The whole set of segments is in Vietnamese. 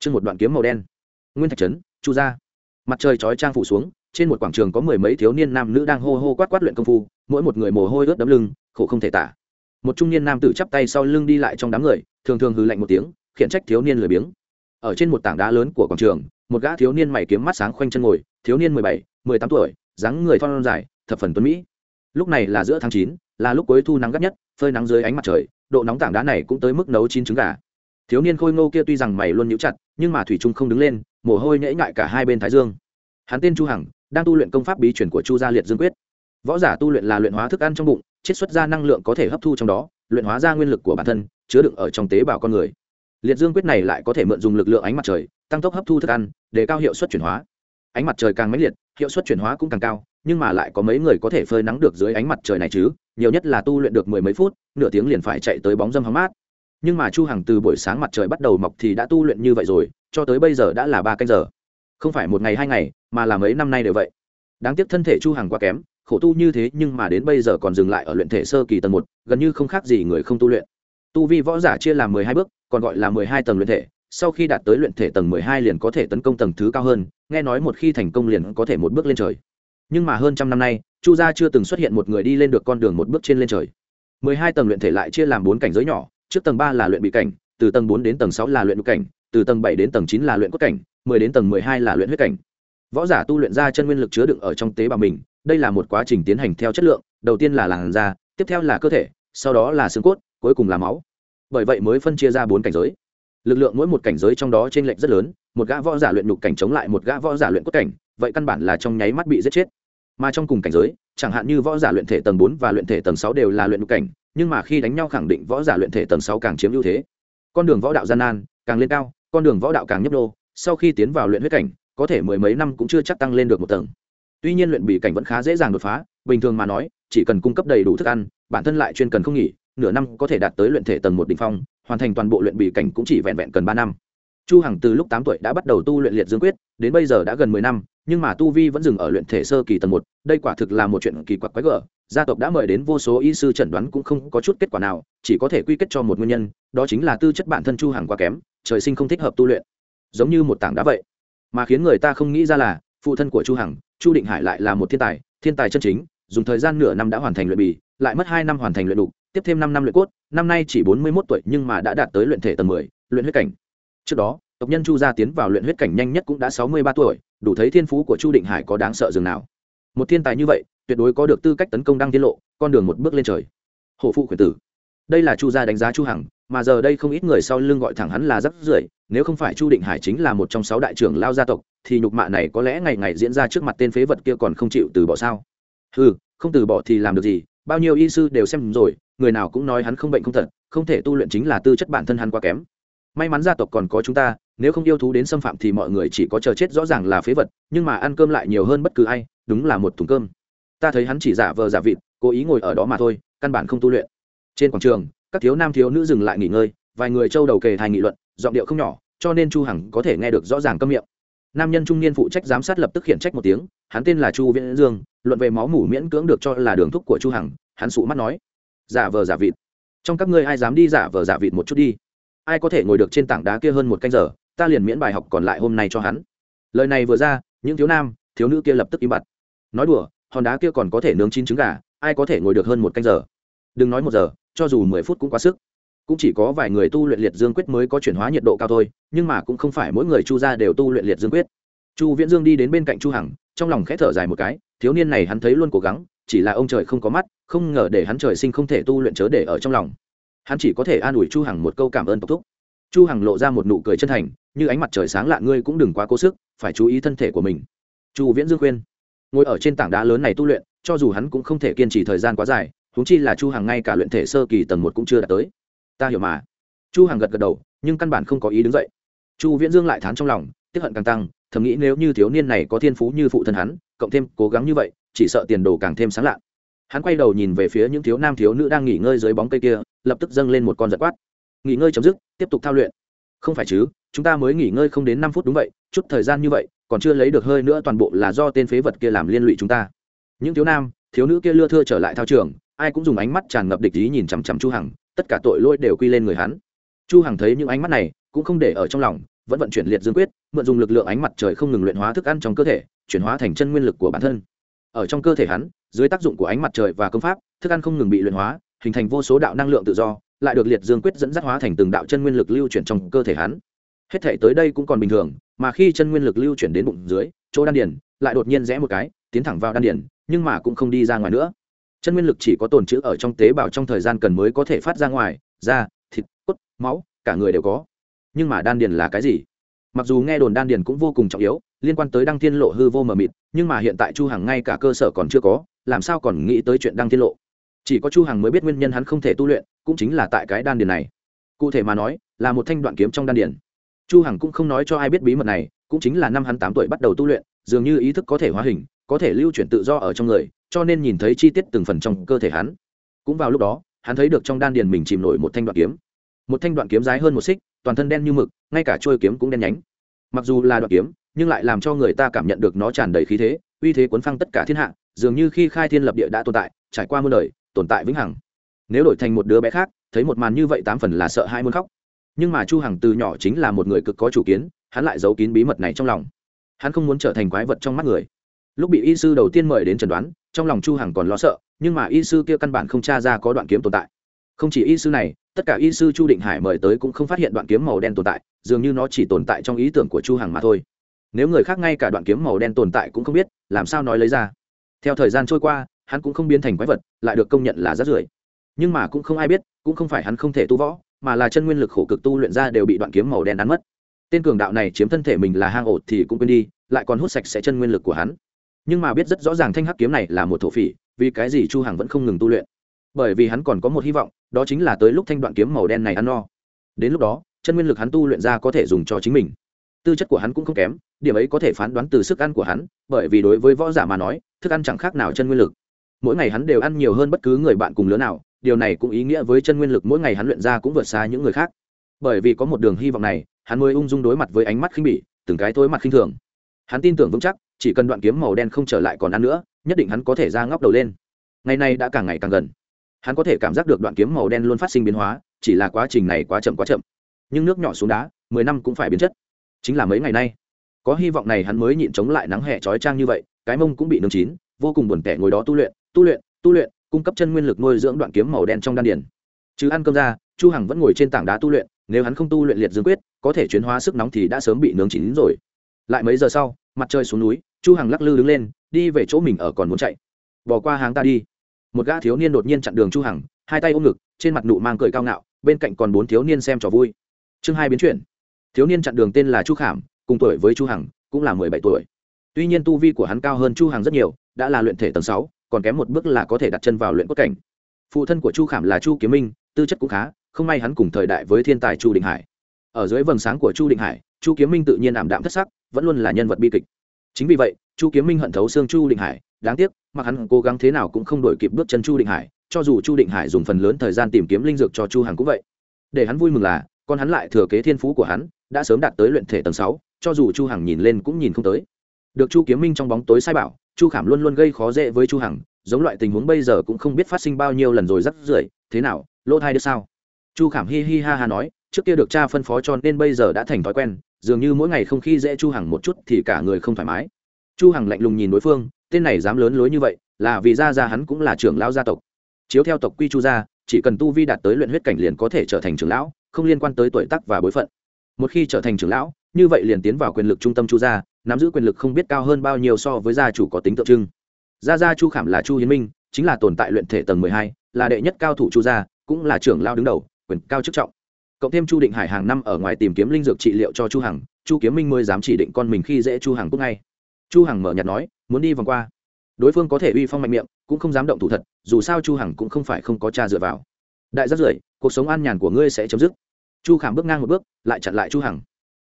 trên một đoạn kiếm màu đen. Nguyên thạch trấn, chu gia. Mặt trời chói trang phủ xuống, trên một quảng trường có mười mấy thiếu niên nam nữ đang hô hô quát quát luyện công phu, mỗi một người mồ hôi ướt đấm lưng, khổ không thể tả. Một trung niên nam tử chắp tay sau lưng đi lại trong đám người, thường thường hừ lạnh một tiếng, khiển trách thiếu niên lười biếng. Ở trên một tảng đá lớn của quảng trường, một gã thiếu niên mày kiếm mắt sáng khoanh chân ngồi, thiếu niên mười bảy, mười tám tuổi, dáng người thon dài, thập phần tuấn mỹ. Lúc này là giữa tháng chín, là lúc cuối thu nắng gắt nhất, phơi nắng dưới ánh mặt trời, độ nóng tảng đá này cũng tới mức nấu chín trứng gà thiếu niên khôi ngô kia tuy rằng mày luôn nhíu chặt, nhưng mà thủy trung không đứng lên, mồ hôi nhễ ngại cả hai bên thái dương. Hắn tên chu hằng, đang tu luyện công pháp bí truyền của chu gia liệt dương quyết. Võ giả tu luyện là luyện hóa thức ăn trong bụng, chiết xuất ra năng lượng có thể hấp thu trong đó, luyện hóa ra nguyên lực của bản thân, chứa đựng ở trong tế bào con người. Liệt dương quyết này lại có thể mượn dùng lực lượng ánh mặt trời, tăng tốc hấp thu thức ăn, để cao hiệu suất chuyển hóa. Ánh mặt trời càng mãnh liệt, hiệu suất chuyển hóa cũng càng cao, nhưng mà lại có mấy người có thể phơi nắng được dưới ánh mặt trời này chứ, nhiều nhất là tu luyện được mười mấy phút, nửa tiếng liền phải chạy tới bóng dâm hóng mát nhưng mà chu hằng từ buổi sáng mặt trời bắt đầu mọc thì đã tu luyện như vậy rồi, cho tới bây giờ đã là ba canh giờ. Không phải một ngày, hai ngày, mà là mấy năm nay đều vậy. Đáng tiếc thân thể chu hằng quá kém, khổ tu như thế nhưng mà đến bây giờ còn dừng lại ở luyện thể sơ kỳ tầng một, gần như không khác gì người không tu luyện. Tu vi võ giả chia làm mười hai bước, còn gọi là mười hai tầng luyện thể, sau khi đạt tới luyện thể tầng mười hai liền có thể tấn công tầng thứ cao hơn, nghe nói một khi thành công liền có thể một bước lên trời. Nhưng mà hơn trăm năm nay, chu gia chưa từng xuất hiện một người đi lên được con đường một bước trên lên trời. Mười hai tầng luyện thể lại chia làm bốn cảnh giới nhỏ trước tầng ba là luyện bị cảnh, từ tầng bốn đến tầng sáu là luyện đục cảnh, từ tầng bảy đến tầng chín là luyện cốt cảnh, mười đến tầng mười hai là luyện huyết cảnh. Võ giả tu luyện ra chân nguyên lực chứa đựng ở trong tế bào mình, đây là một quá trình tiến hành theo chất lượng, đầu tiên là làn da, tiếp theo là cơ thể, sau đó là xương cốt, cuối cùng là máu. Bởi vậy mới phân chia ra bốn cảnh giới. Lực lượng mỗi một cảnh giới trong đó t r ê n lệch rất lớn, một gã võ giả luyện nhục cảnh chống lại một gã võ giả luyện cốt cảnh, vậy căn bản là trong nháy mắt bị giết chết. Mà trong cùng cảnh giới, chẳng hạn như võ giả luyện thể tầng bốn và luyện thể tầng sáu đều là luyện nhục cảnh nhưng mà khi đánh nhau khẳng định võ giả luyện thể tầng sáu càng chiếm ưu thế. Con đường võ đạo gian nan, càng lên cao, con đường võ đạo càng nhấp đô sau khi tiến vào luyện huyết cảnh, có thể mười mấy năm cũng chưa chắc tăng lên được một tầng. Tuy nhiên luyện bị cảnh vẫn khá dễ dàng đột phá, bình thường mà nói, chỉ cần cung cấp đầy đủ thức ăn, bản thân lại chuyên cần không nghỉ, nửa năm có thể đạt tới luyện thể tầng một đ ỉ n h phong, hoàn thành toàn bộ luyện bị cảnh cũng chỉ vẹn vẹn cần ba năm. Chu hằng từ lúc tám tuổi đã bắt đầu tu luyện liệt dương quyết, đến bây giờ đã gần mười năm, nhưng mà tu vi vẫn dừng ở luyện thể sơ kỳ tầng một, đây quả thực là một chuyện kỳ quặc quái gở gia tộc đã mời đến vô số y sư chẩn đoán cũng không có chút kết quả nào, chỉ có thể quy kết cho một nguyên nhân, đó chính là tư chất bản thân chu hằng quá kém, trời sinh không thích hợp tu luyện. Giống như một tảng đá vậy. Mà khiến người ta không nghĩ ra là, phụ thân của chu hằng, chu định hải lại là một thiên tài thiên tài chân chính, dùng thời gian nửa năm đã hoàn thành luyện bì, lại mất hai năm hoàn thành luyện đục, tiếp thêm năm năm luyện cốt, năm nay chỉ bốn mươi một tuổi nhưng mà đã đạt tới luyện thể tầng mười, luyện huyết cảnh. Trước đó, tộc nhân chu gia tiến vào luyện huyết cảnh nhanh nhất cũng đã sáu mươi ba tuổi, đủ thấy thiên phú của chu định hải có đáng sợ dường nào. Một thiên tài như vậy tuyệt đối có được tư cách tấn công đăng tiết lộ, con đường một bước lên trời. Hổ phụ khuyển tử. Đây là chu gia đánh giá chu hằng, mà giờ đây không ít người sau lưng gọi thẳng hắn là rất rưởi nếu không phải chu định hải chính là một trong sáu đại trưởng lao gia tộc, thì nhục mạ này có lẽ ngày ngày diễn ra trước mặt tên phế vật kia còn không chịu từ bỏ sao? Ừ không từ bỏ thì làm được gì, bao nhiêu y sư đều xem rồi, người nào cũng nói hắn không bệnh không thật, không thể tu luyện chính là tư chất bản thân hắn quá kém. May mắn gia tộc còn có chúng ta, nếu không yêu thú đến xâm phạm thì mọi người chỉ có chờ chết rõ ràng là phế vật, nhưng mà ăn cơm lại nhiều hơn bất cứ ai, đúng là một thùng cơm ta thấy hắn chỉ giả vờ giả vịt, cố ý ngồi ở đó mà thôi, căn bản không tu luyện. Trên quảng trường, các thiếu nam thiếu nữ dừng lại nghỉ ngơi, vài người trâu đầu kề thai nghị luận, giọng điệu không nhỏ, cho nên chu hằng có thể nghe được rõ ràng câm miệng. Nam nhân trung niên phụ trách giám sát lập tức khiển trách một tiếng, hắn tên là chu viễn dương, luận về máu mủ miễn cưỡng được cho là đường thúc của chu hằng, hắn sụ mắt nói, giả vờ giả vịt. Trong các ngươi ai dám đi giả vờ giả vịt một chút đi? Ai có thể ngồi được trên tảng đá kia hơn một canh giờ, ta liền miễn bài học còn lại hôm nay cho hắn. Lời này vừa ra, những thiếu nam, thiếu nữ kia lập tức im bặt. Nói đùa hòn đá kia còn có thể nướng chín trứng gà, ai có thể ngồi được hơn một canh giờ? Đừng nói một giờ, cho dù mười phút cũng quá sức. Cũng chỉ có vài người tu luyện liệt dương quyết mới có chuyển hóa nhiệt độ cao thôi, nhưng mà cũng không phải mỗi người chu gia đều tu luyện liệt dương quyết. Chu viễn dương đi đến bên cạnh chu hằng, trong lòng khẽ thở dài một cái, thiếu niên này hắn thấy luôn cố gắng, chỉ là ông trời không có mắt, không ngờ để hắn trời sinh không thể tu luyện chớ để ở trong lòng. Hắn chỉ có thể an ủi chu hằng một câu cảm ơn tộc thúc. Chu hằng lộ ra một nụ cười chân thành, như ánh mặt trời sáng lạ, ngươi cũng đừng quá cố sức, phải chú ý thân thể của mình. Chu viễn dương khuyên ngồi ở trên tảng đá lớn này tu luyện, cho dù hắn cũng không thể kiên trì thời gian quá dài húng chi là chu hằng ngay cả luyện thể sơ kỳ tầng một cũng chưa đạt tới. Ta hiểu mà. Chu hằng gật gật đầu, nhưng căn bản không có ý đứng dậy. Chu viễn dương lại thán trong lòng tiếp hận càng tăng, thầm nghĩ nếu như thiếu niên này có thiên phú như phụ thân hắn, cộng thêm cố gắng như vậy, chỉ sợ tiền đồ càng thêm sáng lạ hắn quay đầu nhìn về phía những thiếu nam thiếu nữ đang nghỉ ngơi dưới bóng cây kia, lập tức dâng lên một con giật quát. Nghỉ ngơi chấm dứt, tiếp tục thao luyện. Không phải chứ, chúng ta mới nghỉ ngơi không đến năm phút đúng vậy, chút thời gian như vậy còn chưa lấy được hơi nữa toàn bộ là do tên phế vật kia làm liên lụy chúng ta. Những thiếu nam, thiếu nữ kia lưa thưa trở lại thao trường, ai cũng dùng ánh mắt tràn ngập địch ý nhìn chằm chằm chu hằng, tất cả tội lỗi đều quy lên người hắn. Chu hằng thấy những ánh mắt này, cũng không để ở trong lòng, vẫn vận chuyển liệt dương quyết, mượn dùng lực lượng ánh mặt trời không ngừng luyện hóa thức ăn trong cơ thể, chuyển hóa thành chân nguyên lực của bản thân. Ở trong cơ thể hắn, dưới tác dụng của ánh mặt trời và công pháp, thức ăn không ngừng bị luyện hóa, hình thành vô số đạo năng lượng tự do, lại được liệt dương quyết dẫn dắt hóa thành từng đạo chân nguyên lực lưu chuyển trong cơ thể hắn hết thể tới đây cũng còn bình thường, mà khi chân nguyên lực lưu chuyển đến bụng dưới, chỗ đan điền lại đột nhiên rẽ một cái, tiến thẳng vào đan điền, nhưng mà cũng không đi ra ngoài nữa. Chân nguyên lực chỉ có tồn trữ ở trong tế bào trong thời gian cần mới có thể phát ra ngoài, da, thịt, cốt, máu, cả người đều có. Nhưng mà đan điền là cái gì? Mặc dù nghe đồn đan điền cũng vô cùng trọng yếu, liên quan tới đăng thiên lộ hư vô mờ mịt, nhưng mà hiện tại chu hằng ngay cả cơ sở còn chưa có, làm sao còn nghĩ tới chuyện đăng thiên lộ? Chỉ có chu hằng mới biết nguyên nhân hắn không thể tu luyện, cũng chính là tại cái đan điền này. Cụ thể mà nói, là một thanh đoạn kiếm trong đan điền chu hằng cũng không nói cho ai biết bí mật này, cũng chính là năm hắn tám tuổi bắt đầu tu luyện, dường như ý thức có thể hóa hình, có thể lưu chuyển tự do ở trong người, cho nên nhìn thấy chi tiết từng phần trong cơ thể hắn. Cũng vào lúc đó, hắn thấy được trong đan điền mình chìm nổi một thanh đoạn kiếm. Một thanh đoạn kiếm dài hơn một xích, toàn thân đen như mực, ngay cả trôi kiếm cũng đen nhánh. Mặc dù là đoạn kiếm, nhưng lại làm cho người ta cảm nhận được nó tràn đầy khí thế, uy thế cuốn phăng tất cả thiên hạ, dường như khi khai thiên lập địa đã tồn tại, trải qua muôn đời, tồn tại vĩnh hằng. Nếu đổi thành một đứa bé khác, thấy một màn như vậy tám phần là sợ hai muốn khóc nhưng mà chu hằng từ nhỏ chính là một người cực có chủ kiến, hắn lại giấu kín bí mật này trong lòng. Hắn không muốn trở thành quái vật trong mắt người. Lúc bị y sư đầu tiên mời đến trần đoán, trong lòng chu hằng còn lo sợ, nhưng mà y sư kia căn bản không tra ra có đoạn kiếm tồn tại. Không chỉ y sư này, tất cả y sư chu định hải mời tới cũng không phát hiện đoạn kiếm màu đen tồn tại, dường như nó chỉ tồn tại trong ý tưởng của chu hằng mà thôi. Nếu người khác ngay cả đoạn kiếm màu đen tồn tại cũng không biết, làm sao nói lấy ra? Theo thời gian trôi qua, hắn cũng không biến thành quái vật, lại được công nhận là rất rưởi. Nhưng mà cũng không ai biết, cũng không phải hắn không thể tu võ mà là chân nguyên lực khổ cực tu luyện ra đều bị đoạn kiếm màu đen đắn mất. Tên cường đạo này chiếm thân thể mình là hang ổ thì cũng quên đi, lại còn hút sạch sẽ chân nguyên lực của hắn. Nhưng mà biết rất rõ ràng thanh hắc kiếm này là một thổ phỉ, vì cái gì chu hằng vẫn không ngừng tu luyện? Bởi vì hắn còn có một hy vọng, đó chính là tới lúc thanh đoạn kiếm màu đen này ăn no. Đến lúc đó, chân nguyên lực hắn tu luyện ra có thể dùng cho chính mình. Tư chất của hắn cũng không kém, điểm ấy có thể phán đoán từ sức ăn của hắn, bởi vì đối với võ giả mà nói, thức ăn chẳng khác nào chân nguyên lực. Mỗi ngày hắn đều ăn nhiều hơn bất cứ người bạn cùng lứa nào điều này cũng ý nghĩa với chân nguyên lực mỗi ngày hắn luyện ra cũng vượt xa những người khác. Bởi vì có một đường hy vọng này, hắn mới ung dung đối mặt với ánh mắt khinh bỉ, từng cái tối mặt khinh thường. Hắn tin tưởng vững chắc, chỉ cần đoạn kiếm màu đen không trở lại còn ăn nữa, nhất định hắn có thể ra ngóc đầu lên. Ngày nay đã càng ngày càng gần. Hắn có thể cảm giác được đoạn kiếm màu đen luôn phát sinh biến hóa, chỉ là quá trình này quá chậm quá chậm. Nhưng nước nhỏ xuống đá, mười năm cũng phải biến chất. Chính là mấy ngày nay, có hy vọng này hắn mới nhịn chống lại nắng hè trói trang như vậy, cái mông cũng bị nướng chín, vô cùng buồn tẻ ngồi đó tu luyện tu luyện tu luyện cung cấp chân nguyên lực nuôi dưỡng đoạn kiếm màu đen trong đan điền. Chứ ăn cơm ra, chu hằng vẫn ngồi trên tảng đá tu luyện, nếu hắn không tu luyện liệt dương quyết, có thể chuyển hóa sức nóng thì đã sớm bị nướng chín rồi. Lại mấy giờ sau, mặt trời xuống núi, chu hằng lắc lư đứng lên, đi về chỗ mình ở còn muốn chạy. Bỏ qua hàng ta đi. Một gã thiếu niên đột nhiên chặn đường chu hằng, hai tay ôm ngực, trên mặt nụ mang cười cao ngạo, bên cạnh còn bốn thiếu niên xem trò vui. Chương hai biến chuyển. Thiếu niên chặn đường tên là chu khảm, cùng tuổi với chu hằng, cũng là mười bảy tuổi. Tuy nhiên tu vi của hắn cao hơn chu hằng rất nhiều, đã là luyện thể tầng sáu còn kém một bước là có thể đặt chân vào luyện cốt cảnh. Phụ thân của chu khảm là chu kiếm minh, tư chất cũng khá, không may hắn cùng thời đại với thiên tài chu định hải. Ở dưới vầng sáng của chu định hải, chu kiếm minh tự nhiên ảm đạm thất sắc, vẫn luôn là nhân vật bi kịch. Chính vì vậy, chu kiếm minh hận thấu xương chu định hải, đáng tiếc, mặc hắn cố gắng thế nào cũng không đổi kịp bước chân chu định hải, cho dù chu định hải dùng phần lớn thời gian tìm kiếm linh dược cho chu hằng cũng vậy. Để hắn vui mừng là, con hắn lại thừa kế thiên phú của hắn, đã sớm đạt tới luyện thể tầng sáu, cho dù chu hằng nhìn lên cũng nhìn không tới. Được chu kiếm minh trong bóng tối sai bảo, chu khảm luôn luôn gây khó dễ với chu hằng giống loại tình huống bây giờ cũng không biết phát sinh bao nhiêu lần rồi rắc rưởi, thế nào, lỗ thai được sao? Chu khảm hi hi ha ha nói, trước kia được cha phân phó cho nên bây giờ đã thành thói quen, dường như mỗi ngày không khi dễ chu hằng một chút thì cả người không thoải mái. Chu hằng lạnh lùng nhìn đối phương, tên này dám lớn lối như vậy, là vì gia gia hắn cũng là trưởng lão gia tộc. Chiếu theo tộc quy chu gia chỉ cần tu vi đạt tới luyện huyết cảnh liền có thể trở thành trưởng lão, không liên quan tới tuổi tác và bối phận. Một khi trở thành trưởng lão, như vậy liền tiến vào quyền lực trung tâm chu gia nắm giữ quyền lực không biết cao hơn bao nhiêu so với gia chủ có tính tượng trưng gia gia chu khảm là chu hiến minh, chính là tồn tại luyện thể tầng mười hai, là đệ nhất cao thủ chu gia, cũng là trưởng lao đứng đầu, quyền cao chức trọng. Cộng thêm chu định hải hàng năm ở ngoài tìm kiếm linh dược trị liệu cho chu hằng, chu kiếm minh mới dám chỉ định con mình khi dễ chu hằng cúc ngay. Chu hằng mở nhạt nói, muốn đi vòng qua. Đối phương có thể uy phong mạnh miệng, cũng không dám động thủ thật, dù sao chu hằng cũng không phải không có cha dựa vào. Đại rất rưởi cuộc sống an nhàn của ngươi sẽ chấm dứt. Chu khảm bước ngang một bước, lại chặn lại chu hằng.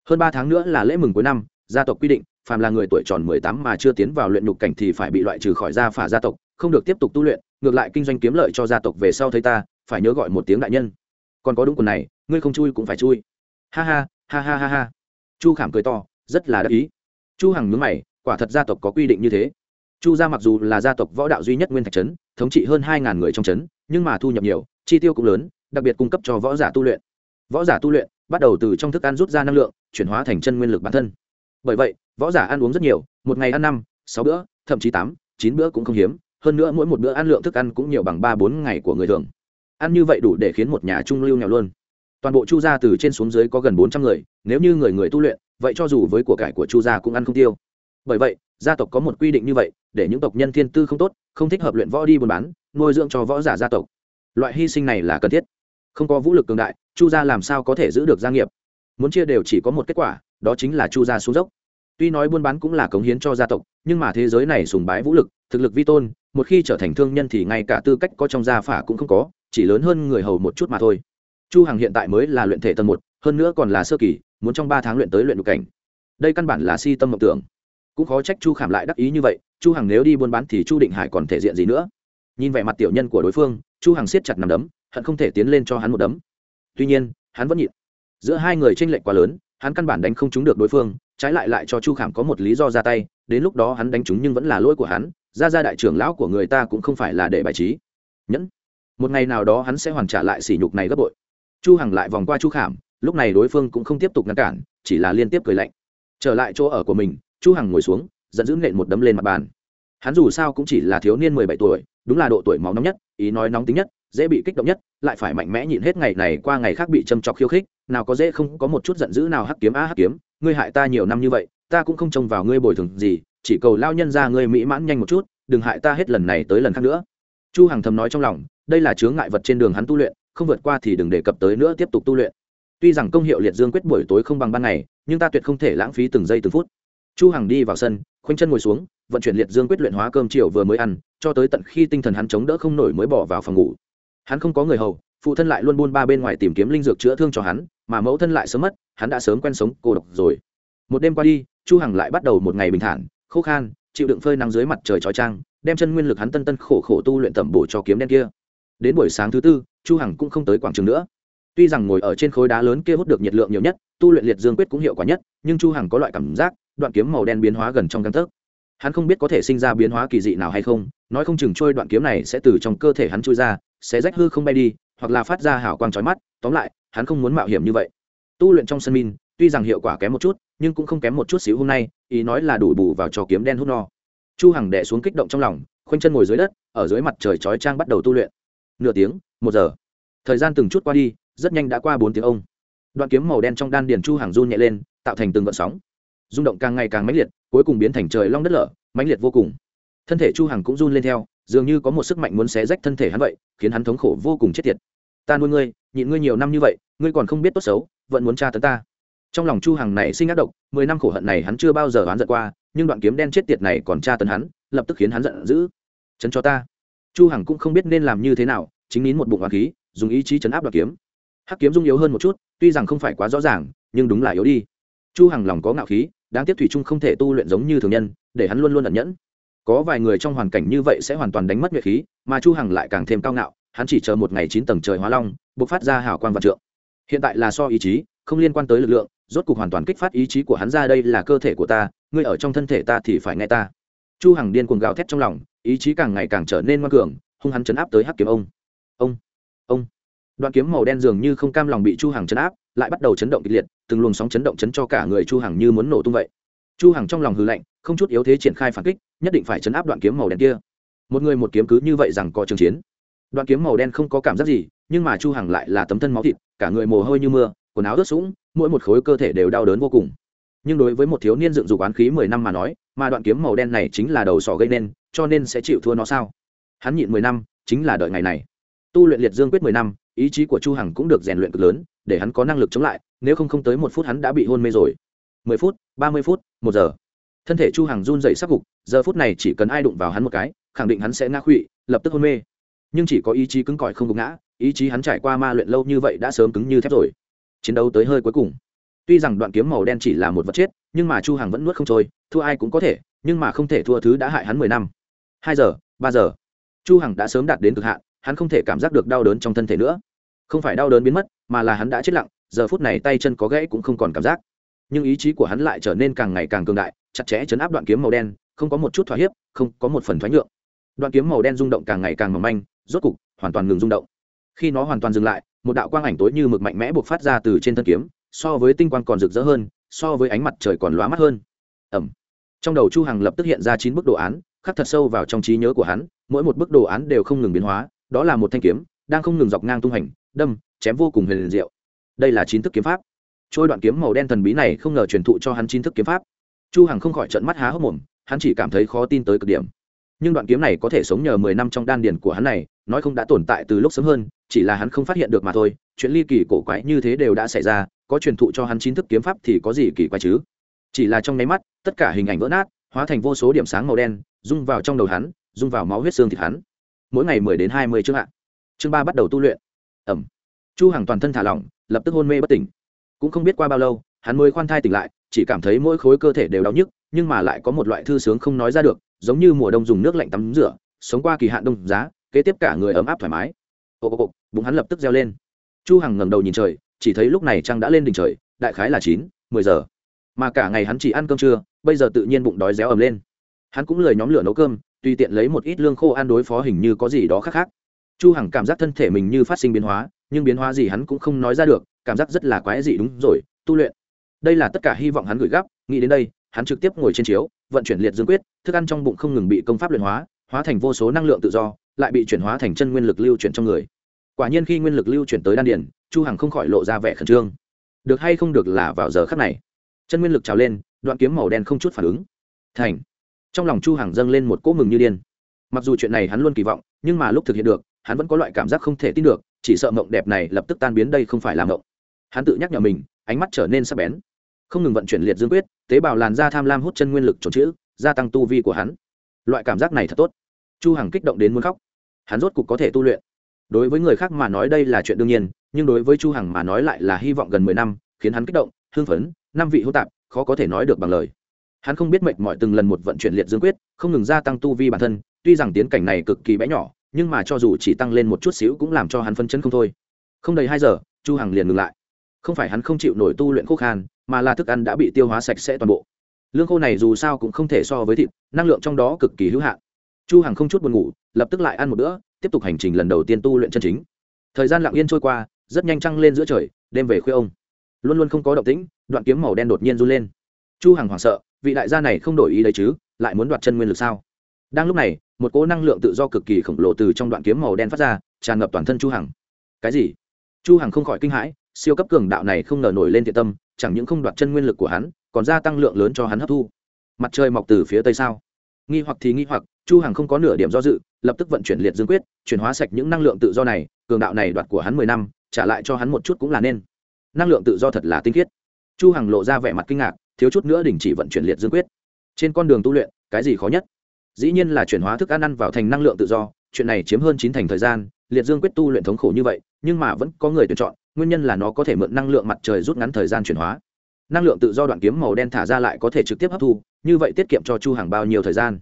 Hơn ba tháng nữa là lễ mừng cuối năm, gia tộc quy định phàm là người tuổi tròn 18 mà chưa tiến vào luyện nhục cảnh thì phải bị loại trừ khỏi gia phả gia tộc, không được tiếp tục tu luyện, ngược lại kinh doanh kiếm lợi cho gia tộc về sau thấy ta, phải nhớ gọi một tiếng đại nhân. Còn có đúng quần này, ngươi không chui cũng phải chui. Ha ha ha ha ha ha. Chu khảm cười to, rất là đắc ý. Chu hằng nhướng mày, quả thật gia tộc có quy định như thế. Chu gia mặc dù là gia tộc võ đạo duy nhất nguyên thạch trấn, thống trị hơn hai ngàn người trong trấn, nhưng mà thu nhập nhiều, chi tiêu cũng lớn, đặc biệt cung cấp cho võ giả tu luyện. Võ giả tu luyện bắt đầu từ trong thức ăn rút ra năng lượng, chuyển hóa thành chân nguyên lực bản thân. Bởi vậy võ giả ăn uống rất nhiều, một ngày ăn năm, sáu bữa, thậm chí tám, chín bữa cũng không hiếm, hơn nữa mỗi một bữa ăn lượng thức ăn cũng nhiều bằng ba bốn ngày của người thường. Ăn như vậy đủ để khiến một nhà trung lưu nghèo luôn. Toàn bộ chu gia từ trên xuống dưới có gần bốn trăm người, nếu như người người tu luyện, vậy cho dù với của cải của chu gia cũng ăn không tiêu. Bởi vậy, gia tộc có một quy định như vậy, để những tộc nhân thiên tư không tốt, không thích hợp luyện võ đi buôn bán, nuôi dưỡng cho võ giả gia tộc. Loại hy sinh này là cần thiết. Không có vũ lực cường đại, chu gia làm sao có thể giữ được gia nghiệp? Muốn chia đều chỉ có một kết quả, đó chính là chu gia xuống dốc tuy nói buôn bán cũng là cống hiến cho gia tộc, nhưng mà thế giới này sùng bái vũ lực, thực lực vi tôn, một khi trở thành thương nhân thì ngay cả tư cách có trong gia phả cũng không có, chỉ lớn hơn người hầu một chút mà thôi. Chu hằng hiện tại mới là luyện thể tầng một, hơn nữa còn là sơ kỳ, muốn trong ba tháng luyện tới luyện đục cảnh. Đây căn bản là si tâm mộng tưởng. Cũng khó trách chu khảm lại đắc ý như vậy, chu hằng nếu đi buôn bán thì chu định hải còn thể diện gì nữa? Nhìn vẻ mặt tiểu nhân của đối phương, chu hằng siết chặt nằm đấm, hận không thể tiến lên cho hắn một đấm. Tuy nhiên, hắn vẫn nhịn. Giữa hai người tranh lệch quá lớn, hắn căn bản đánh không trúng được đối phương trái lại lại cho chu khảm có một lý do ra tay, đến lúc đó hắn đánh chúng nhưng vẫn là lỗi của hắn, ra ra đại trưởng lão của người ta cũng không phải là để bài trí. Nhẫn. Một ngày nào đó hắn sẽ hoàn trả lại sỉ nhục này gấp bội. Chu hằng lại vòng qua chu khảm, lúc này đối phương cũng không tiếp tục ngăn cản, chỉ là liên tiếp cười lạnh. Trở lại chỗ ở của mình, chu hằng ngồi xuống, giận dữ nện một đấm lên mặt bàn. Hắn dù sao cũng chỉ là thiếu niên mười bảy tuổi, đúng là độ tuổi máu nóng nhất, ý nói nóng tính nhất, dễ bị kích động nhất, lại phải mạnh mẽ nhịn hết ngày này qua ngày khác bị châm chọc khiêu khích, nào có dễ không có một chút giận dữ nào hắc kiếm a hắc kiếm ngươi hại ta nhiều năm như vậy, ta cũng không trông vào ngươi bồi thường gì, chỉ cầu lao nhân ra ngươi mỹ mãn nhanh một chút, đừng hại ta hết lần này tới lần khác nữa. Chu hằng thầm nói trong lòng, đây là chướng ngại vật trên đường hắn tu luyện, không vượt qua thì đừng đề cập tới nữa tiếp tục tu luyện. Tuy rằng công hiệu liệt dương quyết buổi tối không bằng ban ngày, nhưng ta tuyệt không thể lãng phí từng giây từng phút. Chu hằng đi vào sân, khoanh chân ngồi xuống, vận chuyển liệt dương quyết luyện hóa cơm chiều vừa mới ăn, cho tới tận khi tinh thần hắn chống đỡ không nổi mới bỏ vào phòng ngủ. Hắn không có người hầu, phụ thân lại luôn buôn ba bên ngoài tìm kiếm linh dược chữa thương cho hắn mà mẫu thân lại sớm mất, hắn đã sớm quen sống cô độc rồi. Một đêm qua đi, chu hằng lại bắt đầu một ngày bình thản, khô khan, chịu đựng phơi nắng dưới mặt trời chói chang, đem chân nguyên lực hắn tân tân khổ khổ tu luyện tẩm bổ cho kiếm đen kia. Đến buổi sáng thứ tư, chu hằng cũng không tới quảng trường nữa. Tuy rằng ngồi ở trên khối đá lớn kia hút được nhiệt lượng nhiều nhất, tu luyện liệt dương quyết cũng hiệu quả nhất, nhưng chu hằng có loại cảm giác, đoạn kiếm màu đen biến hóa gần trong căn tấc. Hắn không biết có thể sinh ra biến hóa kỳ dị nào hay không, nói không chừng trôi đoạn kiếm này sẽ từ trong cơ thể hắn trôi ra, sẽ rách hư không bay đi, hoặc là phát ra hào quang chói mắt, tóm lại hắn không muốn mạo hiểm như vậy. Tu luyện trong sân min, tuy rằng hiệu quả kém một chút, nhưng cũng không kém một chút xíu hôm nay, ý nói là đủ bù vào cho kiếm đen hút no. Chu hằng đè xuống kích động trong lòng, khoanh chân ngồi dưới đất, ở dưới mặt trời chói chang bắt đầu tu luyện. Nửa tiếng, một giờ. Thời gian từng chút qua đi, rất nhanh đã qua bốn tiếng ông. Đoạn kiếm màu đen trong đan điền chu hàng run nhẹ lên, tạo thành từng gợn sóng. Rung động càng ngày càng mãnh liệt, cuối cùng biến thành trời long đất lở, mãnh liệt vô cùng. Thân thể chu hằng cũng run lên theo, dường như có một sức mạnh muốn xé rách thân thể hắn vậy, khiến hắn thống khổ vô cùng chết tiệt. Ta nuôi ngươi nhịn ngươi nhiều năm như vậy, ngươi còn không biết tốt xấu, vẫn muốn tra tấn ta. Trong lòng chu hằng này sinh ác độc, mười năm khổ hận này hắn chưa bao giờ oán giận qua, nhưng đoạn kiếm đen chết tiệt này còn tra tấn hắn, lập tức khiến hắn giận dữ. Chấn cho ta. Chu hằng cũng không biết nên làm như thế nào, chính nín một bụng hoa khí, dùng ý chí chấn áp đoạn kiếm. Hắc kiếm dung yếu hơn một chút, tuy rằng không phải quá rõ ràng, nhưng đúng là yếu đi. Chu hằng lòng có ngạo khí, đáng tiếc thủy trung không thể tu luyện giống như thường nhân, để hắn luôn luôn ẩn nhẫn. Có vài người trong hoàn cảnh như vậy sẽ hoàn toàn đánh mất nhuệ khí, mà chu hằng lại càng thêm cao ngạo, hắn chỉ chờ một ngày chín tầng trời hóa long bộc phát ra hào quang vạn trượng. Hiện tại là so ý chí, không liên quan tới lực lượng, rốt cục hoàn toàn kích phát ý chí của hắn ra đây là cơ thể của ta, ngươi ở trong thân thể ta thì phải nghe ta. Chu hằng điên cuồng gào thét trong lòng, ý chí càng ngày càng trở nên ngoan cường, hung hắn chấn áp tới hắc kiếm ông. Ông ông. Đoạn kiếm màu đen dường như không cam lòng bị chu hằng chấn áp, lại bắt đầu chấn động kịch liệt, từng luồng sóng chấn động chấn cho cả người chu hằng như muốn nổ tung vậy. Chu hằng trong lòng hừ lạnh, không chút yếu thế triển khai phản kích, nhất định phải chấn áp đoạn kiếm màu đen kia. Một người một kiếm cứ như vậy rằng có trường chiến. Đoạn kiếm màu đen không có cảm giác gì nhưng mà chu hằng lại là tấm thân máu thịt, cả người mồ hôi như mưa, quần áo ướt sũng, mỗi một khối cơ thể đều đau đớn vô cùng. Nhưng đối với một thiếu niên dựng dục oán khí mười năm mà nói, mà đoạn kiếm màu đen này chính là đầu sỏ gây nên, cho nên sẽ chịu thua nó sao? Hắn nhịn mười năm, chính là đợi ngày này. Tu luyện liệt dương quyết mười năm, ý chí của chu hằng cũng được rèn luyện cực lớn, để hắn có năng lực chống lại, nếu không không tới một phút hắn đã bị hôn mê rồi. mười phút, ba mươi phút, một giờ. Thân thể chu hằng run rẩy sắc gục, giờ phút này chỉ cần ai đụng vào hắn một cái, khẳng định hắn sẽ ngã khụy lập tức hôn mê. Nhưng chỉ có ý chí cứng cỏi không gục ngã ý chí hắn trải qua ma luyện lâu như vậy đã sớm cứng như thép rồi. Chiến đấu tới hơi cuối cùng. Tuy rằng đoạn kiếm màu đen chỉ là một vật chết, nhưng mà chu hằng vẫn nuốt không trôi, thua ai cũng có thể, nhưng mà không thể thua thứ đã hại hắn mười năm. Hai giờ, ba giờ. Chu hằng đã sớm đạt đến cực hạn, hắn không thể cảm giác được đau đớn trong thân thể nữa. Không phải đau đớn biến mất, mà là hắn đã chết lặng, giờ phút này tay chân có gãy cũng không còn cảm giác. Nhưng ý chí của hắn lại trở nên càng ngày càng cường đại, chặt chẽ chấn áp đoạn kiếm màu đen, không có một chút thỏa hiếp, không có một phần thoái nhượng. Đoạn kiếm màu đen rung động càng ngày càng mỏng manh, rốt cục hoàn toàn ngừng rung động khi nó hoàn toàn dừng lại, một đạo quang ảnh tối như mực mạnh mẽ buộc phát ra từ trên thân kiếm, so với tinh quang còn rực rỡ hơn, so với ánh mặt trời còn lóa mắt hơn. Ẩm. Trong đầu chu hằng lập tức hiện ra chín bức đồ án, khắc thật sâu vào trong trí nhớ của hắn, mỗi một bức đồ án đều không ngừng biến hóa, đó là một thanh kiếm, đang không ngừng dọc ngang tung hành, đâm, chém vô cùng huyền diệu. Đây là chín thức kiếm pháp. Trôi đoạn kiếm màu đen thần bí này không ngờ truyền thụ cho hắn chín thức kiếm pháp. Chu hằng không khỏi trợn mắt há hốc mồm, hắn chỉ cảm thấy khó tin tới cực điểm nhưng đoạn kiếm này có thể sống nhờ mười năm trong đan điền của hắn này, nói không đã tồn tại từ lúc sớm hơn, chỉ là hắn không phát hiện được mà thôi, chuyện ly kỳ cổ quái như thế đều đã xảy ra, có truyền thụ cho hắn chính thức kiếm pháp thì có gì kỳ quái chứ? Chỉ là trong nháy mắt, tất cả hình ảnh vỡ nát, hóa thành vô số điểm sáng màu đen, rung vào trong đầu hắn, rung vào máu huyết xương thịt hắn. Mỗi ngày mười đến hai mươi chương hạ chương ba bắt đầu tu luyện. Ẩm. Chu hằng toàn thân thả lỏng, lập tức hôn mê bất tỉnh. Cũng không biết qua bao lâu, hắn mới khoan thai tỉnh lại, chỉ cảm thấy mỗi khối cơ thể đều đau nhức, nhưng mà lại có một loại thư sướng không nói ra được giống như mùa đông dùng nước lạnh tắm rửa, sống qua kỳ hạn đông giá, kế tiếp cả người ấm áp thoải mái. Ô ô ô bụng hắn lập tức reo lên. Chu hằng ngẩng đầu nhìn trời, chỉ thấy lúc này trăng đã lên đỉnh trời, đại khái là chín, mười giờ. Mà cả ngày hắn chỉ ăn cơm trưa, bây giờ tự nhiên bụng đói réo ầm lên. Hắn cũng lười nhóm lửa nấu cơm, tùy tiện lấy một ít lương khô ăn đối phó hình như có gì đó khác khác. Chu hằng cảm giác thân thể mình như phát sinh biến hóa, nhưng biến hóa gì hắn cũng không nói ra được, cảm giác rất là quái dị đúng rồi, tu luyện. Đây là tất cả hy vọng hắn gửi gắp, nghĩ đến đây, hắn trực tiếp ngồi trên chiếu vận chuyển liệt dương quyết, thức ăn trong bụng không ngừng bị công pháp luyện hóa hóa thành vô số năng lượng tự do, lại bị chuyển hóa thành chân nguyên lực lưu chuyển trong người. Quả nhiên khi nguyên lực lưu chuyển tới đan điền, chu hằng không khỏi lộ ra vẻ khẩn trương. Được hay không được là vào giờ khắc này. Chân nguyên lực trào lên, đoạn kiếm màu đen không chút phản ứng. Thành. Trong lòng chu hằng dâng lên một cỗ mừng như điên. Mặc dù chuyện này hắn luôn kỳ vọng, nhưng mà lúc thực hiện được, hắn vẫn có loại cảm giác không thể tin được, chỉ sợ mộng đẹp này lập tức tan biến đây không phải là mộng. Hắn tự nhắc nhở mình, ánh mắt trở nên sắc bén không ngừng vận chuyển liệt dương quyết, tế bào làn da tham lam hút chân nguyên lực trốn chữ gia tăng tu vi của hắn. Loại cảm giác này thật tốt. Chu hằng kích động đến muốn khóc. Hắn rốt cục có thể tu luyện. Đối với người khác mà nói đây là chuyện đương nhiên, nhưng đối với chu hằng mà nói lại là hy vọng gần mười năm, khiến hắn kích động, hưng phấn, năm vị hô tạp, khó có thể nói được bằng lời. Hắn không biết mệt mỏi từng lần một vận chuyển liệt dương quyết, không ngừng gia tăng tu vi bản thân, tuy rằng tiến cảnh này cực kỳ bé nhỏ, nhưng mà cho dù chỉ tăng lên một chút xíu cũng làm cho hắn phân chân không thôi. Không đầy hai giờ, chu hằng liền ngừng lại. Không phải hắn không chịu nổi tu luyện khô khan mà là thức ăn đã bị tiêu hóa sạch sẽ toàn bộ. Lương khô này dù sao cũng không thể so với thịt, năng lượng trong đó cực kỳ hữu hạn. Chu hằng không chút buồn ngủ, lập tức lại ăn một bữa, tiếp tục hành trình lần đầu tiên tu luyện chân chính. Thời gian lặng yên trôi qua, rất nhanh trăng lên giữa trời, đêm về khuya ông. Luôn luôn không có động tĩnh, đoạn kiếm màu đen đột nhiên run lên. Chu hằng hoảng sợ, vị đại gia này không đổi ý đấy chứ, lại muốn đoạt chân nguyên lực sao? Đang lúc này, một cỗ năng lượng tự do cực kỳ khổng lồ từ trong đoạn kiếm màu đen phát ra, tràn ngập toàn thân chu hằng. Cái gì? Chu hằng không khỏi kinh hãi, siêu cấp cường đạo này không ngờ nổi lên thiện tâm chẳng những không đoạt chân nguyên lực của hắn, còn gia tăng lượng lớn cho hắn hấp thu. Mặt trời mọc từ phía tây sao? Nghi hoặc thì nghi hoặc, chu hằng không có nửa điểm do dự, lập tức vận chuyển liệt dương quyết, chuyển hóa sạch những năng lượng tự do này, cường đạo này đoạt của hắn mười năm, trả lại cho hắn một chút cũng là nên. Năng lượng tự do thật là tinh khiết. Chu hằng lộ ra vẻ mặt kinh ngạc, thiếu chút nữa đình chỉ vận chuyển liệt dương quyết. Trên con đường tu luyện, cái gì khó nhất? Dĩ nhiên là chuyển hóa thức ăn ăn vào thành năng lượng tự do, chuyện này chiếm hơn chín thành thời gian, liệt dương quyết tu luyện thống khổ như vậy, nhưng mà vẫn có người tuyển chọn nguyên nhân là nó có thể mượn năng lượng mặt trời rút ngắn thời gian chuyển hóa. Năng lượng tự do đoạn kiếm màu đen thả ra lại có thể trực tiếp hấp thu, như vậy tiết kiệm cho chu hàng bao nhiêu thời gian?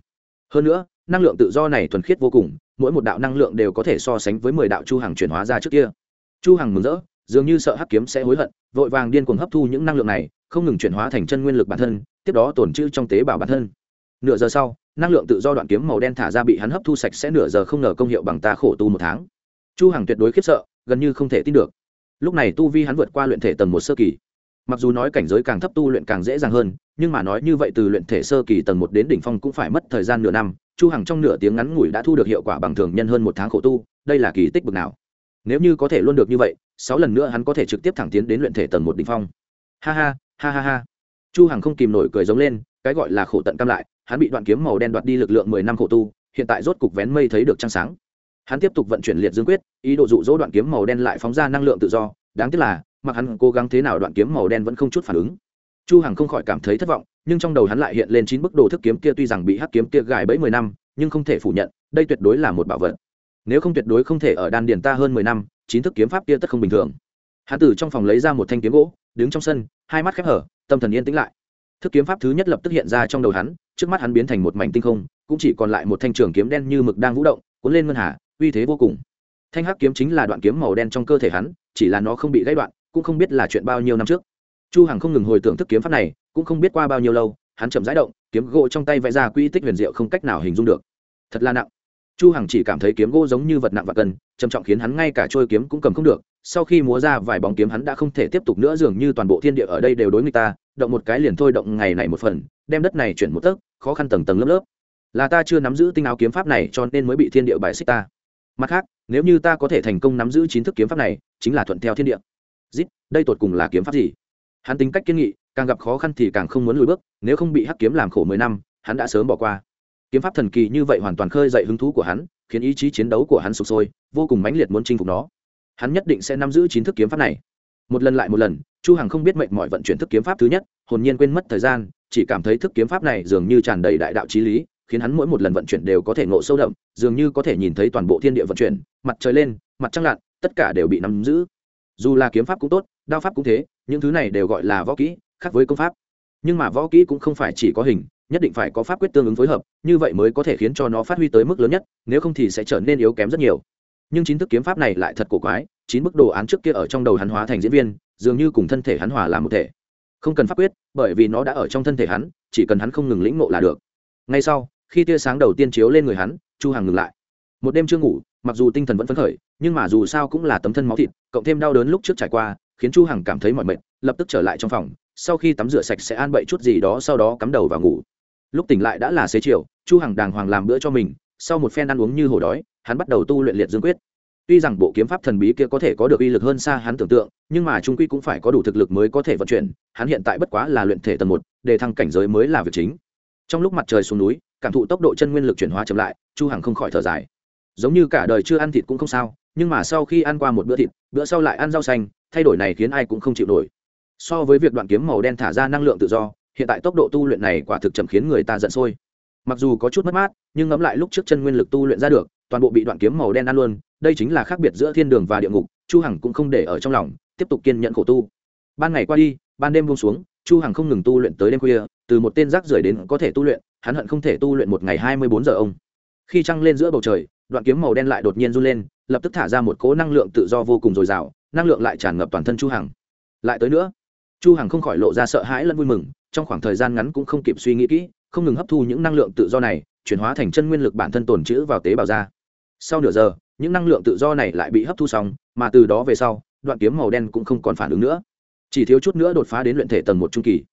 Hơn nữa, năng lượng tự do này thuần khiết vô cùng, mỗi một đạo năng lượng đều có thể so sánh với mười đạo chu hàng chuyển hóa ra trước kia. Chu hàng mừng rỡ, dường như sợ hắc kiếm sẽ hối hận, vội vàng điên cuồng hấp thu những năng lượng này, không ngừng chuyển hóa thành chân nguyên lực bản thân, tiếp đó tổn trữ trong tế bào bản thân. Nửa giờ sau, năng lượng tự do đoạn kiếm màu đen thả ra bị hắn hấp thu sạch sẽ nửa giờ không ngờ công hiệu bằng ta khổ tu một tháng. Chu hằng tuyệt đối khiếp sợ, gần như không thể tin được lúc này tu vi hắn vượt qua luyện thể tầng một sơ kỳ. Mặc dù nói cảnh giới càng thấp tu luyện càng dễ dàng hơn, nhưng mà nói như vậy từ luyện thể sơ kỳ tầng một đến đỉnh phong cũng phải mất thời gian nửa năm, chu hằng trong nửa tiếng ngắn ngủi đã thu được hiệu quả bằng thường nhân hơn một tháng khổ tu, đây là kỳ tích bực nào. Nếu như có thể luôn được như vậy, sáu lần nữa hắn có thể trực tiếp thẳng tiến đến luyện thể tầng một đỉnh phong. Ha ha ha ha ha. Chu hằng không kìm nổi cười giống lên, cái gọi là khổ tận cam lại, hắn bị đoạn kiếm màu đen đoạt đi lực lượng mười năm khổ tu, hiện tại rốt cục vén mây thấy được trăng sáng hắn tiếp tục vận chuyển liệt dương quyết, ý đồ dụ dỗ đoạn kiếm màu đen lại phóng ra năng lượng tự do. Đáng tiếc là, mặc hắn cố gắng thế nào đoạn kiếm màu đen vẫn không chút phản ứng. Chu hằng không khỏi cảm thấy thất vọng, nhưng trong đầu hắn lại hiện lên chín bức đồ thức kiếm kia tuy rằng bị hắc kiếm kia gài bẫy mười năm, nhưng không thể phủ nhận, đây tuyệt đối là một bảo vật. Nếu không tuyệt đối không thể ở đan điền ta hơn mười năm, chín thức kiếm pháp kia tất không bình thường. Hắn từ trong phòng lấy ra một thanh kiếm gỗ, đứng trong sân, hai mắt khép hở, tâm thần yên tĩnh lại. Thức kiếm pháp thứ nhất lập tức hiện ra trong đầu hắn, trước mắt hắn biến thành một mảnh tinh không, cũng chỉ còn lại một thanh trường kiếm đen như mực đang vũ động, cuốn lên ngân hà uy thế vô cùng. Thanh hắc kiếm chính là đoạn kiếm màu đen trong cơ thể hắn, chỉ là nó không bị gãy đoạn, cũng không biết là chuyện bao nhiêu năm trước. Chu hằng không ngừng hồi tưởng thức kiếm pháp này, cũng không biết qua bao nhiêu lâu, hắn chậm rãi động, kiếm gỗ trong tay vẽ ra quy tích huyền diệu không cách nào hình dung được. Thật là nặng. Chu hằng chỉ cảm thấy kiếm gỗ giống như vật nặng và cần, trầm trọng khiến hắn ngay cả trôi kiếm cũng cầm không được. Sau khi múa ra vài bóng kiếm hắn đã không thể tiếp tục nữa, dường như toàn bộ thiên địa ở đây đều đối người ta, động một cái liền thôi, động ngày này một phần, đem đất này chuyển một tấc, khó khăn tầng tầng lớp lớp. Là ta chưa nắm giữ tinh áo kiếm pháp này cho nên mới bị thiên địa bài xích ta mặt khác, nếu như ta có thể thành công nắm giữ chính thức kiếm pháp này, chính là thuận theo thiên địa. Dít đây tột cùng là kiếm pháp gì? Hắn tính cách kiên nghị, càng gặp khó khăn thì càng không muốn lùi bước, nếu không bị hắc kiếm làm khổ mười năm, hắn đã sớm bỏ qua. Kiếm pháp thần kỳ như vậy hoàn toàn khơi dậy hứng thú của hắn, khiến ý chí chiến đấu của hắn sụp sôi, vô cùng mãnh liệt muốn chinh phục nó. Hắn nhất định sẽ nắm giữ chính thức kiếm pháp này. Một lần lại một lần, chu hằng không biết mệnh mọi vận chuyển thức kiếm pháp thứ nhất, hồn nhiên quên mất thời gian, chỉ cảm thấy thức kiếm pháp này dường như tràn đầy đại đạo trí lý khiến hắn mỗi một lần vận chuyển đều có thể ngộ sâu đậm, dường như có thể nhìn thấy toàn bộ thiên địa vận chuyển, mặt trời lên, mặt trăng lặn, tất cả đều bị nắm giữ. Dù là kiếm pháp cũng tốt, đao pháp cũng thế, những thứ này đều gọi là võ kỹ, khác với công pháp. Nhưng mà võ kỹ cũng không phải chỉ có hình, nhất định phải có pháp quyết tương ứng phối hợp, như vậy mới có thể khiến cho nó phát huy tới mức lớn nhất, nếu không thì sẽ trở nên yếu kém rất nhiều. Nhưng chính thức kiếm pháp này lại thật cổ quái, chín bức đồ án trước kia ở trong đầu hắn hóa thành diễn viên, dường như cùng thân thể hắn hòa làm một thể. Không cần pháp quyết, bởi vì nó đã ở trong thân thể hắn, chỉ cần hắn không ngừng lĩnh ngộ là được. Ngay sau khi tia sáng đầu tiên chiếu lên người hắn, chu hằng ngừng lại. Một đêm chưa ngủ, mặc dù tinh thần vẫn phấn khởi, nhưng mà dù sao cũng là tấm thân máu thịt, cộng thêm đau đớn lúc trước trải qua, khiến chu hằng cảm thấy mỏi mệt, lập tức trở lại trong phòng. Sau khi tắm rửa sạch sẽ an bậy chút gì đó, sau đó cắm đầu vào ngủ. Lúc tỉnh lại đã là xế chiều, chu hằng đàng hoàng làm bữa cho mình, sau một phen ăn uống như hổ đói, hắn bắt đầu tu luyện liệt dương quyết. Tuy rằng bộ kiếm pháp thần bí kia có thể có được uy lực hơn xa hắn tưởng tượng, nhưng mà trung quy cũng phải có đủ thực lực mới có thể vận chuyển, hắn hiện tại bất quá là luyện thể tầng một, để thăng cảnh giới mới là việc chính trong lúc mặt trời xuống núi, cảm thụ tốc độ chân nguyên lực chuyển hóa chậm lại, chu hằng không khỏi thở dài. Giống như cả đời chưa ăn thịt cũng không sao, nhưng mà sau khi ăn qua một bữa thịt, bữa sau lại ăn rau xanh, thay đổi này khiến ai cũng không chịu nổi. So với việc đoạn kiếm màu đen thả ra năng lượng tự do, hiện tại tốc độ tu luyện này quả thực chậm khiến người ta giận sôi. Mặc dù có chút mất mát, nhưng ngẫm lại lúc trước chân nguyên lực tu luyện ra được, toàn bộ bị đoạn kiếm màu đen ăn luôn, đây chính là khác biệt giữa thiên đường và địa ngục, chu hằng cũng không để ở trong lòng, tiếp tục kiên nhẫn khổ tu. Ban ngày qua đi, ban đêm buông xuống chu hằng không ngừng tu luyện tới đêm khuya, từ một tên rác rưởi đến có thể tu luyện, hắn hận không thể tu luyện một ngày 24 giờ ông. Khi trăng lên giữa bầu trời, đoạn kiếm màu đen lại đột nhiên run lên, lập tức thả ra một cỗ năng lượng tự do vô cùng dồi dào, năng lượng lại tràn ngập toàn thân chu hằng. Lại tới nữa, chu hằng không khỏi lộ ra sợ hãi lẫn vui mừng, trong khoảng thời gian ngắn cũng không kịp suy nghĩ kỹ, không ngừng hấp thu những năng lượng tự do này, chuyển hóa thành chân nguyên lực bản thân tồn trữ vào tế bào ra. sau nửa giờ, những năng lượng tự do này lại bị hấp thu xong, mà từ đó về sau, đoạn kiếm màu đen cũng không còn phản ứng nữa chỉ thiếu chút nữa đột phá đến luyện thể tầng một trung kỳ.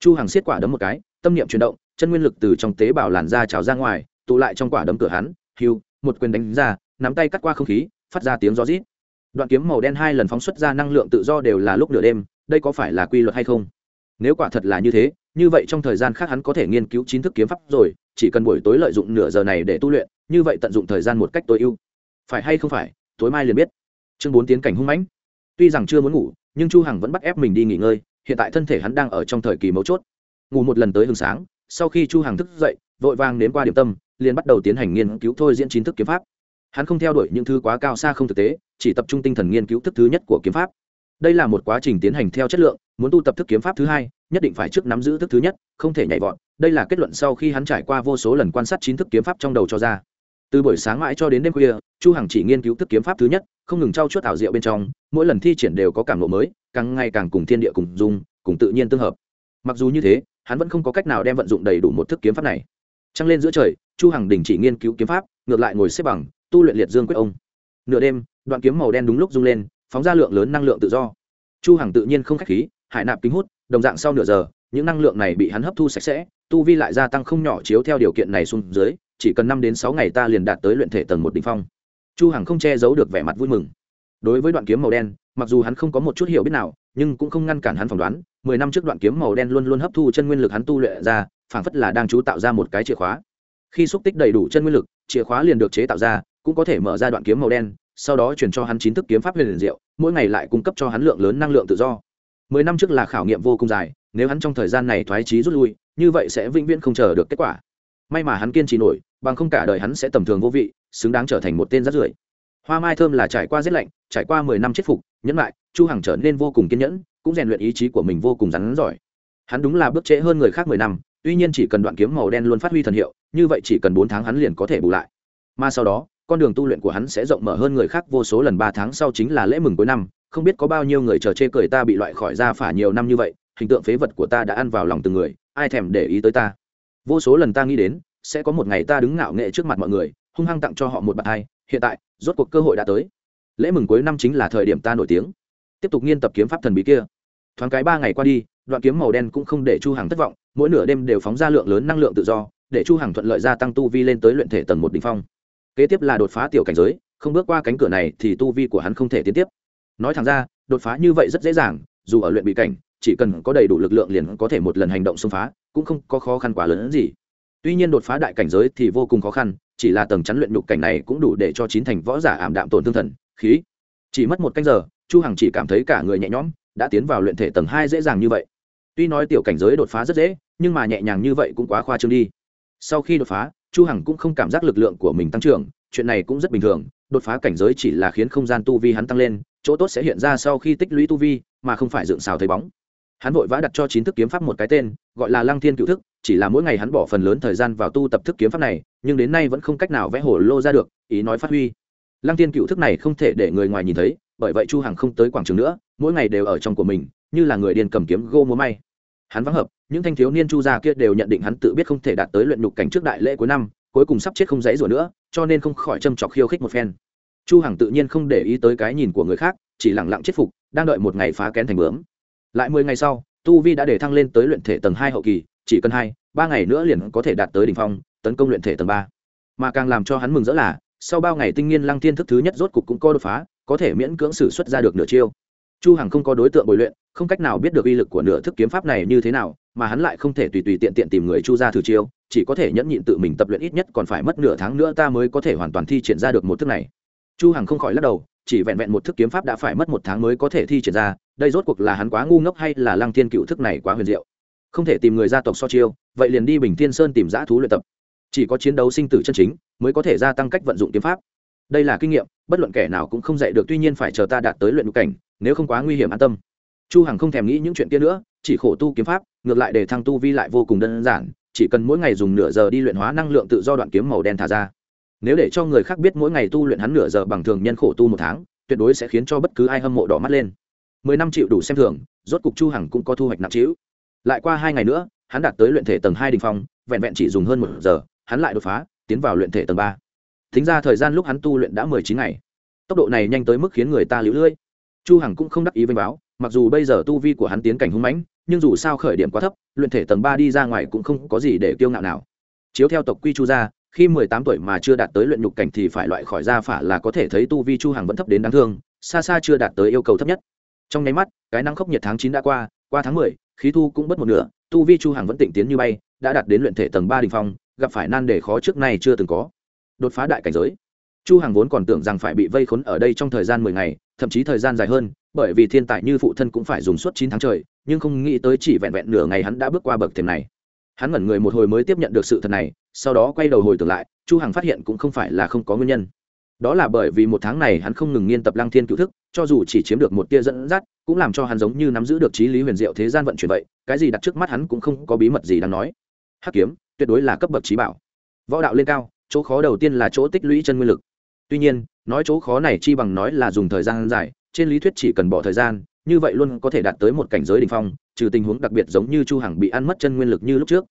Chu hằng xiết quả đấm một cái, tâm niệm chuyển động, chân nguyên lực từ trong tế bào làn ra trào ra ngoài, tụ lại trong quả đấm cửa hắn, hưu, một quyền đánh ra, nắm tay cắt qua không khí, phát ra tiếng gió rít. Đoạn kiếm màu đen hai lần phóng xuất ra năng lượng tự do đều là lúc nửa đêm, đây có phải là quy luật hay không? Nếu quả thật là như thế, như vậy trong thời gian khác hắn có thể nghiên cứu chính thức kiếm pháp rồi, chỉ cần buổi tối lợi dụng nửa giờ này để tu luyện, như vậy tận dụng thời gian một cách tối ưu. Phải hay không phải, tối mai liền biết. Chương bốn tiến cảnh hung mãnh. Tuy rằng chưa muốn ngủ nhưng chu hằng vẫn bắt ép mình đi nghỉ ngơi, hiện tại thân thể hắn đang ở trong thời kỳ mấu chốt. Ngủ một lần tới hừng sáng, sau khi chu hằng thức dậy, vội vàng đến qua điểm tâm, liền bắt đầu tiến hành nghiên cứu thôi diễn chính thức kiếm pháp. Hắn không theo đuổi những thứ quá cao xa không thực tế, chỉ tập trung tinh thần nghiên cứu thức thứ nhất của kiếm pháp. Đây là một quá trình tiến hành theo chất lượng, muốn tu tập thức kiếm pháp thứ hai, nhất định phải trước nắm giữ thức thứ nhất, không thể nhảy vọt. Đây là kết luận sau khi hắn trải qua vô số lần quan sát chính thức kiếm pháp trong đầu cho ra từ buổi sáng mãi cho đến đêm khuya, chu hằng chỉ nghiên cứu thức kiếm pháp thứ nhất, không ngừng trao chuốt ảo diệu bên trong, mỗi lần thi triển đều có cảm ngộ mới, càng ngày càng cùng thiên địa cùng dung, cùng tự nhiên tương hợp. Mặc dù như thế, hắn vẫn không có cách nào đem vận dụng đầy đủ một thức kiếm pháp này. Trăng lên giữa trời, chu hằng đình chỉ nghiên cứu kiếm pháp, ngược lại ngồi xếp bằng, tu luyện liệt dương quyết ông. Nửa đêm, đoạn kiếm màu đen đúng lúc rung lên, phóng ra lượng lớn năng lượng tự do. Chu hằng tự nhiên không khách khí, hải nạp kính hút, đồng dạng sau nửa giờ, những năng lượng này bị hắn hấp thu sạch sẽ, tu vi lại gia tăng không nhỏ chiếu theo điều kiện này xuống dưới chỉ cần năm đến sáu ngày ta liền đạt tới luyện thể tầng một đỉnh phong. Chu hằng không che giấu được vẻ mặt vui mừng. Đối với đoạn kiếm màu đen, mặc dù hắn không có một chút hiểu biết nào, nhưng cũng không ngăn cản hắn phỏng đoán, mười năm trước đoạn kiếm màu đen luôn luôn hấp thu chân nguyên lực hắn tu luyện ra, phảng phất là đang chú tạo ra một cái chìa khóa. Khi xúc tích đầy đủ chân nguyên lực, chìa khóa liền được chế tạo ra, cũng có thể mở ra đoạn kiếm màu đen, sau đó chuyển cho hắn chính thức kiếm pháp huyền liền diệu, mỗi ngày lại cung cấp cho hắn lượng lớn năng lượng tự do. Mười năm trước là khảo nghiệm vô cùng dài, nếu hắn trong thời gian này thoái trí rút lui, như vậy sẽ vĩnh viễn không chờ được kết quả may mà hắn kiên trì nổi, bằng không cả đời hắn sẽ tầm thường vô vị, xứng đáng trở thành một tên rát rưởi. Hoa mai thơm là trải qua rét lạnh, trải qua mười năm chết phục, nhẫn lại, chu hằng trở nên vô cùng kiên nhẫn, cũng rèn luyện ý chí của mình vô cùng rắn giỏi. Hắn đúng là bước trễ hơn người khác mười năm, tuy nhiên chỉ cần đoạn kiếm màu đen luôn phát huy thần hiệu, như vậy chỉ cần bốn tháng hắn liền có thể bù lại. Mà sau đó, con đường tu luyện của hắn sẽ rộng mở hơn người khác vô số lần, ba tháng sau chính là lễ mừng cuối năm, không biết có bao nhiêu người chờ chê cười ta bị loại khỏi ra phả nhiều năm như vậy, hình tượng phế vật của ta đã ăn vào lòng từng người, ai thèm để ý tới ta? Vô số lần ta nghĩ đến, sẽ có một ngày ta đứng ngạo nghệ trước mặt mọi người, hung hăng tặng cho họ một bạt hai, hiện tại, rốt cuộc cơ hội đã tới. Lễ mừng cuối năm chính là thời điểm ta nổi tiếng. Tiếp tục nghiên tập kiếm pháp thần bí kia. Thoáng cái ba ngày qua đi, đoạn kiếm màu đen cũng không để chu hằng thất vọng, mỗi nửa đêm đều phóng ra lượng lớn năng lượng tự do, để chu hằng thuận lợi gia tăng tu vi lên tới luyện thể tầng một đỉnh phong. Kế tiếp là đột phá tiểu cảnh giới, không bước qua cánh cửa này thì tu vi của hắn không thể tiến tiếp. Nói thẳng ra, đột phá như vậy rất dễ dàng, dù ở luyện bị cảnh, chỉ cần có đầy đủ lực lượng liền có thể một lần hành động xông phá cũng không có khó khăn quá lớn hơn gì. Tuy nhiên đột phá đại cảnh giới thì vô cùng khó khăn, chỉ là tầng chắn luyện nhục cảnh này cũng đủ để cho chín thành võ giả ảm đạm tổn thương thần, khí. Chỉ mất một canh giờ, chu hằng chỉ cảm thấy cả người nhẹ nhõm, đã tiến vào luyện thể tầng hai dễ dàng như vậy. Tuy nói tiểu cảnh giới đột phá rất dễ, nhưng mà nhẹ nhàng như vậy cũng quá khoa trương đi. Sau khi đột phá, chu hằng cũng không cảm giác lực lượng của mình tăng trưởng, chuyện này cũng rất bình thường, đột phá cảnh giới chỉ là khiến không gian tu vi hắn tăng lên, chỗ tốt sẽ hiện ra sau khi tích lũy tu vi, mà không phải dựng xào thấy bóng hắn vội vã đặt cho chín thức kiếm pháp một cái tên, gọi là lăng thiên cựu thức, chỉ là mỗi ngày hắn bỏ phần lớn thời gian vào tu tập thức kiếm pháp này, nhưng đến nay vẫn không cách nào vẽ hồ lô ra được, ý nói phát huy. Lăng thiên cựu thức này không thể để người ngoài nhìn thấy, bởi vậy chu hằng không tới quảng trường nữa, mỗi ngày đều ở trong của mình, như là người điên cầm kiếm gô múa may. Hắn vắng hợp, những thanh thiếu niên chu gia kia đều nhận định hắn tự biết không thể đạt tới luyện nhục cảnh trước đại lễ cuối năm, cuối cùng sắp chết không dãy rủa nữa, cho nên không khỏi châm chọc khiêu khích một phen. Chu hằng tự nhiên không để ý tới cái nhìn của người khác, chỉ lặng lặng chết phục, đang đợi một ngày phá kén thành bướm lại mười ngày sau, tu vi đã để thăng lên tới luyện thể tầng hai hậu kỳ, chỉ cần hai, ba ngày nữa liền có thể đạt tới đỉnh phong, tấn công luyện thể tầng ba. Mà càng làm cho hắn mừng rỡ là, sau bao ngày tinh nghiên lăng thiên thức thứ nhất rốt cục cũng có đột phá, có thể miễn cưỡng sử xuất ra được nửa chiêu. Chu hằng không có đối tượng bồi luyện, không cách nào biết được uy lực của nửa thức kiếm pháp này như thế nào, mà hắn lại không thể tùy tùy tiện tiện tìm người chu ra thử chiêu, chỉ có thể nhẫn nhịn tự mình tập luyện ít nhất còn phải mất nửa tháng nữa ta mới có thể hoàn toàn thi triển ra được một thức này chu hằng không khỏi lắc đầu, chỉ vẹn vẹn một thức kiếm pháp đã phải mất một tháng mới có thể thi triển ra, đây rốt cuộc là hắn quá ngu ngốc hay là lăng thiên cựu thức này quá huyền diệu? Không thể tìm người gia tộc so chiêu, vậy liền đi bình thiên sơn tìm giã thú luyện tập. Chỉ có chiến đấu sinh tử chân chính, mới có thể gia tăng cách vận dụng kiếm pháp. Đây là kinh nghiệm, bất luận kẻ nào cũng không dạy được, tuy nhiên phải chờ ta đạt tới luyện ngục cảnh, nếu không quá nguy hiểm an tâm. Chu hằng không thèm nghĩ những chuyện kia nữa, chỉ khổ tu kiếm pháp, ngược lại để thăng tu vi lại vô cùng đơn giản, chỉ cần mỗi ngày dùng nửa giờ đi luyện hóa năng lượng tự do đoạn kiếm màu đen thả ra nếu để cho người khác biết mỗi ngày tu luyện hắn nửa giờ bằng thường nhân khổ tu một tháng, tuyệt đối sẽ khiến cho bất cứ ai hâm mộ đỏ mắt lên. Mười năm chịu đủ xem thường, rốt cục chu hằng cũng có thu hoạch nặng trĩu. Lại qua hai ngày nữa, hắn đạt tới luyện thể tầng hai đỉnh phong, vẹn vẹn chỉ dùng hơn một giờ, hắn lại đột phá, tiến vào luyện thể tầng ba. Thính ra thời gian lúc hắn tu luyện đã mười chín ngày. Tốc độ này nhanh tới mức khiến người ta lũ lưỡi. Chu hằng cũng không đắc ý vênh báo, mặc dù bây giờ tu vi của hắn tiến cảnh hung mãnh, nhưng dù sao khởi điểm quá thấp, luyện thể tầng ba đi ra ngoài cũng không có gì để kiêu ngạo nào. Chiếu theo tộc quy chu gia khi mười tám tuổi mà chưa đạt tới luyện nhục cảnh thì phải loại khỏi gia phả là có thể thấy tu vi chu hằng vẫn thấp đến đáng thương, xa xa chưa đạt tới yêu cầu thấp nhất. Trong nháy mắt, cái nắng khốc nhiệt tháng chín đã qua qua tháng mười, khí thu cũng bất một nửa, tu vi chu hằng vẫn tịnh tiến như bay, đã đạt đến luyện thể tầng ba đỉnh phong, gặp phải nan đề khó trước nay chưa từng có. Đột phá đại cảnh giới. Chu hằng vốn còn tưởng rằng phải bị vây khốn ở đây trong thời gian mười ngày, thậm chí thời gian dài hơn, bởi vì thiên tài như phụ thân cũng phải dùng suốt chín tháng trời, nhưng không nghĩ tới chỉ vẹn vẹn nửa ngày hắn đã bước qua bậc thềm này. Hắn ngẩn người một hồi mới tiếp nhận được sự thật này sau đó quay đầu hồi tưởng lại, chu hằng phát hiện cũng không phải là không có nguyên nhân. Đó là bởi vì một tháng này hắn không ngừng nghiên tập lăng thiên cựu thức, cho dù chỉ chiếm được một tia dẫn dắt, cũng làm cho hắn giống như nắm giữ được trí lý huyền diệu thế gian vận chuyển vậy, cái gì đặt trước mắt hắn cũng không có bí mật gì đáng nói. Hắc kiếm, tuyệt đối là cấp bậc trí bảo. Võ đạo lên cao, chỗ khó đầu tiên là chỗ tích lũy chân nguyên lực. Tuy nhiên, nói chỗ khó này chi bằng nói là dùng thời gian dài, trên lý thuyết chỉ cần bỏ thời gian, như vậy luôn có thể đạt tới một cảnh giới đ ỉ n h phong, trừ tình huống đặc biệt giống như chu hằng bị ăn mất chân nguyên lực như lúc trước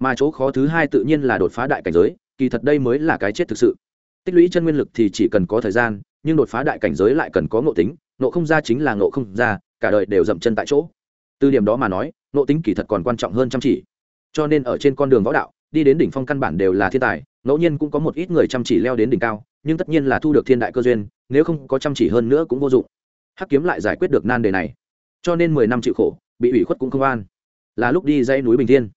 mà chỗ khó thứ hai tự nhiên là đột phá đại cảnh giới, kỳ thật đây mới là cái chết thực sự. Tích lũy chân nguyên lực thì chỉ cần có thời gian, nhưng đột phá đại cảnh giới lại cần có ngộ tính, ngộ không ra chính là ngộ không ra, cả đời đều dậm chân tại chỗ. Từ điểm đó mà nói, ngộ tính kỳ thật còn quan trọng hơn chăm chỉ. Cho nên ở trên con đường võ đạo, đi đến đỉnh phong căn bản đều là thiên tài, ngẫu nhiên cũng có một ít người chăm chỉ leo đến đỉnh cao, nhưng tất nhiên là thu được thiên đại cơ duyên, nếu không có chăm chỉ hơn nữa cũng vô dụng. Hắc kiếm lại giải quyết được nan đề này. Cho nên mười năm chịu khổ, bị ủy khuất cũng không an. Là lúc đi dãy núi bình thiên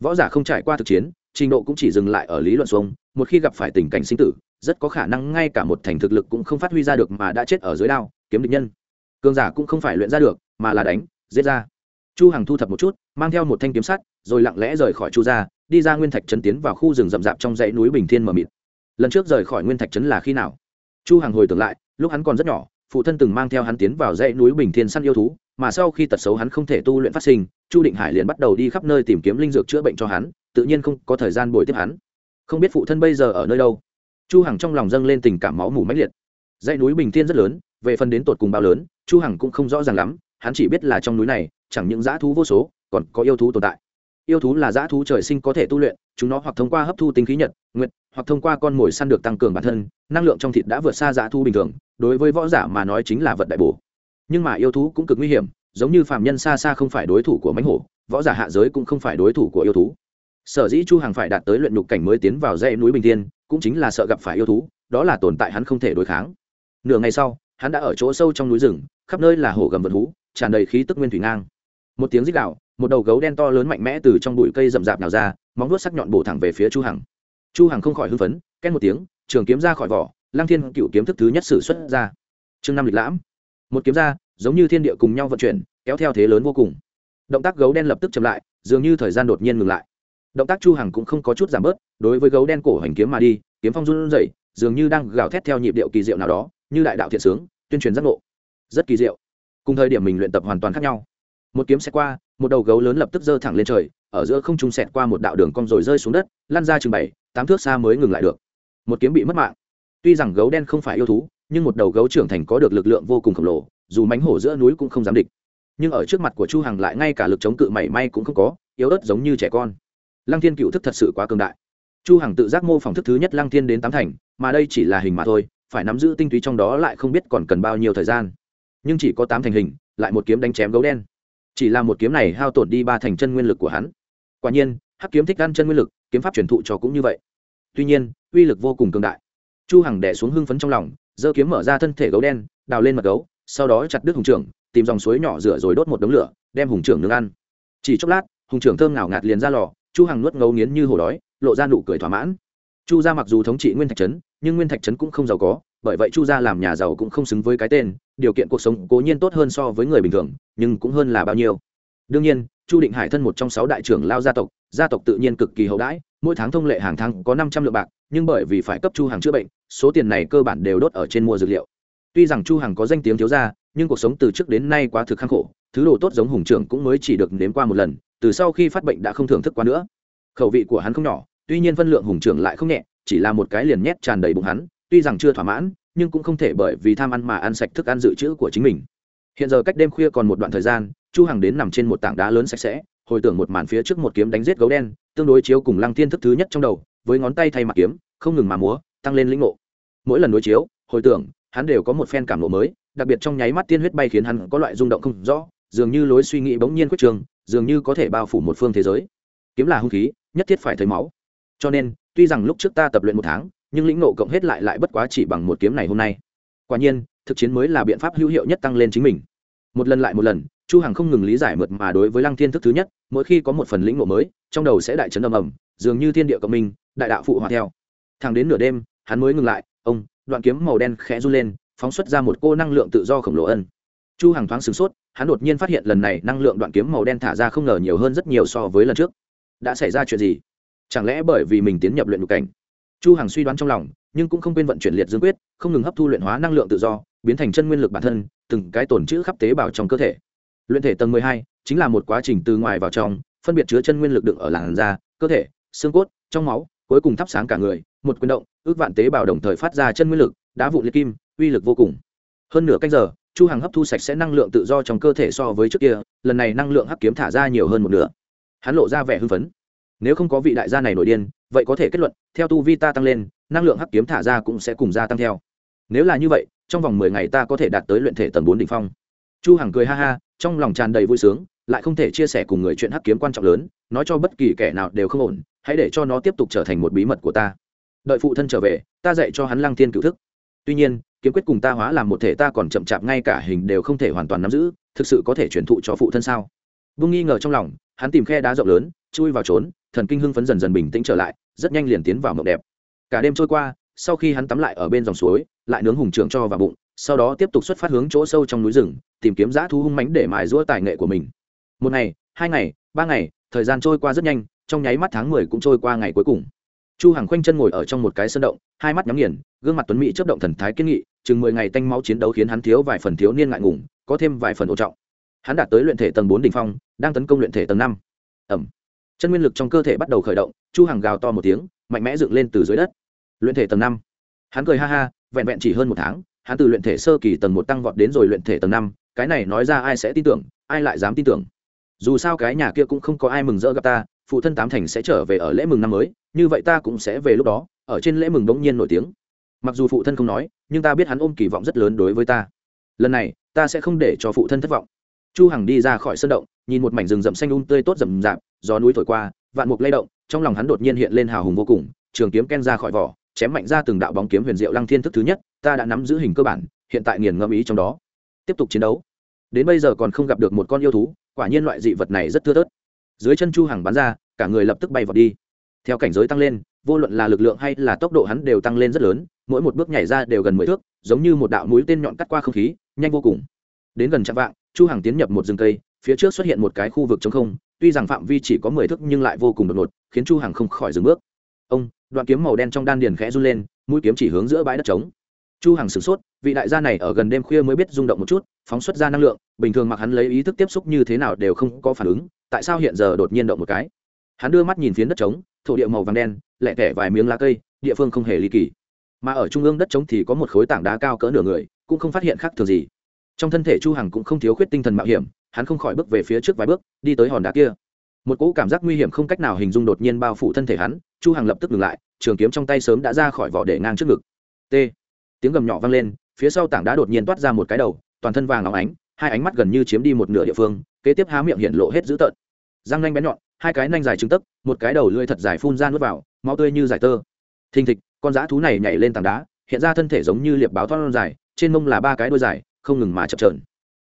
võ giả không trải qua thực chiến, trình độ cũng chỉ dừng lại ở lý luận xuống, một khi gặp phải tình cảnh sinh tử, rất có khả năng ngay cả một thành thực lực cũng không phát huy ra được mà đã chết ở dưới đao, kiếm địch nhân. Cường giả cũng không phải luyện ra được, mà là đánh, giết ra. Chu hằng thu thập một chút, mang theo một thanh kiếm sắt, rồi lặng lẽ rời khỏi chu gia, đi ra nguyên thạch trấn tiến vào khu rừng rậm rạp trong dãy núi bình thiên mờ mịt. Lần trước rời khỏi nguyên thạch trấn là khi nào? Chu hằng hồi tưởng lại, lúc hắn còn rất nhỏ, phụ thân từng mang theo hắn tiến vào dãy núi bình thiên săn yêu thú mà sau khi tật xấu hắn không thể tu luyện phát sinh, chu định hải liền bắt đầu đi khắp nơi tìm kiếm linh dược chữa bệnh cho hắn, tự nhiên không có thời gian bồi tiếp hắn. Không biết phụ thân bây giờ ở nơi đâu. Chu hằng trong lòng dâng lên tình cảm máu mủ mãnh liệt. Dãy núi bình thiên rất lớn, về phần đến tột cùng bao lớn, chu hằng cũng không rõ ràng lắm, hắn chỉ biết là trong núi này, chẳng những dã thú vô số, còn có yêu thú tồn tại. Yêu thú là dã thú trời sinh có thể tu luyện, chúng nó hoặc thông qua hấp thu tinh khí nhật, nguyệt, hoặc thông qua con mồi săn được tăng cường bản thân, năng lượng trong thịt đã vượt xa dã thú bình thường, đối với võ giả mà nói chính là vật đại bổ nhưng mà yêu thú cũng cực nguy hiểm, giống như phạm nhân xa xa không phải đối thủ của mãnh hổ, võ giả hạ giới cũng không phải đối thủ của yêu thú. Sở dĩ chu hằng phải đạt tới luyện nhục cảnh mới tiến vào dãy núi bình thiên, cũng chính là sợ gặp phải yêu thú, đó là tồn tại hắn không thể đối kháng. Nửa ngày sau, hắn đã ở chỗ sâu trong núi rừng, khắp nơi là hổ gầm vật thú tràn đầy khí tức nguyên thủy ngang. Một tiếng rít gạo một đầu gấu đen to lớn mạnh mẽ từ trong bụi cây rậm rạp nào ra, móng vuốt sắc nhọn bổ thẳng về phía chu hằng. Chu hằng không khỏi hưng phấn két một tiếng, trường kiếm ra khỏi vỏ lang thiên cựu kiếm thức thứ nhất sử xuất ra. Chương năm lịch lãm một kiếm ra, giống như thiên địa cùng nhau vận chuyển, kéo theo thế lớn vô cùng. Động tác gấu đen lập tức chậm lại, dường như thời gian đột nhiên ngừng lại. Động tác chu hằng cũng không có chút giảm bớt, đối với gấu đen cổ hành kiếm mà đi, kiếm phong run rẩy, dường như đang gào thét theo nhịp điệu kỳ diệu nào đó, như đại đạo thiện sướng, tuyên truyền giác ngộ. Rất kỳ diệu. Cùng thời điểm mình luyện tập hoàn toàn khác nhau. Một kiếm sẽ qua, một đầu gấu lớn lập tức giơ thẳng lên trời, ở giữa không trung xẹt qua một đạo đường cong rồi rơi xuống đất, lăn ra chừng bảy, tám thước xa mới ngừng lại được. Một kiếm bị mất mạng. Tuy rằng gấu đen không phải yêu thú nhưng một đầu gấu trưởng thành có được lực lượng vô cùng khổng lồ, dù mánh hổ giữa núi cũng không dám địch. Nhưng ở trước mặt của chu hằng lại ngay cả lực chống cự mảy may cũng không có, yếu ớt giống như trẻ con. Lăng thiên cựu thức thật sự quá cường đại. Chu hằng tự giác mô phỏng thức thứ nhất lăng thiên đến tám thành, mà đây chỉ là hình mà thôi, phải nắm giữ tinh túy trong đó lại không biết còn cần bao nhiêu thời gian. Nhưng chỉ có tám thành hình, lại một kiếm đánh chém gấu đen. Chỉ là một kiếm này hao tổn đi ba thành chân nguyên lực của hắn. Quả nhiên, hắc kiếm thích ăn chân nguyên lực, kiếm pháp truyền thụ cho cũng như vậy. Tuy nhiên, uy lực vô cùng cường đại chu hằng đè xuống hưng phấn trong lòng, giơ kiếm mở ra thân thể gấu đen, đào lên mật gấu, sau đó chặt đứt hùng trưởng, tìm dòng suối nhỏ rửa rồi đốt một đống lửa, đem hùng trưởng nướng ăn. Chỉ chốc lát, hùng trưởng thơm ngào ngạt liền ra lò, chu hằng nuốt ngấu nghiến như hổ đói, lộ ra nụ cười thỏa mãn. Chu gia mặc dù thống trị nguyên thạch trấn, nhưng nguyên thạch trấn cũng không giàu có, bởi vậy chu gia làm nhà giàu cũng không xứng với cái tên, điều kiện cuộc sống cố nhiên tốt hơn so với người bình thường, nhưng cũng hơn là bao nhiêu. Đương nhiên chu định hải thân một trong sáu đại trưởng lao gia tộc gia tộc tự nhiên cực kỳ hậu đãi, mỗi tháng thông lệ hàng tháng có năm trăm lượng bạc, nhưng bởi vì phải cấp chu hàng chữa bệnh, số tiền này cơ bản đều đốt ở trên mua dược liệu. Tuy rằng chu hàng có danh tiếng thiếu gia, nhưng cuộc sống từ trước đến nay quá thực khắc khổ, thứ đồ tốt giống hùng trưởng cũng mới chỉ được nếm qua một lần, từ sau khi phát bệnh đã không thưởng thức qua nữa. Khẩu vị của hắn không nhỏ, tuy nhiên phân lượng hùng trưởng lại không nhẹ, chỉ là một cái liền nhét tràn đầy bụng hắn, tuy rằng chưa thỏa mãn, nhưng cũng không thể bởi vì tham ăn mà ăn sạch thức ăn dự trữ của chính mình. Hiện giờ cách đêm khuya còn một đoạn thời gian chu hằng đến nằm trên một tảng đá lớn sạch sẽ, hồi tưởng một màn phía trước một kiếm đánh giết gấu đen, tương đối chiếu cùng lăng thiên thức thứ nhất trong đầu, với ngón tay thay mặt kiếm, không ngừng mà múa, tăng lên lĩnh ngộ. Mỗi lần đối chiếu, hồi tưởng, hắn đều có một phen cảm ngộ mới, đặc biệt trong nháy mắt tiên huyết bay khiến hắn có loại rung động không rõ, dường như lối suy nghĩ bỗng nhiên quyết trường, dường như có thể bao phủ một phương thế giới. Kiếm là hung khí, nhất thiết phải thấy máu. Cho nên, tuy rằng lúc trước ta tập luyện một tháng, nhưng lĩnh nộ cộng hết lại lại bất quá chỉ bằng một kiếm này hôm nay. Quả nhiên, thực chiến mới là biện pháp hữu hiệu nhất tăng lên chính mình. Một lần lại một lần chu hằng không ngừng lý giải mượt mà đối với lăng thiên thức thứ nhất, mỗi khi có một phần lĩnh ngộ mới, trong đầu sẽ đại chấn ầm ầm, dường như thiên địa cộng minh, đại đạo phụ hòa theo. Thẳng đến nửa đêm, hắn mới ngừng lại, ông, đoạn kiếm màu đen khẽ run lên, phóng xuất ra một cô năng lượng tự do khổng lồ ân. Chu hằng thoáng sửng sốt, hắn đột nhiên phát hiện lần này năng lượng đoạn kiếm màu đen thả ra không ngờ nhiều hơn rất nhiều so với lần trước. Đã xảy ra chuyện gì? Chẳng lẽ bởi vì mình tiến nhập luyện nhục cảnh? Chu hằng suy đoán trong lòng, nhưng cũng không quên vận chuyển liệt dương quyết, không ngừng hấp thu luyện hóa năng lượng tự do, biến thành chân nguyên lực bản thân, từng cái tổn chữ khắp tế bào trong cơ thể luyện thể tầng 12 chính là một quá trình từ ngoài vào trong, phân biệt chứa chân nguyên lực đựng ở làn da, cơ thể, xương cốt, trong máu, cuối cùng thắp sáng cả người, một quyền động, ước vạn tế bào đồng thời phát ra chân nguyên lực, đá vụ liệt kim, uy lực vô cùng. Hơn nửa canh giờ, chu hằng hấp thu sạch sẽ năng lượng tự do trong cơ thể so với trước kia, lần này năng lượng hắc kiếm thả ra nhiều hơn một nửa. Hắn lộ ra vẻ hưng phấn. Nếu không có vị đại gia này nổi điên, vậy có thể kết luận, theo tu vi ta tăng lên, năng lượng hắc kiếm thả ra cũng sẽ cùng gia tăng theo. Nếu là như vậy, trong vòng mười ngày ta có thể đạt tới luyện thể tầng bốn đỉnh phong chu hằng cười ha ha, trong lòng tràn đầy vui sướng, lại không thể chia sẻ cùng người chuyện hắc kiếm quan trọng lớn, nói cho bất kỳ kẻ nào đều không ổn, hãy để cho nó tiếp tục trở thành một bí mật của ta. Đợi phụ thân trở về, ta dạy cho hắn lăng thiên cửu thức. Tuy nhiên, kiếm quyết cùng ta hóa làm một thể ta còn chậm chạp ngay cả hình đều không thể hoàn toàn nắm giữ, thực sự có thể truyền thụ cho phụ thân sao? Vương nghi ngờ trong lòng, hắn tìm khe đá rộng lớn, chui vào trốn, thần kinh hưng phấn dần dần bình tĩnh trở lại, rất nhanh liền tiến vào mộng đẹp. Cả đêm trôi qua, sau khi hắn tắm lại ở bên dòng suối, lại nướng hùng trưởng cho vào bụng sau đó tiếp tục xuất phát hướng chỗ sâu trong núi rừng, tìm kiếm dã thú hung mánh để mài rũa tài nghệ của mình. Một ngày, hai ngày, ba ngày, thời gian trôi qua rất nhanh, trong nháy mắt tháng mười cũng trôi qua ngày cuối cùng. Chu hằng khoanh chân ngồi ở trong một cái sân động, hai mắt nhắm nghiền, gương mặt tuấn mỹ chớp động thần thái kiên nghị, chừng mười ngày tanh máu chiến đấu khiến hắn thiếu vài phần thiếu niên ngại ngùng, có thêm vài phần ổn trọng. Hắn đạt tới luyện thể tầng bốn đỉnh phong, đang tấn công luyện thể tầng năm. Ẩm. Chân nguyên lực trong cơ thể bắt đầu khởi động, chu hằng gào to một tiếng, mạnh mẽ dựng lên từ dưới đất. Luyện thể tầng năm. Hắn cười ha ha, vẹn vẹn chỉ hơn một tháng hắn từ luyện thể sơ kỳ tầng một tăng vọt đến rồi luyện thể tầng năm, cái này nói ra ai sẽ tin tưởng, ai lại dám tin tưởng. Dù sao cái nhà kia cũng không có ai mừng rỡ gặp ta, phụ thân tám thành sẽ trở về ở lễ mừng năm mới, như vậy ta cũng sẽ về lúc đó, ở trên lễ mừng bỗng nhiên nổi tiếng. Mặc dù phụ thân không nói, nhưng ta biết hắn ôm kỳ vọng rất lớn đối với ta. Lần này, ta sẽ không để cho phụ thân thất vọng. Chu hằng đi ra khỏi sân động, nhìn một mảnh rừng rậm xanh um tươi tốt rậm rạp, gió núi thổi qua, vạn mục lay động, trong lòng hắn đột nhiên hiện lên hào hùng vô cùng, trường kiếm ken ra khỏi vỏ, chém mạnh ra từng đạo bóng kiếm huyền diệu lăng thiên thức thứ nhất ta đã nắm giữ hình cơ bản, hiện tại nghiền ngẫm ý trong đó. Tiếp tục chiến đấu. Đến bây giờ còn không gặp được một con yêu thú, quả nhiên loại dị vật này rất thưa thớt. Dưới chân chu hằng bắn ra, cả người lập tức bay vào đi. Theo cảnh giới tăng lên, vô luận là lực lượng hay là tốc độ hắn đều tăng lên rất lớn, mỗi một bước nhảy ra đều gần mười thước, giống như một đạo mũi tên nhọn cắt qua không khí, nhanh vô cùng. Đến gần chạm vạng chu hằng tiến nhập một rừng cây, phía trước xuất hiện một cái khu vực trống không, tuy rằng phạm vi chỉ có mười thước nhưng lại vô cùng đột ngột, khiến chu hằng không khỏi dừng bước. Ông, đoạn kiếm màu đen trong đan điền khẽ run lên, mũi kiếm chỉ hướng giữa bãi đất trống chu hằng sửng sốt, vị đại gia này ở gần đêm khuya mới biết rung động một chút, phóng xuất ra năng lượng, bình thường mặc hắn lấy ý thức tiếp xúc như thế nào đều không có phản ứng, tại sao hiện giờ đột nhiên động một cái? Hắn đưa mắt nhìn phiến đất trống, thổ địa màu vàng đen, lẻ tẻ vài miếng lá cây, địa phương không hề ly kỳ. Mà ở trung ương đất trống thì có một khối tảng đá cao cỡ nửa người, cũng không phát hiện khác thường gì. Trong thân thể chu hằng cũng không thiếu khuyết tinh thần mạo hiểm, hắn không khỏi bước về phía trước vài bước, đi tới hòn đá kia. Một cỗ cảm giác nguy hiểm không cách nào hình dung đột nhiên bao phủ thân thể hắn, chu hằng lập tức dừng lại, trường kiếm trong tay sớm đã ra khỏi vỏ để ngang trước ngực. T tiếng gầm nhỏ vang lên, phía sau tảng đá đột nhiên toát ra một cái đầu, toàn thân vàng óng ánh, hai ánh mắt gần như chiếm đi một nửa địa phương, kế tiếp há miệng hiện lộ hết dữ tợn. Răng nanh bén nhọn, hai cái nanh dài trứng tấc, một cái đầu lưỡi thật dài phun ra nuốt vào, máu tươi như giải tơ. Thình thịch, con dã thú này nhảy lên tảng đá, hiện ra thân thể giống như liệp báo thon dài, trên mông là ba cái đuôi dài, không ngừng mà chập trờn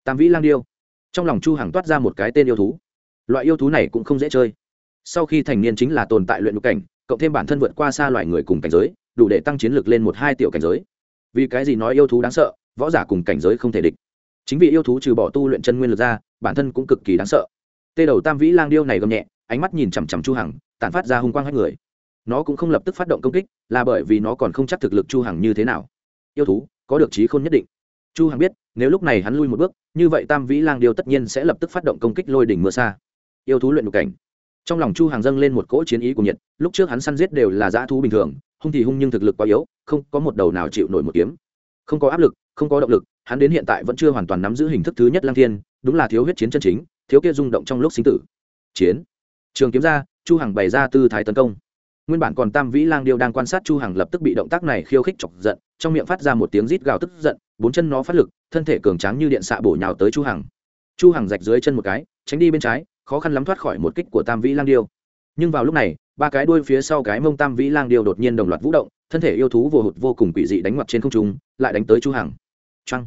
tam vĩ lang điêu. Trong lòng chu hằng toát ra một cái tên yêu thú. Loại yêu thú này cũng không dễ chơi. Sau khi thành niên chính là tồn tại luyện nhục cảnh, cộng thêm bản thân vượt qua xa loài người cùng cảnh giới, đủ để tăng chiến lực lên một hai tiểu cảnh giới vì cái gì nói yêu thú đáng sợ, võ giả cùng cảnh giới không thể địch. Chính vì yêu thú trừ bỏ tu luyện chân nguyên lực ra, bản thân cũng cực kỳ đáng sợ. Tê đầu tam vĩ lang điêu này gầm nhẹ, ánh mắt nhìn chằm chằm chu hằng, tản phát ra hung quang hai người. Nó cũng không lập tức phát động công kích, là bởi vì nó còn không chắc thực lực chu hằng như thế nào. Yêu thú, có được trí khôn nhất định. Chu hằng biết, nếu lúc này hắn lui một bước, như vậy tam vĩ lang điêu tất nhiên sẽ lập tức phát động công kích lôi đỉnh mưa xa. Yêu thú luyện nhục cảnh. Trong lòng chu hàng dâng lên một cỗ chiến ý của nhiệt, lúc trước hắn săn giết đều là dã thú bình thường hung thì hung nhưng thực lực quá yếu, không có một đầu nào chịu nổi một kiếm. Không có áp lực, không có động lực, hắn đến hiện tại vẫn chưa hoàn toàn nắm giữ hình thức thứ nhất lang thiên, đúng là thiếu huyết chiến chân chính, thiếu kia rung động trong lúc sinh tử. Chiến. Trường kiếm ra, chu hằng bày ra tư thái tấn công. Nguyên bản còn tam vĩ lang điêu đang quan sát chu hằng lập tức bị động tác này khiêu khích chọc giận, trong miệng phát ra một tiếng rít gào tức giận, bốn chân nó phát lực, thân thể cường tráng như điện xạ bổ nhào tới chu hằng. Chu hằng rạch dưới chân một cái, tránh đi bên trái, khó khăn lắm thoát khỏi một kích của tam vĩ lang điêu nhưng vào lúc này, ba cái đuôi phía sau cái mông tam vĩ lang điêu đột nhiên đồng loạt vũ động, thân thể yêu thú vô hụt vô cùng quỷ dị đánh mặt trên không trung, lại đánh tới chu hằng. Trăng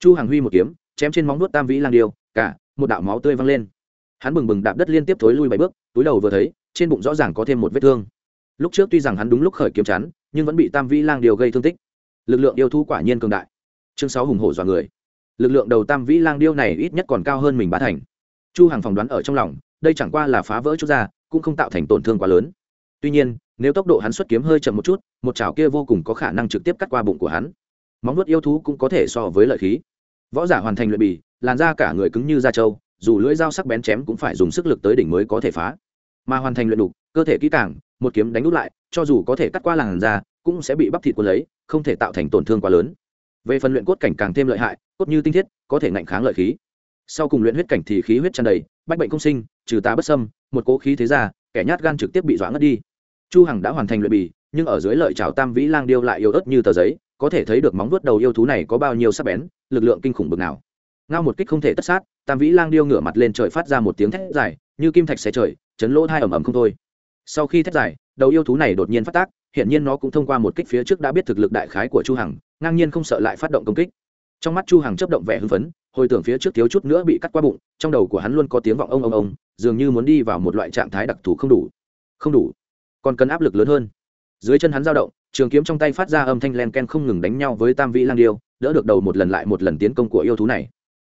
chu hằng huy một kiếm, chém trên móng nuốt tam vĩ lang điêu, cả một đạo máu tươi văng lên. Hắn bừng bừng đạp đất liên tiếp thối lui bảy bước, túi đầu vừa thấy, trên bụng rõ ràng có thêm một vết thương. Lúc trước tuy rằng hắn đúng lúc khởi kiếm chắn, nhưng vẫn bị tam vĩ lang điêu gây thương tích. Lực lượng yêu thú quả nhiên cường đại. Chương sáu hùng hổ dọa người. Lực lượng đầu tam vĩ lang điêu này ít nhất còn cao hơn mình bá thành. Chu hằng phỏng đoán ở trong lòng, đây chẳng qua là phá vỡ chút ra cũng không tạo thành tổn thương quá lớn. Tuy nhiên, nếu tốc độ hắn xuất kiếm hơi chậm một chút, một chảo kia vô cùng có khả năng trực tiếp cắt qua bụng của hắn. Móng vuốt yêu thú cũng có thể so với lợi khí. Võ giả hoàn thành luyện bì, làn da cả người cứng như da trâu, dù lưỡi dao sắc bén chém cũng phải dùng sức lực tới đỉnh mới có thể phá. Mà hoàn thành luyện đục, cơ thể kỹ càng, một kiếm đánh út lại, cho dù có thể cắt qua làn da, cũng sẽ bị bắp thịt cuốn lấy, không thể tạo thành tổn thương quá lớn. Về phần luyện cốt cảnh càng thêm lợi hại, cốt như tinh thiết, có thể ngạnh kháng lợi khí. Sau cùng luyện huyết cảnh thì khí huyết tràn đầy, bách bệnh công sinh trừ ta bất sâm một cố khí thế ra, kẻ nhát gan trực tiếp bị dọa ngất đi. Chu hằng đã hoàn thành luyện bì, nhưng ở dưới lợi chảo tam vĩ lang điêu lại yếu ớt như tờ giấy, có thể thấy được móng vuốt đầu yêu thú này có bao nhiêu sắc bén, lực lượng kinh khủng bực nào. Ngao một kích không thể tất sát, tam vĩ lang điêu ngửa mặt lên trời phát ra một tiếng thét dài, như kim thạch xé trời, chấn lỗ hai ầm ầm không thôi. Sau khi thét dài, đầu yêu thú này đột nhiên phát tác hiện nhiên nó cũng thông qua một kích phía trước đã biết thực lực đại khái của chu hằng, ngang nhiên không sợ lại phát động công kích. Trong mắt chu hằng chớp động vẻ hưng phấn hồi tưởng phía trước thiếu chút nữa bị cắt qua bụng, trong đầu của hắn luôn có tiếng vọng ông ông ông, dường như muốn đi vào một loại trạng thái đặc thù không đủ. Không đủ. Còn cần áp lực lớn hơn. Dưới chân hắn dao động, trường kiếm trong tay phát ra âm thanh len ken không ngừng đánh nhau với tam vĩ lang điêu, đỡ được đầu một lần lại một lần tiến công của yêu thú này.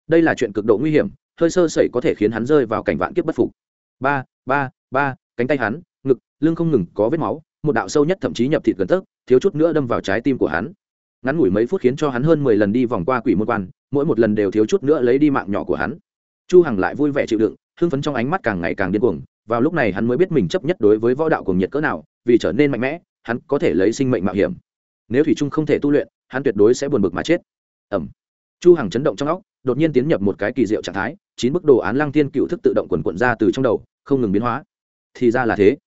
Đây là chuyện cực độ nguy hiểm, hơi sơ sẩy có thể khiến hắn rơi vào cảnh vạn kiếp bất phục. Ba ba ba, cánh tay hắn, ngực, lưng không ngừng có vết máu, một đạo sâu nhất thậm chí nhập thịt gần tấc, thiếu chút nữa đâm vào trái tim của hắn. Ngắn ngủi mấy phút khiến cho hắn hơn mười lần đi vòng qua quỷ môn quan mỗi một lần đều thiếu chút nữa lấy đi mạng nhỏ của hắn. Chu hằng lại vui vẻ chịu đựng, hưng phấn trong ánh mắt càng ngày càng điên cuồng, vào lúc này hắn mới biết mình chấp nhất đối với võ đạo cuồng nhiệt cỡ nào, vì trở nên mạnh mẽ, hắn có thể lấy sinh mệnh mạo hiểm. Nếu thủy trung không thể tu luyện, hắn tuyệt đối sẽ buồn bực mà chết. Ẩm. Chu hằng chấn động trong óc, đột nhiên tiến nhập một cái kỳ diệu trạng thái, chín bức đồ án lăng thiên cựu thức tự động quần quận ra từ trong đầu, không ngừng biến hóa. Thì ra là thế.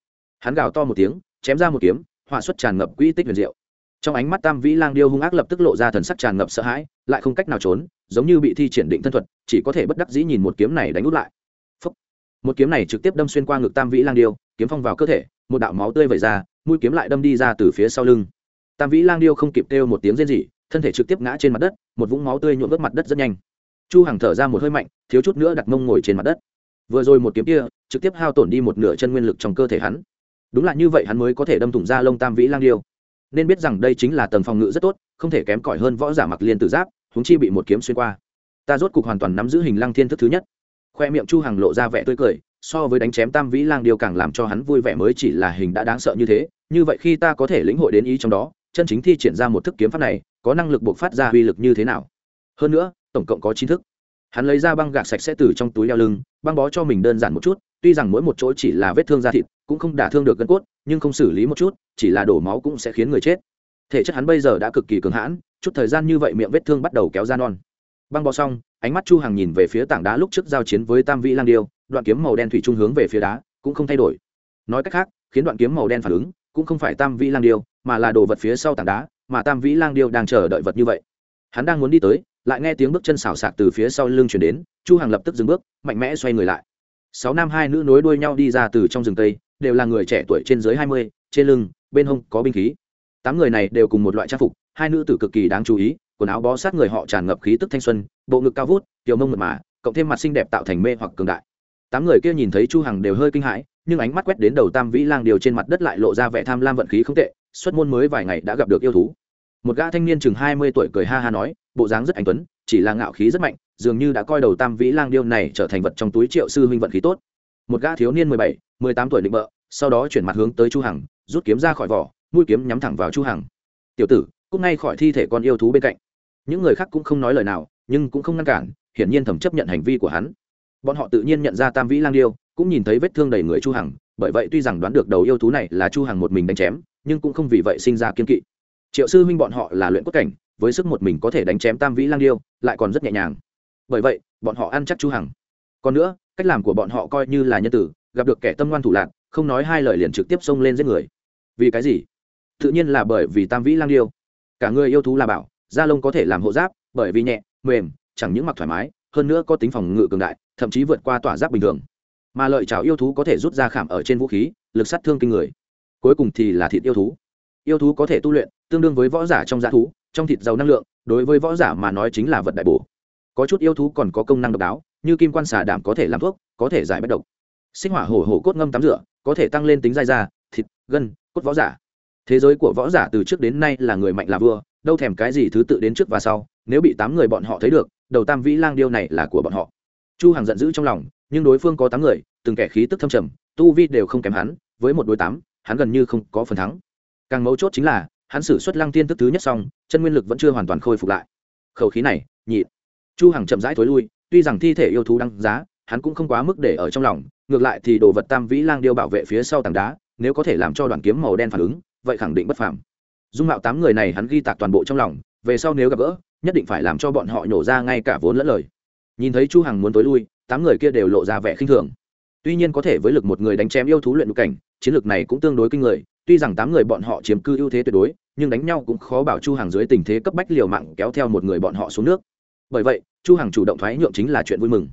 Hắn gào to một tiếng, chém ra một kiếm, họa xuất tràn ngập quỹ tích huyền diệu trong ánh mắt tam vĩ lang điêu hung ác lập tức lộ ra thần sắc tràn ngập sợ hãi, lại không cách nào trốn, giống như bị thi triển định thân thuật, chỉ có thể bất đắc dĩ nhìn một kiếm này đánh út lại. Phúc. một kiếm này trực tiếp đâm xuyên qua ngực tam vĩ lang điêu, kiếm phong vào cơ thể, một đạo máu tươi vẩy ra, mũi kiếm lại đâm đi ra từ phía sau lưng. Tam vĩ lang điêu không kịp kêu một tiếng rên rỉ, thân thể trực tiếp ngã trên mặt đất, một vũng máu tươi nhuộm vớt mặt đất rất nhanh. Chu hằng thở ra một hơi mạnh, thiếu chút nữa đặt mông ngồi trên mặt đất. Vừa rồi một kiếm kia, trực tiếp hao tổn đi một nửa chân nguyên lực trong cơ thể hắn. Đúng là như vậy hắn mới có thể đâm thủng ra lông tam vĩ lang điêu nên biết rằng đây chính là tầng phòng ngự rất tốt, không thể kém cỏi hơn võ giả mặc liên tử giáp húng chi bị một kiếm xuyên qua. Ta rốt cục hoàn toàn nắm giữ hình lăng thiên thức thứ nhất. Khoe miệng chu hằng lộ ra vẻ tươi cười, so với đánh chém tam vĩ lang điều càng làm cho hắn vui vẻ mới chỉ là hình đã đáng sợ như thế. Như vậy khi ta có thể lĩnh hội đến ý trong đó, chân chính thi triển ra một thức kiếm pháp này, có năng lực buộc phát ra uy lực như thế nào? Hơn nữa, tổng cộng có chín thức. Hắn lấy ra băng gạc sạch sẽ từ trong túi đeo lưng, băng bó cho mình đơn giản một chút tuy rằng mỗi một chỗ chỉ là vết thương da thịt, cũng không đả thương được gân cốt, nhưng không xử lý một chút, chỉ là đổ máu cũng sẽ khiến người chết. Thể chất hắn bây giờ đã cực kỳ cường hãn, chút thời gian như vậy miệng vết thương bắt đầu kéo ra non. Băng bò xong, ánh mắt chu hằng nhìn về phía tảng đá lúc trước giao chiến với tam vĩ lang điêu, đoạn kiếm màu đen thủy trung hướng về phía đá, cũng không thay đổi. Nói cách khác, khiến đoạn kiếm màu đen phản ứng, cũng không phải tam vĩ lang điêu, mà là đồ vật phía sau tảng đá, mà tam vĩ lang điêu đang chờ đợi vật như vậy. Hắn đang muốn đi tới, lại nghe tiếng bước chân xào xạc từ phía sau lưng chuyển đến, chu hằng lập tức dừng bước, mạnh mẽ xoay người lại sáu nam hai nữ nối đuôi nhau đi ra từ trong rừng tây, đều là người trẻ tuổi trên dưới hai mươi, trên lưng, bên hông có binh khí. Tám người này đều cùng một loại trang phục, hai nữ tử cực kỳ đáng chú ý, quần áo bó sát người họ tràn ngập khí tức thanh xuân, bộ ngực cao vút, tiểu mông mật mà, cộng thêm mặt xinh đẹp tạo thành mê hoặc cường đại. Tám người kia nhìn thấy chu hằng đều hơi kinh hãi, nhưng ánh mắt quét đến đầu tam vĩ lang điều trên mặt đất lại lộ ra vẻ tham lam vận khí không tệ, xuất môn mới vài ngày đã gặp được yêu thú. Một gã thanh niên chừng hai mươi tuổi cười ha ha nói, bộ dáng rất anh tuấn, chỉ là ngạo khí rất mạnh dường như đã coi đầu tam vĩ lang điêu này trở thành vật trong túi triệu sư huynh vận khí tốt. Một gã thiếu niên mười bảy, mười tám tuổi định bợ, sau đó chuyển mặt hướng tới chu hằng, rút kiếm ra khỏi vỏ, mũi kiếm nhắm thẳng vào chu hằng. Tiểu tử, cũng ngay khỏi thi thể con yêu thú bên cạnh. Những người khác cũng không nói lời nào, nhưng cũng không ngăn cản, hiển nhiên thẩm chấp nhận hành vi của hắn. Bọn họ tự nhiên nhận ra tam vĩ lang điêu, cũng nhìn thấy vết thương đầy người chu hằng, bởi vậy tuy rằng đoán được đầu yêu thú này là chu hằng một mình đánh chém, nhưng cũng không vì vậy sinh ra kiên kỵ. Triệu sư huynh bọn họ là luyện cốt cảnh, với sức một mình có thể đánh chém tam vĩ lang điêu, lại còn rất nhẹ nhàng bởi vậy, bọn họ ăn chắc chu hằng. Còn nữa, cách làm của bọn họ coi như là nhân tử, gặp được kẻ tâm ngoan thủ lạc, không nói hai lời liền trực tiếp xông lên giết người. Vì cái gì? Tự nhiên là bởi vì tam vĩ lang điêu. Cả người yêu thú là bảo, da lông có thể làm hộ giáp, bởi vì nhẹ, mềm, chẳng những mặc thoải mái, hơn nữa có tính phòng ngự cường đại, thậm chí vượt qua tỏa giáp bình thường. Mà lợi chảo yêu thú có thể rút ra khảm ở trên vũ khí, lực sát thương kinh người. Cuối cùng thì là thịt yêu thú. Yêu thú có thể tu luyện, tương đương với võ giả trong g thú, trong thịt giàu năng lượng, đối với võ giả mà nói chính là vật đại bổ có chút yêu thú còn có công năng độc đáo, như kim quan xà đảm có thể làm thuốc, có thể giải bất độc. Sinh hỏa hổ hổ cốt ngâm tắm rửa, có thể tăng lên tính dai da, thịt, gân, cốt võ giả. Thế giới của võ giả từ trước đến nay là người mạnh là vua, đâu thèm cái gì thứ tự đến trước và sau, nếu bị tám người bọn họ thấy được, đầu tam vĩ lang điêu này là của bọn họ. Chu hằng giận dữ trong lòng, nhưng đối phương có tám người, từng kẻ khí tức thâm trầm, tu vi đều không kém hắn, với một đối tám, hắn gần như không có phần thắng. Càng mấu chốt chính là, hắn sử xuất lăng tiên tức thứ nhất xong, chân nguyên lực vẫn chưa hoàn toàn khôi phục lại. Khẩu khí này nhị chu hằng chậm rãi thối lui, tuy rằng thi thể yêu thú đăng giá, hắn cũng không quá mức để ở trong lòng, ngược lại thì đồ vật tam vĩ lang điêu bảo vệ phía sau tảng đá, nếu có thể làm cho đoàn kiếm màu đen phản ứng, vậy khẳng định bất phàm. Dung mạo tám người này hắn ghi tạc toàn bộ trong lòng, về sau nếu gặp gỡ, nhất định phải làm cho bọn họ nhổ ra ngay cả vốn lẫn lời. Nhìn thấy chu hằng muốn tối lui, tám người kia đều lộ ra vẻ khinh thường. Tuy nhiên có thể với lực một người đánh chém yêu thú luyện nhục cảnh, chiến lược này cũng tương đối kinh người, tuy rằng tám người bọn họ chiếm cư ưu thế tuyệt đối, nhưng đánh nhau cũng khó bảo chu hàng dưới tình thế cấp bách liều mạng kéo theo một người bọn họ xuống nước bởi vậy, chu hàng chủ động thoái nhượng chính là chuyện vui mừng.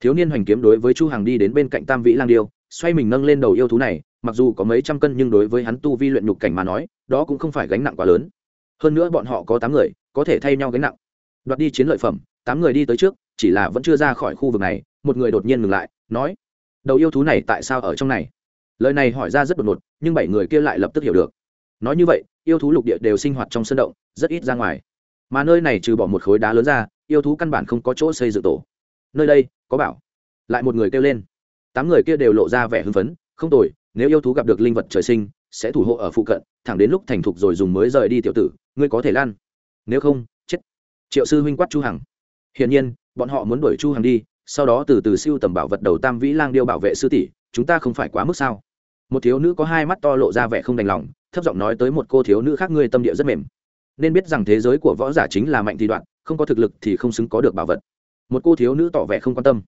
Thiếu niên hoành kiếm đối với chu hàng đi đến bên cạnh tam vĩ lang điêu, xoay mình nâng lên đầu yêu thú này, mặc dù có mấy trăm cân nhưng đối với hắn tu vi luyện nhục cảnh mà nói, đó cũng không phải gánh nặng quá lớn. Hơn nữa bọn họ có tám người, có thể thay nhau gánh nặng. Đoạt đi chiến lợi phẩm, tám người đi tới trước, chỉ là vẫn chưa ra khỏi khu vực này, một người đột nhiên ngừng lại, nói, đầu yêu thú này tại sao ở trong này? Lời này hỏi ra rất đột ngột, nhưng bảy người kia lại lập tức hiểu được. Nói như vậy, yêu thú lục địa đều sinh hoạt trong sân động, rất ít ra ngoài. Mà nơi này trừ bỏ một khối đá lớn ra yêu thú căn bản không có chỗ xây dựng tổ. Nơi đây, có bảo. Lại một người kêu lên. Tám người kia đều lộ ra vẻ hưng phấn, không tồi, nếu yêu thú gặp được linh vật trời sinh, sẽ thủ hộ ở phụ cận, thẳng đến lúc thành thục rồi dùng mới rời đi tiểu tử, ngươi có thể lan. Nếu không, chết. Triệu sư huynh quát chu hằng. Hiển nhiên, bọn họ muốn đuổi chu hằng đi, sau đó từ từ siêu tầm bảo vật đầu tam vĩ lang điêu bảo vệ sư tỷ, chúng ta không phải quá mức sao? Một thiếu nữ có hai mắt to lộ ra vẻ không đành lòng, thấp giọng nói tới một cô thiếu nữ khác ngươi tâm địa rất mềm. Nên biết rằng thế giới của võ giả chính là mạnh thì đoạn không có thực lực thì không xứng có được bảo vật. Một cô thiếu nữ tỏ vẻ không quan tâm.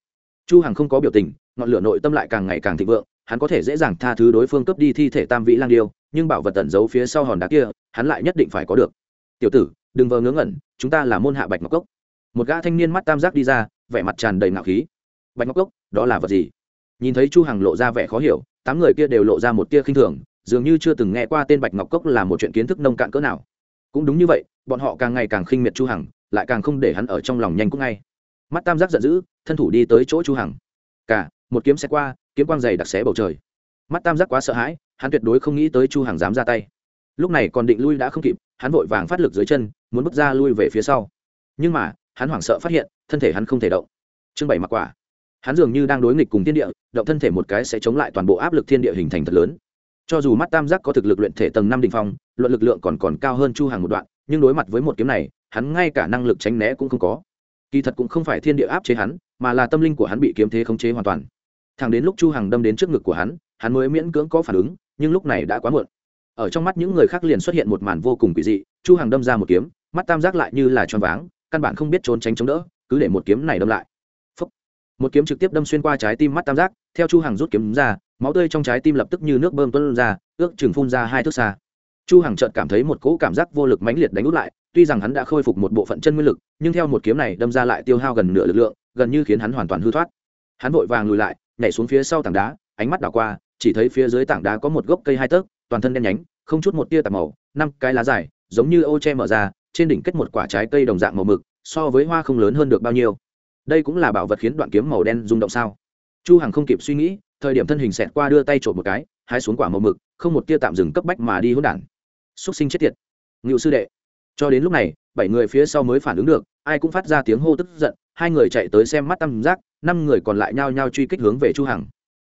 Chu hằng không có biểu tình, ngọn lửa nội tâm lại càng ngày càng thịnh vượng, hắn có thể dễ dàng tha thứ đối phương cướp đi thi thể tam vĩ lang điêu, nhưng bảo vật tẩn giấu phía sau hòn đá kia, hắn lại nhất định phải có được. Tiểu tử, đừng vờ ngớ ngẩn, chúng ta là môn hạ bạch ngọc cốc. Một gã thanh niên mắt tam giác đi ra, vẻ mặt tràn đầy ngạo khí. Bạch ngọc cốc, đó là vật gì? Nhìn thấy chu hằng lộ ra vẻ khó hiểu, tám người kia đều lộ ra một tia khinh thường, dường như chưa từng nghe qua tên bạch ngọc cốc là một chuyện kiến thức nông cạn cỡ nào. Cũng đúng như vậy, bọn họ càng ngày càng khinh miệt chu hằng lại càng không để hắn ở trong lòng nhanh cũng ngay. Mắt tam giác giận dữ, thân thủ đi tới chỗ chu hằng. Cả, một kiếm xe qua, kiếm quang dày đặc xé bầu trời. Mắt tam giác quá sợ hãi, hắn tuyệt đối không nghĩ tới chu hằng dám ra tay. Lúc này còn định lui đã không kịp, hắn vội vàng phát lực dưới chân, muốn bước ra lui về phía sau. Nhưng mà, hắn hoảng sợ phát hiện, thân thể hắn không thể động. Trương bảy mặc quả. Hắn dường như đang đối nghịch cùng thiên địa, động thân thể một cái sẽ chống lại toàn bộ áp lực thiên địa hình thành thật lớn. Cho dù mắt tam giác có thực lực luyện thể tầng năm đ ỉ n h phong, luận lực lượng còn còn cao hơn chu hàng một đoạn, nhưng đối mặt với một kiếm này hắn ngay cả năng lực tránh né cũng không có. Kỳ thật cũng không phải thiên địa áp chế hắn, mà là tâm linh của hắn bị kiếm thế khống chế hoàn toàn. Thẳng đến lúc chu hằng đâm đến trước ngực của hắn hắn mới miễn cưỡng có phản ứng, nhưng lúc này đã quá muộn. Ở trong mắt những người khác liền xuất hiện một màn vô cùng quỷ dị, chu hằng đâm ra một kiếm, mắt tam giác lại như là tròn váng, căn bản không biết trốn tránh chống đỡ, cứ để một kiếm này đâm lại. Một kiếm trực tiếp đâm xuyên qua trái tim mắt tam giác, theo chu hằng rút kiếm ra, máu tươi trong trái tim lập tức như nước bơm tuôn ra, ước chừng phun ra hai thước xa. Chu hằng chợt cảm thấy một cỗ cảm giác vô lực mãnh liệt đánh út lại tuy rằng hắn đã khôi phục một bộ phận chân nguyên lực, nhưng theo một kiếm này đâm ra lại tiêu hao gần nửa lực lượng, gần như khiến hắn hoàn toàn hư thoát. Hắn vội vàng lùi lại, nhảy xuống phía sau tảng đá, ánh mắt đảo qua, chỉ thấy phía dưới tảng đá có một gốc cây hai tấc, toàn thân đen nhánh, không chút một tia tạp màu, năm cái lá dài, giống như ô che mở ra, trên đỉnh kết một quả trái cây đồng dạng màu mực, so với hoa không lớn hơn được bao nhiêu. Đây cũng là bảo vật khiến đoạn kiếm màu đen rung động sao? Chu hằng không kịp suy nghĩ, thời điểm thân hình xẹt qua đưa tay trộm một cái, hái xuống quả màu mực, không một tia tạm dừng cấp bách mà đi hỗn đản. Xuất sinh chết tiệt. Ngự sư đệ cho đến lúc này, bảy người phía sau mới phản ứng được, ai cũng phát ra tiếng hô tức giận, hai người chạy tới xem mắt tam giác, năm người còn lại nhao nhao truy kích hướng về chu hằng.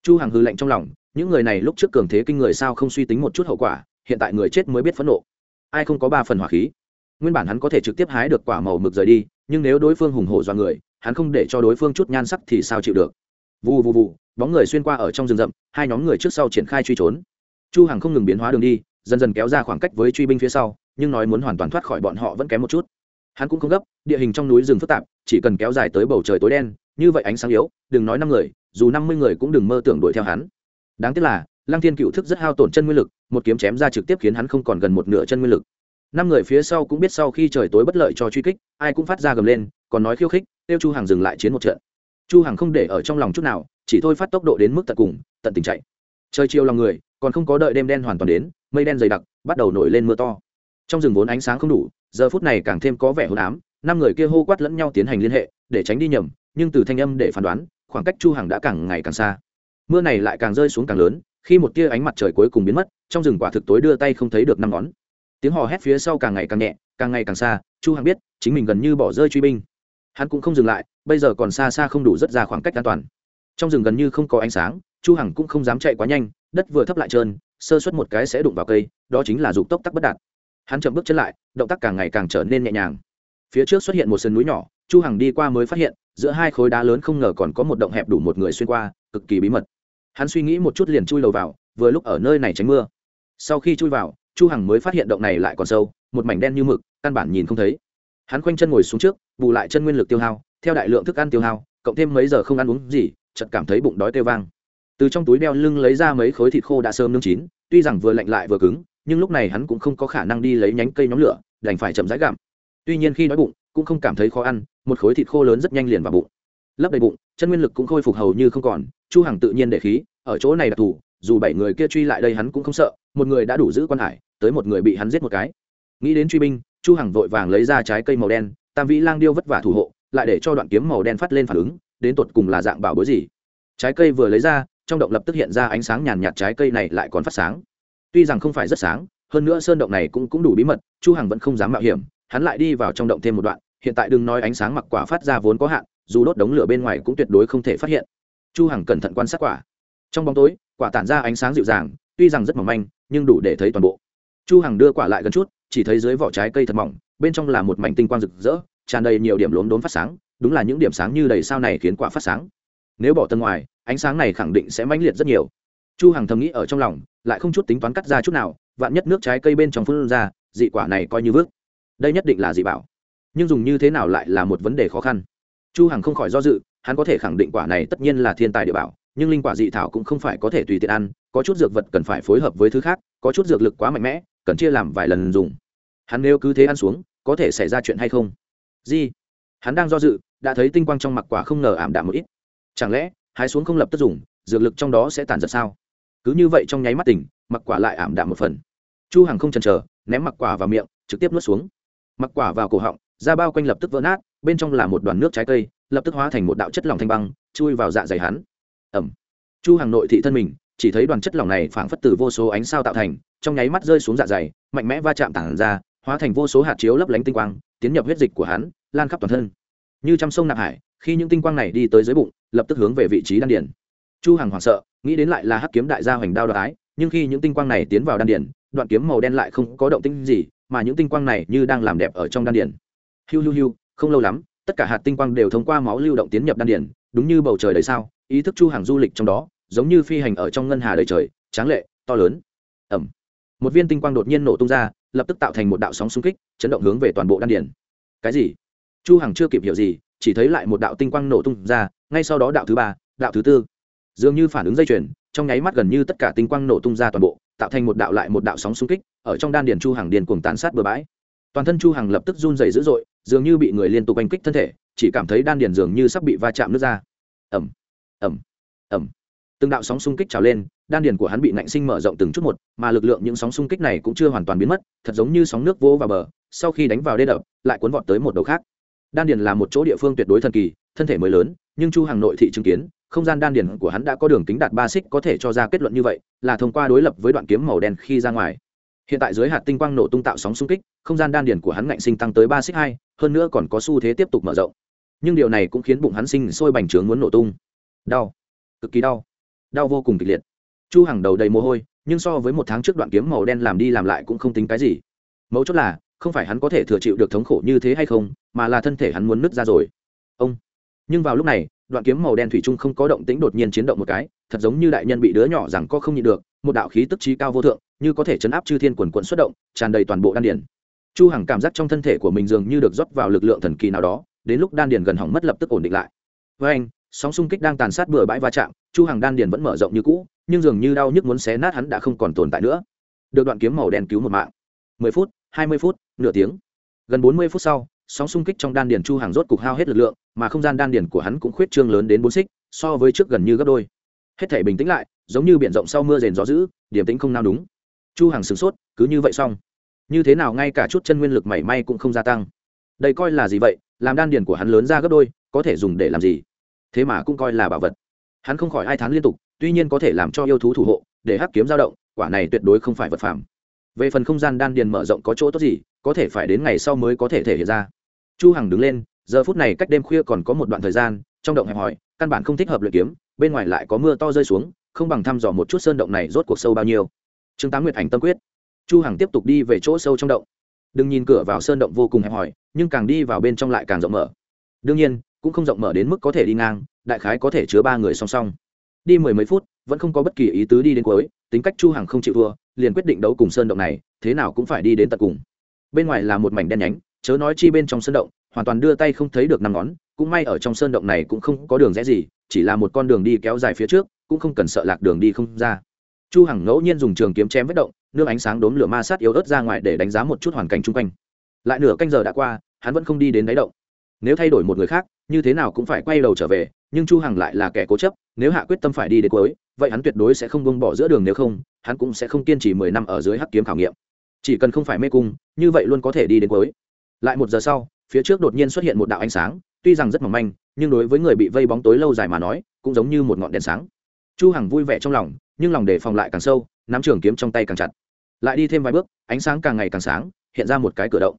Chu hằng hư lạnh trong lòng, những người này lúc trước cường thế kinh người sao không suy tính một chút hậu quả, hiện tại người chết mới biết phẫn nộ. Ai không có ba phần hỏa khí? Nguyên bản hắn có thể trực tiếp hái được quả màu mực rời đi, nhưng nếu đối phương hùng hổ do người, hắn không để cho đối phương chút nhan sắc thì sao chịu được? Vù vù vù, bóng người xuyên qua ở trong rừng rậm, hai nhóm người trước sau triển khai truy trốn. Chu hằng không ngừng biến hóa đường đi dần dần kéo ra khoảng cách với truy binh phía sau, nhưng nói muốn hoàn toàn thoát khỏi bọn họ vẫn kém một chút. Hắn cũng không gấp, địa hình trong núi rừng phức tạp, chỉ cần kéo dài tới bầu trời tối đen, như vậy ánh sáng yếu, đừng nói năm người, dù năm mươi người cũng đừng mơ tưởng đuổi theo hắn. Đáng tiếc là, lăng thiên cựu thức rất hao tổn chân nguyên lực, một kiếm chém ra trực tiếp khiến hắn không còn gần một nửa chân nguyên lực. Năm người phía sau cũng biết sau khi trời tối bất lợi cho truy kích, ai cũng phát ra gầm lên, còn nói khiêu khích, kêu chu hằng dừng lại chiến một trận. Chu hằng không để ở trong lòng chút nào, chỉ thôi phát tốc độ đến mức tận cùng, tận tình chạy. Trời chiều lòng người, còn không có đợi đêm đen hoàn toàn đến mây đen dày đặc, bắt đầu nổi lên mưa to. Trong rừng vốn ánh sáng không đủ, giờ phút này càng thêm có vẻ hỗn ám, năm người kia hô quát lẫn nhau tiến hành liên hệ, để tránh đi nhầm, nhưng từ thanh âm để phán đoán, khoảng cách chu hằng đã càng ngày càng xa. Mưa này lại càng rơi xuống càng lớn, khi một tia ánh mặt trời cuối cùng biến mất, trong rừng quả thực tối đưa tay không thấy được năm ngón. Tiếng hò hét phía sau càng ngày càng nhẹ, càng ngày càng xa, chu hằng biết, chính mình gần như bỏ rơi truy binh. Hắn cũng không dừng lại, bây giờ còn xa xa không đủ rất ra khoảng cách an toàn. Trong rừng gần như không có ánh sáng, chu hằng cũng không dám chạy quá nhanh, đất vừa thấp lại trơn sơ suất một cái sẽ đụng vào cây, đó chính là dục tốc tắc bất đạt. Hắn chậm bước chân lại, động tác càng ngày càng trở nên nhẹ nhàng. Phía trước xuất hiện một sườn núi nhỏ, chu hằng đi qua mới phát hiện, giữa hai khối đá lớn không ngờ còn có một động hẹp đủ một người xuyên qua, cực kỳ bí mật. Hắn suy nghĩ một chút liền chui đầu vào, vừa lúc ở nơi này tránh mưa. Sau khi chui vào, chu hằng mới phát hiện động này lại còn sâu, một mảnh đen như mực, căn bản nhìn không thấy. Hắn khoanh chân ngồi xuống trước, bù lại chân nguyên lực tiêu hao, theo đại lượng thức ăn tiêu hao, cộng thêm mấy giờ không ăn uống gì, chợt cảm thấy bụng đói kêu vang từ trong túi đeo lưng lấy ra mấy khối thịt khô đã sơm nướng chín, tuy rằng vừa lạnh lại vừa cứng, nhưng lúc này hắn cũng không có khả năng đi lấy nhánh cây nhóm lửa, đành phải chậm rãi gặm. Tuy nhiên khi đói bụng, cũng không cảm thấy khó ăn, một khối thịt khô lớn rất nhanh liền vào bụng. Lấp đầy bụng, chân nguyên lực cũng khôi phục hầu như không còn, chu hằng tự nhiên để khí, ở chỗ này đặc thù dù bảy người kia truy lại đây hắn cũng không sợ, một người đã đủ giữ quan hải, tới một người bị hắn giết một cái. Nghĩ đến truy binh, chu hằng vội vàng lấy ra trái cây màu đen, tam vĩ lang điêu vất vả thủ hộ, lại để cho đoạn kiếm màu đen phát lên phản ứng, đến tột cùng là dạng bảo bối gì? Trái cây vừa lấy ra trong động lập tức hiện ra ánh sáng nhàn nhạt trái cây này lại còn phát sáng. Tuy rằng không phải rất sáng, hơn nữa sơn động này cũng cũng đủ bí mật, chu hằng vẫn không dám mạo hiểm, hắn lại đi vào trong động thêm một đoạn, hiện tại đừng nói ánh sáng mặc quả phát ra vốn có hạn, dù đốt đống lửa bên ngoài cũng tuyệt đối không thể phát hiện. Chu hằng cẩn thận quan sát quả. Trong bóng tối, quả tản ra ánh sáng dịu dàng, tuy rằng rất mỏng manh, nhưng đủ để thấy toàn bộ. Chu hằng đưa quả lại gần chút, chỉ thấy dưới vỏ trái cây thật mỏng, bên trong là một mảnh tinh quang rực rỡ, tràn đầy nhiều điểm lốm đốm phát sáng, đúng là những điểm sáng như đầy sao này khiến quả phát sáng. Nếu bỏ tầng ngoài ánh sáng này khẳng định sẽ mãnh liệt rất nhiều. Chu hằng thầm nghĩ ở trong lòng, lại không chút tính toán cắt ra chút nào, vạn nhất nước trái cây bên trong phun ra, dị quả này coi như vước đây nhất định là dị bảo. Nhưng dùng như thế nào lại là một vấn đề khó khăn. Chu hằng không khỏi do dự, hắn có thể khẳng định quả này tất nhiên là thiên tài địa bảo, nhưng linh quả dị thảo cũng không phải có thể tùy tiện ăn, có chút dược vật cần phải phối hợp với thứ khác, có chút dược lực quá mạnh mẽ, cần chia làm vài lần dùng. Hắn nếu cứ thế ăn xuống, có thể xảy ra chuyện hay không? Di hắn đang do dự, đã thấy tinh quang trong mặc quả không ngờ ảm đạm một ít. Chẳng lẽ hái xuống không lập tức dùng, dược lực trong đó sẽ tàn giật sao? Cứ như vậy trong nháy mắt tỉnh, mặc quả lại ảm đạm một phần. Chu hằng không chần chờ, ném mặc quả vào miệng, trực tiếp nuốt xuống. Mặc quả vào cổ họng, da bao quanh lập tức vỡ nát, bên trong là một đoàn nước trái cây, lập tức hóa thành một đạo chất lỏng thanh băng, chui vào dạ dày hắn. Ẩm chu Hằng nội thị thân mình, chỉ thấy đoàn chất lỏng này phảng phất từ vô số ánh sao tạo thành, trong nháy mắt rơi xuống dạ dày, mạnh mẽ va chạm tảng ra, hóa thành vô số hạt chiếu lấp lánh tinh quang, tiến nhập huyết dịch của hắn, lan khắp toàn thân. Như t sông nạc hải, khi những tinh quang này đi tới dưới bụng lập tức hướng về vị trí đan điển chu hằng hoảng sợ, nghĩ đến lại là hắc kiếm đại gia hoành đao đoái nhưng khi những tinh quang này tiến vào đan điển đoạn kiếm màu đen lại không có động tĩnh gì, mà những tinh quang này như đang làm đẹp ở trong đan điển hiu hiu hiu, không lâu lắm, tất cả hạt tinh quang đều thông qua máu lưu động tiến nhập đan điển đúng như bầu trời đầy sao, ý thức chu hàng du lịch trong đó, giống như phi hành ở trong ngân hà đầy trời, tráng lệ, to lớn. Ẩm. Một viên tinh quang đột nhiên nổ tung ra, lập tức tạo thành một đạo sóng xung kích, chấn động hướng về toàn bộ đan điển cái gì? Chu hằng chưa kịp hiểu gì chỉ thấy lại một đạo tinh quang nổ tung ra, ngay sau đó đạo thứ ba, đạo thứ tư. Dường như phản ứng dây chuyền, trong nháy mắt gần như tất cả tinh quang nổ tung ra toàn bộ, tạo thành một đạo lại một đạo sóng xung kích, ở trong đan điền chu hằng điền cuồng tàn sát bừa bãi. Toàn thân chu hằng lập tức run rẩy dữ dội, dường như bị người liên tục đánh kích thân thể, chỉ cảm thấy đan điền dường như sắp bị va chạm nước ra. Ẩm ẩm ẩm từng đạo sóng xung kích trào lên, đan điền của hắn bị nạnh sinh mở rộng từng chút một, mà lực lượng những sóng xung kích này cũng chưa hoàn toàn biến mất, thật giống như sóng nước vô vào bờ, sau khi đánh vào đê đập, lại cuốn vọt tới một đầu khác đan điền là một chỗ địa phương tuyệt đối thần kỳ, thân thể mới lớn, nhưng chu hàng nội thị chứng kiến, không gian đan điền của hắn đã có đường kính đạt ba xích có thể cho ra kết luận như vậy, là thông qua đối lập với đoạn kiếm màu đen khi ra ngoài. Hiện tại dưới hạt tinh quang nổ tung tạo sóng xung kích, không gian đan điền của hắn ngạnh sinh tăng tới ba xích hai, hơn nữa còn có xu thế tiếp tục mở rộng. Nhưng điều này cũng khiến bụng hắn sinh sôi bành trướng muốn nổ tung. Đau. Cực kỳ đau. Đau vô cùng kịch liệt. Chu hàng đầu đầy mồ hôi, nhưng so với một tháng trước đoạn kiếm màu đen làm đi làm lại cũng không tính cái gì. Mấu chốt là không phải hắn có thể thừa chịu được thống khổ như thế hay không, mà là thân thể hắn muốn nứt ra rồi. Ông. Nhưng vào lúc này, đoạn kiếm màu đen thủy chung không có động tĩnh đột nhiên chiến động một cái, thật giống như đại nhân bị đứa nhỏ rằng có không nhịn được, một đạo khí tức trí cao vô thượng, như có thể chấn áp chư thiên quần quận xuất động, tràn đầy toàn bộ đan điển chu hằng cảm giác trong thân thể của mình dường như được rót vào lực lượng thần kỳ nào đó, đến lúc đan điển gần hỏng mất lập tức ổn định lại. Với anh, sóng xung kích đang tàn sát bừa bãi va chạm, chu hằng đan điển vẫn mở rộng như cũ, nhưng dường như đau nhức muốn xé nát hắn đã không còn tồn tại nữa. Được đoạn kiếm màu đen cứu một mạng. 10 phút. 20 phút, nửa tiếng. Gần 40 phút sau, sóng xung kích trong đan điền chu hàng rốt cục hao hết lực lượng, mà không gian đan điền của hắn cũng khuyết trương lớn đến bốn xích, so với trước gần như gấp đôi. Hết thể bình tĩnh lại, giống như biển rộng sau mưa rền gió dữ, điểm tĩnh không nào đúng. Chu hàng sửng sốt, cứ như vậy xong. Như thế nào ngay cả chút chân nguyên lực mảy may cũng không gia tăng. Đây coi là gì vậy? Làm đan điền của hắn lớn ra gấp đôi, có thể dùng để làm gì? Thế mà cũng coi là bảo vật. Hắn không khỏi ai thán liên tục, tuy nhiên có thể làm cho yêu thú thủ hộ, để hắc kiếm dao động, quả này tuyệt đối không phải vật phẩm về phần không gian đan điền mở rộng có chỗ tốt gì, có thể phải đến ngày sau mới có thể thể hiện ra. Chu hằng đứng lên, giờ phút này cách đêm khuya còn có một đoạn thời gian, trong động hẹp hỏi căn bản không thích hợp luyện kiếm, bên ngoài lại có mưa to rơi xuống, không bằng thăm dò một chút sơn động này rốt cuộc sâu bao nhiêu. Chương tám nguyệt ảnh tâm quyết. Chu hằng tiếp tục đi về chỗ sâu trong động. Đừng nhìn cửa vào sơn động vô cùng hẹp hòi, nhưng càng đi vào bên trong lại càng rộng mở. Đương nhiên, cũng không rộng mở đến mức có thể đi ngang, đại khái có thể chứa ba người song song. Đi mười mấy phút, vẫn không có bất kỳ ý tứ đi đến cuối tính cách chu hằng không chịu thua, liền quyết định đấu cùng sơn động này, thế nào cũng phải đi đến tận cùng. Bên ngoài là một mảnh đen nhánh, chớ nói chi bên trong sơn động, hoàn toàn đưa tay không thấy được năm ngón, cũng may ở trong sơn động này cũng không có đường rẽ gì, chỉ là một con đường đi kéo dài phía trước, cũng không cần sợ lạc đường đi không ra. Chu hằng ngẫu nhiên dùng trường kiếm chém vết động nương ánh sáng đốm lửa ma sát yếu ớt ra ngoài để đánh giá một chút hoàn cảnh chung quanh. Lại nửa canh giờ đã qua, hắn vẫn không đi đến đáy động. Nếu thay đổi một người khác, như thế nào cũng phải quay đầu trở về, nhưng chu hằng lại là kẻ cố chấp, nếu hạ quyết tâm phải đi đến cuối vậy hắn tuyệt đối sẽ không buông bỏ giữa đường nếu không, hắn cũng sẽ không kiên trì mười năm ở dưới hắc kiếm khảo nghiệm. Chỉ cần không phải mê cung, như vậy luôn có thể đi đến cuối. Lại một giờ sau, phía trước đột nhiên xuất hiện một đạo ánh sáng, tuy rằng rất mỏng manh, nhưng đối với người bị vây bóng tối lâu dài mà nói, cũng giống như một ngọn đèn sáng. Chu hằng vui vẻ trong lòng, nhưng lòng đề phòng lại càng sâu, nắm trường kiếm trong tay càng chặt. Lại đi thêm vài bước, ánh sáng càng ngày càng sáng, hiện ra một cái cửa động.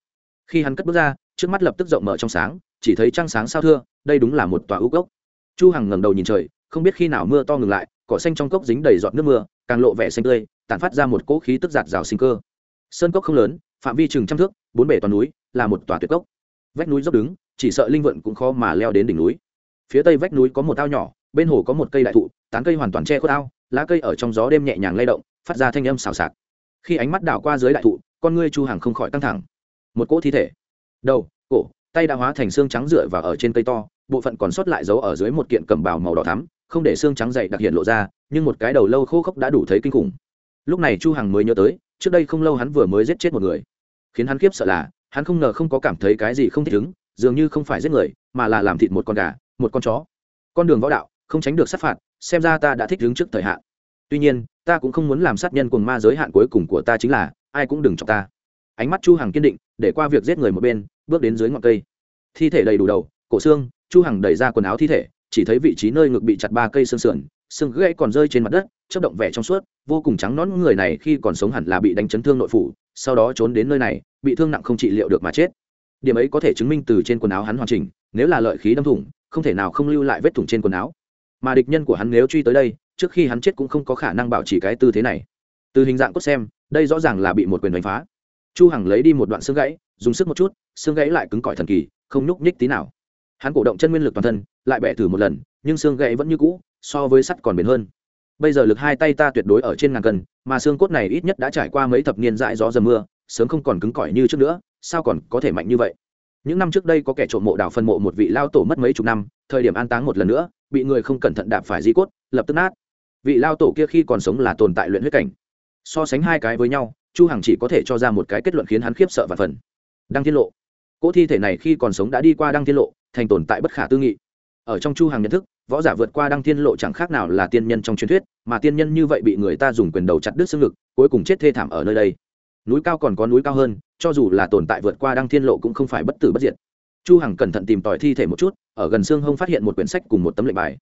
Khi hắn cất bước ra, trước mắt lập tức rộng mở trong sáng, chỉ thấy trăng sáng sao thưa, đây đúng là một tòa ưu cốc. Chu hằng ngẩng đầu nhìn trời, không biết khi nào mưa to ngừng lại cỏ xanh trong cốc dính đầy giọt nước mưa, càng lộ vẻ xanh tươi, tản phát ra một cỗ khí tức giạt rào sinh cơ. Sơn cốc không lớn, phạm vi chừng trăm thước, bốn bể toàn núi, là một tòa tuyệt cốc. Vách núi dốc đứng, chỉ sợ linh vận cũng khó mà leo đến đỉnh núi. Phía tây vách núi có một ao nhỏ, bên hồ có một cây đại thụ, tán cây hoàn toàn che khuất ao, lá cây ở trong gió đêm nhẹ nhàng lay động, phát ra thanh âm xào xạc. Khi ánh mắt đảo qua dưới đại thụ, con ngươi chu hàng không khỏi căng thẳng. Một cỗ thi thể. Đầu, cổ, tay đã hóa thành xương trắng rượi và ở trên cây to bộ phận còn sót lại giấu ở dưới một kiện cẩm bào màu đỏ thắm, không để xương trắng dày đặc hiện lộ ra, nhưng một cái đầu lâu khô khốc đã đủ thấy kinh khủng. Lúc này chu hằng mới nhớ tới, trước đây không lâu hắn vừa mới giết chết một người. Khiến hắn khiếp sợ là, hắn không ngờ không có cảm thấy cái gì không thích ứng, dường như không phải giết người, mà là làm thịt một con gà, một con chó. Con đường võ đạo, không tránh được sát phạt, xem ra ta đã thích ứng trước thời hạn. Tuy nhiên, ta cũng không muốn làm sát nhân cùng ma giới hạn cuối cùng của ta chính là, ai cũng đừng chọc ta. Ánh mắt chu hằng kiên định, để qua việc giết người một bên, bước đến dưới ngọn cây. Thi thể đầy đủ đầu, cổ xương chu hằng đẩy ra quần áo thi thể, chỉ thấy vị trí nơi ngực bị chặt ba cây xương sườn, xương gãy còn rơi trên mặt đất, chớp động vẻ trong suốt, vô cùng trắng nón người này khi còn sống hẳn là bị đánh chấn thương nội phủ, sau đó trốn đến nơi này, bị thương nặng không trị liệu được mà chết. Điểm ấy có thể chứng minh từ trên quần áo hắn hoàn chỉnh, nếu là lợi khí đâm thủng, không thể nào không lưu lại vết thủng trên quần áo. Mà địch nhân của hắn nếu truy tới đây, trước khi hắn chết cũng không có khả năng bảo trì cái tư thế này. Từ hình dạng cốt xem, đây rõ ràng là bị một quyền đánh phá. Chu hằng lấy đi một đoạn xương gãy, dùng sức một chút, xương gãy lại cứng cỏi thần kỳ, không nhúc nhích tí nào hắn cổ động chân nguyên lực toàn thân, lại bẻ thử một lần, nhưng xương gãy vẫn như cũ, so với sắt còn bền hơn. Bây giờ lực hai tay ta tuyệt đối ở trên ngàn cân, mà xương cốt này ít nhất đã trải qua mấy thập niên dại gió dầm mưa, sớm không còn cứng cỏi như trước nữa, sao còn có thể mạnh như vậy? Những năm trước đây có kẻ trộm mộ đào phân mộ một vị lao tổ mất mấy chục năm, thời điểm an táng một lần nữa, bị người không cẩn thận đạp phải di cốt, lập tức nát. Vị lao tổ kia khi còn sống là tồn tại luyện huyết cảnh. So sánh hai cái với nhau, chu hằng chỉ có thể cho ra một cái kết luận khiến hắn khiếp sợ và phần. Đăng thiên lộ cỗ thi thể này khi còn sống đã đi qua đăng thiên lộ, thành tồn tại bất khả tư nghị. Ở trong chu hằng nhận thức, võ giả vượt qua đăng thiên lộ chẳng khác nào là tiên nhân trong truyền thuyết, mà tiên nhân như vậy bị người ta dùng quyền đầu chặt đứt xương ngực, cuối cùng chết thê thảm ở nơi đây. Núi cao còn có núi cao hơn, cho dù là tồn tại vượt qua đăng thiên lộ cũng không phải bất tử bất diệt. Chu hằng cẩn thận tìm tòi thi thể một chút, ở gần xương hông phát hiện một quyển sách cùng một tấm lệnh bài.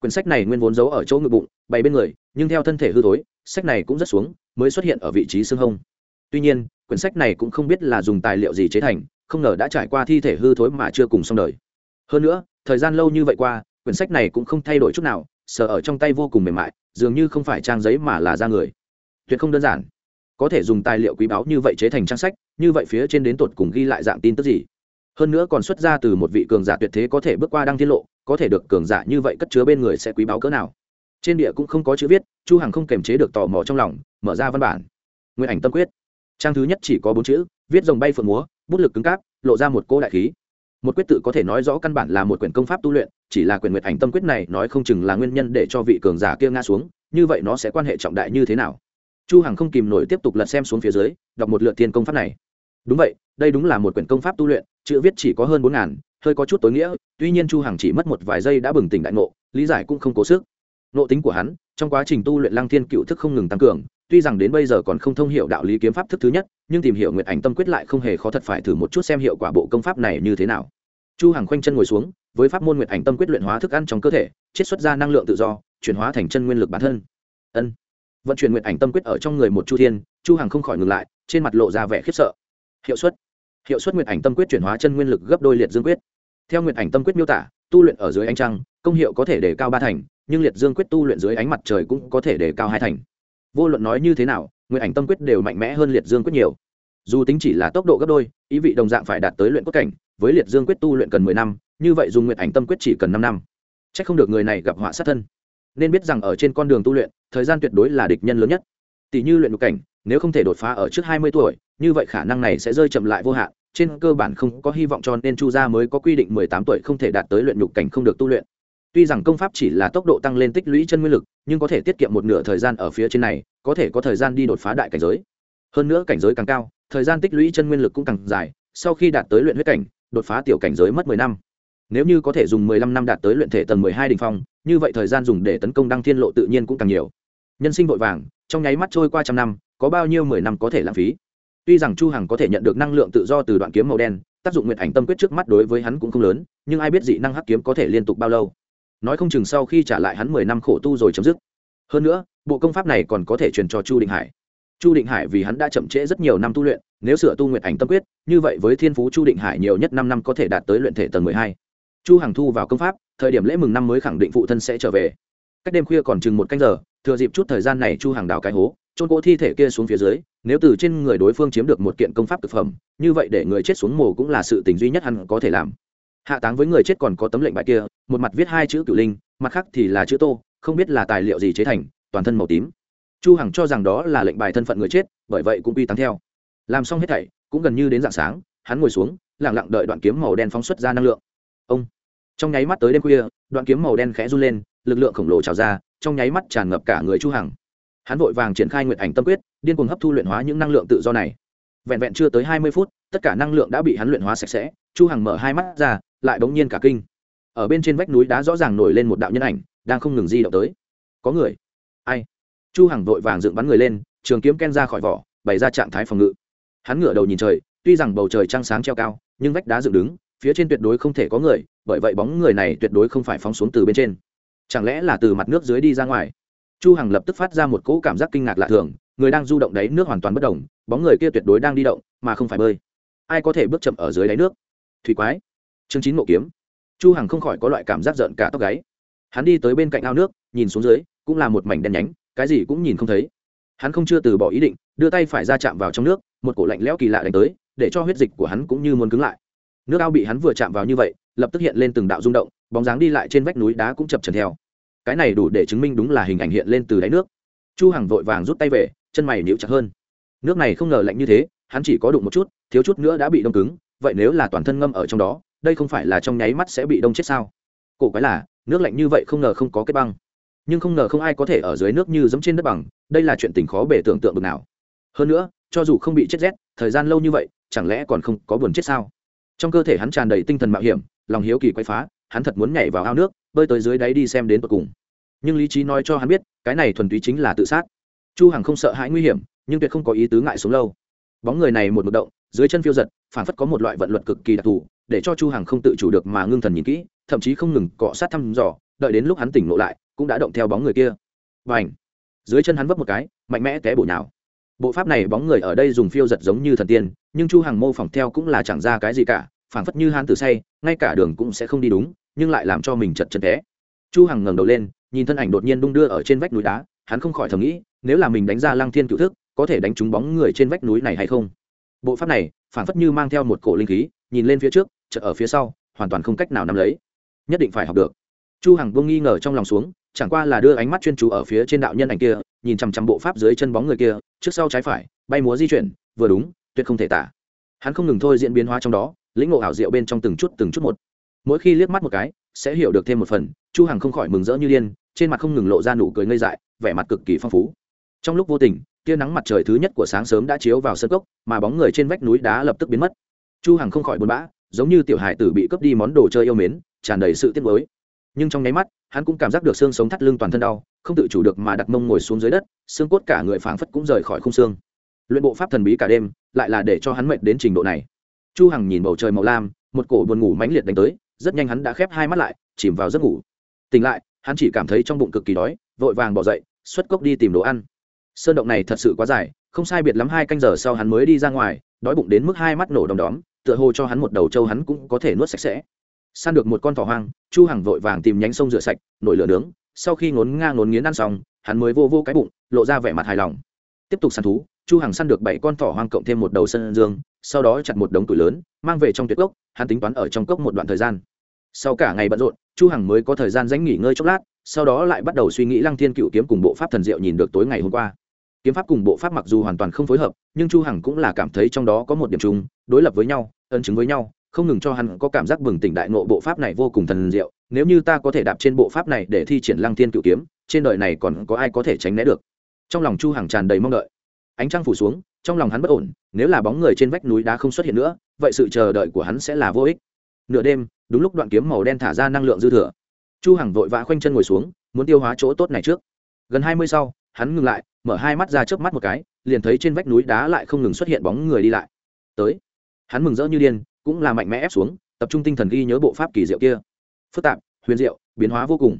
Quyển sách này nguyên vốn giấu ở chỗ ngực bụng, bày bên người, nhưng theo thân thể hư thối, sách này cũng rất xuống, mới xuất hiện ở vị trí xương hông. Tuy nhiên, quyển sách này cũng không biết là dùng tài liệu gì chế thành không ngờ đã trải qua thi thể hư thối mà chưa cùng xong đời. Hơn nữa, thời gian lâu như vậy qua, quyển sách này cũng không thay đổi chút nào, sờ ở trong tay vô cùng mềm mại, dường như không phải trang giấy mà là da người. Tuyệt không đơn giản. Có thể dùng tài liệu quý báu như vậy chế thành trang sách, như vậy phía trên đến tột cùng ghi lại dạng tin tức gì? Hơn nữa còn xuất ra từ một vị cường giả tuyệt thế có thể bước qua đăng tiết lộ, có thể được cường giả như vậy cất chứa bên người sẽ quý báu cỡ nào? Trên địa cũng không có chữ viết, chu hằng không kềm chế được tò mò trong lòng, mở ra văn bản. Nguyên ảnh tâm quyết. Trang thứ nhất chỉ có bốn chữ, viết dòng bay phượng múa bút lực cứng cáp, lộ ra một cô đại khí. Một quyết tự có thể nói rõ căn bản là một quyển công pháp tu luyện, chỉ là quyển nguyệt ảnh tâm quyết này nói không chừng là nguyên nhân để cho vị cường giả kia ngã xuống, như vậy nó sẽ quan hệ trọng đại như thế nào? Chu hằng không kìm nổi tiếp tục lật xem xuống phía dưới, đọc một lượt thiên công pháp này. Đúng vậy, đây đúng là một quyển công pháp tu luyện, chữ viết chỉ có hơn bốn ngàn, hơi có chút tối nghĩa, tuy nhiên chu hằng chỉ mất một vài giây đã bừng tỉnh đại ngộ, lý giải cũng không cố sức. Nộ tính của hắn, trong quá trình tu luyện lăng thiên cựu thức không ngừng tăng cường tuy rằng đến bây giờ còn không thông hiểu đạo lý kiếm pháp thức thứ nhất, nhưng tìm hiểu nguyện ảnh tâm quyết lại không hề khó thật phải thử một chút xem hiệu quả bộ công pháp này như thế nào. Chu hằng khoanh chân ngồi xuống, với pháp môn nguyện ảnh tâm quyết luyện hóa thức ăn trong cơ thể, chiết xuất ra năng lượng tự do, chuyển hóa thành chân nguyên lực bản thân. Ân. Vận chuyển nguyện ảnh tâm quyết ở trong người một chu thiên, chu hằng không khỏi ngừng lại, trên mặt lộ ra vẻ khiếp sợ. Hiệu suất. Hiệu suất nguyện ảnh tâm quyết chuyển hóa chân nguyên lực gấp đôi liệt dương quyết. Theo nguyện ảnh tâm quyết miêu tả, tu luyện ở dưới ánh trăng, công hiệu có thể đề cao ba thành, nhưng liệt dương quyết tu luyện dưới ánh mặt trời cũng có thể đề cao hai thành vô luận nói như thế nào, nguyện ảnh tâm quyết đều mạnh mẽ hơn liệt dương quyết nhiều. Dù tính chỉ là tốc độ gấp đôi, ý vị đồng dạng phải đạt tới luyện quốc cảnh, với liệt dương quyết tu luyện cần mười năm, như vậy dùng nguyện ảnh tâm quyết chỉ cần năm năm. C h ắ c không được người này gặp họa sát thân. Nên biết rằng ở trên con đường tu luyện, thời gian tuyệt đối là địch nhân lớn nhất. Tỷ như luyện quốc cảnh, nếu không thể đột phá ở trước hai mươi tuổi, như vậy khả năng này sẽ rơi chậm lại vô hạn, trên cơ bản không có hy vọng cho nên chu gia mới có quy định mười tám tuổi không thể đạt tới luyện nhục cảnh không được tu luyện tuy rằng công pháp chỉ là tốc độ tăng lên tích lũy chân nguyên lực, nhưng có thể tiết kiệm một nửa thời gian ở phía trên này, có thể có thời gian đi đột phá đại cảnh giới. Hơn nữa cảnh giới càng cao, thời gian tích lũy chân nguyên lực cũng càng dài, sau khi đạt tới luyện huyết cảnh, đột phá tiểu cảnh giới mất mười năm. Nếu như có thể dùng mười lăm năm đạt tới luyện thể tầng mười hai đ phong, như vậy thời gian dùng để tấn công đăng thiên lộ tự nhiên cũng càng nhiều. Nhân sinh vội vàng, trong nháy mắt trôi qua trăm năm, có bao nhiêu mười năm có thể lãng phí? Tuy rằng chu hằng có thể nhận được năng lượng tự do từ đoạn kiếm màu đen, tác dụng nguyện ảnh tâm quyết trước mắt đối với hắn cũng không lớn, nhưng ai biết dị năng hắc kiếm có thể liên tục bao lâu? Nói không chừng sau khi trả lại hắn mười năm khổ tu rồi chấm dứt. Hơn nữa, bộ công pháp này còn có thể truyền cho chu định hải. Chu định hải vì hắn đã chậm trễ rất nhiều năm tu luyện, nếu sửa tu nguyện ảnh tâm quyết, như vậy với thiên phú chu định hải nhiều nhất năm năm có thể đạt tới luyện thể tầng mười hai. Chu hằng thu vào công pháp, thời điểm lễ mừng năm mới khẳng định phụ thân sẽ trở về. Cách đêm khuya còn chừng một canh giờ, thừa dịp chút thời gian này chu Hằng đào cái hố trôn cỗ thi thể kia xuống phía dưới, nếu từ trên người đối phương chiếm được một kiện công pháp thực phẩm, như vậy để người chết xuống mồ cũng là sự tình duy nhất hắn có thể làm hạ táng với người chết còn có tấm lệnh bài kia, một mặt viết hai chữ cửu linh, mặt khác thì là chữ tô, không biết là tài liệu gì chế thành, toàn thân màu tím. Chu hằng cho rằng đó là lệnh bài thân phận người chết, bởi vậy cũng quy táng theo. Làm xong hết thảy, cũng gần như đến dạng sáng, hắn ngồi xuống, lặng lặng đợi đoạn kiếm màu đen phóng xuất ra năng lượng. Ông! Trong nháy mắt tới đêm khuya, đoạn kiếm màu đen khẽ run lên, lực lượng khổng lồ trào ra, trong nháy mắt tràn ngập cả người chu hằng. Hắn vội vàng triển khai nguyện ảnh tâm quyết, điên cuồng hấp thu luyện hóa những năng lượng tự do này vẹn vẹn chưa tới hai mươi phút, tất cả năng lượng đã bị hắn luyện hóa sạch sẽ, chu hằng mở hai mắt ra, lại bỗng nhiên cả kinh. Ở bên trên vách núi đá rõ ràng nổi lên một đạo nhân ảnh, đang không ngừng di động tới. Có người. Ai? Chu hằng vội vàng dựng bắn người lên, trường kiếm ken ra khỏi vỏ, bày ra trạng thái phòng ngự. Hắn ngửa đầu nhìn trời, tuy rằng bầu trời trăng sáng treo cao, nhưng vách đá dựng đứng, phía trên tuyệt đối không thể có người, bởi vậy bóng người này tuyệt đối không phải phóng xuống từ bên trên. Chẳng lẽ là từ mặt nước dưới đi ra ngoài? Chu hằng lập tức phát ra một cỗ cảm giác kinh ngạc lạ thường người đang du động đáy nước hoàn toàn bất động bóng người kia tuyệt đối đang đi động, mà không phải bơi. Ai có thể bước chậm ở dưới đáy nước? Thủy quái. Chương chín mộ kiếm. Chu hằng không khỏi có loại cảm giác giận cả tóc gáy. Hắn đi tới bên cạnh ao nước, nhìn xuống dưới, cũng là một mảnh đen nhánh, cái gì cũng nhìn không thấy. Hắn không chưa từ bỏ ý định, đưa tay phải ra chạm vào trong nước, một cổ lạnh lẽo kỳ lạ đánh tới, để cho huyết dịch của hắn cũng như muốn cứng lại. Nước ao bị hắn vừa chạm vào như vậy, lập tức hiện lên từng đạo rung động, bóng dáng đi lại trên vách núi đá cũng chập chờn theo. Cái này đủ để chứng minh đúng là hình ảnh hiện lên từ đáy nước. Chu hằng vội vàng rút tay về chân mày níu chặt hơn. Nước này không ngờ lạnh như thế, hắn chỉ có đụng một chút, thiếu chút nữa đã bị đông cứng, vậy nếu là toàn thân ngâm ở trong đó, đây không phải là trong nháy mắt sẽ bị đông chết sao? Cổ quái là, nước lạnh như vậy không ngờ không có kết băng. Nhưng không ngờ không ai có thể ở dưới nước như giống trên đất bằng, đây là chuyện tình khó bể tưởng tượng được nào. Hơn nữa, cho dù không bị chết rét, thời gian lâu như vậy, chẳng lẽ còn không có buồn chết sao? Trong cơ thể hắn tràn đầy tinh thần mạo hiểm, lòng hiếu kỳ quay phá, hắn thật muốn nhảy vào ao nước, bơi tới dưới đáy đi xem đến tận cùng. Nhưng lý trí nói cho hắn biết, cái này thuần túy chính là tự sát chu hằng không sợ hãi nguy hiểm, nhưng tuyệt không có ý tứ ngại sống lâu. Bóng người này một mực động, dưới chân phiêu giật, phản phất có một loại vận luật cực kỳ đặc thù, để cho chu hằng không tự chủ được mà ngưng thần nhìn kỹ, thậm chí không ngừng cọ sát thăm dò, đợi đến lúc hắn tỉnh ngộ lại, cũng đã động theo bóng người kia. Và ảnh dưới chân hắn vấp một cái, mạnh mẽ té bổ nhào. Bộ pháp này bóng người ở đây dùng phiêu giật giống như thần tiên, nhưng chu hằng mô phỏng theo cũng là chẳng ra cái gì cả phảng phất như hắn tử say, ngay cả đường cũng sẽ không đi đúng, nhưng lại làm cho mình chật chật té. Chu hằng ngẩng đầu lên, nhìn thân ảnh đột nhiên đung đưa ở trên vách núi đá hắn không khỏi thầm nghĩ, nếu là mình đánh ra lăng thiên cựu thức, có thể đánh trúng bóng người trên vách núi này hay không? Bộ pháp này phảng phất như mang theo một cổ linh khí, nhìn lên phía trước, chợt ở phía sau, hoàn toàn không cách nào nắm lấy. Nhất định phải học được. Chu hằng buông nghi ngờ trong lòng xuống, chẳng qua là đưa ánh mắt chuyên chú ở phía trên đạo nhân ảnh kia, nhìn chằm chằm bộ pháp dưới chân bóng người kia, trước sau trái phải, bay múa di chuyển, vừa đúng, tuyệt không thể tả. Hắn không ngừng thôi diễn biến hóa trong đó, lĩnh ngộ ảo diệu bên trong từng chút từng chút một. Mỗi khi liếc mắt một cái, sẽ hiểu được thêm một phần, chu hằng không khỏi mừng rỡ như điên trên mặt không ngừng lộ ra nụ cười ngây dại, vẻ mặt cực kỳ phong phú. Trong lúc vô tình, tia nắng mặt trời thứ nhất của sáng sớm đã chiếu vào sân cốc, mà bóng người trên vách núi đá lập tức biến mất. Chu hằng không khỏi buồn bã, giống như tiểu hải tử bị cướp đi món đồ chơi yêu mến, tràn đầy sự tiếc nuối. Nhưng trong nháy mắt, hắn cũng cảm giác được xương sống thắt lưng toàn thân đau, không tự chủ được mà đặt mông ngồi xuống dưới đất, xương cốt cả người phảng phất cũng rời khỏi khung xương. Luyện bộ pháp thần bí cả đêm, lại là để cho hắn mệt đến trình độ này. Chu hằng nhìn bầu trời màu lam, một cổ buồn ngủ mãnh liệt đánh tới, rất nhanh hắn đã khép hai mắt lại, chìm vào giấc ngủ. Tỉnh lại hắn chỉ cảm thấy trong bụng cực kỳ đói, vội vàng bỏ dậy, xuất cốc đi tìm đồ ăn. Sơn động này thật sự quá dài, không sai biệt lắm hai canh giờ sau hắn mới đi ra ngoài, đói bụng đến mức hai mắt nổ đom đóm, tựa hồ cho hắn một đầu trâu hắn cũng có thể nuốt sạch sẽ. Săn được một con thỏ hoang, chu hằng vội vàng tìm nhánh sông rửa sạch, nổi lửa nướng, sau khi ngốn ngang ngốn nghiến ăn xong, hắn mới vô vô cái bụng, lộ ra vẻ mặt hài lòng. Tiếp tục săn thú, chu hằng săn được bảy con thỏ hoang cộng thêm một đầu sân dương, sau đó chặt một đống tuổi lớn, mang về trong tuyệt cốc, hắn tính toán ở trong cốc một đoạn thời gian sau cả ngày bận rộn, chu hằng mới có thời gian dánh nghỉ ngơi chốc lát, sau đó lại bắt đầu suy nghĩ lăng thiên cựu kiếm cùng bộ pháp thần diệu nhìn được tối ngày hôm qua. Kiếm pháp cùng bộ pháp mặc dù hoàn toàn không phối hợp, nhưng chu hằng cũng là cảm thấy trong đó có một điểm chung, đối lập với nhau, ân chứng với nhau, không ngừng cho hắn có cảm giác bừng tỉnh đại ngộ bộ pháp này vô cùng thần diệu, nếu như ta có thể đạp trên bộ pháp này để thi triển lăng thiên cựu kiếm, trên đời này còn có ai có thể tránh né được? Trong lòng chu hằng tràn đầy mong đợi. Ánh trăng phủ xuống, trong lòng hắn bất ổn, nếu là bóng người trên vách núi đá không xuất hiện nữa, vậy sự chờ đợi của hắn sẽ là vô ích. Nửa đêm đúng lúc đoạn kiếm màu đen thả ra năng lượng dư thừa. Chu hằng vội vã khoanh chân ngồi xuống, muốn tiêu hóa chỗ tốt này trước. Gần hai mươi sau, hắn ngừng lại, mở hai mắt ra chớp mắt một cái, liền thấy trên vách núi đá lại không ngừng xuất hiện bóng người đi lại. Tới, hắn mừng rỡ như điên, cũng là mạnh mẽ ép xuống, tập trung tinh thần ghi nhớ bộ pháp kỳ diệu kia. Phức tạp, huyền diệu, biến hóa vô cùng.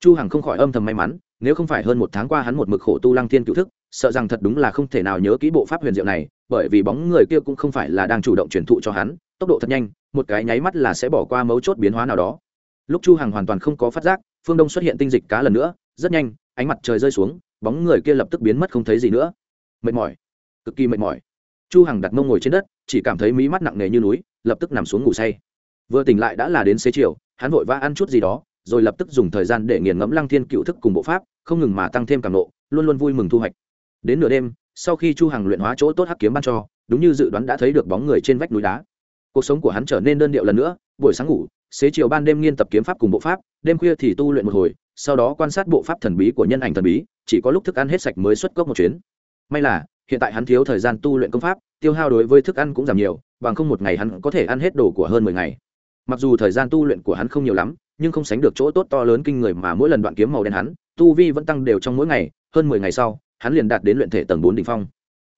Chu hằng không khỏi âm thầm may mắn, nếu không phải hơn một tháng qua hắn một mực khổ tu lăng thiên cựu thức, sợ rằng thật đúng là không thể nào nhớ kỹ bộ pháp huyền diệu này, bởi vì bóng người kia cũng không phải là đang chủ động truyền thụ cho hắn tốc độ thật nhanh, một cái nháy mắt là sẽ bỏ qua mấu chốt biến hóa nào đó. Lúc chu hằng hoàn toàn không có phát giác, phương đông xuất hiện tinh dịch cá lần nữa, rất nhanh, ánh mặt trời rơi xuống, bóng người kia lập tức biến mất không thấy gì nữa. Mệt mỏi, cực kỳ mệt mỏi. Chu hằng đặt mông ngồi trên đất, chỉ cảm thấy mí mắt nặng nề như núi, lập tức nằm xuống ngủ say. Vừa tỉnh lại đã là đến xế chiều, hắn vội vã ăn chút gì đó, rồi lập tức dùng thời gian để nghiền ngẫm lăng thiên cựu thức cùng bộ pháp, không ngừng mà tăng thêm cảm nộ, luôn luôn vui mừng thu hoạch. Đến nửa đêm, sau khi chu hằng luyện hóa chỗ tốt hắc kiếm ban cho, đúng như dự đoán đã thấy được bóng người trên vách núi đá cuộc sống của hắn trở nên đơn điệu lần nữa, buổi sáng ngủ, xế chiều ban đêm nghiên tập kiếm pháp cùng bộ pháp, đêm khuya thì tu luyện một hồi, sau đó quan sát bộ pháp thần bí của nhân ảnh thần bí, chỉ có lúc thức ăn hết sạch mới xuất cốc một chuyến. May là, hiện tại hắn thiếu thời gian tu luyện công pháp, tiêu hao đối với thức ăn cũng giảm nhiều, bằng không một ngày hắn có thể ăn hết đồ của hơn mười ngày. Mặc dù thời gian tu luyện của hắn không nhiều lắm, nhưng không sánh được chỗ tốt to lớn kinh người mà mỗi lần đoạn kiếm màu đen hắn, tu vi vẫn tăng đều trong mỗi ngày, hơn mười ngày sau, hắn liền đạt đến luyện thể tầng bốn đ ỉ n h phong.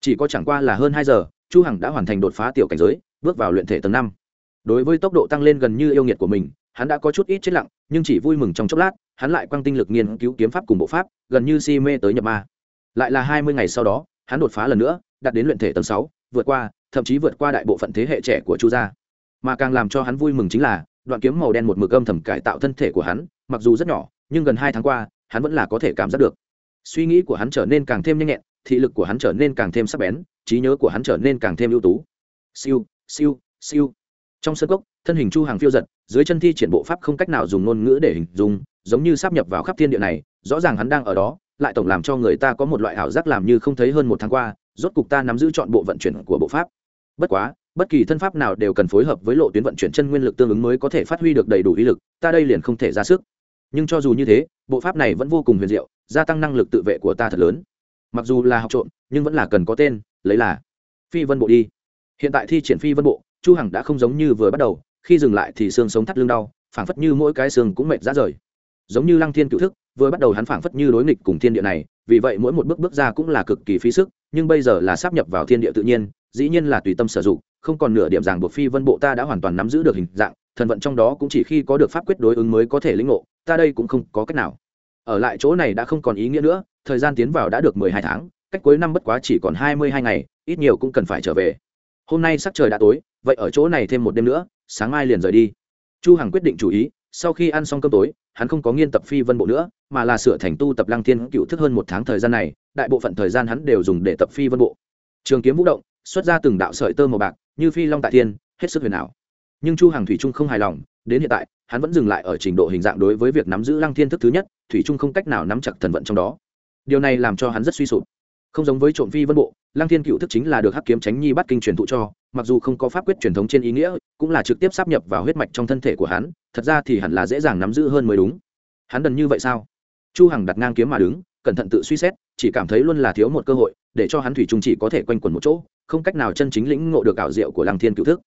Chỉ có chẳng qua là hơn hai giờ, chu hằng đã hoàn thành đột phá tiểu cảnh giới bước vào luyện thể tầng năm. Đối với tốc độ tăng lên gần như yêu nghiệt của mình, hắn đã có chút ít chết lặng, nhưng chỉ vui mừng trong chốc lát, hắn lại quăng tinh lực nghiên cứu kiếm pháp cùng bộ pháp, gần như si mê tới nhập ma. Lại là hai mươi ngày sau đó, hắn đột phá lần nữa, đạt đến luyện thể tầng sáu, vượt qua, thậm chí vượt qua đại bộ phận thế hệ trẻ của chu gia. Mà càng làm cho hắn vui mừng chính là, đoạn kiếm màu đen một mực âm thầm cải tạo thân thể của hắn, mặc dù rất nhỏ, nhưng gần hai tháng qua, hắn vẫn là có thể cảm giác được. Suy nghĩ của hắn trở nên càng thêm nhanh nhẹn, thị lực của hắn trở nên càng thêm sắc bén, trí nhớ của hắn trở nên càng thêm ưu tú. Siêu siêu siêu. Trong sân cốc, thân hình chu hàng phiêu giật, dưới chân thi triển bộ pháp không cách nào dùng ngôn ngữ để hình dung, giống như sắp nhập vào khắp thiên địa này, rõ ràng hắn đang ở đó, lại tổng làm cho người ta có một loại ảo giác làm như không thấy hơn một tháng qua, rốt cục ta nắm giữ chọn bộ vận chuyển của bộ pháp. Bất quá, bất kỳ thân pháp nào đều cần phối hợp với lộ tuyến vận chuyển chân nguyên lực tương ứng mới có thể phát huy được đầy đủ ý lực, ta đây liền không thể ra sức. Nhưng cho dù như thế, bộ pháp này vẫn vô cùng huyền diệu, gia tăng năng lực tự vệ của ta thật lớn. Mặc dù là học trộm, nhưng vẫn là cần có tên, lấy là phi vân bộ đi hiện tại thi triển phi vân bộ, chu hằng đã không giống như vừa bắt đầu, khi dừng lại thì xương sống thắt lưng đau, phảng phất như mỗi cái xương cũng mệt ra rời. Giống như lăng thiên cựu thức, vừa bắt đầu hắn phảng phất như đối nghịch cùng thiên địa này, vì vậy mỗi một bước bước ra cũng là cực kỳ phí sức, nhưng bây giờ là sắp nhập vào thiên địa tự nhiên, dĩ nhiên là tùy tâm sử dụng, không còn nửa điểm ràng buộc phi vân bộ ta đã hoàn toàn nắm giữ được hình dạng, thần vận trong đó cũng chỉ khi có được pháp quyết đối ứng mới có thể lĩnh ngộ, ta đây cũng không có cách nào. Ở lại chỗ này đã không còn ý nghĩa nữa, thời gian tiến vào đã được mười hai tháng, cách cuối năm bất quá chỉ còn hai mươi hai ngày, ít nhiều cũng cần phải trở về hôm nay sắc trời đã tối, vậy ở chỗ này thêm một đêm nữa, sáng mai liền rời đi. Chu hằng quyết định chủ ý, sau khi ăn xong cơm tối, hắn không có nghiên tập phi vân bộ nữa, mà là sửa thành tu tập lăng thiên cựu thức hơn một tháng thời gian này, đại bộ phận thời gian hắn đều dùng để tập phi vân bộ. Trường kiếm vũ động, xuất ra từng đạo sợi tơ màu bạc, như phi long tại thiên, hết sức huyền ảo. Nhưng chu hằng thủy trung không hài lòng, đến hiện tại, hắn vẫn dừng lại ở trình độ hình dạng đối với việc nắm giữ lăng thiên thức thứ nhất, thủy trung không cách nào nắm chặt thần vận trong đó. Điều này làm cho hắn rất suy sụp. Không giống với trộm phi vân bộ lăng thiên cựu thức chính là được hắc kiếm tránh nhi bắt kinh truyền thụ cho, mặc dù không có pháp quyết truyền thống trên ý nghĩa, cũng là trực tiếp sắp nhập vào huyết mạch trong thân thể của hắn, thật ra thì hẳn là dễ dàng nắm giữ hơn mới đúng. Hắn đần như vậy sao? Chu hằng đặt ngang kiếm mà đứng, cẩn thận tự suy xét, chỉ cảm thấy luôn là thiếu một cơ hội, để cho hắn thủy trung chỉ có thể quanh quẩn một chỗ, không cách nào chân chính lĩnh ngộ được ảo diệu của lăng thiên cựu thức.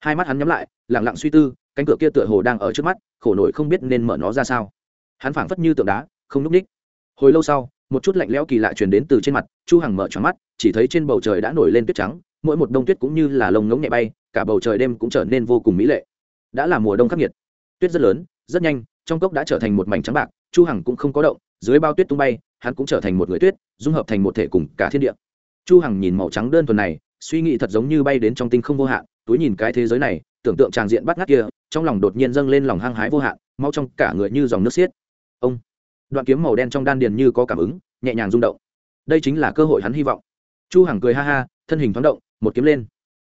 Hai mắt hắn nhắm lại, lặng lặng suy tư, cánh cửa kia tựa hồ đang ở trước mắt, khổ nổi không biết nên mở nó ra sao. Hắn phảng phất như tượng đá, không núp ních. Hồi lâu sau một chút lạnh lẽo kỳ lạ truyền đến từ trên mặt, chu hằng mở tròn mắt, chỉ thấy trên bầu trời đã nổi lên tuyết trắng, mỗi một đông tuyết cũng như là lông ngỗng nhẹ bay, cả bầu trời đêm cũng trở nên vô cùng mỹ lệ. Đã là mùa đông khắc nghiệt. Tuyết rất lớn, rất nhanh, trong cốc đã trở thành một mảnh trắng bạc, chu hằng cũng không có động, dưới bao tuyết tung bay, hắn cũng trở thành một người tuyết, dung hợp thành một thể cùng cả thiên địa. Chu hằng nhìn màu trắng đơn thuần này, suy nghĩ thật giống như bay đến trong tinh không vô hạn, túi nhìn cái thế giới này, tưởng tượng tràng diện bắt ngắt kia, trong lòng đột nhiên dâng lên lòng hăng hái vô hạn mau trong cả người như dòng nước xiết. Ông! Đoạn kiếm màu đen trong đan điền như có cảm ứng, nhẹ nhàng rung động. Đây chính là cơ hội hắn hy vọng. Chu hằng cười ha ha, thân hình thoáng động, một kiếm lên.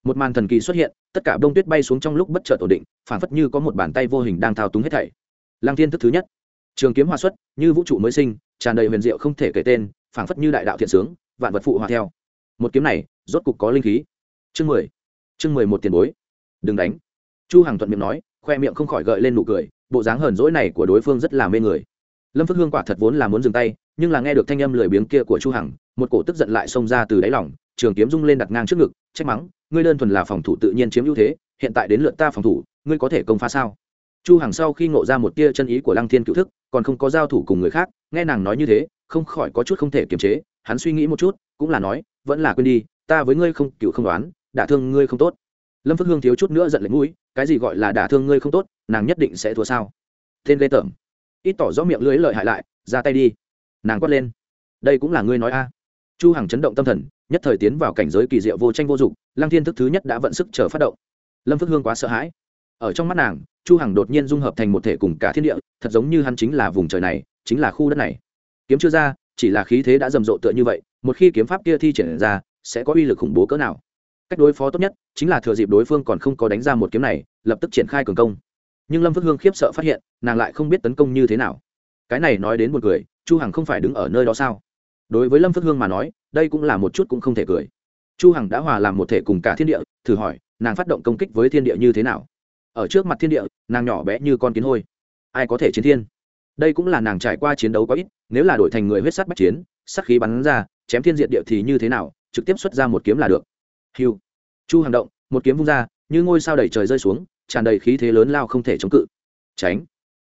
Một màn thần kỳ xuất hiện, tất cả bông tuyết bay xuống trong lúc bất chợt ổn định phản phất như có một bàn tay vô hình đang thao túng hết thảy. Lang thiên thức thứ nhất. Trường kiếm hòa xuất, như vũ trụ mới sinh, tràn đầy huyền diệu không thể kể tên phản phất như đại đạo thiện sướng, vạn vật phụ hòa theo. Một kiếm này, rốt cục có linh khí. Chương mười. Chương mười một tiền bối. Đừng đánh. Chu hằng thuận miệng nói, khoe miệng không khỏi gợi lên nụ cười, bộ dáng hờn dỗi này của đối phương rất là mê người lâm phước hương quả thật vốn là muốn dừng tay, nhưng là nghe được thanh âm lười biếng kia của chu hằng, một cổ tức giận lại xông ra từ đáy lòng, trường kiếm rung lên đặt ngang trước ngực, trách mắng, ngươi đơn thuần là phòng thủ tự nhiên chiếm ưu thế, hiện tại đến lượt ta phòng thủ, ngươi có thể công phá sao? Chu hằng sau khi ngộ ra một tia chân ý của lăng thiên cựu thức, còn không có giao thủ cùng người khác, nghe nàng nói như thế, không khỏi có chút không thể kiềm chế, hắn suy nghĩ một chút, cũng là nói, vẫn là quên đi, ta với ngươi không, cựu không đoán, đả thương ngươi không tốt. Lâm phước hương thiếu chút nữa giận lấy mũi, cái gì gọi là đả thương ngươi không tốt, nàng nhất định sẽ thua sao? Tên lê tởm ít tỏ rõ miệng lưới lợi hại lại, ra tay đi. Nàng quát lên. Đây cũng là ngươi nói a. Chu hằng chấn động tâm thần, nhất thời tiến vào cảnh giới kỳ diệu vô tranh vô dụng, lăng thiên thức thứ nhất đã vận sức chờ phát động. Lâm phước hương quá sợ hãi. Ở trong mắt nàng, chu hằng đột nhiên dung hợp thành một thể cùng cả thiên địa, thật giống như hắn chính là vùng trời này, chính là khu đất này. Kiếm chưa ra, chỉ là khí thế đã rầm rộ tựa như vậy, một khi kiếm pháp kia thi triển ra, sẽ có uy lực khủng bố cỡ nào. Cách đối phó tốt nhất, chính là thừa dịp đối phương còn không có đánh ra một kiếm này, lập tức triển khai cường công nhưng lâm phước hương khiếp sợ phát hiện nàng lại không biết tấn công như thế nào cái này nói đến một người chu hằng không phải đứng ở nơi đó sao đối với lâm phước hương mà nói đây cũng là một chút cũng không thể cười chu hằng đã hòa làm một thể cùng cả thiên địa thử hỏi nàng phát động công kích với thiên địa như thế nào ở trước mặt thiên địa nàng nhỏ bé như con kiến hôi ai có thể chiến thiên đây cũng là nàng trải qua chiến đấu quá ít nếu là đổi thành người huyết sắt bắt chiến sắc khí bắn ra chém thiên diện địa thì như thế nào trực tiếp xuất ra một kiếm là được hiu chu Hằng động một kiếm vung ra như ngôi sao đầy trời rơi xuống tràn đầy khí thế lớn lao không thể chống cự. Tránh.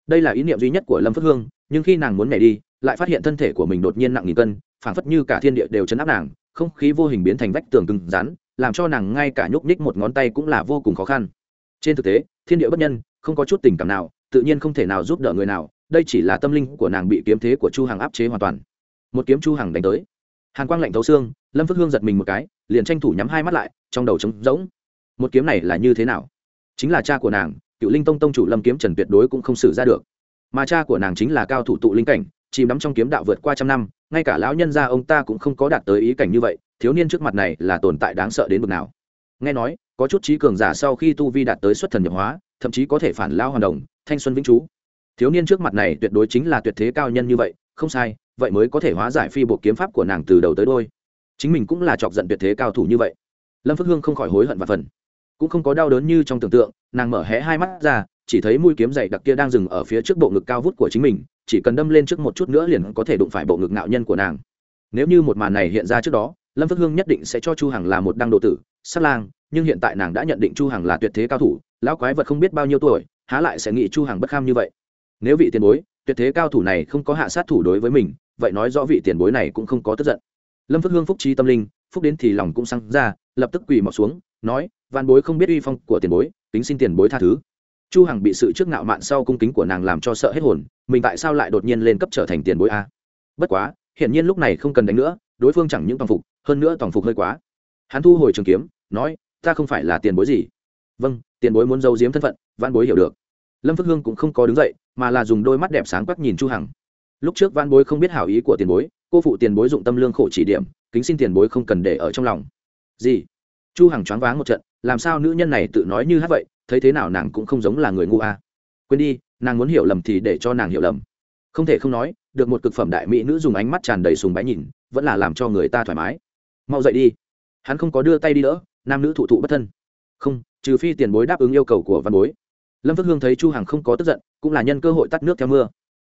Đây là ý niệm duy nhất của lâm phước hương, nhưng khi nàng muốn nhảy đi, lại phát hiện thân thể của mình đột nhiên nặng nghìn cân, phảng phất như cả thiên địa đều chấn áp nàng, không khí vô hình biến thành vách tường cứng rắn, làm cho nàng ngay cả nhúc nhích một ngón tay cũng là vô cùng khó khăn. Trên thực tế, thiên địa bất nhân, không có chút tình cảm nào, tự nhiên không thể nào giúp đỡ người nào, đây chỉ là tâm linh của nàng bị kiếm thế của chu hằng áp chế hoàn toàn. Một kiếm chu hằng đánh tới. Hàn quang lạnh thấu xương, lâm phước hương giật mình một cái, liền tranh thủ nhắm hai mắt lại, trong đầu trống rỗng. Một kiếm này là như thế nào? Chính là cha của nàng, cựu linh tông tông chủ lâm kiếm trần tuyệt đối cũng không xử ra được. Mà cha của nàng chính là cao thủ tụ linh cảnh, chìm đắm trong kiếm đạo vượt qua trăm năm, ngay cả lão nhân gia ông ta cũng không có đạt tới ý cảnh như vậy, thiếu niên trước mặt này là tồn tại đáng sợ đến mức nào. Nghe nói, có chút trí cường giả sau khi tu vi đạt tới xuất thần nhập hóa, thậm chí có thể phản lao hoàn đồng, thanh xuân vĩnh chú thiếu niên trước mặt này tuyệt đối chính là tuyệt thế cao nhân như vậy, không sai, vậy mới có thể hóa giải phi bộ kiếm pháp của nàng từ đầu tới đôi chính mình cũng là chọc giận tuyệt thế cao thủ như vậy. Lâm phước hương không khỏi hối hận và phần cũng không có đau đớn như trong tưởng tượng, nàng mở hé hai mắt ra, chỉ thấy mũi kiếm dày đặc kia đang dừng ở phía trước bộ ngực cao vút của chính mình, chỉ cần đâm lên trước một chút nữa liền có thể đụng phải bộ ngực nạo nhân của nàng. Nếu như một màn này hiện ra trước đó, lâm phước hương nhất định sẽ cho chu hằng là một đăng độ tử sát lang, nhưng hiện tại nàng đã nhận định chu hằng là tuyệt thế cao thủ, lão quái vật không biết bao nhiêu tuổi, há lại sẽ nghĩ chu hằng bất kham như vậy. Nếu vị tiền bối, tuyệt thế cao thủ này không có hạ sát thủ đối với mình, vậy nói rõ vị tiền bối này cũng không có tức giận. Lâm phước hương phúc trí tâm linh, phúc đến thì lòng cũng sáng ra, lập tức quỳ mọc xuống nói văn bối không biết uy phong của tiền bối, kính xin tiền bối tha thứ. Chu hằng bị sự trước ngạo mạn sau cung kính của nàng làm cho sợ hết hồn, mình tại sao lại đột nhiên lên cấp trở thành tiền bối a? Bất quá, hiển nhiên lúc này không cần đánh nữa, đối phương chẳng những toàn phục, hơn nữa toàn phục hơi quá. Hắn thu hồi trường kiếm, nói, ta không phải là tiền bối gì. Vâng tiền bối muốn giấu giếm thân phận văn bối hiểu được. Lâm phước hương cũng không có đứng dậy, mà là dùng đôi mắt đẹp sáng quắc nhìn chu hằng. Lúc trước văn bối không biết hảo ý của tiền bối, cô phụ tiền bối dụng tâm lương khổ chỉ điểm, kính xin tiền bối không cần để ở trong lòng. Gì? Chu hằng choáng váng một trận, làm sao nữ nhân này tự nói như hát vậy, thấy thế nào nàng cũng không giống là người ngu a. À. quên đi, nàng muốn hiểu lầm thì để cho nàng hiểu lầm. Không thể không nói, được một cực phẩm đại mỹ nữ dùng ánh mắt tràn đầy sùng bái nhìn, vẫn là làm cho người ta thoải mái. Mau dậy đi. Hắn không có đưa tay đi đỡ, nam nữ thụ thụ bất thân. Không, trừ phi tiền bối đáp ứng yêu cầu của văn bối. Lâm phước hương thấy chu hằng không có tức giận, cũng là nhân cơ hội tắt nước theo mưa.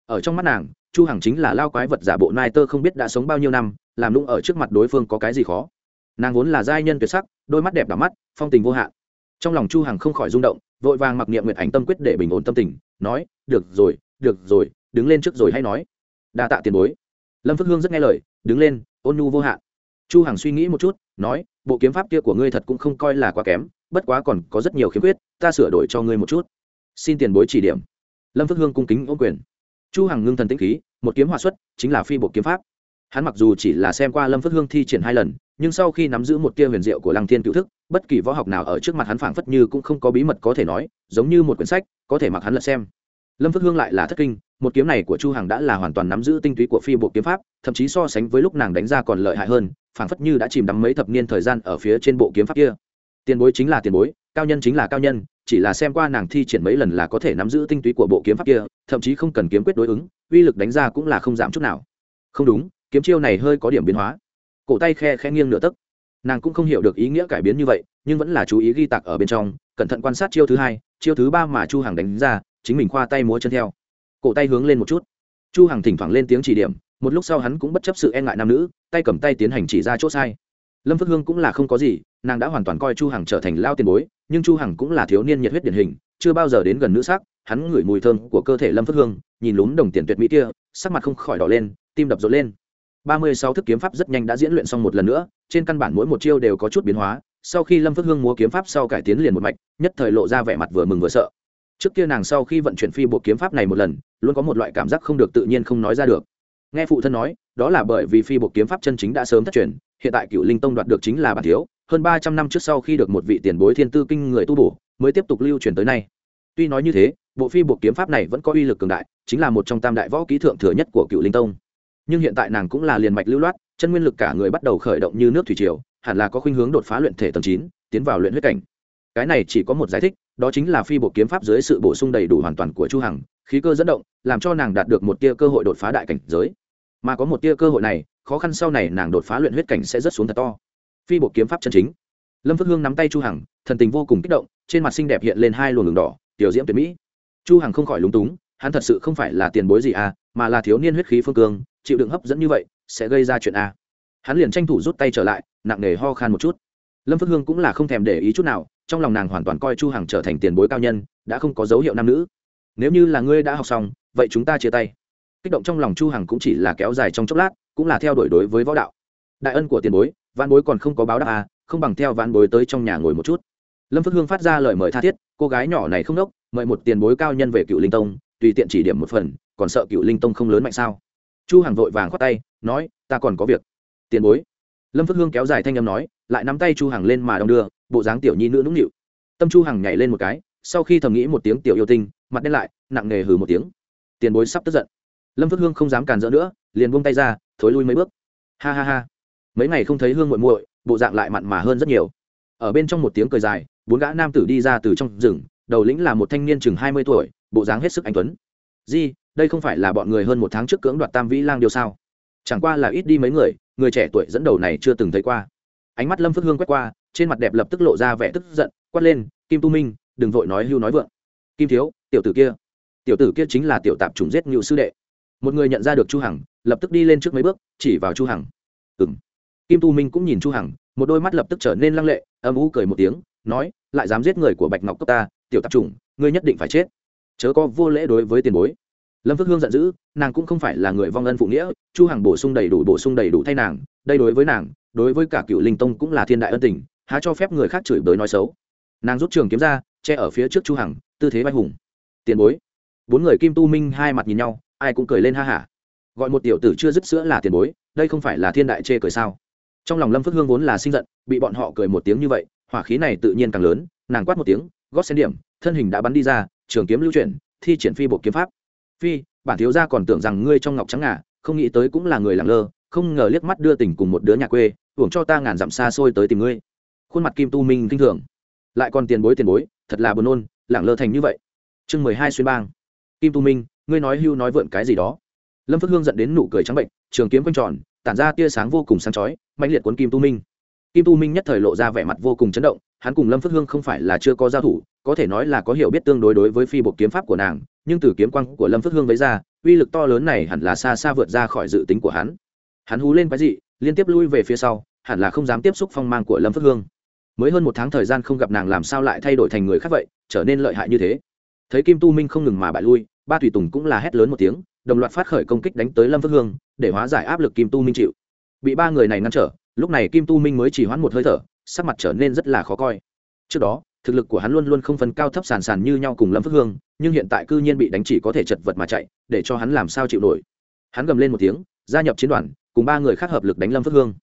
Ở trong mắt nàng, chu hằng chính là lao quái vật giả bộ nai tơ không biết đã sống bao nhiêu năm, làm lũng ở trước mặt đối phương có cái gì khó nàng vốn là giai nhân tuyệt sắc, đôi mắt đẹp đỏ mắt, phong tình vô hạn. Trong lòng chu hằng không khỏi rung động, vội vàng mặc niệm nguyện ảnh tâm quyết để bình ổn tâm tình, nói, được rồi được rồi, đứng lên trước rồi hay nói. Đa tạ tiền bối. Lâm phước hương rất nghe lời, đứng lên, ôn nhu vô hạn. Chu hằng suy nghĩ một chút, nói, bộ kiếm pháp kia của ngươi thật cũng không coi là quá kém, bất quá còn có rất nhiều khiếm khuyết, ta sửa đổi cho ngươi một chút. Xin tiền bối chỉ điểm. Lâm phước hương cung kính ô quyền. Chu hằng ngưng thần tĩnh khí, một kiếm hòa xuất, chính là phi bộ kiếm pháp hắn mặc dù chỉ là xem qua lâm phước hương thi triển hai lần, nhưng sau khi nắm giữ một tia huyền diệu của lăng thiên cựu thức, bất kỳ võ học nào ở trước mặt hắn phảng phất như cũng không có bí mật có thể nói, giống như một quyển sách, có thể mặc hắn lật xem. Lâm phước hương lại là thất kinh, một kiếm này của chu hằng đã là hoàn toàn nắm giữ tinh túy của phi bộ kiếm pháp, thậm chí so sánh với lúc nàng đánh ra còn lợi hại hơn, phảng phất như đã chìm đắm mấy thập niên thời gian ở phía trên bộ kiếm pháp kia. Tiền bối chính là tiền bối, cao nhân chính là cao nhân, chỉ là xem qua nàng thi triển mấy lần là có thể nắm giữ tinh túy của bộ kiếm pháp kia, thậm chí không cần kiếm quyết đối ứng, uy lực đánh ra cũng là không giảm chút nào. Không đúng kiếm chiêu này hơi có điểm biến hóa. Cổ tay khe khe nghiêng nửa tấc. Nàng cũng không hiểu được ý nghĩa cải biến như vậy, nhưng vẫn là chú ý ghi tạc ở bên trong, cẩn thận quan sát chiêu thứ hai, chiêu thứ ba mà chu hằng đánh ra, chính mình khoa tay múa chân theo. Cổ tay hướng lên một chút. Chu hằng thỉnh thoảng lên tiếng chỉ điểm, một lúc sau hắn cũng bất chấp sự e ngại nam nữ, tay cầm tay tiến hành chỉ ra chỗ sai. Lâm phước hương cũng là không có gì, nàng đã hoàn toàn coi chu hằng trở thành lao tiền bối, nhưng chu hằng cũng là thiếu niên nhiệt huyết điển hình, chưa bao giờ đến gần nữ sắc, hắn ngửi mùi thơm của cơ thể lâm phước hương, nhìn lún đồng tiền tuyệt mỹ kia, sắc mặt không khỏi đỏ lên, tim đập rộn lên ba mươi sáu thức kiếm pháp rất nhanh đã diễn luyện xong một lần nữa, trên căn bản mỗi một chiêu đều có chút biến hóa, sau khi lâm phước hương múa kiếm pháp sau cải tiến liền một mạch, nhất thời lộ ra vẻ mặt vừa mừng vừa sợ. Trước kia nàng sau khi vận chuyển phi bộ kiếm pháp này một lần, luôn có một loại cảm giác không được tự nhiên không nói ra được. Nghe phụ thân nói, đó là bởi vì phi bộ kiếm pháp chân chính đã sớm thất truyền, hiện tại cựu linh tông đoạt được chính là bản thiếu, hơn ba trăm năm trước sau khi được một vị tiền bối thiên tư kinh người tu bổ, mới tiếp tục lưu truyền tới nay. Tuy nói như thế, bộ phi bộ kiếm pháp này vẫn có uy lực cường đại, chính là một trong tam đại võ ký thượng thừa nhất của cựu linh tông nhưng hiện tại nàng cũng là liền mạch lưu loát, chân nguyên lực cả người bắt đầu khởi động như nước thủy triều, hẳn là có khuynh hướng đột phá luyện thể tầng chín, tiến vào luyện huyết cảnh. Cái này chỉ có một giải thích, đó chính là phi bộ kiếm pháp dưới sự bổ sung đầy đủ hoàn toàn của chu hằng, khí cơ dẫn động, làm cho nàng đạt được một tia cơ hội đột phá đại cảnh giới. Mà có một tia cơ hội này, khó khăn sau này nàng đột phá luyện huyết cảnh sẽ rất xuống thật to. Phi bộ kiếm pháp chân chính. Lâm phước hương nắm tay chu hằng, thần tình vô cùng kích động, trên mặt xinh đẹp hiện lên hai luồng đường đỏ, tiểu diễm tuyệt mỹ. Chu hằng không khỏi lúng túng, hắn thật sự không phải là tiền bối gì à mà là thiếu niên huyết khí phương cương chịu đựng hấp dẫn như vậy, sẽ gây ra chuyện à. hắn liền tranh thủ rút tay trở lại, nặng nề ho khan một chút. Lâm phước hương cũng là không thèm để ý chút nào, trong lòng nàng hoàn toàn coi chu hằng trở thành tiền bối cao nhân, đã không có dấu hiệu nam nữ. Nếu như là ngươi đã học xong, vậy chúng ta chia tay. Kích động trong lòng chu hằng cũng chỉ là kéo dài trong chốc lát, cũng là theo đuổi đối với võ đạo. Đại ân của tiền bối văn bối còn không có báo đáp à không bằng theo văn bối tới trong nhà ngồi một chút. Lâm phước hương phát ra lời mời tha thiết, cô gái nhỏ này không đốc, mời một tiền bối cao nhân về cựu linh tông, tùy tiện chỉ điểm một phần, còn sợ cựu linh tông không lớn mạnh sao? Chu hằng vội vàng khoát tay, nói, ta còn có việc. Tiền bối. Lâm phước hương kéo dài thanh âm nói, lại nắm tay chu hằng lên mà đong đưa, bộ dáng tiểu nhi nữ nũng nịu. Tâm chu hằng nhảy lên một cái, sau khi thầm nghĩ một tiếng tiểu yêu tinh, mặt đen lại, nặng nề hừ một tiếng. Tiền bối sắp tức giận. Lâm phước hương không dám càn rỡ nữa, liền buông tay ra, thối lui mấy bước. Ha ha ha. Mấy ngày không thấy hương muội muội, bộ dạng lại mặn mà hơn rất nhiều. Ở bên trong một tiếng cười dài, bốn gã nam tử đi ra từ trong rừng, đầu lĩnh là một thanh niên chừng hai mươi tuổi, bộ dáng hết sức anh tuấn. Di đây không phải là bọn người hơn một tháng trước cưỡng đoạt tam vĩ lang điều sao? Chẳng qua là ít đi mấy người người trẻ tuổi dẫn đầu này chưa từng thấy qua. Ánh mắt lâm phước hương quét qua, trên mặt đẹp lập tức lộ ra vẻ tức giận, quát lên, kim tu minh, đừng vội nói hưu nói vượng. Kim thiếu, tiểu tử kia. Tiểu tử kia chính là tiểu tạp chủng giết ngự sư đệ. Một người nhận ra được chu hằng, lập tức đi lên trước mấy bước, chỉ vào chu hằng. Ừm. Kim tu minh cũng nhìn chu hằng, một đôi mắt lập tức trở nên lăng lệ, âm u cười một tiếng, nói, lại dám giết người của bạch ngọc cấp ta, tiểu tạp chủng, ngươi nhất định phải chết. Chớ có vô lễ đối với tiền bối lâm phước hương giận dữ, nàng cũng không phải là người vong ân phụ nghĩa, chu hằng bổ sung đầy đủ, bổ sung đầy đủ thay nàng, đây đối với nàng, đối với cả cựu linh tông cũng là thiên đại ân tình, há cho phép người khác chửi bới nói xấu. Nàng rút trường kiếm ra, che ở phía trước chu hằng, tư thế vai hùng. Tiền bối. Bốn người kim tu minh hai mặt nhìn nhau, ai cũng cười lên ha hả. Gọi một tiểu tử chưa dứt sữa là tiền bối, đây không phải là thiên đại chê cười sao? Trong lòng lâm phước hương vốn là sinh giận, bị bọn họ cười một tiếng như vậy, hỏa khí này tự nhiên càng lớn, nàng quát một tiếng, gót sen điểm, thân hình đã bắn đi ra, trường kiếm lưu chuyển, thi triển phi bộ kiếm pháp phi, bản thiếu gia còn tưởng rằng ngươi trong ngọc trắng ngà, không nghĩ tới cũng là người làng lơ, không ngờ liếc mắt đưa tình cùng một đứa nhà quê, hưởng cho ta ngàn dặm xa xôi tới tìm ngươi. Khuôn mặt kim tu minh kinh thường. Lại còn tiền bối tiền bối, thật là buồn nôn lẳng lơ thành như vậy. Chương mười hai xuyên bang. Kim tu minh, ngươi nói hưu nói vượn cái gì đó. Lâm phước hương dẫn đến nụ cười trắng bệnh, trường kiếm quanh tròn, tản ra tia sáng vô cùng sáng chói mạnh liệt cuốn kim tu minh kim tu minh nhất thời lộ ra vẻ mặt vô cùng chấn động, hắn cùng lâm phước hương không phải là chưa có giao thủ, có thể nói là có hiểu biết tương đối đối với phi bộ kiếm pháp của nàng, nhưng từ kiếm quang của lâm phước hương với ra, uy lực to lớn này hẳn là xa xa vượt ra khỏi dự tính của hắn. Hắn hú lên quái dị, liên tiếp lui về phía sau, hẳn là không dám tiếp xúc phong mang của lâm phước hương. Mới hơn một tháng thời gian không gặp nàng làm sao lại thay đổi thành người khác vậy, trở nên lợi hại như thế. Thấy kim tu minh không ngừng mà bại lui, ba thủy tùng cũng là hét lớn một tiếng, đồng loạt phát khởi công kích đánh tới lâm phước hương, để hóa giải áp lực kim tu minh chịu. Bị ba người này ngăn trở lúc này kim tu minh mới chỉ hoãn một hơi thở, sắc mặt trở nên rất là khó coi. Trước đó, thực lực của hắn luôn luôn không phân cao thấp sàn sàn như nhau cùng lâm phước hương, nhưng hiện tại cư nhiên bị đánh chỉ có thể chật vật mà chạy, để cho hắn làm sao chịu nổi. Hắn gầm lên một tiếng, gia nhập chiến đoàn, cùng ba người khác hợp lực đánh lâm phước hương.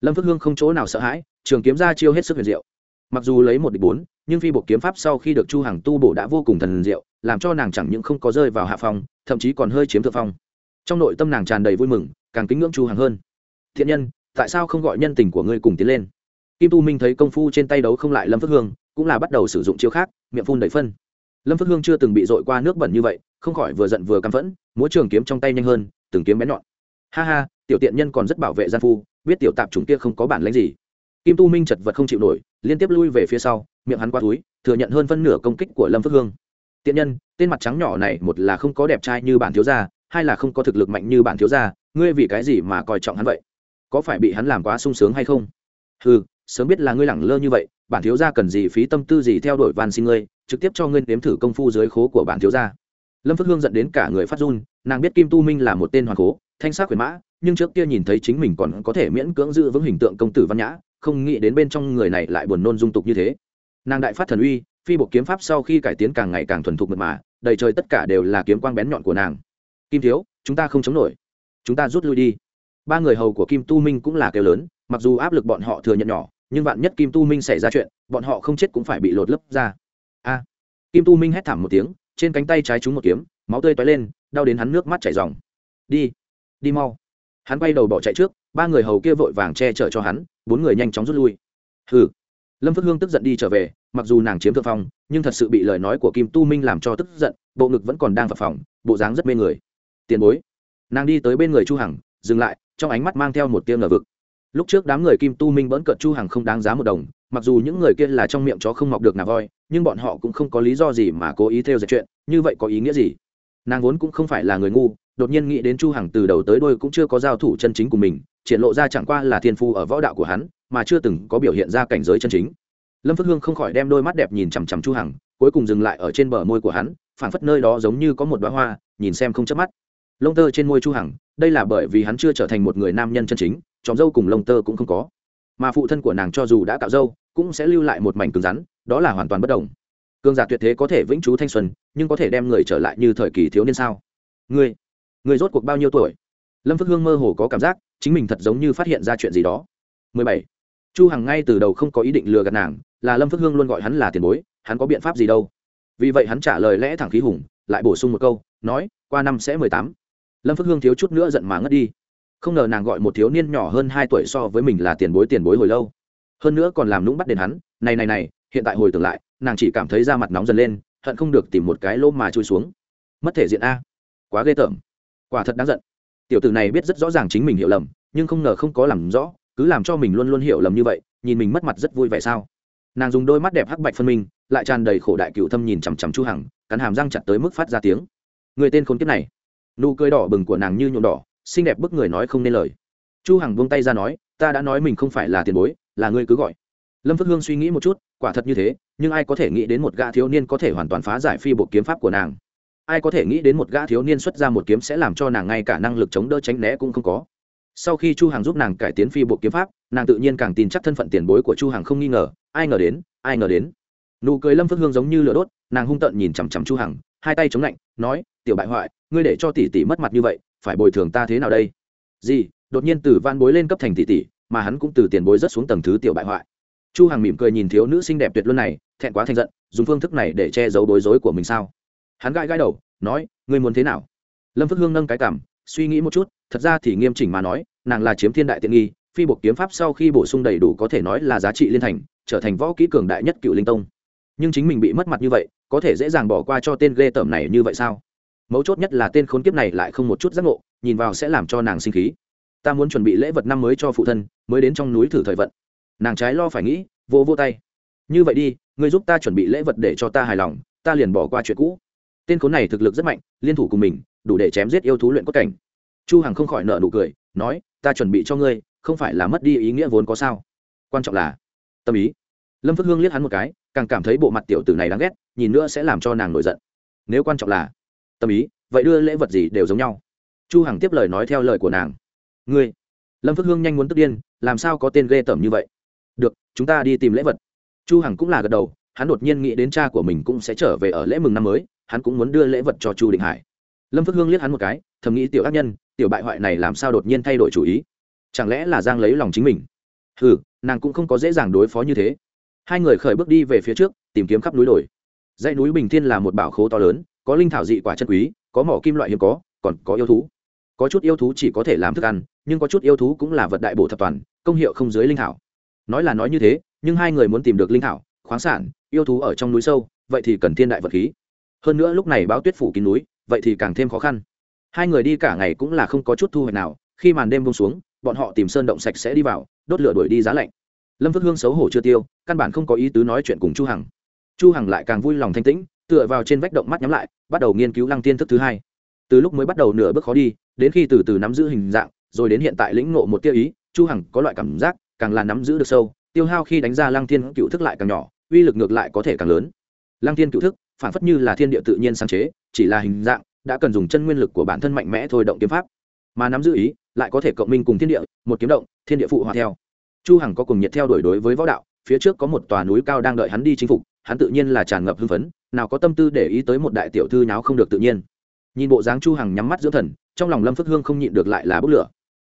Lâm phước hương không chỗ nào sợ hãi, trường kiếm ra chiêu hết sức huyền diệu. Mặc dù lấy một địch bốn, nhưng phi bộ kiếm pháp sau khi được chu hàng tu bổ đã vô cùng thần diệu, làm cho nàng chẳng những không có rơi vào hạ phòng thậm chí còn hơi chiếm thượng phong. Trong nội tâm nàng tràn đầy vui mừng, càng kính ngưỡng chu hàng hơn. Thiện nhân tại sao không gọi nhân tình của ngươi cùng tiến lên? Kim tu minh thấy công phu trên tay đấu không lại lâm phước hương, cũng là bắt đầu sử dụng chiêu khác, miệng phun đầy phân. Lâm phước hương chưa từng bị dội qua nước bẩn như vậy, không khỏi vừa giận vừa căm phẫn, múa trường kiếm trong tay nhanh hơn, từng kiếm bén nhọn. Ha ha, tiểu tiện nhân còn rất bảo vệ gian phu, biết tiểu tạp chủng kia không có bản lãnh gì. Kim tu minh chật vật không chịu nổi, liên tiếp lui về phía sau, miệng hắn qua túi, thừa nhận hơn phân nửa công kích của lâm phước hương. Tiện nhân, tên mặt trắng nhỏ này một là không có đẹp trai như bản thiếu gia, hai là không có thực lực mạnh như bản thiếu gia, ngươi vì cái gì mà coi trọng hắn vậy? Có phải bị hắn làm quá sung sướng hay không? Ừ sớm biết là ngươi lẳng lơ như vậy, bản thiếu gia cần gì phí tâm tư gì theo đuổi van xin ngươi, trực tiếp cho ngươi nếm thử công phu dưới khố của bản thiếu gia. Lâm phước hương dẫn đến cả người phát run, nàng biết kim tu minh là một tên hoàng cố, thanh sắc quyền mã, nhưng trước kia nhìn thấy chính mình còn có thể miễn cưỡng giữ vững hình tượng công tử văn nhã, không nghĩ đến bên trong người này lại buồn nôn dung tục như thế. Nàng đại phát thần uy, phi bộ kiếm pháp sau khi cải tiến càng ngày càng thuần thục mật mà, đầy trời tất cả đều là kiếm quang bén nhọn của nàng. Kim thiếu, chúng ta không chống nổi. Chúng ta rút lui đi ba người hầu của kim tu minh cũng là kêu lớn, mặc dù áp lực bọn họ thừa nhận nhỏ, nhưng vạn nhất kim tu minh xảy ra chuyện, bọn họ không chết cũng phải bị lột lấp ra. A. Kim tu minh hét thảm một tiếng, trên cánh tay trái trúng một kiếm, máu tươi toái lên, đau đến hắn nước mắt chảy ròng. Đi đi mau. Hắn quay đầu bỏ chạy trước, ba người hầu kia vội vàng che chở cho hắn, bốn người nhanh chóng rút lui. Hừ. Lâm phước hương tức giận đi trở về, mặc dù nàng chiếm thượng phong, nhưng thật sự bị lời nói của kim tu minh làm cho tức giận, bộ ngực vẫn còn đang phập phỏng bộ dáng rất mê người. Tiền bối. Nàng đi tới bên người chu hằng dừng lại, trong ánh mắt mang theo một tiêm ngờ vực. Lúc trước đám người kim tu minh vẫn cợt chu hằng không đáng giá một đồng, mặc dù những người kia là trong miệng chó không mọc được nà voi, nhưng bọn họ cũng không có lý do gì mà cố ý theo dệt chuyện, như vậy có ý nghĩa gì? Nàng vốn cũng không phải là người ngu, đột nhiên nghĩ đến chu hằng từ đầu tới đôi cũng chưa có giao thủ chân chính của mình, triển lộ ra chẳng qua là thiên phu ở võ đạo của hắn, mà chưa từng có biểu hiện ra cảnh giới chân chính. Lâm phước hương không khỏi đem đôi mắt đẹp nhìn chằm chằm chu hằng, cuối cùng dừng lại ở trên bờ môi của hắn, phảng phất nơi đó giống như có một đóa hoa, nhìn xem không chớp mắt lông tơ trên môi chu hằng, đây là bởi vì hắn chưa trở thành một người nam nhân chân chính, tròm dâu cùng lông tơ cũng không có. Mà phụ thân của nàng cho dù đã cạo dâu, cũng sẽ lưu lại một mảnh cứng rắn, đó là hoàn toàn bất đồng. Cương giả tuyệt thế có thể vĩnh trú thanh xuân, nhưng có thể đem người trở lại như thời kỳ thiếu niên sao? Ngươi ngươi rốt cuộc bao nhiêu tuổi? Lâm phước hương mơ hồ có cảm giác, chính mình thật giống như phát hiện ra chuyện gì đó. 17. chu hằng ngay từ đầu không có ý định lừa gạt nàng, là lâm phước hương luôn gọi hắn là tiền bối, hắn có biện pháp gì đâu? Vì vậy hắn trả lời lẽ thẳng khí hùng, lại bổ sung một câu, nói, qua năm sẽ 18 lâm phước hương thiếu chút nữa giận mà ngất đi. Không ngờ nàng gọi một thiếu niên nhỏ hơn hai tuổi so với mình là tiền bối tiền bối hồi lâu. Hơn nữa còn làm lũng bắt đền hắn, này này này, hiện tại hồi tưởng lại, nàng chỉ cảm thấy da mặt nóng dần lên, hận không được tìm một cái lỗ mà chui xuống. Mất thể diện a, quá ghê tởm, quả thật đáng giận. Tiểu tử này biết rất rõ ràng chính mình hiểu lầm, nhưng không ngờ không có làm rõ, cứ làm cho mình luôn luôn hiểu lầm như vậy, nhìn mình mất mặt rất vui vẻ sao? Nàng dùng đôi mắt đẹp hắc bạch phân minh, lại tràn đầy khổ đại cựu thâm nhìn chằm chằm chu hằng, cắn hàm răng chặt tới mức phát ra tiếng. Người tên khốn kiếp này nụ cười đỏ bừng của nàng như nhuộm đỏ, xinh đẹp bức người nói không nên lời. Chu hằng buông tay ra nói, ta đã nói mình không phải là tiền bối, là ngươi cứ gọi. Lâm phước hương suy nghĩ một chút, quả thật như thế, nhưng ai có thể nghĩ đến một gã thiếu niên có thể hoàn toàn phá giải phi bộ kiếm pháp của nàng? Ai có thể nghĩ đến một gã thiếu niên xuất ra một kiếm sẽ làm cho nàng ngay cả năng lực chống đỡ tránh né cũng không có? Sau khi chu hằng giúp nàng cải tiến phi bộ kiếm pháp, nàng tự nhiên càng tin chắc thân phận tiền bối của chu hằng không nghi ngờ, ai ngờ đến, ai ngờ đến? Nụ cười lâm phước hương giống như lửa đốt, nàng hung tợn nhìn chằm chằm chu hằng hai tay chống lạnh, nói, tiểu bại hoại, ngươi để cho tỷ tỷ mất mặt như vậy, phải bồi thường ta thế nào đây? Gì? Đột nhiên từ van bối lên cấp thành tỷ tỷ, mà hắn cũng từ tiền bối rất xuống tầng thứ tiểu bại hoại. Chu hằng mỉm cười nhìn thiếu nữ xinh đẹp tuyệt luân này, thẹn quá thành giận, dùng phương thức này để che giấu bối rối của mình sao? Hắn gãi gãi đầu, nói, ngươi muốn thế nào? Lâm phước hương nâng cái cảm suy nghĩ một chút, thật ra thì nghiêm chỉnh mà nói, nàng là chiếm thiên đại tiện nghi, phi buộc kiếm pháp sau khi bổ sung đầy đủ có thể nói là giá trị liên thành, trở thành võ kỹ cường đại nhất cựu linh tông. Nhưng chính mình bị mất mặt như vậy có thể dễ dàng bỏ qua cho tên ghê tởm này như vậy sao? Mấu chốt nhất là tên khốn kiếp này lại không một chút giác ngộ, nhìn vào sẽ làm cho nàng sinh khí. Ta muốn chuẩn bị lễ vật năm mới cho phụ thân, mới đến trong núi thử thời vận. Nàng trái lo phải nghĩ, vô vô tay. Như vậy đi, ngươi giúp ta chuẩn bị lễ vật để cho ta hài lòng, ta liền bỏ qua chuyện cũ. Tên khốn này thực lực rất mạnh, liên thủ cùng mình, đủ để chém giết yêu thú luyện cốt cảnh. Chu hằng không khỏi nợ nụ cười, nói, ta chuẩn bị cho ngươi, không phải là mất đi ý nghĩa vốn có sao. Quan trọng là tâm ý. Lâm phước hương liếc hắn một cái, càng cảm thấy bộ mặt tiểu tử này đáng ghét nhìn nữa sẽ làm cho nàng nổi giận. Nếu quan trọng là tâm ý, vậy đưa lễ vật gì đều giống nhau. Chu hằng tiếp lời nói theo lời của nàng. Ngươi, lâm phước hương nhanh muốn tức điên, làm sao có tên ghê tởm như vậy? Được, chúng ta đi tìm lễ vật. Chu hằng cũng là gật đầu, hắn đột nhiên nghĩ đến cha của mình cũng sẽ trở về ở lễ mừng năm mới, hắn cũng muốn đưa lễ vật cho chu định hải. Lâm phước hương liếc hắn một cái, thầm nghĩ tiểu ác nhân, tiểu bại hoại này làm sao đột nhiên thay đổi chủ ý? Chẳng lẽ là giang lấy lòng chính mình? Ừ nàng cũng không có dễ dàng đối phó như thế. Hai người khởi bước đi về phía trước, tìm kiếm khắp núi đồi dãy núi bình thiên là một bảo khố to lớn, có linh thảo dị quả chân quý, có mỏ kim loại hiếm có, còn có yêu thú. Có chút yêu thú chỉ có thể làm thức ăn, nhưng có chút yêu thú cũng là vật đại bổ thập toàn, công hiệu không dưới linh thảo. Nói là nói như thế, nhưng hai người muốn tìm được linh thảo, khoáng sản, yêu thú ở trong núi sâu, vậy thì cần thiên đại vật khí. Hơn nữa lúc này báo tuyết phủ kín núi, vậy thì càng thêm khó khăn. Hai người đi cả ngày cũng là không có chút thu hoạch nào, khi màn đêm bông xuống, bọn họ tìm sơn động sạch sẽ đi vào, đốt lửa đuổi đi giá lạnh. Lâm phước hương xấu hổ chưa tiêu, căn bản không có ý tứ nói chuyện cùng chu hằng chu hằng lại càng vui lòng thanh tĩnh, tựa vào trên vách động mắt nhắm lại, bắt đầu nghiên cứu lăng tiên thức thứ hai. Từ lúc mới bắt đầu nửa bước khó đi, đến khi từ từ nắm giữ hình dạng, rồi đến hiện tại lĩnh ngộ một tiêu ý, chu hằng có loại cảm giác, càng là nắm giữ được sâu, tiêu hao khi đánh ra lăng thiên cựu thức lại càng nhỏ, uy lực ngược lại có thể càng lớn. Lăng thiên cựu thức, phản phất như là thiên địa tự nhiên sáng chế, chỉ là hình dạng, đã cần dùng chân nguyên lực của bản thân mạnh mẽ thôi động kiếm pháp. Mà nắm giữ ý, lại có thể cộng minh cùng thiên địa, một kiếm động, thiên địa phụ hòa theo. Chu hằng có cùng nhiệt theo đuổi đối với võ đạo, phía trước có một tòa núi cao đang đợi hắn đi chinh phục hắn tự nhiên là tràn ngập hưng phấn, nào có tâm tư để ý tới một đại tiểu thư nháo không được tự nhiên. Nhìn bộ dáng chu hằng nhắm mắt dưỡng thần, trong lòng lâm phước hương không nhịn được lại là bốc lửa.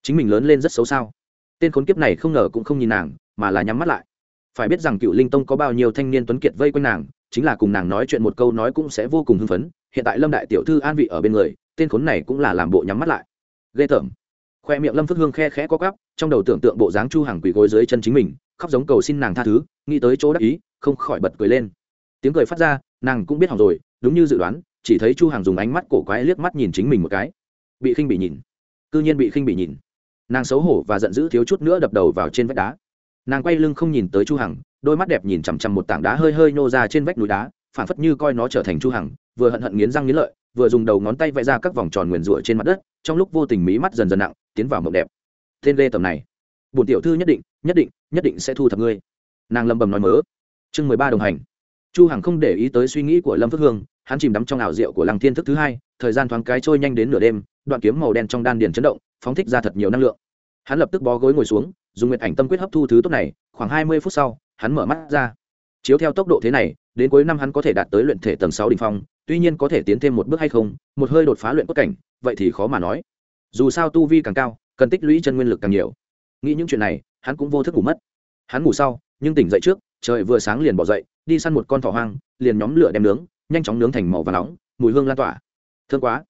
Chính mình lớn lên rất xấu sao? Tên khốn kiếp này không ngờ cũng không nhìn nàng, mà là nhắm mắt lại. Phải biết rằng cựu linh tông có bao nhiêu thanh niên tuấn kiệt vây quanh nàng, chính là cùng nàng nói chuyện một câu nói cũng sẽ vô cùng hưng phấn. Hiện tại lâm đại tiểu thư an vị ở bên người, tên khốn này cũng là làm bộ nhắm mắt lại. Ghê tởm. Khoe miệng lâm phước hương khe khẽ có cắp trong đầu tưởng tượng bộ dáng chu hàng quỳ gối dưới chân chính mình, khóc giống cầu xin nàng tha thứ, nghĩ tới chỗ đắc ý không khỏi bật cười lên. Tiếng cười phát ra, nàng cũng biết hỏng rồi, đúng như dự đoán, chỉ thấy chu hàng dùng ánh mắt cổ quái liếc mắt nhìn chính mình một cái. Bị khinh bị nhìn. Cư nhiên bị khinh bị nhìn. Nàng xấu hổ và giận dữ thiếu chút nữa đập đầu vào trên vách đá. Nàng quay lưng không nhìn tới chu hằng, đôi mắt đẹp nhìn chằm chằm một tảng đá hơi hơi nô ra trên vách núi đá phản phất như coi nó trở thành chu hằng, vừa hận hận nghiến răng nghiến lợi, vừa dùng đầu ngón tay vẽ ra các vòng tròn nguyền rủa trên mặt đất, trong lúc vô tình mí mắt dần dần nặng, tiến vào mộng đẹp. Tên lê tầm này. Bổn tiểu thư nhất định nhất định nhất định sẽ thu thập ngươi. Nàng lầm bầm nói mớ chương mười ba đồng hành. Chu hằng không để ý tới suy nghĩ của lâm phước hương, hắn chìm đắm trong ảo diệu của lăng thiên thức thứ hai, thời gian thoáng cái trôi nhanh đến nửa đêm, đoạn kiếm màu đen trong đan điền chấn động, phóng thích ra thật nhiều năng lượng. Hắn lập tức bó gối ngồi xuống, dùng nguyệt ảnh tâm quyết hấp thu thứ tốt này, khoảng hai mươi phút sau, hắn mở mắt ra. Chiếu theo tốc độ thế này, đến cuối năm hắn có thể đạt tới luyện thể tầng sáu đỉnh phong, tuy nhiên có thể tiến thêm một bước hay không, một hơi đột phá luyện cốt cảnh, vậy thì khó mà nói. Dù sao tu vi càng cao, cần tích lũy chân nguyên lực càng nhiều. Nghĩ những chuyện này, hắn cũng vô thức ngủ mất. Hắn ngủ sau, nhưng tỉnh dậy trước trời vừa sáng liền bỏ dậy, đi săn một con thỏ hoang, liền nhóm lửa đem nướng, nhanh chóng nướng thành màu và nóng, mùi hương lan tỏa. Thương quá.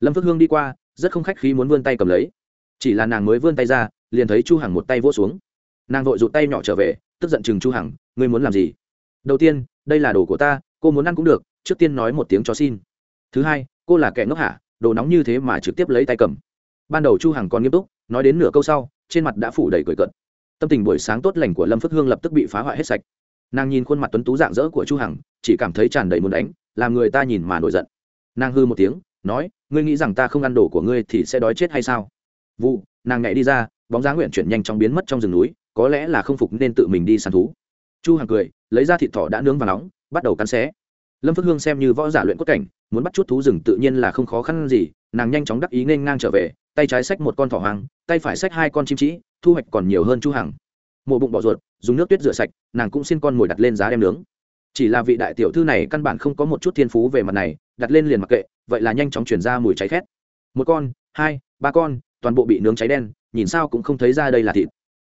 Lâm phước hương đi qua, rất không khách khí muốn vươn tay cầm lấy. Chỉ là nàng mới vươn tay ra, liền thấy chu hằng một tay vỗ xuống. Nàng vội rụt tay nhỏ trở về, tức giận chừng chu hằng, ngươi muốn làm gì? Đầu tiên, đây là đồ của ta, cô muốn ăn cũng được, trước tiên nói một tiếng cho xin. Thứ hai, cô là kẻ ngốc hả? Đồ nóng như thế mà trực tiếp lấy tay cầm. Ban đầu chu hằng còn nghiêm túc, nói đến nửa câu sau, trên mặt đã phủ đầy cười cợt tâm tình buổi sáng tốt lành của lâm phước hương lập tức bị phá hoại hết sạch nàng nhìn khuôn mặt tuấn tú dạng dỡ của chu hằng chỉ cảm thấy tràn đầy muốn đánh làm người ta nhìn mà nổi giận nàng hư một tiếng nói ngươi nghĩ rằng ta không ăn đồ của ngươi thì sẽ đói chết hay sao vụ nàng nhảy đi ra bóng dáng nguyện chuyển nhanh chóng biến mất trong rừng núi có lẽ là không phục nên tự mình đi săn thú chu hằng cười lấy ra thịt thỏ đã nướng và nóng bắt đầu cắn xé lâm phước hương xem như võ giả luyện cốt cảnh muốn bắt chút thú rừng tự nhiên là không khó khăn gì nàng nhanh chóng đắc ý nên ngang trở về tay trái xách một con thỏ hoang tay phải xách hai con chim trĩ thu hoạch còn nhiều hơn chu hằng mổ bụng bỏ ruột dùng nước tuyết rửa sạch nàng cũng xin con mồi đặt lên giá đem nướng chỉ là vị đại tiểu thư này căn bản không có một chút thiên phú về mặt này đặt lên liền mặc kệ vậy là nhanh chóng chuyển ra mùi cháy khét một con hai ba con toàn bộ bị nướng cháy đen nhìn sao cũng không thấy ra đây là thịt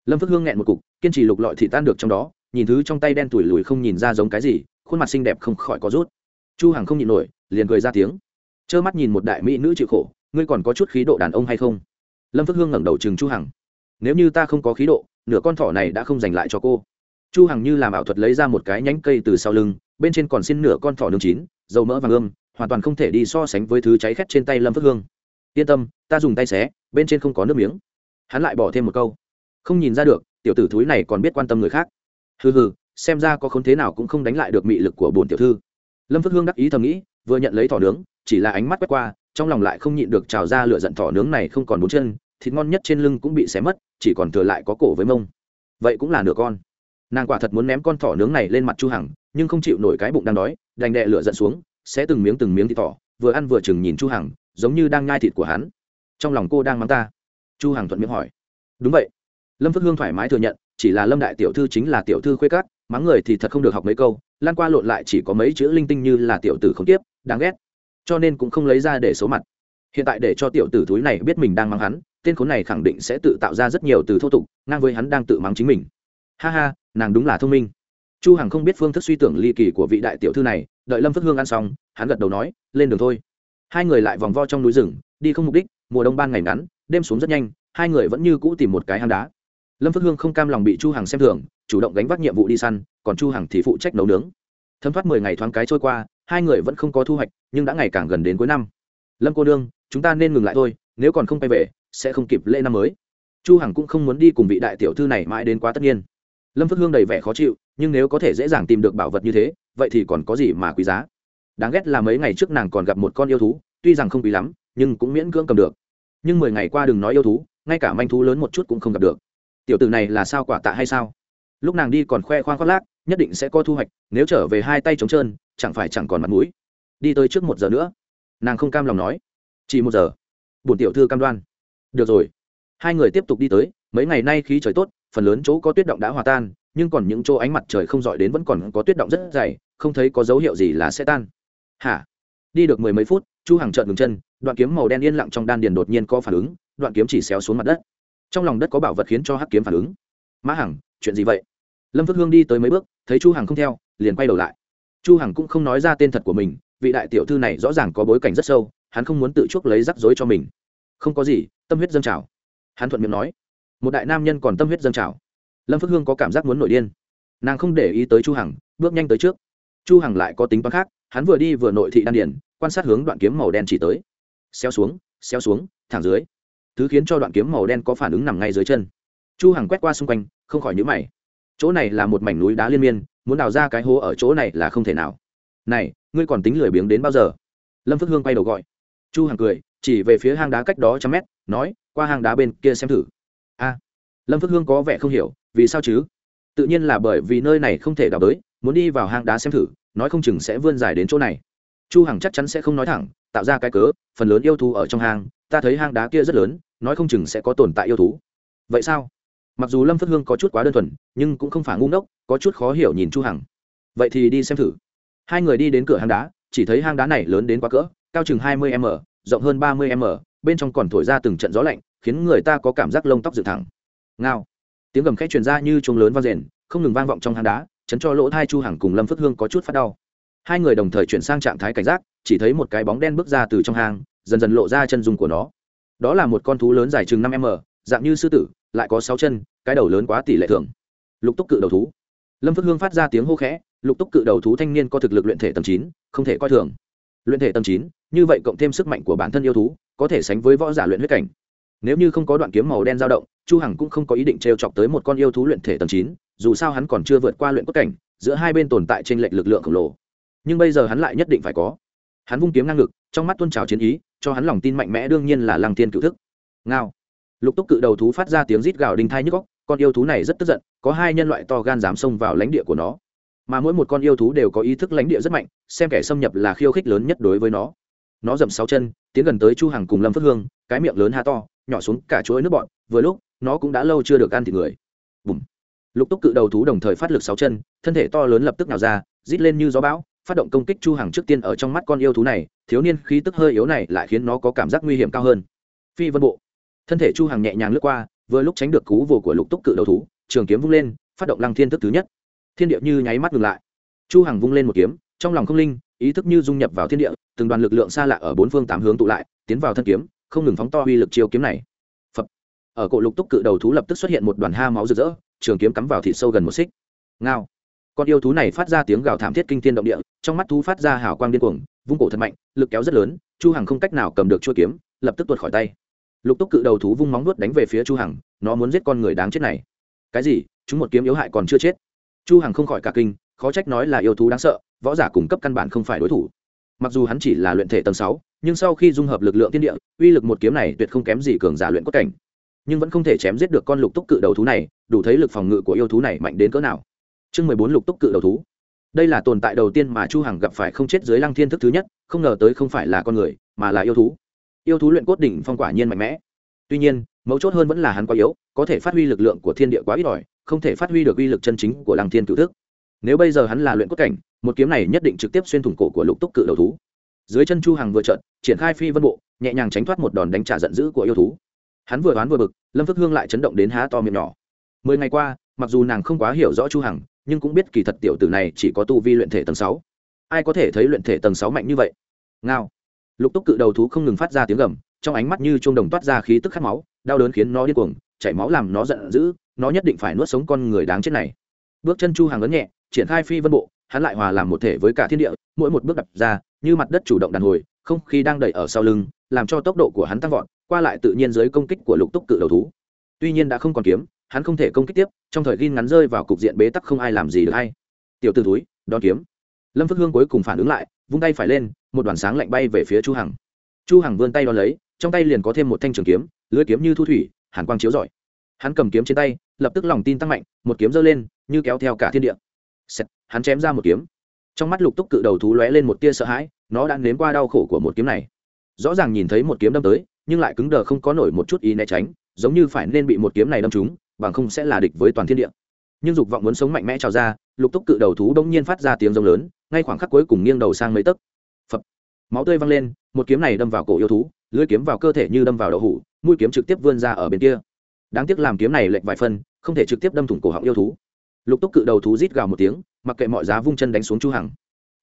lâm phước hương nghẹn một cục kiên trì lục lọi thịt tan được trong đó nhìn thứ trong tay đen tủi lùi không nhìn ra giống cái gì khuôn mặt xinh đẹp không khỏi có rút chu hằng không nhịn nổi liền cười ra tiếng trơ mắt nhìn một đại mỹ nữ chịu khổ ngươi còn có chút khí độ đàn ông hay không lâm phước hương ngẩng đầu chừng chu hằng nếu như ta không có khí độ, nửa con thỏ này đã không dành lại cho cô. Chu hằng như làm ảo thuật lấy ra một cái nhánh cây từ sau lưng, bên trên còn xin nửa con thỏ nướng chín, dầu mỡ vàng ươm, hoàn toàn không thể đi so sánh với thứ cháy khét trên tay lâm phước hương. Yên tâm, ta dùng tay xé, bên trên không có nước miếng. Hắn lại bỏ thêm một câu. Không nhìn ra được, tiểu tử thúi này còn biết quan tâm người khác. Hừ hừ, xem ra có khốn thế nào cũng không đánh lại được mị lực của bổn tiểu thư. Lâm phước hương đắc ý thầm nghĩ, vừa nhận lấy thỏ nướng, chỉ là ánh mắt quét qua, trong lòng lại không nhịn được trào ra lửa giận thỏ nướng này không còn bốn chân, thịt ngon nhất trên lưng cũng bị xé mất chỉ còn thừa lại có cổ với mông. Vậy cũng là nửa con. Nàng quả thật muốn ném con thỏ nướng này lên mặt chu hằng, nhưng không chịu nổi cái bụng đang đói, đành đệ lửa giận xuống sẽ từng miếng từng miếng thịt thỏ, vừa ăn vừa chừng nhìn chu hằng, giống như đang nhai thịt của hắn. Trong lòng cô đang mắng ta. Chu hằng thuận miệng hỏi. Đúng vậy. Lâm phước hương thoải mái thừa nhận, chỉ là lâm đại tiểu thư chính là tiểu thư khuê cát mắng người thì thật không được học mấy câu, lan qua lộn lại chỉ có mấy chữ linh tinh như là tiểu tử không tiếp, đáng ghét. Cho nên cũng không lấy ra để số mặt. Hiện tại để cho tiểu tử thúi này biết mình đang mắng hắn tên khốn này khẳng định sẽ tự tạo ra rất nhiều từ thô tục, ngang với hắn đang tự mắng chính mình. Ha ha, nàng đúng là thông minh. Chu hằng không biết phương thức suy tưởng ly kỳ của vị đại tiểu thư này, đợi lâm phước hương ăn xong, hắn gật đầu nói, lên đường thôi. Hai người lại vòng vo trong núi rừng, đi không mục đích, mùa đông ban ngày ngắn, đêm xuống rất nhanh, hai người vẫn như cũ tìm một cái hang đá. Lâm phước hương không cam lòng bị chu hằng xem thường, chủ động gánh vác nhiệm vụ đi săn, còn chu hằng thì phụ trách nấu nướng. Thấm thoát mười ngày thoáng cái trôi qua, hai người vẫn không có thu hoạch, nhưng đã ngày càng gần đến cuối năm. Lâm cô đương chúng ta nên ngừng lại thôi, nếu còn không quay về sẽ không kịp lễ năm mới. Chu hằng cũng không muốn đi cùng vị đại tiểu thư này mãi đến quá tất nhiên. Lâm phước hương đầy vẻ khó chịu, nhưng nếu có thể dễ dàng tìm được bảo vật như thế, vậy thì còn có gì mà quý giá. Đáng ghét là mấy ngày trước nàng còn gặp một con yêu thú, tuy rằng không quý lắm, nhưng cũng miễn cưỡng cầm được. Nhưng mười ngày qua đừng nói yêu thú, ngay cả manh thú lớn một chút cũng không gặp được. Tiểu tử này là sao quả tạ hay sao? Lúc nàng đi còn khoe khoang khoác lác, nhất định sẽ có thu hoạch, nếu trở về hai tay trống trơn, chẳng phải chẳng còn mặt mũi. Đi tới trước một giờ nữa. Nàng không cam lòng nói. Chỉ một giờ. Bổn tiểu thư cam đoan được rồi. Hai người tiếp tục đi tới, mấy ngày nay khí trời tốt, phần lớn chỗ có tuyết động đã hòa tan, nhưng còn những chỗ ánh mặt trời không dọi đến vẫn còn có tuyết động rất dày, không thấy có dấu hiệu gì là sẽ tan. Hả? Đi được mười mấy phút, chu hàng trợn ngừng chân, đoạn kiếm màu đen yên lặng trong đan điền đột nhiên có phản ứng, đoạn kiếm chỉ xéo xuống mặt đất. Trong lòng đất có bảo vật khiến cho hắc kiếm phản ứng. Mã hằng, chuyện gì vậy? Lâm phước hương đi tới mấy bước, thấy chu hằng không theo, liền quay đầu lại. Chu hằng cũng không nói ra tên thật của mình, vị đại tiểu thư này rõ ràng có bối cảnh rất sâu, hắn không muốn tự chuốc lấy rắc rối cho mình. Không có gì tâm huyết dâng trào. Hắn thuận miệng nói, một đại nam nhân còn tâm huyết dâng trào. Lâm phước hương có cảm giác muốn nổi điên. Nàng không để ý tới chu hằng, bước nhanh tới trước. Chu hằng lại có tính toán khác, hắn vừa đi vừa nội thị đan điển quan sát hướng đoạn kiếm màu đen chỉ tới. Xéo xuống xéo xuống, thẳng dưới. Thứ khiến cho đoạn kiếm màu đen có phản ứng nằm ngay dưới chân. Chu hằng quét qua xung quanh, không khỏi nhíu mày. Chỗ này là một mảnh núi đá liên miên, muốn đào ra cái hố ở chỗ này là không thể nào. Này, ngươi còn tính lười biếng đến bao giờ? Lâm phước hương quay đầu gọi. Chu hằng cười, chỉ về phía hang đá cách đó trăm mét nói, qua hang đá bên kia xem thử. A, lâm phước hương có vẻ không hiểu, vì sao chứ? Tự nhiên là bởi vì nơi này không thể đào tới, muốn đi vào hang đá xem thử, nói không chừng sẽ vươn dài đến chỗ này. Chu hằng chắc chắn sẽ không nói thẳng, tạo ra cái cớ, phần lớn yêu thú ở trong hang, ta thấy hang đá kia rất lớn, nói không chừng sẽ có tồn tại yêu thú. Vậy sao? Mặc dù lâm phất hương có chút quá đơn thuần, nhưng cũng không phải ngu ngốc, có chút khó hiểu nhìn chu hằng. Vậy thì đi xem thử. Hai người đi đến cửa hang đá, chỉ thấy hang đá này lớn đến quá cỡ, cao chừng 20 m, rộng hơn 30 m bên trong còn thổi ra từng trận gió lạnh, khiến người ta có cảm giác lông tóc dựng thẳng. Ngao. Tiếng gầm khẽ truyền ra như chuông lớn vang rền, không ngừng vang vọng trong hang đá, chấn cho lỗ thai chu hằng cùng lâm phất hương có chút phát đau. Hai người đồng thời chuyển sang trạng thái cảnh giác, chỉ thấy một cái bóng đen bước ra từ trong hang, dần dần lộ ra chân dung của nó. Đó là một con thú lớn dài chừng năm m dạng như sư tử, lại có sáu chân, cái đầu lớn quá tỷ lệ thường. Lục túc cự đầu thú. Lâm phước hương phát ra tiếng hô khẽ, lục túc cự đầu thú thanh niên có thực lực luyện thể tầng chín, không thể coi thường. Luyện thể tầng chín, như vậy cộng thêm sức mạnh của bản thân yêu thú có thể sánh với võ giả luyện huyết cảnh. Nếu như không có đoạn kiếm màu đen dao động, chu hằng cũng không có ý định trêu chọc tới một con yêu thú luyện thể tầng chín, dù sao hắn còn chưa vượt qua luyện cốt cảnh, giữa hai bên tồn tại trên lệnh lực lượng khổng lồ. Nhưng bây giờ hắn lại nhất định phải có. Hắn vung kiếm ngang ngực, trong mắt tuôn trào chiến ý, cho hắn lòng tin mạnh mẽ đương nhiên là lăng thiên cửu thức. Ngao. Lục túc cự đầu thú phát ra tiếng rít gào đinh thai nhức góc con yêu thú này rất tức giận, có hai nhân loại to gan dám xông vào lãnh địa của nó. Mà mỗi một con yêu thú đều có ý thức lãnh địa rất mạnh, xem kẻ xâm nhập là khiêu khích lớn nhất đối với nó. Nó dậm sáu chân tiến gần tới chu hằng cùng lâm phước hương, cái miệng lớn ha to, nhỏ xuống cả chuỗi nước bọn, vừa lúc, nó cũng đã lâu chưa được ăn thịt người. Bùm. lục túc cự đầu thú đồng thời phát lực sáu chân, thân thể to lớn lập tức nào ra, rít lên như gió bão, phát động công kích chu hằng trước tiên ở trong mắt con yêu thú này, thiếu niên khí tức hơi yếu này lại khiến nó có cảm giác nguy hiểm cao hơn. Phi vân bộ. Thân thể chu hằng nhẹ nhàng lướt qua, vừa lúc tránh được cú vồ của lục túc cự đầu thú, trường kiếm vung lên, phát động lăng thiên thức thứ nhất. Thiên địa như nháy mắt ngừng lại. Chu hằng vung lên một kiếm, trong lòng không linh, ý thức như dung nhập vào thiên địa từng đoàn lực lượng xa lạ ở bốn phương tám hướng tụ lại, tiến vào thân kiếm, không ngừng phóng to uy lực chiêu kiếm này. Phập. ở cổ lục túc cự đầu thú lập tức xuất hiện một đoàn ha máu rực rỡ, trường kiếm cắm vào thịt sâu gần một xích. Ngao. Con yêu thú này phát ra tiếng gào thảm thiết kinh thiên động địa, trong mắt thú phát ra hào quang điên cuồng, vung cổ thật mạnh, lực kéo rất lớn, chu hằng không cách nào cầm được chuôi kiếm, lập tức tuột khỏi tay. Lục túc cự đầu thú vung móng nuốt đánh về phía chu hằng, nó muốn giết con người đáng chết này. Cái gì? Chúng một kiếm yếu hại còn chưa chết. Chu hằng không khỏi cả kinh, khó trách nói là yêu thú đáng sợ, võ giả cung cấp căn bản không phải đối thủ mặc dù hắn chỉ là luyện thể tầng sáu, nhưng sau khi dung hợp lực lượng tiên địa uy lực một kiếm này tuyệt không kém gì cường giả luyện cốt cảnh. Nhưng vẫn không thể chém giết được con lục túc cự đầu thú này đủ thấy lực phòng ngự của yêu thú này mạnh đến cỡ nào. Chương mười bốn lục túc cự đầu thú. Đây là tồn tại đầu tiên mà chu hằng gặp phải không chết dưới lăng thiên thức thứ nhất không ngờ tới không phải là con người mà là yêu thú. Yêu thú luyện cốt đỉnh phong quả nhiên mạnh mẽ. Tuy nhiên mấu chốt hơn vẫn là hắn quá yếu có thể phát huy lực lượng của thiên địa quá ít ỏi không thể phát huy được uy lực chân chính của lăng thiên cựu thức. Nếu bây giờ hắn là luyện cốt cảnh một kiếm này nhất định trực tiếp xuyên thủng cổ của lục túc cự đầu thú. Dưới chân chu hằng vừa trận triển khai phi vân bộ, nhẹ nhàng tránh thoát một đòn đánh trả giận dữ của yêu thú. Hắn vừa đoán vừa bực, lâm phước hương lại chấn động đến há to miệng nhỏ. Mười ngày qua, mặc dù nàng không quá hiểu rõ chu hằng, nhưng cũng biết kỳ thật tiểu tử này chỉ có tu vi luyện thể tầng sáu. Ai có thể thấy luyện thể tầng sáu mạnh như vậy? Ngao. Lục túc cự đầu thú không ngừng phát ra tiếng gầm, trong ánh mắt như chuông đồng toát ra khí tức khát máu, đau đớn khiến nó điên cuồng, chảy máu làm nó giận dữ, nó nhất định phải nuốt sống con người đáng chết này. Bước chân chu hàng ấn nhẹ, triển khai phi vân bộ hắn lại hòa làm một thể với cả thiên địa, mỗi một bước đập ra, như mặt đất chủ động đàn hồi, không khí đang đẩy ở sau lưng, làm cho tốc độ của hắn tăng vọt, qua lại tự nhiên dưới công kích của lục túc cự đầu thú. Tuy nhiên đã không còn kiếm, hắn không thể công kích tiếp, trong thời gin ngắn rơi vào cục diện bế tắc không ai làm gì được hay. Tiểu t túi đón kiếm. Lâm phước hương cuối cùng phản ứng lại, vung tay phải lên, một đoàn sáng lạnh bay về phía chu hằng. Chu hằng vươn tay đón lấy, trong tay liền có thêm một thanh trường kiếm, lưới kiếm như thu thủy, hàn quang chiếu rọi. Hắn cầm kiếm trên tay, lập tức lòng tin tăng mạnh, một kiếm giơ lên, như kéo theo cả thiên địa. Xẹt, hắn chém ra một kiếm. Trong mắt lục túc cự đầu thú lóe lên một tia sợ hãi nó đã nếm qua đau khổ của một kiếm này. Rõ ràng nhìn thấy một kiếm đâm tới nhưng lại cứng đờ không có nổi một chút ý né tránh giống như phải nên bị một kiếm này đâm trúng bằng không sẽ là địch với toàn thiên địa. Nhưng dục vọng muốn sống mạnh mẽ trào ra lục túc cự đầu thú đông nhiên phát ra tiếng rống lớn ngay khoảng khắc cuối cùng nghiêng đầu sang mấy tấc. Phập! Máu tươi văng lên một kiếm này đâm vào cổ yêu thú lưỡi kiếm vào cơ thể như đâm vào đậu hủ mũi kiếm trực tiếp vươn ra ở bên kia. Đáng tiếc làm kiếm này lệch vài phân không thể trực tiếp đâm thủng cổ họng yêu thú lục túc cự đầu thú rít gào một tiếng, mặc kệ mọi giá vung chân đánh xuống chu hằng.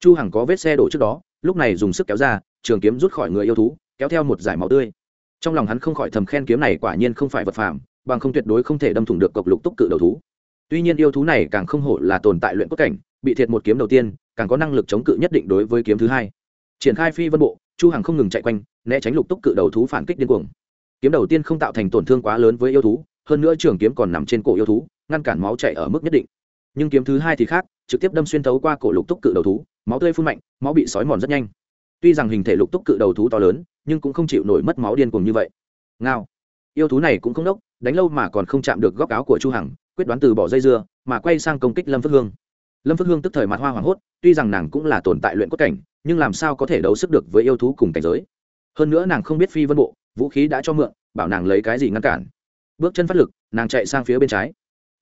Chu hằng có vết xe đổ trước đó, lúc này dùng sức kéo ra, trường kiếm rút khỏi người yêu thú, kéo theo một giải máu tươi. Trong lòng hắn không khỏi thầm khen kiếm này quả nhiên không phải vật phàm, bằng không tuyệt đối không thể đâm thủng được cọc lục túc cự đầu thú. Tuy nhiên yêu thú này càng không hổ là tồn tại luyện cốt cảnh, bị thiệt một kiếm đầu tiên, càng có năng lực chống cự nhất định đối với kiếm thứ hai. Triển khai phi vân bộ, chu hằng không ngừng chạy quanh, né tránh lục túc cự đầu thú phản kích điên cuồng. Kiếm đầu tiên không tạo thành tổn thương quá lớn với yêu thú, hơn nữa trường kiếm còn nằm trên cổ yêu thú ngăn cản máu chảy ở mức nhất định. Nhưng kiếm thứ hai thì khác, trực tiếp đâm xuyên thấu qua cổ lục túc cự đầu thú, máu tươi phun mạnh, máu bị sói mòn rất nhanh. Tuy rằng hình thể lục túc cự đầu thú to lớn, nhưng cũng không chịu nổi mất máu điên cuồng như vậy. Ngao. Yêu thú này cũng không đốc, đánh lâu mà còn không chạm được góc áo của chu hằng, quyết đoán từ bỏ dây dưa, mà quay sang công kích lâm phước hương. Lâm phước hương tức thời mặt hoa hoảng hốt, tuy rằng nàng cũng là tồn tại luyện cốt cảnh, nhưng làm sao có thể đấu sức được với yêu thú cùng cảnh giới? Hơn nữa nàng không biết phi vân bộ, vũ khí đã cho mượn, bảo nàng lấy cái gì ngăn cản. Bước chân phát lực, nàng chạy sang phía bên trái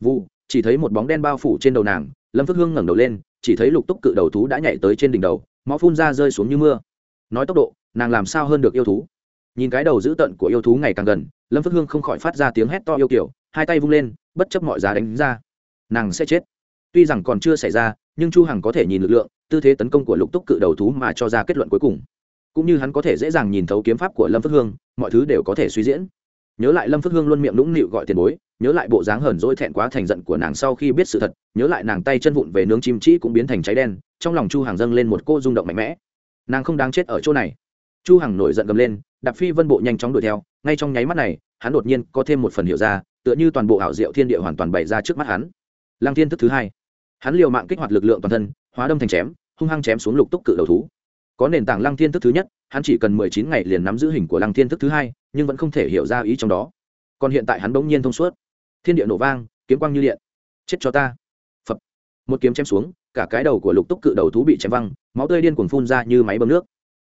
vu, chỉ thấy một bóng đen bao phủ trên đầu nàng, lâm phước hương ngẩng đầu lên, chỉ thấy lục túc cự đầu thú đã nhảy tới trên đỉnh đầu, máu phun ra rơi xuống như mưa. Nói tốc độ, nàng làm sao hơn được yêu thú? Nhìn cái đầu dữ tợn của yêu thú ngày càng gần, lâm phước hương không khỏi phát ra tiếng hét to yêu kiểu, hai tay vung lên, bất chấp mọi giá đánh ra. Nàng sẽ chết. Tuy rằng còn chưa xảy ra, nhưng chu hằng có thể nhìn lực lượng, tư thế tấn công của lục túc cự đầu thú mà cho ra kết luận cuối cùng. Cũng như hắn có thể dễ dàng nhìn thấu kiếm pháp của lâm phước hương, mọi thứ đều có thể suy diễn nhớ lại lâm phước hương luôn miệng nũng nịu gọi tiền bối, nhớ lại bộ dáng hờn dỗi thẹn quá thành giận của nàng sau khi biết sự thật, nhớ lại nàng tay chân vụn về nướng chim trĩ cũng biến thành cháy đen, trong lòng chu hàng dâng lên một cô rung động mạnh mẽ. Nàng không đáng chết ở chỗ này. Chu hằng nổi giận gầm lên, đạp phi vân bộ nhanh chóng đuổi theo, ngay trong nháy mắt này, hắn đột nhiên có thêm một phần hiểu ra, tựa như toàn bộ ảo diệu thiên địa hoàn toàn bày ra trước mắt hắn. Lăng thiên thức thứ hai. Hắn liều mạng kích hoạt lực lượng toàn thân, hóa đâm thành chém, hung hăng chém xuống lục túc cự đầu thú. Có nền tảng lăng thiên thức thứ nhất, hắn chỉ cần mười chín ngày liền nắm giữ hình của lăng thiên thức thứ hai nhưng vẫn không thể hiểu ra ý trong đó. Còn hiện tại hắn bỗng nhiên thông suốt. Thiên địa nổ vang, kiếm quang như điện. Chết cho ta. Phập. Một kiếm chém xuống, cả cái đầu của lục túc cự đầu thú bị chém văng, máu tươi điên cuồng phun ra như máy bơm nước.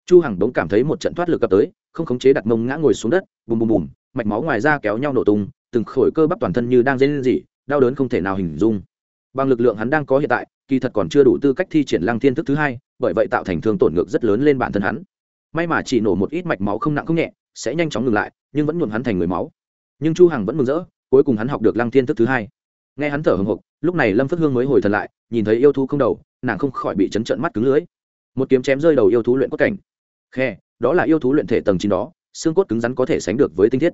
Chu hằng bỗng cảm thấy một trận thoát lực cập tới, không khống chế đặt mông ngã ngồi xuống đất, bùm bùm bùm, mạch máu ngoài ra kéo nhau nổ tung, từng khối cơ bắp toàn thân như đang dây lên gì đau đớn không thể nào hình dung. Bằng lực lượng hắn đang có hiện tại, kỳ thật còn chưa đủ tư cách thi triển lăng thiên thức thứ hai, bởi vậy tạo thành thương tổn ngược rất lớn lên bản thân hắn. May mà chỉ nổ một ít mạch máu không nặng không nhẹ sẽ nhanh chóng ngừng lại, nhưng vẫn nhuộm hắn thành người máu. Nhưng chu hằng vẫn mừng rỡ, cuối cùng hắn học được lăng thiên thức thứ hai. Nghe hắn thở hồng hộc, lúc này lâm phất hương mới hồi thần lại, nhìn thấy yêu thú không đầu, nàng không khỏi bị chấn trận mắt cứng lưới một kiếm chém rơi đầu yêu thú luyện cốt cảnh. Khe, đó là yêu thú luyện thể tầng chín đó, xương cốt cứng rắn có thể sánh được với tinh thiết.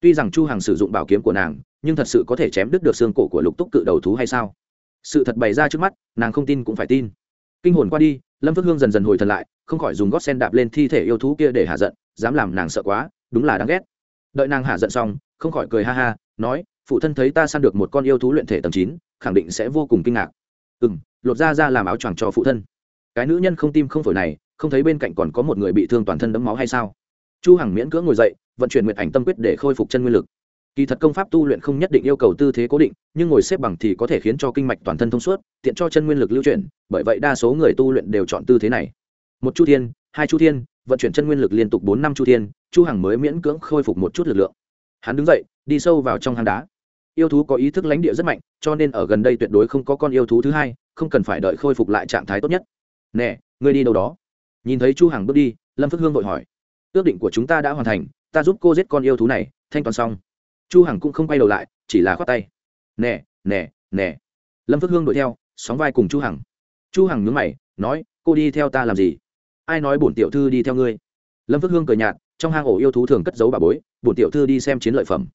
Tuy rằng chu hằng sử dụng bảo kiếm của nàng, nhưng thật sự có thể chém đứt được xương cổ của lục túc cự đầu thú hay sao? Sự thật bày ra trước mắt, nàng không tin cũng phải tin. Kinh hồn qua đi, lâm phước hương dần dần hồi thần lại, không khỏi dùng gót sen đạp lên thi thể yêu thú kia để hạ giận dám làm nàng sợ quá, đúng là đáng ghét. Đợi nàng hạ giận xong, không khỏi cười ha ha, nói, phụ thân thấy ta săn được một con yêu thú luyện thể tầng chín, khẳng định sẽ vô cùng kinh ngạc. Ừ m lột ra ra làm áo choàng cho phụ thân. Cái nữ nhân không tim không phổi này, không thấy bên cạnh còn có một người bị thương toàn thân đấm máu hay sao? Chu hằng miễn cưỡng ngồi dậy, vận chuyển nguyện ảnh tâm quyết để khôi phục chân nguyên lực. Kỳ thật công pháp tu luyện không nhất định yêu cầu tư thế cố định, nhưng ngồi xếp bằng thì có thể khiến cho kinh mạch toàn thân thông suốt, tiện cho chân nguyên lực lưu chuyển, bởi vậy đa số người tu luyện đều chọn tư thế này. Một chu thiên hai chu thiên, vận chuyển chân nguyên lực liên tục bốn năm chu thiên, chu hằng mới miễn cưỡng khôi phục một chút lực lượng. Hắn đứng dậy, đi sâu vào trong hang đá. Yêu thú có ý thức lãnh địa rất mạnh, cho nên ở gần đây tuyệt đối không có con yêu thú thứ hai, không cần phải đợi khôi phục lại trạng thái tốt nhất. Nè, ngươi đi đâu đó? Nhìn thấy chu hằng bước đi, lâm phước hương vội hỏi. Ước định của chúng ta đã hoàn thành, ta giúp cô giết con yêu thú này, thanh toán xong. Chu hằng cũng không quay đầu lại, chỉ là khoát tay. Nè nè nè. Lâm phước hương đuổi theo, sóng vai cùng chu hằng. Chu hằng nhướng mày, nói, cô đi theo ta làm gì? Ai nói bổn tiểu thư đi theo ngươi? Lâm phước hương cười nhạt trong hang ổ yêu thú thường cất giấu bà bối bổn tiểu thư đi xem chiến lợi phẩm.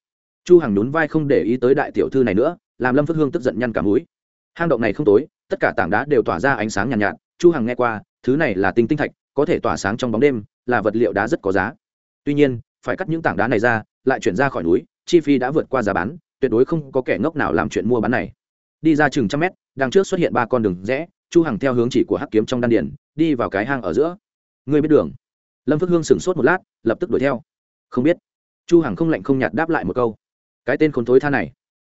Chu hằng nhún vai không để ý tới đại tiểu thư này nữa làm lâm phước hương tức giận nhăn cả mũi. Hang động này không tối tất cả tảng đá đều tỏa ra ánh sáng nhàn nhạt, nhạt. Chu hằng nghe qua thứ này là tinh tinh thạch có thể tỏa sáng trong bóng đêm là vật liệu đá rất có giá. Tuy nhiên phải cắt những tảng đá này ra lại chuyển ra khỏi núi chi phí đã vượt qua giá bán tuyệt đối không có kẻ ngốc nào làm chuyện mua bán này. Đi ra chừng trăm mét đằng trước xuất hiện ba con đường rẽ chu hằng theo hướng chỉ của hắc kiếm trong đan điền, đi vào cái hang ở giữa. Ngươi biết đường. Lâm phước hương sửng sốt một lát, lập tức đuổi theo. Không biết. Chu hằng không lạnh không nhạt đáp lại một câu. Cái tên khốn thối tha này.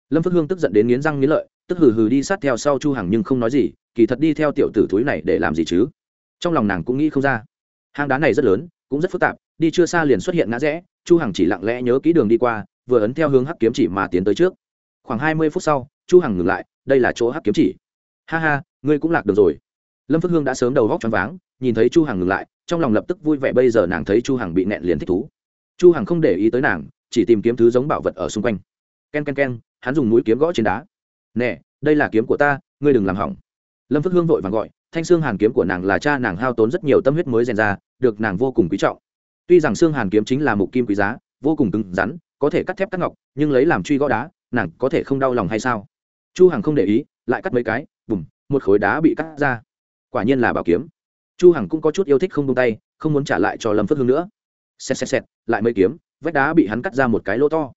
Lâm phước hương tức giận đến nghiến răng nghiến lợi, tức hừ hừ đi sát theo sau chu hằng nhưng không nói gì, kỳ thật đi theo tiểu tử thúi này để làm gì chứ? Trong lòng nàng cũng nghĩ không ra. Hang đá này rất lớn, cũng rất phức tạp, đi chưa xa liền xuất hiện ngã rẽ, chu hằng chỉ lặng lẽ nhớ kỹ đường đi qua, vừa ấn theo hướng hắc kiếm chỉ mà tiến tới trước. Khoảng hai mươi phút sau, chu hằng ngừng lại, đây là chỗ hắc kiếm chỉ ha ha, ngươi cũng lạc được rồi. Lâm phước hương đã sớm đầu góc choáng váng, nhìn thấy chu hằng ngừng lại, trong lòng lập tức vui vẻ bây giờ nàng thấy chu hằng bị nẹn liền thích thú. Chu hằng không để ý tới nàng, chỉ tìm kiếm thứ giống bảo vật ở xung quanh. Ken ken ken, hắn dùng mũi kiếm gõ trên đá. Nè, đây là kiếm của ta, ngươi đừng làm hỏng. Lâm phước hương vội vàng gọi, thanh xương hàn kiếm của nàng là cha nàng hao tốn rất nhiều tâm huyết mới rèn ra, được nàng vô cùng quý trọng. Tuy rằng xương hàn kiếm chính là mục kim quý giá, vô cùng cứng rắn, có thể cắt thép cắt ngọc, nhưng lấy làm truy gõ đá, nàng có thể không đau lòng hay sao? Chu hằng không để ý, lại cắt mấy cái bùm, một khối đá bị cắt ra. Quả nhiên là bảo kiếm. Chu hằng cũng có chút yêu thích không buông tay, không muốn trả lại cho lâm phất hương nữa. Xẹt xẹt xẹt, lại mấy kiếm, vách đá bị hắn cắt ra một cái lỗ to.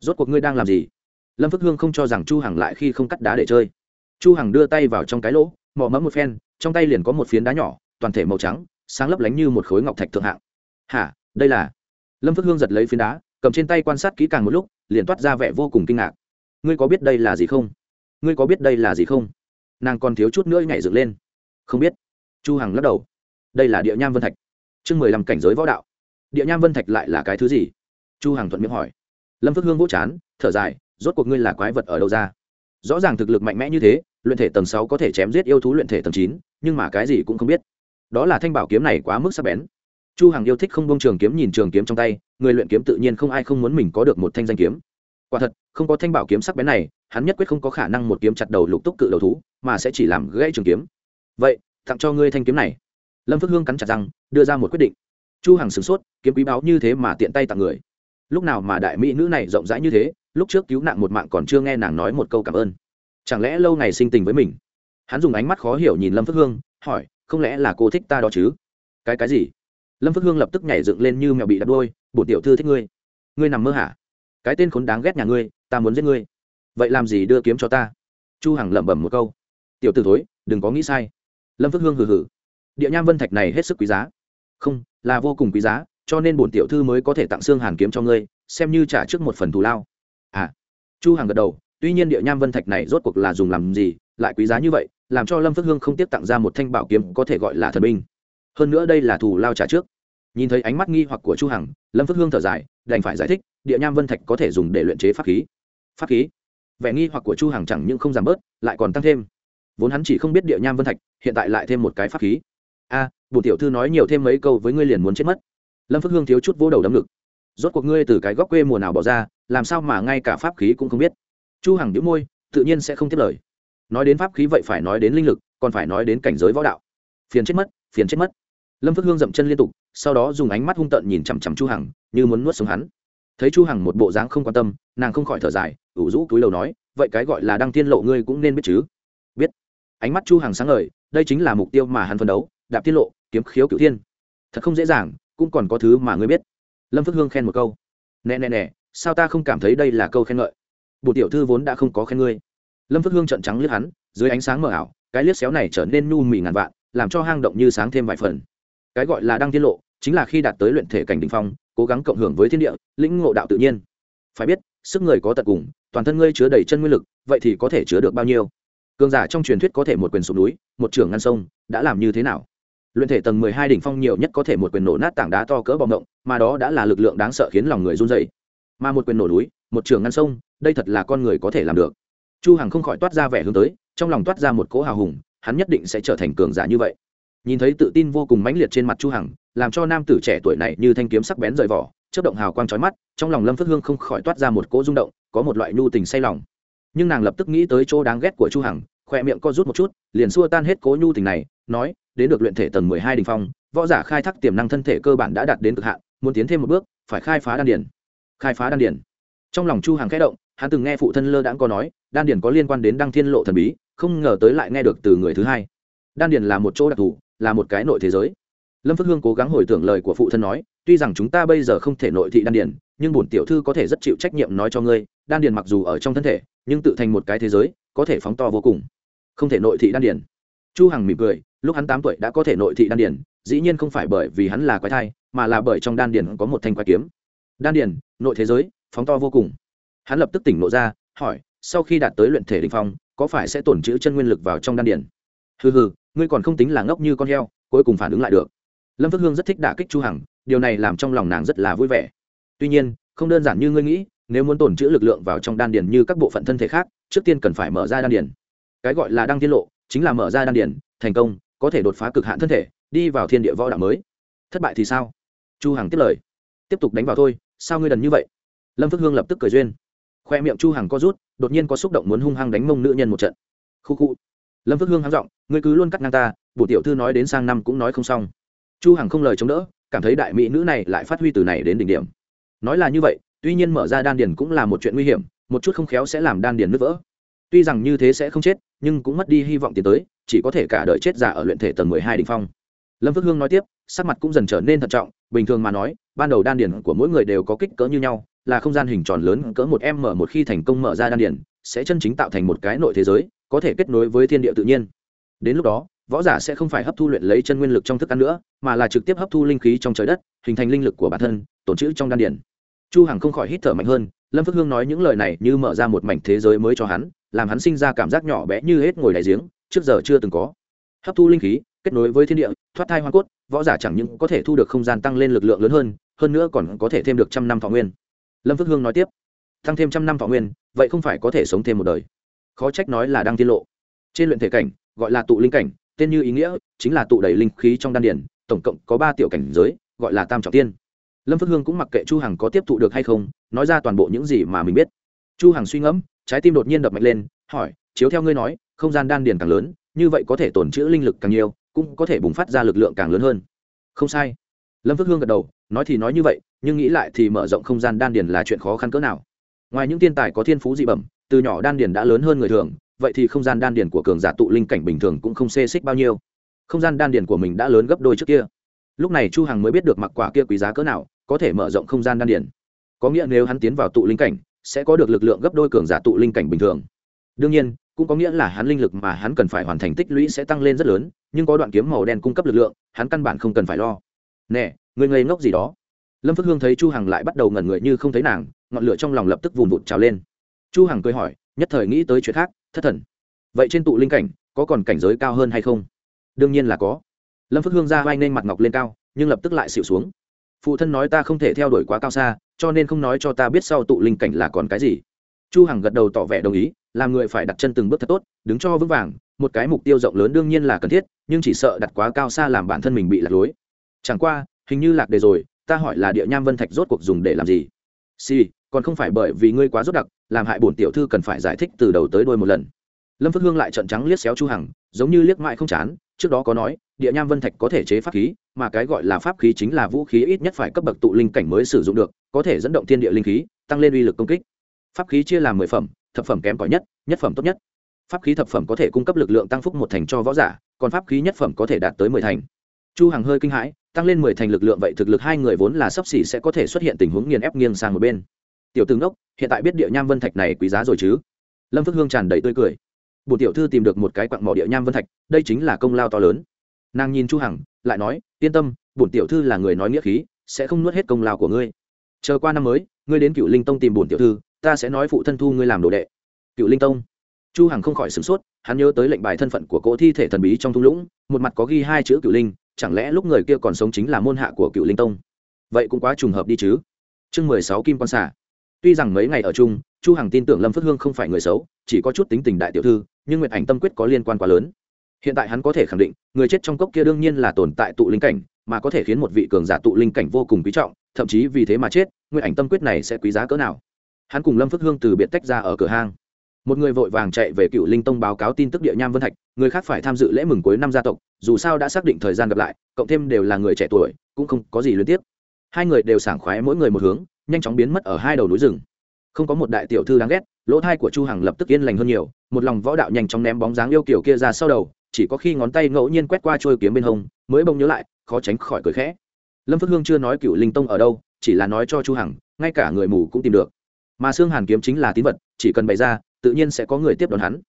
Rốt cuộc ngươi đang làm gì? Lâm phất hương không cho rằng chu hằng lại khi không cắt đá để chơi. Chu hằng đưa tay vào trong cái lỗ, mò mẫm một phen, trong tay liền có một phiến đá nhỏ, toàn thể màu trắng, sáng lấp lánh như một khối ngọc thạch thượng hạng. Hả, đây là? Lâm phất hương giật lấy phiến đá, cầm trên tay quan sát kỹ càng một lúc, liền toát ra vẻ vô cùng kinh ngạc. Ngươi có biết đây là gì không? Ngươi có biết đây là gì không? Nàng còn thiếu chút nữa nhảy dựng lên. Không biết. Chu hằng lắc đầu. Đây là địa nham vân thạch. Chương mười lăm cảnh giới võ đạo. Địa nham vân thạch lại là cái thứ gì? Chu hằng thuận miệng hỏi. Lâm phước hương vỗ chán, thở dài, rốt cuộc ngươi là quái vật ở đâu ra? Rõ ràng thực lực mạnh mẽ như thế, luyện thể tầng sáu có thể chém giết yêu thú luyện thể tầng chín, nhưng mà cái gì cũng không biết. Đó là thanh bảo kiếm này quá mức sắc bén. Chu hằng yêu thích không bông trường kiếm nhìn trường kiếm trong tay, người luyện kiếm tự nhiên không ai không muốn mình có được một thanh danh kiếm. Quả thật, không có thanh bảo kiếm sắc bén này, hắn nhất quyết không có khả năng một kiếm chặt đầu lục túc cự đầu thú mà sẽ chỉ làm gãy trường kiếm. Vậy, tặng cho ngươi thanh kiếm này. Lâm phước hương cắn chặt răng, đưa ra một quyết định. Chu hằng sửng sốt, kiếm quý báu như thế mà tiện tay tặng người. Lúc nào mà đại mỹ nữ này rộng rãi như thế, lúc trước cứu nạn một mạng còn chưa nghe nàng nói một câu cảm ơn. Chẳng lẽ lâu ngày sinh tình với mình? Hắn dùng ánh mắt khó hiểu nhìn lâm phước hương, hỏi, không lẽ là cô thích ta đó chứ? Cái cái gì? Lâm phước hương lập tức nhảy dựng lên như mèo bị đập đôi bổ tiểu thư thích ngươi. Ngươi nằm mơ hả? Cái tên khốn đáng ghét nhà ngươi, ta muốn giết ngươi. Vậy làm gì đưa kiếm cho ta? Chu hằng lẩm bẩm một câu tiểu tử thối, đừng có nghĩ sai. Lâm phước hương hừ hừ. Địa nham vân thạch này hết sức quý giá. Không, là vô cùng quý giá, cho nên bổn tiểu thư mới có thể tặng xương hàn kiếm cho ngươi, xem như trả trước một phần thù lao. À. Chu hằng gật đầu, tuy nhiên địa nham vân thạch này rốt cuộc là dùng làm gì, lại quý giá như vậy, làm cho lâm phước hương không tiếp tặng ra một thanh bảo kiếm có thể gọi là thần binh. Hơn nữa đây là thù lao trả trước. Nhìn thấy ánh mắt nghi hoặc của chu hằng, lâm phước hương thở dài, đành phải giải thích, địa nham vân thạch có thể dùng để luyện chế pháp khí. Pháp khí? Vẻ nghi hoặc của chu hằng chẳng những không giảm bớt, lại còn tăng thêm vốn hắn chỉ không biết địa nham vân thạch hiện tại lại thêm một cái pháp khí. A à, bùn tiểu thư nói nhiều thêm mấy câu với ngươi liền muốn chết mất. Lâm phước hương thiếu chút vỗ đầu đấm ngực. Rốt cuộc ngươi từ cái góc quê mùa nào bỏ ra làm sao mà ngay cả pháp khí cũng không biết. Chu hằng đĩu môi tự nhiên sẽ không tiếp lời. Nói đến pháp khí vậy phải nói đến linh lực còn phải nói đến cảnh giới võ đạo. Phiền chết mất phiền chết mất. Lâm phước hương dậm chân liên tục sau đó dùng ánh mắt hung tợn nhìn chằm chằm chu hằng như muốn nuốt sống hắn. Thấy chu hằng một bộ dáng không quan tâm nàng không khỏi thở dài ủ rũ túi đầu nói vậy cái gọi là đăng tiên lộ ngươi cũng nên biết chứ? Ánh mắt chu hằng sáng ngời, đây chính là mục tiêu mà hắn phấn đấu, đạp tiết lộ, kiếm khiếu cửu thiên. Thật không dễ dàng, cũng còn có thứ mà ngươi biết. Lâm phước hương khen một câu. Nè nè nè, sao ta không cảm thấy đây là câu khen ngợi? Bộ tiểu thư vốn đã không có khen ngươi. Lâm phước hương trợn trắng liếc hắn, dưới ánh sáng mờ ảo, cái liếc xéo này trở nên nu mì ngàn vạn, làm cho hang động như sáng thêm vài phần. Cái gọi là đăng tiết lộ, chính là khi đạt tới luyện thể cảnh đỉnh phong, cố gắng cộng hưởng với thiên địa, lĩnh ngộ đạo tự nhiên. Phải biết, sức người có tật cùng, toàn thân ngươi chứa đầy chân nguyên lực, vậy thì có thể chứa được bao nhiêu? Cường giả trong truyền thuyết có thể một quyền sụp núi, một trưởng ngăn sông, đã làm như thế nào? Luyện thể tầng mười hai đỉnh phong nhiều nhất có thể một quyền nổ nát tảng đá to cỡ bom ngộng mà đó đã là lực lượng đáng sợ khiến lòng người run dày mà một quyền nổ núi, một trường ngăn sông, đây thật là con người có thể làm được. Chu hằng không khỏi toát ra vẻ hướng tới, trong lòng toát ra một cỗ hào hùng, hắn nhất định sẽ trở thành cường giả như vậy. Nhìn thấy tự tin vô cùng mãnh liệt trên mặt chu hằng, làm cho nam tử trẻ tuổi này như thanh kiếm sắc bén rời vỏ, chớp động hào quang chói mắt, trong lòng lâm phước hương không khỏi toát ra một cỗ rung động, có một loại nhu tình say lòng nhưng nàng lập tức nghĩ tới chỗ đáng ghét của chu hằng, khoe miệng co rút một chút, liền xua tan hết cố nhu tình này, nói, đến được luyện thể tầng 12 đỉnh phong, võ giả khai thác tiềm năng thân thể cơ bản đã đạt đến cực hạn, muốn tiến thêm một bước, phải khai phá đan điển khai phá đan điển trong lòng chu hằng khẽ động, hắn từng nghe phụ thân lơ đãng có nói, đan điển có liên quan đến đăng thiên lộ thần bí, không ngờ tới lại nghe được từ người thứ hai. Đan điển là một chỗ đặc thù, là một cái nội thế giới. Lâm phước hương cố gắng hồi tưởng lời của phụ thân nói, tuy rằng chúng ta bây giờ không thể nội thị đan điển nhưng bổn tiểu thư có thể rất chịu trách nhiệm nói cho ngươi, đan điển mặc dù ở trong thân thể nhưng tự thành một cái thế giới, có thể phóng to vô cùng. Không thể nội thị đan điển chu hằng mỉm cười, lúc hắn tám tuổi đã có thể nội thị đan điển dĩ nhiên không phải bởi vì hắn là quái thai, mà là bởi trong đan điển có một thanh quái kiếm. Đan điển nội thế giới, phóng to vô cùng. Hắn lập tức tỉnh nộ ra, hỏi, sau khi đạt tới luyện thể đình phong, có phải sẽ tổn chữ chân nguyên lực vào trong đan điển hừ hừ, ngươi còn không tính là ngốc như con heo, cuối cùng phản ứng lại được. Lâm phước hương rất thích đả kích chu hằng, điều này làm trong lòng nàng rất là vui vẻ. Tuy nhiên, không đơn giản như ngươi nghĩ nếu muốn tổn trữ lực lượng vào trong đan điền như các bộ phận thân thể khác, trước tiên cần phải mở ra đan điền. Cái gọi là đăng tiết lộ, chính là mở ra đan điền, thành công, có thể đột phá cực hạn thân thể, đi vào thiên địa võ đạo mới. Thất bại thì sao? Chu hằng tiếp lời. Tiếp tục đánh vào thôi, sao ngươi đần như vậy? Lâm phước hương lập tức cười duyên. Khoe miệng chu hằng co rút, đột nhiên có xúc động muốn hung hăng đánh mông nữ nhân một trận. Khu khu. Lâm phước hương hắng giọng, ngươi cứ luôn cắt ngang ta, bổ tiểu thư nói đến sang năm cũng nói không xong. Chu hằng không lời chống đỡ, cảm thấy đại mỹ nữ này lại phát huy từ này đến đỉnh điểm. Nói là như vậy tuy nhiên mở ra đan điền cũng là một chuyện nguy hiểm, một chút không khéo sẽ làm đan điền nứt vỡ. Tuy rằng như thế sẽ không chết, nhưng cũng mất đi hy vọng tiến tới, chỉ có thể cả đời chết giả ở luyện thể tầng mười hai đỉnh phong. Lâm phước hương nói tiếp, sắc mặt cũng dần trở nên thận trọng, bình thường mà nói, ban đầu đan điền của mỗi người đều có kích cỡ như nhau, là không gian hình tròn lớn cỡ một m một khi thành công mở ra đan điền, sẽ chân chính tạo thành một cái nội thế giới, có thể kết nối với thiên địa tự nhiên. Đến lúc đó, võ giả sẽ không phải hấp thu luyện lấy chân nguyên lực trong thức ăn nữa, mà là trực tiếp hấp thu linh khí trong trời đất, hình thành linh lực của bản thân, tổn trữ trong đan điển chu hằng không khỏi hít thở mạnh hơn, lâm phước hương nói những lời này như mở ra một mảnh thế giới mới cho hắn, làm hắn sinh ra cảm giác nhỏ bé như hết ngồi đại giếng, trước giờ chưa từng có. Hấp thu linh khí, kết nối với thiên địa, thoát thai hoa cốt, võ giả chẳng những có thể thu được không gian tăng lên lực lượng lớn hơn hơn nữa còn có thể thêm được trăm năm thọ nguyên. Lâm phước hương nói tiếp, tăng thêm trăm năm thọ nguyên, vậy không phải có thể sống thêm một đời. Khó trách nói là đang tiết lộ. Trên luyện thể cảnh, gọi là tụ linh cảnh, tên như ý nghĩa, chính là tụ đầy linh khí trong đan điển tổng cộng có ba tiểu cảnh giới, gọi là tam trọng tiên lâm phước hương cũng mặc kệ chu hằng có tiếp thụ được hay không, nói ra toàn bộ những gì mà mình biết. Chu hằng suy ngẫm, trái tim đột nhiên đập mạnh lên, hỏi, chiếu theo ngươi nói, không gian đan điền càng lớn, như vậy có thể tổn trữ linh lực càng nhiều, cũng có thể bùng phát ra lực lượng càng lớn hơn. Không sai. Lâm phước hương gật đầu, nói thì nói như vậy, nhưng nghĩ lại thì mở rộng không gian đan điền là chuyện khó khăn cỡ nào. Ngoài những thiên tài có thiên phú dị bẩm, từ nhỏ đan điền đã lớn hơn người thường, vậy thì không gian đan điền của cường giả tụ linh cảnh bình thường cũng không xê xích bao nhiêu. Không gian đan điền của mình đã lớn gấp đôi trước kia lúc này chu hằng mới biết được mặc quả kia quý giá cỡ nào, có thể mở rộng không gian đan điền. Có nghĩa nếu hắn tiến vào tụ linh cảnh, sẽ có được lực lượng gấp đôi cường giả tụ linh cảnh bình thường. Đương nhiên, cũng có nghĩa là hắn linh lực mà hắn cần phải hoàn thành tích lũy sẽ tăng lên rất lớn, nhưng có đoạn kiếm màu đen cung cấp lực lượng, hắn căn bản không cần phải lo. Nè, người ngây ngốc gì đó. Lâm phước hương thấy chu hằng lại bắt đầu ngẩn người như không thấy nàng, ngọn lửa trong lòng lập tức vùn vụt trào lên. Chu hằng cười hỏi, nhất thời nghĩ tới chuyện khác, thất thần. Vậy trên tụ linh cảnh, có còn cảnh giới cao hơn hay không? Đương nhiên là có lâm phước hương ra vai nên mặt ngọc lên cao, nhưng lập tức lại xịu xuống. Phụ thân nói ta không thể theo đuổi quá cao xa, cho nên không nói cho ta biết sau tụ linh cảnh là còn cái gì. Chu hằng gật đầu tỏ vẻ đồng ý, làm người phải đặt chân từng bước thật tốt, đứng cho vững vàng, một cái mục tiêu rộng lớn đương nhiên là cần thiết, nhưng chỉ sợ đặt quá cao xa làm bản thân mình bị lạc lối. Chẳng qua, hình như lạc đề rồi, ta hỏi là địa nham vân thạch rốt cuộc dùng để làm gì? Si còn không phải bởi vì ngươi quá rốt đặc, làm hại bổn tiểu thư cần phải giải thích từ đầu tới đuôi một lần lâm phước hương lại trận trắng liếc xéo chu hằng, giống như liếc mãi không chán, trước đó có nói, địa nham vân thạch có thể chế pháp khí, mà cái gọi là pháp khí chính là vũ khí ít nhất phải cấp bậc tụ linh cảnh mới sử dụng được, có thể dẫn động thiên địa linh khí, tăng lên uy lực công kích. Pháp khí chia làm mười phẩm, thập phẩm kém cỏi nhất nhất phẩm tốt nhất. Pháp khí thập phẩm có thể cung cấp lực lượng tăng phúc một thành cho võ giả, còn pháp khí nhất phẩm có thể đạt tới mười thành. Chu hằng hơi kinh hãi, tăng lên mười thành lực lượng vậy thực lực hai người vốn là sấp xỉ sẽ có thể xuất hiện tình huống nghiền ép nghiêng sang một bên. Tiểu tướng đốc, hiện tại biết địa nham vân thạch này quý giá rồi chứ? Lâm phước hương tràn đầy tươi cười bổn tiểu thư tìm được một cái quặng mỏ địa nham vân thạch, đây chính là công lao to lớn. Nàng nhìn chu hằng, lại nói, yên tâm bổn tiểu thư là người nói nghĩa khí, sẽ không nuốt hết công lao của ngươi. Chờ qua năm mới, ngươi đến cựu linh tông tìm bổn tiểu thư, ta sẽ nói phụ thân thu ngươi làm đồ đệ. Cựu linh tông. Chu hằng không khỏi sửng sốt, hắn nhớ tới lệnh bài thân phận của cỗ thi thể thần bí trong thung lũng, một mặt có ghi hai chữ cựu linh, chẳng lẽ lúc người kia còn sống chính là môn hạ của cựu linh tông? Vậy cũng quá trùng hợp đi chứ. Chương mười sáu kim quan xả tuy rằng mấy ngày ở chung, chu hằng tin tưởng lâm phước hương không phải người xấu, chỉ có chút tính tình đại tiểu thư nhưng nguyệt ảnh tâm quyết có liên quan quá lớn. Hiện tại hắn có thể khẳng định, người chết trong cốc kia đương nhiên là tồn tại tụ linh cảnh, mà có thể khiến một vị cường giả tụ linh cảnh vô cùng quý trọng, thậm chí vì thế mà chết, nguyệt ảnh tâm quyết này sẽ quý giá cỡ nào? Hắn cùng lâm phước hương từ biệt tách ra ở cửa hang. Một người vội vàng chạy về cựu linh tông báo cáo tin tức địa nham vân thạch, người khác phải tham dự lễ mừng cuối năm gia tộc, dù sao đã xác định thời gian gặp lại, cộng thêm đều là người trẻ tuổi, cũng không có gì liên tiếp hai người đều sảng khoái mỗi người một hướng, nhanh chóng biến mất ở hai đầu núi rừng. Không có một đại tiểu thư đáng ghét lỗ thai của chu hằng lập tức yên lành hơn nhiều, một lòng võ đạo nhanh chóng ném bóng dáng yêu kiểu kia ra sau đầu, chỉ có khi ngón tay ngẫu nhiên quét qua trôi kiếm bên hông, mới bỗng nhớ lại, khó tránh khỏi cười khẽ. Lâm phước hương chưa nói cựu linh tông ở đâu, chỉ là nói cho chu hằng, ngay cả người mù cũng tìm được. Mà xương hàn kiếm chính là tín vật, chỉ cần bày ra, tự nhiên sẽ có người tiếp đón hắn.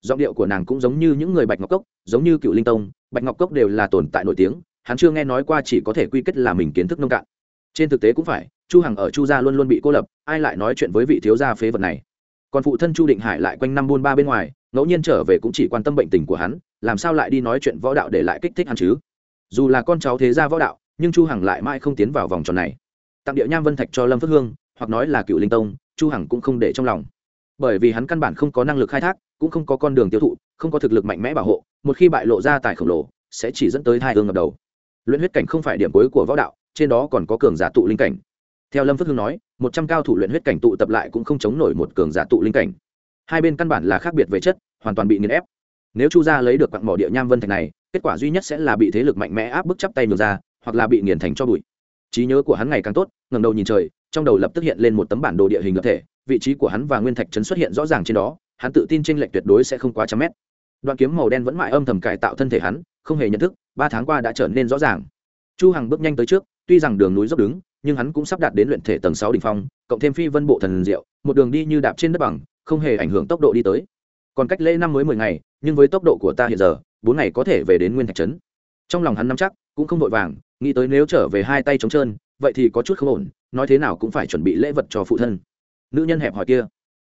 Giọng điệu của nàng cũng giống như những người bạch ngọc cốc, giống như cựu linh tông, bạch ngọc cốc đều là tồn tại nổi tiếng, hắn chưa nghe nói qua chỉ có thể quy kết là mình kiến thức nông cạn. Trên thực tế cũng phải, chu hằng ở chu gia luôn luôn bị cô lập, ai lại nói chuyện với vị thiếu gia phế vật này? Còn phụ thân chu định hải lại quanh năm buôn ba bên ngoài, ngẫu nhiên trở về cũng chỉ quan tâm bệnh tình của hắn, làm sao lại đi nói chuyện võ đạo để lại kích thích hắn chứ? Dù là con cháu thế gia võ đạo, nhưng chu hằng lại mãi không tiến vào vòng tròn này. Tặng địa nham vân thạch cho lâm phước hương, hoặc nói là cựu linh tông, chu hằng cũng không để trong lòng. Bởi vì hắn căn bản không có năng lực khai thác, cũng không có con đường tiêu thụ, không có thực lực mạnh mẽ bảo hộ, một khi bại lộ ra tài khổng lồ, sẽ chỉ dẫn tới hai hương ngập đầu. Luyện huyết cảnh không phải điểm cuối của võ đạo, trên đó còn có cường giả tụ linh cảnh theo lâm phước hưng nói, một trăm cao thủ luyện huyết cảnh tụ tập lại cũng không chống nổi một cường giả tụ linh cảnh. Hai bên căn bản là khác biệt về chất, hoàn toàn bị nghiền ép. Nếu chu gia lấy được quặng mỏ địa nham vân thạch này, kết quả duy nhất sẽ là bị thế lực mạnh mẽ áp bức chắp tay ngược ra, hoặc là bị nghiền thành cho bụi. Trí nhớ của hắn ngày càng tốt ngầm đầu nhìn trời, trong đầu lập tức hiện lên một tấm bản đồ địa hình lập thể, vị trí của hắn và nguyên thạch trấn xuất hiện rõ ràng trên đó, hắn tự tin tranh lệch tuyệt đối sẽ không quá trăm mét. Đoạn kiếm màu đen vẫn mãi âm thầm cải tạo thân thể hắn, không hề nhận thức, ba tháng qua đã trở nên rõ ràng. Chu hằng bước nhanh tới trước, tuy rằng đường núi dốc đứng nhưng hắn cũng sắp đạt đến luyện thể tầng sáu đỉnh phong, cộng thêm phi vân bộ thần diệu, một đường đi như đạp trên đất bằng, không hề ảnh hưởng tốc độ đi tới. Còn cách lễ năm mới mười ngày, nhưng với tốc độ của ta hiện giờ, bốn ngày có thể về đến nguyên thạch trấn. Trong lòng hắn nắm chắc, cũng không vội vàng, nghĩ tới nếu trở về hai tay trống trơn, vậy thì có chút không ổn, nói thế nào cũng phải chuẩn bị lễ vật cho phụ thân. Nữ nhân hẹp hỏi kia.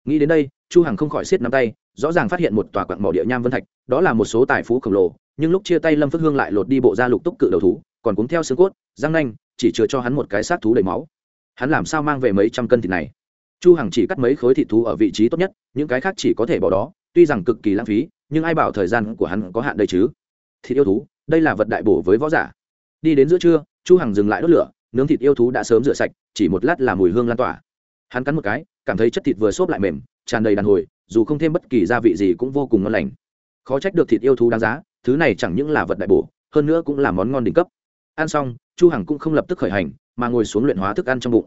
Nghĩ đến đây, chu hằng không khỏi siết nắm tay, rõ ràng phát hiện một tòa quặng mỏ địa nham vân thạch, đó là một số tài phú khổng lồ, nhưng lúc chia tay lâm phước hương lại lột đi bộ da lục túc cự đầu thú, còn cuốn theo xương cốt, răng nanh chỉ chứa cho hắn một cái xác thú đầy máu. Hắn làm sao mang về mấy trăm cân thịt này? Chu hằng chỉ cắt mấy khối thịt thú ở vị trí tốt nhất, những cái khác chỉ có thể bỏ đó, tuy rằng cực kỳ lãng phí, nhưng ai bảo thời gian của hắn có hạn đây chứ? Thịt yêu thú, đây là vật đại bổ với võ giả. Đi đến giữa trưa, chu hằng dừng lại đốt lửa, nướng thịt yêu thú đã sớm rửa sạch, chỉ một lát là mùi hương lan tỏa. Hắn cắn một cái, cảm thấy chất thịt vừa xốp lại mềm, tràn đầy đàn hồi, dù không thêm bất kỳ gia vị gì cũng vô cùng ngon lành. Khó trách được thịt yêu thú đáng giá, thứ này chẳng những là vật đại bổ, hơn nữa cũng là món ngon đỉnh cấp ăn xong, chu hằng cũng không lập tức khởi hành, mà ngồi xuống luyện hóa thức ăn trong bụng.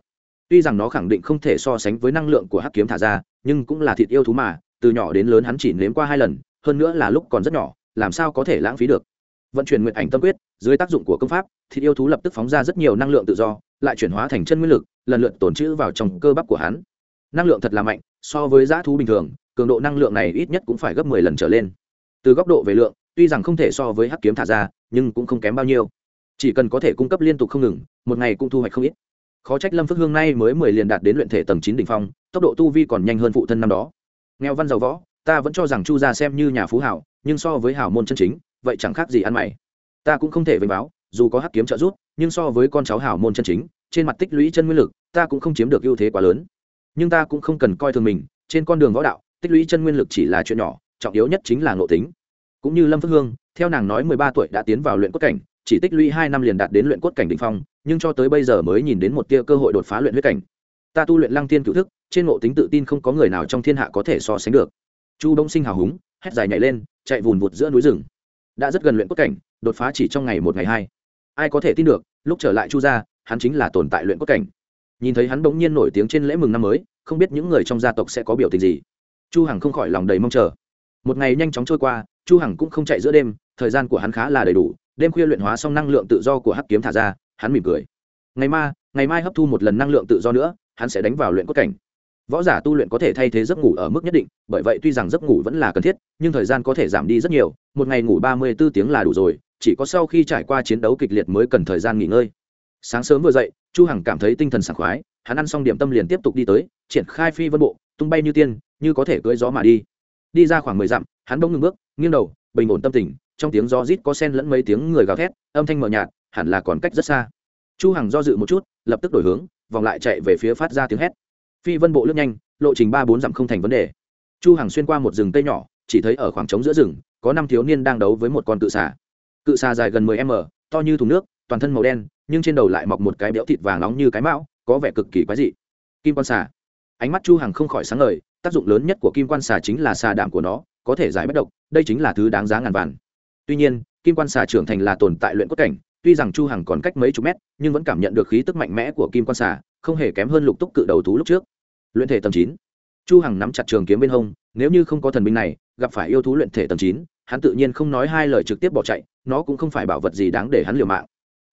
Tuy rằng nó khẳng định không thể so sánh với năng lượng của hắc kiếm thả ra, nhưng cũng là thịt yêu thú mà, từ nhỏ đến lớn hắn chỉ nếm qua hai lần, hơn nữa là lúc còn rất nhỏ, làm sao có thể lãng phí được? Vận chuyển nguyện ảnh tâm quyết, dưới tác dụng của công pháp, thịt yêu thú lập tức phóng ra rất nhiều năng lượng tự do, lại chuyển hóa thành chân nguyên lực, lần lượt tồn trữ vào trong cơ bắp của hắn. Năng lượng thật là mạnh, so với dã thú bình thường, cường độ năng lượng này ít nhất cũng phải gấp mười lần trở lên. Từ góc độ về lượng, tuy rằng không thể so với hắc kiếm thả ra, nhưng cũng không kém bao nhiêu chỉ cần có thể cung cấp liên tục không ngừng, một ngày cũng thu hoạch không ít. Khó trách lâm phước hương nay mới mười liền đạt đến luyện thể tầng chín đ ỉ n h phong, tốc độ tu vi còn nhanh hơn phụ thân năm đó. Nghèo văn giàu võ, ta vẫn cho rằng chu gia xem như nhà phú hảo, nhưng so với hảo môn chân chính, vậy chẳng khác gì ăn mày. Ta cũng không thể vênh báo, dù có hắc kiếm trợ giúp, nhưng so với con cháu hảo môn chân chính, trên mặt tích lũy chân nguyên lực, ta cũng không chiếm được ưu thế quá lớn. Nhưng ta cũng không cần coi thường mình, trên con đường võ đạo, tích lũy chân nguyên lực chỉ là chuyện nhỏ, trọng yếu nhất chính là ngộ tính. Cũng như lâm phước hương, theo nàng nói mười ba tuổi đã tiến vào luyện cốt cảnh chỉ tích lũy hai năm liền đạt đến luyện cốt cảnh đ ỉ n h phong, nhưng cho tới bây giờ mới nhìn đến một tia cơ hội đột phá luyện huyết cảnh. Ta tu luyện lăng tiên cựu thức, trên ngộ tính tự tin không có người nào trong thiên hạ có thể so sánh được. Chu đông sinh hào húng hét dài nhảy lên, chạy vùn vụt giữa núi rừng. Đã rất gần luyện cốt cảnh, đột phá chỉ trong ngày một ngày hai. Ai có thể tin được, lúc trở lại chu gia, hắn chính là tồn tại luyện cốt cảnh. Nhìn thấy hắn bỗng nhiên nổi tiếng trên lễ mừng năm mới, không biết những người trong gia tộc sẽ có biểu tình gì. Chu hằng không khỏi lòng đầy mong chờ. Một ngày nhanh chóng trôi qua, chu hằng cũng không chạy giữa đêm, thời gian của hắn khá là đầy đủ đêm khuya luyện hóa xong năng lượng tự do của hắc kiếm thả ra, hắn mỉm cười. Ngày mai ngày mai hấp thu một lần năng lượng tự do nữa, hắn sẽ đánh vào luyện cốt cảnh. Võ giả tu luyện có thể thay thế giấc ngủ ở mức nhất định, bởi vậy tuy rằng giấc ngủ vẫn là cần thiết, nhưng thời gian có thể giảm đi rất nhiều, một ngày ngủ ba mươi 34 tiếng là đủ rồi, chỉ có sau khi trải qua chiến đấu kịch liệt mới cần thời gian nghỉ ngơi. Sáng sớm vừa dậy, chu hằng cảm thấy tinh thần sảng khoái, hắn ăn xong điểm tâm liền tiếp tục đi tới, triển khai phi vân bộ, tung bay như tiên, như có thể cưỡi gió mà đi. Đi ra khoảng mười dặm, hắn bỗng ngừng bước, nghiêng đầu, bình ổn tâm tình trong tiếng gió rít có sen lẫn mấy tiếng người gào thét, âm thanh mờ nhạt, hẳn là còn cách rất xa. Chu hằng do dự một chút, lập tức đổi hướng, vòng lại chạy về phía phát ra tiếng hét. Phi vân bộ lướt nhanh, lộ trình ba bốn dặm không thành vấn đề. Chu hằng xuyên qua một rừng tây nhỏ, chỉ thấy ở khoảng trống giữa rừng, có năm thiếu niên đang đấu với một con cự xà. Cự xà dài gần 10 m, to như thùng nước, toàn thân màu đen, nhưng trên đầu lại mọc một cái béo thịt vàng nóng như cái mão, có vẻ cực kỳ quái dị. Kim quan xà. Ánh mắt chu hằng không khỏi sáng ngời, tác dụng lớn nhất của kim quan xà chính là xà đạm của nó, có thể giải bất độc, đây chính là thứ đáng giá ngàn vàng tuy nhiên, kim quan xà trưởng thành là tồn tại luyện cốt cảnh, tuy rằng chu hằng còn cách mấy chục mét, nhưng vẫn cảm nhận được khí tức mạnh mẽ của kim quan xà, không hề kém hơn lục túc cự đầu thú lúc trước. Luyện thể tầng chín. Chu hằng nắm chặt trường kiếm bên hông, nếu như không có thần binh này, gặp phải yêu thú luyện thể tầng chín, hắn tự nhiên không nói hai lời trực tiếp bỏ chạy, nó cũng không phải bảo vật gì đáng để hắn liều mạng.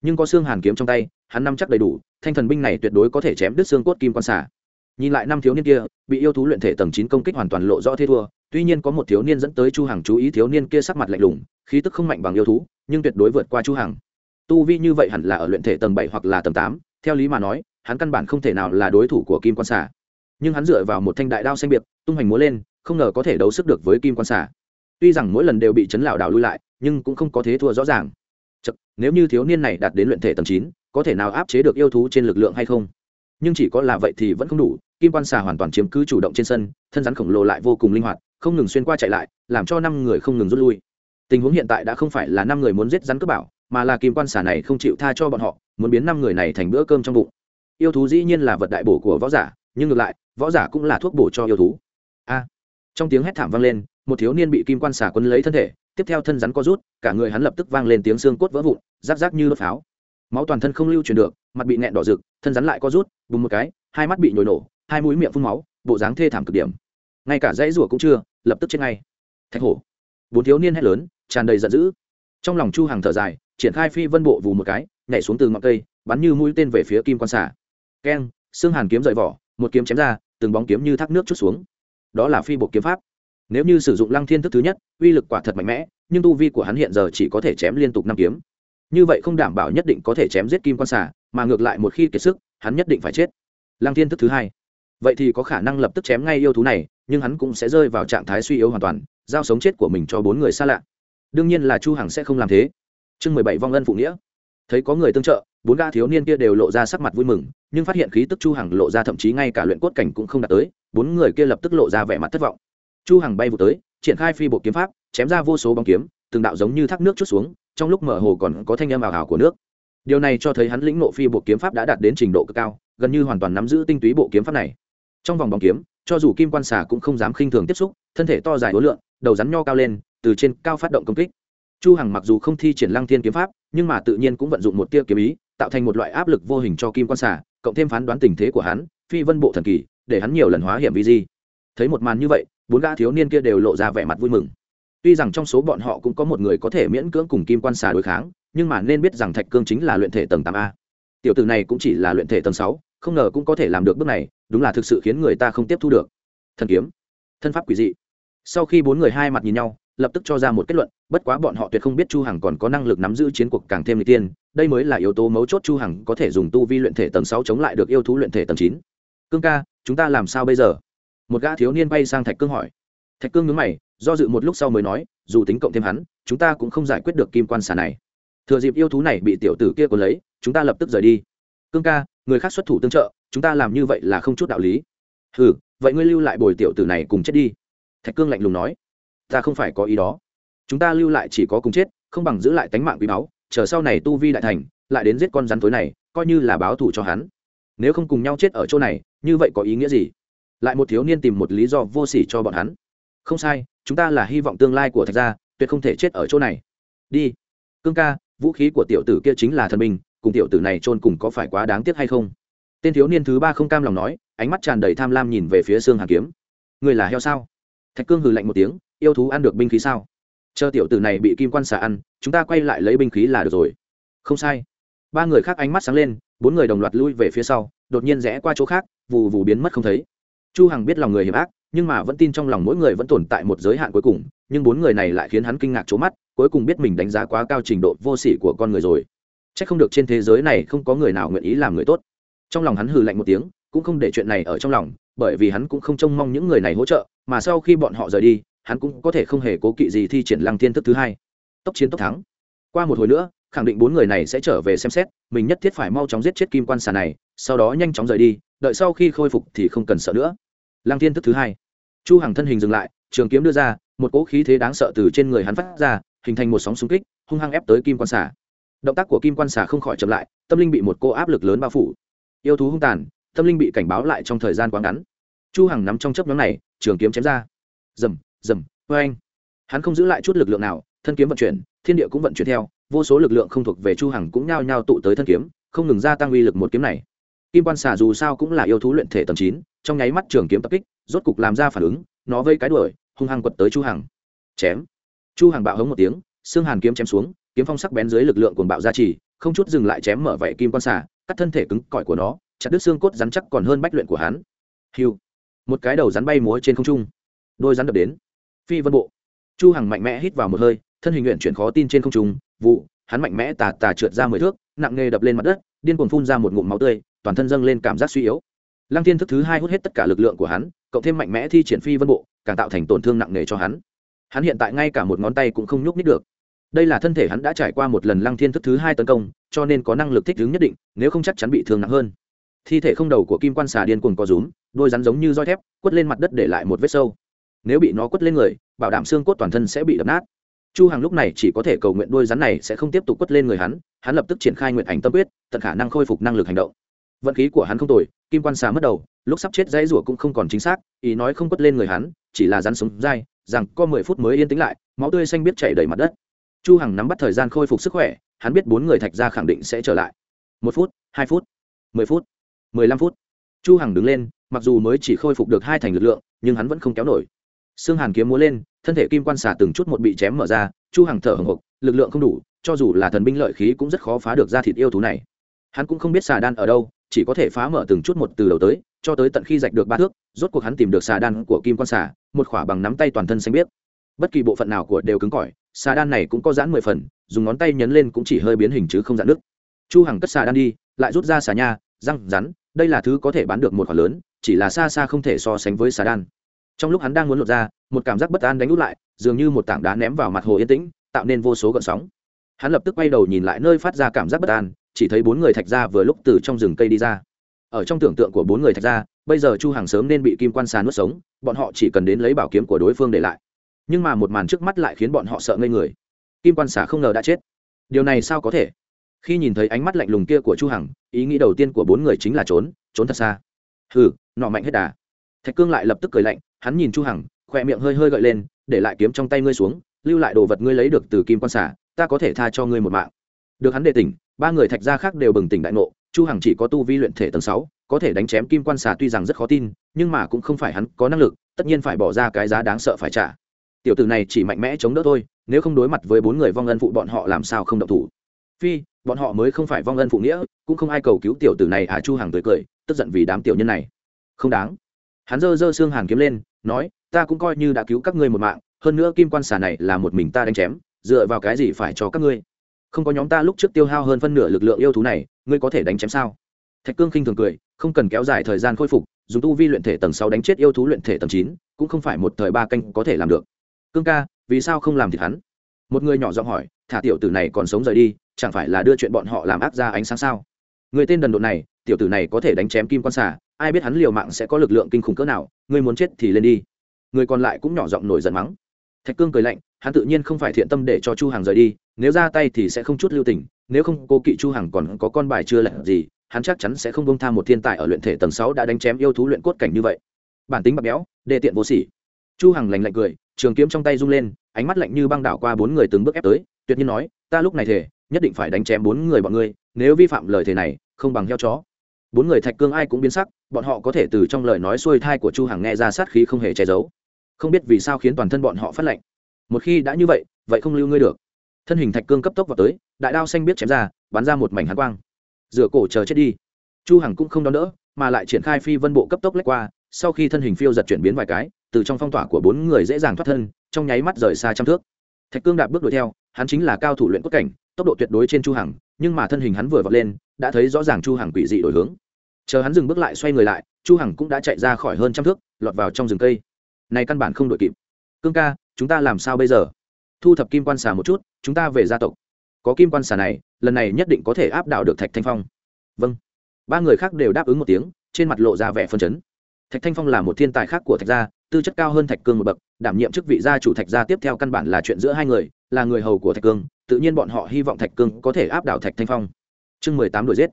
Nhưng có xương hàn kiếm trong tay, hắn nắm chắc đầy đủ, thanh thần binh này tuyệt đối có thể chém đứt xương cốt kim quan xà. Nhìn lại năm thiếu niên kia, bị yêu thú luyện thể tầng chín công kích hoàn toàn lộ rõ thế thua tuy nhiên có một thiếu niên dẫn tới chu hằng chú ý thiếu niên kia sắc mặt lạnh lùng khí tức không mạnh bằng yêu thú nhưng tuyệt đối vượt qua chu hằng. Tu vi như vậy hẳn là ở luyện thể tầng bảy hoặc là tầng tám theo lý mà nói hắn căn bản không thể nào là đối thủ của kim quan xà. Nhưng hắn dựa vào một thanh đại đao xanh biệt tung hành múa lên không ngờ có thể đấu sức được với kim quan xà. Tuy rằng mỗi lần đều bị chấn lão đảo lui lại nhưng cũng không có thế thua rõ ràng. Chật, nếu như thiếu niên này đạt đến luyện thể tầng chín có thể nào áp chế được yêu thú trên lực lượng hay không? Nhưng chỉ có là vậy thì vẫn không đủ kim quan xà hoàn toàn chiếm cứ chủ động trên sân thân rắn khổng lồ lại vô cùng linh hoạt không ngừng xuyên qua chạy lại, làm cho năm người không ngừng rút lui. Tình huống hiện tại đã không phải là năm người muốn giết rắn cướp bảo, mà là kim quan xà này không chịu tha cho bọn họ, muốn biến năm người này thành bữa cơm trong bụng. Yêu thú dĩ nhiên là vật đại bổ của võ giả, nhưng ngược lại, võ giả cũng là thuốc bổ cho yêu thú. A. Trong tiếng hét thảm vang lên, một thiếu niên bị kim quan xà quấn lấy thân thể, tiếp theo thân rắn co rút, cả người hắn lập tức vang lên tiếng xương cốt vỡ vụn rác rác như đốt pháo. Máu toàn thân không lưu truyền được, mặt bị nẹn đỏ rực, thân rắn lại co rút, bùng một cái, hai mắt bị nhồi nổ, hai mũi miệng phun máu, bộ dáng thê thảm cực điểm ngay cả dãy rủa cũng chưa, lập tức chết ngay. Thạch hổ. Bốn thiếu niên hét lớn, tràn đầy giận dữ. Trong lòng chu hàng thở dài, triển khai phi vân bộ vù một cái, nhảy xuống từ ngọn cây, bắn như mũi tên về phía kim quan xả. Keng, xương hàn kiếm rời vỏ, một kiếm chém ra, từng bóng kiếm như thác nước chút xuống. Đó là phi bộ kiếm pháp. Nếu như sử dụng lăng thiên thức thứ nhất, uy lực quả thật mạnh mẽ, nhưng tu vi của hắn hiện giờ chỉ có thể chém liên tục năm kiếm. Như vậy không đảm bảo nhất định có thể chém giết kim quan xà mà ngược lại một khi kiệt sức, hắn nhất định phải chết. Lăng thiên thức thứ hai. Vậy thì có khả năng lập tức chém ngay yêu thú này nhưng hắn cũng sẽ rơi vào trạng thái suy yếu hoàn toàn, giao sống chết của mình cho bốn người xa lạ. Đương nhiên là chu hằng sẽ không làm thế. Chương mười bảy vong ân phụ nghĩa. Thấy có người tương trợ, bốn ga thiếu niên kia đều lộ ra sắc mặt vui mừng, nhưng phát hiện khí tức chu hằng lộ ra thậm chí ngay cả luyện cốt cảnh cũng không đạt tới, bốn người kia lập tức lộ ra vẻ mặt thất vọng. Chu hằng bay vụ tới, triển khai phi bộ kiếm pháp, chém ra vô số bóng kiếm, từng đạo giống như thác nước chút xuống, trong lúc mở hồ còn có thanh âm ảo ảo của nước. Điều này cho thấy hắn lĩnh nộ phi bộ kiếm pháp đã đạt đến trình độ cực cao, gần như hoàn toàn nắm giữ tinh túy bộ kiếm pháp này. Trong vòng bóng kiếm cho dù kim quan xà cũng không dám khinh thường tiếp xúc, thân thể to dài hối lượng đầu rắn nho cao lên, từ trên cao phát động công kích. Chu hằng mặc dù không thi triển lăng thiên kiếm pháp, nhưng mà tự nhiên cũng vận dụng một tia kiếm ý, tạo thành một loại áp lực vô hình cho kim quan xà, cộng thêm phán đoán tình thế của hắn, phi vân bộ thần kỳ, để hắn nhiều lần hóa hiểm vi di. Thấy một màn như vậy, bốn gã thiếu niên kia đều lộ ra vẻ mặt vui mừng. Tuy rằng trong số bọn họ cũng có một người có thể miễn cưỡng cùng kim quan xà đối kháng, nhưng mà nên biết rằng thạch cương chính là luyện thể tầng tám a. Tiểu tử này cũng chỉ là luyện thể tầng sáu không ngờ cũng có thể làm được bước này, đúng là thực sự khiến người ta không tiếp thu được. Thần kiếm, thân pháp quỷ dị. Sau khi bốn người hai mặt nhìn nhau, lập tức cho ra một kết luận, bất quá bọn họ tuyệt không biết chu hằng còn có năng lực nắm giữ chiến cuộc càng thêm lịch tiên, đây mới là yếu tố mấu chốt chu hằng có thể dùng tu vi luyện thể tầng 6 chống lại được yêu thú luyện thể tầng 9. cương ca, chúng ta làm sao bây giờ? Một gã thiếu niên bay sang thạch cương hỏi. Thạch cương nhướng mày, do dự một lúc sau mới nói, dù tính cộng thêm hắn, chúng ta cũng không giải quyết được kim quan xà này. Thừa dịp yêu thú này bị tiểu tử kia cuốn lấy, chúng ta lập tức rời đi. Cương ca người khác xuất thủ tương trợ, chúng ta làm như vậy là không chút đạo lý. Ừ vậy ngươi lưu lại bồi tiểu tử này cùng chết đi. Thạch cương lạnh lùng nói. Ta không phải có ý đó. Chúng ta lưu lại chỉ có cùng chết, không bằng giữ lại tánh mạng quý báu, chờ sau này tu vi đại thành, lại đến giết con rắn tối này, coi như là báo thù cho hắn. Nếu không cùng nhau chết ở chỗ này, như vậy có ý nghĩa gì? Lại một thiếu niên tìm một lý do vô sỉ cho bọn hắn. Không sai, chúng ta là hy vọng tương lai của thạch gia, tuyệt không thể chết ở chỗ này. Đi. Cương ca, vũ khí của tiểu tử kia chính là thần binh cùng tiểu tử này chôn cùng có phải quá đáng tiếc hay không? Tên thiếu niên thứ ba không cam lòng nói, ánh mắt tràn đầy tham lam nhìn về phía xương hàn kiếm. Người là heo sao? Thạch cương hừ lạnh một tiếng, yêu thú ăn được binh khí sao? Chờ tiểu tử này bị kim quan xà ăn, chúng ta quay lại lấy binh khí là được rồi. Không sai. Ba người khác ánh mắt sáng lên, bốn người đồng loạt lui về phía sau, đột nhiên rẽ qua chỗ khác, vù vù biến mất không thấy. Chu hằng biết lòng người hiểm ác, nhưng mà vẫn tin trong lòng mỗi người vẫn tồn tại một giới hạn cuối cùng, nhưng bốn người này lại khiến hắn kinh ngạc c mắt, cuối cùng biết mình đánh giá quá cao trình độ vô sỉ của con người rồi c h ắ c không được trên thế giới này không có người nào nguyện ý làm người tốt. Trong lòng hắn hừ lạnh một tiếng, cũng không để chuyện này ở trong lòng, bởi vì hắn cũng không trông mong những người này hỗ trợ, mà sau khi bọn họ rời đi, hắn cũng có thể không hề cố kỵ gì thi triển lăng thiên thức thứ hai. Tốc chiến tốc thắng. Qua một hồi nữa, khẳng định bốn người này sẽ trở về xem xét, mình nhất thiết phải mau chóng giết chết kim quan xà này, sau đó nhanh chóng rời đi, đợi sau khi khôi phục thì không cần sợ nữa. Lăng thiên thức thứ hai. Chu hằng thân hình dừng lại, trường kiếm đưa ra, một cỗ khí thế đáng sợ từ trên người hắn phát ra, hình thành một sóng xung kích, hung hăng ép tới kim quan xà động tác của kim quan xà không khỏi chậm lại, tâm linh bị một cô áp lực lớn bao phủ. Yêu thú hung tàn, tâm linh bị cảnh báo lại trong thời gian quá ngắn. Chu hằng nắm trong chớp nhóm này, trường kiếm chém ra. Rầm rầm oanh hắn không giữ lại chút lực lượng nào, thân kiếm vận chuyển, thiên địa cũng vận chuyển theo, vô số lực lượng không thuộc về chu hằng cũng nhao nhao tụ tới thân kiếm, không ngừng gia tăng uy lực một kiếm này. Kim quan xà dù sao cũng là yêu thú luyện thể tầm chín, trong nháy mắt trường kiếm tập kích, rốt cục làm ra phản ứng, nó vây cái đuổi, hung hăng quật tới chu hằng. Chém. Chu hằng bạo hống một tiếng, xương hàn kiếm chém xuống kiếm phong sắc bén dưới lực lượng cuồng bạo gia trì, không chút dừng lại chém mở vảy kim quan xà, cắt thân thể cứng cỏi của nó, chặt đứt xương cốt rắn chắc còn hơn bách luyện của hắn. Hiu. Một cái đầu rắn bay múa trên không trung. Đôi rắn đập đến. Phi vân bộ. Chu hằng mạnh mẽ hít vào một hơi, thân hình nguyện chuyển khó tin trên không trung, vụ, hắn mạnh mẽ tà tà trượt ra mười thước, nặng nghề đập lên mặt đất, điên cuồng phun ra một ngụm máu tươi, toàn thân dâng lên cảm giác suy yếu. Lăng thiên thức thứ hai hút hết tất cả lực lượng của hắn, cộng thêm mạnh mẽ thi triển phi vân bộ, càng tạo thành tổn thương nặng nề cho hắn. Hắn hiện tại ngay cả một ngón tay cũng không nhúc nít được đây là thân thể hắn đã trải qua một lần lăng thiên thức thứ hai tấn công, cho nên có năng lực thích ứng nhất định, nếu không chắc chắn bị thương nặng hơn. Thi thể không đầu của kim quan xà điên cuồng có rúm, đôi rắn giống như roi thép, quất lên mặt đất để lại một vết sâu. Nếu bị nó quất lên người, bảo đảm xương cốt toàn thân sẽ bị đập nát. Chu hằng lúc này chỉ có thể cầu nguyện đôi rắn này sẽ không tiếp tục quất lên người hắn hắn lập tức triển khai nguyện ảnh tâm quyết, tận khả năng khôi phục năng lực hành động. Vận khí của hắn không tồi, kim quan xà mất đầu, lúc sắp chết dãy rủa cũng không còn chính xác, ý nói không quất lên người hắn, chỉ là rắn sống dai, rằng có mười phút mới yên tĩnh lại, máu tươi xanh biết chảy đầy mặt đất chu hằng nắm bắt thời gian khôi phục sức khỏe, hắn biết bốn người thạch gia khẳng định sẽ trở lại. Một phút, hai phút, mười phút, mười lăm phút. Chu hằng đứng lên, mặc dù mới chỉ khôi phục được hai thành lực lượng, nhưng hắn vẫn không kéo nổi. Xương hàn kiếm múa lên, thân thể kim quan xà từng chút một bị chém mở ra, chu hằng thở hồng hộc, lực lượng không đủ, cho dù là thần binh lợi khí cũng rất khó phá được ra thịt yêu thú này. Hắn cũng không biết xà đan ở đâu, chỉ có thể phá mở từng chút một từ đầu tới, cho tới tận khi rạch được ba thước, rốt cuộc hắn tìm được xà đan của kim quan xà, một khỏa bằng nắm tay toàn thân xanh biếc. Bất kỳ bộ phận nào của đều cứng cỏi xà đan này cũng có giãn mười phần, dùng ngón tay nhấn lên cũng chỉ hơi biến hình chứ không giãn nước. Chu hằng cất xà đan đi, lại rút ra xà nha, răng rắn, đây là thứ có thể bán được một khoản lớn, chỉ là xa xa không thể so sánh với xà đan. Trong lúc hắn đang muốn lột ra, một cảm giác bất an đánh út lại, dường như một tảng đá ném vào mặt hồ yên tĩnh, tạo nên vô số gợn sóng. Hắn lập tức quay đầu nhìn lại nơi phát ra cảm giác bất an, chỉ thấy bốn người thạch ra vừa lúc từ trong rừng cây đi ra. Ở trong tưởng tượng của bốn người thạch ra bây giờ chu hàng sớm nên bị kim quan xà nuốt sống, bọn họ chỉ cần đến lấy bảo kiếm của đối phương để lại nhưng mà một màn trước mắt lại khiến bọn họ sợ ngây người. Kim quan xà không ngờ đã chết. Điều này sao có thể? Khi nhìn thấy ánh mắt lạnh lùng kia của chu hằng, ý nghĩ đầu tiên của bốn người chính là trốn trốn thật xa. Hừ, nọ mạnh hết đà. Thạch cương lại lập tức cười lạnh, hắn nhìn chu hằng khoe miệng hơi hơi gợi lên, để lại kiếm trong tay ngươi xuống, lưu lại đồ vật ngươi lấy được từ kim quan xà ta có thể tha cho ngươi một mạng. Được hắn đề tỉnh, ba người thạch gia khác đều bừng tỉnh đại ngộ, chu hằng chỉ có tu vi luyện thể tầng sáu, có thể đánh chém kim quan xà tuy rằng rất khó tin, nhưng mà cũng không phải hắn có năng lực, tất nhiên phải bỏ ra cái giá đáng sợ phải trả tiểu tử này chỉ mạnh mẽ chống đỡ thôi, nếu không đối mặt với bốn người vong ân phụ bọn họ làm sao không động thủ? Phi, bọn họ mới không phải vong ân phụ nghĩa, cũng không ai cầu cứu tiểu tử này à chu hằng cười cười, tức giận vì đám tiểu nhân này. Không đáng. Hắn giơ giơ xương hàn kiếm lên, nói, ta cũng coi như đã cứu các ngươi một mạng, hơn nữa kim quan xà này là một mình ta đánh chém, dựa vào cái gì phải cho các ngươi? Không có nhóm ta lúc trước tiêu hao hơn phân nửa lực lượng yêu thú này, ngươi có thể đánh chém sao? Thạch cương khinh thường cười, không cần kéo dài thời gian khôi phục, dùng tu vi luyện thể tầng sáu đánh chết yêu thú luyện thể tầng chín, cũng không phải một thời ba canh có thể làm được cương ca, vì sao không làm thịt hắn? Một người nhỏ giọng hỏi, thả tiểu tử này còn sống rời đi, chẳng phải là đưa chuyện bọn họ làm ác ra ánh sáng sao? Người tên đần độn này, tiểu tử này có thể đánh chém kim quan xà, ai biết hắn liều mạng sẽ có lực lượng kinh khủng cỡ nào ngươi muốn chết thì lên đi. Người còn lại cũng nhỏ giọng nổi giận mắng. Thạch cương cười lạnh, hắn tự nhiên không phải thiện tâm để cho chu hằng rời đi, nếu ra tay thì sẽ không chút lưu tình, nếu không cô kỵ chu hằng còn có con bài chưa lạnh gì, hắn chắc chắn sẽ không bông tham một thiên tài ở luyện thể tầng 6 đã đánh chém yêu thú luyện cốt cảnh như vậy. Bản tính bạc béo đề tiện vô sỉ. Chu hằng lạnh lạnh cười trường kiếm trong tay rung lên, ánh mắt lạnh như băng đảo qua bốn người từng bước ép tới, tuyệt nhiên nói, ta lúc này thể nhất định phải đánh chém bốn người bọn ngươi, nếu vi phạm lời thề này, không bằng heo chó. Bốn người thạch cương ai cũng biến sắc, bọn họ có thể từ trong lời nói xuôi thai của chu hằng nghe ra sát khí không hề che giấu. Không biết vì sao khiến toàn thân bọn họ phát lạnh. Một khi đã như vậy vậy không lưu ngươi được. Thân hình thạch cương cấp tốc vào tới, đại đao xanh biết chém ra, bắn ra một mảnh hàn quang. Rửa cổ chờ chết đi. Chu hằng cũng không đón đỡ, mà lại triển khai phi vân bộ cấp tốc lách qua, sau khi thân hình phiêu giật chuyển biến vài cái từ trong phong tỏa của bốn người dễ dàng thoát thân, trong nháy mắt rời xa trăm thước. Thạch cương đạp bước đuổi theo, hắn chính là cao thủ luyện cốt cảnh, tốc độ tuyệt đối trên chu hằng, nhưng mà thân hình hắn vừa vọt lên, đã thấy rõ ràng chu hằng quỷ dị đổi hướng. Chờ hắn dừng bước lại xoay người lại, chu hằng cũng đã chạy ra khỏi hơn trăm thước, lọt vào trong rừng cây. Này căn bản không đội kịp. Cương ca, chúng ta làm sao bây giờ? Thu thập kim quan xà một chút, chúng ta về gia tộc. Có kim quan xà này, lần này nhất định có thể áp đảo được thạch thanh phong. Vâng. Ba người khác đều đáp ứng một tiếng, trên mặt lộ ra vẻ phân chấn thạch thanh phong là một thiên tài khác của thạch gia, tư chất cao hơn thạch cương một bậc, đảm nhiệm chức vị gia chủ thạch gia tiếp theo căn bản là chuyện giữa hai người, là người hầu của thạch cương, tự nhiên bọn họ hy vọng thạch cương có thể áp đảo thạch thanh phong. Chương mười tám đuổi giết.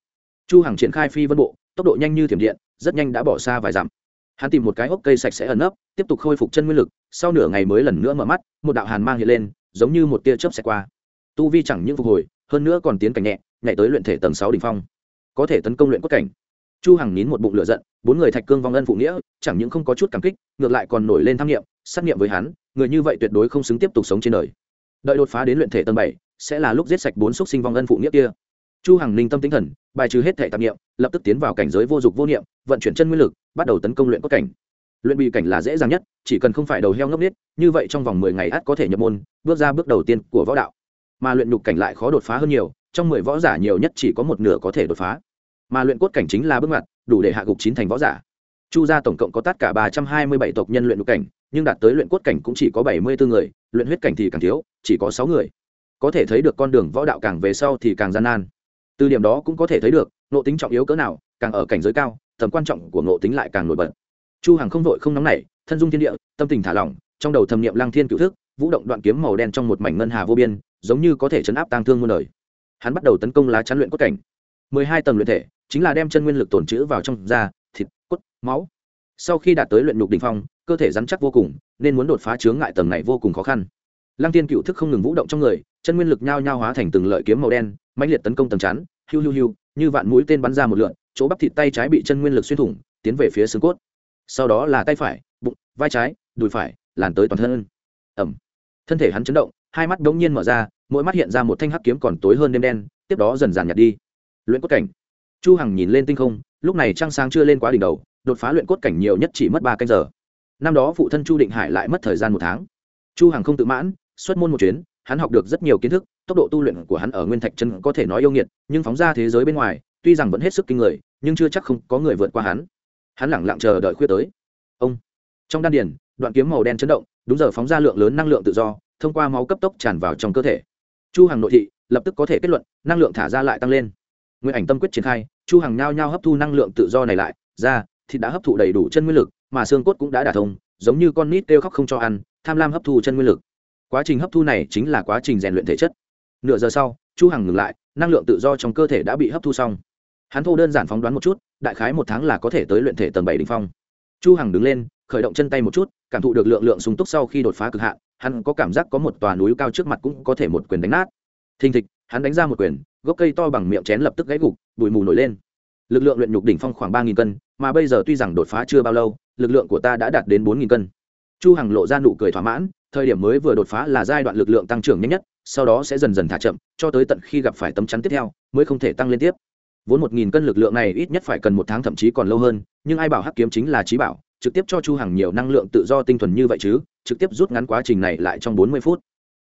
Chu hằng triển khai phi vân bộ, tốc độ nhanh như thiểm điện, rất nhanh đã bỏ xa vài dặm. Hắn tìm một cái hốc cây sạch sẽ ẩn nấp, tiếp tục khôi phục chân nguyên lực, sau nửa ngày mới lần nữa mở mắt, một đạo hàn mang hiện lên, giống như một tia chớp xẹt qua. Tu vi chẳng những phục hồi, hơn nữa còn tiến cảnh nhẹ, nhảy tới luyện thể tầng sáu đỉnh phong. Có thể tấn công luyện cốt cảnh chu hằng nín một bụng lửa giận, bốn người thạch cương vong ân phụ nghĩa, chẳng những không có chút cảm kích, ngược lại còn nổi lên tham nghiệm sát nghiệm với hắn, người như vậy tuyệt đối không xứng tiếp tục sống trên đời. Đợi đột phá đến luyện thể tầng bảy, sẽ là lúc giết sạch bốn xúc sinh vong ân phụ nghĩa kia. Chu hằng ninh tâm tinh thần, bài trừ hết thể tạp niệm, lập tức tiến vào cảnh giới vô dụng vô niệm, vận chuyển chân nguyên lực, bắt đầu tấn công luyện cốt cảnh. Luyện bị cảnh là dễ dàng nhất, chỉ cần không phải đầu heo ngốc nết như vậy trong vòng mười ngày ắt có thể nhập môn, bước ra bước đầu tiên của võ đạo. Mà luyện nhục cảnh lại khó đột phá hơn nhiều, trong mười võ giả nhiều nhất chỉ có một nửa có thể đột phá mà luyện cốt cảnh chính là bước ngoặt, đủ để hạ gục chín thành võ giả. Chu gia tổng cộng có tất cả ba trăm hai mươi bảy tộc nhân luyện lục cảnh, nhưng đạt tới luyện cốt cảnh cũng chỉ có bảy mươi bốn người, luyện huyết cảnh thì càng thiếu, chỉ có sáu người. Có thể thấy được con đường võ đạo càng về sau thì càng gian nan. Từ điểm đó cũng có thể thấy được nộ tính trọng yếu cỡ nào, càng ở cảnh giới cao, tầm quan trọng của nộ tính lại càng nổi bật. Chu hằng không vội không nóng nảy, thân dung thiên địa, tâm tình thả lỏng, trong đầu thầm niệm lang thiên cửu thức, vũ động đoạn kiếm màu đen trong một mảnh ngân hà vô biên, giống như có thể chấn áp tang thương muôn đời. Hắn bắt đầu tấn công lá chắn luyện cốt cảnh. Mười hai tầng luyện thể chính là đem chân nguyên lực tồn trữ vào trong da, thịt, cốt, máu. Sau khi đạt tới luyện nhục đỉnh phong, cơ thể rắn chắc vô cùng, nên muốn đột phá chướng ngại tầng này vô cùng khó khăn. Lăng tiên cựu thức không ngừng vũ động trong người, chân nguyên lực nhao nhao hóa thành từng lợi kiếm màu đen, mãnh liệt tấn công tầng chắn, hiu hiu hiu, như vạn mũi tên bắn ra một lượn, chỗ bắp thịt tay trái bị chân nguyên lực xuyên thủng, tiến về phía xương cốt. Sau đó là tay phải, bụng, vai trái, đùi phải, làn tới toàn thân. Ẩm thân thể hắn chấn động, hai mắt đống nhiên mở ra, mỗi mắt hiện ra một thanh hắc kiếm còn tối hơn đêm đen, tiếp đó dần dàn nhạt đi. Luyện cốt cảnh chu hằng nhìn lên tinh không, lúc này trăng sáng chưa lên quá đỉnh đầu, đột phá luyện cốt cảnh nhiều nhất chỉ mất ba canh giờ. Năm đó phụ thân chu định hải lại mất thời gian một tháng. Chu hằng không tự mãn, xuất môn một chuyến, hắn học được rất nhiều kiến thức, tốc độ tu luyện của hắn ở nguyên thạch chân có thể nói yêu nghiệt, nhưng phóng ra thế giới bên ngoài, tuy rằng vẫn hết sức kinh người, nhưng chưa chắc không có người vượt qua hắn. Hắn lẳng lặng chờ đợi khuya tới. Ông. Trong đan điền, đoạn kiếm màu đen chấn động, đúng giờ phóng ra lượng lớn năng lượng tự do, thông qua máu cấp tốc tràn vào trong cơ thể. Chu hằng nội thị, lập tức có thể kết luận, năng lượng thả ra lại tăng lên. Nguyên ảnh tâm quyết triển khai chu hằng nhao nhao hấp thu năng lượng tự do này lại, ra thì đã hấp thụ đầy đủ chân nguyên lực, mà xương cốt cũng đã đả thông, giống như con nít kêu khóc không cho ăn, tham lam hấp thu chân nguyên lực. Quá trình hấp thu này chính là quá trình rèn luyện thể chất. Nửa giờ sau, chu hằng ngừng lại, năng lượng tự do trong cơ thể đã bị hấp thu xong. Hắn thô đơn giản phóng đoán một chút, đại khái một tháng là có thể tới luyện thể tầng bảy đỉnh phong. Chu hằng đứng lên, khởi động chân tay một chút, cảm thụ được lượng lượng sung túc sau khi đột phá cực hạn, hắn có cảm giác có một tòa núi cao trước mặt cũng có thể một quyền đánh nát. Thình thịch, hắn đánh ra một quyền gốc cây to bằng miệng chén lập tức gãy gục, bụi mù nổi lên. Lực lượng luyện nhục đỉnh phong khoảng ba nghìn cân, mà bây giờ tuy rằng đột phá chưa bao lâu, lực lượng của ta đã đạt đến bốn nghìn cân. Chu hằng lộ ra nụ cười thỏa mãn, thời điểm mới vừa đột phá là giai đoạn lực lượng tăng trưởng nhanh nhất, sau đó sẽ dần dần thả chậm, cho tới tận khi gặp phải tấm chắn tiếp theo, mới không thể tăng lên tiếp. Vốn một nghìn cân lực lượng này ít nhất phải cần một tháng thậm chí còn lâu hơn, nhưng ai bảo hắc kiếm chính là trí bảo, trực tiếp cho chu hằng nhiều năng lượng tự do tinh thuần như vậy chứ, trực tiếp rút ngắn quá trình này lại trong bốn mươi phút.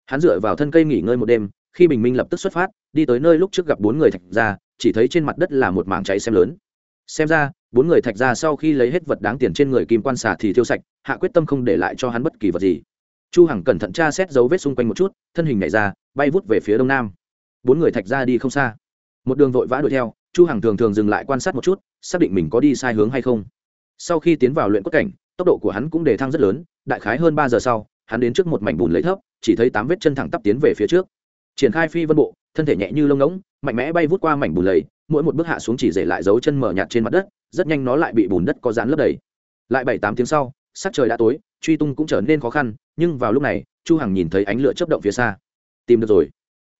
Hắn dựa vào thân cây nghỉ ngơi một đêm khi bình minh lập tức xuất phát, đi tới nơi lúc trước gặp bốn người thạch ra chỉ thấy trên mặt đất là một mảng cháy xem lớn. Xem ra, bốn người thạch ra sau khi lấy hết vật đáng tiền trên người kim quan xà thì thiêu sạch, hạ quyết tâm không để lại cho hắn bất kỳ vật gì. Chu hằng cẩn thận tra xét dấu vết xung quanh một chút, thân hình nhảy ra, bay vút về phía đông nam. Bốn người thạch ra đi không xa. Một đường vội vã đuổi theo, chu hằng thường thường dừng lại quan sát một chút, xác định mình có đi sai hướng hay không. Sau khi tiến vào luyện cốt cảnh, tốc độ của hắn cũng đề thăng rất lớn, đại khái hơn ba giờ sau, hắn đến trước một mảnh bùn lấy thấp, chỉ thấy tám vết chân thẳng tắp tiến về phía trước triển khai phi vân bộ, thân thể nhẹ như lông ngỗng, mạnh mẽ bay vút qua mảnh bùn lầy, mỗi một bước hạ xuống chỉ để lại dấu chân mở nhạt trên mặt đất, rất nhanh nó lại bị bùn đất có dán lấp đầy. Lại bảy tám tiếng sau, sắc trời đã tối, truy tung cũng trở nên khó khăn, nhưng vào lúc này, chu hằng nhìn thấy ánh lửa chớp động phía xa. Tìm được rồi.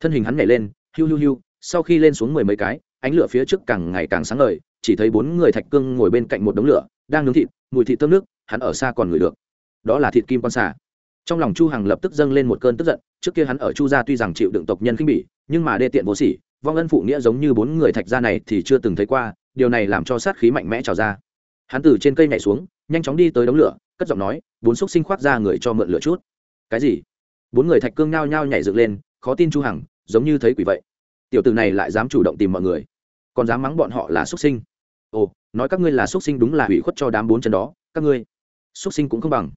Thân hình hắn nhảy lên, hiu hiu hiu, sau khi lên xuống mười mấy cái, ánh lửa phía trước càng ngày càng sáng ngời, chỉ thấy bốn người thạch cương ngồi bên cạnh một đống lửa, đang nướng thịt, mùi thịt thơm nước, hắn ở xa còn ngửi được. Đó là thịt kim con xà trong lòng chu hằng lập tức dâng lên một cơn tức giận, trước kia hắn ở chu gia tuy rằng chịu đựng tộc nhân khinh bỉ, nhưng mà đê tiện vô sỉ, vong ân phụ nghĩa giống như bốn người thạch gia này thì chưa từng thấy qua, điều này làm cho sát khí mạnh mẽ trào ra. Hắn từ trên cây nhảy xuống, nhanh chóng đi tới đống lửa, cất giọng nói, bốn xúc sinh khoác ra người cho mượn lửa chút. Cái gì? Bốn người thạch cương nhao nhao nhảy dựng lên, khó tin chu hằng, giống như thấy quỷ vậy. Tiểu tử này lại dám chủ động tìm mọi người, còn dám mắng bọn họ là xúc sinh. Ồ, nói các ngươi là xúc sinh đúng là hủy khuất cho đám bốn chân đó, các ngươi, xúc sinh cũng không bằng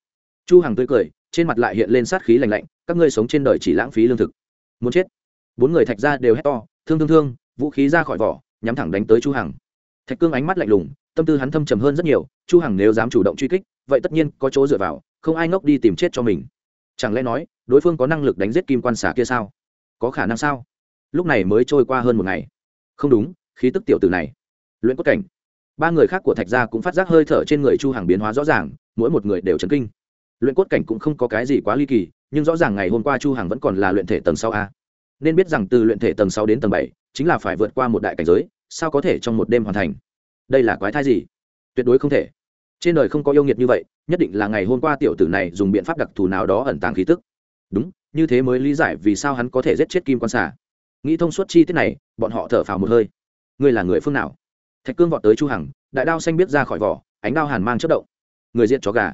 chu hằng tươi cười, trên mặt lại hiện lên sát khí lạnh lạnh, các ngươi sống trên đời chỉ lãng phí lương thực. Muốn chết. Bốn người thạch ra đều hét to, thương thương thương, vũ khí ra khỏi vỏ, nhắm thẳng đánh tới chu hằng. Thạch cương ánh mắt lạnh lùng, tâm tư hắn thâm trầm hơn rất nhiều, chu hằng nếu dám chủ động truy kích, vậy tất nhiên có chỗ dựa vào, không ai ngốc đi tìm chết cho mình. Chẳng lẽ nói, đối phương có năng lực đánh giết kim quan xà kia sao? Có khả năng sao? Lúc này mới trôi qua hơn một ngày. Không đúng, khí tức tiểu tử này. Luyện cốt cảnh. Ba người khác của thạch gia cũng phát giác hơi thở trên người chu hàng biến hóa rõ ràng, mỗi một người đều chấn kinh luyện cốt cảnh cũng không có cái gì quá ly kỳ, nhưng rõ ràng ngày hôm qua chu Hằng vẫn còn là luyện thể tầng sáu a. Nên biết rằng từ luyện thể tầng sáu đến tầng bảy, chính là phải vượt qua một đại cảnh giới, sao có thể trong một đêm hoàn thành? Đây là quái thai gì? Tuyệt đối không thể. Trên đời không có yêu nghiệt như vậy, nhất định là ngày hôm qua tiểu tử này dùng biện pháp đặc thù nào đó ẩn tàng khí tức. Đúng, như thế mới lý giải vì sao hắn có thể giết chết kim quan xà. Nghĩ thông suốt chi tiết này, bọn họ thở phào một hơi. Ngươi là người phương nào? Thạch cương vọt tới chu hằng, đại đao xanh biết ra khỏi vỏ, ánh đao hàn mang chất động. Người diện chó gà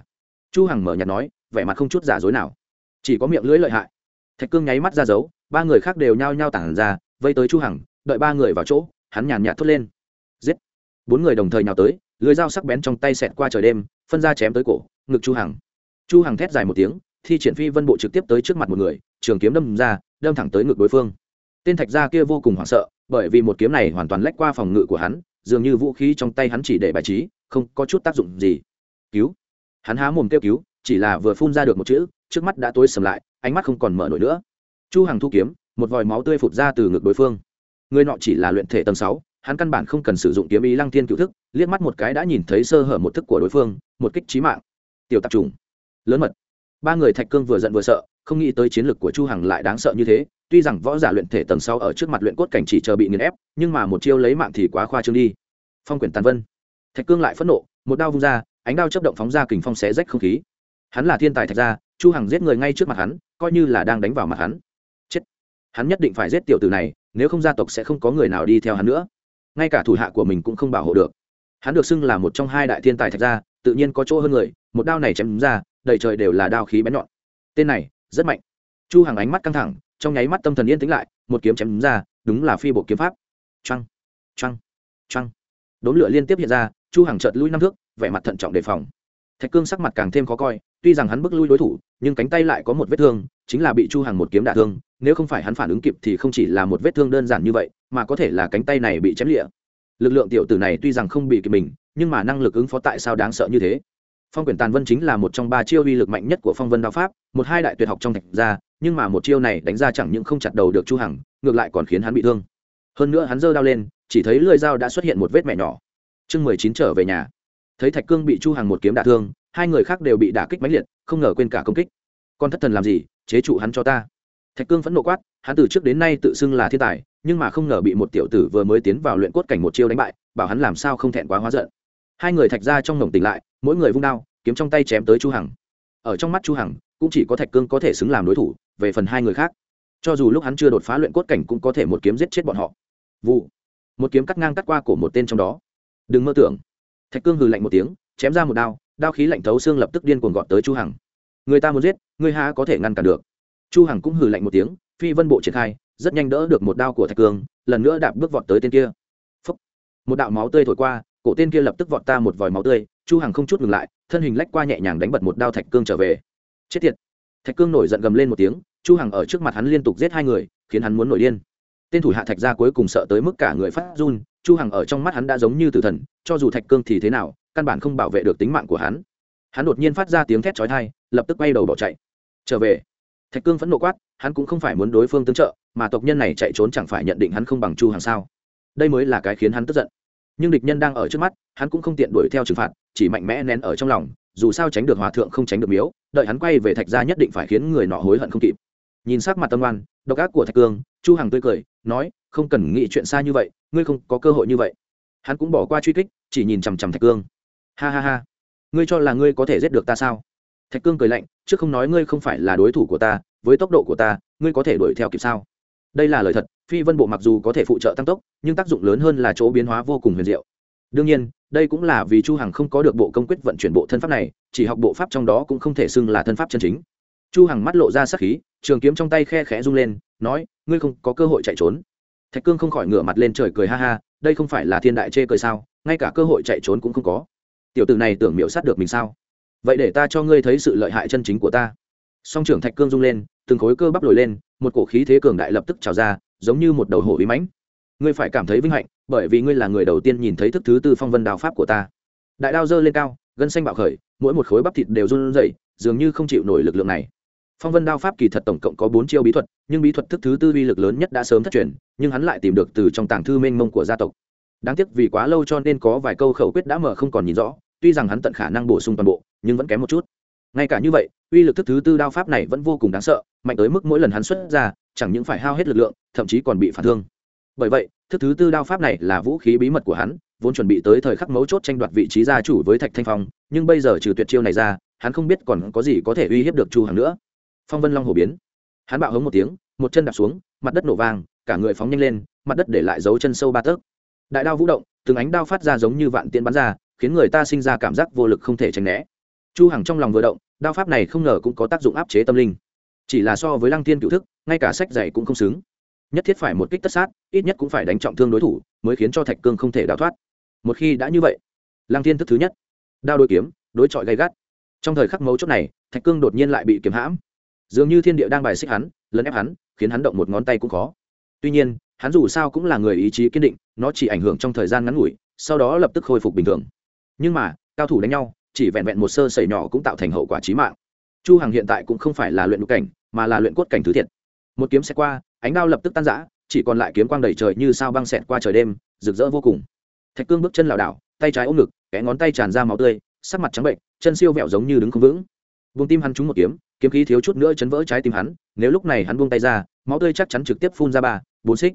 chu hằng mở nhạt nói, vẻ mặt không chút giả dối nào. Chỉ có miệng lưỡi lợi hại. Thạch cương nháy mắt ra dấu, ba người khác đều nhao nhao tản ra, vây tới chu hằng, đợi ba người vào chỗ, hắn nhàn nhạt thốt lên. Giết! Bốn người đồng thời nhào tới lưỡi dao sắc bén trong tay xẹt qua trời đêm, phân ra chém tới cổ, ngực chu hằng. Chu hằng thét dài một tiếng, thi triển phi vân bộ trực tiếp tới trước mặt một người, trường kiếm đâm ra, đâm thẳng tới ngực đối phương. Tên thạch gia kia vô cùng hoảng sợ, bởi vì một kiếm này hoàn toàn lách qua phòng ngự của hắn, dường như vũ khí trong tay hắn chỉ để bài trí, không có chút tác dụng gì. Cứu! Hắn há mồm kêu cứu, chỉ là vừa phun ra được một chữ, trước mắt đã tối sầm lại, ánh mắt không còn mở nổi nữa. Chu hằng thu kiếm, một vòi máu tươi phụt ra từ ngực đối phương. Người nọ chỉ là luyện thể tầng sáu, hắn căn bản không cần sử dụng kiếm ý lăng thiên cựu thức, liếc mắt một cái đã nhìn thấy sơ hở một thức của đối phương, một kích trí mạng. Tiểu tạp trùng. Lớn mật. Ba người thạch cương vừa giận vừa sợ, không nghĩ tới chiến lực của chu hằng lại đáng sợ như thế, tuy rằng võ giả luyện thể tầng sau ở trước mặt luyện cốt cảnh chỉ chờ bị nghiền ép, nhưng mà một chiêu lấy mạng thì quá khoa trương đi. Phong quyển tàn vân. Thạch cương lại phẫn nộ, một đao vung ra ánh đao chấp động phóng ra kình phong xé rách không khí. Hắn là thiên tài thạch gia, chu hằng giết người ngay trước mặt hắn, coi như là đang đánh vào mặt hắn. Chết. Hắn nhất định phải giết tiểu tử này, nếu không gia tộc sẽ không có người nào đi theo hắn nữa. Ngay cả thủ hạ của mình cũng không bảo hộ được. Hắn được xưng là một trong hai đại thiên tài thạch gia, tự nhiên có chỗ hơn người, một đao này chém ra, đầy trời đều là đao khí bén nhọn. Tên này, rất mạnh. Chu hằng ánh mắt căng thẳng, trong nháy mắt tâm thần yên tĩnh lại, một kiếm chém ra, đúng là phi bộ kiếm pháp. Trăng trăng trăng đốn lửa liên tiếp hiện ra, chu hằng chợt lui năm thước vẻ mặt thận trọng đề phòng. Thạch cương sắc mặt càng thêm khó coi, tuy rằng hắn bước lui đối thủ, nhưng cánh tay lại có một vết thương, chính là bị chu hằng một kiếm đả thương, nếu không phải hắn phản ứng kịp thì không chỉ là một vết thương đơn giản như vậy, mà có thể là cánh tay này bị chém lịa. Lực lượng tiểu tử này tuy rằng không bị kịp mình, nhưng mà năng lực ứng phó tại sao đáng sợ như thế? Phong quyển tàn vân chính là một trong ba chiêu uy lực mạnh nhất của phong vân đao pháp, một hai đại tuyệt học trong thạch gia, nhưng mà một chiêu này đánh ra chẳng những không chặt đầu được chu hằng, ngược lại còn khiến hắn bị thương. Hơn nữa hắn giơ đao lên, chỉ thấy lưỡi dao đã xuất hiện một vết mẹ nhỏ. Chương mười chín trở về nhà thấy thạch cương bị chu hằng một kiếm đả thương, hai người khác đều bị đả kích mãnh liệt, không ngờ quên cả công kích. Con thất thần làm gì, chế trụ hắn cho ta. Thạch cương vẫn nộ quát, hắn từ trước đến nay tự xưng là thiên tài, nhưng mà không ngờ bị một tiểu tử vừa mới tiến vào luyện cốt cảnh một chiêu đánh bại, bảo hắn làm sao không thẹn quá hóa giận. Hai người thạch ra trong nồng tỉnh lại, mỗi người vung đao, kiếm trong tay chém tới chu hằng. Ở trong mắt chu hằng, cũng chỉ có thạch cương có thể xứng làm đối thủ, về phần hai người khác. Cho dù lúc hắn chưa đột phá luyện cốt cảnh cũng có thể một kiếm giết chết bọn họ. Vụ. Một kiếm cắt ngang cắt qua cổ một tên trong đó. Đừng mơ tưởng thạch cương hừ lạnh một tiếng, chém ra một đao đao khí lạnh thấu xương lập tức điên cuồng gọn tới chu hằng. Người ta muốn giết, người ha có thể ngăn cản được. Chu hằng cũng hừ lạnh một tiếng, phi vân bộ triển khai, rất nhanh đỡ được một đao của thạch cương, lần nữa đạp bước vọt tới tên kia. Phúc. một đạo máu tươi thổi qua, cổ tên kia lập tức vọt ta một vòi máu tươi, chu hằng không chút ngừng lại, thân hình lách qua nhẹ nhàng đánh bật một đao thạch cương trở về. Chết tiệt. Thạch cương nổi giận gầm lên một tiếng, chu hằng ở trước mặt hắn liên tục giết hai người, khiến hắn muốn nổi điên tên thủ hạ thạch gia cuối cùng sợ tới mức cả người phát run, chu hằng ở trong mắt hắn đã giống như tử thần, cho dù thạch cương thì thế nào, căn bản không bảo vệ được tính mạng của hắn. Hắn đột nhiên phát ra tiếng thét chói tai, lập tức quay đầu bỏ chạy. Trở về. Thạch cương phẫn nộ quát, hắn cũng không phải muốn đối phương tương trợ, mà tộc nhân này chạy trốn chẳng phải nhận định hắn không bằng chu hằng sao? Đây mới là cái khiến hắn tức giận. Nhưng địch nhân đang ở trước mắt, hắn cũng không tiện đuổi theo trừng phạt, chỉ mạnh mẽ nén ở trong lòng, dù sao tránh được hòa thượng không tránh được miếu, đợi hắn quay về thạch gia nhất định phải khiến người nọ hối hận không kịp nhìn sắc mặt tâm oan, độc ác của thạch cương, chu hằng tươi cười, nói, không cần nghĩ chuyện xa như vậy, ngươi không có cơ hội như vậy. Hắn cũng bỏ qua truy kích, chỉ nhìn chằm chằm thạch cương. Ha ha ha, ngươi cho là ngươi có thể giết được ta sao? Thạch cương cười lạnh, chứ không nói ngươi không phải là đối thủ của ta, với tốc độ của ta, ngươi có thể đuổi theo kịp sao? Đây là lời thật, phi vân bộ mặc dù có thể phụ trợ tăng tốc, nhưng tác dụng lớn hơn là chỗ biến hóa vô cùng huyền diệu. Đương nhiên, đây cũng là vì chu hằng không có được bộ công quyết vận chuyển bộ thân pháp này, chỉ học bộ pháp trong đó cũng không thể xưng là thân pháp chân chính chu hằng mắt lộ ra sắc khí, trường kiếm trong tay khe khẽ rung lên, nói, ngươi không có cơ hội chạy trốn. Thạch cương không khỏi ngửa mặt lên trời cười ha ha, đây không phải là thiên đại chê cười sao? Ngay cả cơ hội chạy trốn cũng không có. Tiểu tử này tưởng miểu sát được mình sao? Vậy để ta cho ngươi thấy sự lợi hại chân chính của ta. Song trưởng thạch cương rung lên, từng khối cơ bắp nổi lên, một cổ khí thế cường đại lập tức trào ra, giống như một đầu hổ bí mãnh. Ngươi phải cảm thấy vinh hạnh, bởi vì ngươi là người đầu tiên nhìn thấy thức thứ tư phong vân đào pháp của ta. Đại đao dơ lên cao, gân xanh bạo khởi, mỗi một khối bắp thịt đều run rẩy, dường như không chịu nổi lực lượng này phong vân đao pháp kỳ thật tổng cộng có bốn chiêu bí thuật, nhưng bí thuật thức thứ tư uy lực lớn nhất đã sớm thất truyền, nhưng hắn lại tìm được từ trong tàng thư mênh mông của gia tộc. Đáng tiếc vì quá lâu cho nên có vài câu khẩu quyết đã mở không còn nhìn rõ, tuy rằng hắn tận khả năng bổ sung toàn bộ, nhưng vẫn kém một chút. Ngay cả như vậy, uy lực thức thứ tư đao pháp này vẫn vô cùng đáng sợ, mạnh tới mức mỗi lần hắn xuất ra, chẳng những phải hao hết lực lượng, thậm chí còn bị phản thương. Bởi vậy, thức thứ tư đao pháp này là vũ khí bí mật của hắn, vốn chuẩn bị tới thời khắc mấu chốt tranh đoạt vị trí gia chủ với thạch thanh phong, nhưng bây giờ trừ tuyệt chiêu này ra, hắn không biết còn có gì có thể uy hiếp được chu hằng nữa phong vân long hổ biến. Hắn bạo hống một tiếng một chân đạp xuống mặt đất nổ vàng, cả người phóng nhanh lên mặt đất để lại dấu chân sâu ba tấc. Đại đao vũ động từng ánh đao phát ra giống như vạn tiên bắn ra khiến người ta sinh ra cảm giác vô lực không thể tránh né. Chu hằng trong lòng vừa động đao pháp này không ngờ cũng có tác dụng áp chế tâm linh. Chỉ là so với lăng Thiên cựu thức ngay cả sách dạy cũng không xứng. Nhất thiết phải một kích tất sát ít nhất cũng phải đánh trọng thương đối thủ mới khiến cho thạch cương không thể đào thoát. Một khi đã như vậy lăng Thiên thức thứ nhất. Đao đôi kiếm đối chọi gay gắt. Trong thời khắc mấu chốt này thạch cương đột nhiên lại bị kiếm hãm dường như thiên địa đang bài xích hắn, lấn ép hắn, khiến hắn động một ngón tay cũng khó. Tuy nhiên, hắn dù sao cũng là người ý chí kiên định, nó chỉ ảnh hưởng trong thời gian ngắn ngủi, sau đó lập tức khôi phục bình thường. Nhưng mà, cao thủ đánh nhau, chỉ vẹn vẹn một sơ sẩy nhỏ cũng tạo thành hậu quả trí mạng. Chu hằng hiện tại cũng không phải là luyện đục cảnh, mà là luyện cốt cảnh thứ thiệt. Một kiếm xe qua, ánh đao lập tức tan rã, chỉ còn lại kiếm quang đầy trời như sao băng xẹt qua trời đêm, rực rỡ vô cùng. Thạch cương bước chân lảo đảo, tay trái ôm ngực, kẽ ngón tay tràn ra máu tươi, sắc mặt trắng bệnh, chân siêu vẹo giống như đứng không vững vùng tim hắn trúng một kiếm kiếm khí thiếu chút nữa chấn vỡ trái tim hắn, nếu lúc này hắn buông tay ra, máu tươi chắc chắn trực tiếp phun ra ba, bốn xích.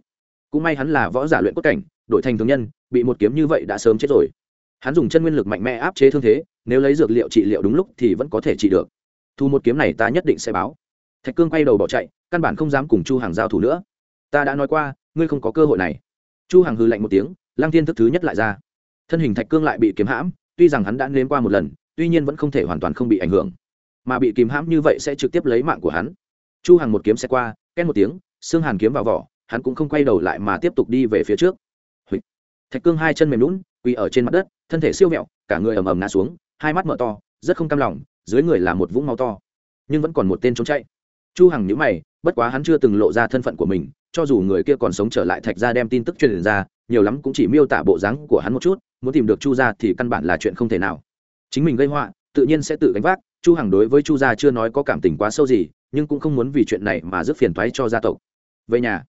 Cũng may hắn là võ giả luyện cốt cảnh đội thành thường nhân, bị một kiếm như vậy đã sớm chết rồi. Hắn dùng chân nguyên lực mạnh mẽ áp chế thương thế, nếu lấy dược liệu trị liệu đúng lúc thì vẫn có thể trị được. Thu một kiếm này ta nhất định sẽ báo. Thạch cương quay đầu bỏ chạy, căn bản không dám cùng chu hàng giao thủ nữa. Ta đã nói qua, ngươi không có cơ hội này. Chu hàng hư lạnh một tiếng, lăng thiên thức thứ nhất lại ra. Thân hình thạch cương lại bị kiếm hãm, tuy rằng hắn đã nếm qua một lần, tuy nhiên vẫn không thể hoàn toàn không bị ảnh hưởng mà bị kìm hãm như vậy sẽ trực tiếp lấy mạng của hắn. Chu hằng một kiếm xe qua ken một tiếng xương hàn kiếm vào vỏ, hắn cũng không quay đầu lại mà tiếp tục đi về phía trước. Hụt. thạch cương hai chân mềm lún quỳ ở trên mặt đất, thân thể siêu vẹo, cả người ầm ầm ngã xuống, hai mắt mở to, rất không cam lòng, dưới người là một vũng máu to. Nhưng vẫn còn một tên trốn chạy. Chu hằng nhíu mày, bất quá hắn chưa từng lộ ra thân phận của mình, cho dù người kia còn sống trở lại thạch ra đem tin tức truyền ra, nhiều lắm cũng chỉ miêu tả bộ dáng của hắn một chút, muốn tìm được chu gia thì căn bản là chuyện không thể nào. Chính mình gây họa, tự nhiên sẽ tự gánh vác chu hằng đối với chu gia chưa nói có cảm tình quá sâu gì, nhưng cũng không muốn vì chuyện này mà rước phiền toái cho gia tộc. Về nhà,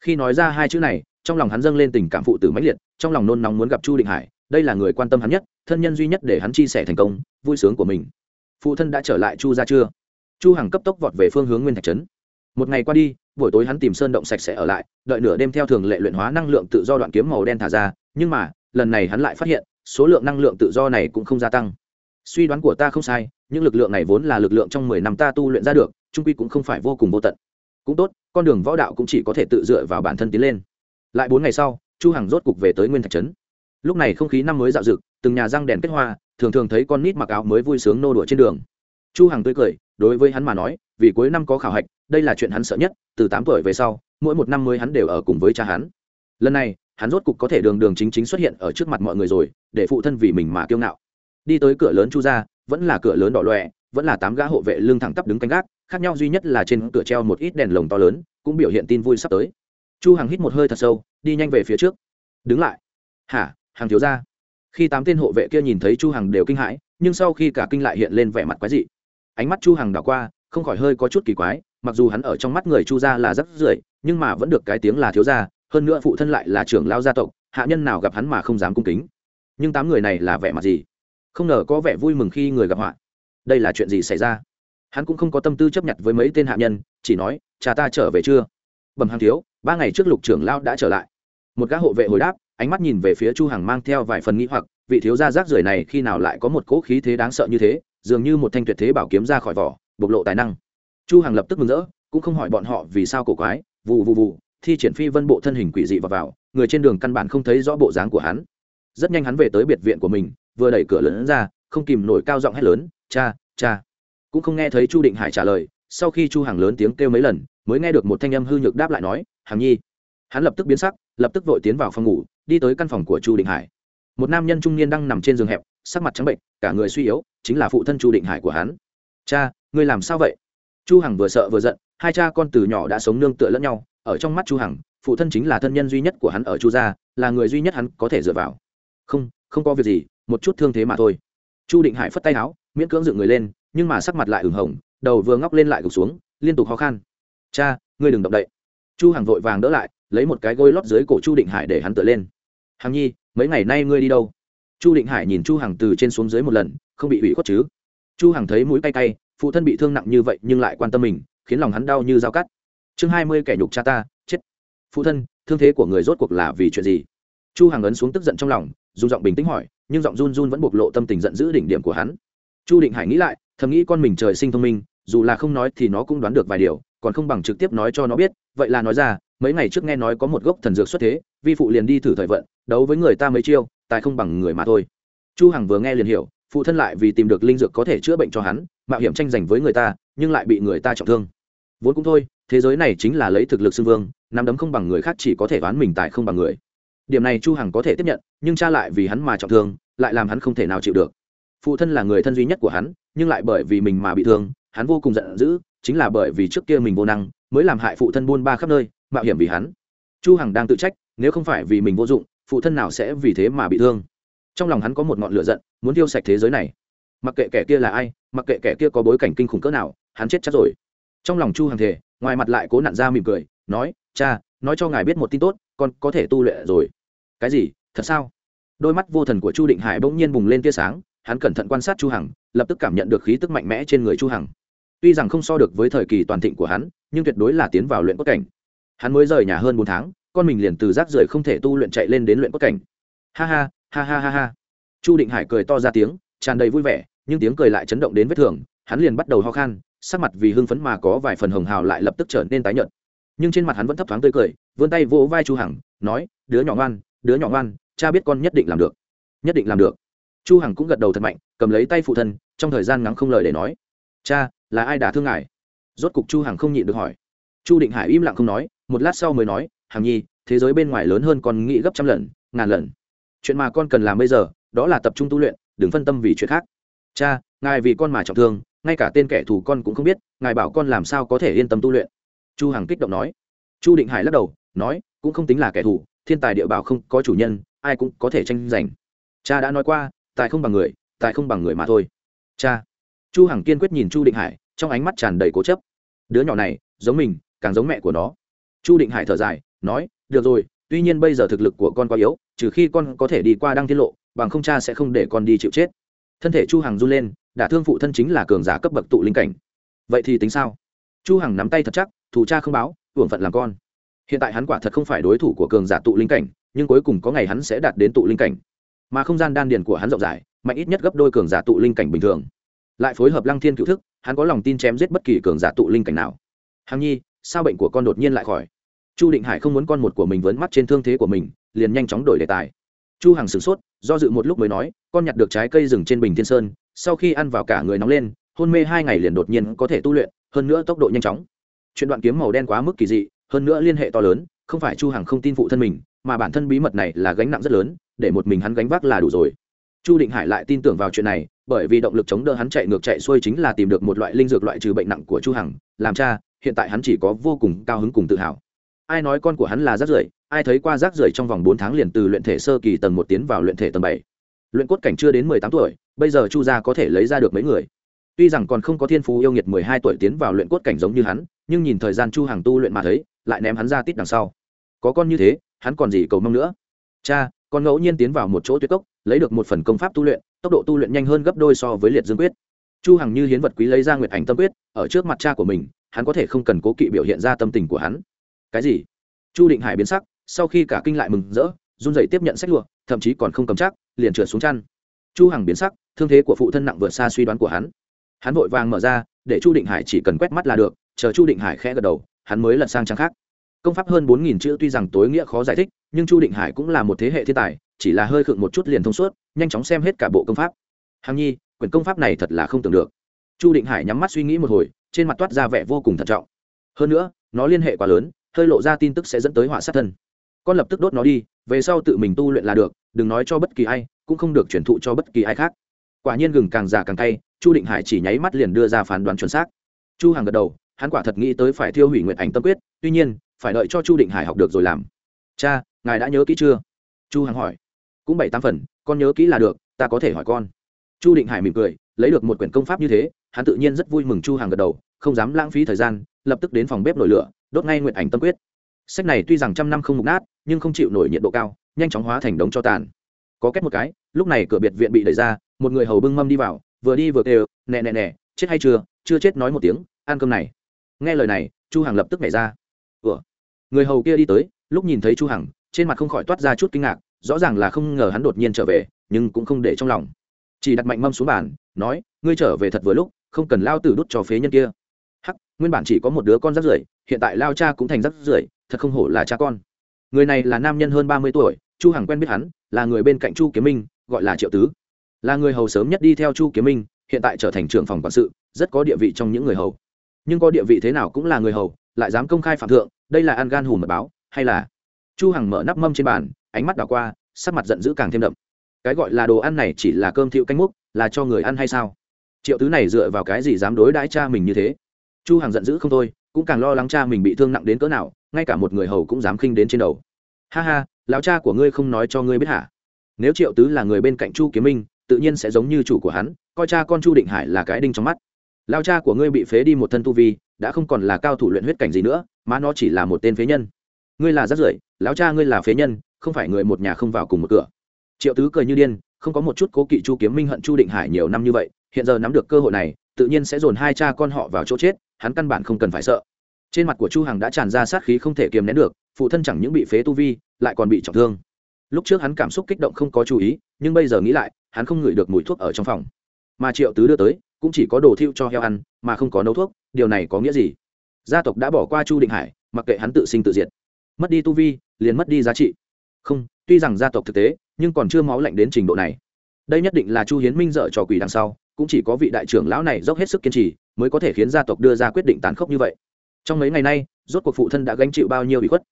khi nói ra hai chữ này, trong lòng hắn dâng lên tình cảm phụ tử mãnh liệt, trong lòng nôn nóng muốn gặp chu định hải, đây là người quan tâm hắn nhất, thân nhân duy nhất để hắn chia sẻ thành công, vui sướng của mình. Phụ thân đã trở lại chu gia chưa? Chu hằng cấp tốc vọt về phương hướng nguyên thạch trấn. Một ngày qua đi, buổi tối hắn tìm sơn động sạch sẽ ở lại, đợi nửa đêm theo thường lệ luyện hóa năng lượng tự do đoạn kiếm màu đen thả ra, nhưng mà, lần này hắn lại phát hiện, số lượng năng lượng tự do này cũng không gia tăng suy đoán của ta không sai, những lực lượng này vốn là lực lượng trong mười năm ta tu luyện ra được, trung quy cũng không phải vô cùng vô tận. Cũng tốt, con đường võ đạo cũng chỉ có thể tự dựa vào bản thân tiến lên. Lại bốn ngày sau, chu hằng rốt cục về tới nguyên thạch trấn. Lúc này không khí năm mới dạo dực, từng nhà răng đèn kết hoa, thường thường thấy con nít mặc áo mới vui sướng nô đùa trên đường. Chu hằng tươi cười, đối với hắn mà nói, vì cuối năm có khảo hạch, đây là chuyện hắn sợ nhất, từ tám tuổi về sau, mỗi một năm mới hắn đều ở cùng với cha hắn. Lần này, hắn rốt cục có thể đường đường chính chính xuất hiện ở trước mặt mọi người rồi, để phụ thân vì mình mà kiêu ngạo đi tới cửa lớn chu ra vẫn là cửa lớn đỏ loẹ vẫn là tám gã hộ vệ lưng thẳng tắp đứng canh gác, khác nhau duy nhất là trên cửa treo một ít đèn lồng to lớn, cũng biểu hiện tin vui sắp tới. Chu hằng hít một hơi thật sâu, đi nhanh về phía trước. Đứng lại. Hả hàng thiếu ra khi tám tên hộ vệ kia nhìn thấy chu hằng đều kinh hãi, nhưng sau khi cả kinh lại hiện lên vẻ mặt quái dị. Ánh mắt chu hằng đảo qua, không khỏi hơi có chút kỳ quái, mặc dù hắn ở trong mắt người chu gia là rất rưởi, nhưng mà vẫn được cái tiếng là thiếu gia, hơn nữa phụ thân lại là trưởng lao gia tộc, hạ nhân nào gặp hắn mà không dám cung kính. Nhưng tám người này là vẻ mặt gì? Không ngờ có vẻ vui mừng khi người gặp họa. Đây là chuyện gì xảy ra? Hắn cũng không có tâm tư chấp nhận với mấy tên hạ nhân, chỉ nói, cha ta trở về chưa? Bẩm hàng thiếu, ba ngày trước lục trưởng lao đã trở lại. Một gã hộ vệ hồi đáp, ánh mắt nhìn về phía chu hằng mang theo vài phần nghĩ hoặc, vị thiếu gia rác rưởi này khi nào lại có một cỗ khí thế đáng sợ như thế, dường như một thanh tuyệt thế bảo kiếm ra khỏi vỏ, bộc lộ tài năng. Chu hằng lập tức mừng rỡ, cũng không hỏi bọn họ vì sao cổ quái vụ vụ vụ thi triển phi vân bộ thân hình quỷ dị vào vào, người trên đường căn bản không thấy rõ bộ dáng của hắn. Rất nhanh hắn về tới biệt viện của mình vừa đẩy cửa lớn ra, không kìm nổi cao giọng hét lớn, cha cha. Cũng không nghe thấy chu định hải trả lời, sau khi chu hằng lớn tiếng kêu mấy lần, mới nghe được một thanh âm hư nhược đáp lại nói, hằng nhi. Hắn lập tức biến sắc, lập tức vội tiến vào phòng ngủ, đi tới căn phòng của chu định hải. Một nam nhân trung niên đang nằm trên giường hẹp, sắc mặt trắng bệnh, cả người suy yếu, chính là phụ thân chu định hải của hắn. Cha, ngươi làm sao vậy? Chu hằng vừa sợ vừa giận, hai cha con từ nhỏ đã sống nương tựa lẫn nhau, ở trong mắt chu hằng, phụ thân chính là thân nhân duy nhất của hắn ở chu gia, là người duy nhất hắn có thể dựa vào. Không không có việc gì một chút thương thế mà thôi. Chu định hải phất tay áo, miễn cưỡng dựng người lên, nhưng mà sắc mặt lại ửng hồng, đầu vừa ngóc lên lại gục xuống, liên tục khó khăn. cha, ngươi đừng động đậy. Chu hằng vội vàng đỡ lại, lấy một cái gối lót dưới cổ chu định hải để hắn tựa lên. Hằng nhi, mấy ngày nay ngươi đi đâu? Chu định hải nhìn chu hằng từ trên xuống dưới một lần, không bị ủy khuất chứ. Chu hằng thấy mũi cay cay, phụ thân bị thương nặng như vậy nhưng lại quan tâm mình, khiến lòng hắn đau như dao cắt. Chương hai mươi kẻ nhục cha ta, chết. Phụ thân, thương thế của người rốt cuộc là vì chuyện gì? Chu hằng ấn xuống tức giận trong lòng dùng giọng bình tĩnh hỏi, nhưng giọng run run vẫn bộc lộ tâm tình giận dữ đỉnh điểm của hắn. Chu định hải nghĩ lại, thầm nghĩ con mình trời sinh thông minh, dù là không nói thì nó cũng đoán được vài điều, còn không bằng trực tiếp nói cho nó biết, vậy là nói ra, mấy ngày trước nghe nói có một gốc thần dược xuất thế, vi phụ liền đi thử thời vận, đấu với người ta mấy chiêu, tài không bằng người mà thôi. Chu hằng vừa nghe liền hiểu, phụ thân lại vì tìm được linh dược có thể chữa bệnh cho hắn, mạo hiểm tranh giành với người ta, nhưng lại bị người ta trọng thương. Vốn cũng thôi, thế giới này chính là lấy thực lực xưng vương nắm đấm không bằng người khác chỉ có thể đoán mình tại không bằng người điểm này chu hằng có thể tiếp nhận, nhưng cha lại vì hắn mà trọng thương, lại làm hắn không thể nào chịu được. Phụ thân là người thân duy nhất của hắn, nhưng lại bởi vì mình mà bị thương, hắn vô cùng giận dữ, chính là bởi vì trước kia mình vô năng, mới làm hại phụ thân buôn ba khắp nơi, mạo hiểm vì hắn. Chu hằng đang tự trách, nếu không phải vì mình vô dụng, phụ thân nào sẽ vì thế mà bị thương. Trong lòng hắn có một ngọn lửa giận, muốn tiêu sạch thế giới này. Mặc kệ kẻ kia là ai, mặc kệ kẻ kia có bối cảnh kinh khủng cỡ nào, hắn chết chắc rồi. Trong lòng chu hằng thể ngoài mặt lại cố nặn ra mỉm cười, nói, cha, nói cho ngài biết một tin tốt, con có thể tu luyện rồi cái gì, thật sao? Đôi mắt vô thần của chu định hải bỗng nhiên bùng lên tia sáng, hắn cẩn thận quan sát chu hằng, lập tức cảm nhận được khí tức mạnh mẽ trên người chu hằng. Tuy rằng không so được với thời kỳ toàn thịnh của hắn, nhưng tuyệt đối là tiến vào luyện cốt cảnh. Hắn mới rời nhà hơn bốn tháng, con mình liền từ rác rưởi không thể tu luyện chạy lên đến luyện cốt cảnh. Ha ha ha ha ha ha. Chu định hải cười to ra tiếng, tràn đầy vui vẻ, nhưng tiếng cười lại chấn động đến vết thương, hắn liền bắt đầu ho khan, sắc mặt vì hưng phấn mà có vài phần hồng hào lại lập tức trở nên tái nhợt. Nhưng trên mặt hắn vẫn thấp thoáng tươi cười, vươn tay vỗ vai chu hằng, nói, đứa nhỏ ngoan đứa nhỏ ngoan, cha biết con nhất định làm được. Nhất định làm được. Chu hằng cũng gật đầu thật mạnh, cầm lấy tay phụ thân, trong thời gian ngắn không lời để nói. Cha, là ai đã thương ngài? Rốt cục chu hằng không nhịn được hỏi. Chu định hải im lặng không nói, một lát sau mới nói, hằng nhi, thế giới bên ngoài lớn hơn con nghĩ gấp trăm lần, ngàn lần. Chuyện mà con cần làm bây giờ, đó là tập trung tu luyện, đừng phân tâm vì chuyện khác. Cha, ngài vì con mà trọng thương, ngay cả tên kẻ thù con cũng không biết, ngài bảo con làm sao có thể yên tâm tu luyện. Chu hằng kích động nói. Chu định hải lắc đầu, nói, cũng không tính là kẻ thù thiên tài địa bảo không có chủ nhân, ai cũng có thể tranh giành. Cha đã nói qua, tài không bằng người, tài không bằng người mà thôi. Cha. Chu hằng kiên quyết nhìn chu định hải, trong ánh mắt tràn đầy cố chấp. Đứa nhỏ này, giống mình, càng giống mẹ của nó. Chu định hải thở dài, nói, được rồi, tuy nhiên bây giờ thực lực của con quá yếu, trừ khi con có thể đi qua đăng tiết lộ, bằng không cha sẽ không để con đi chịu chết. Thân thể chu hằng run lên, đả thương phụ thân chính là cường giả cấp bậc tụ linh cảnh. Vậy thì tính sao? Chu hằng nắm tay thật chắc thủ cha không báo hưởng phận làm con hiện tại hắn quả thật không phải đối thủ của cường giả tụ linh cảnh, nhưng cuối cùng có ngày hắn sẽ đạt đến tụ linh cảnh. Mà không gian đan điền của hắn rộng rãi, mạnh ít nhất gấp đôi cường giả tụ linh cảnh bình thường. Lại phối hợp lăng thiên cựu thức, hắn có lòng tin chém giết bất kỳ cường giả tụ linh cảnh nào. Hằng nhi, sao bệnh của con đột nhiên lại khỏi? Chu định hải không muốn con một của mình vớn mắt trên thương thế của mình, liền nhanh chóng đổi đề tài. Chu hằng sửng sốt, do dự một lúc mới nói, con nhặt được trái cây rừng trên bình thiên sơn, sau khi ăn vào cả người nóng lên, hôn mê hai ngày liền đột nhiên có thể tu luyện, hơn nữa tốc độ nhanh chóng. Chuyện đoạn kiếm màu đen quá mức kỳ dị hơn nữa liên hệ to lớn, không phải chu hằng không tin phụ thân mình, mà bản thân bí mật này là gánh nặng rất lớn, để một mình hắn gánh vác là đủ rồi. Chu định hải lại tin tưởng vào chuyện này, bởi vì động lực chống đỡ hắn chạy ngược chạy xuôi chính là tìm được một loại linh dược loại trừ bệnh nặng của chu hằng. Làm cha, hiện tại hắn chỉ có vô cùng cao hứng cùng tự hào. Ai nói con của hắn là rác rưởi, ai thấy qua rác rưởi trong vòng bốn tháng liền từ luyện thể sơ kỳ tầng một tiến vào luyện thể tầng bảy. Luyện cốt cảnh chưa đến mười tám tuổi, bây giờ chu gia có thể lấy ra được mấy người. Tuy rằng còn không có thiên phú yêu nghiệt mười hai tuổi tiến vào luyện cốt cảnh giống như hắn nhưng nhìn thời gian chu hàng tu luyện mà thấy, lại ném hắn ra tít đằng sau. Có con như thế, hắn còn gì cầu mong nữa? Cha, con ngẫu nhiên tiến vào một chỗ tuyệt cốc, lấy được một phần công pháp tu luyện, tốc độ tu luyện nhanh hơn gấp đôi so với liệt dương quyết. Chu hằng như hiến vật quý lấy ra nguyệt ảnh tâm quyết, ở trước mặt cha của mình, hắn có thể không cần cố kỵ biểu hiện ra tâm tình của hắn. Cái gì? Chu định hải biến sắc, sau khi cả kinh lại mừng rỡ, run rẩy tiếp nhận sách lụa, thậm chí còn không cầm chắc, liền trượt xuống chăn. Chu hằng biến sắc, thương thế của phụ thân nặng vượt xa suy đoán của hắn. Hắn vội vàng mở ra, để chu định hải chỉ cần quét mắt là được chờ chu định hải khẽ gật đầu, hắn mới lật sang trang khác. Công pháp hơn bốn nghìn chữ tuy rằng tối nghĩa khó giải thích, nhưng chu định hải cũng là một thế hệ thiên tài, chỉ là hơi khựng một chút liền thông suốt, nhanh chóng xem hết cả bộ công pháp. Hằng nhi, quyển công pháp này thật là không tưởng được. Chu định hải nhắm mắt suy nghĩ một hồi, trên mặt toát ra vẻ vô cùng thận trọng. Hơn nữa, nó liên hệ quá lớn, hơi lộ ra tin tức sẽ dẫn tới họa sát thân. Con lập tức đốt nó đi, về sau tự mình tu luyện là được, đừng nói cho bất kỳ ai, cũng không được chuyển thụ cho bất kỳ ai khác. Quả nhiên gừng càng già càng cay, chu định hải chỉ nháy mắt liền đưa ra phán đoán chuẩn xác. Chu Hằng gật đầu hắn quả thật nghĩ tới phải thiêu hủy nguyện ảnh tâm quyết, tuy nhiên, phải đợi cho chu định hải học được rồi làm. Cha, ngài đã nhớ kỹ chưa? Chu hằng hỏi. Cũng bảy tám phần, con nhớ kỹ là được, ta có thể hỏi con. Chu định hải mỉm cười, lấy được một quyển công pháp như thế, hắn tự nhiên rất vui mừng chu Hằng gật đầu, không dám lãng phí thời gian, lập tức đến phòng bếp nổi lửa, đốt ngay nguyện ảnh tâm quyết. Sách này tuy rằng trăm năm không mục nát, nhưng không chịu nổi nhiệt độ cao, nhanh chóng hóa thành đống cho tàn. Có kết một cái, lúc này cửa biệt viện bị đẩy ra, một người hầu bưng mâm đi vào, vừa đi vừa kêu, nè nè nè, chết hay chưa? Chưa chết nói một tiếng, ăn cơm này nghe lời này, chu hằng lập tức nhảy ra. Ủa? Người hầu kia đi tới, lúc nhìn thấy chu hằng, trên mặt không khỏi toát ra chút kinh ngạc, rõ ràng là không ngờ hắn đột nhiên trở về, nhưng cũng không để trong lòng. Chỉ đặt mạnh mâm xuống bàn, nói, ngươi trở về thật vừa lúc, không cần lao tử đút cho phế nhân kia. Hắc, nguyên bản chỉ có một đứa con rắc rưởi, hiện tại lao cha cũng thành rắc rưởi, thật không hổ là cha con. Người này là nam nhân hơn ba mươi tuổi, chu hằng quen biết hắn, là người bên cạnh chu kiếm minh, gọi là triệu tứ. Là người hầu sớm nhất đi theo chu kiếm minh, hiện tại trở thành trưởng phòng quản sự, rất có địa vị trong những người hầu nhưng có địa vị thế nào cũng là người hầu, lại dám công khai phạm thượng, đây là ăn gan hùm mật báo, hay là? Chu hằng mở nắp mâm trên bàn, ánh mắt đảo qua, sắc mặt giận dữ càng thêm đậm. Cái gọi là đồ ăn này chỉ là cơm thiệu canh múc, là cho người ăn hay sao? Triệu tứ này dựa vào cái gì dám đối đãi cha mình như thế? Chu hằng giận dữ không thôi, cũng càng lo lắng cha mình bị thương nặng đến cỡ nào, ngay cả một người hầu cũng dám khinh đến trên đầu. Ha ha, lão cha của ngươi không nói cho ngươi biết hả? Nếu triệu tứ là người bên cạnh chu kiếm minh, tự nhiên sẽ giống như chủ của hắn, coi cha con chu định hải là cái đinh trong mắt lao cha của ngươi bị phế đi một thân tu vi, đã không còn là cao thủ luyện huyết cảnh gì nữa mà nó chỉ là một tên phế nhân. Ngươi là rất rưởi, lão cha ngươi là phế nhân, không phải người một nhà không vào cùng một cửa. Triệu tứ cười như điên, không có một chút cố kỵ chu kiếm minh hận chu định hải nhiều năm như vậy, hiện giờ nắm được cơ hội này, tự nhiên sẽ dồn hai cha con họ vào chỗ chết, hắn căn bản không cần phải sợ. Trên mặt của chu hằng đã tràn ra sát khí không thể kiềm nén được, phụ thân chẳng những bị phế tu vi, lại còn bị trọng thương. Lúc trước hắn cảm xúc kích động không có chú ý, nhưng bây giờ nghĩ lại, hắn không ngửi được mùi thuốc ở trong phòng. Mà triệu tứ đưa tới cũng chỉ có đồ thiêu cho heo ăn, mà không có nấu thuốc, điều này có nghĩa gì? Gia tộc đã bỏ qua chu định hải, mặc kệ hắn tự sinh tự diệt. Mất đi tu vi, liền mất đi giá trị. Không, tuy rằng gia tộc thực tế, nhưng còn chưa máu lạnh đến trình độ này. Đây nhất định là chu hiến minh dợ trò quỷ đằng sau, cũng chỉ có vị đại trưởng lão này dốc hết sức kiên trì, mới có thể khiến gia tộc đưa ra quyết định tàn khốc như vậy. Trong mấy ngày nay, rốt cuộc phụ thân đã gánh chịu bao nhiêu bị khuất?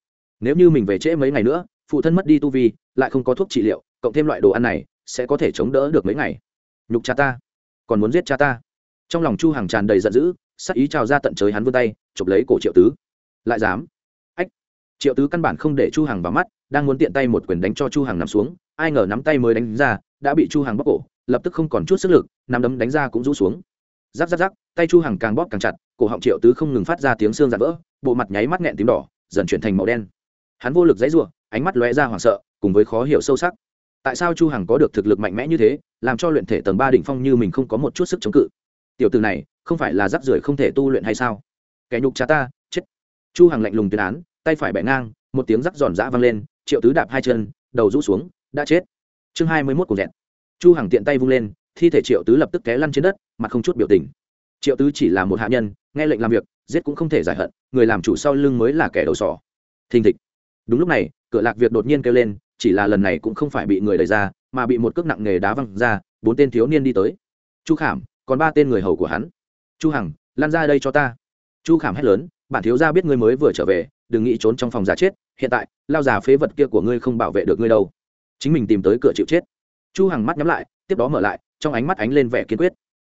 Nếu như mình về trễ mấy ngày nữa, phụ thân mất đi tu vi, lại không có thuốc trị liệu, cộng thêm loại đồ ăn này, sẽ có thể chống đỡ được mấy ngày? Nhục cha ta còn muốn giết cha ta. Trong lòng chu hàng tràn đầy giận dữ, sắc ý trào ra tận trời hắn vươn tay, chụp lấy cổ triệu tứ. Lại dám. Ách. Triệu tứ căn bản không để chu hàng vào mắt, đang muốn tiện tay một quyền đánh cho chu hàng nằm xuống, ai ngờ nắm tay mới đánh ra, đã bị chu hàng bóc cổ, lập tức không còn chút sức lực, nắm đấm đánh ra cũng rũ xuống. Giáp giáp giáp tay chu hàng càng bóp càng chặt, cổ họng triệu tứ không ngừng phát ra tiếng xương giạt vỡ, bộ mặt nháy mắt nghẹn tím đỏ, dần chuyển thành màu đen. Hắn vô lực dãy r ánh mắt lóe ra hoảng sợ, cùng với khó hiểu sâu sắc tại sao chu hằng có được thực lực mạnh mẽ như thế, làm cho luyện thể tầng ba đỉnh phong như mình không có một chút sức chống cự? Tiểu tử này, không phải là rắc rưởi không thể tu luyện hay sao? Kẻ nhục cha ta, chết! Chu hằng lạnh lùng tuyên án, tay phải bẻ ngang, một tiếng rắc giòn giã vang lên, triệu tứ đạp hai chân, đầu rũ xuống, đã chết! Chương hai mươi 21 cùng dẹn chu hằng tiện tay vung lên, thi thể triệu tứ lập tức té lăn trên đất, mặt không chút biểu tình. Triệu tứ chỉ là một hạ nhân, nghe lệnh làm việc, giết cũng không thể giải hận, người làm chủ sau lưng mới là kẻ đầu sỏ. Thình thịch. Đúng lúc này, cửa lạc việc đột nhiên kêu lên chỉ là lần này cũng không phải bị người đẩy ra, mà bị một cước nặng nghề đá văng ra, bốn tên thiếu niên đi tới. Chu khảm, còn ba tên người hầu của hắn. Chu hằng lan ra đây cho ta. Chu khảm hét lớn, bản thiếu gia biết ngươi mới vừa trở về, đừng nghĩ trốn trong phòng giả chết, hiện tại, lao già phế vật kia của ngươi không bảo vệ được ngươi đâu. Chính mình tìm tới cửa chịu chết. Chu hằng mắt nhắm lại, tiếp đó mở lại, trong ánh mắt ánh lên vẻ kiên quyết.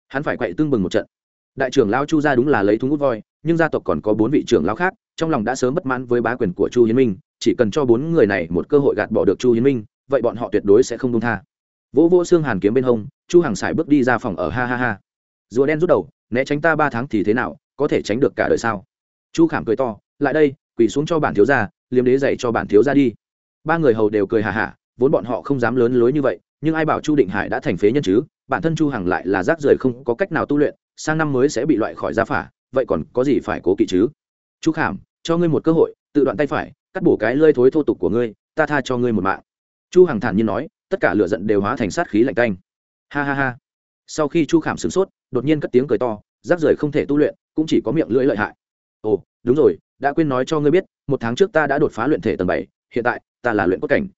Hắn phải quậy tương bừng một trận. Đại trưởng lao chu gia đúng là lấy thúng út voi, nhưng gia tộc còn có bốn vị trưởng lao khác, trong lòng đã sớm bất mãn với bá quyền của chu hiến minh chỉ cần cho bốn người này một cơ hội gạt bỏ được chu hiến minh, vậy bọn họ tuyệt đối sẽ không đông tha. Vỗ vỗ xương hàn kiếm bên hông, chu hàng sải bước đi ra phòng ở ha ha ha. Rùa đen rút đầu, né tránh ta ba tháng thì thế nào, có thể tránh được cả đời sao? Chu khảm cười to, lại đây, quỳ xuống cho bản thiếu gia, liếm đế dạy cho bản thiếu gia đi. Ba người hầu đều cười hà hà vốn bọn họ không dám lớn lối như vậy, nhưng ai bảo chu định hải đã thành phế nhân chứ? Bản thân chu hằng lại là rác rưởi không có cách nào tu luyện, sang năm mới sẽ bị loại khỏi gia phả, vậy còn có gì phải cố kỵ chứ? Chu khảm, cho ngươi một cơ hội, tự đoạn tay phải cắt bổ cái lơi thối thô tục của ngươi, ta tha cho ngươi một mạng. Chu hằng thản nhiên nói, tất cả lửa giận đều hóa thành sát khí lạnh canh ha ha ha. Sau khi chu khảm sửng sốt, đột nhiên cất tiếng cười to, rác rưởi không thể tu luyện, cũng chỉ có miệng lưỡi lợi hại. Ồ, đúng rồi, đã quên nói cho ngươi biết, một tháng trước ta đã đột phá luyện thể tầng bảy, hiện tại, ta là luyện cốt cảnh.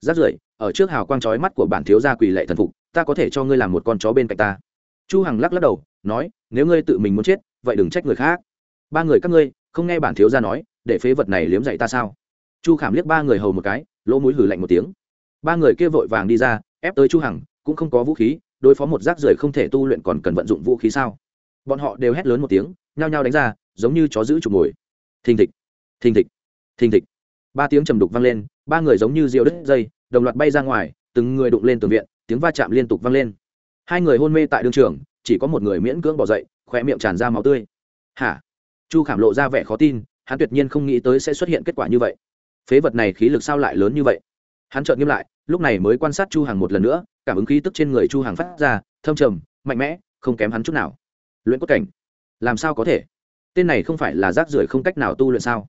Rác rưởi, ở trước hào quang chói mắt của bản thiếu gia quỳ lệ thần phục, ta có thể cho ngươi làm một con chó bên cạnh ta. Chu hằng lắc lắc đầu, nói, nếu ngươi tự mình muốn chết, vậy đừng trách người khác. Ba người các ngươi, không nghe bản thiếu gia nói, để phế vật này liếm dạy ta sao? Chu khảm liếc ba người hầu một cái, lỗ mũi hử lạnh một tiếng. Ba người kia vội vàng đi ra, ép tới chu hằng, cũng không có vũ khí, đối phó một rác rưởi không thể tu luyện còn cần vận dụng vũ khí sao? Bọn họ đều hét lớn một tiếng, nhao nhao đánh ra, giống như chó giữ chụp ngồi thình thịch thình thịch thình thịch. Ba tiếng trầm đục vang lên, ba người giống như rượu đứt dây, đồng loạt bay ra ngoài, từng người đụng lên tường viện, tiếng va chạm liên tục vang lên. Hai người hôn mê tại đường trường, chỉ có một người miễn cưỡng bỏ dậy khỏe miệng tràn ra máu tươi. Hả? Chu khảm lộ ra vẻ khó tin, hắn tuyệt nhiên không nghĩ tới sẽ xuất hiện kết quả như vậy phế vật này khí lực sao lại lớn như vậy? Hắn chợt nghiêm lại, lúc này mới quan sát chu hàng một lần nữa, cảm ứng khí tức trên người chu hàng phát ra, thâm trầm, mạnh mẽ, không kém hắn chút nào. Luyện cốt cảnh, làm sao có thể? Tên này không phải là rác rưởi không cách nào tu luyện sao?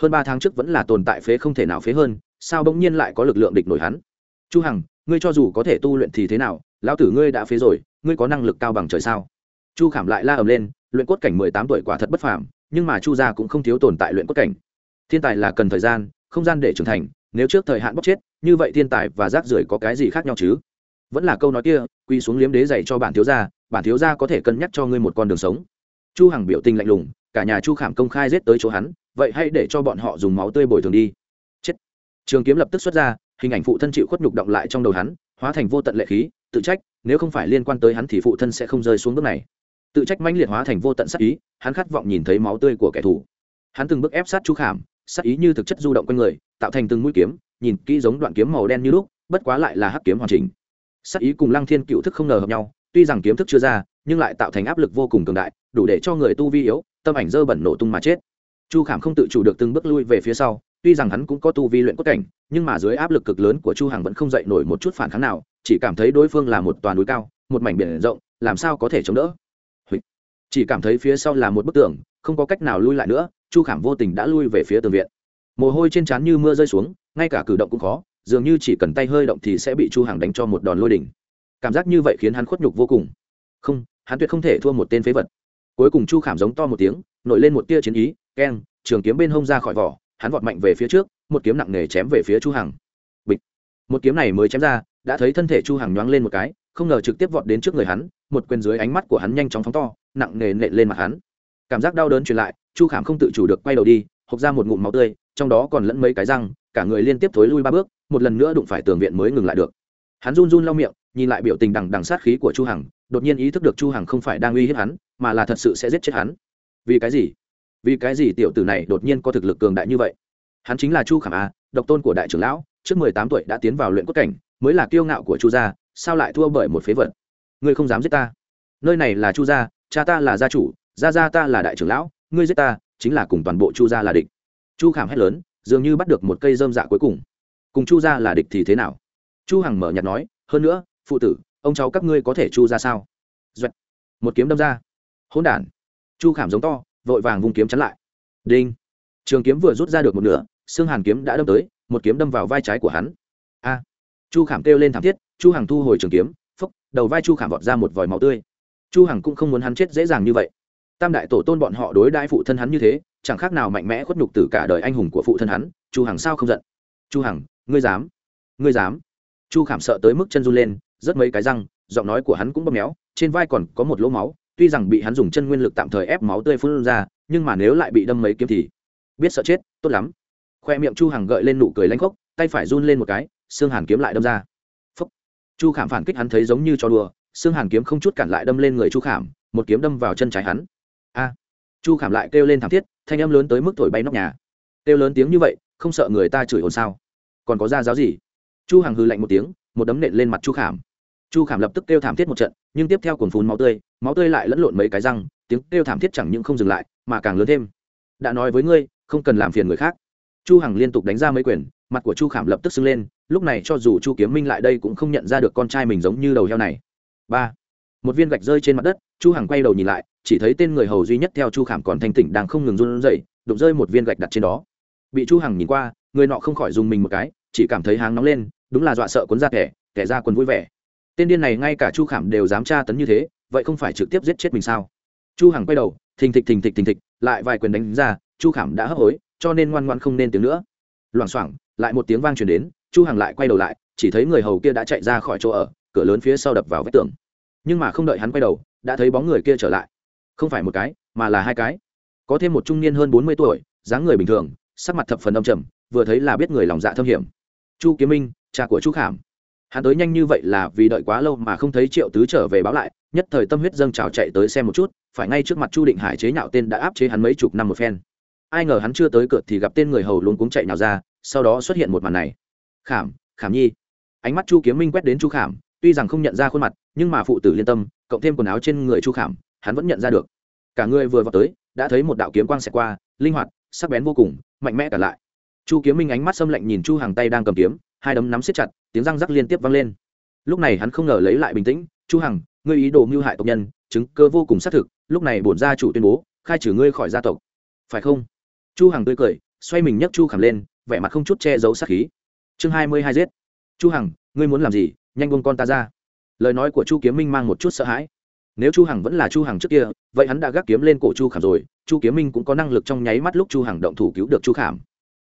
Hơn ba tháng trước vẫn là tồn tại phế không thể nào phế hơn, sao bỗng nhiên lại có lực lượng địch nổi hắn? Chu hằng, ngươi cho dù có thể tu luyện thì thế nào? Lão tử ngươi đã phế rồi, ngươi có năng lực cao bằng trời sao? Chu khảm lại la ầm lên, luyện cốt cảnh mười tám tuổi quả thật bất phàm, nhưng mà chu gia cũng không thiếu tồn tại luyện cốt cảnh. Thiên tài là cần thời gian không gian để trưởng thành, nếu trước thời hạn bóc chết, như vậy thiên tài và rác rưởi có cái gì khác nhau chứ? Vẫn là câu nói kia quy xuống liếm đế dạy cho bản thiếu gia, bản thiếu gia có thể cân nhắc cho ngươi một con đường sống. Chu hằng biểu tình lạnh lùng, cả nhà chu khảm công khai giết tới chỗ hắn, vậy hãy để cho bọn họ dùng máu tươi bồi thường đi. Chết. Trường kiếm lập tức xuất ra, hình ảnh phụ thân chịu khuất nhục động lại trong đầu hắn, hóa thành vô tận lệ khí, tự trách, nếu không phải liên quan tới hắn thì phụ thân sẽ không rơi xuống bước này. Tự trách mãnh liệt hóa thành vô tận sát ý, hắn khát vọng nhìn thấy máu tươi của kẻ thù. Hắn từng bước ép sát chu khảm sát ý như thực chất du động quanh người, tạo thành từng mũi kiếm, nhìn kỹ giống đoạn kiếm màu đen như lúc, bất quá lại là hắc kiếm hoàn chỉnh. Sát ý cùng lăng thiên cựu thức không ngờ hợp nhau, tuy rằng kiếm thức chưa ra, nhưng lại tạo thành áp lực vô cùng cường đại, đủ để cho người tu vi yếu, tâm ảnh dơ bẩn nổ tung mà chết. Chu khảm không tự chủ được từng bước lui về phía sau, tuy rằng hắn cũng có tu vi luyện cốt cảnh, nhưng mà dưới áp lực cực lớn của chu hằng vẫn không dậy nổi một chút phản kháng nào, chỉ cảm thấy đối phương là một toàn núi cao, một mảnh biển rộng, làm sao có thể chống đỡ? Chỉ cảm thấy phía sau là một bức tường, không có cách nào lui lại nữa chu khảm vô tình đã lui về phía tường viện. Mồ hôi trên trán như mưa rơi xuống, ngay cả cử động cũng khó, dường như chỉ cần tay hơi động thì sẽ bị chu hằng đánh cho một đòn lôi đỉnh. Cảm giác như vậy khiến hắn khuất nhục vô cùng. Không, hắn tuyệt không thể thua một tên phế vật. Cuối cùng chu khảm giống to một tiếng, nổi lên một tia chiến ý, keng, trường kiếm bên hông ra khỏi vỏ, hắn vọt mạnh về phía trước, một kiếm nặng nề chém về phía chu hằng. Bịch. Một kiếm này mới chém ra, đã thấy thân thể chu hằng nhoáng lên một cái, không ngờ trực tiếp vọt đến trước người hắn, một quyền dưới ánh mắt của hắn nhanh chóng phóng to, nặng nề nện lên mặt hắn. Cảm giác đau đớn truyền lại chu khảm không tự chủ được quay đầu đi, hộc ra một ngụm máu tươi, trong đó còn lẫn mấy cái răng, cả người liên tiếp thối lui ba bước, một lần nữa đụng phải tường viện mới ngừng lại được. Hắn run run lau miệng, nhìn lại biểu tình đằng đằng sát khí của chu hằng, đột nhiên ý thức được chu hằng không phải đang uy hiếp hắn, mà là thật sự sẽ giết chết hắn. Vì cái gì? Vì cái gì tiểu tử này đột nhiên có thực lực cường đại như vậy? Hắn chính là chu khảm a, độc tôn của đại trưởng lão, trước mười tám tuổi đã tiến vào luyện cốt cảnh, mới là kiêu ngạo của chu gia, sao lại thua bởi một phế vật? Ngươi không dám giết ta. Nơi này là chu gia, cha ta là gia chủ, gia gia ta là đại trưởng lão ngươi giết ta chính là cùng toàn bộ chu gia là địch. Chu khảm hét lớn dường như bắt được một cây dơm dạ cuối cùng. Cùng chu gia là địch thì thế nào? Chu hằng mở nhạt nói hơn nữa phụ tử ông cháu các ngươi có thể chu ra sao? Duệt. một kiếm đâm ra. Hỗn đản. Chu khảm giống to vội vàng vung kiếm chắn lại. Đinh. Trường kiếm vừa rút ra được một nửa xương hàn kiếm đã đâm tới một kiếm đâm vào vai trái của hắn. A. Chu khảm kêu lên thảm thiết chu hằng thu hồi trường kiếm phốc, đầu vai chu khảm vọt ra một vòi máu tươi. Chu hằng cũng không muốn hắn chết dễ dàng như vậy tam đại tổ tôn bọn họ đối đãi phụ thân hắn như thế, chẳng khác nào mạnh mẽ khuất nhục từ cả đời anh hùng của phụ thân hắn, chu hằng sao không giận? Chu hằng, ngươi dám? Ngươi dám? Chu khảm sợ tới mức chân run lên rất mấy cái răng, giọng nói của hắn cũng bóp méo, trên vai còn có một lỗ máu, tuy rằng bị hắn dùng chân nguyên lực tạm thời ép máu tươi phun ra, nhưng mà nếu lại bị đâm mấy kiếm thì biết sợ chết, tốt lắm. Khoe miệng chu hằng gợi lên nụ cười lanh khốc, tay phải run lên một cái, xương hàn kiếm lại đâm ra. Phúc. chu khảm phản kích hắn thấy giống như cho đùa, xương hàn kiếm không chút cản lại đâm lên người chu khảm, một kiếm đâm vào chân trái hắn a. Chu khảm lại kêu lên thảm thiết, thanh âm lớn tới mức thổi bay nóc nhà. Kêu lớn tiếng như vậy, không sợ người ta chửi ồn sao? Còn có ra giáo gì? Chu hằng hư lạnh một tiếng, một đấm nện lên mặt chu khảm. Chu khảm lập tức kêu thảm thiết một trận, nhưng tiếp theo cuồn phun máu tươi máu tươi lại lẫn lộn mấy cái răng, tiếng kêu thảm thiết chẳng những không dừng lại, mà càng lớn thêm. Đã nói với ngươi, không cần làm phiền người khác. Chu hằng liên tục đánh ra mấy quyền, mặt của chu khảm lập tức sưng lên, lúc này cho dù chu kiếm minh lại đây cũng không nhận ra được con trai mình giống như đầu heo này. Ba một viên gạch rơi trên mặt đất, chu hằng quay đầu nhìn lại, chỉ thấy tên người hầu duy nhất theo chu khảm còn thanh tỉnh đang không ngừng run rẩy, đụng rơi một viên gạch đặt trên đó. Bị chu hằng nhìn qua, người nọ không khỏi dùng mình một cái, chỉ cảm thấy háng nóng lên, đúng là dọa sợ cuốn ra kẻ kẻ ra quần vui vẻ. Tên điên này ngay cả chu khảm đều dám tra tấn như thế, vậy không phải trực tiếp giết chết mình sao? Chu hằng quay đầu, thình thịch thình thịch thình thịch, lại vài quyền đánh ra, chu khảm đã hấp hối, cho nên ngoan ngoan không nên tiếng nữa. Loảng xoảng, lại một tiếng vang truyền đến, chu hằng lại quay đầu lại, chỉ thấy người hầu kia đã chạy ra khỏi chỗ ở, cửa lớn phía sau đập vào vách tường nhưng mà không đợi hắn quay đầu, đã thấy bóng người kia trở lại. Không phải một cái, mà là hai cái. Có thêm một trung niên hơn 40 tuổi, dáng người bình thường, sắc mặt thập phần âm trầm, vừa thấy là biết người lòng dạ thâm hiểm. Chu kiếm minh, cha của chu khảm. Hắn tới nhanh như vậy là vì đợi quá lâu mà không thấy triệu tứ trở về báo lại, nhất thời tâm huyết dâng trào chạy tới xem một chút, phải ngay trước mặt chu định hải chế nhạo tên đã áp chế hắn mấy chục năm một phen. Ai ngờ hắn chưa tới cửa thì gặp tên người hầu luôn cuống chạy nào ra, sau đó xuất hiện một màn này. Khảm khảm nhi. Ánh mắt chu kiếm minh quét đến chu khảm tuy rằng không nhận ra khuôn mặt, nhưng mà phụ tử liên tâm, cộng thêm quần áo trên người chu khảm, hắn vẫn nhận ra được. Cả người vừa vào tới, đã thấy một đạo kiếm quang xẹt qua, linh hoạt, sắc bén vô cùng, mạnh mẽ cả lại. Chu kiếm minh ánh mắt xâm lạnh nhìn chu hàng tay đang cầm kiếm, hai đấm nắm siết chặt, tiếng răng rắc liên tiếp vang lên. Lúc này hắn không ngờ lấy lại bình tĩnh, chu hằng, ngươi ý đồ mưu hại tộc nhân, chứng cơ vô cùng xác thực, lúc này bổn gia chủ tuyên bố, khai trừ ngươi khỏi gia tộc. Phải không? Chu hằng tươi cười, xoay mình nhấc chu khảm lên, vẻ mặt không chút che giấu sát khí. Chương hai mươi hai giết. Chu hằng, ngươi muốn làm gì? Nhanh buông con ta ra. Lời nói của chu kiếm minh mang một chút sợ hãi. Nếu chu hằng vẫn là chu hằng trước kia, vậy hắn đã gác kiếm lên cổ chu khảm rồi, chu kiếm minh cũng có năng lực trong nháy mắt lúc chu hằng động thủ cứu được chu khảm.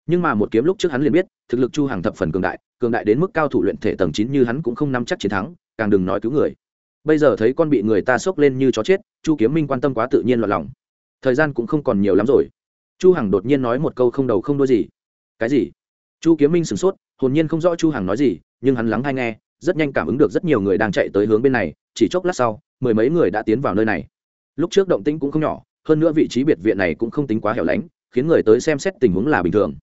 Nhưng mà một kiếm lúc trước hắn liền biết, thực lực chu hằng thập phần cường đại cường đại đến mức cao thủ luyện thể tầng chín như hắn cũng không nắm chắc chiến thắng, càng đừng nói cứu người. Bây giờ thấy con bị người ta sốc lên như chó chết, chu kiếm minh quan tâm quá tự nhiên loạn lòng. Thời gian cũng không còn nhiều lắm rồi. Chu hằng đột nhiên nói một câu không đầu không đuôi gì. Cái gì? Chu kiếm minh sửng sốt, hồn nhiên không rõ chu hằng nói gì, nhưng hắn lắng hay nghe rất nhanh cảm ứng được rất nhiều người đang chạy tới hướng bên này, chỉ chốc lát sau, mười mấy người đã tiến vào nơi này. Lúc trước động tĩnh cũng không nhỏ, hơn nữa vị trí biệt viện này cũng không tính quá hẻo lánh, khiến người tới xem xét tình huống là bình thường.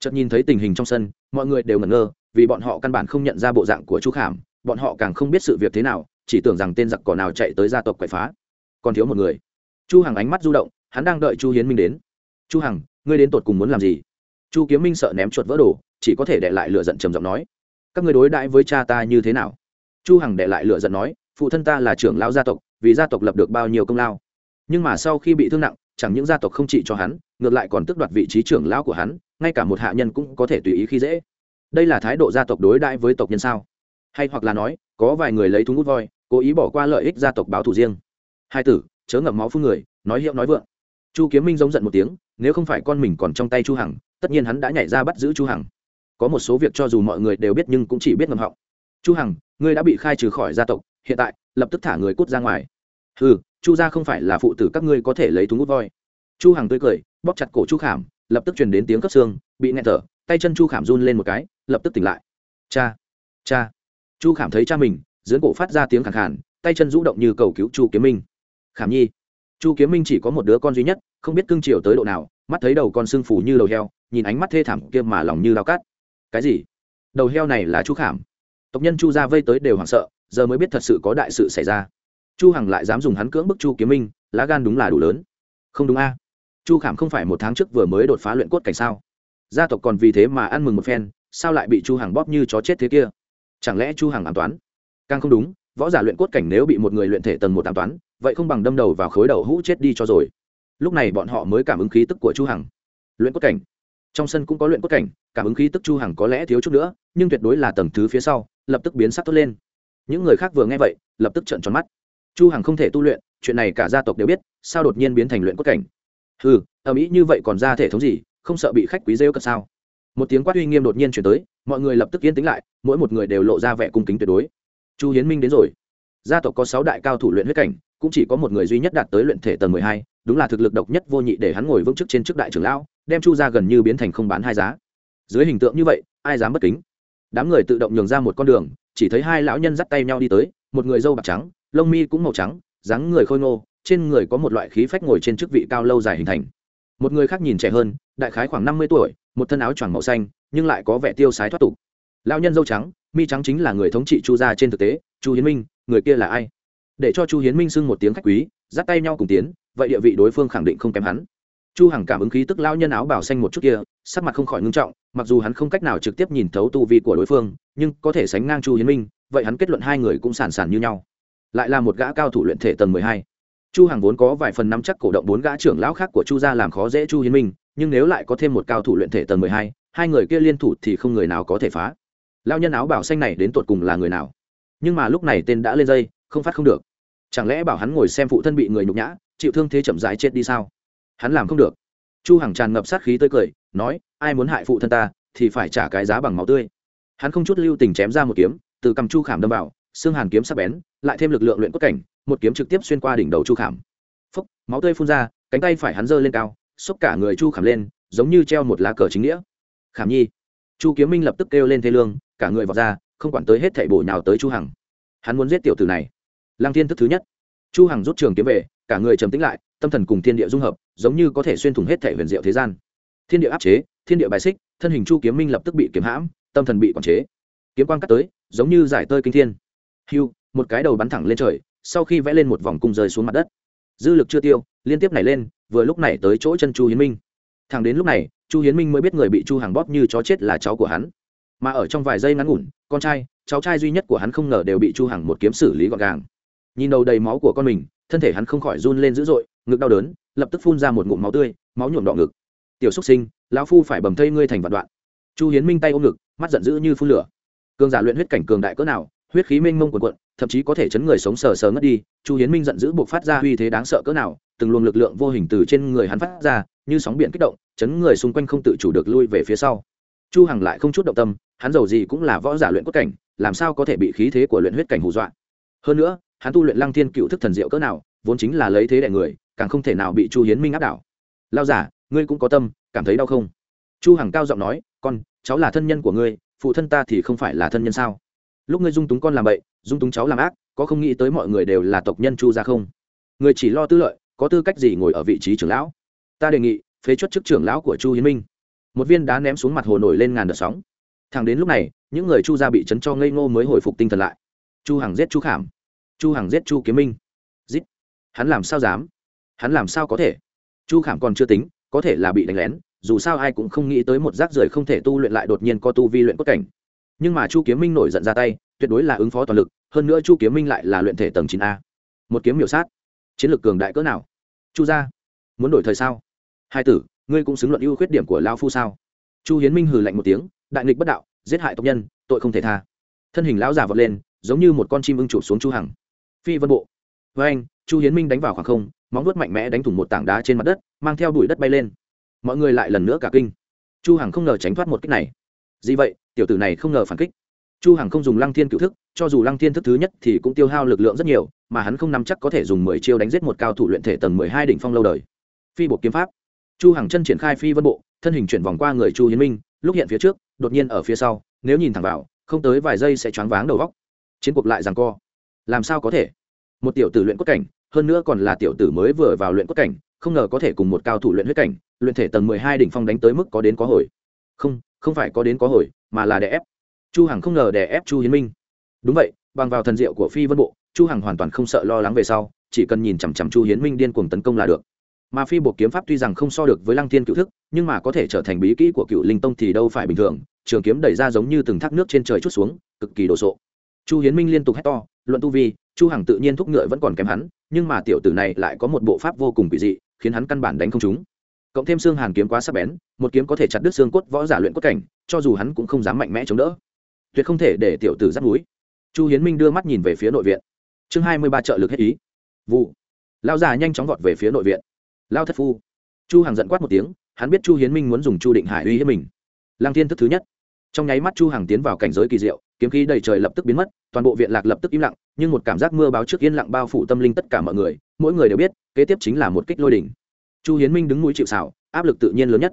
Chợt nhìn thấy tình hình trong sân, mọi người đều ngẩn ngơ, vì bọn họ căn bản không nhận ra bộ dạng của chu khảm, bọn họ càng không biết sự việc thế nào, chỉ tưởng rằng tên giặc cỏ nào chạy tới gia tộc quậy phá. Còn thiếu một người. Chu hằng ánh mắt du động, hắn đang đợi chu hiến minh đến. Chu hằng, ngươi đến tột cùng muốn làm gì? Chu kiếm minh sợ ném chuột vỡ đồ, chỉ có thể để lại lửa giận trầm giọng nói các ngươi đối đãi với cha ta như thế nào? Chu hằng để lại lửa giận nói, phụ thân ta là trưởng lão gia tộc, vì gia tộc lập được bao nhiêu công lao. Nhưng mà sau khi bị thương nặng, chẳng những gia tộc không trị cho hắn, ngược lại còn tước đoạt vị trí trưởng lão của hắn, ngay cả một hạ nhân cũng có thể tùy ý khi dễ. Đây là thái độ gia tộc đối đãi với tộc nhân sao? Hay hoặc là nói, có vài người lấy thúng hút voi, cố ý bỏ qua lợi ích gia tộc báo thù riêng. Hai tử, chớ ngậm máu phun người, nói hiệu nói vượng. Chu kiếm minh giống giận một tiếng, nếu không phải con mình còn trong tay chu hằng, tất nhiên hắn đã nhảy ra bắt giữ chu hằng có một số việc cho dù mọi người đều biết nhưng cũng chỉ biết ngầm họng. Chu hằng, ngươi đã bị khai trừ khỏi gia tộc, hiện tại, lập tức thả người cút ra ngoài. Ừ chu gia không phải là phụ tử các ngươi có thể lấy thúng út voi. Chu hằng tươi cười, bóp chặt cổ chu khảm, lập tức truyền đến tiếng cấp xương, bị nghẹt thở, tay chân chu khảm run lên một cái, lập tức tỉnh lại. Cha cha. Chu khảm thấy cha mình, dưỡng cổ phát ra tiếng khàn khàn, tay chân rũ động như cầu cứu chu kiếm minh. Khảm nhi. Chu kiếm minh chỉ có một đứa con duy nhất, không biết cưng chiều tới độ nào, mắt thấy đầu con sưng phủ như đầu heo, nhìn ánh mắt thê thảm kia mà lòng như lao cát cái gì? Đầu heo này là chu khảm. Tộc nhân chu ra vây tới đều hoảng sợ, giờ mới biết thật sự có đại sự xảy ra. Chu hằng lại dám dùng hắn cưỡng bức chu kiếm minh, lá gan đúng là đủ lớn. Không đúng a. Chu khảm không phải một tháng trước vừa mới đột phá luyện cốt cảnh sao? Gia tộc còn vì thế mà ăn mừng một phen, sao lại bị chu hằng bóp như chó chết thế kia? Chẳng lẽ chu hằng ám toán? Càng không đúng, võ giả luyện cốt cảnh nếu bị một người luyện thể tầng một ám toán, vậy không bằng đâm đầu vào khối đầu hũ chết đi cho rồi. Lúc này bọn họ mới cảm ứng khí tức của chu hằng. Luyện cốt cảnh trong sân cũng có luyện cốt cảnh, cảm ứng khí tức chu hằng có lẽ thiếu chút nữa, nhưng tuyệt đối là tầng thứ phía sau, lập tức biến sắc tốt lên. Những người khác vừa nghe vậy, lập tức trợn tròn mắt. Chu hằng không thể tu luyện, chuyện này cả gia tộc đều biết, sao đột nhiên biến thành luyện cốt cảnh? Hừ ở mỹ như vậy còn ra thể thống gì, không sợ bị khách quý rêu cật sao? Một tiếng quát uy nghiêm đột nhiên chuyển tới, mọi người lập tức yên tĩnh lại, mỗi một người đều lộ ra vẻ cung kính tuyệt đối. Chu hiến minh đến rồi. Gia tộc có sáu đại cao thủ luyện huyết cảnh cũng chỉ có một người duy nhất đạt tới luyện thể tầng mười hai, đúng là thực lực độc nhất vô nhị để hắn ngồi vững chức trên chức đại trưởng lão, đem chu ra gần như biến thành không bán hai giá. Dưới hình tượng như vậy, ai dám bất kính? Đám người tự động nhường ra một con đường, chỉ thấy hai lão nhân dắt tay nhau đi tới, một người dâu bạc trắng, lông mi cũng màu trắng, dáng người khôi ngô, trên người có một loại khí phách ngồi trên chức vị cao lâu dài hình thành. Một người khác nhìn trẻ hơn, đại khái khoảng năm mươi tuổi, một thân áo choàng màu xanh, nhưng lại có vẻ tiêu sái thoát tục. Lão nhân dâu trắng, mi trắng chính là người thống trị chu gia trên thực tế, chu hiến minh, người kia là ai? Để cho chu hiến minh xưng một tiếng khách quý, dắt tay nhau cùng tiến, vậy địa vị đối phương khẳng định không kém hắn. Chu hằng cảm ứng khí tức lão nhân áo bảo xanh một chút kia, sắc mặt không khỏi ngưng trọng, mặc dù hắn không cách nào trực tiếp nhìn thấu tu vi của đối phương, nhưng có thể sánh ngang chu hiến minh, vậy hắn kết luận hai người cũng sản sản như nhau. Lại là một gã cao thủ luyện thể tầng mười hai. Chu hằng vốn có vài phần nắm chắc cổ động bốn gã trưởng lão khác của chu gia làm khó dễ chu hiến minh, nhưng nếu lại có thêm một cao thủ luyện thể tầng mười hai hai người kia liên thủ thì không người nào có thể phá. Lão nhân áo bảo xanh này đến tột cùng là người nào? Nhưng mà lúc này tên đã lên dây, không phát không được chẳng lẽ bảo hắn ngồi xem phụ thân bị người nhục nhã, chịu thương thế chậm rãi chết đi sao? Hắn làm không được. Chu hằng tràn ngập sát khí tới cười, nói, ai muốn hại phụ thân ta, thì phải trả cái giá bằng máu tươi. Hắn không chút lưu tình chém ra một kiếm, từ cầm chu khảm đâm vào, xương hàn kiếm sắc bén, lại thêm lực lượng luyện quất cảnh, một kiếm trực tiếp xuyên qua đỉnh đầu chu khảm. Phúc, máu tươi phun ra, cánh tay phải hắn giơ lên cao, xúc cả người chu khảm lên, giống như treo một lá cờ chính nghĩa. Khảm nhi. Chu kiếm minh lập tức kêu lên thê lương, cả người vọt ra, không quản tới hết thảy bổ nào tới chu hằng. Hắn muốn giết tiểu tử này lăng thiên thức thứ nhất. Chu hằng rút trường kiếm về, cả người trầm tĩnh lại, tâm thần cùng thiên địa dung hợp, giống như có thể xuyên thủng hết thảy huyền diệu thế gian. Thiên địa áp chế, thiên địa bài xích, thân hình chu kiếm minh lập tức bị kiếm hãm, tâm thần bị quản chế. Kiếm quang cắt tới, giống như giải tơi kinh thiên. Hưu, một cái đầu bắn thẳng lên trời, sau khi vẽ lên một vòng cung rơi xuống mặt đất. Dư lực chưa tiêu, liên tiếp nảy lên, vừa lúc này tới chỗ chân chu hiến minh. Thẳng đến lúc này, chu hiến minh mới biết người bị chu hàng bóp như chó chết là cháu của hắn. Mà ở trong vài giây ngắn ngủn, con trai, cháu trai duy nhất của hắn không ngờ đều bị chu Hằng một kiếm xử lý gọn gàng nhìn đầu đầy máu của con mình, thân thể hắn không khỏi run lên dữ dội, ngực đau đớn, lập tức phun ra một ngụm máu tươi, máu nhuộm đỏ ngực. Tiểu xúc sinh, lão phu phải bầm thây ngươi thành vạn đoạn. Chu hiến minh tay ôm ngực, mắt giận dữ như phun lửa. Cường giả luyện huyết cảnh cường đại cỡ nào, huyết khí mênh mông quần quận thậm chí có thể chấn người sống sờ sờ ngất đi, chu hiến minh giận dữ buộc phát ra uy thế đáng sợ cỡ nào, từng luồng lực lượng vô hình từ trên người hắn phát ra, như sóng biển kích động, chấn người xung quanh không tự chủ được lui về phía sau. Chu hằng lại không chút động tâm, hắn giàu gì cũng là võ giả luyện cốt cảnh, làm sao có thể bị khí thế của luyện huyết cảnh hù dọa? Hơn nữa, hắn tu luyện lăng thiên cựu thức thần diệu cỡ nào, vốn chính là lấy thế đại người, càng không thể nào bị chu hiến minh áp đảo. Lao giả, ngươi cũng có tâm, cảm thấy đau không? Chu hằng cao giọng nói, con, cháu là thân nhân của ngươi, phụ thân ta thì không phải là thân nhân sao? Lúc ngươi dung túng con làm bậy, dung túng cháu làm ác, có không nghĩ tới mọi người đều là tộc nhân chu ra không? Người chỉ lo tư lợi, có tư cách gì ngồi ở vị trí trưởng lão? Ta đề nghị, phế chuất chức trưởng lão của chu hiến minh. Một viên đá ném xuống mặt hồ nổi lên ngàn đợt sóng. Thẳng đến lúc này, những người chu gia bị chấn cho ngây ngô mới hồi phục tinh thần lại chu hằng giết chu khảm. Chu hằng giết chu kiếm minh. Giết. Hắn làm sao dám? Hắn làm sao có thể? Chu khảm còn chưa tính, có thể là bị đánh lén, dù sao ai cũng không nghĩ tới một rác rưởi không thể tu luyện lại đột nhiên có tu vi luyện cốt cảnh. Nhưng mà chu kiếm minh nổi giận ra tay, tuyệt đối là ứng phó toàn lực, hơn nữa chu kiếm minh lại là luyện thể tầng chín a. Một kiếm miểu sát. Chiến lược cường đại cỡ nào? Chu gia, muốn đổi thời sao? Hai tử, ngươi cũng xứng luận ưu khuyết điểm của lao phu sao? Chu hiến minh hừ lạnh một tiếng, đại nghịch bất đạo, giết hại tộc nhân, tội không thể tha. Thân hình lão già vọt lên giống như một con chim ưng chụp xuống chu hằng. Phi vân bộ. Với anh, chu hiến minh đánh vào khoảng không, móng vuốt mạnh mẽ đánh thủng một tảng đá trên mặt đất, mang theo bụi đất bay lên. Mọi người lại lần nữa cả kinh. Chu hằng không ngờ tránh thoát một kích này. Gì vậy? Tiểu tử này không ngờ phản kích. Chu hằng không dùng lăng thiên cựu thức, cho dù lăng thiên thức thứ nhất thì cũng tiêu hao lực lượng rất nhiều, mà hắn không nắm chắc có thể dùng mười chiêu đánh giết một cao thủ luyện thể tầng mười hai đỉnh phong lâu đời. Phi bộ kiếm pháp. Chu hằng chân triển khai phi vân bộ, thân hình chuyển vòng qua người chu hiến minh, lúc hiện phía trước, đột nhiên ở phía sau, nếu nhìn thẳng vào, không tới vài giây sẽ choáng váng đầu góc chiến cuộc lại rằng co. Làm sao có thể? Một tiểu tử luyện cốt cảnh, hơn nữa còn là tiểu tử mới vừa vào luyện cốt cảnh, không ngờ có thể cùng một cao thủ luyện huyết cảnh, luyện thể tầng mười hai đỉnh phong đánh tới mức có đến có hồi. Không không phải có đến có hồi, mà là đè ép. Chu hằng không ngờ đè ép chu hiến minh. Đúng vậy, bằng vào thần diệu của phi vân bộ, chu hằng hoàn toàn không sợ lo lắng về sau, chỉ cần nhìn chằm chằm chu hiến minh điên cuồng tấn công là được. Mà phi bộ kiếm pháp tuy rằng không so được với lăng thiên cựu thức, nhưng mà có thể trở thành bí kỹ của cựu linh tông thì đâu phải bình thường, trường kiếm đẩy ra giống như từng thác nước trên trời chút xuống, cực kỳ đồ sộ chu hiến minh liên tục hét to, luận tu vi, chu hằng tự nhiên thúc ngựa vẫn còn kém hắn, nhưng mà tiểu tử này lại có một bộ pháp vô cùng quỷ dị, khiến hắn căn bản đánh không trúng. Cộng thêm xương hàn kiếm quá sắc bén, một kiếm có thể chặt đứt xương cốt võ giả luyện cốt cảnh, cho dù hắn cũng không dám mạnh mẽ chống đỡ. Tuyệt không thể để tiểu tử dắt núi chu hiến minh đưa mắt nhìn về phía nội viện. Chương hai mươi ba trợ lực hết ý. Vụ. Lao già nhanh chóng vọt về phía nội viện. Lao thất phu. Chu hằng giận quát một tiếng, hắn biết chu hiến minh muốn dùng chu định hải uy hiếp mình. Lang thiên thức thứ nhất trong nháy mắt chu hằng tiến vào cảnh giới kỳ diệu, kiếm khí đầy trời lập tức biến mất, toàn bộ viện lạc lập tức im lặng, nhưng một cảm giác mưa báo trước yên lặng bao phủ tâm linh tất cả mọi người, mỗi người đều biết, kế tiếp chính là một kích lôi đỉnh. Chu hiến minh đứng mũi chịu xảo áp lực tự nhiên lớn nhất.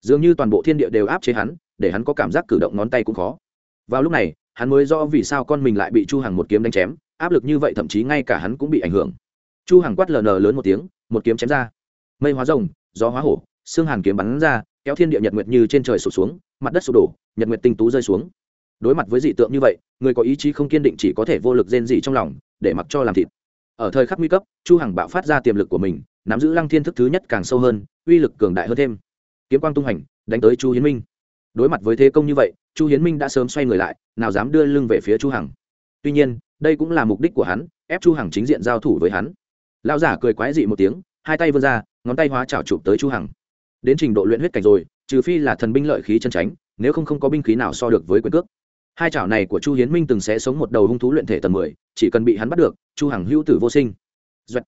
Dường như toàn bộ thiên địa đều áp chế hắn, để hắn có cảm giác cử động ngón tay cũng khó. Vào lúc này, hắn mới rõ vì sao con mình lại bị chu hằng một kiếm đánh chém, áp lực như vậy thậm chí ngay cả hắn cũng bị ảnh hưởng. Chu hằng quát lờ nờ lớn một tiếng, một kiếm chém ra. Mây hóa rồng, gió hóa hổ, xương hàn kiếm bắn ra, kéo thiên địa nhật nguyệt như trên trời sụp xuống mặt đất sụp đổ, nhật nguyệt tinh tú rơi xuống. Đối mặt với dị tượng như vậy, người có ý chí không kiên định chỉ có thể vô lực rên dị trong lòng, để mặc cho làm thịt. Ở thời khắc nguy cấp, chu hằng bạo phát ra tiềm lực của mình, nắm giữ lăng thiên thức thứ nhất càng sâu hơn, uy lực cường đại hơn thêm. Kiếm quang tung hành, đánh tới chu hiến minh. Đối mặt với thế công như vậy, chu hiến minh đã sớm xoay người lại, nào dám đưa lưng về phía chu hằng. Tuy nhiên, đây cũng là mục đích của hắn, ép chu hằng chính diện giao thủ với hắn. Lão giả cười quái dị một tiếng, hai tay vươn ra, ngón tay hóa chảo chụp tới chu hằng. Đến trình độ luyện huyết cảnh rồi trừ phi là thần binh lợi khí chân tránh, nếu không không có binh khí nào so được với quyền cước. Hai chảo này của chu hiến minh từng sẽ sống một đầu hung thú luyện thể tầng mười, chỉ cần bị hắn bắt được, chu hằng hữu tử vô sinh. Duệt.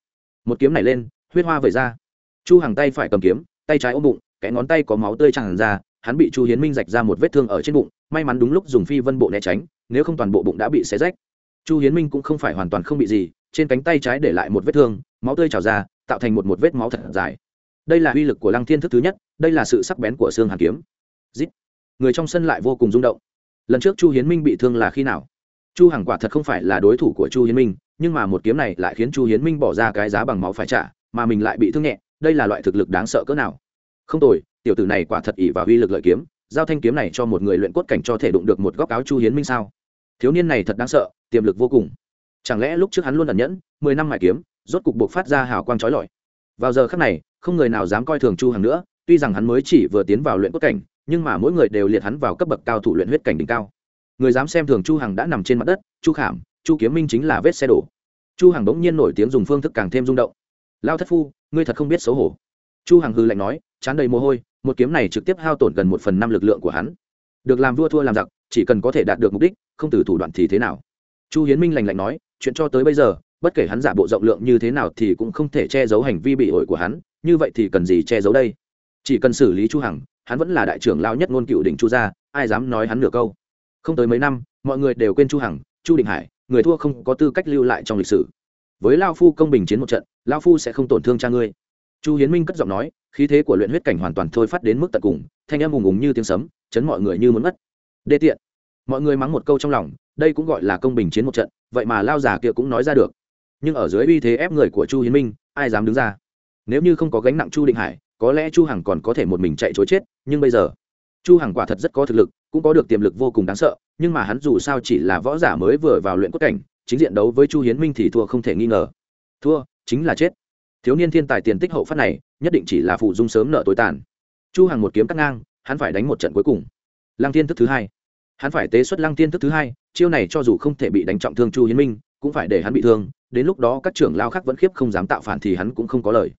một kiếm này lên, huyết hoa vẩy ra. Chu hằng tay phải cầm kiếm, tay trái ôm bụng cái ngón tay có máu tươi tràn ra, hắn bị chu hiến minh rạch ra một vết thương ở trên bụng, may mắn đúng lúc dùng phi vân bộ né tránh, nếu không toàn bộ bụng đã bị xé rách. Chu hiến minh cũng không phải hoàn toàn không bị gì, trên cánh tay trái để lại một vết thương, máu tươi trào ra, tạo thành một một vết máu thật dài đây là uy lực của lăng thiên thức thứ nhất, đây là sự sắc bén của xương hàn kiếm. Giết. người trong sân lại vô cùng rung động. Lần trước chu hiến minh bị thương là khi nào? Chu hằng quả thật không phải là đối thủ của chu hiến minh, nhưng mà một kiếm này lại khiến chu hiến minh bỏ ra cái giá bằng máu phải trả, mà mình lại bị thương nhẹ, đây là loại thực lực đáng sợ cỡ nào? Không tồi, tiểu tử này quả thật ỷ vào uy lực lợi kiếm, giao thanh kiếm này cho một người luyện cốt cảnh cho thể đụng được một góc áo chu hiến minh sao? Thiếu niên này thật đáng sợ, tiềm lực vô cùng. Chẳng lẽ lúc trước hắn luôn ẩn nhẫn, mười năm mài kiếm, rốt cục buộc phát ra hào quang trói lọi? Vào giờ khắc này không người nào dám coi thường chu hằng nữa, tuy rằng hắn mới chỉ vừa tiến vào luyện cốt cảnh, nhưng mà mỗi người đều liệt hắn vào cấp bậc cao thủ luyện huyết cảnh đỉnh cao. Người dám xem thường chu hằng đã nằm trên mặt đất, chu khảm, chu kiếm minh chính là vết xe đổ. Chu hằng bỗng nhiên nổi tiếng dùng phương thức càng thêm rung động. Lao thất phu, ngươi thật không biết xấu hổ. Chu hằng hư lạnh nói, chán đầy mồ hôi, một kiếm này trực tiếp hao tổn gần một phần năm lực lượng của hắn. Được làm vua thua làm giặc, chỉ cần có thể đạt được mục đích, không từ thủ đoạn thì thế nào? Chu hiến minh lạnh lạnh nói, chuyện cho tới bây giờ, bất kể hắn giả bộ rộng lượng như thế nào thì cũng không thể che giấu hành vi bị ổi của hắn như vậy thì cần gì che giấu đây? Chỉ cần xử lý chu hằng, hắn vẫn là đại trưởng lao nhất ngôn cựu đỉnh chu gia, ai dám nói hắn nửa câu? Không tới mấy năm, mọi người đều quên chu hằng, chu Đình hải, người thua không có tư cách lưu lại trong lịch sử. Với lao phu công bình chiến một trận, lao phu sẽ không tổn thương cha ngươi. Chu hiến minh cất giọng nói, khí thế của luyện huyết cảnh hoàn toàn thôi phát đến mức tận cùng, thanh em ùng ùng như tiếng sấm, chấn mọi người như muốn mất. Đê tiện. Mọi người mắng một câu trong lòng, đây cũng gọi là công bình chiến một trận, vậy mà lao già kia cũng nói ra được. Nhưng ở dưới uy thế ép người của chu hiến minh, ai dám đứng ra? Nếu như không có gánh nặng chu định hải, có lẽ chu hằng còn có thể một mình chạy chối chết, nhưng bây giờ, chu hằng quả thật rất có thực lực, cũng có được tiềm lực vô cùng đáng sợ, nhưng mà hắn dù sao chỉ là võ giả mới vừa vào luyện cốt cảnh, chính diện đấu với chu hiến minh thì thua không thể nghi ngờ. Thua, chính là chết. Thiếu niên thiên tài tiền tích hậu phát này, nhất định chỉ là phụ dung sớm nợ tối tàn. Chu hằng một kiếm cắt ngang, hắn phải đánh một trận cuối cùng. Lăng thiên thức thứ hai. Hắn phải tế xuất lăng thiên thức thứ hai, chiêu này cho dù không thể bị đánh trọng thương chu hiến minh, cũng phải để hắn bị thương, đến lúc đó các trưởng lao khác vẫn khiếp không dám tạo phản thì hắn cũng không có lời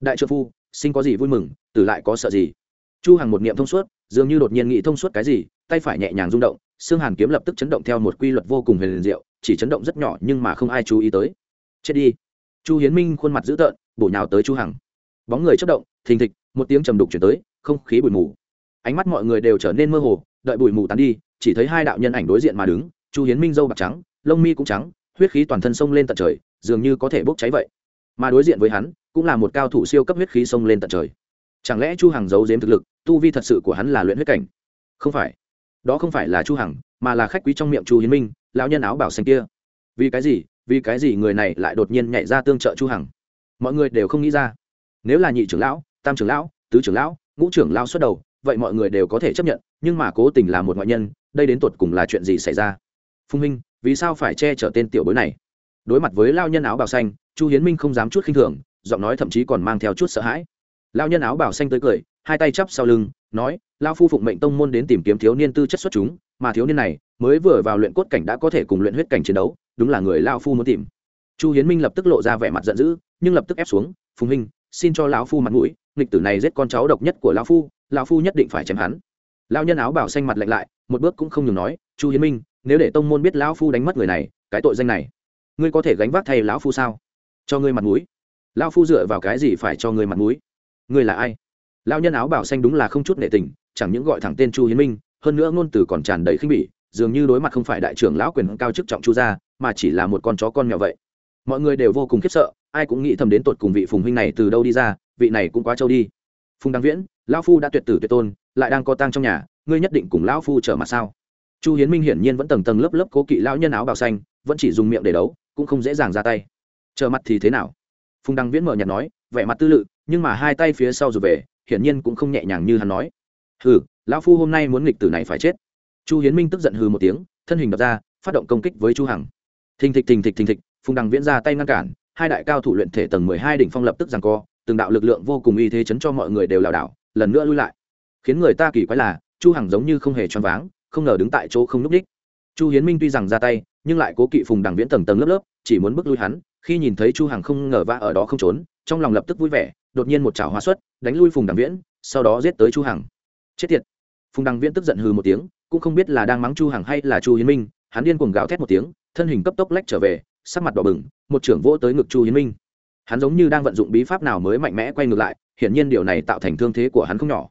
đại trợ phu sinh có gì vui mừng, tử lại có sợ gì? Chu hằng một niệm thông suốt, dường như đột nhiên nghĩ thông suốt cái gì, tay phải nhẹ nhàng rung động, xương hàn kiếm lập tức chấn động theo một quy luật vô cùng huyền diệu, chỉ chấn động rất nhỏ nhưng mà không ai chú ý tới. Chết đi. Chu hiến minh khuôn mặt dữ tợn, bổ nhào tới chu hằng. Bóng người chớp động, thình thịch, một tiếng trầm đục chuyển tới, không khí bụi mù. Ánh mắt mọi người đều trở nên mơ hồ, đợi bụi mù tán đi, chỉ thấy hai đạo nhân ảnh đối diện mà đứng, chu hiến minh dâu bạc trắng, lông mi cũng trắng, huyết khí toàn thân sông lên tận trời, dường như có thể bốc cháy vậy. Mà đối diện với hắn cũng là một cao thủ siêu cấp huyết khí sông lên tận trời. Chẳng lẽ chu hằng giấu giếm thực lực, tu vi thật sự của hắn là luyện huyết cảnh? Không phải. Đó không phải là chu hằng, mà là khách quý trong miệng chu hiến minh, lão nhân áo bảo xanh kia. Vì cái gì? Vì cái gì người này lại đột nhiên nhảy ra tương trợ chu hằng? Mọi người đều không nghĩ ra. Nếu là nhị trưởng lão, tam trưởng lão, tứ trưởng lão, ngũ trưởng lão xuất đầu, vậy mọi người đều có thể chấp nhận, nhưng mà cố tình là một ngoại nhân, đây đến tột cùng là chuyện gì xảy ra? Phùng minh, vì sao phải che chở tên tiểu bối này? Đối mặt với lao nhân áo bào xanh, chu hiến minh không dám chút khinh thường giọng nói thậm chí còn mang theo chút sợ hãi. Lao nhân áo bảo xanh tới cười, hai tay chắp sau lưng, nói lao phu phụng mệnh tông môn đến tìm kiếm thiếu niên tư chất xuất chúng, mà thiếu niên này mới vừa vào luyện cốt cảnh đã có thể cùng luyện huyết cảnh chiến đấu, đúng là người lao phu muốn tìm. Chu hiến minh lập tức lộ ra vẻ mặt giận dữ, nhưng lập tức ép xuống, phùng minh xin cho lão phu mặt mũi, nghịch tử này giết con cháu độc nhất của lão phu lão phu nhất định phải chém hắn. Lao nhân áo bảo xanh mặt lạnh lại, một bước cũng không nhường nói, chu hiến minh, nếu để tông môn biết lão phu đánh mất người này, cái tội danh này, ngươi có thể gánh vác thay lão phu sao? Cho ngươi mặt mũi lão phu dựa vào cái gì phải cho ngươi mặt mũi? Ngươi là ai? Lao nhân áo bảo xanh đúng là không chút nể tình, chẳng những gọi thẳng tên chu hiến minh, hơn nữa ngôn từ còn tràn đầy khinh bỉ, dường như đối mặt không phải đại trưởng lão quyền cao chức trọng chu gia, mà chỉ là một con chó con mèo vậy. Mọi người đều vô cùng khiếp sợ, ai cũng nghĩ thầm đến tột cùng vị phùng huynh này từ đâu đi ra, vị này cũng quá trâu đi. Phùng đăng viễn, lão phu đã tuyệt tử tuyệt tôn, lại đang có tang trong nhà, ngươi nhất định cùng lão phu trở mặt sao? Chu hiến minh hiển nhiên vẫn tầng tầng lớp lớp cố kỵ lão nhân áo bào xanh, vẫn chỉ dùng miệng để đấu, cũng không dễ dàng ra tay. Trở mặt thì thế nào? Phùng đăng viễn mở nhạt nói, vẻ mặt tư lự, nhưng mà hai tay phía sau rụt về, hiển nhiên cũng không nhẹ nhàng như hắn nói. Hừ, lão phu hôm nay muốn nghịch tử này phải chết. Chu hiến minh tức giận hừ một tiếng, thân hình đập ra, phát động công kích với chu hằng. Thình thịch thình thịch thình thịch, phùng đằng viễn ra tay ngăn cản, hai đại cao thủ luyện thể tầng mười hai đỉnh phong lập tức giằng co, từng đạo lực lượng vô cùng uy thế chấn cho mọi người đều lảo đảo, lần nữa lui lại. Khiến người ta kỳ quái là, chu hằng giống như không hề choáng váng, không ngờ đứng tại chỗ không núp đích chu hiến minh tuy rằng ra tay, nhưng lại cố kỵ phùng đằng viễn tầng tầng lớp lớp, chỉ muốn bước lui hắn khi nhìn thấy chu hằng không ngờ vã ở đó không trốn, trong lòng lập tức vui vẻ, đột nhiên một chảo hóa xuất, đánh lui phùng đằng viễn, sau đó giết tới chu hằng. Chết tiệt! Phùng đằng viễn tức giận hừ một tiếng, cũng không biết là đang mắng chu hằng hay là chu hiến minh, hắn điên cuồng gào thét một tiếng, thân hình cấp tốc lách trở về, sắc mặt đỏ bừng, một trưởng vỗ tới ngực chu hiến minh. Hắn giống như đang vận dụng bí pháp nào mới mạnh mẽ quay ngược lại, hiển nhiên điều này tạo thành thương thế của hắn không nhỏ.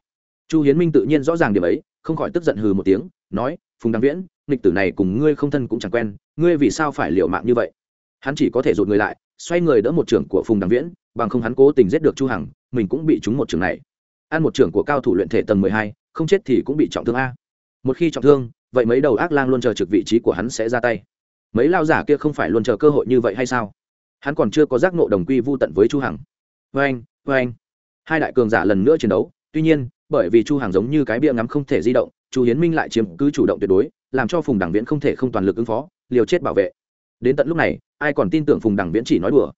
Chu hiến minh tự nhiên rõ ràng điểm ấy, không khỏi tức giận hừ một tiếng, nói, phùng đăng viễn, nghịch tử này cùng ngươi không thân cũng chẳng quen, ngươi vì sao phải liệu mạng như vậy? Hắn chỉ có thể rụt người lại xoay người đỡ một trưởng của phùng đằng viễn bằng không hắn cố tình giết được chu hằng mình cũng bị trúng một trưởng này. Ăn một trưởng của cao thủ luyện thể tầng mười hai, không chết thì cũng bị trọng thương a. Một khi trọng thương vậy mấy đầu ác lang luôn chờ trực vị trí của hắn sẽ ra tay. Mấy lao giả kia không phải luôn chờ cơ hội như vậy hay sao? Hắn còn chưa có giác ngộ đồng quy vu tận với chu hằng. Vê anh vê anh hai đại cường giả lần nữa chiến đấu tuy nhiên bởi vì chu hằng giống như cái bia ngắm không thể di động chu hiến minh lại chiếm cứ chủ động tuyệt đối làm cho phùng đẳng viễn không thể không toàn lực ứng phó liều chết bảo vệ. Đến tận lúc này ai còn tin tưởng phùng Đằng viễn chỉ nói đùa?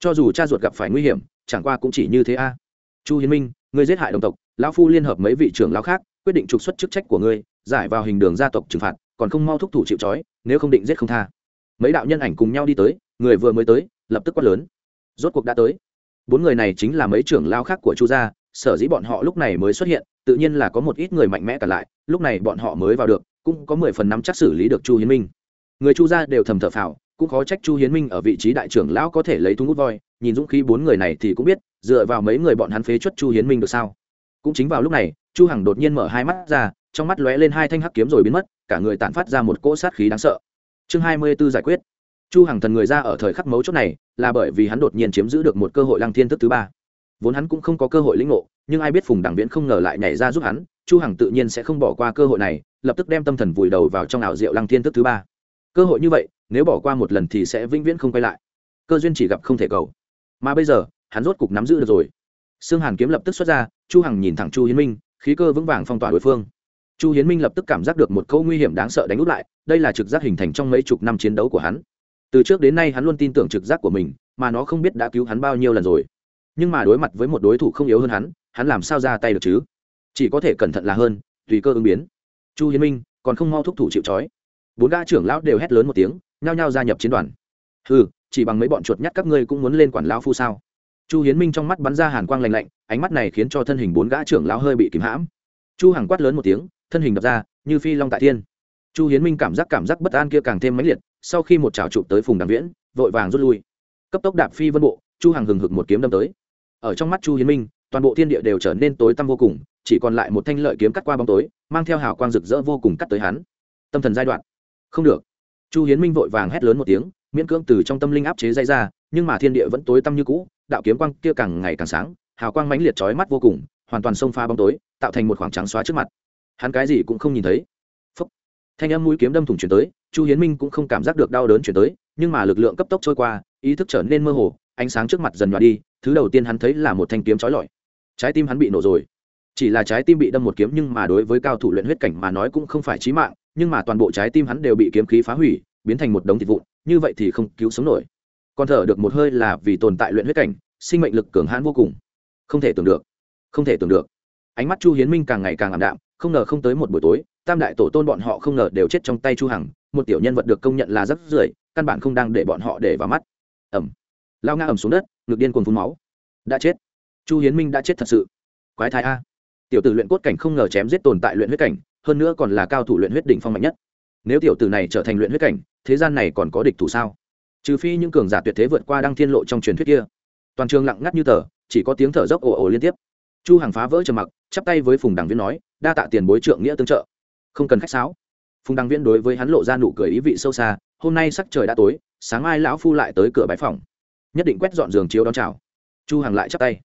Cho dù cha ruột gặp phải nguy hiểm, chẳng qua cũng chỉ như thế a. Chu hiến minh người giết hại đồng tộc, lão phu liên hợp mấy vị trưởng lão khác, quyết định trục xuất chức trách của ngươi, giải vào hình đường gia tộc trừng phạt, còn không mau thúc thủ chịu trói, nếu không định giết không tha. Mấy đạo nhân ảnh cùng nhau đi tới, người vừa mới tới, lập tức quát lớn. Rốt cuộc đã tới. Bốn người này chính là mấy trưởng lao khác của chu gia, sở dĩ bọn họ lúc này mới xuất hiện, tự nhiên là có một ít người mạnh mẽ cả lại, lúc này bọn họ mới vào được, cũng có mười phần năm chắc xử lý được chu hiến minh. Người chu gia đều thầm thở phào cũng khó trách chu hiến minh ở vị trí đại trưởng lão có thể lấy thúng út voi, nhìn dũng khí bốn người này thì cũng biết, dựa vào mấy người bọn hắn phế chuất chu hiến minh được sao. Cũng chính vào lúc này, chu hằng đột nhiên mở hai mắt ra, trong mắt lóe lên hai thanh hắc kiếm rồi biến mất, cả người tản phát ra một cỗ sát khí đáng sợ. Chương hai mươi 24 giải quyết. Chu hằng thần người ra ở thời khắc mấu chốt này, là bởi vì hắn đột nhiên chiếm giữ được một cơ hội lăng thiên thức thứ ba. Vốn hắn cũng không có cơ hội lĩnh ngộ, nhưng ai biết phùng đẳng viễn không ngờ lại nhảy ra giúp hắn, chu hằng tự nhiên sẽ không bỏ qua cơ hội này, lập tức đem tâm thần vùi đầu vào trong ảo diệu lăng thiên thức thứ ba cơ hội như vậy nếu bỏ qua một lần thì sẽ vĩnh viễn không quay lại cơ duyên chỉ gặp không thể cầu mà bây giờ hắn rốt cục nắm giữ được rồi Sương Hàn kiếm lập tức xuất ra, Chu Hằng nhìn thẳng Chu Hiến Minh, khí cơ vững vàng phong tỏa đối phương. Chu Hiến Minh lập tức cảm giác được một câu nguy hiểm đáng sợ đánh úp lại, đây là trực giác hình thành trong mấy chục năm chiến đấu của hắn. Từ trước đến nay hắn luôn tin tưởng trực giác của mình, mà nó không biết đã cứu hắn bao nhiêu lần rồi. Nhưng mà đối mặt với một đối thủ không yếu hơn hắn, hắn làm sao ra tay được chứ? Chỉ có thể cẩn thận là hơn, tùy cơ ứng biến. Chu Hiến Minh còn không mau thúc thủ chịu trói. Bốn gã trưởng lão đều hét lớn một tiếng, nhao nhao gia nhập chiến đoàn. Hừ, chỉ bằng mấy bọn chuột nhắt các ngươi cũng muốn lên quản lão phu sao? chu hiến minh trong mắt bắn ra hàn quang lạnh lạnh ánh mắt này khiến cho thân hình bốn gã trưởng lão hơi bị kìm hãm. Chu hằng quát lớn một tiếng thân hình đập ra như phi long tại thiên. Chu hiến minh cảm giác cảm giác bất an kia càng thêm mãnh liệt sau khi một trào trụ tới phùng đàm viễn vội vàng rút lui. Cấp tốc đạp phi vân bộ chu hằng hừng hực một kiếm đâm tới. Ở trong mắt chu hiến minh toàn bộ thiên địa đều trở nên tối tăm vô cùng chỉ còn lại một thanh lợi kiếm cắt qua bóng tối mang theo hào quang rực rỡ vô cùng cắt tới hắn. Tâm thần giai đoạn không được. Chu hiến minh vội vàng hét lớn một tiếng, miễn cưỡng từ trong tâm linh áp chế dây ra, nhưng mà thiên địa vẫn tối tăm như cũ, đạo kiếm quang kia càng ngày càng sáng, hào quang mãnh liệt chói mắt vô cùng, hoàn toàn xông pha bóng tối, tạo thành một khoảng trắng xóa trước mặt. Hắn cái gì cũng không nhìn thấy. Phúc. thanh âm mũi kiếm đâm thủng chuyển tới, chu hiến minh cũng không cảm giác được đau đớn chuyển tới, nhưng mà lực lượng cấp tốc trôi qua, ý thức trở nên mơ hồ, ánh sáng trước mặt dần nhòa đi, thứ đầu tiên hắn thấy là một thanh kiếm trói lọi. Trái tim hắn bị nổ rồi. Chỉ là trái tim bị đâm một kiếm nhưng mà đối với cao thủ luyện huyết cảnh mà nói cũng không phải chí mạng nhưng mà toàn bộ trái tim hắn đều bị kiếm khí phá hủy, biến thành một đống thịt vụn, như vậy thì không cứu sống nổi. Còn thở được một hơi là vì tồn tại luyện huyết cảnh, sinh mệnh lực cường hãn vô cùng. Không thể tưởng được, không thể tưởng được. Ánh mắt chu hiến minh càng ngày càng ảm đạm, không ngờ không tới một buổi tối, tam đại tổ tôn bọn họ không ngờ đều chết trong tay chu hằng, một tiểu nhân vật được công nhận là rất rưởi, căn bản không đang để bọn họ để vào mắt. Ẩm. Lao ngã ẩm xuống đất, ngực điên cuồng phun máu. Đã chết. Chu hiến minh đã chết thật sự. Quái thai a. Tiểu tử luyện cốt cảnh không ngờ chém giết tồn tại luyện huyết cảnh hơn nữa còn là cao thủ luyện huyết đỉnh phong mạnh nhất. Nếu tiểu tử này trở thành luyện huyết cảnh, thế gian này còn có địch thủ sao? Trừ phi những cường giả tuyệt thế vượt qua đăng thiên lộ trong truyền thuyết kia. Toàn trường lặng ngắt như tờ, chỉ có tiếng thở dốc ồ ồ liên tiếp. Chu hàng phá vỡ trầm mặc, chắp tay với phùng đằng viễn nói, đa tạ tiền bối trượng nghĩa tương trợ. Không cần khách sáo. Phùng đằng viễn đối với hắn lộ ra nụ cười ý vị sâu xa, hôm nay sắc trời đã tối, sáng mai lão phu lại tới cửa bãi phòng. Nhất định quét dọn giường chiếu đón chào. Chu hàng lại chắp tay.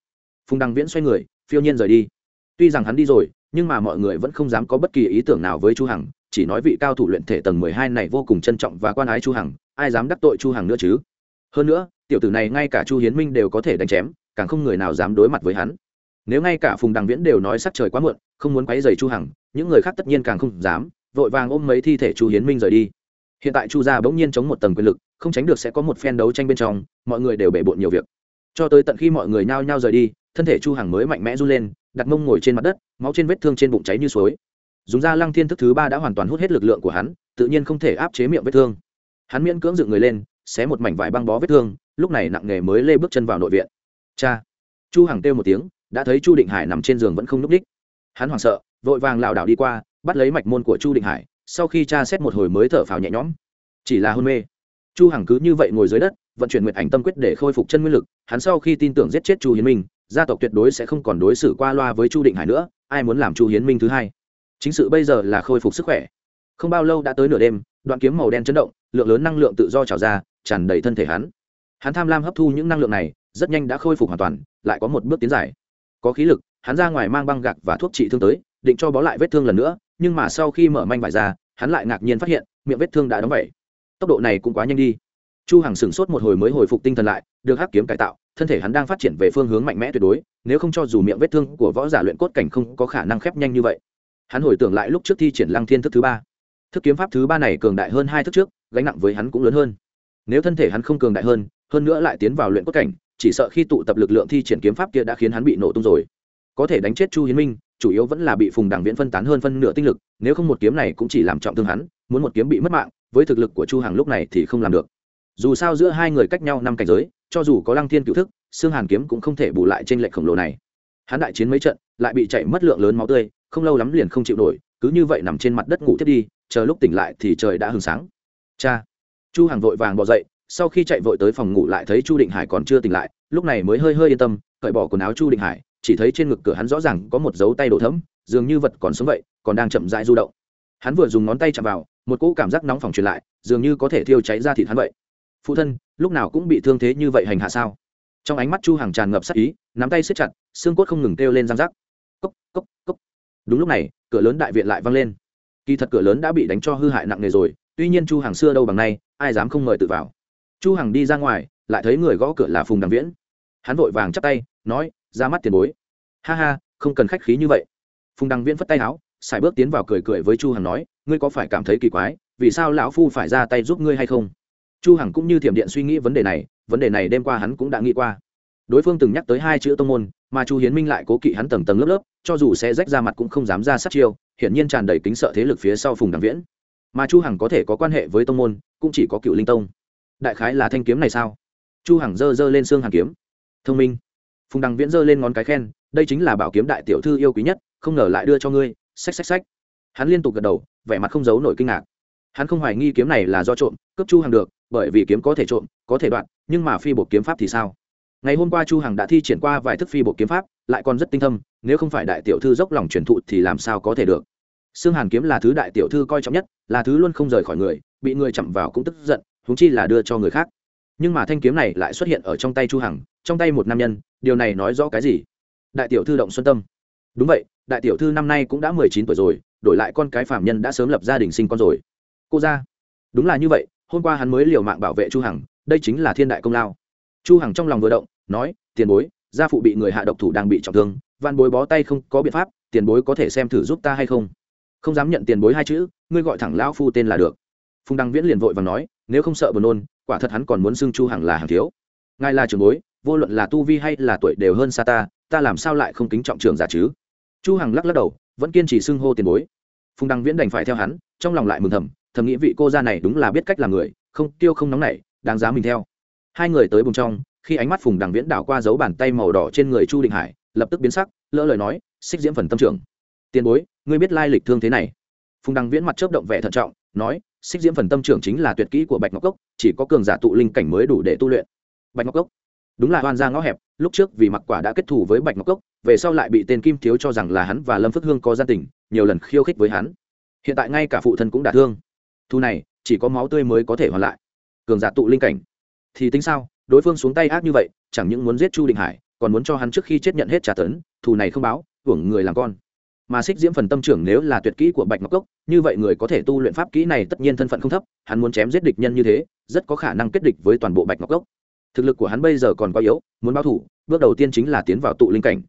Phùng đằng viễn xoay người, phiêu nhiên rời đi. Tuy rằng hắn đi rồi nhưng mà mọi người vẫn không dám có bất kỳ ý tưởng nào với chu hằng, chỉ nói vị cao thủ luyện thể tầng mười hai này vô cùng trân trọng và quan ái chu hằng, ai dám đắc tội chu hằng nữa chứ? Hơn nữa, tiểu tử này ngay cả chu hiến minh đều có thể đánh chém, càng không người nào dám đối mặt với hắn. Nếu ngay cả phùng đằng viễn đều nói sắc trời quá muộn, không muốn quấy rầy chu hằng, những người khác tất nhiên càng không dám, vội vàng ôm mấy thi thể chu hiến minh rời đi. Hiện tại chu gia bỗng nhiên chống một tầng quyền lực, không tránh được sẽ có một phen đấu tranh bên trong, mọi người đều bể bộn nhiều việc. Cho tới tận khi mọi người nhao nhao rời đi, thân thể chu hằng mới mạnh mẽ run lên đặt mông ngồi trên mặt đất, máu trên vết thương trên bụng cháy như suối. Dùng ra lăng thiên thức thứ ba đã hoàn toàn hút hết lực lượng của hắn, tự nhiên không thể áp chế miệng vết thương. Hắn miễn cưỡng dựng người lên, xé một mảnh vải băng bó vết thương, lúc này nặng nghề mới lê bước chân vào nội viện. Cha! Chu hằng kêu một tiếng, đã thấy chu định hải nằm trên giường vẫn không núp đích hắn hoảng sợ, vội vàng lảo đảo đi qua, bắt lấy mạch môn của chu định hải, sau khi cha xét một hồi mới thở phào nhẹ nhõm. Chỉ là hôn mê. Chu hằng cứ như vậy ngồi dưới đất, vận chuyển nguyện ảnh tâm quyết để khôi phục chân nguyên lực, hắn sau khi tin tưởng giết chết chu hiến minh gia tộc tuyệt đối sẽ không còn đối xử qua loa với chu định hải nữa, ai muốn làm chu hiến minh thứ hai? Chính sự bây giờ là khôi phục sức khỏe. Không bao lâu đã tới nửa đêm, đoạn kiếm màu đen chấn động, lượng lớn năng lượng tự do trào ra, tràn đầy thân thể hắn. Hắn tham lam hấp thu những năng lượng này, rất nhanh đã khôi phục hoàn toàn, lại có một bước tiến dài. Có khí lực, hắn ra ngoài mang băng gạc và thuốc trị thương tới, định cho bó lại vết thương lần nữa, nhưng mà sau khi mở manh vải ra, hắn lại ngạc nhiên phát hiện, miệng vết thương đã đóng vẩy. Tốc độ này cũng quá nhanh đi. Chu hằng sửng sốt một hồi mới hồi phục tinh thần lại, được hắc kiếm cải tạo thân thể hắn đang phát triển về phương hướng mạnh mẽ tuyệt đối, nếu không cho dù miệng vết thương của võ giả luyện cốt cảnh không có khả năng khép nhanh như vậy. Hắn hồi tưởng lại lúc trước thi triển lăng thiên thức thứ ba. Thức kiếm pháp thứ ba này cường đại hơn hai thức trước, gánh nặng với hắn cũng lớn hơn. Nếu thân thể hắn không cường đại hơn hơn nữa lại tiến vào luyện cốt cảnh, chỉ sợ khi tụ tập lực lượng thi triển kiếm pháp kia đã khiến hắn bị nổ tung rồi. Có thể đánh chết chu hiến minh, chủ yếu vẫn là bị phùng đằng viễn phân tán hơn phân nửa tinh lực, nếu không một kiếm này cũng chỉ làm trọng thương hắn, muốn một kiếm bị mất mạng, với thực lực của chu hằng lúc này thì không làm được dù sao giữa hai người cách nhau năm cảnh giới, cho dù có lăng thiên cựu thức xương hàn kiếm cũng không thể bù lại trên lệnh khổng lồ này. Hắn đại chiến mấy trận, lại bị chạy mất lượng lớn máu tươi, không lâu lắm liền không chịu nổi, cứ như vậy nằm trên mặt đất ngủ thiết đi, chờ lúc tỉnh lại thì trời đã hừng sáng. Cha! Chu hàng vội vàng bỏ dậy, sau khi chạy vội tới phòng ngủ lại thấy chu định hải còn chưa tỉnh lại, lúc này mới hơi hơi yên tâm, cởi bỏ quần áo chu định hải, chỉ thấy trên ngực cửa hắn rõ ràng có một dấu tay đổ thấm, dường như vật còn sống vậy, còn đang chậm rãi du động. Hắn vừa dùng ngón tay chạm vào, một cỗ cảm giác nóng phòng truyền lại, dường như có thể thiêu cháy ra thịt hắn vậy phụ thân, lúc nào cũng bị thương thế như vậy hành hạ sao? Trong ánh mắt chu hàng tràn ngập sắc ý, nắm tay xếp chặt, xương cốt không ngừng kêu lên răng rắc. Cốc cốc cốc. Đúng lúc này, cửa lớn đại viện lại văng lên. Kỳ thật cửa lớn đã bị đánh cho hư hại nặng nề rồi, tuy nhiên chu hàng xưa đâu bằng nay, ai dám không mời tự vào. Chu hàng đi ra ngoài, lại thấy người gõ cửa là phùng đằng viễn. Hắn vội vàng chắp tay, nói, ra mắt tiền bối. Ha ha, không cần khách khí như vậy. Phùng đằng viễn phất tay áo xài bước tiến vào cười cười với chu hằng nói, ngươi có phải cảm thấy kỳ quái, vì sao lão phu phải ra tay giúp ngươi hay không? Chu hằng cũng như thiểm điện suy nghĩ vấn đề này, vấn đề này đêm qua hắn cũng đã nghĩ qua. Đối phương từng nhắc tới hai chữ tông môn, mà chu hiến minh lại cố kỵ hắn tầng tầng lớp lớp, cho dù sẽ rách ra mặt cũng không dám ra sát chiêu, hiển nhiên tràn đầy kính sợ thế lực phía sau phùng đằng viễn. Mà chu hằng có thể có quan hệ với tông môn, cũng chỉ có cựu linh tông. Đại khái là thanh kiếm này sao? Chu hằng giơ giơ lên xương hàng kiếm. Thông minh. Phùng đằng viễn giơ lên ngón cái khen, đây chính là bảo kiếm đại tiểu thư yêu quý nhất, không ngờ lại đưa cho ngươi, xách xách xách. Hắn liên tục gật đầu, vẻ mặt không giấu nổi kinh ngạc. Hắn không hoài nghi kiếm này là do trộm, cướp chu hằng được bởi vì kiếm có thể trộm, có thể đoạn nhưng mà phi bộ kiếm pháp thì sao? Ngày hôm qua chu hằng đã thi triển qua vài thức phi bộ kiếm pháp, lại còn rất tinh thâm, nếu không phải đại tiểu thư dốc lòng truyền thụ thì làm sao có thể được? Xương hàn kiếm là thứ đại tiểu thư coi trọng nhất, là thứ luôn không rời khỏi người, bị người chậm vào cũng tức giận, huống chi là đưa cho người khác. Nhưng mà thanh kiếm này lại xuất hiện ở trong tay chu hằng, trong tay một nam nhân, điều này nói rõ cái gì? Đại tiểu thư động xuân tâm. Đúng vậy, đại tiểu thư năm nay cũng đã mười chín tuổi rồi, đổi lại con cái phạm nhân đã sớm lập gia đình sinh con rồi. Cô ra đúng là như vậy hôm qua hắn mới liều mạng bảo vệ chu hằng, đây chính là thiên đại công lao. Chu hằng trong lòng vừa động, nói, tiền bối, gia phụ bị người hạ độc thủ đang bị trọng thương văn bối bó tay không có biện pháp, tiền bối có thể xem thử giúp ta hay không? Không dám nhận tiền bối hai chữ, ngươi gọi thẳng lão phu tên là được. Phùng đăng viễn liền vội và nói, nếu không sợ buồn nôn, quả thật hắn còn muốn xưng chu hằng là hàng thiếu. Ngài là trưởng bối, vô luận là tu vi hay là tuổi đều hơn xa ta ta làm sao lại không kính trọng trưởng giả chứ? Chu hằng lắc lắc đầu, vẫn kiên trì xưng hô tiền bối. Phùng đăng viễn đành phải theo hắn, trong lòng lại mừng thầm thầm nghĩ vị cô gia này đúng là biết cách làm người, không tiêu không nóng nảy, đáng giá mình theo. Hai người tới bùng trong, khi ánh mắt phùng đằng viễn đảo qua dấu bàn tay màu đỏ trên người chu định hải, lập tức biến sắc, lỡ lời nói, xích diễm phần tâm trưởng, tiền bối, ngươi biết lai lịch thương thế này? Phùng đằng viễn mặt chớp động vẻ thận trọng, nói, xích diễm phần tâm trưởng chính là tuyệt kỹ của bạch ngọc cốc, chỉ có cường giả tụ linh cảnh mới đủ để tu luyện. Bạch ngọc cốc, đúng là oan gia ngõ hẹp, lúc trước vì mặc quả đã kết thù với bạch ngọc cốc, về sau lại bị tên kim thiếu cho rằng là hắn và lâm phước hương có gia tình, nhiều lần khiêu khích với hắn. Hiện tại ngay cả phụ thân cũng đả thương thu này, chỉ có máu tươi mới có thể hoàn lại. Cường giả tụ linh cảnh. Thì tính sao? Đối phương xuống tay ác như vậy, chẳng những muốn giết chu định hải, còn muốn cho hắn trước khi chết nhận hết trả tấn, thù này không báo, hưởng người làm con. Mà xích diễm phần tâm trưởng nếu là tuyệt kỹ của bạch ngọc cốc, như vậy người có thể tu luyện pháp kỹ này tất nhiên thân phận không thấp, hắn muốn chém giết địch nhân như thế, rất có khả năng kết địch với toàn bộ bạch ngọc cốc. Thực lực của hắn bây giờ còn quá yếu, muốn báo thủ, bước đầu tiên chính là tiến vào tụ linh cảnh.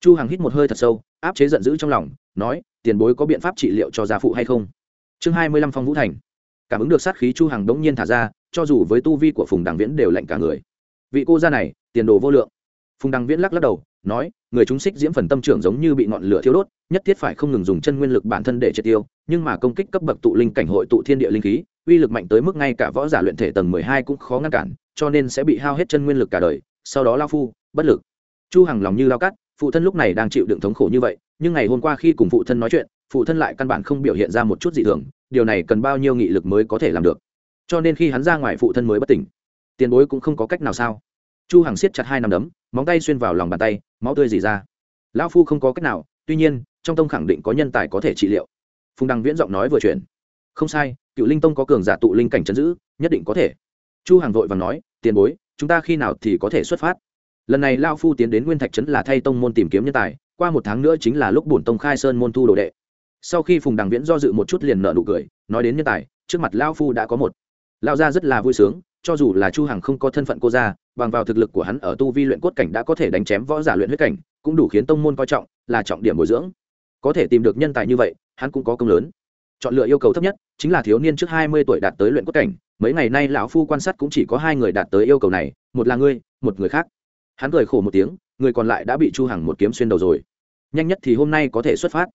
Chu hằng hít một hơi thật sâu, áp chế giận dữ trong lòng, nói, tiền bối có biện pháp trị liệu cho gia phụ hay không? Chương hai mươi lăm phong vũ thành. Cảm ứng được sát khí chu hằng đống nhiên thả ra, cho dù với tu vi của phùng đằng viễn đều lạnh cả người. Vị cô gia này, tiền đồ vô lượng. Phùng đằng viễn lắc lắc đầu, nói, người chúng xích diễm phần tâm trưởng giống như bị ngọn lửa thiêu đốt, nhất thiết phải không ngừng dùng chân nguyên lực bản thân để triệt tiêu, nhưng mà công kích cấp bậc tụ linh cảnh hội tụ thiên địa linh khí, uy lực mạnh tới mức ngay cả võ giả luyện thể tầng mười hai cũng khó ngăn cản, cho nên sẽ bị hao hết chân nguyên lực cả đời, sau đó lao phu, bất lực. Chu hằng lòng như lao cắt, phụ thân lúc này đang chịu đựng thống khổ như vậy nhưng ngày hôm qua khi cùng phụ thân nói chuyện, phụ thân lại căn bản không biểu hiện ra một chút dị thường, điều này cần bao nhiêu nghị lực mới có thể làm được? Cho nên khi hắn ra ngoài, phụ thân mới bất tỉnh. Tiền bối cũng không có cách nào sao? Chu hằng siết chặt hai nắm đấm, móng tay xuyên vào lòng bàn tay, máu tươi dì ra. Lão phu không có cách nào, tuy nhiên, trong tông khẳng định có nhân tài có thể trị liệu. Phùng đăng viễn giọng nói vừa chuyển. Không sai, cựu linh tông có cường giả tụ linh cảnh chấn giữ, nhất định có thể. Chu hằng vội vàng nói, tiền bối, chúng ta khi nào thì có thể xuất phát? Lần này lao phu tiến đến nguyên thạch trấn là thay tông môn tìm kiếm nhân tài qua một tháng nữa chính là lúc bổn tông khai sơn môn thu đồ đệ. Sau khi phùng đằng viễn do dự một chút liền nợ nụ cười, nói đến nhân tài, trước mặt lao phu đã có một. Lao gia rất là vui sướng, cho dù là chu hằng không có thân phận cô gia, bằng vào thực lực của hắn ở tu vi luyện cốt cảnh đã có thể đánh chém võ giả luyện huyết cảnh, cũng đủ khiến tông môn coi trọng, là trọng điểm bồi dưỡng. Có thể tìm được nhân tài như vậy, hắn cũng có công lớn. Chọn lựa yêu cầu thấp nhất, chính là thiếu niên trước hai mươi tuổi đạt tới luyện cốt cảnh. Mấy ngày nay lão phu quan sát cũng chỉ có hai người đạt tới yêu cầu này, một là ngươi, một người khác. Hắn cười khổ một tiếng người còn lại đã bị chu hằng một kiếm xuyên đầu rồi. Nhanh nhất thì hôm nay có thể xuất phát.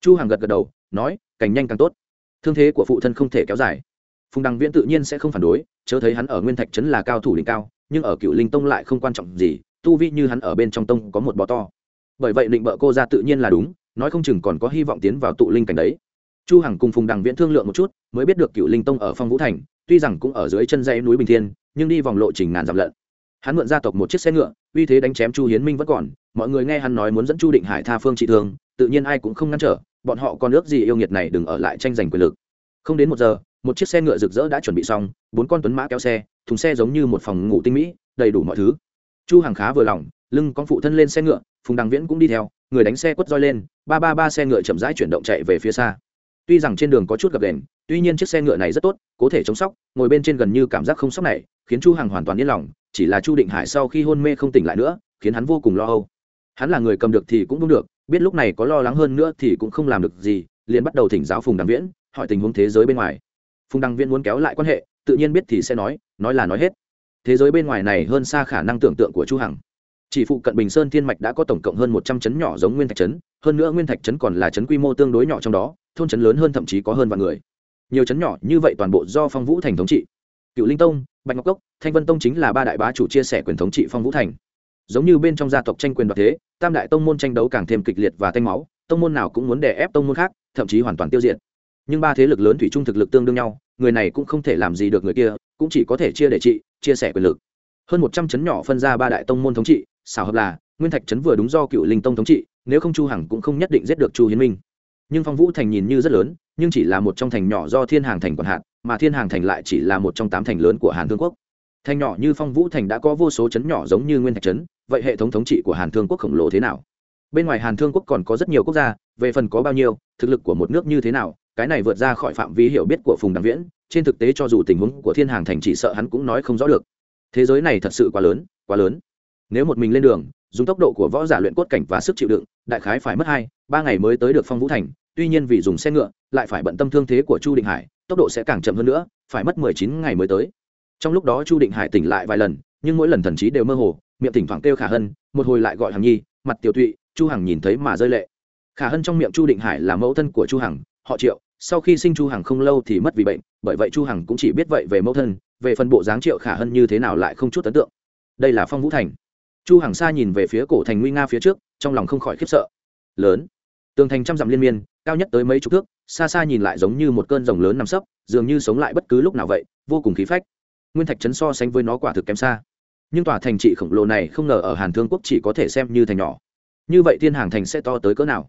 Chu hằng gật gật đầu, nói, càng nhanh càng tốt. Thương thế của phụ thân không thể kéo dài. Phùng đăng viễn tự nhiên sẽ không phản đối, chớ thấy hắn ở nguyên thạch trấn là cao thủ đỉnh cao, nhưng ở cựu linh tông lại không quan trọng gì, tu vi như hắn ở bên trong tông có một bò to. Bởi vậy định bợ cô ra tự nhiên là đúng, nói không chừng còn có hy vọng tiến vào tụ linh cảnh đấy. Chu hằng cùng phùng đằng viễn thương lượng một chút, mới biết được cựu linh tông ở phong vũ thành, tuy rằng cũng ở dưới chân dãy núi bình thiên, nhưng đi vòng lộ trình ngàn dặm lận hắn mượn gia tộc một chiếc xe ngựa, uy thế đánh chém chu hiến minh vẫn còn, mọi người nghe hắn nói muốn dẫn chu định hải tha phương trị thương, tự nhiên ai cũng không ngăn trở, bọn họ còn ước gì yêu nghiệt này đừng ở lại tranh giành quyền lực. Không đến một giờ, một chiếc xe ngựa rực rỡ đã chuẩn bị xong, bốn con tuấn mã kéo xe, thùng xe giống như một phòng ngủ tinh mỹ, đầy đủ mọi thứ. Chu hàng khá vừa lòng, lưng con phụ thân lên xe ngựa, phùng đằng viễn cũng đi theo, người đánh xe quất roi lên, ba ba ba xe ngựa chậm rãi chuyển động chạy về phía xa. Tuy rằng trên đường có chút gập đèn tuy nhiên chiếc xe ngựa này rất tốt có thể chống sóc, ngồi bên trên gần như cảm giác không sốc này, khiến chu hằng hoàn toàn yên lòng chỉ là chu định hải sau khi hôn mê không tỉnh lại nữa, khiến hắn vô cùng lo âu. Hắn là người cầm được thì cũng không được, biết lúc này có lo lắng hơn nữa thì cũng không làm được gì, liền bắt đầu thỉnh giáo phùng đằng viễn, hỏi tình huống thế giới bên ngoài. Phùng đăng viễn muốn kéo lại quan hệ, tự nhiên biết thì sẽ nói nói là nói hết. Thế giới bên ngoài này hơn xa khả năng tưởng tượng của chu hằng. Chỉ phụ cận bình sơn thiên mạch đã có tổng cộng hơn một trăm chấn nhỏ giống nguyên thạch chấn, hơn nữa nguyên thạch chấn còn là chấn quy mô tương đối nhỏ trong đó, thôn chấn lớn hơn thậm chí có hơn vạn người. Nhiều chấn nhỏ như vậy toàn bộ do phong vũ thành thống trị cựu linh tông, bạch ngọc cốc, thanh vân tông chính là ba đại bá chủ chia sẻ quyền thống trị phong vũ thành. Giống như bên trong gia tộc tranh quyền đoạt thế, tam đại tông môn tranh đấu càng thêm kịch liệt và tanh máu, tông môn nào cũng muốn đè ép tông môn khác, thậm chí hoàn toàn tiêu diệt. Nhưng ba thế lực lớn thủy chung thực lực tương đương nhau, người này cũng không thể làm gì được người kia, cũng chỉ có thể chia để trị, chia sẻ quyền lực. Hơn một trăm chấn nhỏ phân ra ba đại tông môn thống trị, xảo hợp là, nguyên thạch trấn vừa đúng do cựu linh tông thống trị, nếu không chu hằng cũng không nhất định giết được chu hiến minh. Nhưng phong vũ thành nhìn như rất lớn, nhưng chỉ là một trong thành nhỏ do thiên hàng thành quản hạt mà thiên hàng thành lại chỉ là một trong tám thành lớn của hàn thương quốc. Thành nhỏ như phong vũ thành đã có vô số chấn nhỏ giống như nguyên thạch trấn vậy hệ thống thống trị của hàn thương quốc khổng lồ thế nào? Bên ngoài hàn thương quốc còn có rất nhiều quốc gia, về phần có bao nhiêu, thực lực của một nước như thế nào, cái này vượt ra khỏi phạm vi hiểu biết của phùng đằng viễn, trên thực tế cho dù tình huống của thiên hàng thành chỉ sợ hắn cũng nói không rõ được. Thế giới này thật sự quá lớn quá lớn. Nếu một mình lên đường, dùng tốc độ của võ giả luyện cốt cảnh và sức chịu đựng, đại khái phải mất hai, ba ngày mới tới được phong vũ thành, tuy nhiên vì dùng xe ngựa, lại phải bận tâm thương thế của chu định hải tốc độ sẽ càng chậm hơn nữa, phải mất mười chín ngày mới tới. Trong lúc đó chu định hải tỉnh lại vài lần, nhưng mỗi lần thần trí đều mơ hồ, miệng thỉnh thoảng kêu khả hân, một hồi lại gọi hằng nhi, mặt tiểu tụy, chu hằng nhìn thấy mà rơi lệ. Khả hân trong miệng chu định hải là mẫu thân của chu hằng, họ triệu, sau khi sinh chu hằng không lâu thì mất vì bệnh, bởi vậy chu hằng cũng chỉ biết vậy về mẫu thân, về phần bộ dáng triệu khả hân như thế nào lại không chút ấn tượng. Đây là phong vũ thành. Chu hằng xa nhìn về phía cổ thành nguy nga phía trước, trong lòng không khỏi khiếp sợ. Lớn. Tường thành trăm dặm liên miên cao nhất tới mấy chục thước, xa xa nhìn lại giống như một cơn rồng lớn nằm sấp, dường như sống lại bất cứ lúc nào vậy, vô cùng khí phách. Nguyên thạch trấn so sánh với nó quả thực kém xa. Nhưng tòa thành trị khổng lồ này không ngờ ở hàn thương quốc chỉ có thể xem như thành nhỏ. Như vậy thiên hàng thành sẽ to tới cỡ nào?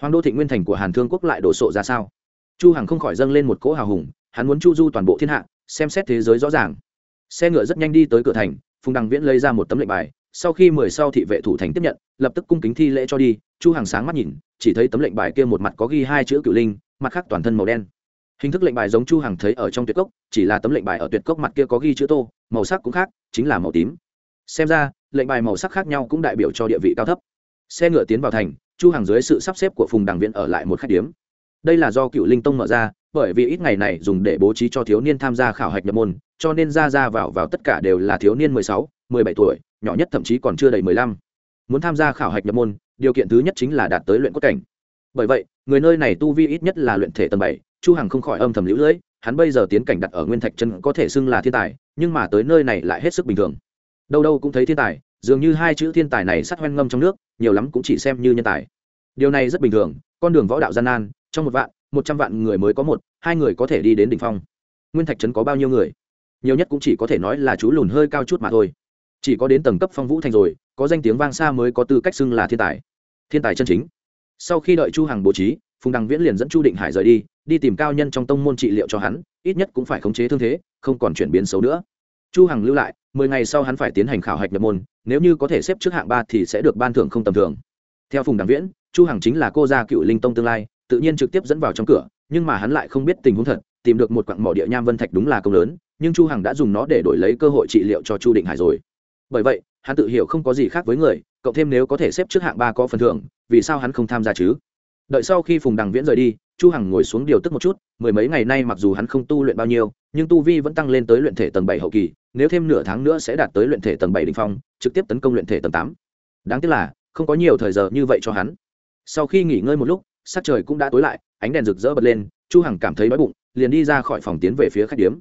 Hoàng đô thị nguyên thành của hàn thương quốc lại đổ sộ ra sao? Chu hằng không khỏi dâng lên một cỗ hào hùng, hắn muốn chu du toàn bộ thiên hạ, xem xét thế giới rõ ràng. Xe ngựa rất nhanh đi tới cửa thành, phùng đăng viễn lấy ra một tấm lệnh bài sau khi mười sau thị vệ thủ thành tiếp nhận, lập tức cung kính thi lễ cho đi, chu hàng sáng mắt nhìn, chỉ thấy tấm lệnh bài kia một mặt có ghi hai chữ cựu linh, mặt khác toàn thân màu đen. Hình thức lệnh bài giống chu hàng thấy ở trong tuyệt cốc, chỉ là tấm lệnh bài ở tuyệt cốc mặt kia có ghi chữ tô, màu sắc cũng khác, chính là màu tím. Xem ra, lệnh bài màu sắc khác nhau cũng đại biểu cho địa vị cao thấp. Xe ngựa tiến vào thành, chu hàng dưới sự sắp xếp của phùng đằng viện ở lại một khách điếm. Đây là do cựu linh tông mở ra, bởi vì ít ngày này dùng để bố trí cho thiếu niên tham gia khảo hạch nhập môn, cho nên ra ra vào vào tất cả đều là thiếu niên mười sáu, mười bảy tuổi nhỏ nhất thậm chí còn chưa đầy mười lăm. Muốn tham gia khảo hạch nhập môn, điều kiện thứ nhất chính là đạt tới luyện cốt cảnh. Bởi vậy, người nơi này tu vi ít nhất là luyện thể tầng bảy, chu hằng không khỏi âm thầm lũ lưỡi, hắn bây giờ tiến cảnh đặt ở nguyên thạch chân có thể xưng là thiên tài, nhưng mà tới nơi này lại hết sức bình thường. Đâu đâu cũng thấy thiên tài, dường như hai chữ thiên tài này sắt hoen ngâm trong nước, nhiều lắm cũng chỉ xem như nhân tài. Điều này rất bình thường, con đường võ đạo gian nan, trong một vạn, một trăm vạn người mới có một, hai người có thể đi đến đỉnh phong. Nguyên thạch trấn có bao nhiêu người? Nhiều nhất cũng chỉ có thể nói là chú lùn hơi cao chút mà thôi chỉ có đến tầng cấp phong vũ thành rồi, có danh tiếng vang xa mới có tư cách xưng là thiên tài. Thiên tài chân chính. Sau khi đợi chu hằng bố trí, phùng đằng viễn liền dẫn chu định hải rời đi đi tìm cao nhân trong tông môn trị liệu cho hắn, ít nhất cũng phải khống chế thương thế, không còn chuyển biến xấu nữa. Chu hằng lưu lại, mười ngày sau hắn phải tiến hành khảo hạch nhập môn, nếu như có thể xếp trước hạng ba thì sẽ được ban thưởng không tầm thường. Theo phùng đằng viễn, chu hằng chính là cô gia cựu linh tông tương lai, tự nhiên trực tiếp dẫn vào trong cửa, nhưng mà hắn lại không biết tình huống thật, tìm được một quặng mỏ địa nham vân thạch đúng là công lớn, nhưng chu hằng đã dùng nó để đổi lấy cơ hội trị liệu cho chu định hải rồi bởi vậy, hắn tự hiểu không có gì khác với người, cộng thêm nếu có thể xếp trước hạng ba có phần thưởng, vì sao hắn không tham gia chứ? Đợi sau khi phùng đằng viễn rời đi, chu hằng ngồi xuống điều tức một chút, mười mấy ngày nay mặc dù hắn không tu luyện bao nhiêu, nhưng tu vi vẫn tăng lên tới luyện thể tầng bảy hậu kỳ, nếu thêm nửa tháng nữa sẽ đạt tới luyện thể tầng bảy đỉnh phong, trực tiếp tấn công luyện thể tầng tám. Đáng tiếc là, không có nhiều thời giờ như vậy cho hắn. Sau khi nghỉ ngơi một lúc, sắc trời cũng đã tối lại, ánh đèn rực rỡ bật lên, chu hằng cảm thấy đói bụng, liền đi ra khỏi phòng tiến về phía khách điếm.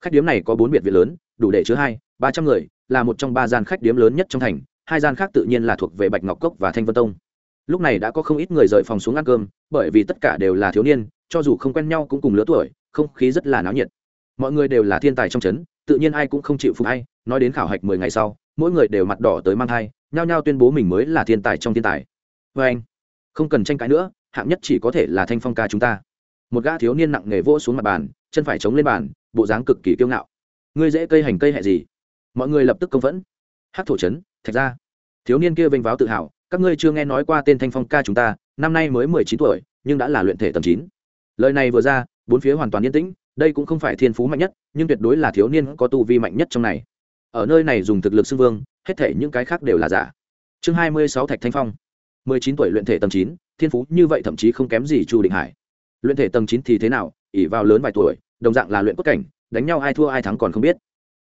Khách điếm này có bốn biệt viện lớn, đủ để chứa hai, ba trăm người là một trong ba gian khách điếm lớn nhất trong thành, hai gian khác tự nhiên là thuộc về bạch ngọc cốc và thanh vân tông. Lúc này đã có không ít người rời phòng xuống ăn cơm, bởi vì tất cả đều là thiếu niên, cho dù không quen nhau cũng cùng lứa tuổi, không khí rất là náo nhiệt. Mọi người đều là thiên tài trong trấn tự nhiên ai cũng không chịu phục hay nói đến khảo hạch mười ngày sau, mỗi người đều mặt đỏ tới mang thai, nhao nhao tuyên bố mình mới là thiên tài trong thiên tài. Vê anh, không cần tranh cãi nữa, hạng nhất chỉ có thể là thanh phong ca chúng ta. Một gã thiếu niên nặng nghề vỗ xuống mặt bàn, chân phải chống lên bàn, bộ dáng cực kỳ kiêu ngạo. Ngươi dễ cây hành cây hẹ gì? Mọi người lập tức công phẫn. Hát thổ trấn, thạch ra thiếu niên kia vênh váo tự hào, các ngươi chưa nghe nói qua tên thanh phong ca chúng ta, năm nay mới mười chín tuổi, nhưng đã là luyện thể tầm chín. Lời này vừa ra, bốn phía hoàn toàn yên tĩnh, đây cũng không phải thiên phú mạnh nhất, nhưng tuyệt đối là thiếu niên có tu vi mạnh nhất trong này. Ở nơi này dùng thực lực xưng vương, hết thể những cái khác đều là giả. Chương hai mươi sáu thạch thanh phong. mười chín tuổi luyện thể tầm chín, thiên phú như vậy thậm chí không kém gì chu định hải. Luyện thể tầng chín thì thế nào ỉ vào lớn vài tuổi, đồng dạng là luyện cốt cảnh, đánh nhau ai thua ai thắng còn không biết.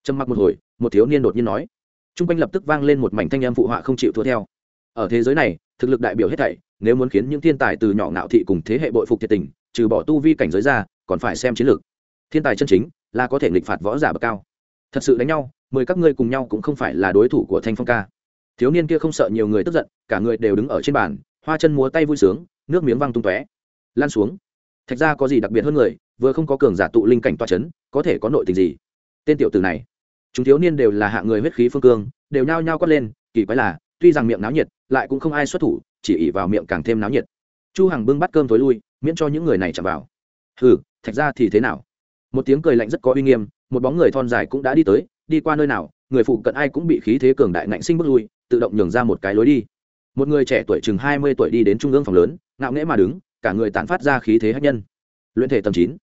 Trầm mặc một hồi một thiếu niên đột nhiên nói. T r u n g quanh lập tức vang lên một mảnh thanh âm phụ họa không chịu thua theo. Ở thế giới này, thực lực đại biểu hết thảy, nếu muốn khiến những thiên tài từ nhỏ ngạo thị cùng thế hệ bội phục thiệt tình, trừ bỏ tu vi cảnh giới ra, còn phải xem chiến lược. Thiên tài chân chính là có thể nghịch phạt võ giả bậc cao. Thật sự đánh nhau, mười các ngươi cùng nhau cũng không phải là đối thủ của thanh phong ca. Thiếu niên kia không sợ nhiều người tức giận, cả người đều đứng ở trên bàn, hoa chân múa tay vui sướng, nước miếng văng tung tóe. Lan xuống. Thạch ra có gì đặc biệt hơn người, vừa không có cường giả tụ linh cảnh toa c h ấ n có thể có nội tình gì? Tên tiểu từ này chúng thiếu niên đều là hạ người huyết khí phương cương, đều nhao nhao quát lên, kỳ quái là, tuy rằng miệng náo nhiệt, lại cũng không ai xuất thủ, chỉ ỉ vào miệng càng thêm náo nhiệt. Chu hằng bưng bắt cơm tối lui, miễn cho những người này chạm vào. Hừ, thạch ra thì thế nào? Một tiếng cười lạnh rất có uy nghiêm, một bóng người thon dài cũng đã đi tới, đi qua nơi nào, người phụ cận ai cũng bị khí thế cường đại ngạnh sinh bước lui, tự động nhường ra một cái lối đi. Một người trẻ tuổi chừng hai mươi tuổi đi đến trung ương phòng lớn, ngạo nghễ mà đứng, cả người tản phát ra khí thế hấp nhân. Luyện thể tầm chín.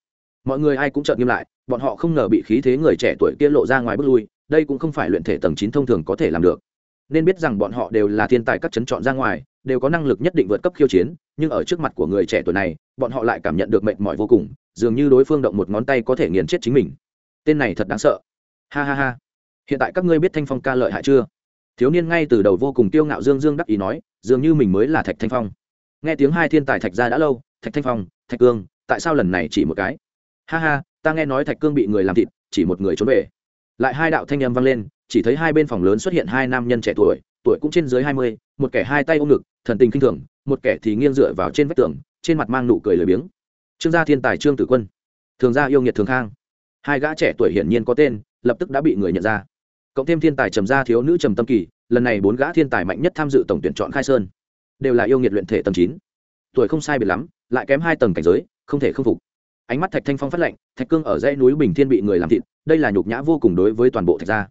Mọi người ai cũng chợt nghiêm lại bọn họ không ngờ bị khí thế người trẻ tuổi kia lộ ra ngoài bước lui, đây cũng không phải luyện thể tầng chín thông thường có thể làm được. Nên biết rằng bọn họ đều là thiên tài các chấn chọn ra ngoài, đều có năng lực nhất định vượt cấp khiêu chiến, nhưng ở trước mặt của người trẻ tuổi này, bọn họ lại cảm nhận được mệt mỏi vô cùng, dường như đối phương động một ngón tay có thể nghiền chết chính mình. Tên này thật đáng sợ. Ha ha ha. Hiện tại các ngươi biết thanh phong ca lợi hại chưa? Thiếu niên ngay từ đầu vô cùng kiêu ngạo dương dương đắc ý nói, dường như mình mới là thạch thanh phong. Nghe tiếng hai thiên tài thạch ra đã lâu, thạch thanh phong, thạch cương, tại sao lần này chỉ một cái? Ha ha ta nghe nói thạch cương bị người làm thịt, chỉ một người trốn về. Lại hai đạo thanh âm vang lên, chỉ thấy hai bên phòng lớn xuất hiện hai nam nhân trẻ tuổi tuổi cũng trên dưới hai mươi, một kẻ hai tay ôm ngực, thần tình kinh thường, một kẻ thì nghiêng dựa vào trên vách tường, trên mặt mang nụ cười lười biếng. Trương gia thiên tài trương tử quân, thường gia yêu nghiệt thường khang. Hai gã trẻ tuổi hiển nhiên có tên, lập tức đã bị người nhận ra. Cộng thêm thiên tài trầm gia thiếu nữ trầm tâm kỳ, lần này bốn gã thiên tài mạnh nhất tham dự tổng tuyển chọn khai sơn, đều là yêu nghiệt luyện thể tầng chín. Tuổi không sai biệt lắm, lại kém hai tầng cảnh giới, không thể không phục ánh mắt thạch thanh phong phát lệnh, thạch cương ở dãy núi bình thiên bị người làm thịt, đây là nhục nhã vô cùng đối với toàn bộ thạch gia.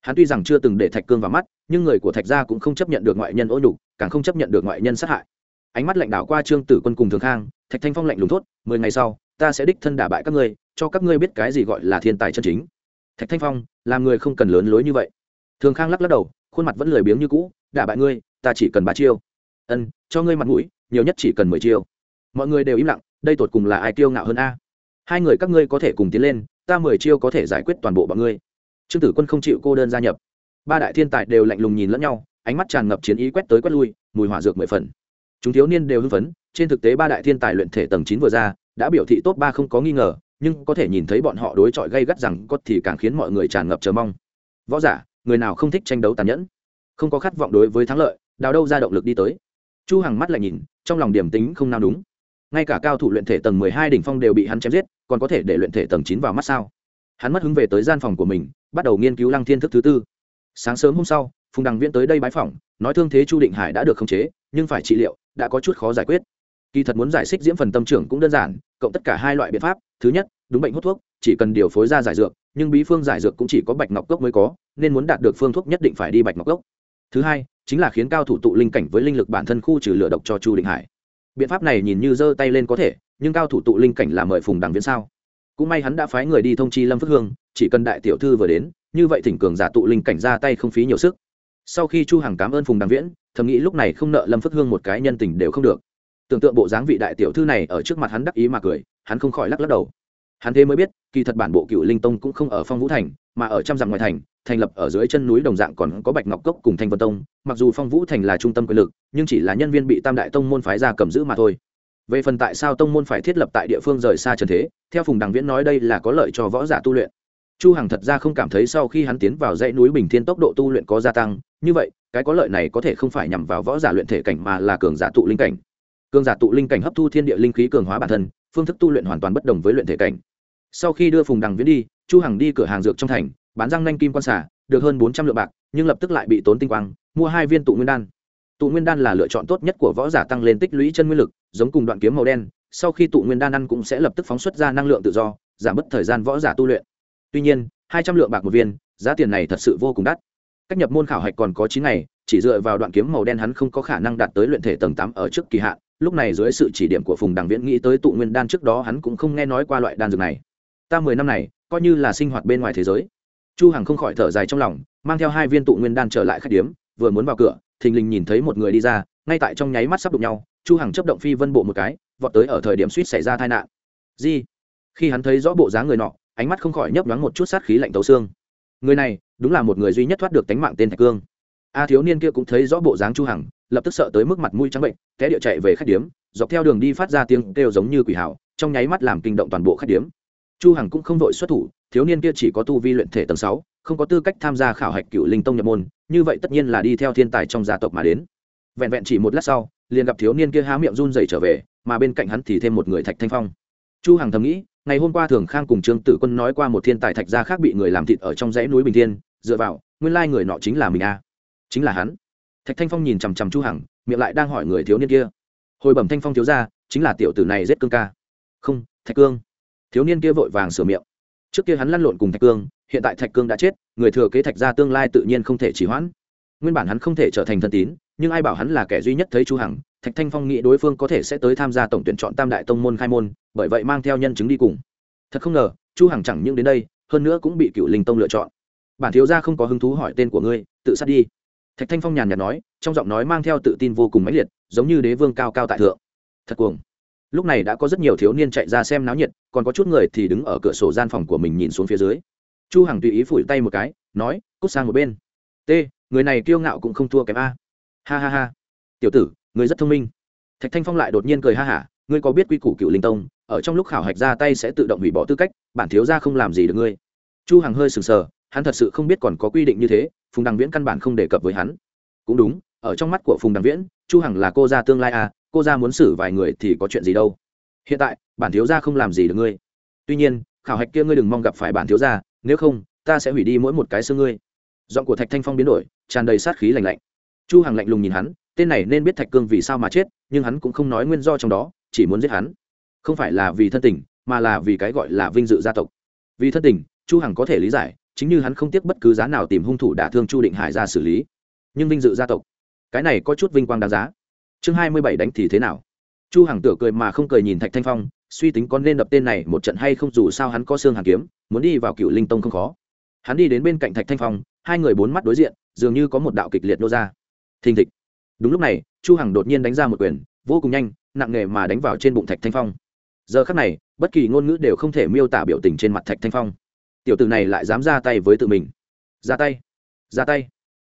Hắn tuy rằng chưa từng để thạch cương vào mắt, nhưng người của thạch gia cũng không chấp nhận được ngoại nhân ô nhục, càng không chấp nhận được ngoại nhân sát hại. Ánh mắt lãnh đạo qua trương tử quân cùng thường khang, thạch thanh phong lạnh lùng thốt, mười ngày sau, ta sẽ đích thân đả bại các ngươi, cho các ngươi biết cái gì gọi là thiên tài chân chính. Thạch thanh phong, làm người không cần lớn lối như vậy. Thường khang lắc lắc đầu, khuôn mặt vẫn lười biếng như cũ, đả bại ngươi, ta chỉ cần ba chiêu. Ân, cho ngươi mặt mũi, nhiều nhất chỉ cần mười chiêu. Mọi người đều im lặng, đây tột cùng là ai kiêu ngạo hơn a? Hai người các ngươi có thể cùng tiến lên, ta mười chiêu có thể giải quyết toàn bộ bọn ngươi. Trương tử quân không chịu cô đơn gia nhập. Ba đại thiên tài đều lạnh lùng nhìn lẫn nhau, ánh mắt tràn ngập chiến ý quét tới quét lui, mùi hỏa dược mười phần. Chúng thiếu niên đều hưng phấn, trên thực tế ba đại thiên tài luyện thể tầng chín vừa ra, đã biểu thị tốt ba không có nghi ngờ, nhưng có thể nhìn thấy bọn họ đối chọi gây gắt rằng có thì càng khiến mọi người tràn ngập chờ mong. Võ giả, người nào không thích tranh đấu tàn nhẫn? Không có khát vọng đối với thắng lợi, đào đâu ra động lực đi tới. Chu hằng mắt lại nhìn, trong lòng điểm tính không nào đúng ngay cả cao thủ luyện thể tầng mười hai đỉnh phong đều bị hắn chém giết, còn có thể để luyện thể tầng chín vào mắt sao? Hắn mất hứng về tới gian phòng của mình, bắt đầu nghiên cứu lăng thiên thức thứ tư. Sáng sớm hôm sau, phùng đằng viễn tới đây bái phỏng, nói thương thế chu định hải đã được khống chế, nhưng phải trị liệu, đã có chút khó giải quyết. Kỳ thật muốn giải xích diễm phần tâm trưởng cũng đơn giản, cộng tất cả hai loại biện pháp. Thứ nhất, đúng bệnh hút thuốc, chỉ cần điều phối ra giải dược, nhưng bí phương giải dược cũng chỉ có bạch ngọc cốc mới có, nên muốn đạt được phương thuốc nhất định phải đi bạch ngọc cốc. Thứ hai, chính là khiến cao thủ tụ linh cảnh với linh lực bản thân khu trừ lửa độc cho chu định hải biện pháp này nhìn như giơ tay lên có thể, nhưng cao thủ tụ linh cảnh là mời phùng đằng viễn sao? Cũng may hắn đã phái người đi thông chi lâm phước hương, chỉ cần đại tiểu thư vừa đến, như vậy thỉnh cường giả tụ linh cảnh ra tay không phí nhiều sức. Sau khi chu hằng cảm ơn phùng đằng viễn, thầm nghĩ lúc này không nợ lâm phước hương một cái nhân tình đều không được. Tưởng tượng bộ dáng vị đại tiểu thư này ở trước mặt hắn đắc ý mà cười, hắn không khỏi lắc lắc đầu hắn thế mới biết, kỳ thật bản bộ cựu linh tông cũng không ở phong vũ thành, mà ở trăm dặm ngoài thành thành lập ở dưới chân núi đồng dạng còn có bạch ngọc cốc cùng thanh vân tông. Mặc dù phong vũ thành là trung tâm quyền lực, nhưng chỉ là nhân viên bị tam đại tông môn phái ra cầm giữ mà thôi. Về phần tại sao tông môn phải thiết lập tại địa phương rời xa trần thế, theo phùng đằng viễn nói đây là có lợi cho võ giả tu luyện. Chu hằng thật ra không cảm thấy sau khi hắn tiến vào dãy núi bình thiên tốc độ tu luyện có gia tăng, như vậy, cái có lợi này có thể không phải nhằm vào võ giả luyện thể cảnh mà là cường giả tụ linh cảnh. Cường giả tụ linh cảnh hấp thu thiên địa linh khí cường hóa bản thân, phương thức tu luyện hoàn toàn bất đồng với luyện thể cảnh sau khi đưa phùng đằng viễn đi, chu hằng đi cửa hàng dược trong thành, bán răng nanh kim quan xả được hơn 400 lượng bạc, nhưng lập tức lại bị tốn tinh quang, mua hai viên tụ nguyên đan. Tụ nguyên đan là lựa chọn tốt nhất của võ giả tăng lên tích lũy chân nguyên lực, giống cùng đoạn kiếm màu đen, sau khi tụ nguyên đan ăn cũng sẽ lập tức phóng xuất ra năng lượng tự do, giảm bớt thời gian võ giả tu luyện. Tuy nhiên, hai trăm lượng bạc một viên, giá tiền này thật sự vô cùng đắt. Cách nhập môn khảo hạch còn có chín ngày, chỉ dựa vào đoạn kiếm màu đen hắn không có khả năng đạt tới luyện thể tầng tám ở trước kỳ hạn, lúc này dưới sự chỉ điểm của phùng đằng viễn nghĩ tới tụ nguyên đan trước đó hắn cũng không nghe nói qua loại đan dược này ta mười năm này, coi như là sinh hoạt bên ngoài thế giới. Chu hằng không khỏi thở dài trong lòng, mang theo hai viên tụ nguyên đan trở lại khách điếm, vừa muốn vào cửa, thình lình nhìn thấy một người đi ra, ngay tại trong nháy mắt sắp đụng nhau, chu hằng chấp động phi vân bộ một cái, vọt tới ở thời điểm suýt xảy ra tai nạn. Gì? Khi hắn thấy rõ bộ dáng người nọ, ánh mắt không khỏi nhấp nhoáng một chút sát khí lạnh tấu xương. Người này, đúng là một người duy nhất thoát được tánh mạng tên thạch cương. A thiếu niên kia cũng thấy rõ bộ dáng chu hằng, lập tức sợ tới mức mặt mũi trắng bệnh, té địa chạy về khách điếm, dọc theo đường đi phát ra tiếng kêu giống như quỷ hào, trong nháy mắt làm kinh động toàn bộ khách điếm chu hằng cũng không vội xuất thủ thiếu niên kia chỉ có tu vi luyện thể tầng 6, không có tư cách tham gia khảo hạch cựu linh tông nhập môn như vậy tất nhiên là đi theo thiên tài trong gia tộc mà đến. Vẹn vẹn chỉ một lát sau liền gặp thiếu niên kia há miệng run rẩy trở về mà bên cạnh hắn thì thêm một người thạch thanh phong. Chu hằng thầm nghĩ ngày hôm qua thường khang cùng trương tử quân nói qua một thiên tài thạch gia khác bị người làm thịt ở trong dãy núi bình thiên dựa vào nguyên lai người nọ chính là mình a chính là hắn. Thạch thanh phong nhìn chằm chằm chu hằng miệng lại đang hỏi người thiếu niên kia. Hồi bẩm thanh phong thiếu gia chính là tiểu tử này giết cương ca. Không thạch cương thiếu niên kia vội vàng sửa miệng. Trước kia hắn lăn lộn cùng thạch cương, hiện tại thạch cương đã chết, người thừa kế thạch gia tương lai tự nhiên không thể chỉ hoãn. Nguyên bản hắn không thể trở thành thân tín, nhưng ai bảo hắn là kẻ duy nhất thấy chu hằng, thạch thanh phong nghĩ đối phương có thể sẽ tới tham gia tổng tuyển chọn tam đại tông môn khai môn, bởi vậy mang theo nhân chứng đi cùng. Thật không ngờ, chu hằng chẳng những đến đây, hơn nữa cũng bị cựu linh tông lựa chọn. Bản thiếu gia không có hứng thú hỏi tên của ngươi, tự sát đi. Thạch thanh phong nhàn nhạt nói, trong giọng nói mang theo tự tin vô cùng mãnh liệt, giống như đế vương cao cao tại thượng. Thật cuồng lúc này đã có rất nhiều thiếu niên chạy ra xem náo nhiệt, còn có chút người thì đứng ở cửa sổ gian phòng của mình nhìn xuống phía dưới. Chu hằng tùy ý phủi tay một cái, nói, cút sang một bên. T, người này kiêu ngạo cũng không thua kém a. Ha ha ha. Tiểu tử, người rất thông minh. Thạch thanh phong lại đột nhiên cười ha hả, ngươi có biết quy củ cựu linh tông, ở trong lúc khảo hạch ra tay sẽ tự động hủy bỏ tư cách, bản thiếu ra không làm gì được ngươi. Chu hằng hơi sừng sờ, hắn thật sự không biết còn có quy định như thế, phùng đằng viễn căn bản không đề cập với hắn. Cũng đúng, ở trong mắt của phùng đằng viễn chu hằng là cô gia tương lai à cô gia muốn xử vài người thì có chuyện gì đâu. Hiện tại, bản thiếu gia không làm gì được ngươi. Tuy nhiên, khảo hạch kia ngươi đừng mong gặp phải bản thiếu gia, nếu không, ta sẽ hủy đi mỗi một cái xương ngươi. Giọng của thạch thanh phong biến đổi, tràn đầy sát khí lạnh lạnh. Chu hằng lạnh lùng nhìn hắn, tên này nên biết thạch cương vì sao mà chết, nhưng hắn cũng không nói nguyên do trong đó, chỉ muốn giết hắn. Không phải là vì thân tình, mà là vì cái gọi là vinh dự gia tộc. Vì thân tình, chu hằng có thể lý giải, chính như hắn không tiếc bất cứ giá nào tìm hung thủ đả thương chu định hải ra xử lý. Nhưng vinh dự gia tộc cái này có chút vinh quang đáng giá. Chương 27 đánh thì thế nào? Chu hằng tựa cười mà không cười nhìn thạch thanh phong, suy tính con nên đập tên này một trận hay không dù sao hắn có xương hàn kiếm, muốn đi vào cựu linh tông không khó. Hắn đi đến bên cạnh thạch thanh phong, hai người bốn mắt đối diện, dường như có một đạo kịch liệt nô ra. Thình thịch. Đúng lúc này, chu hằng đột nhiên đánh ra một quyền, vô cùng nhanh, nặng nề mà đánh vào trên bụng thạch thanh phong. Giờ khắc này, bất kỳ ngôn ngữ đều không thể miêu tả biểu tình trên mặt thạch thanh phong. Tiểu tử này lại dám ra tay với tự mình. Ra tay. Ra tay.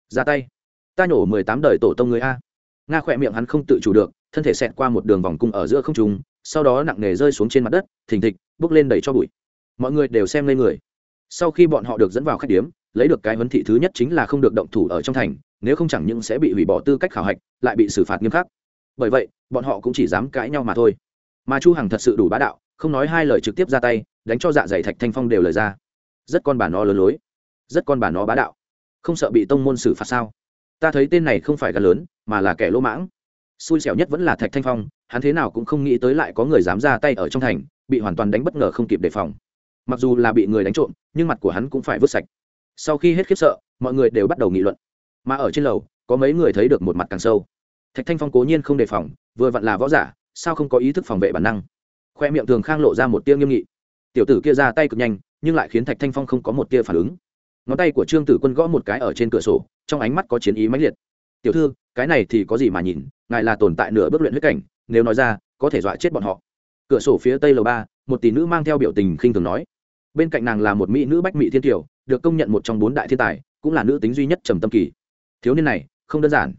Ra tay ta nhổ mười tám đời tổ tông người a. Nga khỏe miệng hắn không tự chủ được, thân thể xẹt qua một đường vòng cung ở giữa không trung, sau đó nặng nề rơi xuống trên mặt đất, thình thịch, bước lên đẩy cho bụi. Mọi người đều xem lên người. Sau khi bọn họ được dẫn vào khách điếm, lấy được cái huấn thị thứ nhất chính là không được động thủ ở trong thành, nếu không chẳng những sẽ bị hủy bỏ tư cách khảo hạch, lại bị xử phạt nghiêm khắc. Bởi vậy, bọn họ cũng chỉ dám cãi nhau mà thôi. Mà chu hằng thật sự đủ bá đạo, không nói hai lời trực tiếp ra tay, đánh cho dạ dày thạch thanh phong đều lời ra. Rất con bà nó lớn lối. Rất con bà nó bá đạo. Không sợ bị tông môn xử phạt sao? Ta thấy tên này không phải gà lớn, mà là kẻ lỗ mãng. Xui xẻo nhất vẫn là thạch thanh phong, hắn thế nào cũng không nghĩ tới lại có người dám ra tay ở trong thành, bị hoàn toàn đánh bất ngờ không kịp đề phòng. Mặc dù là bị người đánh trộm, nhưng mặt của hắn cũng phải vứt sạch. Sau khi hết khiếp sợ, mọi người đều bắt đầu nghị luận. Mà ở trên lầu, có mấy người thấy được một mặt càng sâu. Thạch thanh phong cố nhiên không đề phòng, vừa vặn là võ giả, sao không có ý thức phòng vệ bản năng? Khoe miệng thường khang lộ ra một tia nghiêm nghị. Tiểu tử kia ra tay cực nhanh, nhưng lại khiến thạch thanh phong không có một tia phản ứng ngón tay của trương tử quân gõ một cái ở trên cửa sổ trong ánh mắt có chiến ý mãnh liệt. Tiểu thư cái này thì có gì mà nhìn ngài là tồn tại nửa bước luyện huyết cảnh nếu nói ra có thể dọa chết bọn họ. Cửa sổ phía tây lầu ba một tỷ nữ mang theo biểu tình khinh thường nói. Bên cạnh nàng là một mỹ nữ bách mỹ thiên tiểu, được công nhận một trong bốn đại thiên tài cũng là nữ tính duy nhất trầm tâm kỳ. Thiếu niên này không đơn giản.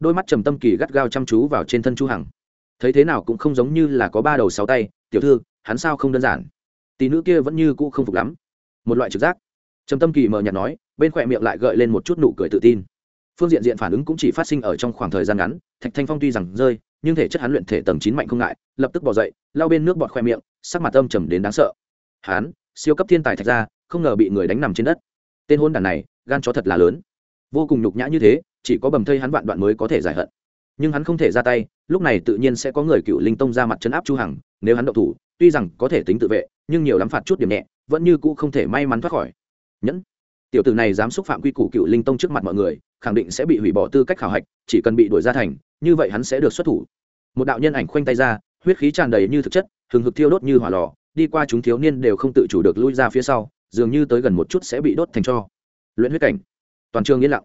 Đôi mắt trầm tâm kỳ gắt gao chăm chú vào trên thân chu hằng. Thấy thế nào cũng không giống như là có ba đầu sáu tay tiểu thư hắn sao không đơn giản? Tỷ nữ kia vẫn như cũ không phục lắm. Một loại trực giác trầm tâm kỳ mờ nhạt nói, bên khỏe miệng lại gợi lên một chút nụ cười tự tin. Phương diện diện phản ứng cũng chỉ phát sinh ở trong khoảng thời gian ngắn, thạch thanh phong tuy rằng rơi, nhưng thể chất hắn luyện thể tầng chín mạnh không ngại, lập tức bỏ dậy lao bên nước bọt khoe miệng, sắc mặt âm trầm đến đáng sợ. Hắn, siêu cấp thiên tài thạch ra không ngờ bị người đánh nằm trên đất. Tên hôn đàn này, gan chó thật là lớn. Vô cùng nhục nhã như thế, chỉ có bầm thây hắn vạn đoạn mới có thể giải hận. Nhưng hắn không thể ra tay, lúc này tự nhiên sẽ có người cựu linh tông ra mặt chấn áp chu hằng, nếu hắn động thủ, tuy rằng có thể tính tự vệ, nhưng nhiều lắm phạt chút điểm nhẹ, vẫn như cũ không thể may mắn thoát khỏi nhẫn. Tiểu tử này dám xúc phạm quy củ cựu linh tông trước mặt mọi người, khẳng định sẽ bị hủy bỏ tư cách khảo hạch, chỉ cần bị đuổi ra thành, như vậy hắn sẽ được xuất thủ. Một đạo nhân ảnh khoanh tay ra, huyết khí tràn đầy như thực chất, hừng hực thiêu đốt như hỏa lò, đi qua chúng thiếu niên đều không tự chủ được lui ra phía sau, dường như tới gần một chút sẽ bị đốt thành cho. Luyện huyết cảnh. Toàn trường yên lặng.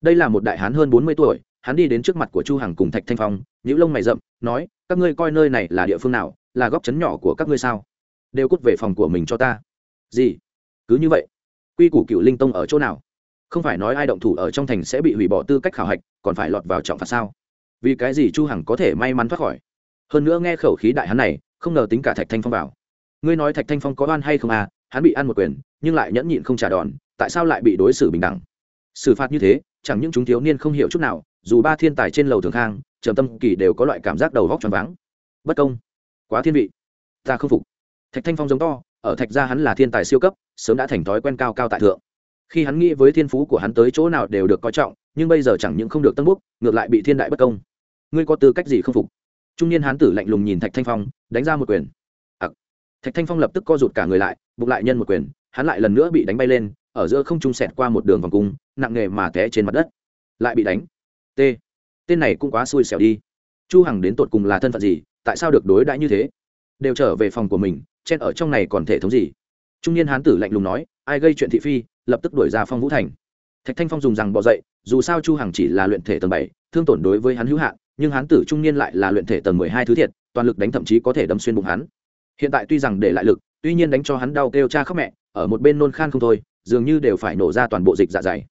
Đây là một đại hán hơn bốn mươi tuổi, hắn đi đến trước mặt của chu hằng cùng thạch thanh phong nhũ lông mày rậm, nói, các ngươi coi nơi này là địa phương nào, là góc chấn nhỏ của các ngươi sao? Đều cút về phòng của mình cho ta. Gì? Cứ như vậy? Quy củ cựu linh tông ở chỗ nào? Không phải nói ai động thủ ở trong thành sẽ bị hủy bỏ tư cách khảo hạch, còn phải lọt vào trọng phạt sao? Vì cái gì chu hằng có thể may mắn thoát khỏi? Hơn nữa nghe khẩu khí đại hắn này, không ngờ tính cả thạch thanh phong vào. Ngươi nói thạch thanh phong có oan hay không à? Hắn bị ăn một quyền, nhưng lại nhẫn nhịn không trả đòn, tại sao lại bị đối xử bình đẳng? Xử phạt như thế, chẳng những chúng thiếu niên không hiểu chút nào, dù ba thiên tài trên lầu thường khang trầm tâm kỳ đều có loại cảm giác đầu vóc tròn vắng. bất công, quá thiên vị. Ta không phục. Thạch thanh phong giống to ở thạch gia hắn là thiên tài siêu cấp, sớm đã thành thói quen cao cao tại thượng. Khi hắn nghĩ với thiên phú của hắn tới chỗ nào đều được coi trọng, nhưng bây giờ chẳng những không được tân búc ngược lại bị thiên đại bất công. Ngươi có tư cách gì không phục? Trung niên hán tử lạnh lùng nhìn thạch thanh phong, đánh ra một quyền. Ặc. Thạch thanh phong lập tức co rụt cả người lại, bục lại nhân một quyền, hắn lại lần nữa bị đánh bay lên, ở giữa không trung sẹt qua một đường vòng cung, nặng nghề mà té trên mặt đất. Lại bị đánh. T. Tên này cũng quá xui xẻo đi. Chu hằng đến tột cùng là thân phận gì, tại sao được đối đãi như thế? Đều trở về phòng của mình chen ở trong này còn thể thống gì? Trung niên hán tử lạnh lùng nói, ai gây chuyện thị phi, lập tức đuổi ra phong vũ thành. Thạch thanh phong dùng rằng bỏ dậy, dù sao chu hằng chỉ là luyện thể tầng bảy, thương tổn đối với hắn hữu hạn, nhưng hán tử trung niên lại là luyện thể tầng mười hai thứ thiệt, toàn lực đánh thậm chí có thể đâm xuyên bụng hắn. Hiện tại tuy rằng để lại lực, tuy nhiên đánh cho hắn đau kêu cha khóc mẹ, ở một bên nôn khan không thôi, dường như đều phải nổ ra toàn bộ dịch dạ dày.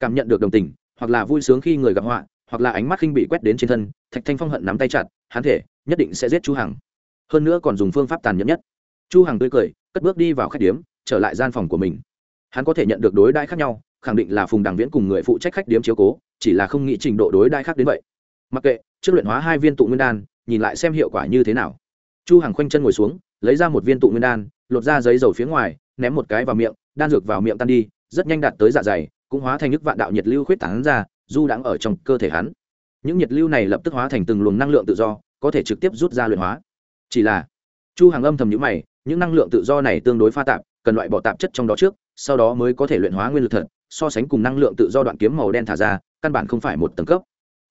Cảm nhận được đồng tình, hoặc là vui sướng khi người gặp họa, hoặc là ánh mắt khinh bị quét đến trên thân, thạch thanh phong hận nắm tay chặt, hắn thể, nhất định sẽ giết chu hằng. Hơn nữa còn dùng phương pháp tàn nhẫn nhất chu hằng tươi cười, cất bước đi vào khách điếm, trở lại gian phòng của mình. Hắn có thể nhận được đối đãi khác nhau, khẳng định là phùng đằng viễn cùng người phụ trách khách điếm chiếu cố, chỉ là không nghĩ trình độ đối đãi khác đến vậy. Mặc kệ, trước luyện hóa hai viên tụ nguyên đan, nhìn lại xem hiệu quả như thế nào. Chu hằng khoanh chân ngồi xuống, lấy ra một viên tụ nguyên đan, lột ra giấy dầu phía ngoài, ném một cái vào miệng, đan dược vào miệng tan đi, rất nhanh đạt tới dạ dày, cũng hóa thành nước vạn đạo nhiệt lưu khuyết tán ra, du đãng ở trong cơ thể hắn. Những nhiệt lưu này lập tức hóa thành từng luồng năng lượng tự do, có thể trực tiếp rút ra luyện hóa. Chỉ là, chu hàng âm thầm nhữ mày những năng lượng tự do này tương đối pha tạp, cần loại bỏ tạp chất trong đó trước, sau đó mới có thể luyện hóa nguyên lực thật, so sánh cùng năng lượng tự do đoạn kiếm màu đen thả ra, căn bản không phải một tầng cấp.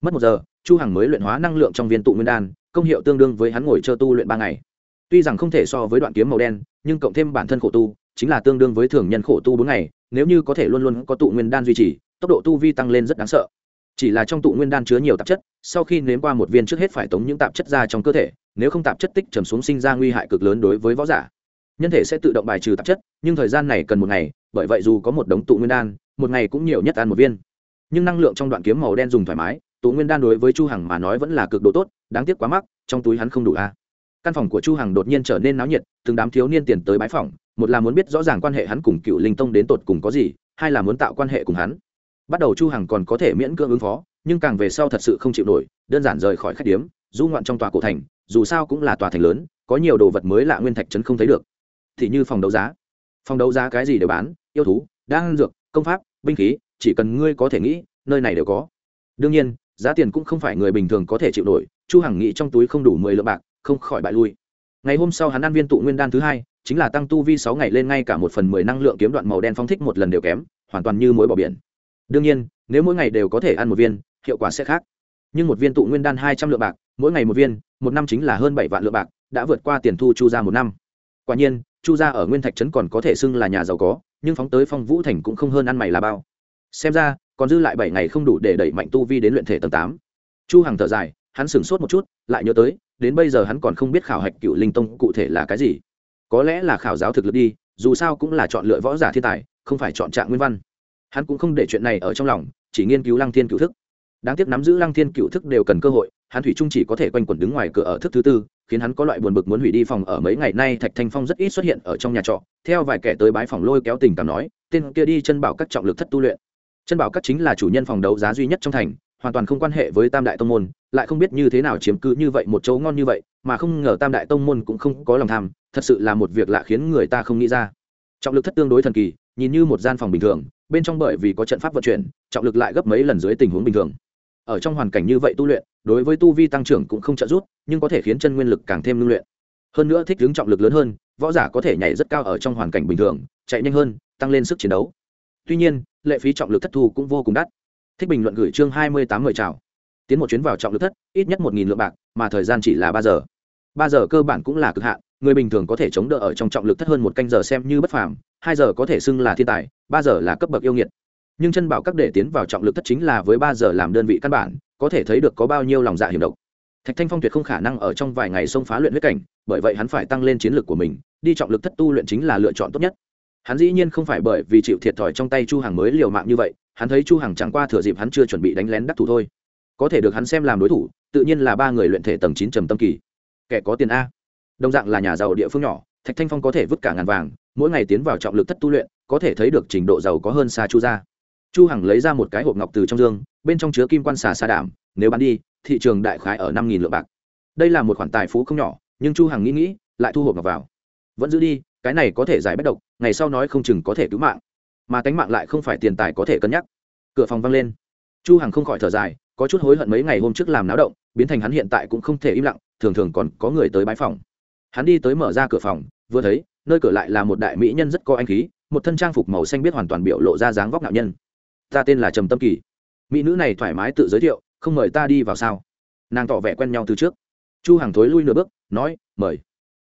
Mất một giờ, chu hằng mới luyện hóa năng lượng trong viên tụ nguyên đan, công hiệu tương đương với hắn ngồi chơi tu luyện ba ngày. Tuy rằng không thể so với đoạn kiếm màu đen, nhưng cộng thêm bản thân khổ tu, chính là tương đương với thường nhân khổ tu bốn ngày, nếu như có thể luôn luôn có tụ nguyên đan duy trì, tốc độ tu vi tăng lên rất đáng sợ. Chỉ là trong tụ nguyên đan chứa nhiều tạp chất, sau khi nếm qua một viên trước hết phải tống những tạp chất ra trong cơ thể nếu không tạp chất tích trầm xuống sinh ra nguy hại cực lớn đối với võ giả. Nhân thể sẽ tự động bài trừ tạp chất, nhưng thời gian này cần một ngày, bởi vậy dù có một đống tụ nguyên đan, một ngày cũng nhiều nhất ăn một viên. Nhưng năng lượng trong đoạn kiếm màu đen dùng thoải mái, tụ nguyên đan đối với chu hằng mà nói vẫn là cực độ tốt, đáng tiếc quá mắc, trong túi hắn không đủ a. Căn phòng của chu hằng đột nhiên trở nên náo nhiệt, từng đám thiếu niên tiền tới bái phòng một là muốn biết rõ ràng quan hệ hắn cùng cựu linh tông đến tột cùng có gì, hai là muốn tạo quan hệ cùng hắn. Bắt đầu chu hằng còn có thể miễn cưỡng ứng phó, nhưng càng về sau thật sự không chịu nổi, đơn giản rời khỏi khách điếm, du ngoạn trong tòa cổ thành dù sao cũng là tòa thành lớn, có nhiều đồ vật mới lạ nguyên thạch trấn không thấy được. Thì như phòng đấu giá. Phòng đấu giá cái gì đều bán, yêu thú, đan dược, công pháp, binh khí, chỉ cần ngươi có thể nghĩ, nơi này đều có. Đương nhiên, giá tiền cũng không phải người bình thường có thể chịu nổi, chu hằng nghĩ trong túi không đủ mười lượng bạc, không khỏi bại lui. Ngày hôm sau hắn ăn viên tụ nguyên đan thứ hai, chính là tăng tu vi sáu ngày lên ngay cả một phần mười năng lượng kiếm đoạn màu đen phong thích một lần đều kém, hoàn toàn như mối bỏ biển. Đương nhiên, nếu mỗi ngày đều có thể ăn một viên, hiệu quả sẽ khác nhưng một viên tụ nguyên đan hai trăm lượng bạc, mỗi ngày một viên, một năm chính là hơn bảy vạn lượng bạc, đã vượt qua tiền thu chu ra một năm. Quả nhiên, chu gia ở nguyên thạch trấn còn có thể xưng là nhà giàu có, nhưng phóng tới phong vũ thành cũng không hơn ăn mày là bao. Xem ra, còn dư lại bảy ngày không đủ để đẩy mạnh tu vi đến luyện thể tầng tám. Chu hằng thở dài, hắn sửng sốt một chút, lại nhớ tới, đến bây giờ hắn còn không biết khảo hạch cựu linh tông cụ thể là cái gì. Có lẽ là khảo giáo thực lực đi, dù sao cũng là chọn lựa võ giả thiên tài, không phải chọn trạng nguyên văn. Hắn cũng không để chuyện này ở trong lòng, chỉ nghiên cứu lăng thiên cựu thức đáng tiếc nắm giữ lăng thiên cựu thức đều cần cơ hội, hắn thủy trung chỉ có thể quanh quẩn đứng ngoài cửa ở thức thứ tư, khiến hắn có loại buồn bực muốn hủy đi phòng ở mấy ngày nay, thạch thanh phong rất ít xuất hiện ở trong nhà trọ. Theo vài kẻ tới bái phòng lôi kéo tình cảm nói, tên kia đi chân bảo các trọng lực thất tu luyện. Chân bảo các chính là chủ nhân phòng đấu giá duy nhất trong thành, hoàn toàn không quan hệ với tam đại tông môn, lại không biết như thế nào chiếm cứ như vậy một chỗ ngon như vậy, mà không ngờ tam đại tông môn cũng không có lòng tham, thật sự là một việc lạ khiến người ta không nghĩ ra. Trọng lực thất tương đối thần kỳ, nhìn như một gian phòng bình thường, bên trong bởi vì có trận pháp vận chuyển, trọng lực lại gấp mấy lần dưới tình huống bình thường ở trong hoàn cảnh như vậy tu luyện, đối với tu vi tăng trưởng cũng không trợ giúp, nhưng có thể khiến chân nguyên lực càng thêm ngưng luyện. Hơn nữa thích ứng trọng lực lớn hơn, võ giả có thể nhảy rất cao ở trong hoàn cảnh bình thường, chạy nhanh hơn, tăng lên sức chiến đấu. Tuy nhiên, lệ phí trọng lực thất thu cũng vô cùng đắt. Thích bình luận gửi chương hai mươi tám mời chào. Tiến một chuyến vào trọng lực thất, ít nhất một nghìn lượng bạc, mà thời gian chỉ là ba giờ. Ba giờ cơ bản cũng là cực hạn, người bình thường có thể chống đỡ ở trong trọng lực thất hơn một canh giờ xem như bất phàm, hai giờ có thể xưng là thiên tài, ba giờ là cấp bậc yêu nghiệt nhưng chân bảo các để tiến vào trọng lực thất chính là với ba giờ làm đơn vị căn bản, có thể thấy được có bao nhiêu lòng dạ hiểm độc. Thạch thanh phong tuyệt không khả năng ở trong vài ngày xông phá luyện huyết cảnh, bởi vậy hắn phải tăng lên chiến lược của mình, đi trọng lực thất tu luyện chính là lựa chọn tốt nhất. Hắn dĩ nhiên không phải bởi vì chịu thiệt thòi trong tay chu hàng mới liều mạng như vậy, hắn thấy chu hàng chẳng qua thừa dịp hắn chưa chuẩn bị đánh lén đắc thủ thôi. Có thể được hắn xem làm đối thủ, tự nhiên là ba người luyện thể tầng chín trầm tâm kỳ. Kẻ có tiền a. Đồng dạng là nhà giàu địa phương nhỏ, thạch thanh phong có thể vứt cả ngàn vàng, mỗi ngày tiến vào trọng lực thất tu luyện, có thể thấy được trình độ giàu có hơn xa chu gia chu hằng lấy ra một cái hộp ngọc từ trong dương, bên trong chứa kim quan xà xà đảm nếu bán đi, thị trường đại khái ở năm nghìn lượng bạc. Đây là một khoản tài phú không nhỏ, nhưng chu hằng nghĩ nghĩ, lại thu hộp ngọc vào. Vẫn giữ đi, cái này có thể giải bất độc, ngày sau nói không chừng có thể cứu mạng. Mà tánh mạng lại không phải tiền tài có thể cân nhắc. Cửa phòng vang lên. Chu hằng không khỏi thở dài, có chút hối hận mấy ngày hôm trước làm náo động, biến thành hắn hiện tại cũng không thể im lặng, thường thường còn có người tới bái phòng. Hắn đi tới mở ra cửa phòng, vừa thấy, nơi cửa lại là một đại mỹ nhân rất có anh khí, một thân trang phục màu xanh biết hoàn toàn biểu lộ ra dáng vóc nạo nhân ta tên là trầm tâm kỳ. Mỹ nữ này thoải mái tự giới thiệu, không mời ta đi vào sao? Nàng tỏ vẻ quen nhau từ trước. Chu hàng thối lui nửa bước, nói, mời.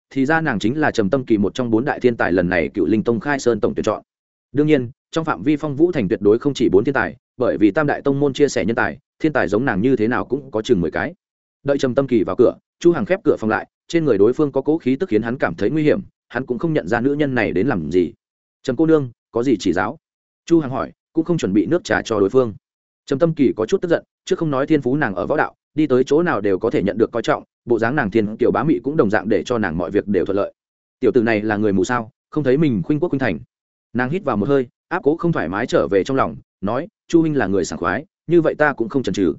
Thì ra nàng chính là trầm tâm kỳ một trong bốn đại thiên tài lần này cựu linh tông khai sơn tổng tuyển chọn. Đương nhiên, trong phạm vi phong vũ thành tuyệt đối không chỉ bốn thiên tài, bởi vì tam đại tông môn chia sẻ nhân tài, thiên tài giống nàng như thế nào cũng có chừng mười cái. Đợi trầm tâm kỳ vào cửa, chu hàng khép cửa phòng lại, trên người đối phương có cố khí tức khiến hắn cảm thấy nguy hiểm, hắn cũng không nhận ra nữ nhân này đến làm gì. Trầm cô nương, có gì chỉ giáo? Chu hàng hỏi cũng không chuẩn bị nước trà cho đối phương. Trầm tâm kỳ có chút tức giận chứ không nói thiên phú nàng ở võ đạo, đi tới chỗ nào đều có thể nhận được coi trọng, bộ dáng nàng thiên kiểu bá mị cũng đồng dạng để cho nàng mọi việc đều thuận lợi. Tiểu tử này là người mù sao, không thấy mình khuynh quốc khuynh thành. Nàng hít vào một hơi, áp cố không thoải mái trở về trong lòng, nói, chu huynh là người sảng khoái, như vậy ta cũng không chần trừ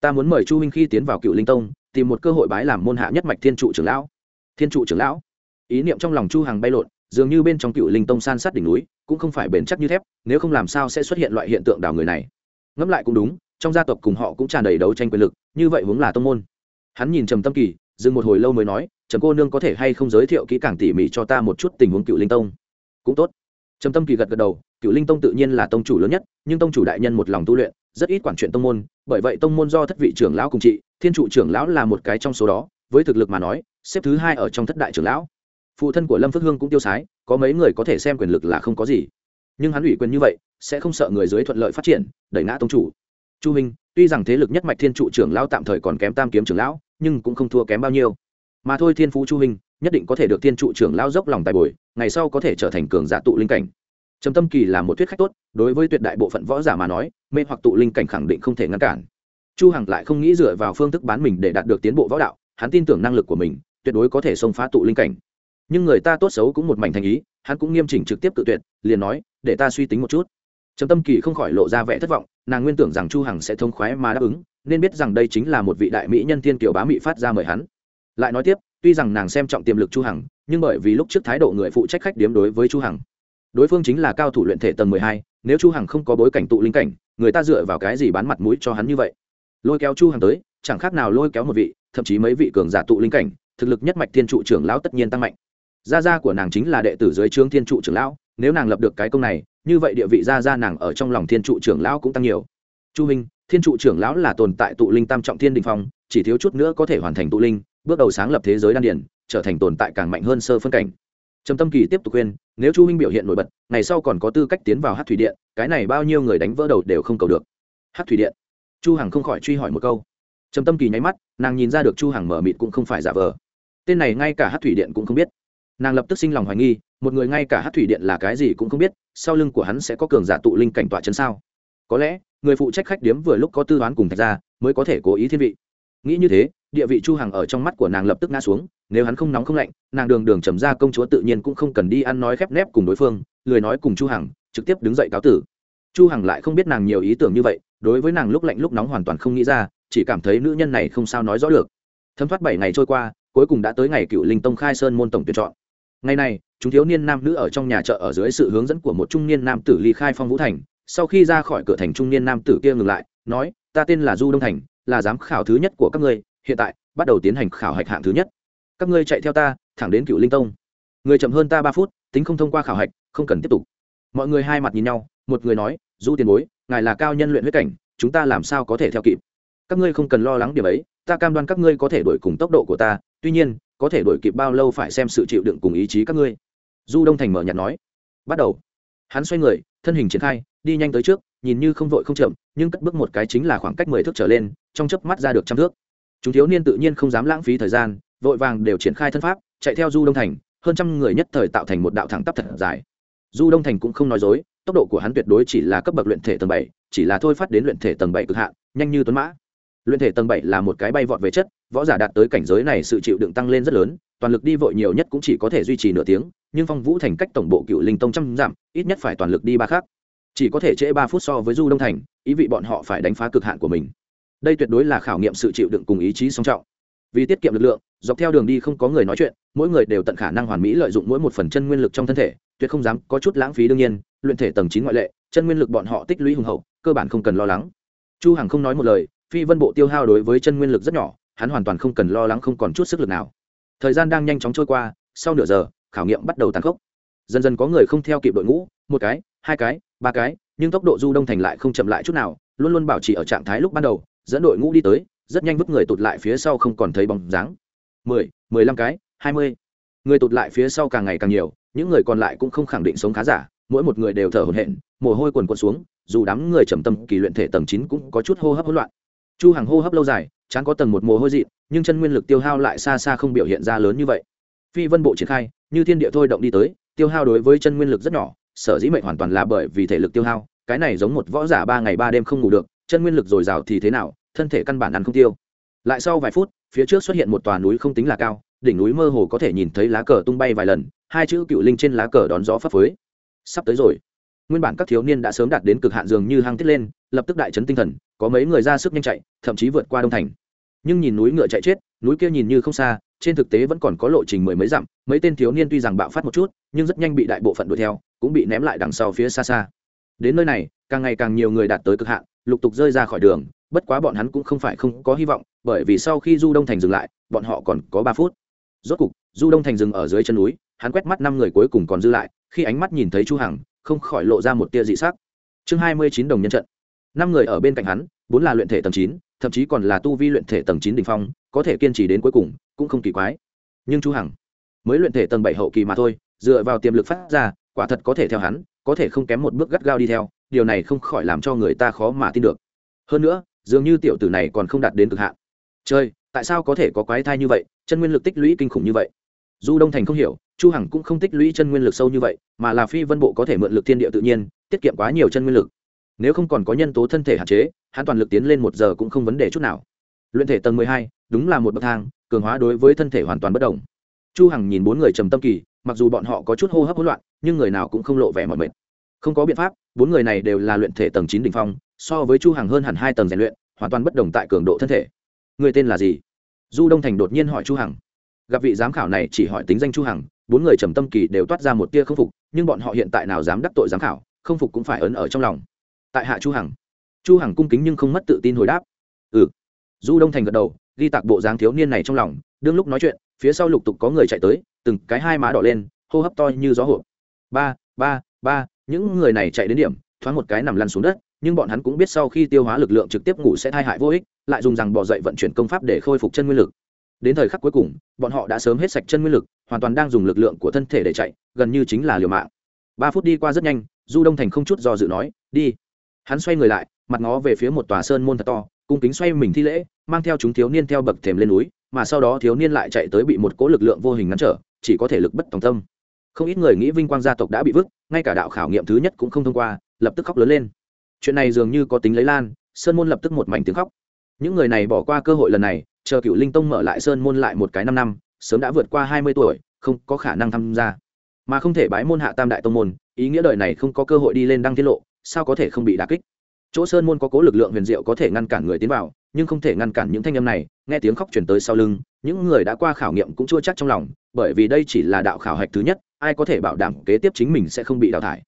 ta muốn mời chu huynh khi tiến vào cựu linh tông, tìm một cơ hội bái làm môn hạ nhất mạch thiên trụ trưởng lão. Thiên trụ trưởng lão? Ý niệm trong lòng chu hằng bay lộn dường như bên trong cựu linh tông san sát đỉnh núi, cũng không phải bền chắc như thép, nếu không làm sao sẽ xuất hiện loại hiện tượng đào người này. Ngẫm lại cũng đúng, trong gia tộc cùng họ cũng tràn đầy đấu tranh quyền lực, như vậy hướng là tông môn. Hắn nhìn trầm tâm kỳ, dừng một hồi lâu mới nói, trầm cô nương có thể hay không giới thiệu kỹ càng tỉ mỉ cho ta một chút tình huống cựu linh tông? Cũng tốt. Trầm tâm kỳ gật gật đầu, cựu linh tông tự nhiên là tông chủ lớn nhất, nhưng tông chủ đại nhân một lòng tu luyện, rất ít quản chuyện tông môn, bởi vậy tông môn do thất vị trưởng lão cùng trị, thiên trụ trưởng lão là một cái trong số đó, với thực lực mà nói, xếp thứ hai ở trong thất đại trưởng lão phụ thân của lâm phước hương cũng tiêu sái, có mấy người có thể xem quyền lực là không có gì. Nhưng hắn ủy quyền như vậy, sẽ không sợ người dưới thuận lợi phát triển, đẩy ngã tông chủ. Chu minh, tuy rằng thế lực nhất mạch thiên trụ trưởng lão tạm thời còn kém tam kiếm trưởng lão, nhưng cũng không thua kém bao nhiêu. Mà thôi thiên phú chu minh, nhất định có thể được thiên trụ trưởng lão dốc lòng tài bồi, ngày sau có thể trở thành cường giả tụ linh cảnh. Trầm tâm kỳ là một thuyết khách tốt, đối với tuyệt đại bộ phận võ giả mà nói, mê hoặc tụ linh cảnh khẳng định không thể ngăn cản. Chu hằng lại không nghĩ dựa vào phương thức bán mình để đạt được tiến bộ võ đạo, hắn tin tưởng năng lực của mình, tuyệt đối có thể xông phá tụ linh cảnh nhưng người ta tốt xấu cũng một mảnh thành ý hắn cũng nghiêm chỉnh trực tiếp tự tuyệt liền nói để ta suy tính một chút. Trầm tâm kỳ không khỏi lộ ra vẻ thất vọng nàng nguyên tưởng rằng chu hằng sẽ thông khoái mà đáp ứng nên biết rằng đây chính là một vị đại mỹ nhân thiên kiều bá mỹ phát ra mời hắn. Lại nói tiếp tuy rằng nàng xem trọng tiềm lực chu hằng nhưng bởi vì lúc trước thái độ người phụ trách khách điếm đối với chu hằng đối phương chính là cao thủ luyện thể tầng 12, nếu chu hằng không có bối cảnh tụ linh cảnh người ta dựa vào cái gì bán mặt mũi cho hắn như vậy? Lôi kéo chu hằng tới chẳng khác nào lôi kéo một vị thậm chí mấy vị cường giả tụ linh cảnh thực lực nhất mạch thiên trụ trưởng lão tất nhiên tăng mạnh gia gia của nàng chính là đệ tử dưới trướng thiên trụ trưởng lão, nếu nàng lập được cái công này, như vậy địa vị gia gia nàng ở trong lòng thiên trụ trưởng lão cũng tăng nhiều. Chu minh, thiên trụ trưởng lão là tồn tại tụ linh tam trọng thiên đình phong, chỉ thiếu chút nữa có thể hoàn thành tụ linh, bước đầu sáng lập thế giới đan điển trở thành tồn tại càng mạnh hơn sơ phân cảnh. Trầm tâm kỳ tiếp tục khuyên, nếu chu minh biểu hiện nổi bật, ngày sau còn có tư cách tiến vào hát thủy điện, cái này bao nhiêu người đánh vỡ đầu đều không cầu được. Hát thủy điện? Chu hằng không khỏi truy hỏi một câu. Trầm tâm kỳ nháy mắt, nàng nhìn ra được chu hằng mở mịt cũng không phải giả vờ. Tên này ngay cả hát thủy điện cũng không biết nàng lập tức sinh lòng hoài nghi, một người ngay cả hát thủy điện là cái gì cũng không biết, sau lưng của hắn sẽ có cường giả tụ linh cảnh tọa chân sao? Có lẽ, người phụ trách khách điếm vừa lúc có tư đoán cùng thạch ra mới có thể cố ý thiên vị. Nghĩ như thế, địa vị chu hằng ở trong mắt của nàng lập tức ngã xuống, nếu hắn không nóng không lạnh, nàng đường đường trầm ra công chúa tự nhiên cũng không cần đi ăn nói khép nép cùng đối phương, lười nói cùng chu hằng, trực tiếp đứng dậy cáo tử. Chu hằng lại không biết nàng nhiều ý tưởng như vậy, đối với nàng lúc lạnh lúc nóng hoàn toàn không nghĩ ra, chỉ cảm thấy nữ nhân này không sao nói rõ được. Thấm thoát bảy ngày trôi qua, cuối cùng đã tới ngày cựu linh tông khai sơn môn tổng tuyển chọn ngày này, chúng thiếu niên nam nữ ở trong nhà chợ ở dưới sự hướng dẫn của một trung niên nam tử ly khai phong vũ thành, sau khi ra khỏi cửa thành trung niên nam tử kia ngừng lại, nói, ta tên là du đông thành, là giám khảo thứ nhất của các ngươi, hiện tại, bắt đầu tiến hành khảo hạch hạng thứ nhất. Các ngươi chạy theo ta, thẳng đến cựu linh tông. Người chậm hơn ta ba phút, tính không thông qua khảo hạch, không cần tiếp tục. Mọi người hai mặt nhìn nhau, một người nói, du tiền bối, ngài là cao nhân luyện huyết cảnh, chúng ta làm sao có thể theo kịp? Các ngươi không cần lo lắng điểm ấy, ta cam đoan các ngươi có thể đổi cùng tốc độ của ta, tuy nhiên, có thể đổi kịp bao lâu phải xem sự chịu đựng cùng ý chí các ngươi. Du đông thành mở nhạt nói. Bắt đầu. Hắn xoay người, thân hình triển khai, đi nhanh tới trước, nhìn như không vội không chậm, nhưng cất bước một cái chính là khoảng cách mười thước trở lên, trong chớp mắt ra được trăm thước. Chúng thiếu niên tự nhiên không dám lãng phí thời gian, vội vàng đều triển khai thân pháp, chạy theo du đông thành, hơn trăm người nhất thời tạo thành một đạo thẳng tắp thật dài. Du đông thành cũng không nói dối, tốc độ của hắn tuyệt đối chỉ là cấp bậc luyện thể tầng bảy, chỉ là thôi phát đến luyện thể tầng bảy cực hạn, nhanh như tuấn mã luyện thể tầng bảy là một cái bay vọt về chất, võ giả đạt tới cảnh giới này sự chịu đựng tăng lên rất lớn, toàn lực đi vội nhiều nhất cũng chỉ có thể duy trì nửa tiếng, nhưng phong vũ thành cách tổng bộ cựu linh tông trăm dặm, ít nhất phải toàn lực đi ba khác chỉ có thể trễ ba phút so với du đông thành, ý vị bọn họ phải đánh phá cực hạn của mình. Đây tuyệt đối là khảo nghiệm sự chịu đựng cùng ý chí song trọng. Vì tiết kiệm lực lượng, dọc theo đường đi không có người nói chuyện, mỗi người đều tận khả năng hoàn mỹ lợi dụng mỗi một phần chân nguyên lực trong thân thể, tuyệt không dám có chút lãng phí đương nhiên, luyện thể tầng chín ngoại lệ, chân nguyên lực bọn họ tích lũy hùng hậu, cơ bản không cần lo lắng. Chu hằng không nói một lời phi vân bộ tiêu hao đối với chân nguyên lực rất nhỏ, hắn hoàn toàn không cần lo lắng không còn chút sức lực nào. Thời gian đang nhanh chóng trôi qua, sau nửa giờ, khảo nghiệm bắt đầu tàn khốc. Dần dần có người không theo kịp đội ngũ, một cái, hai cái, ba cái, nhưng tốc độ du đông thành lại không chậm lại chút nào, luôn luôn bảo trì ở trạng thái lúc ban đầu, dẫn đội ngũ đi tới, rất nhanh vứt người tụt lại phía sau không còn thấy bóng dáng. Mười mười lăm cái, hai mươi. Người tụt lại phía sau càng ngày càng nhiều, những người còn lại cũng không khẳng định sống khá giả, mỗi một người đều thở hổn hển, mồ hôi quần quần xuống, dù đám người trầm tâm kỳ luyện thể tầng chín cũng có chút hô hấp hỗn loạn chu Hằng hô hấp lâu dài, chán có tầng một mồ hôi dị, nhưng chân nguyên lực tiêu hao lại xa xa không biểu hiện ra lớn như vậy. Phi vân bộ triển khai, như thiên địa thôi động đi tới, tiêu hao đối với chân nguyên lực rất nhỏ, sở dĩ mệnh hoàn toàn là bởi vì thể lực tiêu hao, cái này giống một võ giả ba ngày ba đêm không ngủ được, chân nguyên lực dồi dào thì thế nào, thân thể căn bản ăn không tiêu. Lại sau vài phút, phía trước xuất hiện một tòa núi không tính là cao, đỉnh núi mơ hồ có thể nhìn thấy lá cờ tung bay vài lần, hai chữ cựu linh trên lá cờ đón gió phấp phới. Sắp tới rồi. Nguyên bản các thiếu niên đã sớm đạt đến cực hạn dường như hăng tiết lên lập tức đại chấn tinh thần, có mấy người ra sức nhanh chạy, thậm chí vượt qua đông thành. Nhưng nhìn núi ngựa chạy chết, núi kia nhìn như không xa, trên thực tế vẫn còn có lộ trình mười mấy dặm, mấy tên thiếu niên tuy rằng bạo phát một chút, nhưng rất nhanh bị đại bộ phận đuổi theo, cũng bị ném lại đằng sau phía xa xa. Đến nơi này, càng ngày càng nhiều người đạt tới cực hạn, lục tục rơi ra khỏi đường, bất quá bọn hắn cũng không phải không có hy vọng, bởi vì sau khi du đông thành dừng lại, bọn họ còn có ba phút. Rốt cục, du đông thành dừng ở dưới chân núi, hắn quét mắt năm người cuối cùng còn dư lại, khi ánh mắt nhìn thấy chu hằng, không khỏi lộ ra một tia dị sắc. Chương hai mươi chín đồng nhân trận năm người ở bên cạnh hắn, bốn là luyện thể tầng chín, thậm chí còn là tu vi luyện thể tầng chín đỉnh phong, có thể kiên trì đến cuối cùng, cũng không kỳ quái. Nhưng chu hằng, mới luyện thể tầng bảy hậu kỳ mà thôi, dựa vào tiềm lực phát ra, quả thật có thể theo hắn, có thể không kém một bước gắt gao đi theo, điều này không khỏi làm cho người ta khó mà tin được. Hơn nữa, dường như tiểu tử này còn không đạt đến cực hạn. Chơi tại sao có thể có quái thai như vậy, chân nguyên lực tích lũy kinh khủng như vậy? Du đông thành không hiểu, chu hằng cũng không tích lũy chân nguyên lực sâu như vậy, mà là phi vân bộ có thể mượn lực thiên địa tự nhiên, tiết kiệm quá nhiều chân nguyên lực nếu không còn có nhân tố thân thể hạn chế, hắn toàn lực tiến lên một giờ cũng không vấn đề chút nào. Luyện thể tầng mười hai, đúng là một bậc thang, cường hóa đối với thân thể hoàn toàn bất đồng chu hằng nhìn bốn người trầm tâm kỳ, mặc dù bọn họ có chút hô hấp hỗn loạn, nhưng người nào cũng không lộ vẻ mỏi mệt. Không có biện pháp, bốn người này đều là luyện thể tầng chín đỉnh phong, so với chu hằng hơn hẳn hai tầng rèn luyện, hoàn toàn bất đồng tại cường độ thân thể. Người tên là gì? Du đông thành đột nhiên hỏi chu hằng. Gặp vị giám khảo này chỉ hỏi tính danh chu hằng, bốn người trầm tâm kỳ đều toát ra một tia không phục, nhưng bọn họ hiện tại nào dám đắc tội giám khảo, không phục cũng phải ấn ở trong lòng tại hạ chu hằng. Chu hằng cung kính nhưng không mất tự tin hồi đáp. Ừ. Du đông thành gật đầu, ghi tạc bộ dáng thiếu niên này trong lòng, đương lúc nói chuyện, phía sau lục tục có người chạy tới, từng cái hai má đỏ lên, hô hấp to như gió hộp ba ba ba, những người này chạy đến điểm, thoáng một cái nằm lăn xuống đất, nhưng bọn hắn cũng biết sau khi tiêu hóa lực lượng trực tiếp ngủ sẽ thai hại vô ích, lại dùng rằng bỏ dậy vận chuyển công pháp để khôi phục chân nguyên lực. Đến thời khắc cuối cùng, bọn họ đã sớm hết sạch chân nguyên lực, hoàn toàn đang dùng lực lượng của thân thể để chạy, gần như chính là liều mạng. Ba phút đi qua rất nhanh, du đông thành không chút do dự nói, đi hắn xoay người lại, mặt ngó về phía một tòa sơn môn thật to, cung kính xoay mình thi lễ, mang theo chúng thiếu niên theo bậc thềm lên núi, mà sau đó thiếu niên lại chạy tới bị một cỗ lực lượng vô hình ngăn trở, chỉ có thể lực bất tòng tâm. Không ít người nghĩ vinh quang gia tộc đã bị vứt, ngay cả đạo khảo nghiệm thứ nhất cũng không thông qua, lập tức khóc lớn lên. Chuyện này dường như có tính lấy lan, sơn môn lập tức một mảnh tiếng khóc. Những người này bỏ qua cơ hội lần này, chờ cựu linh tông mở lại sơn môn lại một cái năm năm, sớm đã vượt qua hai mươi tuổi, không có khả năng tham gia. Mà không thể bái môn hạ tam đại tông môn, ý nghĩa đời này không có cơ hội đi lên đăng tiết lộ sao có thể không bị đà kích? Chỗ sơn môn có cố lực lượng huyền diệu có thể ngăn cản người tiến vào, nhưng không thể ngăn cản những thanh âm này, nghe tiếng khóc chuyển tới sau lưng, những người đã qua khảo nghiệm cũng chưa chắc trong lòng, bởi vì đây chỉ là đạo khảo hạch thứ nhất, ai có thể bảo đảm kế tiếp chính mình sẽ không bị đào thải.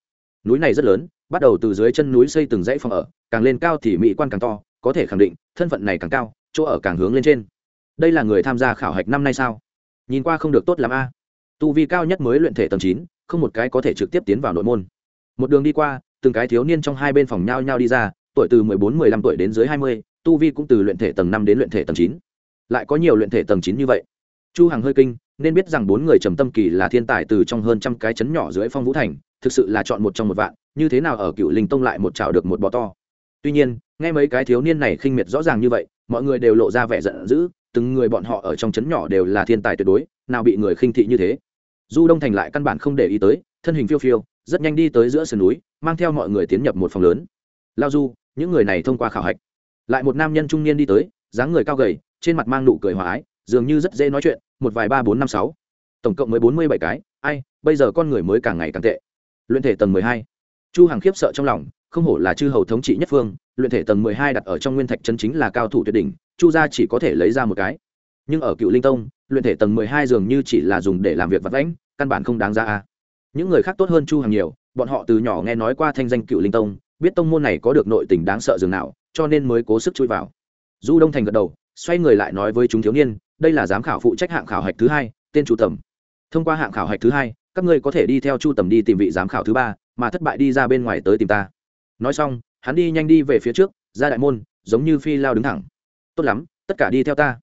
Núi này rất lớn, bắt đầu từ dưới chân núi xây từng dãy phòng ở, càng lên cao thì mỹ quan càng to, có thể khẳng định, thân phận này càng cao, chỗ ở càng hướng lên trên. Đây là người tham gia khảo hạch năm nay sao? Nhìn qua không được tốt l a. Tu vi cao nhất mới luyện thể tầng chín, không một cái có thể trực tiếp tiến vào nội môn. Một đường đi qua từng cái thiếu niên trong hai bên phòng nhau nhau đi ra, tuổi từ mười bốn, mười lăm tuổi đến dưới hai mươi, tu vi cũng từ luyện thể tầng năm đến luyện thể tầng chín. Lại có nhiều luyện thể tầng chín như vậy. Chu hằng hơi kinh, nên biết rằng bốn người trầm tâm kỳ là thiên tài từ trong hơn trăm cái chấn nhỏ dưới phong vũ thành, thực sự là chọn một trong một vạn, như thế nào ở cựu linh tông lại một chảo được một bò to. Tuy nhiên, nghe mấy cái thiếu niên này khinh miệt rõ ràng như vậy, mọi người đều lộ ra vẻ giận dữ, từng người bọn họ ở trong chấn nhỏ đều là thiên tài tuyệt đối, nào bị người khinh thị như thế. Du đông thành lại căn bản không để ý tới, thân hình phiêu phiêu, rất nhanh đi tới giữa sườn núi mang theo mọi người tiến nhập một phòng lớn. Lao du, những người này thông qua khảo hạch. Lại một nam nhân trung niên đi tới, dáng người cao gầy, trên mặt mang nụ cười hòa ái, dường như rất dễ nói chuyện, một vài ba bốn năm sáu. Tổng cộng mới bốn mươi bảy cái, ai, bây giờ con người mới càng ngày càng tệ. Luyện thể tầng mười hai. Chu hằng khiếp sợ trong lòng, không hổ là chư hầu thống trị nhất phương, luyện thể tầng mười hai đặt ở trong nguyên thạch chân chính là cao thủ tuyệt đỉnh, chu gia chỉ có thể lấy ra một cái. Nhưng ở cựu linh tông, luyện thể tầng mười hai dường như chỉ là dùng để làm việc vật lãnh căn bản không đáng ra a. Những người khác tốt hơn chu Hằng nhiều bọn họ từ nhỏ nghe nói qua thanh danh cựu linh tông, biết tông môn này có được nội tình đáng sợ dường nào, cho nên mới cố sức chui vào. Du đông thành gật đầu, xoay người lại nói với chúng thiếu niên, đây là giám khảo phụ trách hạng khảo hạch thứ hai, tên chu tầm. Thông qua hạng khảo hạch thứ hai, các ngươi có thể đi theo chu tầm đi tìm vị giám khảo thứ ba, mà thất bại đi ra bên ngoài tới tìm ta. Nói xong, hắn đi nhanh đi về phía trước, ra đại môn, giống như phi lao đứng thẳng. Tốt lắm, tất cả đi theo ta.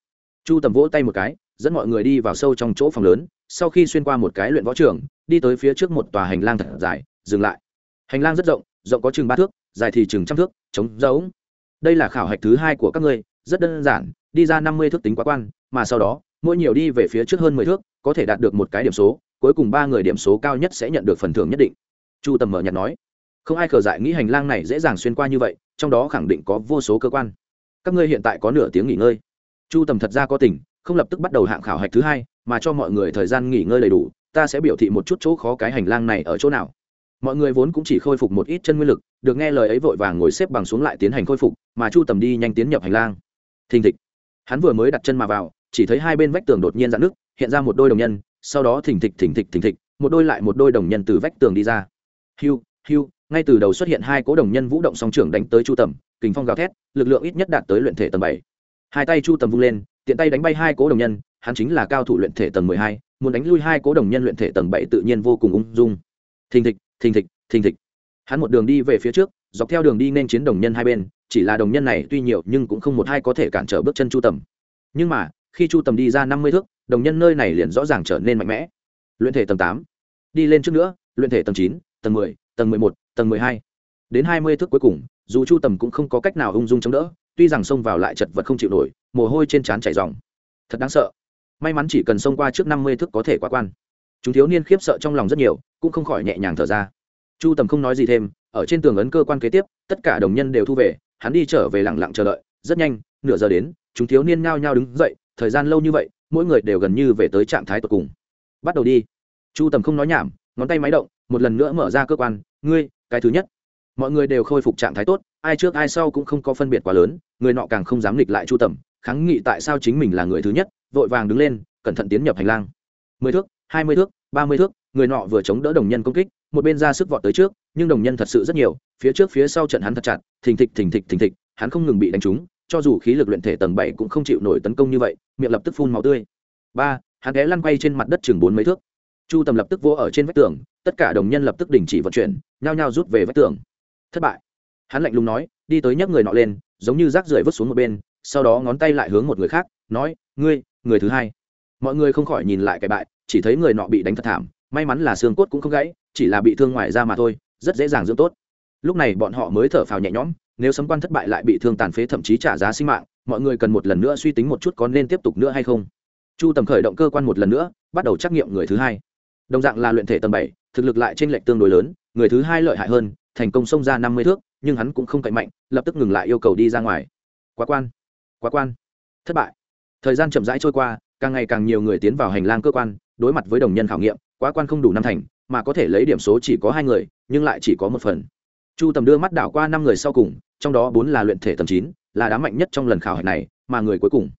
Chu tầm vỗ tay một cái, dẫn mọi người đi vào sâu trong chỗ phòng lớn, sau khi xuyên qua một cái luyện võ trường, đi tới phía trước một tòa hành lang thật dài dừng lại. Hành lang rất rộng rộng có chừng ba thước, dài thì chừng trăm thước chống giống đây là khảo hạch thứ hai của các ngươi, rất đơn giản, đi ra năm mươi thước tính quá quan, mà sau đó, mỗi nhiều đi về phía trước hơn mười thước, có thể đạt được một cái điểm số, cuối cùng ba người điểm số cao nhất sẽ nhận được phần thưởng nhất định. Chu tầm mở nhặt nói. Không ai khờ dại nghĩ hành lang này dễ dàng xuyên qua như vậy, trong đó khẳng định có vô số cơ quan. Các ngươi hiện tại có nửa tiếng nghỉ ngơi. Chu tầm thật ra có tình, không lập tức bắt đầu hạng khảo hạch thứ hai, mà cho mọi người thời gian nghỉ ngơi đầy đủ, ta sẽ biểu thị một chút chỗ khó cái hành lang này ở chỗ nào mọi người vốn cũng chỉ khôi phục một ít chân nguyên lực, được nghe lời ấy vội vàng ngồi xếp bằng xuống lại tiến hành khôi phục, mà chu tầm đi nhanh tiến nhập hành lang. Thình thịch. Hắn vừa mới đặt chân mà vào, chỉ thấy hai bên vách tường đột nhiên dạn nước hiện ra một đôi đồng nhân, sau đó thình thịch thình thịch thình thịch, một đôi lại một đôi đồng nhân từ vách tường đi ra. Hiu hiu, ngay từ đầu xuất hiện hai cố đồng nhân vũ động song trưởng đánh tới chu tầm, kình phong gào thét, lực lượng ít nhất đạt tới luyện thể tầng bảy. Hai tay chu tầm vung lên, tiện tay đánh bay hai cố đồng nhân, hắn chính là cao thủ luyện thể tầng mười hai, muốn đánh lui hai cố đồng nhân luyện thể tầng bảy tự nhiên vô cùng ung dung. Thình thịch thình thịch thình thịch. Hắn một đường đi về phía trước, dọc theo đường đi nên chiến đồng nhân hai bên, chỉ là đồng nhân này tuy nhiều nhưng cũng không một hai có thể cản trở bước chân chu tầm. Nhưng mà, khi chu tầm đi ra năm mươi thước, đồng nhân nơi này liền rõ ràng trở nên mạnh mẽ. Luyện thể tầng tám, đi lên trước nữa, luyện thể tầng chín, tầng mười tầng mười một, tầng mười hai. Đến hai mươi thước cuối cùng, dù chu tầm cũng không có cách nào ung dung chống đỡ, tuy rằng xông vào lại chật vật không chịu nổi, mồ hôi trên trán chảy dòng thật đáng sợ. May mắn chỉ cần xông qua trước năm mươi thước có thể quá quan chúng thiếu niên khiếp sợ trong lòng rất nhiều, cũng không khỏi nhẹ nhàng thở ra. Chu tầm không nói gì thêm, ở trên tường ấn cơ quan kế tiếp, tất cả đồng nhân đều thu về, hắn đi trở về lặng lặng chờ đợi. Rất nhanh, nửa giờ đến, chúng thiếu niên nhao nhao đứng dậy, thời gian lâu như vậy, mỗi người đều gần như về tới trạng thái tột cùng. Bắt đầu đi. Chu tầm không nói nhảm, ngón tay máy động, một lần nữa mở ra cơ quan. Ngươi, cái thứ nhất. Mọi người đều khôi phục trạng thái tốt, ai trước ai sau cũng không có phân biệt quá lớn, người nọ càng không dám nghịch lại chu tầm, kháng nghị tại sao chính mình là người thứ nhất, vội vàng đứng lên, cẩn thận tiến nhập hành lang. Mười thước hai mươi thước, ba mươi thước, người nọ vừa chống đỡ đồng nhân công kích, một bên ra sức vọt tới trước, nhưng đồng nhân thật sự rất nhiều, phía trước phía sau trận hắn thật chặt, thình thịch thình thịch thình thịch, hắn không ngừng bị đánh trúng, cho dù khí lực luyện thể tầng bảy cũng không chịu nổi tấn công như vậy, miệng lập tức phun máu tươi. Ba, hắn ghé lăn quay trên mặt đất chừng bốn mấy thước. Chu tầm lập tức vô ở trên vách tường, tất cả đồng nhân lập tức đình chỉ vận chuyển, nhao nhao rút về vách tường. Thất bại. Hắn lạnh lùng nói, đi tới nhấc người nọ lên, giống như rác rưởi vứt xuống một bên, sau đó ngón tay lại hướng một người khác, nói, ngươi, người thứ hai. Mọi người không khỏi nhìn lại cái bại chỉ thấy người nọ bị đánh thật thảm, may mắn là xương cốt cũng không gãy, chỉ là bị thương ngoài da mà thôi, rất dễ dàng dưỡng tốt. Lúc này bọn họ mới thở phào nhẹ nhõm, nếu sấm quan thất bại lại bị thương tàn phế thậm chí trả giá sinh mạng, mọi người cần một lần nữa suy tính một chút có nên tiếp tục nữa hay không. Chu tầm khởi động cơ quan một lần nữa, bắt đầu trắc nghiệm người thứ hai. Đồng dạng là luyện thể tầng bảy, thực lực lại t r ê n lệch tương đối lớn, người thứ hai lợi hại hơn, thành công xông ra năm mươi thước, nhưng hắn cũng không cậy mạnh, lập tức ngừng lại yêu cầu đi ra ngoài. Quá quan quá quan. Thất bại. Thời gian chậm rãi trôi qua càng ngày càng nhiều người tiến vào hành lang cơ quan, đối mặt với đồng nhân khảo nghiệm, quá quan không đủ năm thành, mà có thể lấy điểm số chỉ có hai người, nhưng lại chỉ có một phần. Chu tầm đưa mắt đảo qua năm người sau cùng, trong đó bốn là luyện thể tầng chín, là đám mạnh nhất trong lần khảo hạch này, mà người cuối cùng.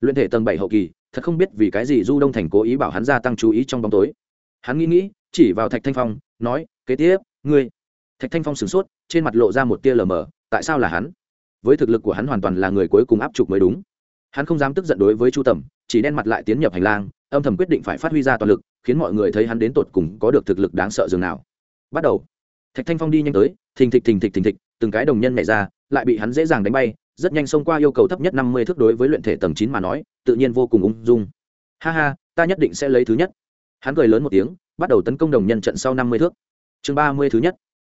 Luyện thể tầng bảy hậu kỳ, thật không biết vì cái gì du đông thành cố ý bảo hắn gia tăng chú ý trong bóng tối. Hắn nghĩ nghĩ, chỉ vào thạch thanh phong, nói, kế tiếp, ngươi. Thạch thanh phong sửng sốt, trên mặt lộ ra một tia lờ mờ, tại sao là hắn? Với thực lực của hắn hoàn toàn là người cuối cùng áp trục mới đúng. Hắn không dám tức giận đối với chu tầm chỉ đen mặt lại tiến nhập hành lang, âm thầm quyết định phải phát huy ra toàn lực, khiến mọi người thấy hắn đến tột cùng có được thực lực đáng sợ dường nào. Bắt đầu. Thạch thanh phong đi nhanh tới, thình thịch thình thịch thình thịch, từng cái đồng nhân nhảy ra, lại bị hắn dễ dàng đánh bay, rất nhanh xông qua yêu cầu thấp nhất năm mươi thước đối với luyện thể tầng chín mà nói, tự nhiên vô cùng ung dung. Ha ha, ta nhất định sẽ lấy thứ nhất. Hắn cười lớn một tiếng, bắt đầu tấn công đồng nhân trận sau năm mươi thước. Chương ba mươi thứ nhất.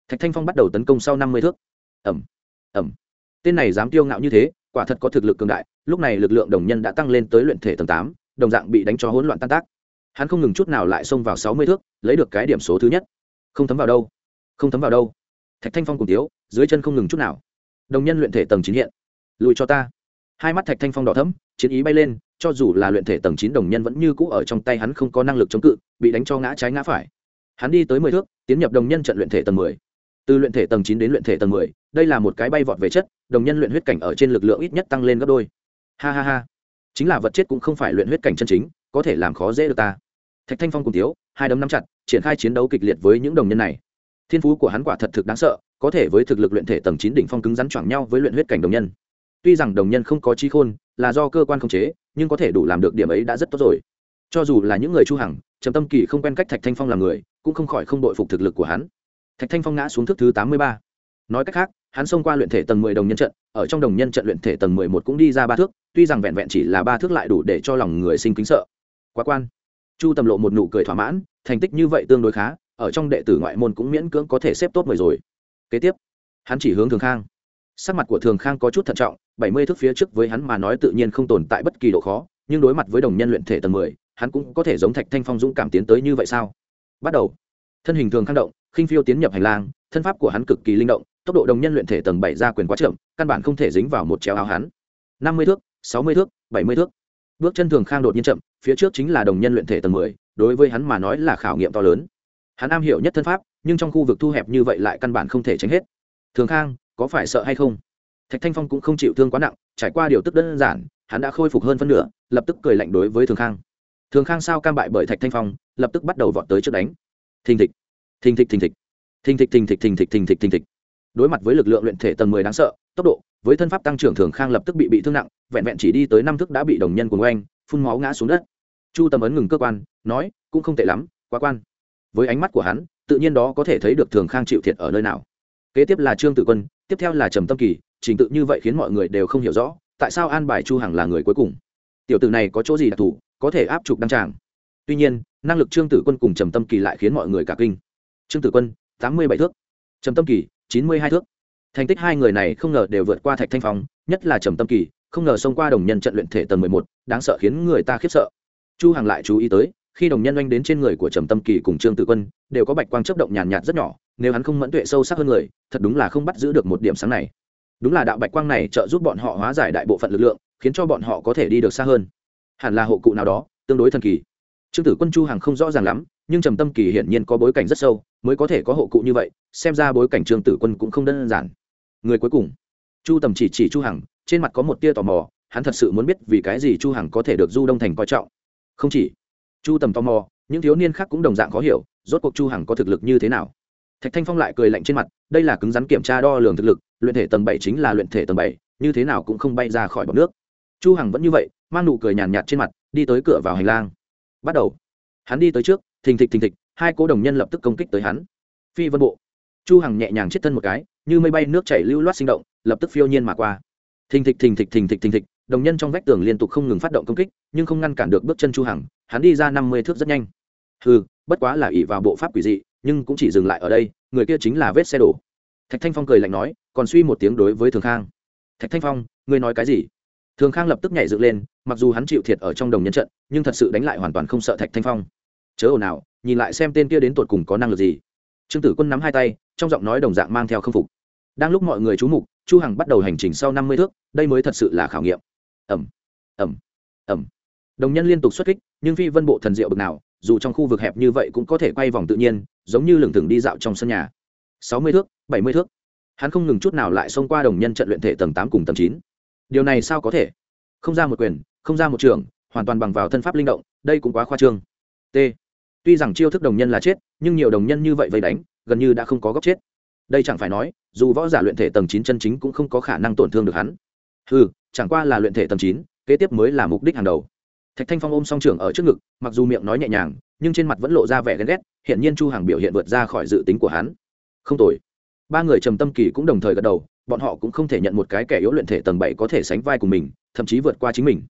Thạch thanh phong bắt đầu tấn công sau năm mươi thước. Ẩm ẩm tên này dám tiêu ngạo như thế quả thật có thực lực cường đại, lúc này lực lượng đồng nhân đã tăng lên tới luyện thể tầng tám, đồng dạng bị đánh cho hỗn loạn tan tác. Hắn không ngừng chút nào lại xông vào sáu mươi thước, lấy được cái điểm số thứ nhất. Không thấm vào đâu. Không thấm vào đâu. Thạch thanh phong cùng tiếu, dưới chân không ngừng chút nào. Đồng nhân luyện thể tầng chín hiện. Lùi cho ta. Hai mắt thạch thanh phong đỏ thấm chiến ý bay lên, cho dù là luyện thể tầng chín đồng nhân vẫn như cũ ở trong tay hắn không có năng lực chống cự, bị đánh cho ngã trái ngã phải. Hắn đi tới mười thước, tiến nhập đồng nhân trận luyện thể tầng mười. Từ luyện thể tầng chín đến luyện thể tầng mười đây là một cái bay vọt về chất, đồng nhân luyện huyết cảnh ở trên lực lượng ít nhất tăng lên gấp đôi. Ha ha ha. Chính là vật chết cũng không phải luyện huyết cảnh chân chính, có thể làm khó dễ được ta. Thạch thanh phong cùng tiếu, hai đấm nắm chặt, triển khai chiến đấu kịch liệt với những đồng nhân này. Thiên phú của hắn quả thật thực đáng sợ, có thể với thực lực luyện thể tầng chín đỉnh phong cứng rắn choảng nhau với luyện huyết cảnh đồng nhân. Tuy rằng đồng nhân không có trí khôn, là do cơ quan khống chế, nhưng có thể đủ làm được điểm ấy đã rất tốt rồi. Cho dù là những người chu hằng, trầm tâm kỳ không quen cách thạch thanh phong là người, cũng không khỏi không đội phục thực lực của hắn. Thạch thanh phong ngã xuống thức thứ tám mươi ba. Nói cách khác hắn xông qua luyện thể tầng mười đồng nhân trận, ở trong đồng nhân trận luyện thể tầng mười một cũng đi ra ba thước, tuy rằng vẹn vẹn chỉ là ba thước lại đủ để cho lòng người sinh kính sợ. Quá quan. Chu tầm lộ một nụ cười thỏa mãn, thành tích như vậy tương đối khá, ở trong đệ tử ngoại môn cũng miễn cưỡng có thể xếp tốt mười rồi. Kế tiếp, hắn chỉ hướng thường khang. Sắc mặt của thường khang có chút thận trọng, bảy mươi thước phía trước với hắn mà nói tự nhiên không tồn tại bất kỳ độ khó, nhưng đối mặt với đồng nhân luyện thể tầng mười, hắn cũng có thể giống thạch thanh phong dũng cảm tiến tới như vậy sao? Bắt đầu. Thân hình thường khang động, khinh phiêu tiến nhập hành lang, thân pháp của hắn cực kỳ linh động tốc độ đồng nhân luyện thể tầng bảy ra quyền quá chậm, căn bản không thể dính vào một chéo áo hắn. Năm mươi thước, sáu mươi thước, bảy mươi thước. Bước chân thường khang đột nhiên chậm, phía trước chính là đồng nhân luyện thể tầng mười, đối với hắn mà nói là khảo nghiệm to lớn. Hắn am hiểu nhất thân pháp, nhưng trong khu vực thu hẹp như vậy lại căn bản không thể tránh hết. Thường khang, có phải sợ hay không? Thạch thanh phong cũng không chịu thương quá nặng, trải qua điều tức đơn giản, hắn đã khôi phục hơn phân nửa, lập tức cười lạnh đối với thường khang. Thường khang sao cam bại bởi thạch thanh phong, lập tức bắt đầu vọt tới trước đánh. Thình thịch. Thình thịch thình thịch. Thình thịch thình thịch thình thịch thình thịch thình thịch đối mặt với lực lượng luyện thể tầng mười đáng sợ, tốc độ với thân pháp tăng trưởng thường khang lập tức bị bị thương nặng, vẹn vẹn chỉ đi tới năm thước đã bị đồng nhân của oanh, phun máu ngã xuống đất. Chu tâm ấn ngừng cơ quan, nói, cũng không tệ lắm, quá quan. Với ánh mắt của hắn, tự nhiên đó có thể thấy được thường khang chịu thiệt ở nơi nào. Kế tiếp là trương tự quân, tiếp theo là trầm tâm kỳ, trình tự như vậy khiến mọi người đều không hiểu rõ, tại sao an bài chu hằng là người cuối cùng. Tiểu tử này có chỗ gì đặc thù, có thể áp trục đăng tràng. Tuy nhiên, năng lực trương tử quân cùng trầm tâm kỳ lại khiến mọi người cả kinh. Trương tử quân, tám mươi bảy thước. Trầm tâm kỳ chín mươi hai thước. Thành tích hai người này không ngờ đều vượt qua thạch thanh phong nhất là trầm tâm kỳ không ngờ xông qua đồng nhân trận luyện thể tầng mười một đáng sợ khiến người ta khiếp sợ. Chu hằng lại chú ý tới khi đồng nhân oanh đến trên người của trầm tâm kỳ cùng trương tự quân đều có bạch quang chấp động nhàn nhạt, nhạt rất nhỏ nếu hắn không mẫn tuệ sâu sắc hơn người thật đúng là không bắt giữ được một điểm sáng này. Đúng là đạo bạch quang này trợ giúp bọn họ hóa giải đại bộ phận lực lượng khiến cho bọn họ có thể đi được xa hơn. Hẳn là hộ cụ nào đó tương đối thần kỳ. Trương tử quân chu hằng không rõ ràng lắm nhưng trầm tâm kỳ hiển nhiên có bối cảnh rất sâu, mới có thể có hộ cụ như vậy, xem ra bối cảnh trương tử quân cũng không đơn giản. Người cuối cùng, chu tầm chỉ chỉ chu hằng, trên mặt có một tia tò mò, hắn thật sự muốn biết vì cái gì chu hằng có thể được du đông thành coi trọng. Không chỉ, chu tầm tò mò, những thiếu niên khác cũng đồng dạng khó hiểu, rốt cuộc chu hằng có thực lực như thế nào. Thạch thanh phong lại cười lạnh trên mặt, đây là cứng rắn kiểm tra đo lường thực lực, luyện thể tầng bảy chính là luyện thể tầng bảy, như thế nào cũng không bay ra khỏi bọc nước. Chu hằng vẫn như vậy, mang nụ cười nhàn nhạt trên mặt, đi tới cửa vào hành lang. Bắt đầu, hắn đi tới trước thình thịch thình thịch, hai cố đồng nhân lập tức công kích tới hắn. Phi vân bộ. Chu hằng nhẹ nhàng chết thân một cái, như mây bay nước chảy lưu loát sinh động, lập tức phiêu nhiên mà qua. Thình thịch thình thịch thình thịch thình thịch, đồng nhân trong vách tường liên tục không ngừng phát động công kích, nhưng không ngăn cản được bước chân chu hằng, hắn đi ra năm mươi thước rất nhanh. Hừ, bất quá là ỷ vào bộ pháp quỷ dị, nhưng cũng chỉ dừng lại ở đây, người kia chính là vết xe đổ. Thạch thanh phong cười lạnh nói, còn suy một tiếng đối với thường khang. Thạch thanh phong, ngươi nói cái gì? Thường khang lập tức nhảy dựng lên, mặc dù hắn chịu thiệt ở trong đồng nhân trận, nhưng thật sự đánh lại hoàn toàn không sợ thạch thanh phong chớ ồn nào nhìn lại xem tên kia đến tột cùng có năng lực gì. Trương tử quân nắm hai tay, trong giọng nói đồng dạng mang theo k phục. Đang lúc mọi người chú mục, chu hằng bắt đầu hành trình sau năm mươi thước, đây mới thật sự là khảo nghiệm. Ẩm ẩm ẩm. Đồng nhân liên tục xuất kích, nhưng phi vân bộ thần diệu bực nào, dù trong khu vực hẹp như vậy cũng có thể quay vòng tự nhiên, giống như lửng thừng đi dạo trong sân nhà. Sáu mươi thước, bảy mươi thước. Hắn không ngừng chút nào lại xông qua đồng nhân trận luyện thể tầng tám cùng tầng chín. Điều này sao có thể? Không ra một quyền, không ra một trường, hoàn toàn bằng vào thân pháp linh động, đây cũng quá khoa trương. T tuy rằng chiêu thức đồng nhân là chết, nhưng nhiều đồng nhân như vậy vây đánh, gần như đã không có góc chết. Đây chẳng phải nói, dù võ giả luyện thể tầng chín chân chính cũng không có khả năng tổn thương được hắn. Ừ chẳng qua là luyện thể tầng chín, kế tiếp mới là mục đích hàng đầu. Thạch thanh phong ôm song trưởng ở trước ngực, mặc dù miệng nói nhẹ nhàng, nhưng trên mặt vẫn lộ ra vẻ ghen ghét hiện nhiên chu hàng biểu hiện vượt ra khỏi dự tính của hắn. Không tồi. Ba người trầm tâm kỳ cũng đồng thời gật đầu, bọn họ cũng không thể nhận một cái kẻ yếu luyện thể tầng bảy có thể sánh vai cùng mình, thậm chí vượt qua chính mình.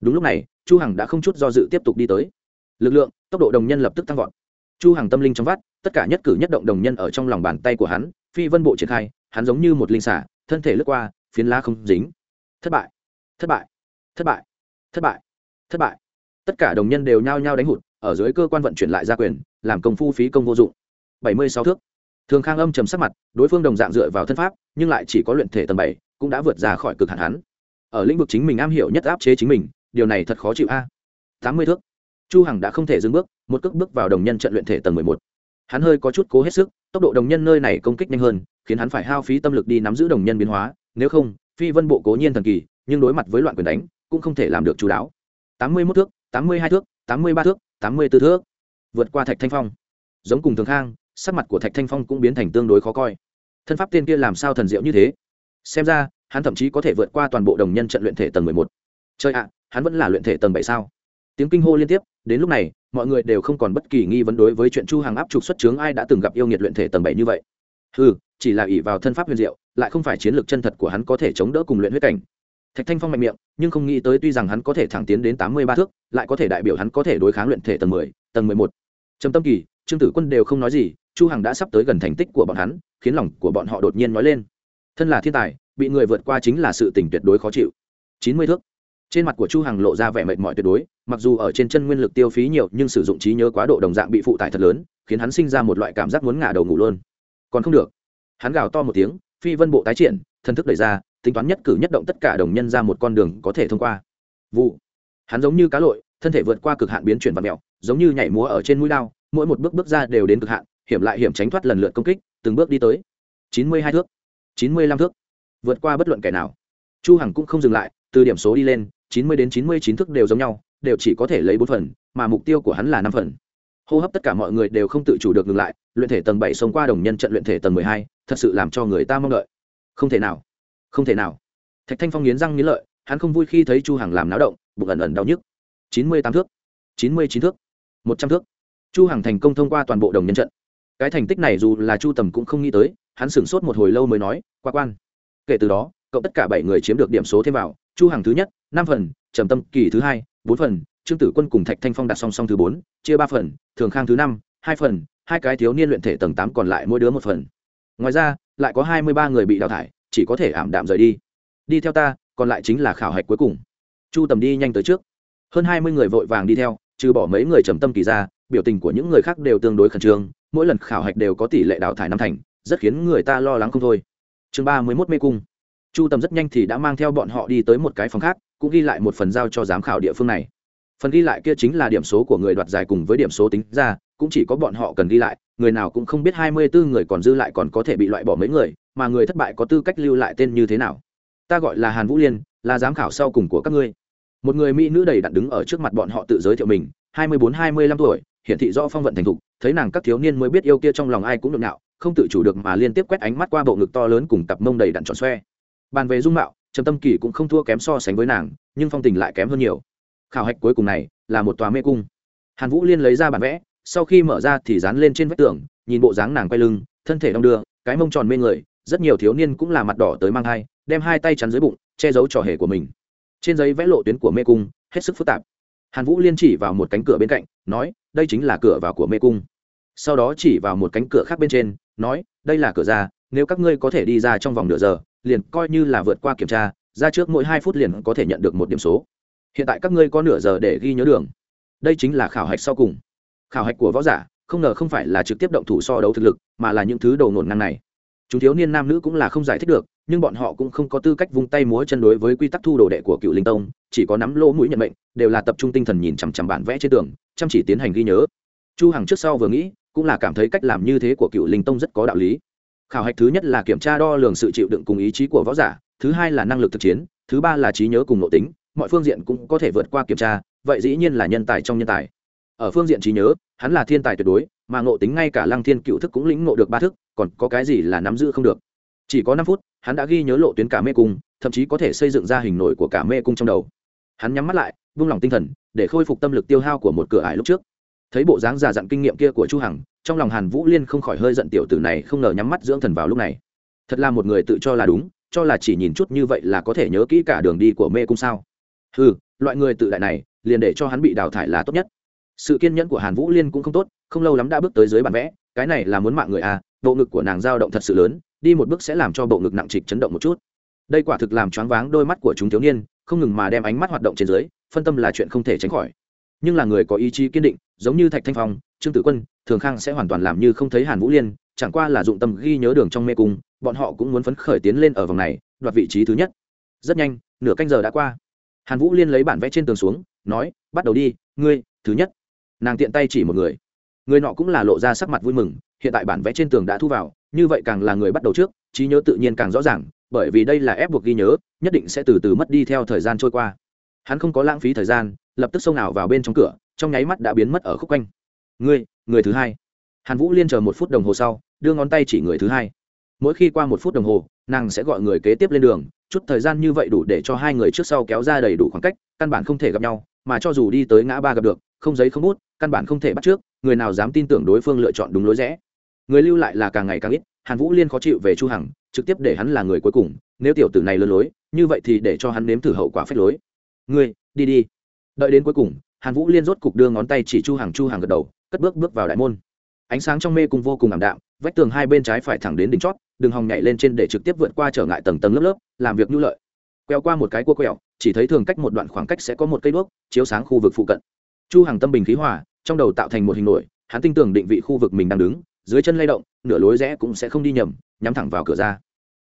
Đúng lúc này, chu hằng đã không chút do dự tiếp tục đi tới. Lực lượng tốc độ đồng nhân lập tức tăng vọt. Chu hằng tâm linh trong vắt, tất cả nhất cử nhất động đồng nhân ở trong lòng bàn tay của hắn, phi vân bộ triển khai, hắn giống như một linh xả thân thể lướt qua, phiến lá không dính. Thất bại thất bại thất bại thất bại thất bại. Tất cả đồng nhân đều nhao nhao đánh hụt, ở dưới cơ quan vận chuyển lại gia quyền, làm công phu phí công vô dụng. Bảy mươi sáu thước. Thường khang âm trầm sắc mặt, đối phương đồng dạng dựa vào thân pháp, nhưng lại chỉ có luyện thể tầng bảy, cũng đã vượt ra khỏi cực hạn hắn. Ở lĩnh vực chính mình am hiểu nhất áp chế chính mình, điều này thật khó chịu a. Tám mươi thước chu hằng đã không thể dừng bước, một cước bước vào đồng nhân trận luyện thể tầng mười một. Hắn hơi có chút cố hết sức, tốc độ đồng nhân nơi này công kích nhanh hơn, khiến hắn phải hao phí tâm lực đi nắm giữ đồng nhân biến hóa, nếu không, phi vân bộ cố nhiên thần kỳ, nhưng đối mặt với loạn quyền đánh, cũng không thể làm được chú đáo. Tám mươi mốt thước, tám mươi hai thước, tám mươi ba thước, tám mươi b ố thước. Vượt qua thạch thanh phong. Giống cùng thường khang, sắc mặt của thạch thanh phong cũng biến thành tương đối khó coi. Thân pháp tên kia làm sao thần diệu như thế? Xem ra, hắn thậm chí có thể vượt qua toàn bộ đồng nhân trận luyện thể tầng mười một. Chơi ạ, hắn vẫn là luyện thể tầng bảy sao? Tiếng kinh hô liên tiếp, đến lúc này, mọi người đều không còn bất kỳ nghi vấn đối với chuyện chu hàng áp trục xuất chướng ai đã từng gặp yêu nghiệt luyện thể tầng bảy như vậy. Ừ chỉ là ỷ vào thân pháp huyền diệu, lại không phải chiến lược chân thật của hắn có thể chống đỡ cùng luyện huyết cảnh. Thạch thanh phong mạnh miệng, nhưng không nghĩ tới tuy rằng hắn có thể thẳng tiến đến tám mươi ba thước, lại có thể đại biểu hắn có thể đối kháng luyện thể tầng mười tầng mười một. Trầm tâm kỳ, trương tử quân đều không nói gì, chu hằng đã sắp tới gần thành tích của bọn hắn, khiến lòng của bọn họ đột nhiên nói lên. Thân là thiên tài, bị người vượt qua chính là sự tình tuyệt đối khó chịu. chín mươi thước trên mặt của chu hằng lộ ra vẻ mệt mỏi tuyệt đối, mặc dù ở trên chân nguyên lực tiêu phí nhiều nhưng sử dụng trí nhớ quá độ đồng dạng bị phụ tải thật lớn, khiến hắn sinh ra một loại cảm giác muốn ngả đầu ngủ luôn. Còn không được. Hắn gào to một tiếng, phi vân bộ tái triển, thân thức đẩy ra, tính toán nhất cử nhất động tất cả đồng nhân ra một con đường có thể thông qua. Vụ. Hắn giống như cá lội, thân thể vượt qua cực hạn biến chuyển và mèo, giống như nhảy múa ở trên mũi lao, mỗi một bước bước ra đều đến cực hạn, hiểm lại hiểm tránh thoát lần lượt công kích, từng bước đi tới. Chín mươi hai thước. Chín mươi lăm thước. Vượt qua bất luận kẻ nào. Chu hằng cũng không dừng lại, từ điểm số đi lên chín mươi đến chín mươi chín thước đều giống nhau, đều chỉ có thể lấy bốn phần, mà mục tiêu của hắn là năm phần. Hô hấp tất cả mọi người đều không tự chủ được ngừng lại, luyện thể tầng bảy sống qua đồng nhân trận luyện thể tầng mười hai, thật sự làm cho người ta mong đợi. Không thể nào, không thể nào. Thạch thanh phong nghiến răng nghiến lợi, hắn không vui khi thấy chu hằng làm náo động, bụng ẩn ẩn đau nhức. Chín mươi tám thước, chín mươi chín thước, một trăm thước. Chu hằng thành công thông qua toàn bộ đồng nhân trận. Cái thành tích này dù là chu tầm cũng không nghĩ tới, hắn sửng sốt một hồi lâu mới nói, qua quan. Kể từ đó, cậu tất cả bảy người chiếm được điểm số thêm vào chu hàng thứ nhất, năm phần, trầm tâm kỳ thứ hai, bốn phần, trương tử quân cùng thạch thanh phong đặt song song thứ bốn, chia ba phần, thường khang thứ năm, hai phần, hai cái thiếu niên luyện thể tầng tám còn lại mỗi đứa một phần. Ngoài ra, lại có hai mươi ba người bị đào thải, chỉ có thể ảm đạm rời đi. Đi theo ta, còn lại chính là khảo hạch cuối cùng. Chu tầm đi nhanh tới trước. Hơn hai mươi người vội vàng đi theo, trừ bỏ mấy người trầm tâm kỳ ra, biểu tình của những người khác đều tương đối khẩn trương, mỗi lần khảo hạch đều có tỷ lệ đào thải năm thành, rất khiến người ta lo lắng không thôi. Chương ba mươi mốt mê cung chu tầm rất nhanh thì đã mang theo bọn họ đi tới một cái phòng khác, cũng ghi lại một phần giao cho giám khảo địa phương này. Phần ghi lại kia chính là điểm số của người đoạt giải cùng với điểm số tính ra, cũng chỉ có bọn họ cần ghi lại, người nào cũng không biết hai mươi bốn người còn dư lại còn có thể bị loại bỏ mấy người, mà người thất bại có tư cách lưu lại tên như thế nào. Ta gọi là hàn vũ liên, là giám khảo sau cùng của các ngươi. Một người mỹ nữ đầy đặn đứng ở trước mặt bọn họ tự giới thiệu mình, hai mươi bốn, hai mươi lăm tuổi, hiển thị do phong vận thành thục, thấy nàng các thiếu niên mới biết yêu kia trong lòng ai cũng được nạo, không tự chủ được mà liên tiếp quét ánh mắt qua bộ ngực to lớn cùng cặp mông đầy đặn tròn xoe bàn về dung mạo, trầm tâm kỳ cũng không thua kém so sánh với nàng, nhưng phong tình lại kém hơn nhiều. Khảo hạch cuối cùng này là một tòa mê cung. Hàn vũ liên lấy ra bản vẽ, sau khi mở ra thì dán lên trên vách tường, nhìn bộ dáng nàng quay lưng, thân thể đong đưa, cái mông tròn mê người, rất nhiều thiếu niên cũng là mặt đỏ tới mang hai đem hai tay chắn dưới bụng, che giấu trò hề của mình. Trên giấy vẽ lộ tuyến của mê cung, hết sức phức tạp. Hàn vũ liên chỉ vào một cánh cửa bên cạnh, nói, đây chính là cửa vào của mê cung. Sau đó chỉ vào một cánh cửa khác bên trên, nói, đây là cửa ra, nếu các ngươi có thể đi ra trong vòng nửa giờ liền coi như là vượt qua kiểm tra, ra trước mỗi hai phút liền có thể nhận được một điểm số. Hiện tại các ngươi có nửa giờ để ghi nhớ đường. Đây chính là khảo hạch sau cùng. Khảo hạch của võ giả, không ngờ không phải là trực tiếp động thủ so đấu thực lực, mà là những thứ đầu nổn năng này. Chúng thiếu niên nam nữ cũng là không giải thích được, nhưng bọn họ cũng không có tư cách vung tay múa chân đối với quy tắc thu đồ đệ của cựu linh tông, chỉ có nắm lỗ mũi nhận mệnh, đều là tập trung tinh thần nhìn chằm chằm bản vẽ trên tường, chăm chỉ tiến hành ghi nhớ. Chu hằng trước sau vừa nghĩ, cũng là cảm thấy cách làm như thế của cựu linh tông rất có đạo lý khảo hạch thứ nhất là kiểm tra đo lường sự chịu đựng cùng ý chí của võ giả, thứ hai là năng lực thực chiến, thứ ba là trí nhớ cùng nội tính, mọi phương diện cũng có thể vượt qua kiểm tra, vậy dĩ nhiên là nhân tài trong nhân tài. Ở phương diện trí nhớ, hắn là thiên tài tuyệt đối, mà ngộ tính ngay cả lăng thiên cựu thức cũng lĩnh ngộ được ba thức, còn có cái gì là nắm giữ không được. Chỉ có năm phút, hắn đã ghi nhớ lộ tuyến cả mê cung, thậm chí có thể xây dựng ra hình nổi của cả mê cung trong đầu. Hắn nhắm mắt lại, vung lòng tinh thần, để khôi phục tâm lực tiêu hao của một cửa ải lúc trước thấy bộ dáng già dặn kinh nghiệm kia của chu hằng, trong lòng hàn vũ liên không khỏi hơi giận tiểu tử này không ngờ nhắm mắt dưỡng thần vào lúc này. Thật là một người tự cho là đúng, cho là chỉ nhìn chút như vậy là có thể nhớ kỹ cả đường đi của mê cung sao. Ừ loại người tự đại này, liền để cho hắn bị đào thải là tốt nhất. Sự kiên nhẫn của hàn vũ liên cũng không tốt, không lâu lắm đã bước tới dưới bản vẽ, cái này là muốn mạng người à bộ ngực của nàng dao động thật sự lớn, đi một bước sẽ làm cho bộ ngực nặng trịch chấn động một chút. Đây quả thực làm choáng váng đôi mắt của chúng thiếu niên, không ngừng mà đem ánh mắt hoạt động trên dưới, phân tâm là chuyện không thể tránh khỏi nhưng là người có ý chí kiên định, giống như thạch thanh phong, trương tử quân, thường khang sẽ hoàn toàn làm như không thấy hàn vũ liên, chẳng qua là dụng tâm ghi nhớ đường trong mê cung, bọn họ cũng muốn phấn khởi tiến lên ở vòng này, đoạt vị trí thứ nhất. Rất nhanh, nửa canh giờ đã qua. Hàn vũ liên lấy bản vẽ trên tường xuống, nói, bắt đầu đi, ngươi, thứ nhất. Nàng tiện tay chỉ một người. Người nọ cũng là lộ ra sắc mặt vui mừng, hiện tại bản vẽ trên tường đã thu vào, như vậy càng là người bắt đầu trước, trí nhớ tự nhiên càng rõ ràng, bởi vì đây là ép buộc ghi nhớ, nhất định sẽ từ từ mất đi theo thời gian trôi qua. Hắn không có lãng phí thời gian lập tức xông nào vào bên trong cửa, trong nháy mắt đã biến mất ở khúc quanh. Ngươi, người thứ hai. Hàn vũ liên chờ một phút đồng hồ sau, đưa ngón tay chỉ người thứ hai. Mỗi khi qua một phút đồng hồ, nàng sẽ gọi người kế tiếp lên đường. Chút thời gian như vậy đủ để cho hai người trước sau kéo ra đầy đủ khoảng cách, căn bản không thể gặp nhau, mà cho dù đi tới ngã ba gặp được, không giấy không bút, căn bản không thể bắt trước, người nào dám tin tưởng đối phương lựa chọn đúng lối rẽ. Người lưu lại là càng ngày càng ít, hàn vũ liên khó chịu về chu hằng, trực tiếp để hắn là người cuối cùng, nếu tiểu tử này lừa lối, như vậy thì để cho hắn nếm thử hậu quả phép lối. Ngươi, đi đi đợi đến cuối cùng, hàn vũ liên rốt cục đưa ngón tay chỉ chu hàng chu hàng gật đầu, cất bước bước vào đại môn. Ánh sáng trong mê cung vô cùng ảm đạm, vách tường hai bên trái phải thẳng đến đỉnh chót, đường hòng nhảy lên trên để trực tiếp vượt qua trở ngại tầng tầng lớp lớp, làm việc nhu lợi. Quẹo qua một cái cua quẹo, chỉ thấy thường cách một đoạn khoảng cách sẽ có một cây đuốc, chiếu sáng khu vực phụ cận. Chu hàng tâm bình khí hòa, trong đầu tạo thành một hình nổi, hắn tin tưởng định vị khu vực mình đang đứng, dưới chân lay động, nửa lối rẽ cũng sẽ không đi nhầm, nhắm thẳng vào cửa ra.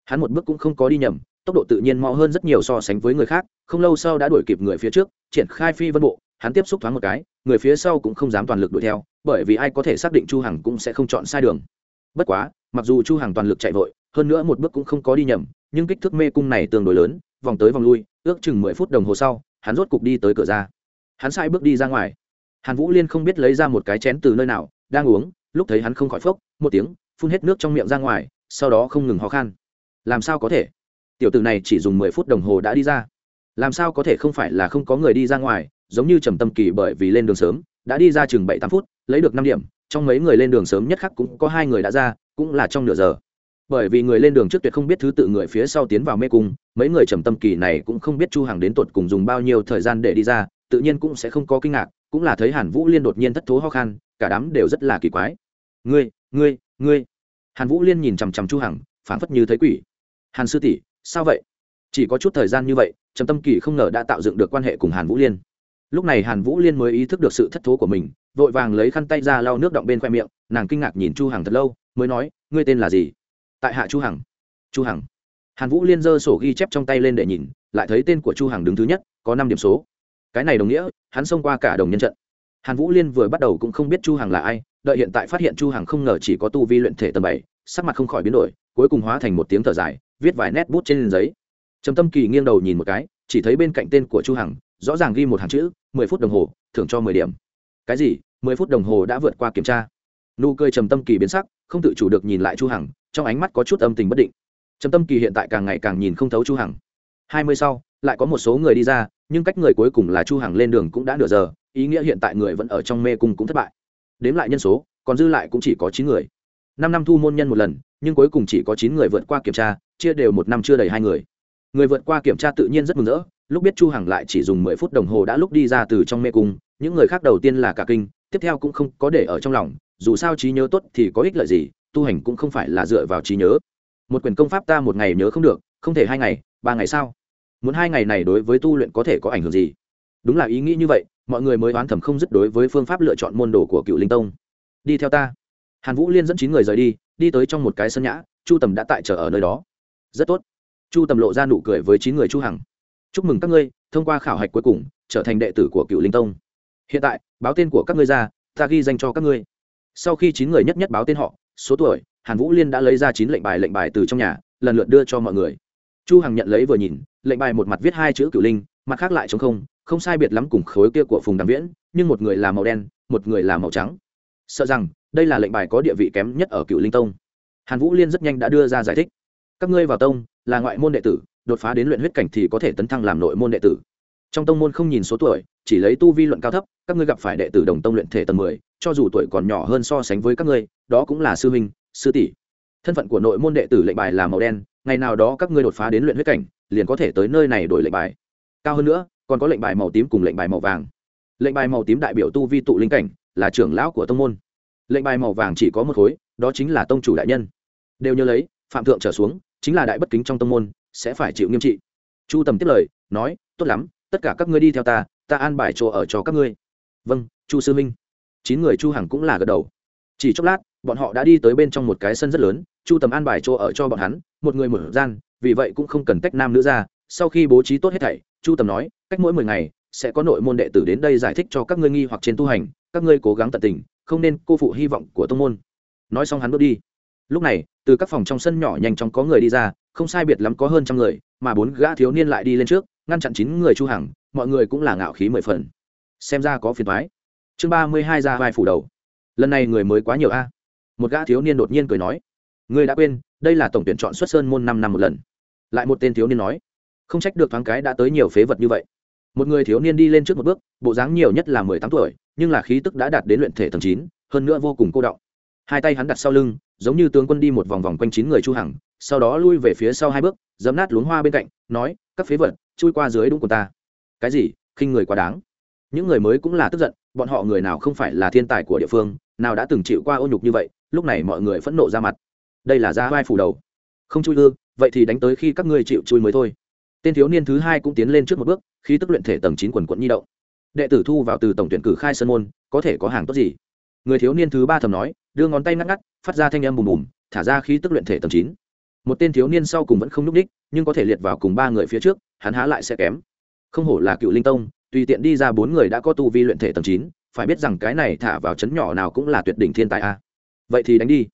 Hắn một bước cũng không có đi nhầm tốc độ tự nhiên mau hơn rất nhiều so sánh với người khác, không lâu sau đã đuổi kịp người phía trước, triển khai phi vân bộ, hắn tiếp xúc thoáng một cái, người phía sau cũng không dám toàn lực đuổi theo, bởi vì ai có thể xác định chu hằng cũng sẽ không chọn sai đường. Bất quá, mặc dù chu hằng toàn lực chạy vội, hơn nữa một bước cũng không có đi nhầm, nhưng kích thước mê cung này tương đối lớn, vòng tới vòng lui, ước chừng mười phút đồng hồ sau, hắn rốt cục đi tới cửa ra. Hắn sai bước đi ra ngoài. Hàn vũ liên không biết lấy ra một cái chén từ nơi nào, đang uống, lúc thấy hắn không khỏi phốc, một tiếng, phun hết nước trong miệng ra ngoài, sau đó không ngừng ho khan. Làm sao có thể? Tiểu tử này chỉ dùng mười phút đồng hồ đã đi ra. Làm sao có thể không phải là không có người đi ra ngoài, giống như trầm tâm kỳ bởi vì lên đường sớm, đã đi ra chừng bảy tám phút, lấy được năm điểm, trong mấy người lên đường sớm nhất khác cũng có hai người đã ra, cũng là trong nửa giờ. Bởi vì người lên đường trước tuyệt không biết thứ tự người phía sau tiến vào mê cung, mấy người trầm tâm kỳ này cũng không biết chu hàng đến tột cùng dùng bao nhiêu thời gian để đi ra, tự nhiên cũng sẽ không có kinh ngạc, cũng là thấy hàn vũ liên đột nhiên thất thố ho khan, cả đám đều rất là kỳ quái. Ngươi ngươi ngươi. Hàn vũ liên nhìn chằm chằm chu hằng, phảng phất như thấy quỷ. Hàn sư tỷ sao vậy? Chỉ có chút thời gian như vậy, trầm tâm kỳ không ngờ đã tạo dựng được quan hệ cùng hàn vũ liên. Lúc này hàn vũ liên mới ý thức được sự thất thố của mình, vội vàng lấy khăn tay ra lau nước động bên khoe miệng, nàng kinh ngạc nhìn chu hằng thật lâu, mới nói, ngươi tên là gì? Tại hạ chu hằng. Chu hằng. Hàn vũ liên giơ sổ ghi chép trong tay lên để nhìn, lại thấy tên của chu hằng đứng thứ nhất, có năm điểm số. Cái này đồng nghĩa, hắn xông qua cả đồng nhân trận. Hàn vũ liên vừa bắt đầu cũng không biết chu hằng là ai, đợi hiện tại phát hiện chu hằng không ngờ chỉ có tu vi luyện thể tầng bảy, sắc mặt không khỏi biến đổi, cuối cùng hóa thành một tiếng thở dài viết vài nét bút trên giấy. Trầm tâm kỳ nghiêng đầu nhìn một cái, chỉ thấy bên cạnh tên của chu hằng, rõ ràng ghi một hàng chữ, mười phút đồng hồ, thưởng cho mười điểm. Cái gì? Mười phút đồng hồ đã vượt qua kiểm tra. Nụ cười trầm tâm kỳ biến sắc, không tự chủ được nhìn lại chu hằng, trong ánh mắt có chút âm tình bất định. Trầm tâm kỳ hiện tại càng ngày càng nhìn không thấu chu hằng. Hai mươi sau, lại có một số người đi ra, nhưng cách người cuối cùng là chu hằng lên đường cũng đã nửa giờ, ý nghĩa hiện tại người vẫn ở trong mê cung cũng thất bại. Đếm lại nhân số, còn dư lại cũng chỉ có chín người. Năm năm thu môn nhân một lần, nhưng cuối cùng chỉ có chín người vượt qua kiểm tra chia đều một năm chưa đầy hai người. Người vượt qua kiểm tra tự nhiên rất mừng rỡ, lúc biết chu hằng lại chỉ dùng mười phút đồng hồ đã lúc đi ra từ trong mê cung, những người khác đầu tiên là cả kinh, tiếp theo cũng không có để ở trong lòng, dù sao trí nhớ tốt thì có ích lợi gì, tu hành cũng không phải là dựa vào trí nhớ. Một quyền công pháp ta một ngày nhớ không được, không thể hai ngày, ba ngày sao? Muốn hai ngày này đối với tu luyện có thể có ảnh hưởng gì? Đúng là ý nghĩ như vậy, mọi người mới oán thầm không dứt đối với phương pháp lựa chọn môn đồ của cựu linh tông. Đi theo ta. Hàn vũ liên dẫn chín người rời đi đi tới trong một cái sân nhã, chu tầm đã tại chờ ở nơi đó rất tốt. Chu tầm lộ ra nụ cười với chín người chu hằng. Chúc mừng các ngươi, thông qua khảo hạch cuối cùng, trở thành đệ tử của cựu linh tông. Hiện tại, báo tên của các ngươi ra, ta ghi danh cho các ngươi. Sau khi chín người nhất nhất báo tên họ, số tuổi, hàn vũ liên đã lấy ra chín lệnh bài lệnh bài từ trong nhà, lần lượt đưa cho mọi người. Chu hằng nhận lấy vừa nhìn, lệnh bài một mặt viết hai chữ cựu linh, mặt khác lại chống không không sai biệt lắm cùng khối kia của phùng đàm viễn, nhưng một người là màu đen, một người là màu trắng. Sợ rằng, đây là lệnh bài có địa vị kém nhất ở cựu linh tông. Hàn vũ liên rất nhanh đã đưa ra giải thích các ngươi vào tông, là ngoại môn đệ tử, đột phá đến luyện huyết cảnh thì có thể tấn thăng làm nội môn đệ tử. Trong tông môn không nhìn số tuổi, chỉ lấy tu vi luận cao thấp, các ngươi gặp phải đệ tử đồng tông luyện thể tầng mười, cho dù tuổi còn nhỏ hơn so sánh với các ngươi, đó cũng là sư huynh, sư tỷ. Thân phận của nội môn đệ tử lệnh bài là màu đen, ngày nào đó các ngươi đột phá đến luyện huyết cảnh, liền có thể tới nơi này đổi lệnh bài. Cao hơn nữa, còn có lệnh bài màu tím cùng lệnh bài màu vàng. Lệnh bài màu tím đại biểu tu vi tụ linh cảnh, là trưởng lão của tông môn. Lệnh bài màu vàng chỉ có một khối, đó chính là tông chủ đại nhân. Đều nhớ lấy, phạm thượng trở xuống chính là đại bất kính trong tông môn, sẽ phải chịu nghiêm trị. Chu tầm tiếp lời, nói, tốt lắm, tất cả các ngươi đi theo ta ta an bài chỗ ở cho các ngươi. Vâng chu sư minh chín người chu hằng cũng là gật đầu. Chỉ chốc lát, bọn họ đã đi tới bên trong một cái sân rất lớn, chu tầm an bài chỗ ở cho bọn hắn, một người một gian, vì vậy cũng không cần tách nam nữ ra. Sau khi bố trí tốt hết thảy, chu tầm nói, cách mỗi mười ngày, sẽ có nội môn đệ tử đến đây giải thích cho các ngươi nghi hoặc trên tu hành, các ngươi cố gắng tận tình, không nên cô phụ hy vọng của tông môn. Nói xong hắn bước đi lúc này, từ các phòng trong sân nhỏ nhanh chóng có người đi ra, không sai biệt lắm có hơn trăm người, mà bốn gã thiếu niên lại đi lên trước, ngăn chặn chín người chu hằng, mọi người cũng là ngạo khí mười phần. Xem ra có phiền toái. Chương ba mươi hai ra vai phủ đầu. Lần này người mới quá nhiều a. Một gã thiếu niên đột nhiên cười nói, ngươi đã quên, đây là tổng tuyển chọn xuất sơn môn năm năm một lần. Lại một tên thiếu niên nói, không trách được thoáng cái đã tới nhiều phế vật như vậy. Một người thiếu niên đi lên trước một bước, bộ dáng nhiều nhất là mười tám tuổi, nhưng là khí tức đã đạt đến luyện thể tầng chín, hơn nữa vô cùng cô động hai tay hắn đặt sau lưng, giống như tướng quân đi một vòng vòng quanh chín người chu hằng, sau đó lui về phía sau hai bước dấm nát luống hoa bên cạnh, nói, các phế vật, chui qua dưới đúng của ta. Cái gì? Khinh người quá đáng. Những người mới cũng là tức giận, bọn họ người nào không phải là thiên tài của địa phương, nào đã từng chịu qua ô nhục như vậy, lúc này mọi người phẫn nộ ra mặt. Đây là ra vai phủ đầu. Không chui ư, vậy thì đánh tới khi các ngươi chịu chui mới thôi. Tên thiếu niên thứ hai cũng tiến lên trước một bước khi tức luyện thể tầng chín quần quận nhi động. Đệ tử thu vào từ tổng tuyển cử khai sơn môn, có thể có hàng tốt gì? Người thiếu niên thứ ba thầm nói đưa ngón tay ngắt ngắt, phát ra thanh âm bùm bùm, thả ra khí tức luyện thể tầng chín. Một tên thiếu niên sau cùng vẫn không nhúc đích nhưng có thể liệt vào cùng ba người phía trước, hắn há lại sẽ kém. Không hổ là cựu linh tông, tùy tiện đi ra bốn người đã có tu vi luyện thể tầng chín, phải biết rằng cái này thả vào chấn nhỏ nào cũng là tuyệt đỉnh thiên tài a. Vậy thì đánh đi.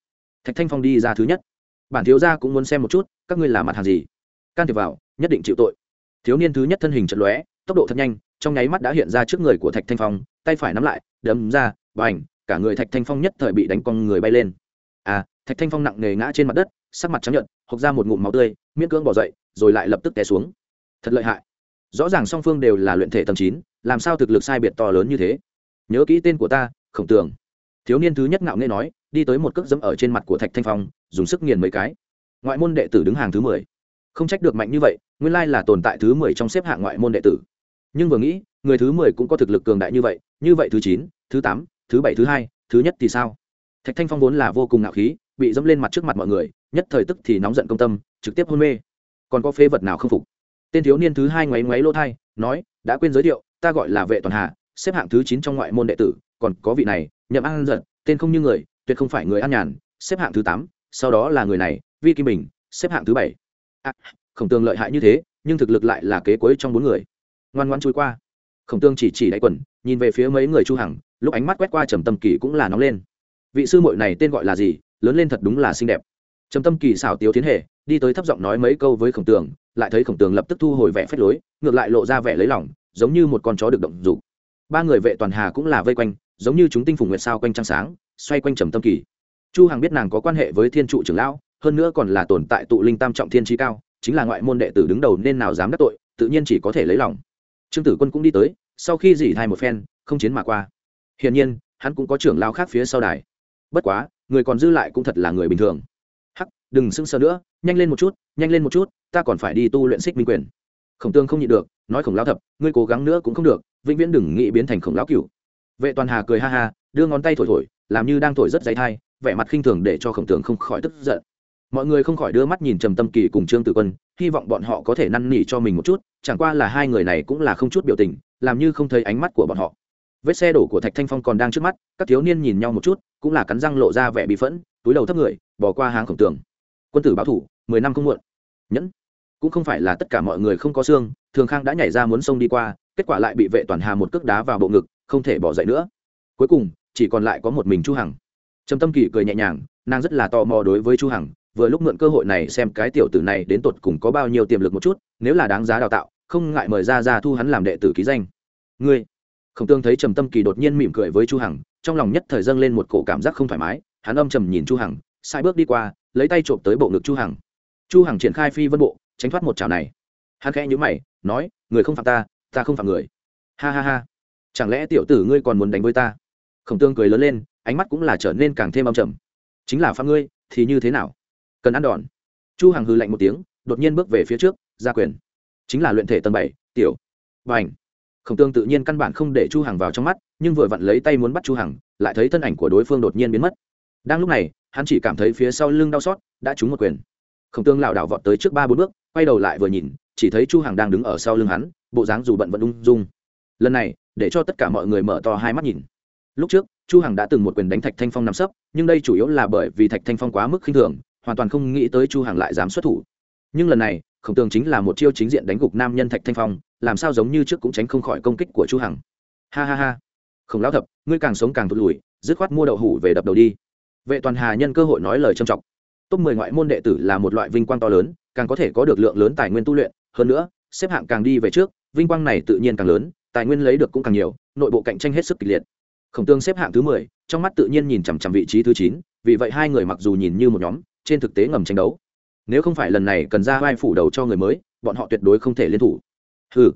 Thạch thanh phong đi ra thứ nhất. Bản thiếu gia cũng muốn xem một chút, các ngươi là mặt hàng gì? Can thiệp vào, nhất định chịu tội. Thiếu niên thứ nhất thân hình chật lóe, tốc độ thật nhanh, trong nháy mắt đã hiện ra trước người của thạch thanh phong, tay phải nắm lại, đấm ra và ảnh cả người thạch thanh phong nhất thời bị đánh con người bay lên. À thạch thanh phong nặng nề ngã trên mặt đất, sắc mặt trắng nhợt, hộc ra một ngụm máu tươi, miễn cưỡng bỏ dậy, rồi lại lập tức té xuống. Thật lợi hại. Rõ ràng song phương đều là luyện thể tầm chín, làm sao thực lực sai biệt to lớn như thế? Nhớ kỹ tên của ta, khổng tường. Thiếu niên thứ nhất ngạo nghê nói, đi tới một cước dẫm ở trên mặt của thạch thanh phong, dùng sức nghiền mấy cái. Ngoại môn đệ tử đứng hàng thứ mười. Không trách được mạnh như vậy, nguyên lai là tồn tại thứ mười trong xếp hạng ngoại môn đệ tử. Nhưng vừa nghĩ, người thứ mười cũng có thực lực cường đại như vậy như vậy thứ chín, thứ tám thứ bảy thứ hai thứ nhất thì sao? Thạch thanh phong vốn là vô cùng ngạo khí bị dẫm lên mặt trước mặt mọi người nhất thời tức thì nóng giận công tâm trực tiếp hôn mê. Còn có phế vật nào không phục? Tên thiếu niên thứ hai ngoáy ngoáy lỗ thai nói đã quên giới thiệu ta gọi là vệ toàn hà xếp hạng thứ chín trong ngoại môn đệ tử còn có vị này nhậm an giận tên không như người tuyệt không phải người an nhàn xếp hạng thứ tám sau đó là người này vi kim bình xếp hạng thứ bảy. À, khổng tường lợi hại như thế nhưng thực lực lại là kế cuối trong bốn người. Ngoan ngoan chui qua. Khổng tương chỉ chỉ đáy quần nhìn về phía mấy người chu hằng lúc ánh mắt quét qua trầm tâm kỳ cũng là nóng lên. Vị sư muội này tên gọi là gì? Lớn lên thật đúng là xinh đẹp. Trầm tâm kỳ xảo tiếu tiến hệ, đi tới thấp giọng nói mấy câu với khổng tường, lại thấy khổng tường lập tức thu hồi vẻ phách lối, ngược lại lộ ra vẻ lấy lòng, giống như một con chó được động dục. Ba người vệ toàn hà cũng là vây quanh, giống như chúng tinh phùng nguyệt sao quanh trăng sáng, xoay quanh trầm tâm kỳ. Chu hằng biết nàng có quan hệ với thiên trụ trưởng lão, hơn nữa còn là tồn tại tụ linh tam trọng thiên trí cao, chính là ngoại môn đệ tử đứng đầu nên nào dám đắc tội, tự nhiên chỉ có thể lấy lòng. Trương tử quân cũng đi tới, sau khi dỉ thai một phen, không chiến mà qua hiển nhiên, hắn cũng có trưởng lao khác phía sau đài. Bất quá, người còn dư lại cũng thật là người bình thường. Hắc, đừng sưng sờ nữa, nhanh lên một chút, nhanh lên một chút, ta còn phải đi tu luyện xích minh quyền. Khổng tương không nhịn được, nói khổng lao thập, ngươi cố gắng nữa cũng không được, vĩnh viễn đừng nghĩ biến thành khổng lão cửu. Vệ toàn hà cười ha ha, đưa ngón tay thổi thổi, làm như đang thổi rất dày thai, vẻ mặt khinh thường để cho khổng tường không khỏi tức giận. Mọi người không khỏi đưa mắt nhìn trầm tâm kỳ cùng trương tử quân, hy vọng bọn họ có thể năn nỉ cho mình một chút, chẳng qua là hai người này cũng là không chút biểu tình, làm như không thấy ánh mắt của bọn họ vết xe đổ của thạch thanh phong còn đang trước mắt, các thiếu niên nhìn nhau một chút, cũng là cắn răng lộ ra vẻ bị phẫn, túi đầu thấp người, bỏ qua hàng khổng tường. Quân tử báo thủ, mười năm không muộn. Nhẫn. Cũng không phải là tất cả mọi người không có xương, thường khang đã nhảy ra muốn xông đi qua, kết quả lại bị vệ toàn hà một cước đá vào bộ ngực, không thể bỏ dậy nữa. Cuối cùng, chỉ còn lại có một mình chu hằng. Trầm tâm kỳ cười nhẹ nhàng, nàng rất là tò mò đối với chu hằng, vừa lúc mượn cơ hội này xem cái tiểu tử này đến tột cùng có bao nhiêu tiềm lực một chút, nếu là đáng giá đào tạo, không ngại mời ra ra thu hắn làm đệ tử ký danh. Ngươi khổng tương thấy trầm tâm kỳ đột nhiên mỉm cười với chu hằng, trong lòng nhất thời dâng lên một cổ cảm giác không thoải mái, hắn âm trầm nhìn chu hằng sai bước đi qua, lấy tay trộm tới bộ ngực chu hằng. Chu hằng triển khai phi vân bộ, tránh thoát một chảo này. Hắn khẽ nhíu mày, nói, người không phạm ta ta không phạm người. Ha ha ha, chẳng lẽ tiểu tử ngươi còn muốn đánh với ta? Khổng tương cười lớn lên, ánh mắt cũng là trở nên càng thêm âm trầm. Chính là phạm ngươi, thì như thế nào? Cần ăn đòn. Chu hằng hừ lạnh một tiếng, đột nhiên bước về phía trước, ra quyền. Chính là luyện thể tầng bảy, tiểu. Bành khổng tương tự nhiên căn bản không để chu hằng vào trong mắt, nhưng vừa vặn lấy tay muốn bắt chu hằng, lại thấy thân ảnh của đối phương đột nhiên biến mất. Đang lúc này, hắn chỉ cảm thấy phía sau lưng đau xót, đã trúng một quyền. Khổng tương lảo đảo vọt tới trước ba bốn bước, quay đầu lại vừa nhìn, chỉ thấy chu hằng đang đứng ở sau lưng hắn, bộ dáng dù bận vẫn ung dung. Lần này, để cho tất cả mọi người mở to hai mắt nhìn. Lúc trước, chu hằng đã từng một quyền đánh thạch thanh phong nằm sấp, nhưng đây chủ yếu là bởi vì thạch thanh phong quá mức khinh thường, hoàn toàn không nghĩ tới chu hằng lại dám xuất thủ. Nhưng lần này, khổng tường chính là một chiêu chính diện đánh gục nam nhân thạch thanh phong làm sao giống như trước cũng tránh không khỏi công kích của chu hằng. Ha ha ha. Khổng lão thập, ngươi càng sống càng thụt lùi, dứt khoát mua đậu hủ về đập đầu đi. Vệ toàn hà nhân cơ hội nói lời trầm trọng. Top 10 ngoại môn đệ tử là một loại vinh quang to lớn, càng có thể có được lượng lớn tài nguyên tu luyện. Hơn nữa, xếp hạng càng đi về trước, vinh quang này tự nhiên càng lớn, tài nguyên lấy được cũng càng nhiều, nội bộ cạnh tranh hết sức kịch liệt. Khổng tương xếp hạng thứ mười, trong mắt tự nhiên nhìn chằm chằm vị trí thứ chín, vì vậy hai người mặc dù nhìn như một nhóm, trên thực tế ngầm tranh đấu. Nếu không phải lần này cần ra vai phủ đầu cho người mới, bọn họ tuyệt đối không thể liên thủ hừ.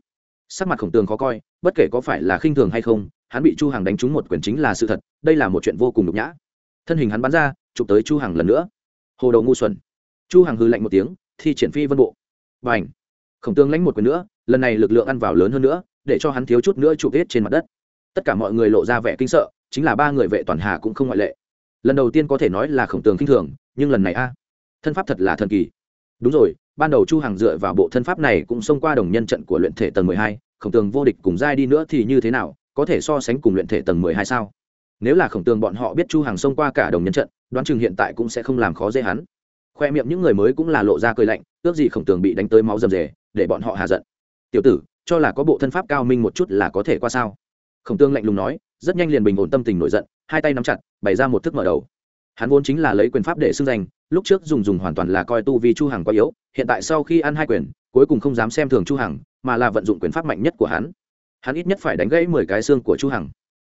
Sắc mặt khổng tường khó coi, bất kể có phải là khinh thường hay không, hắn bị chu hằng đánh trúng một quyền chính là sự thật, đây là một chuyện vô cùng nhục nhã. Thân hình hắn bắn ra, chụp tới chu hằng lần nữa. Hồ đầu ngu xuẩn. Chu hằng hừ lạnh một tiếng, thi triển phi vân bộ. Bành. Ảnh khổng tường lãnh một quyền nữa, lần này lực lượng ăn vào lớn hơn nữa, để cho hắn thiếu chút nữa chụp hết trên mặt đất. Tất cả mọi người lộ ra vẻ kinh sợ, chính là ba người vệ toàn hà cũng không ngoại lệ. Lần đầu tiên có thể nói là khổng tường kinh thường, nhưng lần này a, thân pháp thật là thần kỳ. Đúng rồi ban đầu chu hằng dựa vào bộ thân pháp này cũng xông qua đồng nhân trận của luyện thể tầng 12, khổng tường vô địch cùng giai đi nữa thì như thế nào có thể so sánh cùng luyện thể tầng 12 sao? Nếu là khổng tường bọn họ biết chu hằng xông qua cả đồng nhân trận đoán chừng hiện tại cũng sẽ không làm khó dễ hắn. Khoe miệng những người mới cũng là lộ ra cười lạnh ước gì khổng tường bị đánh tới máu rầm rề để bọn họ hà giận. Tiểu tử cho là có bộ thân pháp cao minh một chút là có thể qua sao? Khổng tường lạnh lùng nói rất nhanh liền bình ổn tâm tình nổi giận hai tay nắm chặt bày ra một thức mở đầu. Hắn vốn chính là lấy quyền pháp để xưng danh lúc trước dùng dùng hoàn toàn là coi tu vi chu hằng quá yếu hiện tại sau khi ăn hai quyền, cuối cùng không dám xem thường chu hằng, mà là vận dụng quyền pháp mạnh nhất của hắn. Hắn ít nhất phải đánh gãy mười cái xương của chu hằng.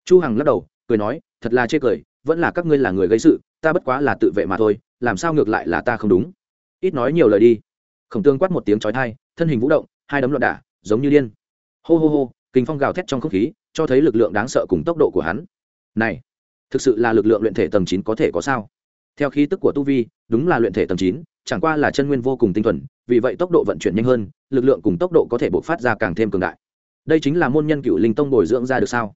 Chu hằng lắc đầu, cười nói, thật là chê cười, vẫn là các ngươi là người gây sự, ta bất quá là tự vệ mà thôi, làm sao ngược lại là ta không đúng? Ít nói nhiều lời đi. Khổng tương quát một tiếng chói tai, thân hình vũ động, hai đấm loạn đả, giống như điên. Hô hô hô, kinh phong gào thét trong không khí, cho thấy lực lượng đáng sợ cùng tốc độ của hắn. Này, thực sự là lực lượng luyện thể tầng chín có thể có sao? Theo khí tức của tu vi, đúng là luyện thể tầng chín chẳng qua là chân nguyên vô cùng tinh thuần, vì vậy tốc độ vận chuyển nhanh hơn, lực lượng cùng tốc độ có thể bộc phát ra càng thêm cường đại. Đây chính là môn nhân cựu linh tông bồi dưỡng ra được sao?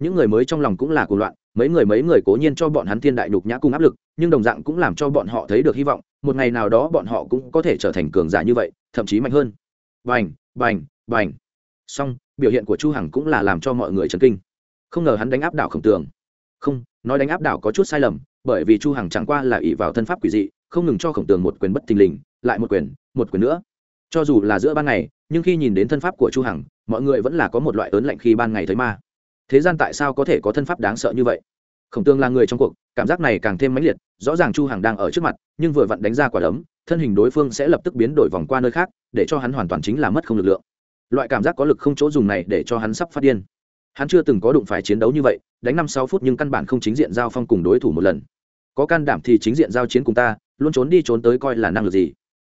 Những người mới trong lòng cũng là cuồng loạn, mấy người mấy người cố nhiên cho bọn hắn thiên đại nhục nhã cùng áp lực, nhưng đồng dạng cũng làm cho bọn họ thấy được hy vọng, một ngày nào đó bọn họ cũng có thể trở thành cường giả như vậy, thậm chí mạnh hơn. Bành bành bành. Song biểu hiện của chu hằng cũng là làm cho mọi người chấn kinh. Không ngờ hắn đánh áp đảo khổng tường. Không, nói đánh áp đảo có chút sai lầm, bởi vì chu hằng chẳng qua là ỷ vào thân pháp quỷ dị không ngừng cho khổng tường một quyền bất thình lình, lại một quyền một quyền nữa. Cho dù là giữa ban ngày, nhưng khi nhìn đến thân pháp của chu hằng, mọi người vẫn là có một loại ớn lạnh khi ban ngày thấy ma. Thế gian tại sao có thể có thân pháp đáng sợ như vậy? Khổng tường là người trong cuộc, cảm giác này càng thêm mãnh liệt, rõ ràng chu hằng đang ở trước mặt, nhưng vừa vặn đánh ra quả đấm, thân hình đối phương sẽ lập tức biến đổi vòng qua nơi khác, để cho hắn hoàn toàn chính là mất không lực lượng. Loại cảm giác có lực không chỗ dùng này để cho hắn sắp phát điên. Hắn chưa từng có đụng phải chiến đấu như vậy, đánh năm sáu phút nhưng căn bản không chính diện giao phong cùng đối thủ một lần. Có can đảm thì chính diện giao chiến cùng ta luôn trốn đi trốn tới coi là năng lực gì.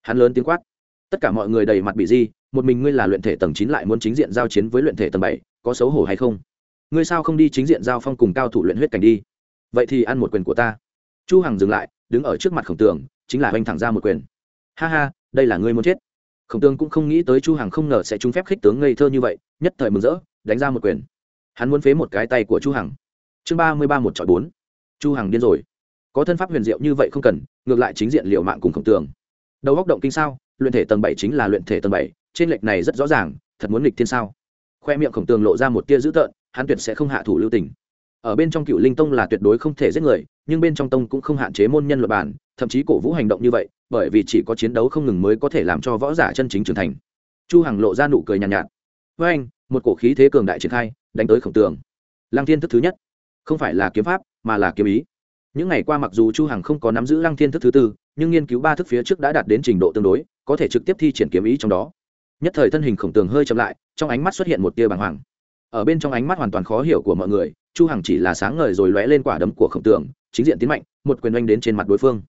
Hắn lớn tiếng quát. Tất cả mọi người đầy mặt bị di, một mình ngươi là luyện thể tầng chín lại muốn chính diện giao chiến với luyện thể tầng bảy, có xấu hổ hay không? Ngươi sao không đi chính diện giao phong cùng cao thủ luyện huyết cảnh đi? Vậy thì ăn một quyền của ta. Chu hằng dừng lại, đứng ở trước mặt khổng tường, chính là hoành thẳng ra một quyền. Ha ha, đây là ngươi muốn chết. Khổng tường cũng không nghĩ tới chu hằng không ngờ sẽ trúng phép khích tướng ngây thơ như vậy, nhất thời mừng rỡ, đánh ra một quyền. Hắn muốn phế một cái tay của chu hằng. Chương ba mươi ba một chọi bốn. Chu hằng điên rồi có thân pháp huyền diệu như vậy không cần ngược lại chính diện liệu mạng cùng khổng tường. Đầu góc động kinh sao luyện thể tầng bảy chính là luyện thể tầng bảy trên lệch này rất rõ ràng thật muốn nghịch thiên sao. Khoe miệng khổng tường lộ ra một tia dữ tợn hắn tuyệt sẽ không hạ thủ lưu tình. Ở bên trong cựu linh tông là tuyệt đối không thể giết người nhưng bên trong tông cũng không hạn chế môn nhân luật bản thậm chí cổ vũ hành động như vậy bởi vì chỉ có chiến đấu không ngừng mới có thể làm cho võ giả chân chính trưởng thành. Chu hằng lộ ra nụ cười nhàn nhạt, nhạt với anh một cổ khí thế cường đại triển khai đánh tới khổng tường. Lăng thiên thức thứ nhất không phải là kiếm pháp mà là kiếm ý những ngày qua mặc dù chu hằng không có nắm giữ lăng thiên thức thứ tư, nhưng nghiên cứu ba thức phía trước đã đạt đến trình độ tương đối, có thể trực tiếp thi triển kiếm ý trong đó. Nhất thời thân hình khổng tường hơi chậm lại, trong ánh mắt xuất hiện một tia bàng hoàng. Ở bên trong ánh mắt hoàn toàn khó hiểu của mọi người, chu hằng chỉ là sáng ngời rồi lóe lên quả đấm của khổng tường, chính diện tiến mạnh, một quyền oanh đến trên mặt đối phương.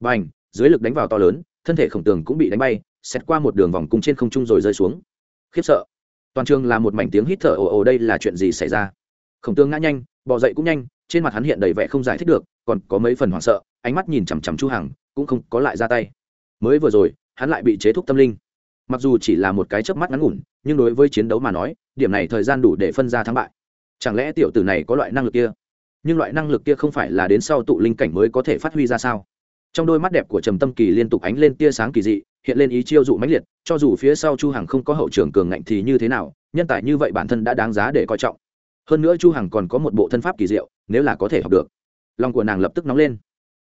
Bành, dưới lực đánh vào to lớn, thân thể khổng tường cũng bị đánh bay xét qua một đường vòng cung trên không trung rồi rơi xuống. Khiếp sợ. Toàn trường là một mảnh tiếng hít thở ồ ồ, đây là chuyện gì xảy ra? Khổng tường ngã nhanh, bò dậy cũng nhanh trên mặt hắn hiện đầy vẻ không giải thích được, còn có mấy phần hoảng sợ, ánh mắt nhìn chằm chằm chu hằng, cũng không có lại ra tay. Mới vừa rồi, hắn lại bị chế thúc tâm linh. Mặc dù chỉ là một cái chớp mắt ngắn ngủn, nhưng đối với chiến đấu mà nói, điểm này thời gian đủ để phân ra thắng bại. Chẳng lẽ tiểu tử này có loại năng lực kia? Nhưng loại năng lực kia không phải là đến sau tụ linh cảnh mới có thể phát huy ra sao? Trong đôi mắt đẹp của trầm tâm kỳ liên tục ánh lên tia sáng kỳ dị, hiện lên ý chiêu dụ mãnh liệt, cho dù phía sau chu hằng không có hậu trường cường ngạnh thì như thế nào, nhân tài như vậy bản thân đã đáng giá để coi trọng hơn nữa chu hằng còn có một bộ thân pháp kỳ diệu, nếu là có thể học được. Lòng của nàng lập tức nóng lên.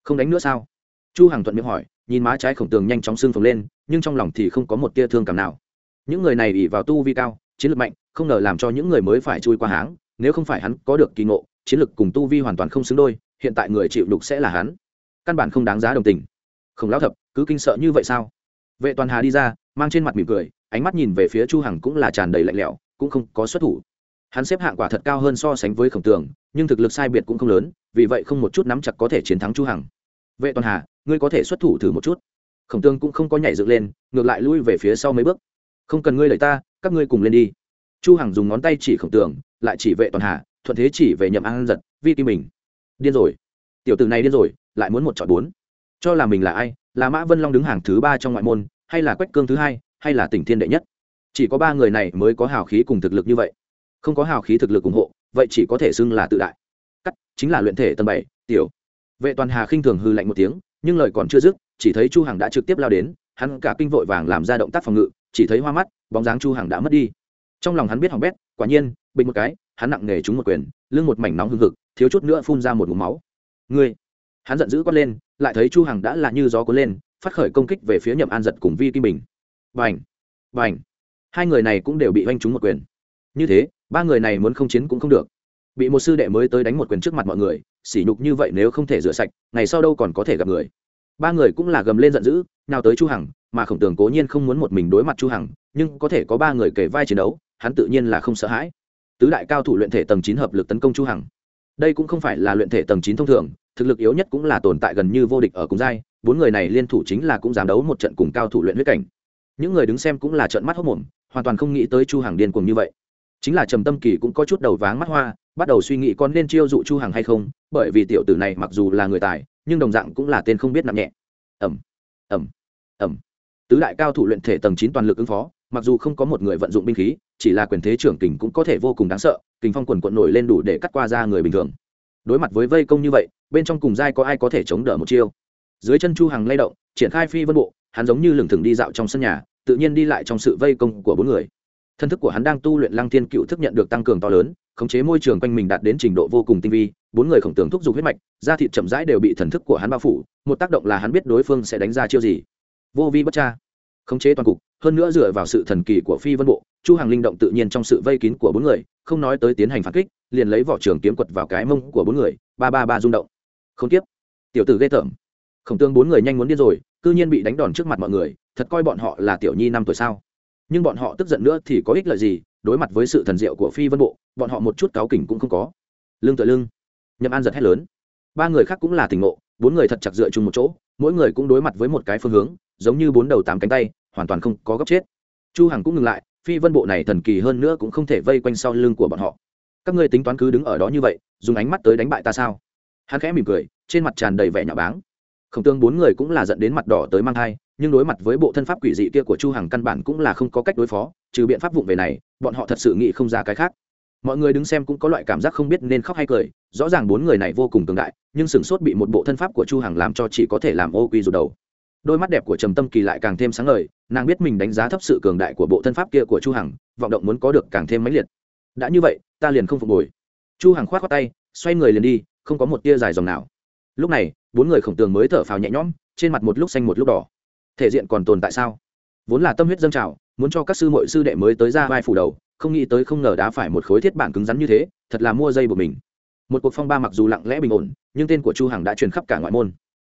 Không đánh nữa sao? Chu hằng thuận miệng hỏi, nhìn má trái khổng tường nhanh chóng sưng phồng lên, nhưng trong lòng thì không có một tia thương cảm nào. Những người này ỉ vào tu vi cao, chiến lược mạnh, không ngờ làm cho những người mới phải chui qua háng, nếu không phải hắn có được kỳ ngộ, chiến lược cùng tu vi hoàn toàn không xứng đôi, hiện tại người chịu đục sẽ là hắn. Căn bản không đáng giá đồng tình. Không lão thập, cứ kinh sợ như vậy sao? Vệ toàn hà đi ra, mang trên mặt mỉm cười, ánh mắt nhìn về phía chu hằng cũng là tràn đầy lạnh lẽo, cũng không có xuất thủ hắn xếp hạng quả thật cao hơn so sánh với khổng tường, nhưng thực lực sai biệt cũng không lớn, vì vậy không một chút nắm chặt có thể chiến thắng chu hằng. Vệ toàn hà, ngươi có thể xuất thủ thử một chút. Khổng tương cũng không có nhảy dựng lên, ngược lại lui về phía sau mấy bước. Không cần ngươi lời ta, các ngươi cùng lên đi. Chu hằng dùng ngón tay chỉ khổng tường, lại chỉ vệ toàn hà, thuận thế chỉ về nhậm an giật, vi kim mình điên rồi. Tiểu tử này điên rồi, lại muốn một chọn bốn. Cho là mình là ai? Là mã vân long đứng hàng thứ ba trong ngoại môn, hay là quách cương thứ hai, hay là tỉnh thiên đệ nhất? Chỉ có ba người này mới có hào khí cùng thực lực như vậy không có hào khí thực lực ủng hộ, vậy chỉ có thể xưng là tự đại. Cắt, chính là luyện thể tầng bảy, tiểu. Vệ toàn hà khinh thường hư lạnh một tiếng, nhưng lời còn chưa dứt, chỉ thấy chu hằng đã trực tiếp lao đến, hắn cả kinh vội vàng làm ra động tác phòng ngự, chỉ thấy hoa mắt, bóng dáng chu hằng đã mất đi. Trong lòng hắn biết hỏng bét, quả nhiên, bình một cái, hắn nặng nề trúng một quyền, lưng một mảnh nóng hưng hực, thiếu chút nữa phun ra một ngụm máu. Ngươi! Hắn giận dữ quát lên, lại thấy chu hằng đã là như gió cuốn lên, phát khởi công kích về phía nhậm an giật cùng vi kim bình. Bành! Bành! Hai người này cũng đều bị oanh trúng một quyền. Như thế ba người này muốn không chiến cũng không được. Bị một sư đệ mới tới đánh một quyền trước mặt mọi người, sỉ nhục như vậy nếu không thể rửa sạch, ngày sau đâu còn có thể gặp người. Ba người cũng là gầm lên giận dữ, nào tới chu hằng, mà khổng tường cố nhiên không muốn một mình đối mặt chu hằng, nhưng có thể có ba người kể vai chiến đấu, hắn tự nhiên là không sợ hãi. Tứ đại cao thủ luyện thể tầng chín hợp lực tấn công chu hằng. Đây cũng không phải là luyện thể tầng chín thông thường, thực lực yếu nhất cũng là tồn tại gần như vô địch ở cùng giai, bốn người này liên thủ chính là cũng dám đấu một trận cùng cao thủ luyện huyết cảnh. Những người đứng xem cũng là trợn mắt hốc mồm, hoàn toàn không nghĩ tới chu hằng điên cuồng như vậy chính là trầm tâm kỳ cũng có chút đầu váng mắt hoa, bắt đầu suy nghĩ con nên chiêu dụ chu hằng hay không, bởi vì tiểu tử này mặc dù là người tài, nhưng đồng dạng cũng là tên không biết nặng nhẹ. Ẩm ẩm ẩm tứ đại cao thủ luyện thể tầng chín toàn lực ứng phó, mặc dù không có một người vận dụng binh khí, chỉ là quyền thế trưởng kình cũng có thể vô cùng đáng sợ, kình phong quần quận nổi lên đủ để cắt qua ra người bình thường. Đối mặt với vây công như vậy, bên trong cùng giai có ai có thể chống đỡ một chiêu? Dưới chân chu hằng lay động, triển khai phi vân bộ, hắn giống như lừng thừng đi dạo trong sân nhà, tự nhiên đi lại trong sự vây công của bốn người thân thức của hắn đang tu luyện lăng thiên cựu thức nhận được tăng cường to lớn, khống chế môi trường quanh mình đạt đến trình độ vô cùng tinh vi, bốn người khổng tưởng thúc giục huyết mạch, da thịt chậm rãi đều bị thần thức của hắn bao phủ, một tác động là hắn biết đối phương sẽ đánh ra chiêu gì. Vô vi bất cha khống chế toàn cục, hơn nữa dựa vào sự thần kỳ của phi vân bộ, chu hàng linh động tự nhiên trong sự vây kín của bốn người, không nói tới tiến hành phản kích, liền lấy vỏ trường kiếm quật vào cái mông của bốn người, ba ba ba rung động. Không tiếp. Tiểu tử ghê tởm. Khổng tương bốn người nhanh muốn điên rồi, cư nhiên bị đánh đòn trước mặt mọi người, thật coi bọn họ là tiểu nhi năm tuổi sao? Nhưng bọn họ tức giận nữa thì có ích lợi gì đối mặt với sự thần diệu của phi vân bộ bọn họ một chút cáo kỉnh cũng không có lưng tựa lưng nhậm an giật hét lớn ba người khác cũng là tỉnh ngộ bốn người thật chặt dựa chung một chỗ mỗi người cũng đối mặt với một cái phương hướng giống như bốn đầu tám cánh tay hoàn toàn không có góc chết chu hằng cũng ngừng lại phi vân bộ này thần kỳ hơn nữa cũng không thể vây quanh sau lưng của bọn họ các ngươi tính toán cứ đứng ở đó như vậy dùng ánh mắt tới đánh bại ta sao hắn khẽ mỉm cười trên mặt tràn đầy vẻ nhạo báng khổng tương bốn người cũng là giận đến mặt đỏ tới mang thai nhưng đối mặt với bộ thân pháp quỷ dị kia của chu hằng căn bản cũng là không có cách đối phó, trừ biện pháp vụng về này, bọn họ thật sự nghĩ không ra cái khác. Mọi người đứng xem cũng có loại cảm giác không biết nên khóc hay cười, rõ ràng bốn người này vô cùng cường đại, nhưng sửng sốt bị một bộ thân pháp của chu hằng làm cho chỉ có thể làm ô quy rụt đầu. Đôi mắt đẹp của trầm tâm kỳ lại càng thêm sáng ngời, nàng biết mình đánh giá thấp sự cường đại của bộ thân pháp kia của chu hằng, vọng động muốn có được càng thêm mãnh liệt. Đã như vậy, ta liền không phục hồi. Chu hằng khoát khoát tay, xoay người liền đi, không có một tia dài dòng nào. Lúc này, bốn người khổng tường mới thở phào nhẹ nhõm, trên mặt một lúc xanh một lúc đỏ thể diện còn tồn tại sao? Vốn là tâm huyết dâng trào, muốn cho các sư muội sư đệ mới tới ra vai phủ đầu, không nghĩ tới không ngờ đá phải một khối thiết bản cứng rắn như thế, thật là mua dây của mình. Một cuộc phong ba mặc dù lặng lẽ bình ổn, nhưng tên của chu hằng đã truyền khắp cả ngoại môn.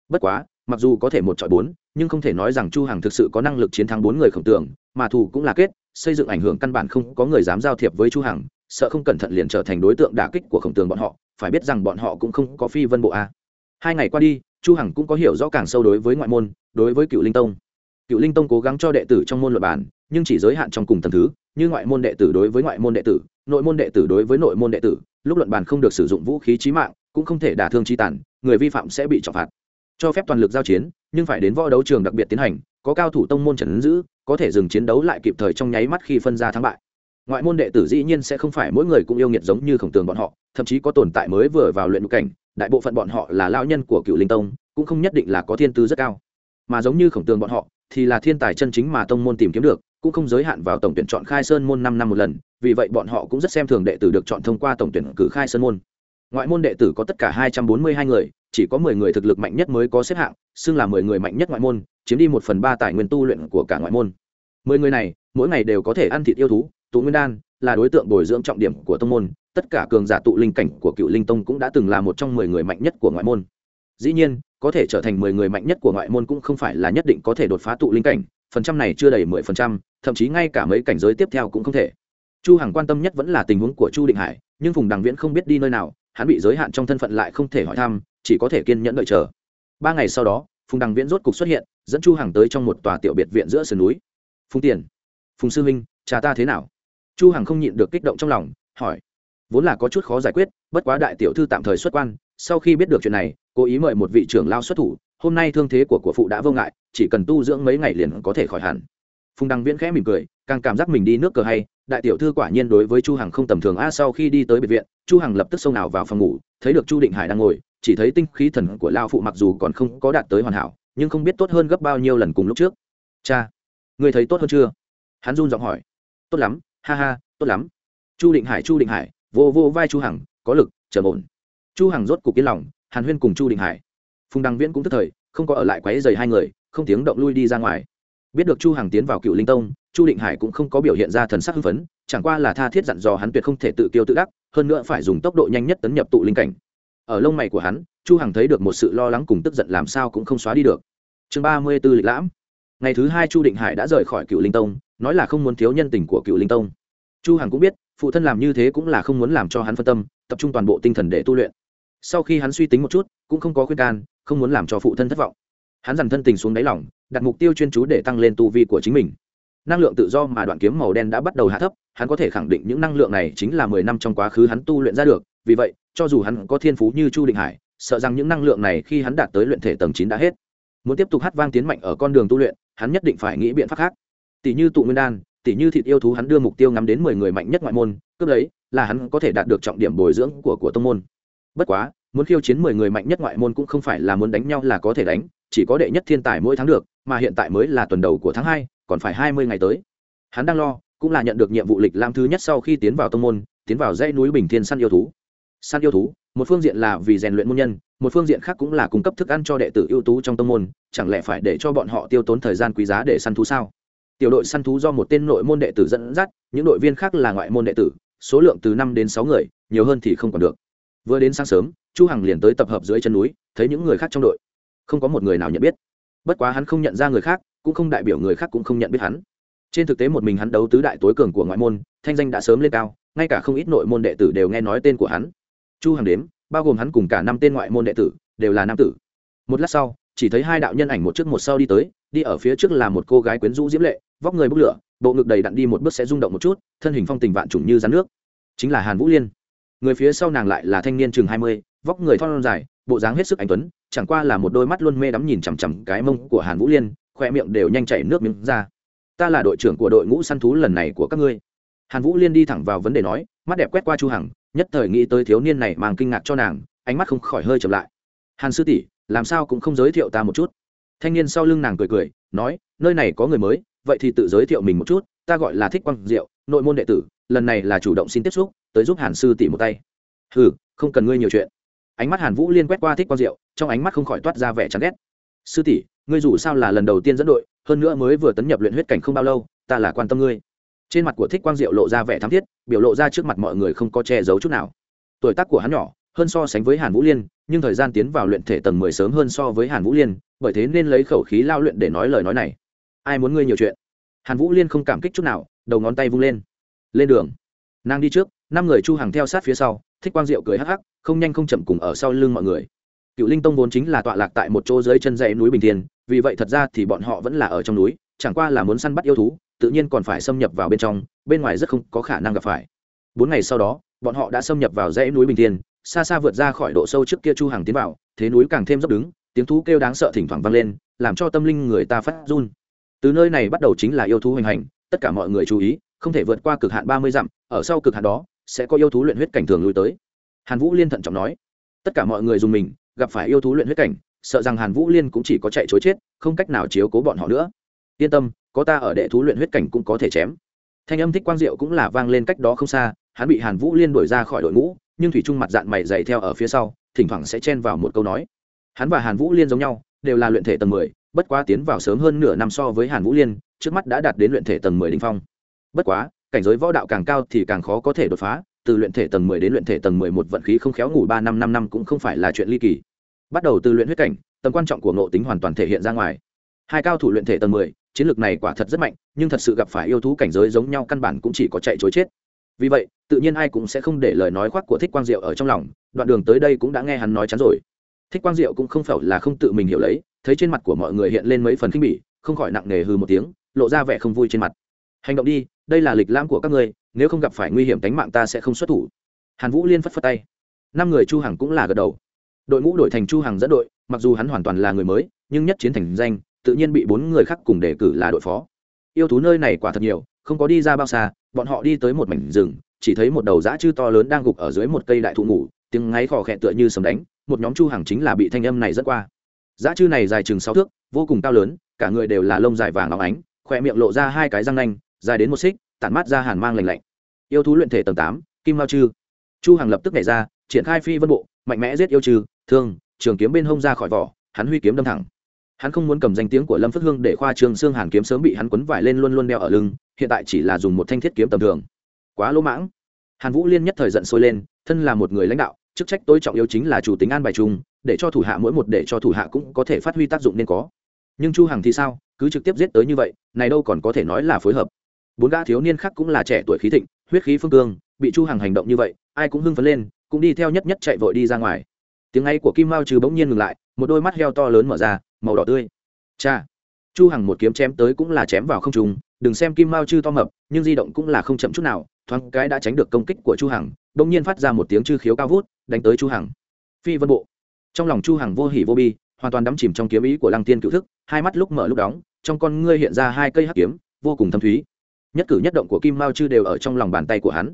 Bất quá, mặc dù có thể một chọi bốn, nhưng không thể nói rằng chu hằng thực sự có năng lực chiến thắng bốn người khổng tưởng mà thù cũng là kết, xây dựng ảnh hưởng căn bản không có người dám giao thiệp với chu hằng, sợ không cẩn thận liền trở thành đối tượng đả kích của khổng tường bọn họ, phải biết rằng bọn họ cũng không có phi vân bộ a. Hai ngày qua đi chu hằng cũng có hiểu rõ càng sâu đối với ngoại môn, đối với cựu linh tông. Cựu linh tông cố gắng cho đệ tử trong môn luật bản nhưng chỉ giới hạn trong cùng tầng thứ, như ngoại môn đệ tử đối với ngoại môn đệ tử, nội môn đệ tử đối với nội môn đệ tử, lúc luận bàn không được sử dụng vũ khí chí mạng, cũng không thể đả thương chi tàn người vi phạm sẽ bị trọng phạt. Cho phép toàn lực giao chiến, nhưng phải đến võ đấu trường đặc biệt tiến hành, có cao thủ tông môn trần ứng giữ, có thể dừng chiến đấu lại kịp thời trong nháy mắt khi phân ra thắng bại. Ngoại môn đệ tử dĩ nhiên sẽ không phải mỗi người cũng yêu nghiệt giống như khổng tường bọn họ, thậm chí có tồn tại mới vừa vào luyện ngục cảnh đại bộ phận bọn họ là lao nhân của cựu linh tông, cũng không nhất định là có thiên tư rất cao. Mà giống như khổng tường bọn họ, thì là thiên tài chân chính mà tông môn tìm kiếm được, cũng không giới hạn vào tổng tuyển chọn khai sơn môn năm năm một lần, vì vậy bọn họ cũng rất xem thường đệ tử được chọn thông qua tổng tuyển cử khai sơn môn. Ngoại môn đệ tử có tất cả hai trăm bốn mươi hai người, chỉ có mười người thực lực mạnh nhất mới có xếp hạng, xưng là mười người mạnh nhất ngoại môn, chiếm đi một phần ba tài nguyên tu luyện của cả ngoại môn. Mười người này, mỗi ngày đều có thể ăn thịt yêu thú, tụ nguyên đan là đối tượng bồi dưỡng trọng điểm của tông môn, tất cả cường giả tụ linh cảnh của cựu linh tông cũng đã từng là một trong mười người mạnh nhất của ngoại môn. Dĩ nhiên, có thể trở thành mười người mạnh nhất của ngoại môn cũng không phải là nhất định có thể đột phá tụ linh cảnh, phần trăm này chưa đầy mười phần trăm, thậm chí ngay cả mấy cảnh giới tiếp theo cũng không thể. Chu hằng quan tâm nhất vẫn là tình huống của chu định hải, nhưng phùng đằng viễn không biết đi nơi nào, hắn bị giới hạn trong thân phận lại không thể hỏi thăm, chỉ có thể kiên nhẫn đợi chờ. Ba ngày sau đó, phùng đằng viễn rốt cục xuất hiện, dẫn chu hằng tới trong một tòa tiểu biệt viện giữa sườn núi. Phùng tiền, phùng sư huynh cha ta thế nào? Chu hằng không nhịn được kích động trong lòng, hỏi, vốn là có chút khó giải quyết, bất quá đại tiểu thư tạm thời xuất quan, sau khi biết được chuyện này, cố ý mời một vị trưởng lao xuất thủ, hôm nay thương thế của của phụ đã vô ngại, chỉ cần tu dưỡng mấy ngày liền có thể khỏi hẳn. Phùng đăng viễn khẽ mỉm cười, càng cảm giác mình đi nước cờ hay, đại tiểu thư quả nhiên đối với chu hằng không tầm thường a, sau khi đi tới biệt viện, chu hằng lập tức xông nào vào phòng ngủ, thấy được chu định hải đang ngồi, chỉ thấy tinh khí thần của lao phụ mặc dù còn không có đạt tới hoàn hảo, nhưng không biết tốt hơn gấp bao nhiêu lần cùng lúc trước. Cha người thấy tốt hơn chưa? Hắn run giọng hỏi. Tốt lắm ha ha, tốt lắm. Chu định hải, chu định hải, vô vô vai chu hằng, có lực, trầm ổn. Chu hằng rốt cục yên lòng, hàn huyên cùng chu định hải. Phùng đăng viễn cũng tức thời, không có ở lại quấy giày hai người, không tiếng động lui đi ra ngoài. Biết được chu hằng tiến vào cựu linh tông, chu định hải cũng không có biểu hiện ra thần sắc hưng phấn, chẳng qua là tha thiết dặn dò hắn tuyệt không thể tự kiêu tự đắc, hơn nữa phải dùng tốc độ nhanh nhất tấn nhập tụ linh cảnh. Ở lông mày của hắn, chu hằng thấy được một sự lo lắng cùng tức giận làm sao cũng không xóa đi được. Chương ba mươi 34 lịch lãm. Ngày thứ hai chu định hải đã rời khỏi cựu linh tông nói là không muốn thiếu nhân tình của cựu linh tông chu hằng cũng biết phụ thân làm như thế cũng là không muốn làm cho hắn phân tâm tập trung toàn bộ tinh thần để tu luyện sau khi hắn suy tính một chút cũng không có khuyên can không muốn làm cho phụ thân thất vọng hắn dằn thân tình xuống đáy lỏng đặt mục tiêu chuyên chú để tăng lên tu vi của chính mình năng lượng tự do mà đoạn kiếm màu đen đã bắt đầu hạ thấp hắn có thể khẳng định những năng lượng này chính là mười năm trong quá khứ hắn tu luyện ra được vì vậy cho dù hắn có thiên phú như chu định hải sợ rằng những năng lượng này khi hắn đạt tới luyện thể tầng chín đã hết muốn tiếp tục hát vang tiến mạnh ở con đường tu luyện hắn nhất định phải nghĩ biện pháp khác tỷ như tụ nguyên đan tỷ như thịt yêu thú hắn đưa mục tiêu ngắm đến mười người mạnh nhất ngoại môn, cướp lấy là hắn có thể đạt được trọng điểm bồi dưỡng của của tông môn. Bất quá, muốn khiêu chiến mười người mạnh nhất ngoại môn cũng không phải là muốn đánh nhau là có thể đánh, chỉ có đệ nhất thiên tài mỗi tháng được, mà hiện tại mới là tuần đầu của tháng hai, còn phải hai mươi ngày tới. Hắn đang lo, cũng là nhận được nhiệm vụ lịch làm thứ nhất sau khi tiến vào tông môn, tiến vào dãy núi bình thiên săn yêu thú. Săn yêu thú, một phương diện là vì rèn luyện môn nhân, một phương diện khác cũng là cung cấp thức ăn cho đệ tử ưu tú trong tông môn, chẳng lẽ phải để cho bọn họ tiêu tốn thời gian quý giá để săn thú sao? Tiểu đội săn thú do một tên nội môn đệ tử dẫn dắt, những đội viên khác là ngoại môn đệ tử, số lượng từ năm đến sáu người, nhiều hơn thì không còn được. Vừa đến sáng sớm, chu hằng liền tới tập hợp dưới chân núi, thấy những người khác trong đội. Không có một người nào nhận biết. Bất quá hắn không nhận ra người khác, cũng không đại biểu người khác cũng không nhận biết hắn. Trên thực tế một mình hắn đấu tứ đại tối cường của ngoại môn, thanh danh đã sớm lên cao, ngay cả không ít nội môn đệ tử đều nghe nói tên của hắn. Chu hằng đếm, bao gồm hắn cùng cả năm tên ngoại môn đệ tử, đều là nam tử. Một lát sau, chỉ thấy hai đạo nhân ảnh một trước một sau đi tới, đi ở phía trước là một cô gái quyến rũ diễm lệ vóc người bốc lửa, bộ ngực đầy đặn đi một bước sẽ rung động một chút, thân hình phong tình vạn trùng như rắn nước. Chính là hàn vũ liên. Người phía sau nàng lại là thanh niên chừng hai mươi, vóc người thon dài, bộ dáng hết sức anh tuấn, chẳng qua là một đôi mắt luôn mê đắm nhìn chằm chằm cái mông của hàn vũ liên khoe miệng đều nhanh chảy nước miếng ra. Ta là đội trưởng của đội ngũ săn thú lần này của các ngươi. Hàn vũ liên đi thẳng vào vấn đề nói, mắt đẹp quét qua chu hằng, nhất thời nghĩ tới thiếu niên này mang kinh ngạc cho nàng, ánh mắt không khỏi hơi chậm lại. Hàn sư tỷ, làm sao cũng không giới thiệu ta một chút. Thanh niên sau lưng nàng cười cười, nói, nơi này có người mới vậy thì tự giới thiệu mình một chút, ta gọi là thích quang diệu, nội môn đệ tử, lần này là chủ động xin tiếp xúc, tới giúp hàn sư tỷ một tay. Ừ không cần ngươi nhiều chuyện. Ánh mắt hàn vũ liên quét qua thích quang diệu, trong ánh mắt không khỏi toát ra vẻ chán ghét. Sư tỷ, ngươi dù sao là lần đầu tiên dẫn đội, hơn nữa mới vừa tấn nhập luyện huyết cảnh không bao lâu, ta là quan tâm ngươi. Trên mặt của thích quang diệu lộ ra vẻ thắm thiết, biểu lộ ra trước mặt mọi người không có che giấu chút nào. Tuổi tác của hắn nhỏ, hơn so sánh với hàn vũ liên, nhưng thời gian tiến vào luyện thể tầng mười sớm hơn so với hàn vũ liên, bởi thế nên lấy khẩu khí lao luyện để nói lời nói này ai muốn ngươi nhiều chuyện? Hàn vũ liên không cảm kích chút nào, đầu ngón tay vung lên. Lên đường. Nàng đi trước, năm người chu hàng theo sát phía sau, thích quang diệu cười hắc hắc, không nhanh không chậm cùng ở sau lưng mọi người. Cựu linh tông vốn chính là tọa lạc tại một chỗ dưới chân dãy núi bình thiên, vì vậy thật ra thì bọn họ vẫn là ở trong núi, chẳng qua là muốn săn bắt yêu thú, tự nhiên còn phải xâm nhập vào bên trong, bên ngoài rất không có khả năng gặp phải. Bốn ngày sau đó, bọn họ đã xâm nhập vào dãy núi bình thiên, xa xa vượt ra khỏi độ sâu trước kia chu hàng tiến vào, thế núi càng thêm dốc đứng, tiếng thú kêu đáng sợ thỉnh thoảng vang lên, làm cho tâm linh người ta phát run từ nơi này bắt đầu chính là yêu thú hoành hành, tất cả mọi người chú ý, không thể vượt qua cực hạn ba mươi dặm, ở sau cực hạn đó, sẽ có yêu thú luyện huyết cảnh thường lui tới. Hàn vũ liên thận trọng nói, tất cả mọi người dùng mình, gặp phải yêu thú luyện huyết cảnh, sợ rằng hàn vũ liên cũng chỉ có chạy chối chết, không cách nào chiếu cố bọn họ nữa. Yên tâm, có ta ở đệ thú luyện huyết cảnh cũng có thể chém. Thanh âm thích quang diệu cũng là vang lên cách đó không xa, hắn bị hàn vũ liên đuổi ra khỏi đội ngũ, nhưng thủy trung mặt dạng mày dày theo ở phía sau, thỉnh thoảng sẽ chen vào một câu nói. Hắn và hàn vũ liên giống nhau, đều là luyện thể tầng mười bất quá tiến vào sớm hơn nửa năm so với hàn vũ liên, trước mắt đã đạt đến luyện thể tầng mười đỉnh phong. Bất quá, cảnh giới võ đạo càng cao thì càng khó có thể đột phá, từ luyện thể tầng mười đến luyện thể tầng mười một vận khí không khéo ngủ ba năm năm năm cũng không phải là chuyện ly kỳ. Bắt đầu từ luyện huyết cảnh, tầm quan trọng của ngộ tính hoàn toàn thể hiện ra ngoài. Hai cao thủ luyện thể tầng mười, chiến lược này quả thật rất mạnh, nhưng thật sự gặp phải yêu thú cảnh giới giống nhau căn bản cũng chỉ có chạy chối chết. Vì vậy, tự nhiên ai cũng sẽ không để lời nói khoác của thích quang diệu ở trong lòng, đoạn đường tới đây cũng đã nghe hắn nói chắn rồi. Thích quang diệu cũng không phải là không tự mình hiểu lấy thấy trên mặt của mọi người hiện lên mấy phần khinh bỉ, không khỏi nặng nề hừ một tiếng, lộ ra vẻ không vui trên mặt. Hành động đi, đây là lịch lãm của các ngươi, nếu không gặp phải nguy hiểm tính mạng ta sẽ không xuất thủ. Hàn vũ liên phất phất tay. Năm người chu hằng cũng là gật đầu. Đội ngũ đổi thành chu hằng dẫn đội, mặc dù hắn hoàn toàn là người mới, nhưng nhất chiến thành danh, tự nhiên bị bốn người khác cùng đề cử là đội phó. Yêu thú nơi này quả thật nhiều, không có đi ra bao xa, bọn họ đi tới một mảnh rừng, chỉ thấy một đầu dã chư to lớn đang gục ở dưới một cây đại thụ ngủ, tiếng ngáy khò khẽ tựa như sấm đánh, một nhóm chu Hằng chính là bị thanh âm này dẫn qua dã chư này dài chừng sáu thước, vô cùng cao lớn, cả người đều là lông dài vàng óng ánh, khỏe miệng lộ ra hai cái răng nanh, dài đến một xích, tản mát ra hàn mang lành lạnh. Yêu thú luyện thể tầng tám, kim mao chư chu Hằng lập tức nhảy ra, triển khai phi vân bộ, mạnh mẽ giết yêu trừ thương, trường kiếm bên hông ra khỏi vỏ, hắn huy kiếm đâm thẳng. Hắn không muốn cầm danh tiếng của lâm phước hương để khoa trường xương hàn kiếm sớm bị hắn quấn vải lên luôn luôn đeo ở lưng, hiện tại chỉ là dùng một thanh thiết kiếm tầm thường. Quá lỗ mãng. Hàn vũ liên nhất thời giận sôi lên, thân là một người lãnh đạo, chức trách tối trọng yếu chính là chủ tính an bài chung để cho thủ hạ mỗi một để cho thủ hạ cũng có thể phát huy tác dụng nên có. Nhưng chu hằng thì sao? Cứ trực tiếp giết tới như vậy này đâu còn có thể nói là phối hợp. Bốn gã thiếu niên khác cũng là trẻ tuổi khí thịnh huyết khí phương cương bị chu hằng hành động như vậy ai cũng hưng phấn lên cũng đi theo nhất nhất chạy vội đi ra ngoài. Tiếng ngay của kim mao trừ bỗng nhiên ngừng lại một đôi mắt heo to lớn mở ra màu đỏ tươi. Cha! Chu hằng một kiếm chém tới cũng là chém vào không trung, đừng xem kim mao chư to mập nhưng di động cũng là không chậm chút nào thoáng cái đã tránh được công kích của chu hằng bỗng nhiên phát ra một tiếng chư khiếu cao vút đánh tới chu hằng. Phi vân bộ! Trong lòng chu hằng vô hỉ vô bi, hoàn toàn đắm chìm trong kiếm ý của lăng tiên cựu thức, hai mắt lúc mở lúc đóng, trong con ngươi hiện ra hai cây hắc kiếm, vô cùng thâm thúy. Nhất cử nhất động của kim mao chư đều ở trong lòng bàn tay của hắn.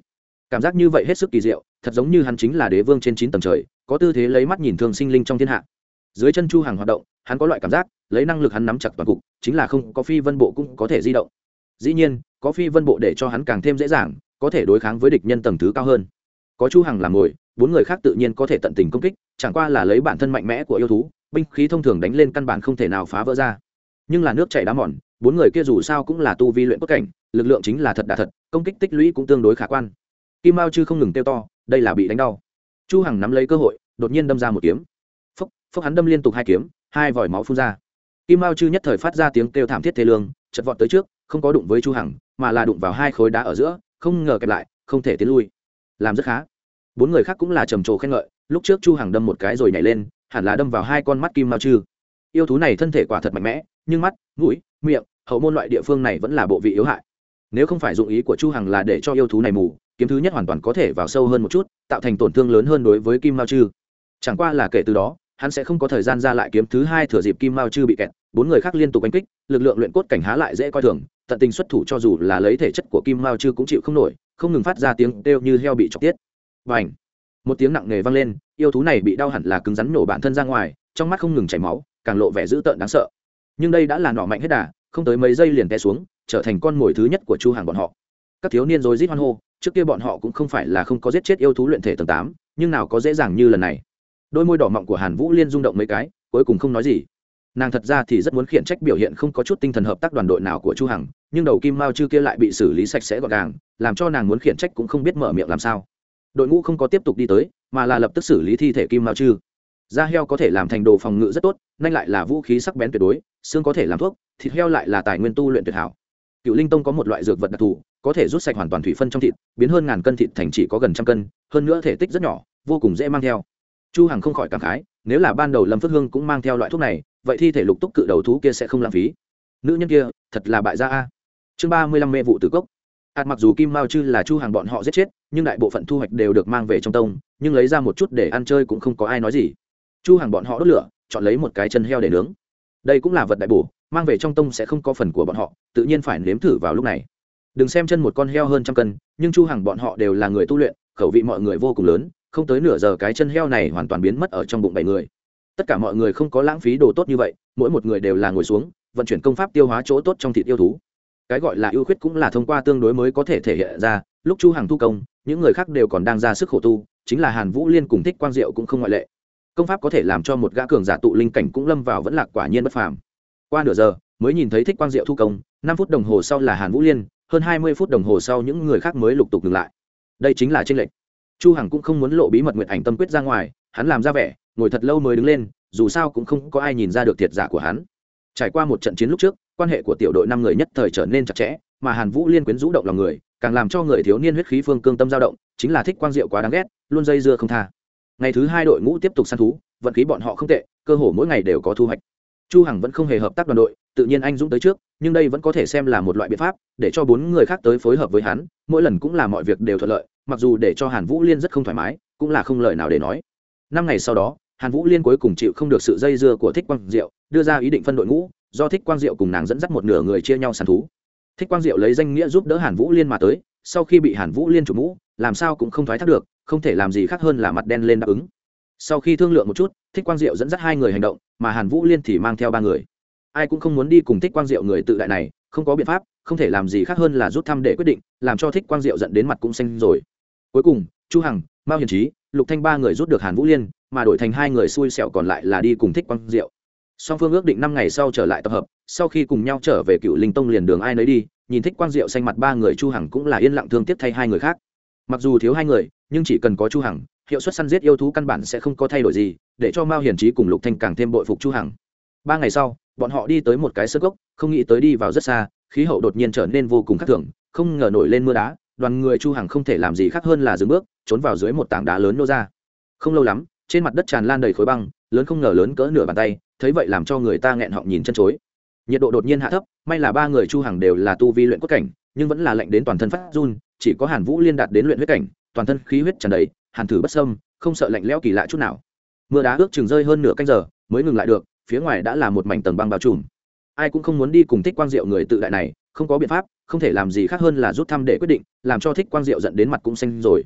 Cảm giác như vậy hết sức kỳ diệu, thật giống như hắn chính là đế vương trên chín tầng trời, có tư thế lấy mắt nhìn thường sinh linh trong thiên hạ. Dưới chân chu hàng hoạt động, hắn có loại cảm giác, lấy năng lực hắn nắm chặt toàn cục, chính là không có phi vân bộ cũng có thể di động. Dĩ nhiên, có phi vân bộ để cho hắn càng thêm dễ dàng, có thể đối kháng với địch nhân tầng thứ cao hơn. Có chu hằng làm ngồi bốn người khác tự nhiên có thể tận tình công kích, chẳng qua là lấy bản thân mạnh mẽ của yêu thú, binh khí thông thường đánh lên căn bản không thể nào phá vỡ ra. Nhưng là nước chảy đá mòn, bốn người kia dù sao cũng là tu vi luyện cốt cảnh, lực lượng chính là thật đà thật, công kích tích lũy cũng tương đối khả quan. Kim mao chư không ngừng tiêu to, đây là bị đánh đau. Chu hằng nắm lấy cơ hội, đột nhiên đâm ra một kiếm. Phốc phốc hắn đâm liên tục hai kiếm, hai vòi máu phun ra. Kim mao chư nhất thời phát ra tiếng kêu thảm thiết thế lương, chật vọt tới trước, không có đụng với chu hằng, mà là đụng vào hai khối đá ở giữa, không ngờ kẹp lại, không thể tiến lui. Làm rất khá bốn người khác cũng là trầm trồ khen ngợi, lúc trước chu hằng đâm một cái rồi nhảy lên, hẳn là đâm vào hai con mắt kim mao chư. Yêu thú này thân thể quả thật mạnh mẽ, nhưng mắt, mũi, miệng, hậu môn loại địa phương này vẫn là bộ vị yếu hại. Nếu không phải dụng ý của chu hằng là để cho yêu thú này mù, kiếm thứ nhất hoàn toàn có thể vào sâu hơn một chút, tạo thành tổn thương lớn hơn đối với kim mao chư. Chẳng qua là kể từ đó, hắn sẽ không có thời gian ra lại kiếm thứ hai thừa dịp kim mao chư bị kẹt, bốn người khác liên tục đánh kích, lực lượng luyện cốt cảnh há lại dễ coi thường, tận tình xuất thủ cho dù là lấy thể chất của kim mao chư cũng chịu không nổi, không ngừng phát ra tiếng kêu như heo bị chọc tiết và ảnh một tiếng nặng nề vang lên, yêu thú này bị đau hẳn là cứng rắn nổ bản thân ra ngoài, trong mắt không ngừng chảy máu, càng lộ vẻ dữ tợn đáng sợ. Nhưng đây đã là nọ mạnh hết đà, không tới mấy giây liền té xuống, trở thành con mồi thứ nhất của chu hàng bọn họ. Các thiếu niên rồi rít hoan hô, trước kia bọn họ cũng không phải là không có giết chết yêu thú luyện thể tầng tám, nhưng nào có dễ dàng như lần này. Đôi môi đỏ mọng của hàn vũ liên rung động mấy cái, cuối cùng không nói gì. Nàng thật ra thì rất muốn khiển trách biểu hiện không có chút tinh thần hợp tác đoàn đội nào của chu hằng, nhưng đầu kim mao chư kia lại bị xử lý sạch sẽ gọn gàng, làm cho nàng muốn khiển trách cũng không biết mở miệng làm sao đội ngũ không có tiếp tục đi tới, mà là lập tức xử lý thi thể kim mao chư. Da heo có thể làm thành đồ phòng ngự rất tốt, nhanh lại là vũ khí sắc bén tuyệt đối, xương có thể làm thuốc, thịt heo lại là tài nguyên tu luyện tuyệt hảo. Cựu linh tông có một loại dược vật đặc thù, có thể rút sạch hoàn toàn thủy phân trong thịt, biến hơn ngàn cân thịt thành chỉ có gần trăm cân, hơn nữa thể tích rất nhỏ, vô cùng dễ mang theo. Chu hằng không khỏi cảm khái, nếu là ban đầu lâm phước hương cũng mang theo loại thuốc này, vậy thi thể lục túc cự đầu thú kia sẽ không lãng phí. Nữ nhân kia, thật là bại gia a. Chương ba mươi lăm mê vụ tử cốc ạt mặc dù kim mao chư là chu hàng bọn họ giết chết, nhưng đại bộ phận thu hoạch đều được mang về trong tông, nhưng lấy ra một chút để ăn chơi cũng không có ai nói gì. Chu hàng bọn họ đốt lửa, chọn lấy một cái chân heo để nướng. Đây cũng là vật đại bổ, mang về trong tông sẽ không có phần của bọn họ, tự nhiên phải nếm thử vào lúc này. Đừng xem chân một con heo hơn trăm cân, nhưng chu hàng bọn họ đều là người tu luyện, khẩu vị mọi người vô cùng lớn, không tới nửa giờ cái chân heo này hoàn toàn biến mất ở trong bụng bảy người. Tất cả mọi người không có lãng phí đồ tốt như vậy, mỗi một người đều là ngồi xuống, vận chuyển công pháp tiêu hóa chỗ tốt trong thịt yêu thú cái gọi là ưu khuyết cũng là thông qua tương đối mới có thể thể hiện ra. Lúc chu Hằng thu công, những người khác đều còn đang ra sức khổ tu, chính là hàn vũ liên cùng thích quang diệu cũng không ngoại lệ. Công pháp có thể làm cho một gã cường giả tụ linh cảnh cũng lâm vào vẫn lạc quả nhiên bất phàm. Qua nửa giờ, mới nhìn thấy thích quang diệu thu công, năm phút đồng hồ sau là hàn vũ liên, hơn hai mươi phút đồng hồ sau những người khác mới lục tục ngừng lại. Đây chính là tranh lệch. Chu hằng cũng không muốn lộ bí mật nguyện ảnh tâm quyết ra ngoài, hắn làm ra vẻ, ngồi thật lâu mới đứng lên, dù sao cũng không có ai nhìn ra được thiệt giả của hắn. Trải qua một trận chiến lúc trước quan hệ của tiểu đội năm người nhất thời trở nên chặt chẽ, mà hàn vũ liên quyến rũ động lòng người, càng làm cho người thiếu niên huyết khí phương cương tâm dao động, chính là thích quang diệu quá đáng ghét, luôn dây dưa không tha. Ngày thứ hai đội ngũ tiếp tục săn thú, vận khí bọn họ không tệ, cơ hồ mỗi ngày đều có thu hoạch. Chu hằng vẫn không hề hợp tác đoàn đội, tự nhiên anh dũng tới trước, nhưng đây vẫn có thể xem là một loại biện pháp, để cho bốn người khác tới phối hợp với hắn, mỗi lần cũng là mọi việc đều thuận lợi, mặc dù để cho hàn vũ liên rất không thoải mái, cũng là không lời nào để nói. Năm ngày sau đó, hàn vũ liên cuối cùng chịu không được sự dây dưa của thích quang diệu, đưa ra ý định phân đội ngũ do thích quang diệu cùng nàng dẫn dắt một nửa người chia nhau săn thú. Thích quang diệu lấy danh nghĩa giúp đỡ hàn vũ liên mà tới, sau khi bị hàn vũ liên chủ mũ, làm sao cũng không thoái thác được, không thể làm gì khác hơn là mặt đen lên đáp ứng. Sau khi thương lượng một chút, thích quang diệu dẫn dắt hai người hành động, mà hàn vũ liên thì mang theo ba người. Ai cũng không muốn đi cùng thích quang diệu người tự đại này, không có biện pháp, không thể làm gì khác hơn là rút thăm để quyết định, làm cho thích quang diệu dẫn đến mặt cũng xanh rồi. Cuối cùng, chu hằng, mao hiền trí lục thanh ba người rút được hàn vũ liên, mà đổi thành hai người xui xẻo còn lại là đi cùng thích quang diệu song phương ước định năm ngày sau trở lại tập hợp, sau khi cùng nhau trở về cựu linh tông liền đường ai nấy đi, nhìn thích quang diệu xanh mặt ba người chu hằng cũng là yên lặng thương tiếc thay hai người khác. Mặc dù thiếu hai người, nhưng chỉ cần có chu hằng, hiệu suất săn giết yêu thú căn bản sẽ không có thay đổi gì, để cho mao hiền trí cùng lục thanh càng thêm bội phục chu hằng. Ba ngày sau, bọn họ đi tới một cái sơ gốc, không nghĩ tới đi vào rất xa, khí hậu đột nhiên trở nên vô cùng khắc thường, không ngờ nổi lên mưa đá, đoàn người chu hằng không thể làm gì khác hơn là dừng bước, trốn vào dưới một tảng đá lớn nô ra. Không lâu lắm, trên mặt đất tràn lan đầy khối băng lớn không ngờ lớn cỡ nửa bàn tay, thấy vậy làm cho người ta nghẹn họng nhìn chân chối. Nhiệt độ đột nhiên hạ thấp, may là ba người chu hằng đều là tu vi luyện cốt cảnh, nhưng vẫn là lạnh đến toàn thân phát run, chỉ có hàn vũ liên đạt đến luyện huyết cảnh, toàn thân khí huyết tràn đầy, hàn thử bất sâm, không sợ lạnh lẽo kỳ lạ chút nào. Mưa đá ước chừng rơi hơn nửa canh giờ, mới ngừng lại được, phía ngoài đã là một mảnh tầng băng bao trùm. Ai cũng không muốn đi cùng thích quang diệu người tự đại này, không có biện pháp, không thể làm gì khác hơn là rút thăm để quyết định, làm cho thích quang diệu dẫn đến mặt cũng xanh rồi.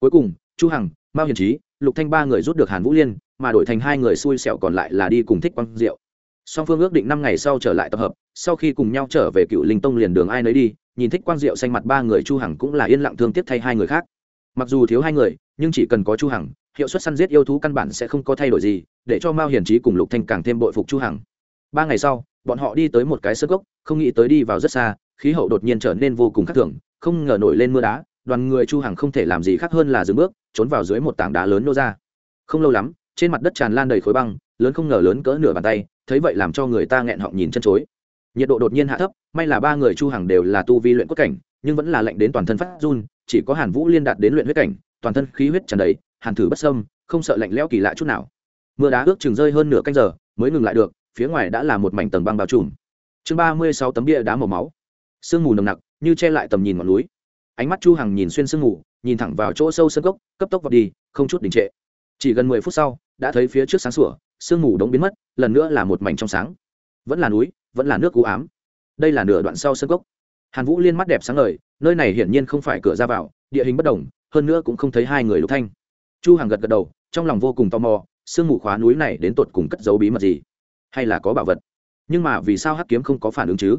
Cuối cùng, chu hằng, mao hiền trí lục thanh ba người rút được hàn vũ liên, mà đổi thành hai người xui xẻo còn lại là đi cùng thích quang diệu. Song phương ước định năm ngày sau trở lại tập hợp, sau khi cùng nhau trở về cựu linh tông liền đường ai nấy đi, nhìn thích quang diệu xanh mặt ba người chu hằng cũng là yên lặng thương tiếc thay hai người khác. Mặc dù thiếu hai người, nhưng chỉ cần có chu hằng, hiệu suất săn giết yêu thú căn bản sẽ không có thay đổi gì, để cho mao hiền trí cùng lục thanh càng thêm bội phục chu hằng. Ba ngày sau, bọn họ đi tới một cái sơ gốc không nghĩ tới đi vào rất xa, khí hậu đột nhiên trở nên vô cùng khắc thường, không ngờ nổi lên mưa đá đoàn người chu hằng không thể làm gì khác hơn là dừng bước, trốn vào dưới một tảng đá lớn nô ra. Không lâu lắm, trên mặt đất tràn lan đầy khối băng, lớn không ngờ lớn cỡ nửa bàn tay, thấy vậy làm cho người ta nghẹn họng nhìn chân chối. Nhiệt độ đột nhiên hạ thấp, may là ba người chu hằng đều là tu vi luyện cốt cảnh, nhưng vẫn là lạnh đến toàn thân phát run, chỉ có hàn vũ liên đạt đến luyện huyết cảnh, toàn thân khí huyết tràn đầy, hàn thử bất sâm không sợ lạnh lẽo kỳ lạ chút nào. Mưa đá ước chừng rơi hơn nửa canh giờ, mới ngừng lại được, phía ngoài đã là một mảnh tầng băng bao trùm. Chương ba mươi sáu tấm bia đá màu máu. Sương mù nồng nặc, như che lại tầm nhìn ngọn núi ánh mắt chu hằng nhìn xuyên sương ngủ, nhìn thẳng vào chỗ sâu sân cốc cấp tốc vào đi, không chút đình trệ. Chỉ gần mười phút sau, đã thấy phía trước sáng sủa, sương ngủ đống biến mất, lần nữa là một mảnh trong sáng. Vẫn là núi, vẫn là nước u ám. Đây là nửa đoạn sau sân cốc hàn vũ liên mắt đẹp sáng ngời, nơi này hiển nhiên không phải cửa ra vào, địa hình bất đồng, hơn nữa cũng không thấy hai người lục thanh. Chu hằng gật gật đầu, trong lòng vô cùng tò mò, sương mù khóa núi này đến tột cùng cất giấu bí mật gì? Hay là có bảo vật? Nhưng mà vì sao hắc kiếm không có phản ứng chứ?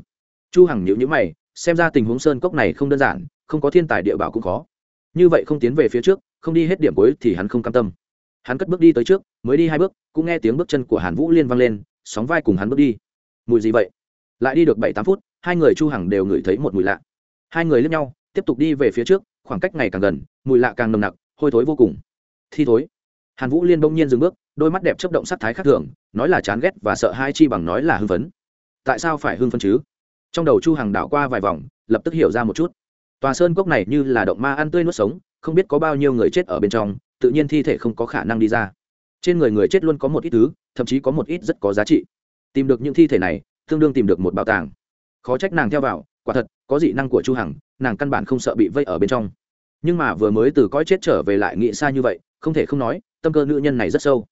Chu hằng nhíu nhíu mày, xem ra tình huống sơn cốc này không đơn giản không có thiên tài địa bảo cũng khó. Như vậy không tiến về phía trước, không đi hết điểm cuối thì hắn không cam tâm. Hắn cất bước đi tới trước, mới đi hai bước, cũng nghe tiếng bước chân của hàn vũ liên vang lên, sóng vai cùng hắn bước đi. Mùi gì vậy? Lại đi được bảy tám phút, hai người chu hằng đều ngửi thấy một mùi lạ. Hai người lướt nhau, tiếp tục đi về phía trước, khoảng cách ngày càng gần, mùi lạ càng nồng nặc, hôi thối vô cùng. Thi thối. Hàn vũ liên bỗng nhiên dừng bước, đôi mắt đẹp chấp động sắc thái khác thường, nói là chán ghét và sợ hai chi bằng nói là hưng phấn. Tại sao phải hưng phấn chứ? Trong đầu chu hằng đảo qua vài vòng, lập tức hiểu ra một chút tòa sơn cốc này như là động ma ăn tươi nuốt sống, không biết có bao nhiêu người chết ở bên trong, tự nhiên thi thể không có khả năng đi ra. Trên người người chết luôn có một ít thứ, thậm chí có một ít rất có giá trị. Tìm được những thi thể này, tương đương tìm được một bảo tàng. Khó trách nàng theo vào, quả thật, có dị năng của chu hằng, nàng căn bản không sợ bị vây ở bên trong. Nhưng mà vừa mới từ cõi chết trở về lại nghĩ xa như vậy, không thể không nói, tâm cơ nữ nhân này rất sâu.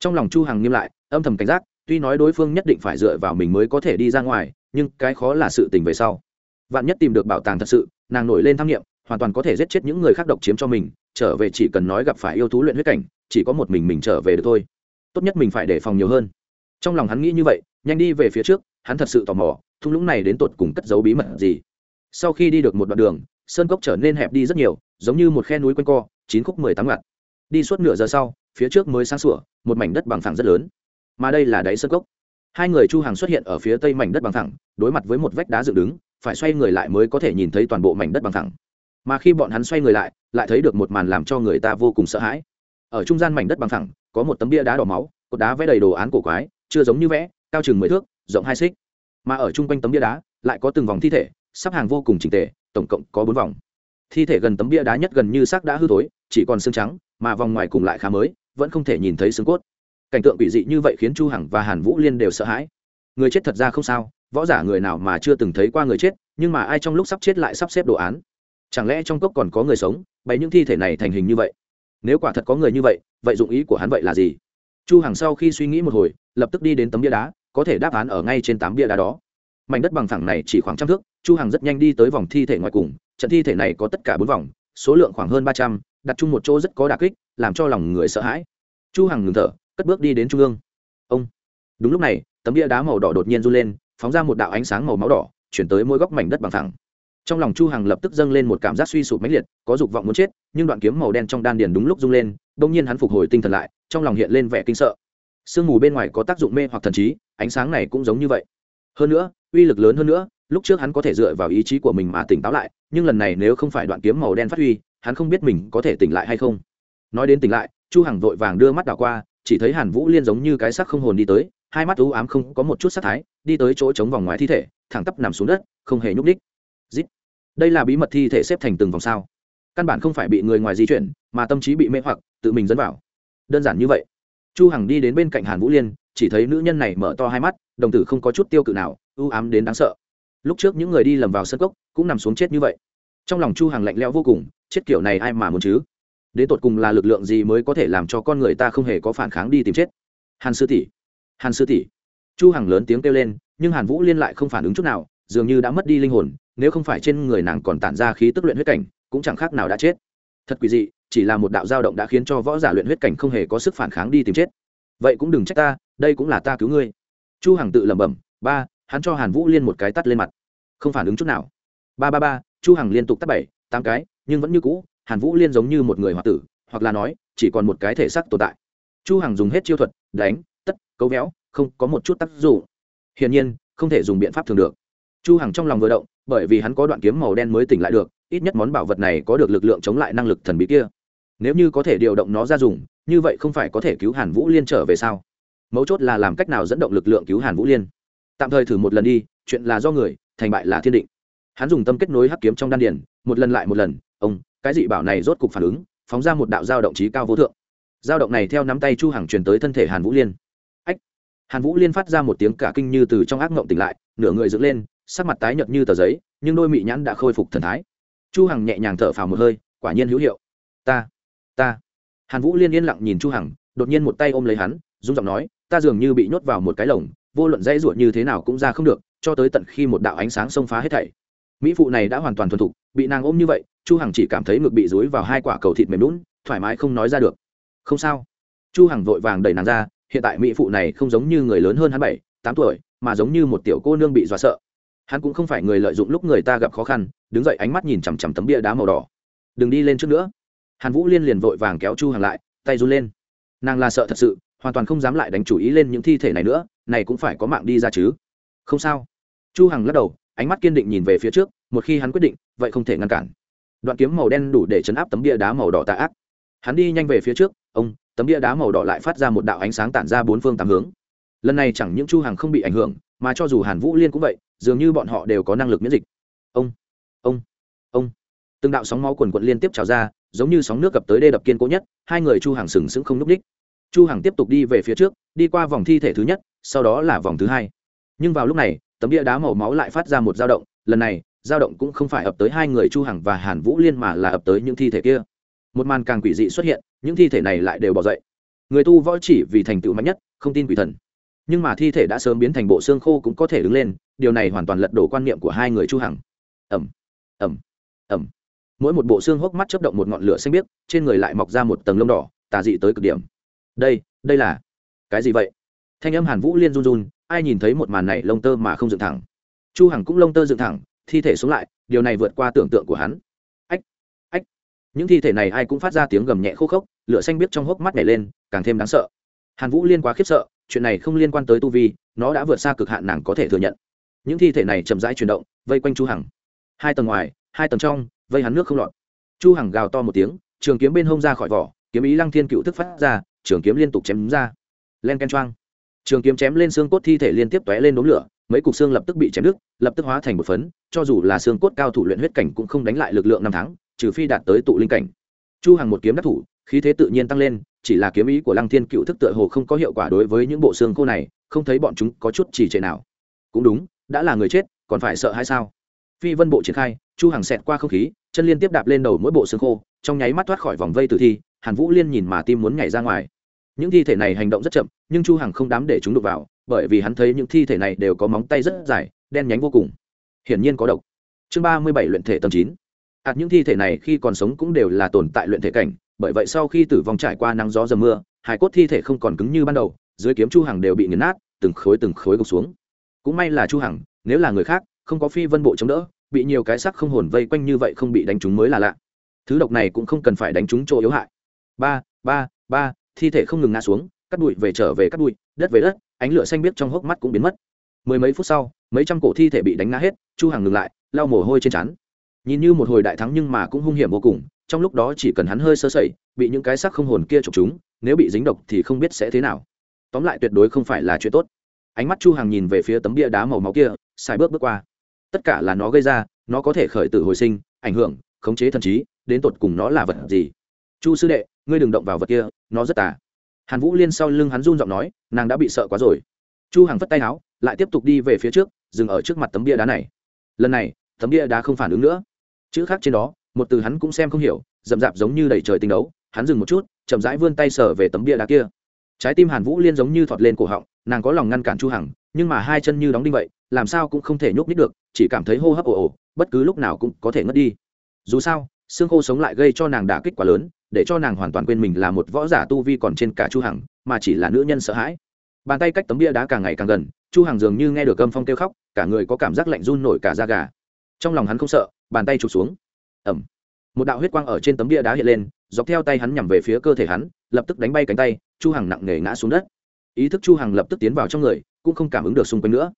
Trong lòng chu hằng nghiêm lại, âm thầm cảnh giác, tuy nói đối phương nhất định phải dựa vào mình mới có thể đi ra ngoài, nhưng cái khó là sự tình về sau. Vạn nhất tìm được bảo tàng thật sự nàng nổi lên tham nghiệm, hoàn toàn có thể giết chết những người khác độc chiếm cho mình, trở về chỉ cần nói gặp phải yêu thú luyện huyết cảnh, chỉ có một mình mình trở về được thôi. Tốt nhất mình phải đề phòng nhiều hơn. Trong lòng hắn nghĩ như vậy, nhanh đi về phía trước, hắn thật sự tò mò, thung lũng này đến tột cùng cất giấu bí mật gì. Sau khi đi được một đoạn đường, sơn cốc trở nên hẹp đi rất nhiều, giống như một khe núi quanh co, chín khúc mười tám ngặt đi suốt nửa giờ sau, phía trước mới sáng sủa, một mảnh đất bằng phẳng rất lớn. Mà đây là đáy sơn cốc. Hai người chu hàng xuất hiện ở phía tây mảnh đất bằng thẳng đối mặt với một vách đá dựng đứng phải xoay người lại mới có thể nhìn thấy toàn bộ mảnh đất bằng thẳng. Mà khi bọn hắn xoay người lại lại thấy được một màn làm cho người ta vô cùng sợ hãi. Ở trung gian mảnh đất bằng thẳng, có một tấm bia đá đỏ máu, cột đá vẽ đầy đồ án cổ quái, chưa giống như vẽ, cao chừng mười thước, rộng hai xích. Mà ở chung quanh tấm bia đá, lại có từng vòng thi thể, sắp hàng vô cùng trình tề, tổng cộng có bốn vòng. Thi thể gần tấm bia đá nhất gần như xác đã hư thối, chỉ còn xương trắng, mà vòng ngoài cùng lại khá mới, vẫn không thể nhìn thấy xương cốt. Cảnh tượng quỷ dị như vậy khiến chu hằng và hàn vũ liên đều sợ hãi. Người chết thật ra không sao võ giả người nào mà chưa từng thấy qua người chết, nhưng mà ai trong lúc sắp chết lại sắp xếp đồ án? Chẳng lẽ trong cốc còn có người sống, bày những thi thể này thành hình như vậy? Nếu quả thật có người như vậy vậy dụng ý của hắn vậy là gì? Chu hằng sau khi suy nghĩ một hồi, lập tức đi đến tấm bia đá, có thể đáp án ở ngay trên tám bia đá đó. Mảnh đất bằng phẳng này chỉ khoảng trăm thước, chu hằng rất nhanh đi tới vòng thi thể ngoài cùng, trận thi thể này có tất cả bốn vòng, số lượng khoảng hơn ba trăm, đặt chung một chỗ rất có đả kích, làm cho lòng người sợ hãi. Chu hằng ngừng thở, cất bước đi đến trung ương. Ông. Đúng lúc này, tấm bia đá màu đỏ đột nhiên run lên phóng ra một đạo ánh sáng màu máu đỏ, chuyển tới mỗi góc mảnh đất bằng thẳng trong lòng chu hằng lập tức dâng lên một cảm giác suy sụp mãnh liệt, có dục vọng muốn chết, nhưng đoạn kiếm màu đen trong đan điền đúng lúc rung lên đông nhiên hắn phục hồi tinh thần lại, trong lòng hiện lên vẻ kinh sợ. Sương mù bên ngoài có tác dụng mê hoặc thần trí, ánh sáng này cũng giống như vậy. Hơn nữa, uy lực lớn hơn nữa, lúc trước hắn có thể dựa vào ý chí của mình mà tỉnh táo lại, nhưng lần này nếu không phải đoạn kiếm màu đen phát huy, hắn không biết mình có thể tỉnh lại hay không. Nói đến tỉnh lại, chu hằng vội vàng đưa mắt đảo qua, chỉ thấy hàn vũ liên giống như cái xác không hồn đi tới hai mắt u ám không có một chút sát thái, đi tới chỗ trống vòng ngoài thi thể, thẳng tắp nằm xuống đất, không hề nhúc nhích. Dít. đây là bí mật thi thể xếp thành từng vòng sao? Căn bản không phải bị người ngoài di chuyển, mà tâm trí bị mê hoặc, tự mình dẫn vào. Đơn giản như vậy. Chu hằng đi đến bên cạnh hàn vũ liên, chỉ thấy nữ nhân này mở to hai mắt, đồng tử không có chút tiêu cự nào, u ám đến đáng sợ. Lúc trước những người đi lầm vào sân cốc, cũng nằm xuống chết như vậy. Trong lòng chu hằng lạnh lẽo vô cùng, chết kiểu này ai mà muốn chứ? Đến tột cùng là lực lượng gì mới có thể làm cho con người ta không hề có phản kháng đi tìm chết? Hàn sư tỷ hàn sư tỷ. Chu hằng lớn tiếng kêu lên, nhưng hàn vũ liên lại không phản ứng chút nào, dường như đã mất đi linh hồn, nếu không phải trên người nàng còn tản ra khí tức luyện huyết cảnh, cũng chẳng khác nào đã chết. Thật quỷ dị, chỉ là một đạo dao động đã khiến cho võ giả luyện huyết cảnh không hề có sức phản kháng đi tìm chết. Vậy cũng đừng trách ta, đây cũng là ta cứu ngươi. Chu hằng tự lẩm bẩm, ba, hắn cho hàn vũ liên một cái tắt lên mặt. Không phản ứng chút nào. Ba ba ba. Chu hằng liên tục tắt bảy, tám cái, nhưng vẫn như cũ, hàn vũ liên giống như một người hoạt tử, hoặc là nói, chỉ còn một cái thể xác tồn tại. Chu hằng dùng hết chiêu thuật, đánh cấu véo, không có một chút tác dụng. Hiển nhiên, không thể dùng biện pháp thường được. Chu hằng trong lòng vừa động, bởi vì hắn có đoạn kiếm màu đen mới tỉnh lại được, ít nhất món bảo vật này có được lực lượng chống lại năng lực thần bí kia. Nếu như có thể điều động nó ra dùng, như vậy không phải có thể cứu hàn vũ liên trở về sao? Mấu chốt là làm cách nào dẫn động lực lượng cứu hàn vũ liên. Tạm thời thử một lần đi, chuyện là do người, thành bại là thiên định. Hắn dùng tâm kết nối hắc kiếm trong đan điền, một lần lại một lần, ông, cái dị bảo này rốt cục phản ứng, phóng ra một đạo dao động trí cao vô thượng. Dao động này theo nắm tay chu hằng truyền tới thân thể hàn vũ liên hàn vũ liên phát ra một tiếng cả kinh như từ trong ác mộng tỉnh lại, nửa người dựng lên, sắc mặt tái nhợt như tờ giấy, nhưng đôi mị nhãn đã khôi phục thần thái. Chu hằng nhẹ nhàng thở phào một hơi, quả nhiên hữu hiệu. Ta ta. Hàn vũ liên yên lặng nhìn chu hằng, đột nhiên một tay ôm lấy hắn, run giọng nói, ta dường như bị nhốt vào một cái lồng, vô luận dãy ruột như thế nào cũng ra không được, cho tới tận khi một đạo ánh sáng xông phá hết thảy. Mỹ phụ này đã hoàn toàn thuần thục, bị nàng ôm như vậy, chu hằng chỉ cảm thấy ngực bị dúi vào hai quả cầu thịt mềm lún thoải mái không nói ra được. Không sao. Chu hằng vội vàng đẩy nàng ra hiện tại mỹ phụ này không giống như người lớn hơn hắn bảy, tám tuổi, mà giống như một tiểu cô nương bị dọa sợ. Hắn cũng không phải người lợi dụng lúc người ta gặp khó khăn, đứng dậy ánh mắt nhìn chằm chằm tấm bia đá màu đỏ. Đừng đi lên trước nữa. Hàn vũ liên liền vội vàng kéo chu hằng lại, tay run lên. Nàng là sợ thật sự, hoàn toàn không dám lại đánh chủ ý lên những thi thể này nữa, này cũng phải có mạng đi ra chứ. Không sao. Chu hằng lắc đầu, ánh mắt kiên định nhìn về phía trước, một khi hắn quyết định, vậy không thể ngăn cản. Đoạn kiếm màu đen đủ để chấn áp tấm bia đá màu đỏ tà ác. Hắn đi nhanh về phía trước, ông tấm bia đá màu đỏ lại phát ra một đạo ánh sáng tản ra bốn phương tám hướng. Lần này chẳng những chu hằng không bị ảnh hưởng, mà cho dù hàn vũ liên cũng vậy, dường như bọn họ đều có năng lực miễn dịch. Ông ông ông. Từng đạo sóng máu quần quận liên tiếp trào ra, giống như sóng nước cập tới đê đập kiên cố nhất, hai người chu hàng sừng sững không núp đích chu hằng tiếp tục đi về phía trước, đi qua vòng thi thể thứ nhất, sau đó là vòng thứ hai. Nhưng vào lúc này, tấm bia đá màu máu lại phát ra một dao động, lần này, dao động cũng không phải ập tới hai người chu hằng và hàn vũ liên mà là ập tới những thi thể kia một màn càng quỷ dị xuất hiện, những thi thể này lại đều bỏ dậy. Người tu võ chỉ vì thành tựu mạnh nhất, không tin quỷ thần. Nhưng mà thi thể đã sớm biến thành bộ xương khô cũng có thể đứng lên, điều này hoàn toàn lật đổ quan niệm của hai người chu hằng. Ẩm ẩm ẩm mỗi một bộ xương hốc mắt chớp động một ngọn lửa xanh biếc, trên người lại mọc ra một tầng lông đỏ, tà dị tới cực điểm. Đây đây là cái gì vậy? Thanh âm hàn vũ liên run run, ai nhìn thấy một màn này lông tơ mà không dựng thẳng? Chu hằng cũng lông tơ dựng thẳng, thi thể xuống lại, điều này vượt qua tưởng tượng của hắn những thi thể này ai cũng phát ra tiếng gầm nhẹ khô khốc, lửa xanh biếc trong hốc mắt nhảy lên, càng thêm đáng sợ. Hàn vũ liên quá khiếp sợ, chuyện này không liên quan tới tu vi, nó đã vượt xa cực hạn nàng có thể thừa nhận. Những thi thể này chậm rãi chuyển động, vây quanh chu hằng. Hai tầng ngoài, hai tầng trong, vây hắn nước không lọt. Chu hằng gào to một tiếng, trường kiếm bên hông ra khỏi vỏ, kiếm ý lăng thiên cựu thức phát ra, trường kiếm liên tục chém ra. Len ken choang. Trường kiếm chém lên xương cốt thi thể liên tiếp tóe lên đốm lửa, mấy cục xương lập tức bị chém đứt, lập tức hóa thành một phấn, cho dù là xương cốt cao thủ luyện huyết cảnh cũng không đánh lại lực lượng năm tháng trừ phi đạt tới tụ linh cảnh. Chu hằng một kiếm đắc thủ, khí thế tự nhiên tăng lên, chỉ là kiếm ý của lăng thiên cựu thức tựa hồ không có hiệu quả đối với những bộ xương khô này, không thấy bọn chúng có chút chỉ trệ nào. Cũng đúng, đã là người chết, còn phải sợ hay sao? Phi vân bộ triển khai, chu Hằng xẹt qua không khí, chân liên tiếp đạp lên đầu mỗi bộ xương khô, trong nháy mắt thoát khỏi vòng vây tử thi, hàn vũ liên nhìn mà tim muốn nhảy ra ngoài. Những thi thể này hành động rất chậm, nhưng chu hằng không dám để chúng đụng vào, bởi vì hắn thấy những thi thể này đều có móng tay rất dài, đen nhánh vô cùng. Hiển nhiên có độc. Chương ba mươi bảy luyện thể tầng chín ạt những thi thể này khi còn sống cũng đều là tồn tại luyện thể cảnh, bởi vậy sau khi tử vong trải qua nắng gió dầm mưa, hải cốt thi thể không còn cứng như ban đầu, dưới kiếm chu hằng đều bị nghiền nát, từng khối từng khối gục xuống. Cũng may là chu hằng, nếu là người khác, không có phi vân bộ chống đỡ, bị nhiều cái sắc không hồn vây quanh như vậy không bị đánh trúng mới là lạ. Thứ độc này cũng không cần phải đánh trúng chỗ yếu hại. Ba ba ba, thi thể không ngừng ngã xuống, cắt bụi về trở về cắt bụi, đất về đất, ánh lửa xanh biếc trong hốc mắt cũng biến mất. Mười mấy phút sau, mấy trăm cổ thi thể bị đánh ngã hết, chu hằng ngừng lại, lau mồ hôi trên trán nhìn như một hồi đại thắng nhưng mà cũng hung hiểm vô cùng, trong lúc đó chỉ cần hắn hơi sơ sẩy, bị những cái sắc không hồn kia chọc chúng, nếu bị dính độc thì không biết sẽ thế nào. Tóm lại tuyệt đối không phải là chuyện tốt. Ánh mắt chu hằng nhìn về phía tấm bia đá màu máu kia sai bước bước qua. Tất cả là nó gây ra, nó có thể khởi tử hồi sinh, ảnh hưởng, khống chế thần trí, đến tột cùng nó là vật gì? Chu sư đệ, ngươi đừng động vào vật kia, nó rất tà. Hàn vũ liên sau lưng hắn run giọng nói, nàng đã bị sợ quá rồi. Chu hằng phất tay áo, lại tiếp tục đi về phía trước, dừng ở trước mặt tấm bia đá này. Lần này, tấm bia đá không phản ứng nữa chữ khác trên đó, một từ hắn cũng xem không hiểu, rậm rạp giống như đầy trời tinh đấu, hắn dừng một chút, chậm rãi vươn tay sờ về tấm bia đá kia. Trái tim hàn vũ liên giống như thọt lên cổ họng, nàng có lòng ngăn cản chu hằng, nhưng mà hai chân như đóng đinh vậy, làm sao cũng không thể nhúc nít được, chỉ cảm thấy hô hấp ồ ồ, bất cứ lúc nào cũng có thể ngất đi. Dù sao, xương khô sống lại gây cho nàng đả kích quá lớn, để cho nàng hoàn toàn quên mình là một võ giả tu vi còn trên cả chu hằng, mà chỉ là nữ nhân sợ hãi. Bàn tay cách tấm bia đá càng ngày càng gần, chu hằng dường như nghe được âm phong kêu khóc, cả người có cảm giác lạnh run nổi cả da gà. Trong lòng hắn không sợ bàn tay chụp xuống. Ẩm một đạo huyết quang ở trên tấm bia đá hiện lên, dọc theo tay hắn nhằm về phía cơ thể hắn, lập tức đánh bay cánh tay, chu hằng nặng nề ngã xuống đất. Ý thức chu hằng lập tức tiến vào trong người, cũng không cảm ứng được xung quanh nữa.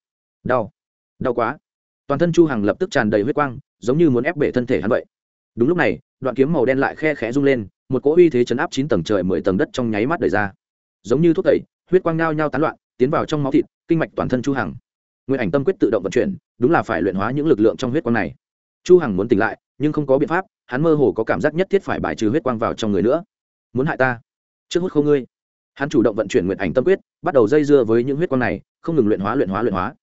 Đau. Đau quá. Toàn thân chu hằng lập tức tràn đầy huyết quang, giống như muốn ép bể thân thể hắn vậy. Đúng lúc này, đoạn kiếm màu đen lại khe khẽ rung lên, một cỗ uy thế chấn áp chín tầng trời mười tầng đất trong nháy mắt đẩy ra. Giống như thuốc tẩy huyết quang nao nhau tán loạn, tiến vào trong máu thịt, kinh mạch toàn thân chu hằng. Nguyên ảnh tâm quyết tự động vận chuyển, đúng là phải luyện hóa những lực lượng trong huyết quang này chu hằng muốn tỉnh lại, nhưng không có biện pháp, hắn mơ hồ có cảm giác nhất thiết phải bài trừ huyết quang vào trong người nữa. Muốn hại ta? Trước hút không ngươi. Hắn chủ động vận chuyển nguyện ảnh tâm quyết, bắt đầu dây dưa với những huyết quang này, không ngừng luyện hóa luyện hóa luyện hóa.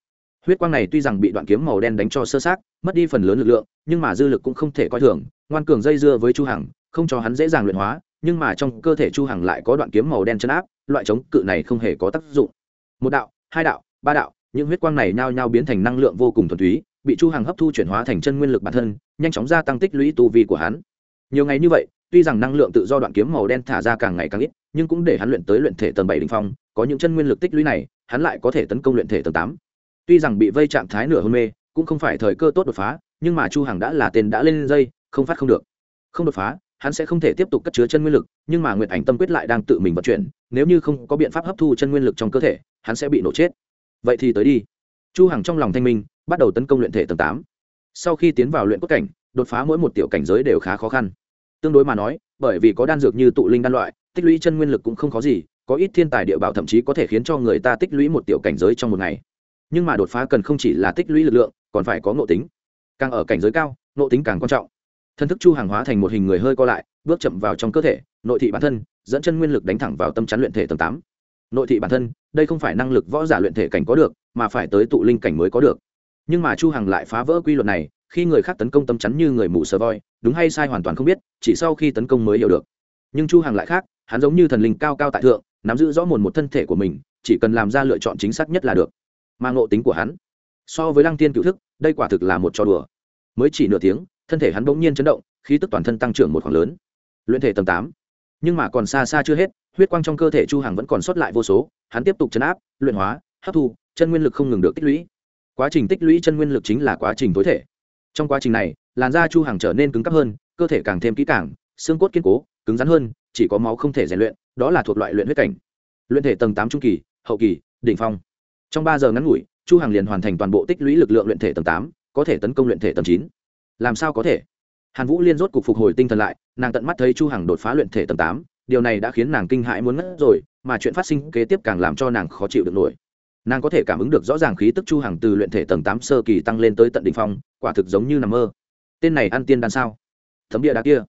Huyết quang này tuy rằng bị đoạn kiếm màu đen đánh cho sơ sát mất đi phần lớn lực lượng, nhưng mà dư lực cũng không thể coi thường. Ngoan cường dây dưa với chu hằng, không cho hắn dễ dàng luyện hóa, nhưng mà trong cơ thể chu hằng lại có đoạn kiếm màu đen chân áp, loại chống cự này không hề có tác dụng. Một đạo, hai đạo, ba đạo, những huyết quang này nhao nhao biến thành năng lượng vô cùng thuần túy bị chu hằng hấp thu chuyển hóa thành chân nguyên lực bản thân, nhanh chóng gia tăng tích lũy tu vi của hắn. Nhiều ngày như vậy, tuy rằng năng lượng tự do đoạn kiếm màu đen thả ra càng ngày càng ít, nhưng cũng để hắn luyện tới luyện thể tầng bảy đỉnh phong, có những chân nguyên lực tích lũy này, hắn lại có thể tấn công luyện thể tầng tám. Tuy rằng bị vây trạng thái nửa hôn mê, cũng không phải thời cơ tốt đột phá, nhưng mà chu hằng đã là tên đã lên dây, không phát không được. Không đột phá, hắn sẽ không thể tiếp tục cất chứa chân nguyên lực, nhưng mà nguyệt ảnh tâm quyết lại đang tự mình vận chuyển, nếu như không có biện pháp hấp thu chân nguyên lực trong cơ thể, hắn sẽ bị nổ chết. Vậy thì tới đi. Chu hằng trong lòng thanh minh bắt đầu tấn công luyện thể tầng tám. Sau khi tiến vào luyện cốt cảnh, đột phá mỗi một tiểu cảnh giới đều khá khó khăn. Tương đối mà nói, bởi vì có đan dược như tụ linh đan loại, tích lũy chân nguyên lực cũng không khó gì, có ít thiên tài địa bảo thậm chí có thể khiến cho người ta tích lũy một tiểu cảnh giới trong một ngày. Nhưng mà đột phá cần không chỉ là tích lũy lực lượng, còn phải có ngộ tính. Càng ở cảnh giới cao, ngộ tính càng quan trọng. Thân thức chu hàng hóa thành một hình người hơi co lại, bước chậm vào trong cơ thể, nội thị bản thân, dẫn chân nguyên lực đánh thẳng vào tâm chắn luyện thể tầng tám. Nội thị bản thân, đây không phải năng lực võ giả luyện thể cảnh có được, mà phải tới tụ linh cảnh mới có được nhưng mà chu hằng lại phá vỡ quy luật này, khi người khác tấn công tâm chắn như người mù sờ voi, đúng hay sai hoàn toàn không biết, chỉ sau khi tấn công mới hiểu được. Nhưng chu hằng lại khác, hắn giống như thần linh cao cao tại thượng, nắm giữ rõ mồn một thân thể của mình, chỉ cần làm ra lựa chọn chính xác nhất là được. Mà ngộ tính của hắn, so với lăng tiên cựu thức, đây quả thực là một trò đùa. Mới chỉ nửa tiếng, thân thể hắn bỗng nhiên chấn động, khí tức toàn thân tăng trưởng một khoảng lớn. Luyện thể tầng tám. Nhưng mà còn xa xa chưa hết, huyết quang trong cơ thể chu hằng vẫn còn sót lại vô số, hắn tiếp tục chấn áp, luyện hóa, hấp thu, chân nguyên lực không ngừng được tích lũy quá trình tích lũy chân nguyên lực chính là quá trình tối thể. Trong quá trình này, làn da chu hằng trở nên cứng cáp hơn, cơ thể càng thêm kỹ càng, xương cốt kiên cố, cứng rắn hơn, chỉ có máu không thể rèn luyện, đó là thuộc loại luyện huyết cảnh. Luyện thể tầng tám trung kỳ, hậu kỳ, đỉnh phong. Trong ba giờ ngắn ngủi, chu hằng liền hoàn thành toàn bộ tích lũy lực lượng luyện thể tầng tám, có thể tấn công luyện thể tầng chín. Làm sao có thể? Hàn vũ liên rốt cục phục hồi tinh thần lại, nàng tận mắt thấy chu hằng đột phá luyện thể tầng tám, điều này đã khiến nàng kinh hãi muốn ngất rồi, mà chuyện phát sinh kế tiếp càng làm cho nàng khó chịu được nổi nàng có thể cảm ứng được rõ ràng khí tức chu hằng từ luyện thể tầng tám sơ kỳ tăng lên tới tận đỉnh phong, quả thực giống như nằm mơ. Tên này ăn tiên đan sao? Tấm bia đá kia.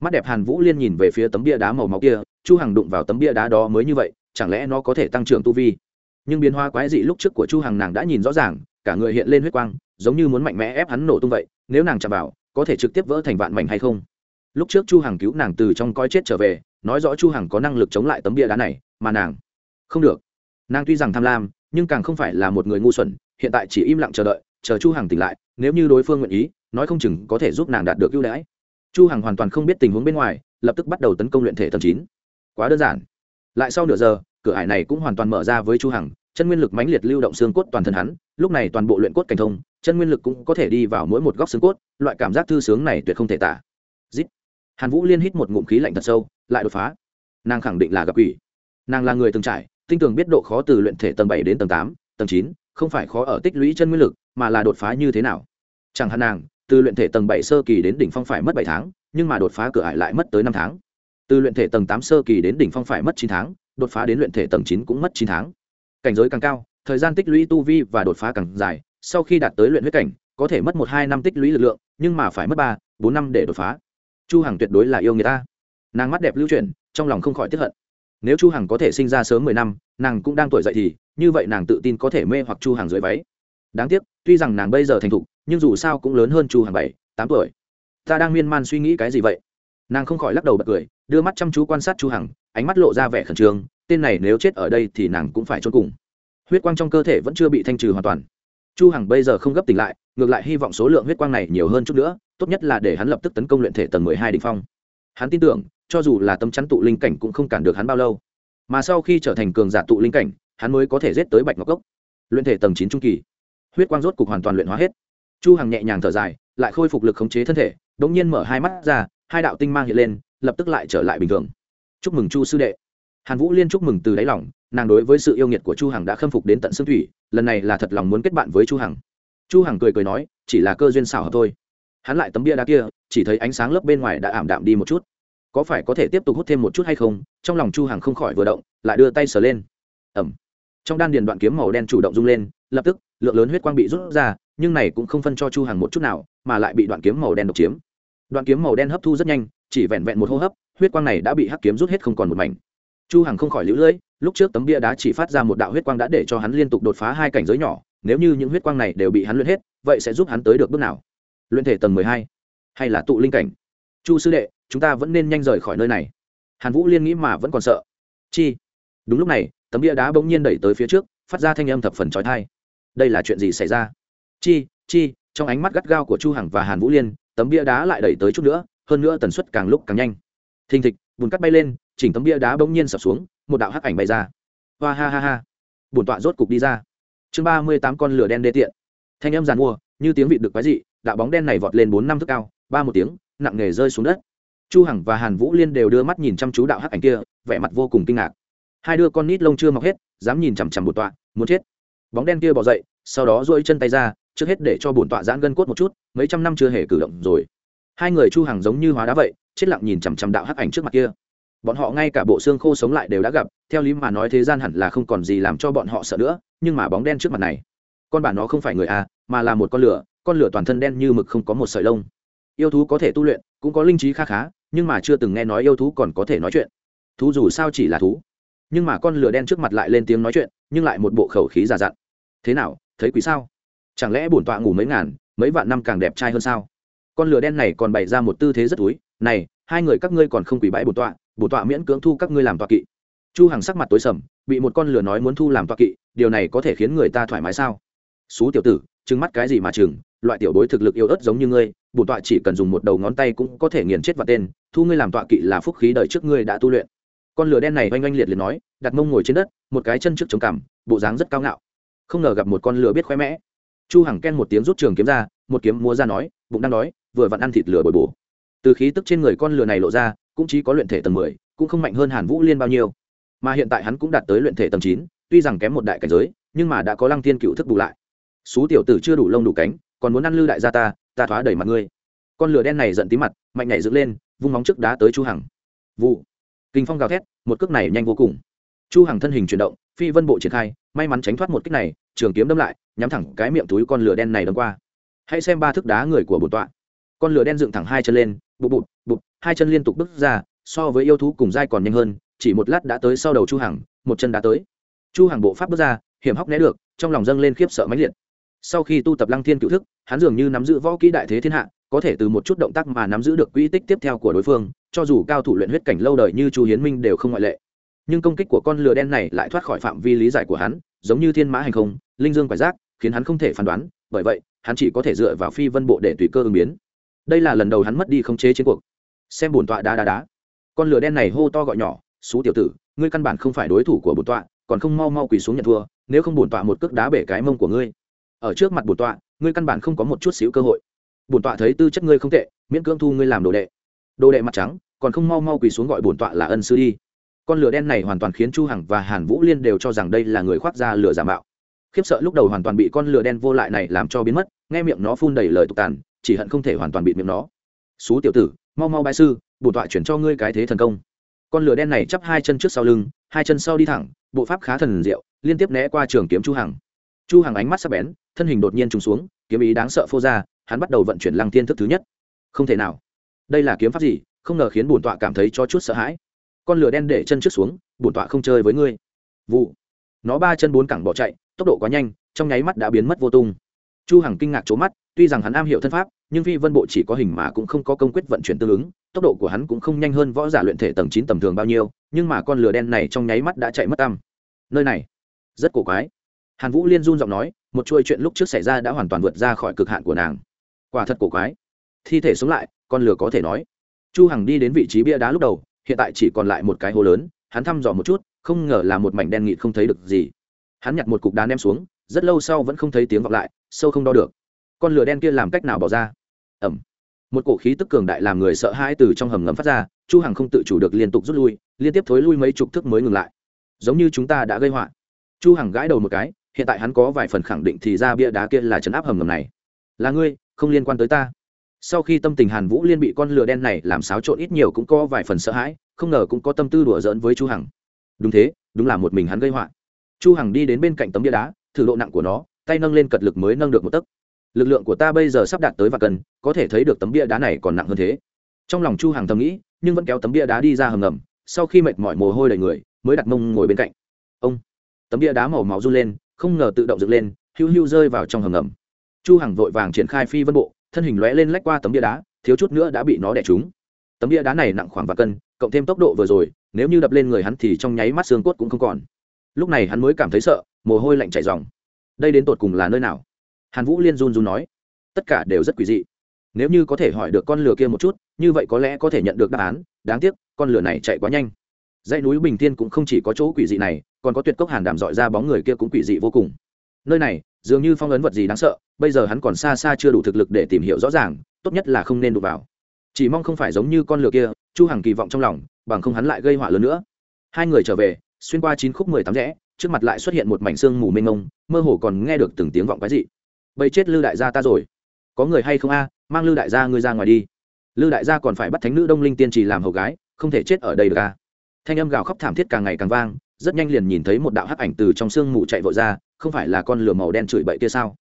Mắt đẹp hàn vũ liên nhìn về phía tấm bia đá màu máu kia, chu hằng đụng vào tấm bia đá đó mới như vậy, chẳng lẽ nó có thể tăng trưởng tu vi? Nhưng biến hóa quái dị lúc trước của chu hằng nàng đã nhìn rõ ràng, cả người hiện lên huyết quang, giống như muốn mạnh mẽ ép hắn nổ tung vậy, nếu nàng chạm vào, có thể trực tiếp vỡ thành vạn mảnh hay không? Lúc trước chu hằng cứu nàng từ trong coi chết trở về, nói rõ chu hằng có năng lực chống lại tấm bia đá này, mà nàng không được. Nàng tuy rằng tham lam nhưng càng không phải là một người ngu xuẩn, hiện tại chỉ im lặng chờ đợi, chờ chu hằng tỉnh lại, nếu như đối phương nguyện ý, nói không chừng có thể giúp nàng đạt được ưu đãi. Chu hằng hoàn toàn không biết tình huống bên ngoài, lập tức bắt đầu tấn công luyện thể tầng chín. Quá đơn giản. Lại sau nửa giờ, cửa ải này cũng hoàn toàn mở ra với chu hằng, chân nguyên lực mãnh liệt lưu động xương cốt toàn thân hắn, lúc này toàn bộ luyện cốt cảnh thông, chân nguyên lực cũng có thể đi vào mỗi một góc xương cốt, loại cảm giác thư sướng này tuyệt không thể tả. Dít. hàn vũ liên hít một ngụm khí lạnh thật sâu, lại đột phá. Nàng khẳng định là gặp quỷ. Nàng là người từng trải tinh tường biết độ khó từ luyện thể tầng bảy đến tầng tám, tầng chín, không phải khó ở tích lũy chân nguyên lực, mà là đột phá như thế nào? Chẳng hạn nàng, từ luyện thể tầng bảy sơ kỳ đến đỉnh phong phải mất bảy tháng, nhưng mà đột phá cửa ải lại mất tới năm tháng. Từ luyện thể tầng tám sơ kỳ đến đỉnh phong phải mất chín tháng, đột phá đến luyện thể tầng chín cũng mất chín tháng. Cảnh giới càng cao, thời gian tích lũy tu vi và đột phá càng dài, sau khi đạt tới luyện huyết cảnh, có thể mất một hai năm tích lũy lực lượng, nhưng mà phải mất ba, bốn năm để đột phá. Chu hằng tuyệt đối là yêu người ta. Nàng mắt đẹp lưu chuyển, trong lòng không khỏi tiếc hận nếu chu hằng có thể sinh ra sớm mười năm, nàng cũng đang tuổi dậy thì, như vậy nàng tự tin có thể mê hoặc chu hằng dưới váy. Đáng tiếc, tuy rằng nàng bây giờ thành thục, nhưng dù sao cũng lớn hơn chu hằng bảy, tám tuổi. Ta đang miên man suy nghĩ cái gì vậy? Nàng không khỏi lắc đầu bật cười, đưa mắt chăm chú quan sát chu hằng, ánh mắt lộ ra vẻ khẩn trương, tên này nếu chết ở đây thì nàng cũng phải chôn cùng. Huyết quang trong cơ thể vẫn chưa bị thanh trừ hoàn toàn. Chu hằng bây giờ không gấp tỉnh lại, ngược lại hy vọng số lượng huyết quang này nhiều hơn chút nữa, tốt nhất là để hắn lập tức tấn công luyện thể tầng 12 đỉnh phong. Hắn tin tưởng cho dù là tâm chắn tụ linh cảnh cũng không cản được hắn bao lâu. Mà sau khi trở thành cường giả tụ linh cảnh, hắn mới có thể giết tới bạch ngọc cốc. Luyện thể tầng chín trung kỳ. Huyết quang rốt cục hoàn toàn luyện hóa hết. Chu hằng nhẹ nhàng thở dài, lại khôi phục lực khống chế thân thể đống nhiên mở hai mắt ra, hai đạo tinh mang hiện lên, lập tức lại trở lại bình thường. Chúc mừng chu sư đệ. Hàn vũ liên chúc mừng từ đáy lòng, nàng đối với sự yêu nghiệt của chu hằng đã khâm phục đến tận xương thủy, lần này là thật lòng muốn kết bạn với chu hằng. Chu hằng cười cười nói, chỉ là cơ duyên xảo hợp thôi. Hắn lại tấm bia đá kia, chỉ thấy ánh sáng lớp bên ngoài đã ảm đạm đi một chút có phải có thể tiếp tục hút thêm một chút hay không? Trong lòng chu hằng không khỏi vừa động lại đưa tay sờ lên. Ẩm. Trong đan điền đoạn kiếm màu đen chủ động rung lên lập tức lượng lớn huyết quang bị rút ra nhưng này cũng không phân cho chu hằng một chút nào mà lại bị đoạn kiếm màu đen độc chiếm. Đoạn kiếm màu đen hấp thu rất nhanh chỉ vẹn vẹn một hô hấp huyết quang này đã bị hắc kiếm rút hết không còn một mảnh. Chu hằng không khỏi liễu lưỡi lúc trước tấm bia đá chỉ phát ra một đạo huyết quang đã để cho hắn liên tục đột phá hai cảnh giới nhỏ nếu như những huyết quang này đều bị hắn luyện hết vậy sẽ giúp hắn tới được bước nào? Luyện thể tầng 12, hay là tụ linh cảnh? Chu sư đệ chúng ta vẫn nên nhanh rời khỏi nơi này. Hàn vũ liên nghĩ mà vẫn còn sợ. Chi? Đúng lúc này, tấm bia đá bỗng nhiên đẩy tới phía trước, phát ra thanh âm thập phần chói tai. Đây là chuyện gì xảy ra? Chi chi, trong ánh mắt gắt gao của chu hằng và hàn vũ liên, tấm bia đá lại đẩy tới chút nữa, hơn nữa tần suất càng lúc càng nhanh. Thình thịch, bùn cắt bay lên, chỉnh tấm bia đá bỗng nhiên sập xuống, một đạo hắc ảnh bay ra. Hoa ha ha ha. Bùn tọa rốt cục đi ra. Chương ba mươi tám con lửa đen đê tiện. Thanh âm giàn mua, như tiếng vịt được quái dị, đạo bóng đen này vọt lên bốn năm thước cao, ba một tiếng, nặng nề rơi xuống đất chu hằng và hàn vũ liên đều đưa mắt nhìn chăm chú đạo hắc ảnh kia vẻ mặt vô cùng kinh ngạc. Hai đứa con nít lông chưa mọc hết dám nhìn chằm chằm bùn tọa muốn chết. Bóng đen kia bỏ dậy sau đó duỗi chân tay ra trước hết để cho bổn tọa giãn gân cốt một chút mấy trăm năm chưa hề cử động rồi. Hai người chu Hằng giống như hóa đá vậy chết lặng nhìn chằm chằm đạo hắc ảnh trước mặt kia. Bọn họ ngay cả bộ xương khô sống lại đều đã gặp theo lý mà nói thế gian hẳn là không còn gì làm cho bọn họ sợ nữa nhưng mà bóng đen trước mặt này con bản nó không phải người à, mà là một con lửa con lửa toàn thân đen như mực không có một sợi lông. Yêu thú có thể tu luyện cũng có linh trí kha khá nhưng mà chưa từng nghe nói yêu thú còn có thể nói chuyện. Thú dù sao chỉ là thú, nhưng mà con lửa đen trước mặt lại lên tiếng nói chuyện, nhưng lại một bộ khẩu khí già dặn. Thế nào, thấy quý sao? Chẳng lẽ bổn tọa ngủ mấy ngàn, mấy vạn năm càng đẹp trai hơn sao? Con lửa đen này còn bày ra một tư thế rất túi này, hai người các ngươi còn không quỷ bãi bổn tọa bổn tọa miễn cưỡng thu các ngươi làm tọa kỵ. Chu hằng sắc mặt tối sầm, bị một con lửa nói muốn thu làm tọa kỵ, điều này có thể khiến người ta thoải mái sao? Xú tiểu tử, trừng mắt cái gì mà chừng loại tiểu bối thực lực yếu ớt giống như ngươi bổn tọa chỉ cần dùng một đầu ngón tay cũng có thể nghiền chết vào tên thu ngươi làm tọa kỵ là phúc khí đời trước ngươi đã tu luyện. Con lửa đen này oanh oanh liệt liệt nói đặt mông ngồi trên đất một cái chân trước chống cằm bộ dáng rất cao ngạo. Không ngờ gặp một con lửa biết khoe mẽ. Chu hằng ken một tiếng rút trường kiếm ra một kiếm múa ra nói bụng đang đói vừa vặn ăn thịt lửa bồi bổ. Từ khí tức trên người con lửa này lộ ra cũng chỉ có luyện thể tầng 10, cũng không mạnh hơn hàn vũ liên bao nhiêu. Mà hiện tại hắn cũng đạt tới luyện thể tầng 9, tuy rằng kém một đại cảnh giới nhưng mà đã có lăng thiên cựu thức bù lại. Xú tiểu tử chưa đủ lông đủ cánh còn muốn ăn lư đại gia ta ta thoá đẩy mặt ngươi. Con lửa đen này giận tí mặt, mạnh nhảy dựng lên, vung móng trước đá tới chu hằng. Vụ. Kinh phong gào thét, một cước này nhanh vô cùng. Chu hằng thân hình chuyển động, phi vân bộ triển khai, may mắn tránh thoát một kích này, trường kiếm đâm lại, nhắm thẳng cái miệng túi con lửa đen này đâm qua. Hãy xem ba thước đá người của bổn tọa. Con lửa đen dựng thẳng hai chân lên bụt bụt bụt hai chân liên tục bước ra, so với yêu thú cùng dai còn nhanh hơn, chỉ một lát đã tới sau đầu chu hằng, một chân đã tới. Chu hằng bộ pháp bước ra, hiểm hóc né được, trong lòng dâng lên khiếp sợ mãnh liệt sau khi tu tập lăng thiên cựu thức, hắn dường như nắm giữ võ kỹ đại thế thiên hạ, có thể từ một chút động tác mà nắm giữ được quỹ tích tiếp theo của đối phương, cho dù cao thủ luyện huyết cảnh lâu đời như chu hiến minh đều không ngoại lệ. Nhưng công kích của con lừa đen này lại thoát khỏi phạm vi lý giải của hắn, giống như thiên mã hành không, linh dương quải giác khiến hắn không thể phán đoán, bởi vậy, hắn chỉ có thể dựa vào phi vân bộ để tùy cơ ứng biến. Đây là lần đầu hắn mất đi khống chế chiến cuộc. Xem bổn tọa đá đá đá. Con lừa đen này hô to gọi nhỏ xú tiểu tử, ngươi căn bản không phải đối thủ của bổn tọa, còn không mau mau quỳ xuống nhận thua, nếu không bổn tọa một cước đá bể cái mông của ngươi ở trước mặt bổn tọa, ngươi căn bản không có một chút xíu cơ hội. Bổn tọa thấy tư chất ngươi không tệ, miễn cưỡng thu ngươi làm đồ đệ. Đồ đệ mặt trắng, còn không mau mau quỳ xuống gọi bổn tọa là ân sư đi. Con lửa đen này hoàn toàn khiến chu hằng và hàn vũ liên đều cho rằng đây là người khoác ra lửa giả mạo. Khiếp sợ lúc đầu hoàn toàn bị con lửa đen vô lại này làm cho biến mất, nghe miệng nó phun đầy lời tục tàn, chỉ hận không thể hoàn toàn bị miệng nó. Xú tiểu tử, mau mau bài sư, bổn tọa chuyển cho ngươi cái thế thần công. Con lửa đen này chắp hai chân trước sau lưng, hai chân sau đi thẳng, bộ pháp khá thần diệu, liên tiếp né qua trường kiếm chu hằng. Chu hằng ánh mắt sắc bén thân hình đột nhiên trùng xuống, kiếm ý đáng sợ phô ra, hắn bắt đầu vận chuyển lăng tiên thức thứ nhất. Không thể nào. Đây là kiếm pháp gì? Không ngờ khiến bổn tọa cảm thấy cho chút sợ hãi. Con lửa đen để chân trước xuống, bổn tọa không chơi với ngươi. Vụ. Nó ba chân bốn cẳng bỏ chạy, tốc độ quá nhanh, trong nháy mắt đã biến mất vô tung. Chu hằng kinh ngạc trố mắt, tuy rằng hắn am hiểu thân pháp, nhưng phi vân bộ chỉ có hình mà cũng không có công quyết vận chuyển tương ứng, tốc độ của hắn cũng không nhanh hơn võ giả luyện thể tầng chín tầm thường bao nhiêu, nhưng mà con lửa đen này trong nháy mắt đã chạy mất tăm. Nơi này. Rất cổ quái. Hàn vũ liên run giọng nói một chuôi chuyện lúc trước xảy ra đã hoàn toàn vượt ra khỏi cực hạn của nàng. Quả thật cổ quái. Thi thể sống lại, con lừa có thể nói. Chu hằng đi đến vị trí bia đá lúc đầu, hiện tại chỉ còn lại một cái hố lớn, hắn thăm dò một chút, không ngờ là một mảnh đen nghịt không thấy được gì. Hắn nhặt một cục đá ném xuống, rất lâu sau vẫn không thấy tiếng vọng lại, sâu không đo được. Con lửa đen kia làm cách nào bỏ ra? Ẩm một cổ khí tức cường đại làm người sợ hãi từ trong hầm ngầm phát ra, chu hằng không tự chủ được liên tục rút lui, liên tiếp thối lui mấy chục thước mới ngừng lại. Giống như chúng ta đã gây họa. Chu hằng gãi đầu một cái hiện tại hắn có vài phần khẳng định thì ra bia đá kia là chấn áp hầm ngầm này. Là ngươi, không liên quan tới ta. Sau khi tâm tình hàn vũ liên bị con lửa đen này làm xáo trộn ít nhiều cũng có vài phần sợ hãi, không ngờ cũng có tâm tư đùa giỡn với chu hằng. Đúng thế, đúng là một mình hắn gây họa. Chu hằng đi đến bên cạnh tấm bia đá, thử độ nặng của nó, tay nâng lên cật lực mới nâng được một tấc. Lực lượng của ta bây giờ sắp đạt tới và cần có thể thấy được tấm bia đá này còn nặng hơn thế. Trong lòng chu hằng thầm nghĩ, nhưng vẫn kéo tấm bia đá đi ra hầm ngầm, sau khi mệt mỏi mồ hôi đầy người, mới đặt mông ngồi bên cạnh. Ông, tấm bia đá màu máu run lên không ngờ tự động dựng lên hưu hưu rơi vào trong hầm ngầm. Chu hằng vội vàng triển khai phi vân bộ, thân hình lóe lên lách qua tấm bia đá, thiếu chút nữa đã bị nó đè trúng. Tấm bia đá này nặng khoảng vài cân, cộng thêm tốc độ vừa rồi, nếu như đập lên người hắn thì trong nháy mắt xương cốt cũng không còn. Lúc này hắn mới cảm thấy sợ, mồ hôi lạnh chảy ròng. Đây đến tột cùng là nơi nào? Hàn vũ liên run run nói. Tất cả đều rất quỷ dị. Nếu như có thể hỏi được con lừa kia một chút, như vậy có lẽ có thể nhận được đáp án. Đáng tiếc, con lừa này chạy quá nhanh dãy núi bình thiên cũng không chỉ có chỗ quỷ dị này, còn có tuyệt cốc hàn đàm dọi ra bóng người kia cũng quỷ dị vô cùng. Nơi này, dường như phong ấn vật gì đáng sợ, bây giờ hắn còn xa xa chưa đủ thực lực để tìm hiểu rõ ràng, tốt nhất là không nên đụng vào. Chỉ mong không phải giống như con lừa kia, chu hằng kỳ vọng trong lòng, bằng không hắn lại gây họa lớn nữa. Hai người trở về, xuyên qua chín khúc mười tám rẽ, trước mặt lại xuất hiện một mảnh xương mù mênh mông, mơ hồ còn nghe được từng tiếng vọng cái gì bây chết lư đại gia ta rồi. Có người hay không a, mang lư đại gia ngươi ra ngoài đi. Lư đại gia còn phải bắt thánh nữ đông linh tiên trì làm hầu gái, không thể chết ở đây được a thanh âm gào khóc thảm thiết càng ngày càng vang, rất nhanh liền nhìn thấy một đạo hắc ảnh từ trong sương mù chạy vội ra, không phải là con lửa màu đen chửi bậy kia sao?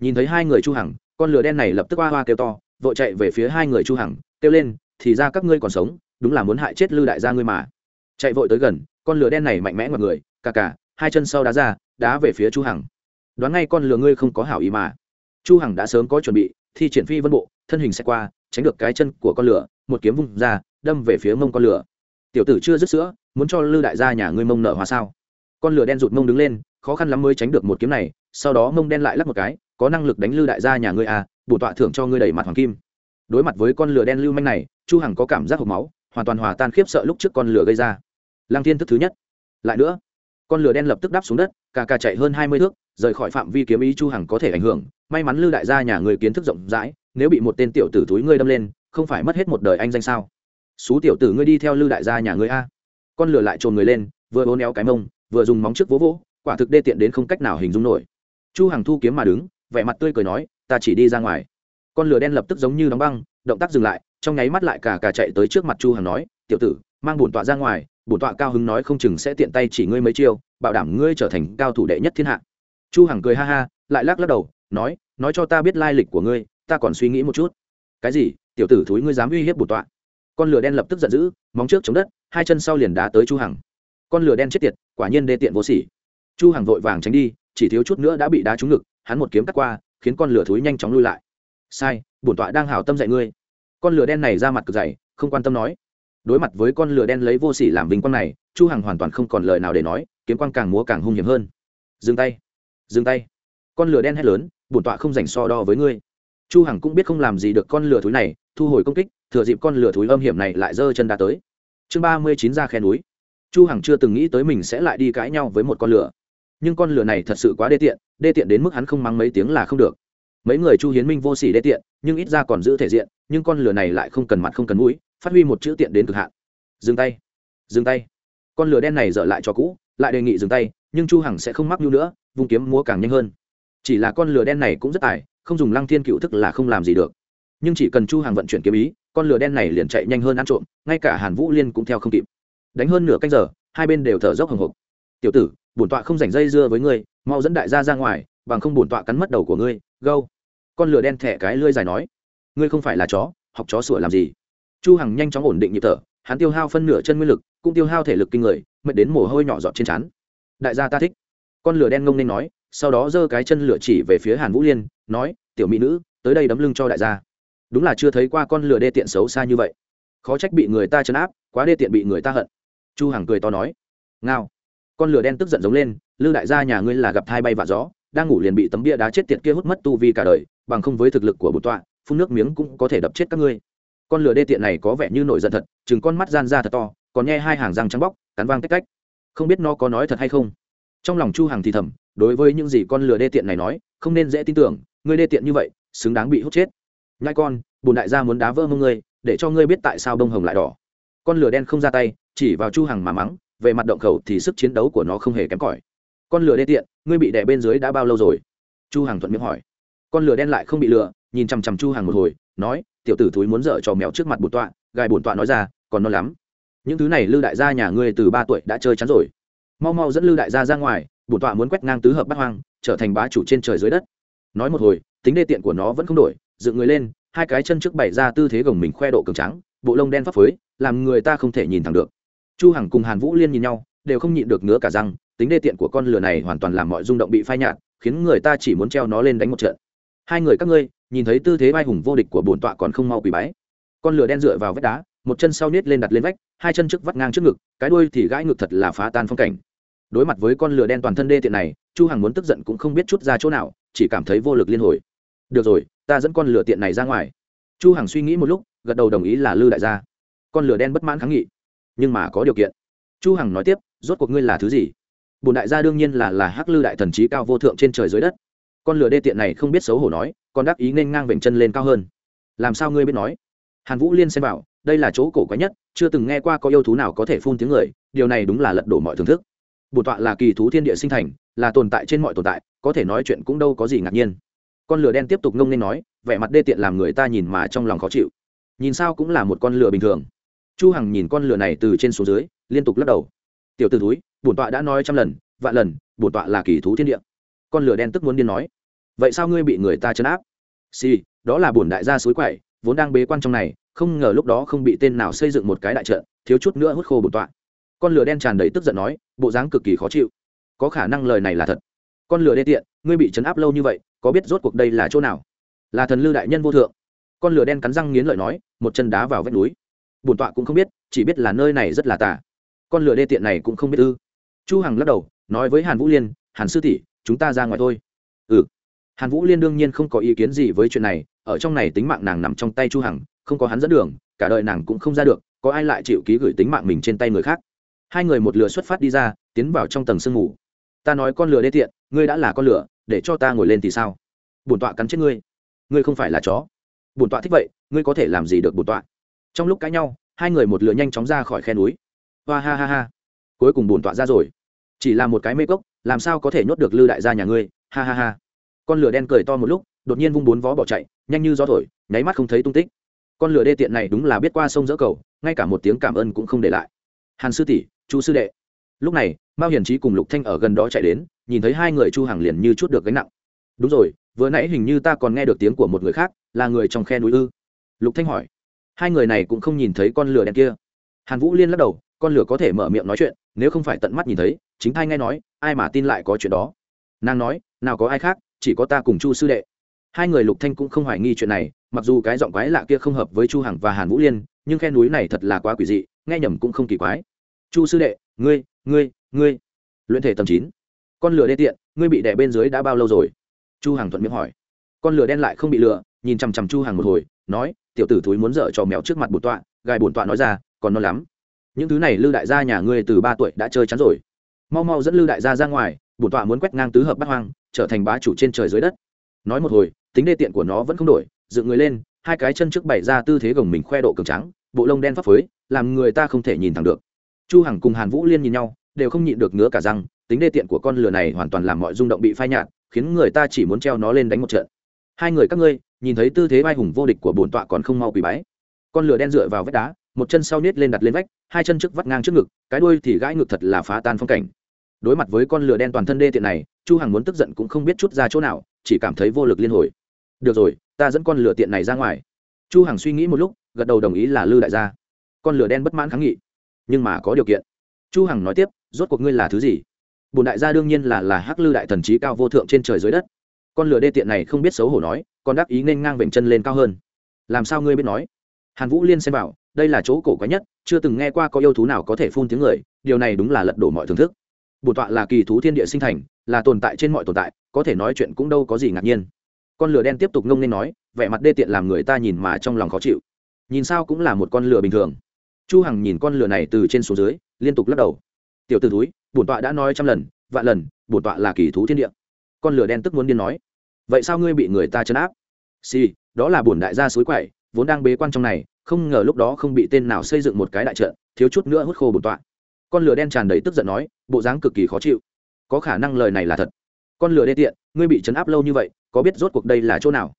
Nhìn thấy hai người chu hằng, con lửa đen này lập tức hoa hoa kêu to, vội chạy về phía hai người chu hằng, kêu lên, thì ra các ngươi còn sống, đúng là muốn hại chết lư đại gia ngươi mà. Chạy vội tới gần, con lửa đen này mạnh mẽ ngoặt người, cà cả hai chân sau đá ra, đá về phía chu hằng. Đoán ngay con lửa ngươi không có hảo ý mà. Chu hằng đã sớm có chuẩn bị, thi triển phi vân bộ, thân hình sẽ qua, tránh được cái chân của con lửa, một kiếm vung ra, đâm về phía mông con lửa tiểu tử chưa dứt sữa, muốn cho lư đại gia nhà ngươi mông nợ hoa sao? Con lửa đen rụt mông đứng lên, khó khăn lắm mới tránh được một kiếm này, sau đó mông đen lại lắc một cái, có năng lực đánh lư đại gia nhà ngươi à bổ tọa thưởng cho ngươi đầy mặt hoàng kim. Đối mặt với con lửa đen lưu manh này, chu hằng có cảm giác hộc máu, hoàn toàn hòa tan khiếp sợ lúc trước con lửa gây ra. Lang thiên thức thứ nhất. Lại nữa, con lửa đen lập tức đáp xuống đất, cà cà chạy hơn hai mươi thước, rời khỏi phạm vi kiếm ý chu hằng có thể ảnh hưởng, may mắn lư đại gia nhà người kiến thức rộng rãi, nếu bị một tên tiểu tử túi ngươi đâm lên, không phải mất hết một đời anh danh sao? Xú tiểu tử ngươi đi theo lư đại gia nhà ngươi a. Con lửa lại trồn người lên, vừa bố néo cái mông, vừa dùng móng trước vỗ vỗ, quả thực đê tiện đến không cách nào hình dung nổi. Chu hằng thu kiếm mà đứng, vẻ mặt tươi cười nói, ta chỉ đi ra ngoài. Con lửa đen lập tức giống như đóng băng, động tác dừng lại, trong nháy mắt lại cả cả chạy tới trước mặt chu hằng nói, tiểu tử, mang bổn tọa ra ngoài, bổn tọa cao hứng nói không chừng sẽ tiện tay chỉ ngươi mấy chiêu, bảo đảm ngươi trở thành cao thủ đệ nhất thiên hạ. Chu hằng cười ha ha, lại lắc lắc đầu, nói nói cho ta biết lai lịch của ngươi, ta còn suy nghĩ một chút. Cái gì? Tiểu tử thúi ngươi dám uy hiếp bổn tọa? Con lửa đen lập tức giận dữ, móng trước chống đất, hai chân sau liền đá tới chu hằng. Con lửa đen chết tiệt, quả nhiên đê tiện vô sỉ. Chu hằng vội vàng tránh đi, chỉ thiếu chút nữa đã bị đá trúng ngực, hắn một kiếm cắt qua, khiến con lửa thúi nhanh chóng lui lại. Sai, bổn tọa đang hảo tâm dạy ngươi. Con lửa đen này ra mặt cực dày, không quan tâm nói. Đối mặt với con lửa đen lấy vô sỉ làm vinh quang này, chu hằng hoàn toàn không còn lời nào để nói, kiếm quang càng múa càng hung hiểm hơn. Dừng tay dừng tay. Con lửa đen hét lớn, bổn tọa không dành so đo với ngươi. Chu hằng cũng biết không làm gì được con lửa thúi này, thu hồi công kích thừa dịp con lửa thúi âm hiểm này lại giơ chân đá tới. Chương ba mươi chín ra khe núi. Chu hằng chưa từng nghĩ tới mình sẽ lại đi cãi nhau với một con lửa. Nhưng con lửa này thật sự quá đê tiện đê tiện đến mức hắn không mắng mấy tiếng là không được. Mấy người chu hiến minh vô sỉ đê tiện, nhưng ít ra còn giữ thể diện, nhưng con lửa này lại không cần mặt không cần mũi, phát huy một chữ tiện đến cực hạn. Dừng tay. Dừng tay. Con lửa đen này dở lại cho cũ, lại đề nghị dừng tay, nhưng chu hằng sẽ không mắc nhu nữa, vung kiếm múa càng nhanh hơn. Chỉ là con lửa đen này cũng rất tài, không dùng lăng thiên cựu thức là không làm gì được. Nhưng chỉ cần chu hằng vận chuyển kiếm ý con lửa đen này liền chạy nhanh hơn ăn trộm, ngay cả hàn vũ liên cũng theo không kịp. Đánh hơn nửa canh giờ, hai bên đều thở dốc hồng hộc tiểu tử, bổn tọa không rảnh dây dưa với ngươi, mau dẫn đại gia ra ngoài, bằng không bổn tọa cắn mất đầu của ngươi, gâu. Con lửa đen thẻ cái lưỡi dài nói. Ngươi không phải là chó, học chó sủa làm gì? Chu hằng nhanh chóng ổn định nhịp thở, hắn tiêu hao phân nửa chân nguyên lực, cũng tiêu hao thể lực kinh người, mệt đến mồ hôi nhỏ giọt trên trán. Đại gia ta thích. Con lửa đen ngông nên nói, sau đó giơ cái chân lửa chỉ về phía hàn vũ liên, nói, tiểu mỹ nữ, tới đây đấm lưng cho đại gia đúng là chưa thấy qua con lừa đê tiện xấu xa như vậy. Khó trách bị người ta chấn áp, quá đê tiện bị người ta hận. Chu hằng cười to nói. Ngao. Con lừa đen tức giận giống lên, lư đại gia nhà ngươi là gặp thai bay và gió, đang ngủ liền bị tấm bia đá chết tiệt kia hút mất tu vi cả đời, bằng không với thực lực của bột tọa, phun nước miếng cũng có thể đập chết các ngươi. Con lừa đê tiện này có vẻ như nổi giận thật chừng con mắt gian ra thật to, còn nghe hai hàng răng trắng bóc, cắn vang tách cách không biết nó có nói thật hay không. Trong lòng chu hằng thì thầm, đối với những gì con lừa đê tiện này nói, không nên dễ tin tưởng ngươi đê tiện như vậy, xứng đáng bị hút chết nhai con, bùn đại gia muốn đá vỡ mông ngươi, để cho ngươi biết tại sao bông hồng lại đỏ. Con lửa đen không ra tay, chỉ vào chu hằng mà mắng, về mặt động khẩu thì sức chiến đấu của nó không hề kém cỏi. Con lửa đê tiện, ngươi bị đè bên dưới đã bao lâu rồi? Chu hằng thuận miệng hỏi. Con lửa đen lại không bị lừa, nhìn chằm chằm chu hằng một hồi, nói, tiểu tử thúi muốn dở trò mèo trước mặt bổn tọa, gài bổn tọa nói ra, còn non lắm. Những thứ này lư đại gia nhà ngươi từ ba tuổi đã chơi chắn rồi. Mau mau dẫn lư đại gia ra ngoài, bổn tọa muốn quét ngang tứ hợp bát hoang, trở thành bá chủ trên trời dưới đất. Nói một hồi, tính đê tiện của nó vẫn không đổi dựng người lên, hai cái chân trước bày ra tư thế gồng mình khoe độ cường trắng bộ lông đen phấp phới, làm người ta không thể nhìn thẳng được. Chu hằng cùng hàn vũ liên nhìn nhau, đều không nhịn được ngứa cả răng, tính đê tiện của con lừa này hoàn toàn làm mọi rung động bị phai nhạt, khiến người ta chỉ muốn treo nó lên đánh một trận. Hai người các ngươi, nhìn thấy tư thế vai hùng vô địch của bổn tọa còn không mau quỳ bái. Con lừa đen dựa vào vách đá, một chân sau nết lên đặt lên vách, hai chân trước vắt ngang trước ngực, cái đuôi thì gãi ngực thật là phá tan phong cảnh. Đối mặt với con lừa đen toàn thân đê tiện này, chu hằng muốn tức giận cũng không biết chút ra chỗ nào, chỉ cảm thấy vô lực liên hồi. Được rồi ta dẫn con lừa tiện này ra ngoài. Chu hằng suy nghĩ một lúc, gật đầu đồng ý là lư đại gia. Con lừa đen bất mãn kháng nghị. Nhưng mà có điều kiện. Chu hằng nói tiếp, rốt cuộc ngươi là thứ gì? Bùn đại gia đương nhiên là là hắc lư đại thần trí cao vô thượng trên trời dưới đất. Con lừa đê tiện này không biết xấu hổ nói còn đáp ý nên ngang vểnh chân lên cao hơn. Làm sao ngươi biết nói? Hàn vũ liên xem bảo đây là chỗ cổ quái nhất, chưa từng nghe qua có yêu thú nào có thể phun tiếng người, điều này đúng là lật đổ mọi thưởng thức. Bổn tọa là kỳ thú thiên địa sinh thành, là tồn tại trên mọi tồn tại, có thể nói chuyện cũng đâu có gì ngạc nhiên con lửa đen tiếp tục ngông nên nói vẻ mặt đê tiện làm người ta nhìn mà trong lòng khó chịu. Nhìn sao cũng là một con lửa bình thường. Chu hằng nhìn con lửa này từ trên xuống dưới liên tục lắc đầu. Tiểu tử túi bổn tọa đã nói trăm lần vạn lần bổn tọa là kỳ thú thiên địa. Con lửa đen tức muốn điên nói. Vậy sao ngươi bị người ta chấn áp? Xì、sì, đó là bổn đại gia suối quậy vốn đang bế quan trong này không ngờ lúc đó không bị tên nào xây dựng một cái đại trận thiếu chút nữa hút khô bổn tọa. Con lửa đen tràn đầy tức giận nói bộ dáng cực kỳ khó chịu. Có khả năng lời này là thật. Con lửa đê tiện ngươi bị chấn áp lâu như vậy có biết rốt cuộc đây là chỗ nào? Là thần lư đại nhân vô thượng. Con lửa đen cắn răng nghiến lợi nói, một chân đá vào vách núi. Bổn tọa cũng không biết, chỉ biết là nơi này rất là tà. Con lửa đê tiện này cũng không biết ư. Chu hằng lắc đầu, nói với hàn vũ liên, hàn sư tỷ, chúng ta ra ngoài thôi. Ừ. Hàn vũ liên đương nhiên không có ý kiến gì với chuyện này, ở trong này tính mạng nàng nằm trong tay chu hằng, không có hắn dẫn đường, cả đời nàng cũng không ra được, có ai lại chịu ký gửi tính mạng mình trên tay người khác? Hai người một lửa xuất phát đi ra, tiến vào trong tầng sương mù. Ta nói con lửa đê tiện, ngươi đã là con lửa để cho ta ngồi lên thì sao? Bổn tọa cắn chết ngươi. Ngươi không phải là chó. Bổn tọa thích vậy, ngươi có thể làm gì được bổn tọa? Trong lúc cãi nhau, hai người một lửa nhanh chóng ra khỏi khe núi. Hoa ha ha ha. Cuối cùng bổn tọa ra rồi. Chỉ là một cái mê cốc, làm sao có thể nhốt được lư đại gia nhà ngươi? Ha ha ha. Con lửa đen cười to một lúc, đột nhiên vung bốn vó bỏ chạy, nhanh như gió thổi, nháy mắt không thấy tung tích. Con lửa đê tiện này đúng là biết qua sông dỡ cầu, ngay cả một tiếng cảm ơn cũng không để lại. Hàn sư tỷ chú sư đệ. Lúc này, mao hiền trí cùng lục thanh ở gần đó chạy đến nhìn thấy hai người chu hàng liền như chút được gánh nặng. Đúng rồi, vừa nãy hình như ta còn nghe được tiếng của một người khác, là người trong khe núi ư? Lục thanh hỏi. Hai người này cũng không nhìn thấy con lửa đen kia. Hàn vũ liên lắc đầu, con lửa có thể mở miệng nói chuyện, nếu không phải tận mắt nhìn thấy, chính thay nghe nói, ai mà tin lại có chuyện đó. Nàng nói, nào có ai khác, chỉ có ta cùng chu sư đệ. Hai người lục thanh cũng không hoài nghi chuyện này, mặc dù cái giọng quái lạ kia không hợp với chu hằng và hàn vũ liên, nhưng khe núi này thật là quá quỷ dị, nghe nhầm cũng không kỳ quái. Chu sư đệ, ngươi ngươi ngươi. Luyện thể tầm chín con lửa đê tiện, ngươi bị đè bên dưới đã bao lâu rồi? Chu hằng thuận miệng hỏi. Con lửa đen lại không bị lừa nhìn chằm chằm chu hằng một hồi, nói, tiểu tử thúi muốn dở cho mèo trước mặt bổn tọa, gài bổn tọa nói ra, còn non lắm. Những thứ này Lưu đại gia nhà ngươi từ ba tuổi đã chơi chắn rồi. Mau mau dẫn Lưu đại gia ra ngoài, bổn tọa muốn quét ngang tứ hợp bát hoang, trở thành bá chủ trên trời dưới đất. Nói một hồi, tính đê tiện của nó vẫn không đổi, dựng người lên, hai cái chân trước bày ra tư thế gồng mình khoe độ cường trắng bộ lông đen phấp phới, làm người ta không thể nhìn thẳng được. Chu hằng cùng hàn vũ liên nhìn nhau, đều không nhịn được ngứa cả răng tính đê tiện của con lừa này hoàn toàn làm mọi rung động bị phai nhạt, khiến người ta chỉ muốn treo nó lên đánh một trận. Hai người các ngươi, nhìn thấy tư thế vai hùng vô địch của bổn tọa còn không mau quỳ bái. Con lừa đen dựa vào vách đá, một chân sau nết lên đặt lên vách, hai chân trước vắt ngang trước ngực, cái đuôi thì gãi ngực thật là phá tan phong cảnh. Đối mặt với con lừa đen toàn thân đê tiện này, chu hằng muốn tức giận cũng không biết chút ra chỗ nào, chỉ cảm thấy vô lực liên hồi. Được rồi, ta dẫn con lừa tiện này ra ngoài. Chu hằng suy nghĩ một lúc, gật đầu đồng ý là lư đại gia. Con lừa đen bất mãn kháng nghị. Nhưng mà có điều kiện. Chu hằng nói tiếp, rốt cuộc ngươi là thứ gì? Bùn đại gia đương nhiên là là hắc lư đại thần trí cao vô thượng trên trời dưới đất. Con lừa đê tiện này không biết xấu hổ nói còn đáp ý nên ngang vểnh chân lên cao hơn. Làm sao ngươi biết nói? Hàn vũ liên xem bảo đây là chỗ cổ quái nhất, chưa từng nghe qua có yêu thú nào có thể phun tiếng người, điều này đúng là lật đổ mọi thưởng thức. Bổn tọa là kỳ thú thiên địa sinh thành, là tồn tại trên mọi tồn tại, có thể nói chuyện cũng đâu có gì ngạc nhiên. Con lửa đen tiếp tục ngông nên nói, vẻ mặt đê tiện làm người ta nhìn mà trong lòng khó chịu. Nhìn sao cũng là một con lửa bình thường. Chu hằng nhìn con lửa này từ trên xuống dưới, liên tục lắc đầu tiểu tử túi bổn tọa đã nói trăm lần vạn lần bổn tọa là kỳ thú thiên địa. Con lửa đen tức muốn điên nói. Vậy sao ngươi bị người ta chấn áp? Xì、sì, đó là bổn đại gia suối quậy vốn đang bế quan trong này không ngờ lúc đó không bị tên nào xây dựng một cái đại trận thiếu chút nữa hút khô bổn tọa. Con lửa đen tràn đầy tức giận nói bộ dáng cực kỳ khó chịu. Có khả năng lời này là thật. Con lửa đê tiện ngươi bị chấn áp lâu như vậy có biết rốt cuộc đây là chỗ nào?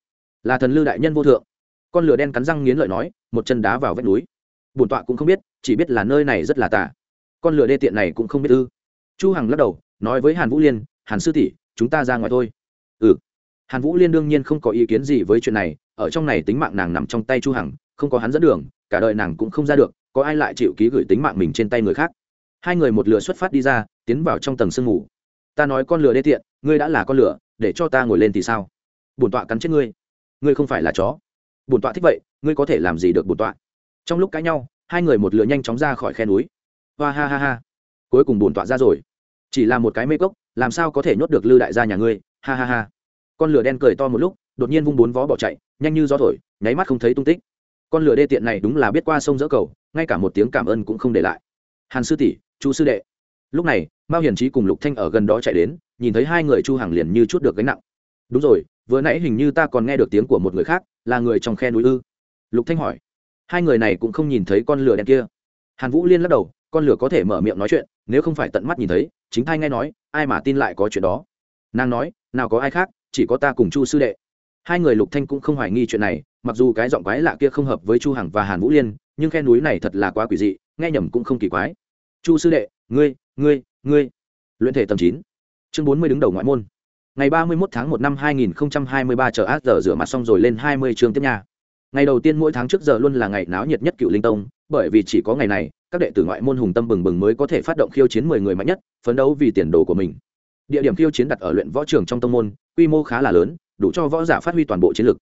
Là thần lư đại nhân vô thượng. Con lửa đen cắn răng nghiến lợi nói một chân đá vào vách núi. Bổn tọa cũng không biết chỉ biết là nơi này rất là tà con lửa đê tiện này cũng không biết ư. Chu hằng lắc đầu, nói với hàn vũ liên, hàn sư tỷ, chúng ta ra ngoài thôi. Ừ. Hàn vũ liên đương nhiên không có ý kiến gì với chuyện này, ở trong này tính mạng nàng nằm trong tay chu hằng, không có hắn dẫn đường, cả đời nàng cũng không ra được, có ai lại chịu ký gửi tính mạng mình trên tay người khác. Hai người một lửa xuất phát đi ra, tiến vào trong tầng sương ngủ ta nói con lửa đê tiện, ngươi đã là con lửa, để cho ta ngồi lên thì sao? Bổn tọa cắn chết ngươi. Ngươi không phải là chó. Bổn tọa thích vậy, ngươi có thể làm gì được bổn tọa? Trong lúc cãi nhau, hai người một lửa nhanh chóng ra khỏi khe núi hoa ha ha ha. Cuối cùng bổn tọa ra rồi. Chỉ là một cái mê cốc, làm sao có thể nhốt được lư đại gia nhà ngươi? Ha ha ha. Con lửa đen cười to một lúc, đột nhiên vung bốn vó bỏ chạy, nhanh như gió thổi, nháy mắt không thấy tung tích. Con lửa đê tiện này đúng là biết qua sông dỡ cầu, ngay cả một tiếng cảm ơn cũng không để lại. Hàn sư tỷ, Chu sư đệ. Lúc này, mao hiền trí cùng lục thanh ở gần đó chạy đến, nhìn thấy hai người chu hàng liền như chút được gánh nặng. Đúng rồi, vừa nãy hình như ta còn nghe được tiếng của một người khác, là người trong khe núi ư? Lục thanh hỏi. Hai người này cũng không nhìn thấy con lửa đen kia. Hàn vũ liên lắc đầu con lửa có thể mở miệng nói chuyện, nếu không phải tận mắt nhìn thấy, chính thai nghe nói, ai mà tin lại có chuyện đó. Nàng nói, nào có ai khác, chỉ có ta cùng chu sư đệ. Hai người lục thanh cũng không hoài nghi chuyện này, mặc dù cái giọng quái lạ kia không hợp với chu hằng và hàn vũ liên, nhưng khe núi này thật là quá quỷ dị, nghe nhầm cũng không kỳ quái. Chu sư đệ, ngươi ngươi ngươi. Luyện thể tầm chín. Chương bốn mươi đứng đầu ngoại môn. Ngày ba mươi một tháng một năm hai nghìn hai mươi ba, chờ ác giờ rửa mặt xong rồi lên hai mươi trường tiếp nhà ngày đầu tiên mỗi tháng trước giờ luôn là ngày náo nhiệt nhất cựu linh tông, bởi vì chỉ có ngày này, các đệ tử ngoại môn hùng tâm bừng bừng mới có thể phát động khiêu chiến mười người mạnh nhất, phấn đấu vì tiền đồ của mình. Địa điểm khiêu chiến đặt ở luyện võ trường trong tông môn, quy mô khá là lớn, đủ cho võ giả phát huy toàn bộ chiến lực.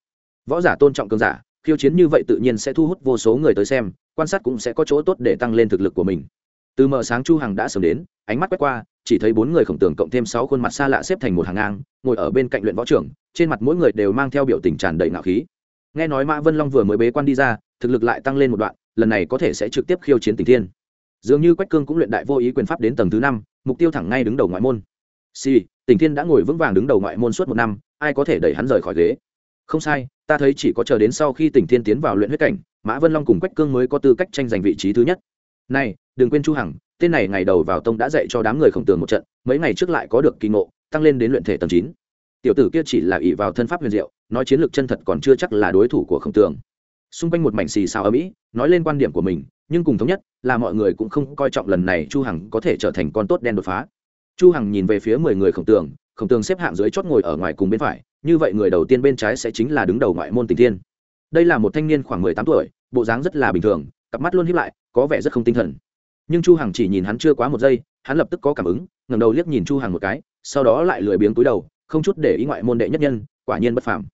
Võ giả tôn trọng cường giả, khiêu chiến như vậy tự nhiên sẽ thu hút vô số người tới xem, quan sát cũng sẽ có chỗ tốt để tăng lên thực lực của mình. Từ mờ sáng chu hằng đã sớm đến, ánh mắt quét qua, chỉ thấy bốn người khổng tường cộng thêm sáu khuôn mặt xa lạ xếp thành một hàng ngang, ngồi ở bên cạnh luyện võ trưởng trên mặt mỗi người đều mang theo biểu tình tràn đầy ngạo khí nghe nói mã vân long vừa mới bế quan đi ra, thực lực lại tăng lên một đoạn, lần này có thể sẽ trực tiếp khiêu chiến tình thiên. Dường như quách cương cũng luyện đại vô ý quyền pháp đến tầng thứ năm, mục tiêu thẳng ngay đứng đầu ngoại môn. Si tình thiên đã ngồi vững vàng đứng đầu ngoại môn suốt một năm, ai có thể đẩy hắn rời khỏi ghế? Không sai, ta thấy chỉ có chờ đến sau khi tỉnh thiên tiến vào luyện huyết cảnh, mã vân long cùng quách cương mới có tư cách tranh giành vị trí thứ nhất. Này, đừng quên chu hằng, tên này ngày đầu vào tông đã dạy cho đám người khổng tường một trận, mấy ngày trước lại có được kỳ ngộ, tăng lên đến luyện thể tầng chín tiểu tử kia chỉ là ỷ vào thân pháp huyền diệu, nói chiến lược chân thật còn chưa chắc là đối thủ của khổng tường. Xung quanh một mảnh xì xào ở mỹ nói lên quan điểm của mình, nhưng cùng thống nhất là mọi người cũng không coi trọng lần này chu hằng có thể trở thành con tốt đen đột phá. Chu hằng nhìn về phía mười người khổng tường khổng tường xếp hạng dưới chót ngồi ở ngoài cùng bên phải, như vậy người đầu tiên bên trái sẽ chính là đứng đầu ngoại môn tình thiên. Đây là một thanh niên khoảng mười tám tuổi, bộ dáng rất là bình thường, cặp mắt luôn híp lại, có vẻ rất không tinh thần. Nhưng chu hằng chỉ nhìn hắn chưa quá một giây, hắn lập tức có cảm ứng, ngẩng đầu liếc nhìn chu hằng một cái, sau đó lại lười biếng cúi đầu không chút để ý ngoại môn đệ nhất nhân, quả nhiên bất phàm.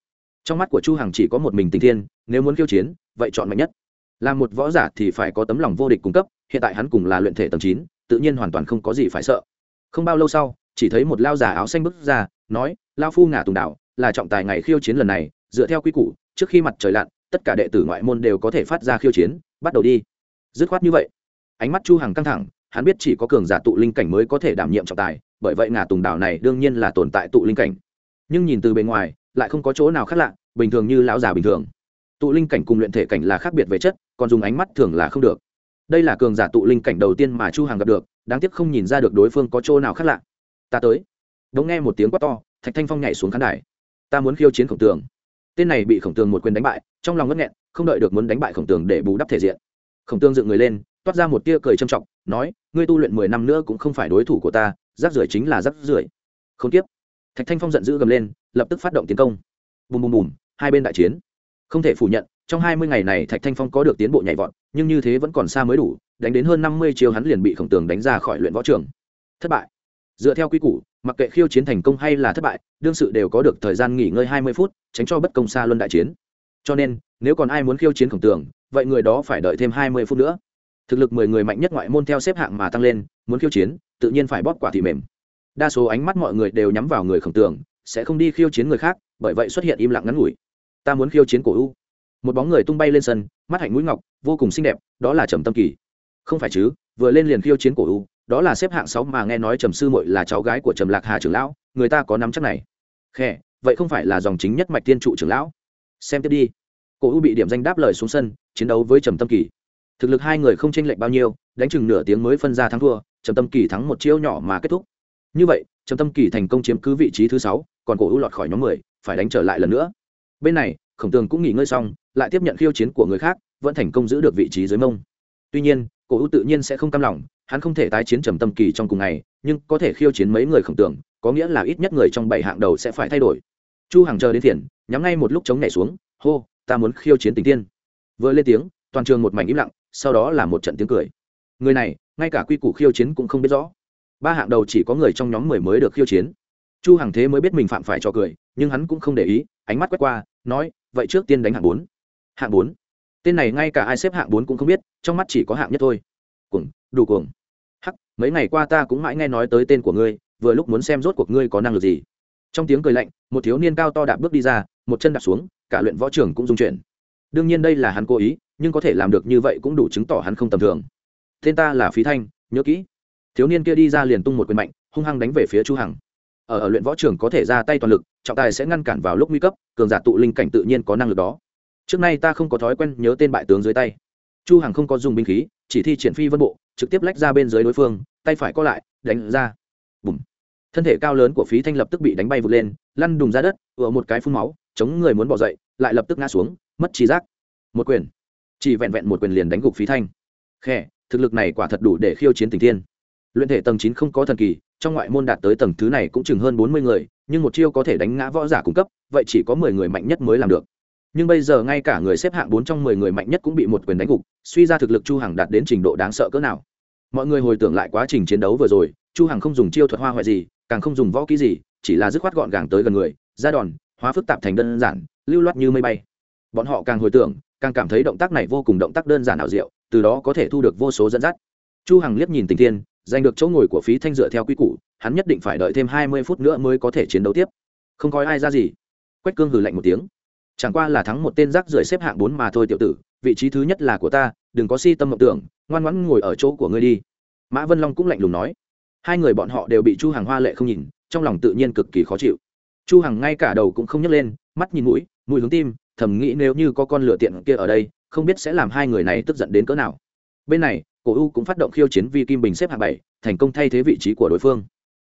Trong mắt của chu hằng chỉ có một mình tình thiên, nếu muốn khiêu chiến, vậy chọn mạnh nhất. Làm một võ giả thì phải có tấm lòng vô địch cung cấp, hiện tại hắn cùng là luyện thể tầng chín, tự nhiên hoàn toàn không có gì phải sợ. Không bao lâu sau, chỉ thấy một lao giả áo xanh bước ra, nói, lao phu ngả tùng đạo, là trọng tài ngày khiêu chiến lần này, dựa theo quy củ, trước khi mặt trời lặn, tất cả đệ tử ngoại môn đều có thể phát ra khiêu chiến, bắt đầu đi. Dứt khoát như vậy, ánh mắt chu hằng căng thẳng, hắn biết chỉ có cường giả tụ linh cảnh mới có thể đảm nhiệm trọng tài bởi vậy ngả tùng đảo này đương nhiên là tồn tại tụ linh cảnh. Nhưng nhìn từ bề ngoài, lại không có chỗ nào khác lạ, bình thường như lão già bình thường. Tụ linh cảnh cùng luyện thể cảnh là khác biệt về chất, còn dùng ánh mắt thường là không được. Đây là cường giả tụ linh cảnh đầu tiên mà chu hàng gặp được, đáng tiếc không nhìn ra được đối phương có chỗ nào khác lạ. Ta tới. Đống nghe một tiếng quát to, thạch thanh phong nhảy xuống khán đài. Ta muốn khiêu chiến khổng tường. Tên này bị khổng tường một quyền đánh bại, trong lòng ngất nghẹn, không đợi được muốn đánh bại khổng tường để bù đắp thể diện. Khổng tường dựng người lên, toát ra một tia cười trầm trọng, nói, ngươi tu luyện mười năm nữa cũng không phải đối thủ của ta rác rưởi chính là rác rưởi. Không tiếp. Thạch thanh phong giận dữ gầm lên, lập tức phát động tiến công. Bùm bùm bùm, hai bên đại chiến. Không thể phủ nhận, trong hai mươi ngày này thạch thanh phong có được tiến bộ nhảy vọt, nhưng như thế vẫn còn xa mới đủ, đánh đến hơn năm mươi chiều hắn liền bị khổng tường đánh ra khỏi luyện võ trường. Thất bại. Dựa theo quy củ, mặc kệ khiêu chiến thành công hay là thất bại, đương sự đều có được thời gian nghỉ ngơi hai mươi phút, tránh cho bất công xa luân đại chiến. Cho nên, nếu còn ai muốn khiêu chiến khổng tường, vậy người đó phải đợi thêm hai mươi phút nữa. Thực lực mười người mạnh nhất ngoại môn theo xếp hạng mà tăng lên, muốn khiêu chiến tự nhiên phải bóp quả thì mềm. Đa số ánh mắt mọi người đều nhắm vào người khổng tường, sẽ không đi khiêu chiến người khác, bởi vậy xuất hiện im lặng ngắn ngủi. Ta muốn khiêu chiến cổ u. Một bóng người tung bay lên sân, mắt hạnh mũi ngọc, vô cùng xinh đẹp, đó là trầm tâm kỳ. Không phải chứ, vừa lên liền khiêu chiến cổ u, đó là xếp hạng sáu mà nghe nói trầm sư muội là cháu gái của trầm lạc hà trưởng lão, người ta có nắm chắc này. Khe, vậy không phải là dòng chính nhất mạch tiên trụ trưởng lão? Xem tiếp đi. Cổ u bị điểm danh đáp lời xuống sân, chiến đấu với trầm tâm kỳ. Thực lực hai người không chênh lệch bao nhiêu, đánh chừng nửa tiếng mới phân ra thắng thua trầm tâm kỳ thắng một chiêu nhỏ mà kết thúc. Như vậy, trầm tâm kỳ thành công chiếm cứ vị trí thứ sáu, còn cổ u lọt khỏi nhóm mười, phải đánh trở lại lần nữa. Bên này, khổng tường cũng nghỉ ngơi xong, lại tiếp nhận khiêu chiến của người khác, vẫn thành công giữ được vị trí dưới mông. Tuy nhiên, cổ u tự nhiên sẽ không cam lòng, hắn không thể tái chiến trầm tâm kỳ trong cùng ngày, nhưng có thể khiêu chiến mấy người khổng tường, có nghĩa là ít nhất người trong bảy hạng đầu sẽ phải thay đổi. Chu hằng chờ đến thiền nhắm ngay một lúc chống nhảy xuống, hô, ta muốn khiêu chiến tình tiên. Vừa lên tiếng, toàn trường một mảnh im lặng, sau đó là một trận tiếng cười. Người này ngay cả quy củ khiêu chiến cũng không biết rõ. Ba hạng đầu chỉ có người trong nhóm mười mới được khiêu chiến. Chu hằng thế mới biết mình phạm phải trò cười, nhưng hắn cũng không để ý, ánh mắt quét qua, nói, vậy trước tiên đánh hạng bốn. Hạng bốn. Tên này ngay cả ai xếp hạng bốn cũng không biết, trong mắt chỉ có hạng nhất thôi. Cuồng, đủ cuồng. Hắc, mấy ngày qua ta cũng mãi nghe nói tới tên của ngươi, vừa lúc muốn xem rốt cuộc ngươi có năng lực gì. Trong tiếng cười lạnh, một thiếu niên cao to đạp bước đi ra, một chân đạp xuống, cả luyện võ trưởng cũng dung chuyển. Đương nhiên đây là hắn cố ý, nhưng có thể làm được như vậy cũng đủ chứng tỏ hắn không tầm thường tên ta là phí thanh nhớ kỹ. Thiếu niên kia đi ra liền tung một quyền mạnh hung hăng đánh về phía chu hằng. Ở, ở luyện võ trường có thể ra tay toàn lực trọng tài sẽ ngăn cản vào lúc nguy cấp cường giả tụ linh cảnh tự nhiên có năng lực đó. Trước nay ta không có thói quen nhớ tên bại tướng dưới tay. Chu hằng không có dùng binh khí chỉ thi triển phi vân bộ trực tiếp lách ra bên dưới đối phương tay phải co lại đánh ra. Bùm. Thân thể cao lớn của phí thanh lập tức bị đánh bay vụt lên lăn đùng ra đất ựa một cái phun máu chống người muốn bỏ dậy lại lập tức ngã xuống mất trí giác. Một quyền. Chỉ vẹn vẹn một quyền liền đánh gục phí thanh. Khe thực lực này quả thật đủ để khiêu chiến tình thiên. Luyện thể tầng chín không có thần kỳ, trong ngoại môn đạt tới tầng thứ này cũng chừng hơn bốn mươi người, nhưng một chiêu có thể đánh ngã võ giả cung cấp, vậy chỉ có mười người mạnh nhất mới làm được. Nhưng bây giờ ngay cả người xếp hạng bốn trong mười người mạnh nhất cũng bị một quyền đánh gục, suy ra thực lực chu hằng đạt đến trình độ đáng sợ cỡ nào. Mọi người hồi tưởng lại quá trình chiến đấu vừa rồi, chu hằng không dùng chiêu thuật hoa hoại gì, càng không dùng võ kỹ gì, chỉ là dứt khoát gọn gàng tới gần người, ra đòn, hóa phức tạp thành đơn giản, lưu loát như mây bay. Bọn họ càng hồi tưởng, càng cảm thấy động tác này vô cùng động tác đơn giản ảo diệu từ đó có thể thu được vô số dẫn dắt. Chu hằng liếc nhìn tình thiên, giành được chỗ ngồi của phí thanh dựa theo quy củ, hắn nhất định phải đợi thêm hai mươi phút nữa mới có thể chiến đấu tiếp. Không coi ai ra gì. Quách cương hừ lạnh một tiếng. Chẳng qua là thắng một tên rác rưởi xếp hạng bốn mà thôi tiểu tử, vị trí thứ nhất là của ta, đừng có si tâm mộng tưởng, ngoan ngoãn ngồi ở chỗ của ngươi đi. Mã vân long cũng lạnh lùng nói. Hai người bọn họ đều bị chu Hằng hoa lệ không nhìn, trong lòng tự nhiên cực kỳ khó chịu. Chu hằng ngay cả đầu cũng không nhấc lên, mắt nhìn mũi mũi hướng tim, thầm nghĩ nếu như có con lửa tiện kia ở đây không biết sẽ làm hai người này tức giận đến cỡ nào. Bên này, cổ u cũng phát động khiêu chiến vi kim bình xếp hạng bảy, thành công thay thế vị trí của đối phương.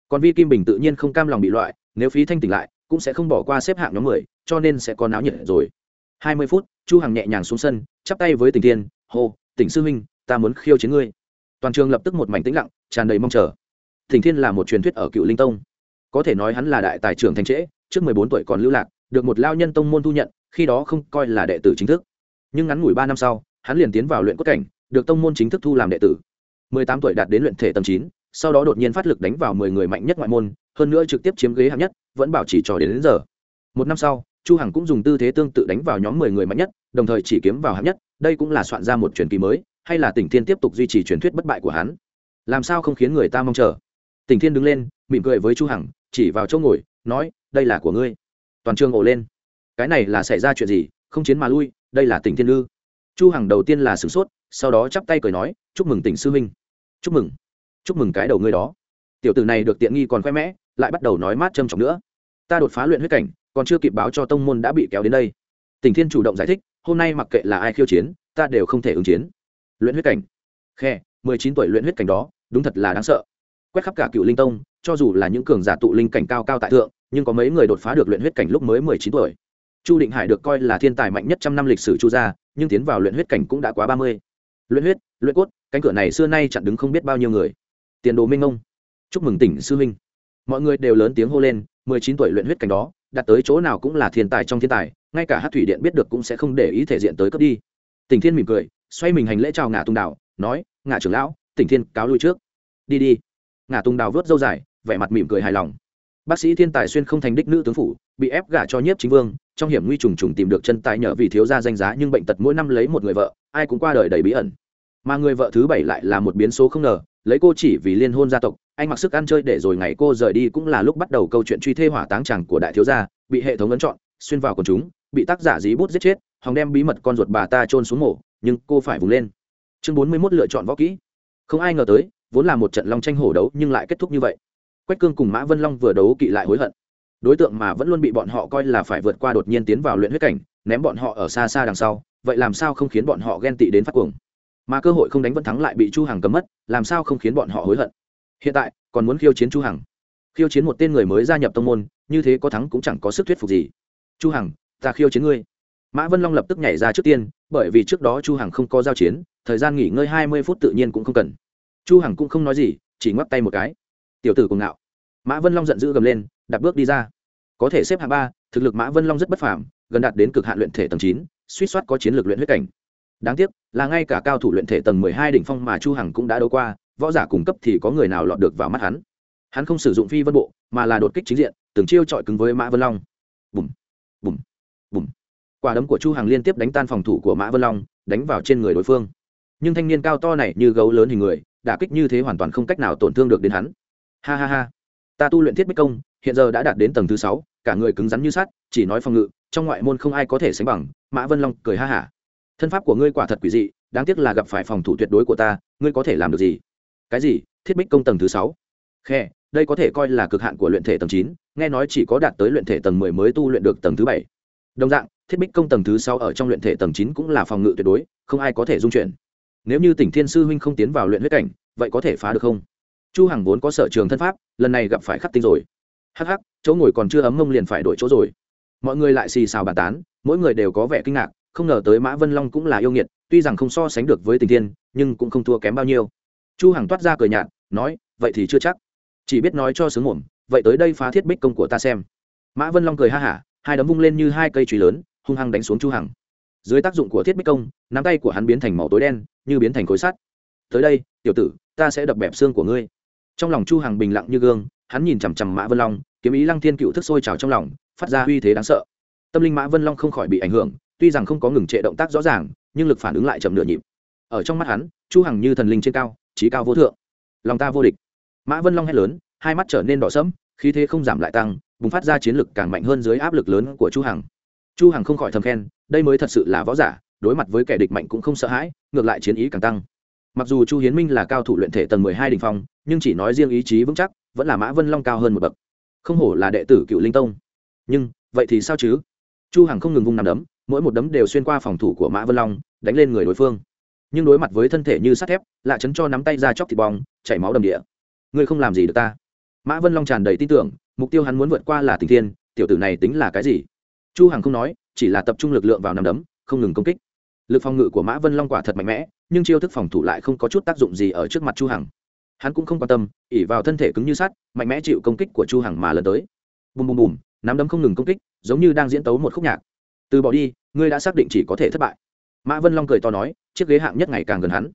Còn vi kim bình tự nhiên không cam lòng bị loại, nếu phí thanh tỉnh lại, cũng sẽ không bỏ qua xếp hạng nhóm mười, cho nên sẽ có náo nhiệt rồi. Hai mươi phút, chu hằng nhẹ nhàng xuống sân, chắp tay với tình tiên hô, tỉnh sư huynh ta muốn khiêu chiến ngươi. Toàn trường lập tức một mảnh tĩnh lặng, tràn đầy mong chờ. Thỉnh thiên là một truyền thuyết ở cựu linh tông. Có thể nói hắn là đại tài trưởng thành trễ, trước mười bốn tuổi còn lưu lạc, được một lao nhân tông môn thu nhận, khi đó không coi là đệ tử chính thức nhưng ngắn ngủi ba năm sau hắn liền tiến vào luyện cốt cảnh được tông môn chính thức thu làm đệ tử. Mười tám tuổi đạt đến luyện thể tầng chín sau đó đột nhiên phát lực đánh vào mười người mạnh nhất ngoại môn hơn nữa trực tiếp chiếm ghế hạng nhất vẫn bảo chỉ trò đến, đến giờ. Một năm sau chu hằng cũng dùng tư thế tương tự đánh vào nhóm mười người mạnh nhất đồng thời chỉ kiếm vào hạng nhất đây cũng là soạn ra một truyền kỳ mới hay là tỉnh thiên tiếp tục duy trì truyền thuyết bất bại của hắn? Làm sao không khiến người ta mong chờ? Tỉnh thiên đứng lên mỉm cười với chu hằng chỉ vào chỗ ngồi nói đây là của ngươi. Toàn trường ồ lên. Cái này là xảy ra chuyện gì? Không chiến mà lui đây là tỉnh thiên lư chu hằng đầu tiên là sửng sốt, sau đó chắp tay cười nói, chúc mừng tỉnh sư huynh. Chúc mừng? Chúc mừng cái đầu ngươi đó. Tiểu tử này được tiện nghi còn khoe mẽ, lại bắt đầu nói mát châm trọng nữa. Ta đột phá luyện huyết cảnh, còn chưa kịp báo cho tông môn đã bị kéo đến đây. Tỉnh thiên chủ động giải thích, hôm nay mặc kệ là ai khiêu chiến, ta đều không thể ứng chiến. Luyện huyết cảnh? Khe, mười chín tuổi luyện huyết cảnh đó, đúng thật là đáng sợ. Quét khắp cả cựu linh tông, cho dù là những cường giả tụ linh cảnh cao cao tại thượng, nhưng có mấy người đột phá được luyện huyết cảnh lúc mới mười chín tuổi chu định hải được coi là thiên tài mạnh nhất trăm năm lịch sử chu gia, nhưng tiến vào luyện huyết cảnh cũng đã quá ba mươi. Luyện huyết, luyện cốt, cánh cửa này xưa nay chặn đứng không biết bao nhiêu người. Tiền đồ minh ông. Chúc mừng tỉnh sư huynh. Mọi người đều lớn tiếng hô lên, mười chín tuổi luyện huyết cảnh đó đặt tới chỗ nào cũng là thiên tài trong thiên tài, ngay cả hát thủy điện biết được cũng sẽ không để ý thể diện tới cấp đi. Tỉnh thiên mỉm cười, xoay mình hành lễ chào ngả tung đảo nói, ngả trưởng lão, tỉnh thiên cáo lui trước. Đi đi. Ngả tung đào vớt dâu dài, vẻ mặt mỉm cười hài lòng bác sĩ thiên tài xuyên không thành đích nữ tướng phủ, bị ép gả cho nhiếp chính vương, trong hiểm nguy trùng trùng tìm được chân tài nhờ vì thiếu gia danh giá nhưng bệnh tật mỗi năm lấy một người vợ, ai cũng qua đời đầy bí ẩn. Mà người vợ thứ bảy lại là một biến số không ngờ, lấy cô chỉ vì liên hôn gia tộc, anh mặc sức ăn chơi để rồi ngày cô rời đi cũng là lúc bắt đầu câu chuyện truy thê hỏa táng chàng của đại thiếu gia, bị hệ thống ấn chọn, xuyên vào quần chúng, bị tác giả dí bút giết chết, hòng đem bí mật con ruột bà ta trôn xuống mổ, nhưng cô phải vùng lên. Chương bốn mươi 41 lựa chọn võ kỹ. Không ai ngờ tới, vốn là một trận long tranh hổ đấu nhưng lại kết thúc như vậy quách cương cùng mã vân long vừa đấu kỵ lại hối hận. Đối tượng mà vẫn luôn bị bọn họ coi là phải vượt qua đột nhiên tiến vào luyện huyết cảnh, ném bọn họ ở xa xa đằng sau, vậy làm sao không khiến bọn họ ghen tị đến phát cuồng? Mà cơ hội không đánh vẫn thắng lại bị chu hằng cấm mất, làm sao không khiến bọn họ hối hận? Hiện tại, còn muốn khiêu chiến chu hằng. Khiêu chiến một tên người mới gia nhập tông môn, như thế có thắng cũng chẳng có sức thuyết phục gì. Chu hằng, ta khiêu chiến ngươi. Mã vân long lập tức nhảy ra trước tiên, bởi vì trước đó chu hằng không có giao chiến, thời gian nghỉ ngơi 20 phút tự nhiên cũng không cần. Chu hằng cũng không nói gì, chỉ ngoắc tay một cái tiểu tử cùng ngạo. Mã vân long giận dữ gầm lên đặt bước đi ra. Có thể xếp hạng ba, thực lực mã vân long rất bất phàm, gần đạt đến cực hạn luyện thể tầng chín, suýt soát có chiến lược luyện huyết cảnh. Đáng tiếc, là ngay cả cao thủ luyện thể tầng mười hai đỉnh phong mà chu hằng cũng đã đấu qua, võ giả cung cấp thì có người nào lọt được vào mắt hắn. Hắn không sử dụng phi vân bộ, mà là đột kích chính diện, từng chiêu trọi cứng với mã vân long. Bùm bùm bùm. Quả đấm của chu hằng liên tiếp đánh tan phòng thủ của mã vân long, đánh vào trên người đối phương. Nhưng thanh niên cao to này như gấu lớn hình người, đả kích như thế hoàn toàn không cách nào tổn thương được đến hắn ha ha ha. Ta tu luyện thiết bích công, hiện giờ đã đạt đến tầng thứ sáu, cả người cứng rắn như sắt, chỉ nói phòng ngự, trong ngoại môn không ai có thể sánh bằng, mã vân long cười ha hả. Thân pháp của ngươi quả thật quỷ dị, đáng tiếc là gặp phải phòng thủ tuyệt đối của ta, ngươi có thể làm được gì? Cái gì? Thiết bích công tầng thứ sáu? Khe, đây có thể coi là cực hạn của luyện thể tầng chín, nghe nói chỉ có đạt tới luyện thể tầng mười mới tu luyện được tầng thứ bảy. Đồng dạng, thiết bích công tầng thứ sáu ở trong luyện thể tầng chín cũng là phòng ngự tuyệt đối, không ai có thể dung chuyển. Nếu như tỉnh thiên sư huynh không tiến vào luyện huyết cảnh, vậy có thể phá được không? Chu hằng vốn có sở trường thân pháp, lần này gặp phải khắc tinh rồi. Hắc hắc, chỗ ngồi còn chưa ấm mông liền phải đổi chỗ rồi. Mọi người lại xì xào bàn tán, mỗi người đều có vẻ kinh ngạc, không ngờ tới mã vân long cũng là yêu nghiệt, tuy rằng không so sánh được với tình thiên, nhưng cũng không thua kém bao nhiêu. Chu hằng toát ra cười nhạt, nói, vậy thì chưa chắc. Chỉ biết nói cho sướng mồm, vậy tới đây phá thiết bích công của ta xem. Mã vân long cười ha hả, hai đấm vung lên như hai cây chùy lớn, hung hăng đánh xuống chu hằng. Dưới tác dụng của thiết bích công, nắm tay của hắn biến thành màu tối đen, như biến thành khối sắt. Tới đây, tiểu tử, ta sẽ đập bẹp xương của ngươi trong lòng chu hằng bình lặng như gương, hắn nhìn chằm chằm mã vân long, kiếm ý lăng thiên cựu thức sôi trào trong lòng, phát ra uy thế đáng sợ. Tâm linh mã vân long không khỏi bị ảnh hưởng, tuy rằng không có ngừng trệ động tác rõ ràng, nhưng lực phản ứng lại chậm nửa nhịp. Ở trong mắt hắn, chu hằng như thần linh trên cao, trí cao vô thượng. Lòng ta vô địch. Mã vân long hét lớn, hai mắt trở nên đỏ sẫm, khí thế không giảm lại tăng, bùng phát ra chiến lực càng mạnh hơn dưới áp lực lớn của chu hằng. Chu hằng không khỏi thầm khen, đây mới thật sự là võ giả, đối mặt với kẻ địch mạnh cũng không sợ hãi, ngược lại chiến ý càng tăng. Mặc dù chu hiến minh là cao thủ luyện thể tầng mười hai đỉnh phong nhưng chỉ nói riêng ý chí vững chắc, vẫn là mã vân long cao hơn một bậc. Không hổ là đệ tử cựu linh tông. Nhưng, vậy thì sao chứ? Chu hằng không ngừng vung nằm đấm, mỗi một đấm đều xuyên qua phòng thủ của mã vân long, đánh lên người đối phương. Nhưng đối mặt với thân thể như sắt thép lại chấn cho nắm tay ra chóc thịt bong, chảy máu đầm địa. Ngươi không làm gì được ta. Mã vân long tràn đầy tin tưởng, mục tiêu hắn muốn vượt qua là tình thiên, tiểu tử này tính là cái gì? Chu hằng không nói, chỉ là tập trung lực lượng vào nằm đấm, không ngừng công kích. Lực phòng ngự của mã vân long quả thật mạnh mẽ, nhưng chiêu thức phòng thủ lại không có chút tác dụng gì ở trước mặt chu hằng hắn cũng không quan tâm, ỉ vào thân thể cứng như sắt, mạnh mẽ chịu công kích của chu hằng mà lần tới. Bùm bùm bùm, nắm đấm không ngừng công kích, giống như đang diễn tấu một khúc nhạc. Từ bỏ đi, ngươi đã xác định chỉ có thể thất bại. Mã vân long cười to nói, chiếc ghế hạng nhất ngày càng gần hắn.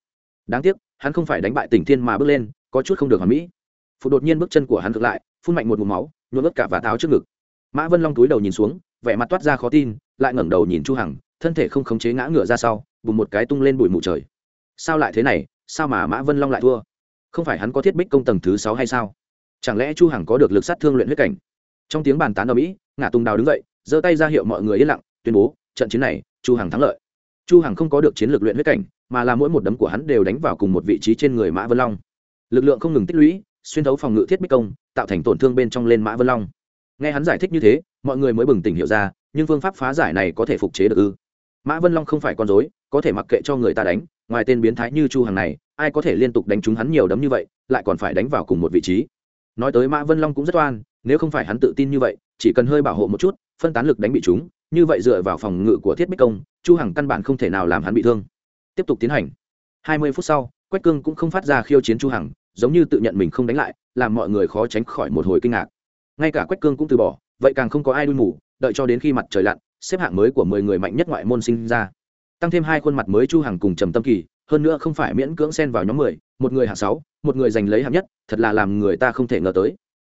Đáng tiếc, hắn không phải đánh bại tỉnh thiên mà bước lên, có chút không được hoàn mỹ. Phụ đột nhiên bước chân của hắn ngược lại, phun mạnh một mùm máu, nhuộm ướt cả và táo trước ngực. Mã vân long túi đầu nhìn xuống, vẻ mặt toát ra khó tin, lại ngẩng đầu nhìn chu hằng, thân thể không khống chế ngã ngửa ra sau bùm một cái tung lên bụi mù trời. Sao lại thế này? Sao mà mã vân long lại thua? Không phải hắn có thiết bích công tầng thứ sáu hay sao? Chẳng lẽ chu hằng có được lực sát thương luyện huyết cảnh? Trong tiếng bàn tán ở mỹ ngã tung đào đứng dậy, giơ tay ra hiệu mọi người yên lặng, tuyên bố, trận chiến này, chu hằng thắng lợi. Chu hằng không có được chiến lược luyện huyết cảnh, mà là mỗi một đấm của hắn đều đánh vào cùng một vị trí trên người mã vân long. Lực lượng không ngừng tích lũy, xuyên thấu phòng ngự thiết bích công, tạo thành tổn thương bên trong lên mã vân long. Nghe hắn giải thích như thế, mọi người mới bừng tỉnh hiểu ra, nhưng phương pháp phá giải này có thể phục chế được ư? Mã vân long không phải con dối có thể mặc kệ cho người ta đánh, ngoài tên biến thái như chu Hằng này ai có thể liên tục đánh trúng hắn nhiều đấm như vậy, lại còn phải đánh vào cùng một vị trí. Nói tới mã vân long cũng rất oan, nếu không phải hắn tự tin như vậy, chỉ cần hơi bảo hộ một chút, phân tán lực đánh bị chúng như vậy dựa vào phòng ngự của thiết bích công, chu hằng căn bản không thể nào làm hắn bị thương. Tiếp tục tiến hành. 20 phút sau, quách cương cũng không phát ra khiêu chiến chu hằng, giống như tự nhận mình không đánh lại, làm mọi người khó tránh khỏi một hồi kinh ngạc. Ngay cả quách cương cũng từ bỏ, vậy càng không có ai đuôi ngủ đợi cho đến khi mặt trời lặn, xếp hạng mới của 10 người mạnh nhất ngoại môn sinh ra. Tăng thêm hai khuôn mặt mới chu hằng cùng trầm tâm kỳ hơn nữa không phải miễn cưỡng xen vào nhóm 10, một người hạng 6, một người giành lấy hạng nhất thật là làm người ta không thể ngờ tới.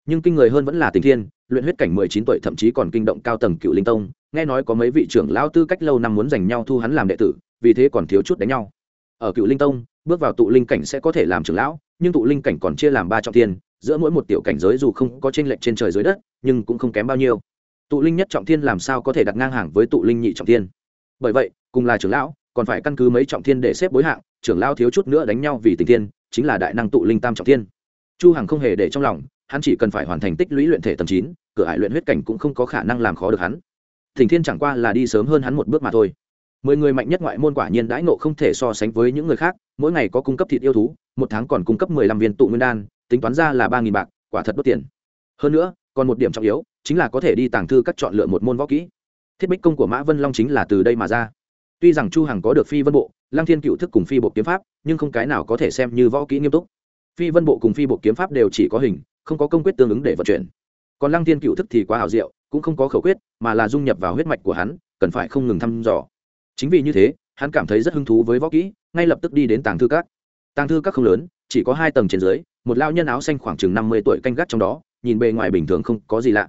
Nhưng kinh người hơn vẫn là tình thiên luyện huyết cảnh 19 tuổi thậm chí còn kinh động cao tầng cựu linh tông. Nghe nói có mấy vị trưởng lão tư cách lâu năm muốn giành nhau thu hắn làm đệ tử vì thế còn thiếu chút đánh nhau. Ở cựu linh tông bước vào tụ linh cảnh sẽ có thể làm trưởng lão nhưng tụ linh cảnh còn chia làm ba trọng thiên giữa mỗi một tiểu cảnh giới dù không có tranh lệch trên trời dưới đất nhưng cũng không kém bao nhiêu. Tụ linh nhất trọng thiên làm sao có thể đặt ngang hàng với tụ linh nhị trọng thiên? Bởi vậy cùng là trưởng lão còn phải căn cứ mấy trọng thiên để xếp bối hạng, trưởng lao thiếu chút nữa đánh nhau vì tình thiên, chính là đại năng tụ linh tam trọng thiên. Chu hằng không hề để trong lòng, hắn chỉ cần phải hoàn thành tích lũy luyện thể tầm chín, cửa hải luyện huyết cảnh cũng không có khả năng làm khó được hắn. Thỉnh thiên chẳng qua là đi sớm hơn hắn một bước mà thôi. Mười người mạnh nhất ngoại môn quả nhiên đãi ngộ không thể so sánh với những người khác, mỗi ngày có cung cấp thịt yêu thú, một tháng còn cung cấp mười lăm viên tụ nguyên đan, tính toán ra là ba nghìn bạc, quả thật đốt tiền. Hơn nữa, còn một điểm trọng yếu, chính là có thể đi tàng thư các chọn lựa một môn võ kỹ. Thiết bích công của mã vân long chính là từ đây mà ra tuy rằng chu hằng có được phi vân bộ, lăng thiên cựu thức cùng phi bộ kiếm pháp, nhưng không cái nào có thể xem như võ kỹ nghiêm túc. Phi vân bộ cùng phi bộ kiếm pháp đều chỉ có hình, không có công quyết tương ứng để vận chuyển. Còn lăng thiên cựu thức thì quá hảo diệu, cũng không có khẩu quyết, mà là dung nhập vào huyết mạch của hắn, cần phải không ngừng thăm dò. Chính vì như thế, hắn cảm thấy rất hứng thú với võ kỹ, ngay lập tức đi đến tàng thư các. Tàng thư các không lớn, chỉ có hai tầng trên dưới, một lao nhân áo xanh khoảng chừng năm mươi tuổi canh gác trong đó, nhìn bề ngoài bình thường không có gì lạ.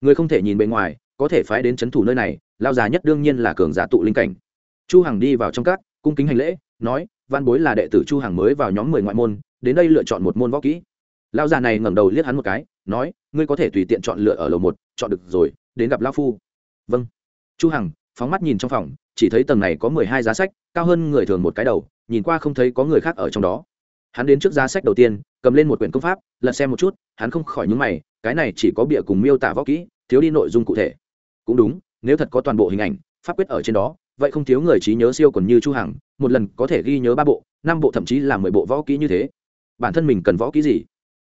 Người không thể nhìn bề ngoài, có thể phái đến c h ấ n thủ nơi này lao già nhất đương nhiên là cường giả tụ linh cảnh chu hằng đi vào trong các, cung kính hành lễ, nói, văn bối là đệ tử chu hằng mới vào nhóm mười ngoại môn, đến đây lựa chọn một môn võ kỹ. Lão già này ngẩng đầu liếc hắn một cái, nói, ngươi có thể tùy tiện chọn lựa ở lầu một, chọn được rồi, đến gặp Lão phu. Vâng. Chu hằng phóng mắt nhìn trong phòng, chỉ thấy tầng này có mười hai giá sách, cao hơn người thường một cái đầu, nhìn qua không thấy có người khác ở trong đó. Hắn đến trước giá sách đầu tiên, cầm lên một quyển công pháp, lật xem một chút, hắn không khỏi nhúng mày, cái này chỉ có bịa cùng miêu tả võ kỹ, thiếu đi nội dung cụ thể. Cũng đúng, nếu thật có toàn bộ hình ảnh, pháp quyết ở trên đó vậy không thiếu người trí nhớ siêu còn như chu hằng, một lần có thể ghi nhớ ba bộ, năm bộ thậm chí là mười bộ võ kỹ như thế. Bản thân mình cần võ kỹ gì?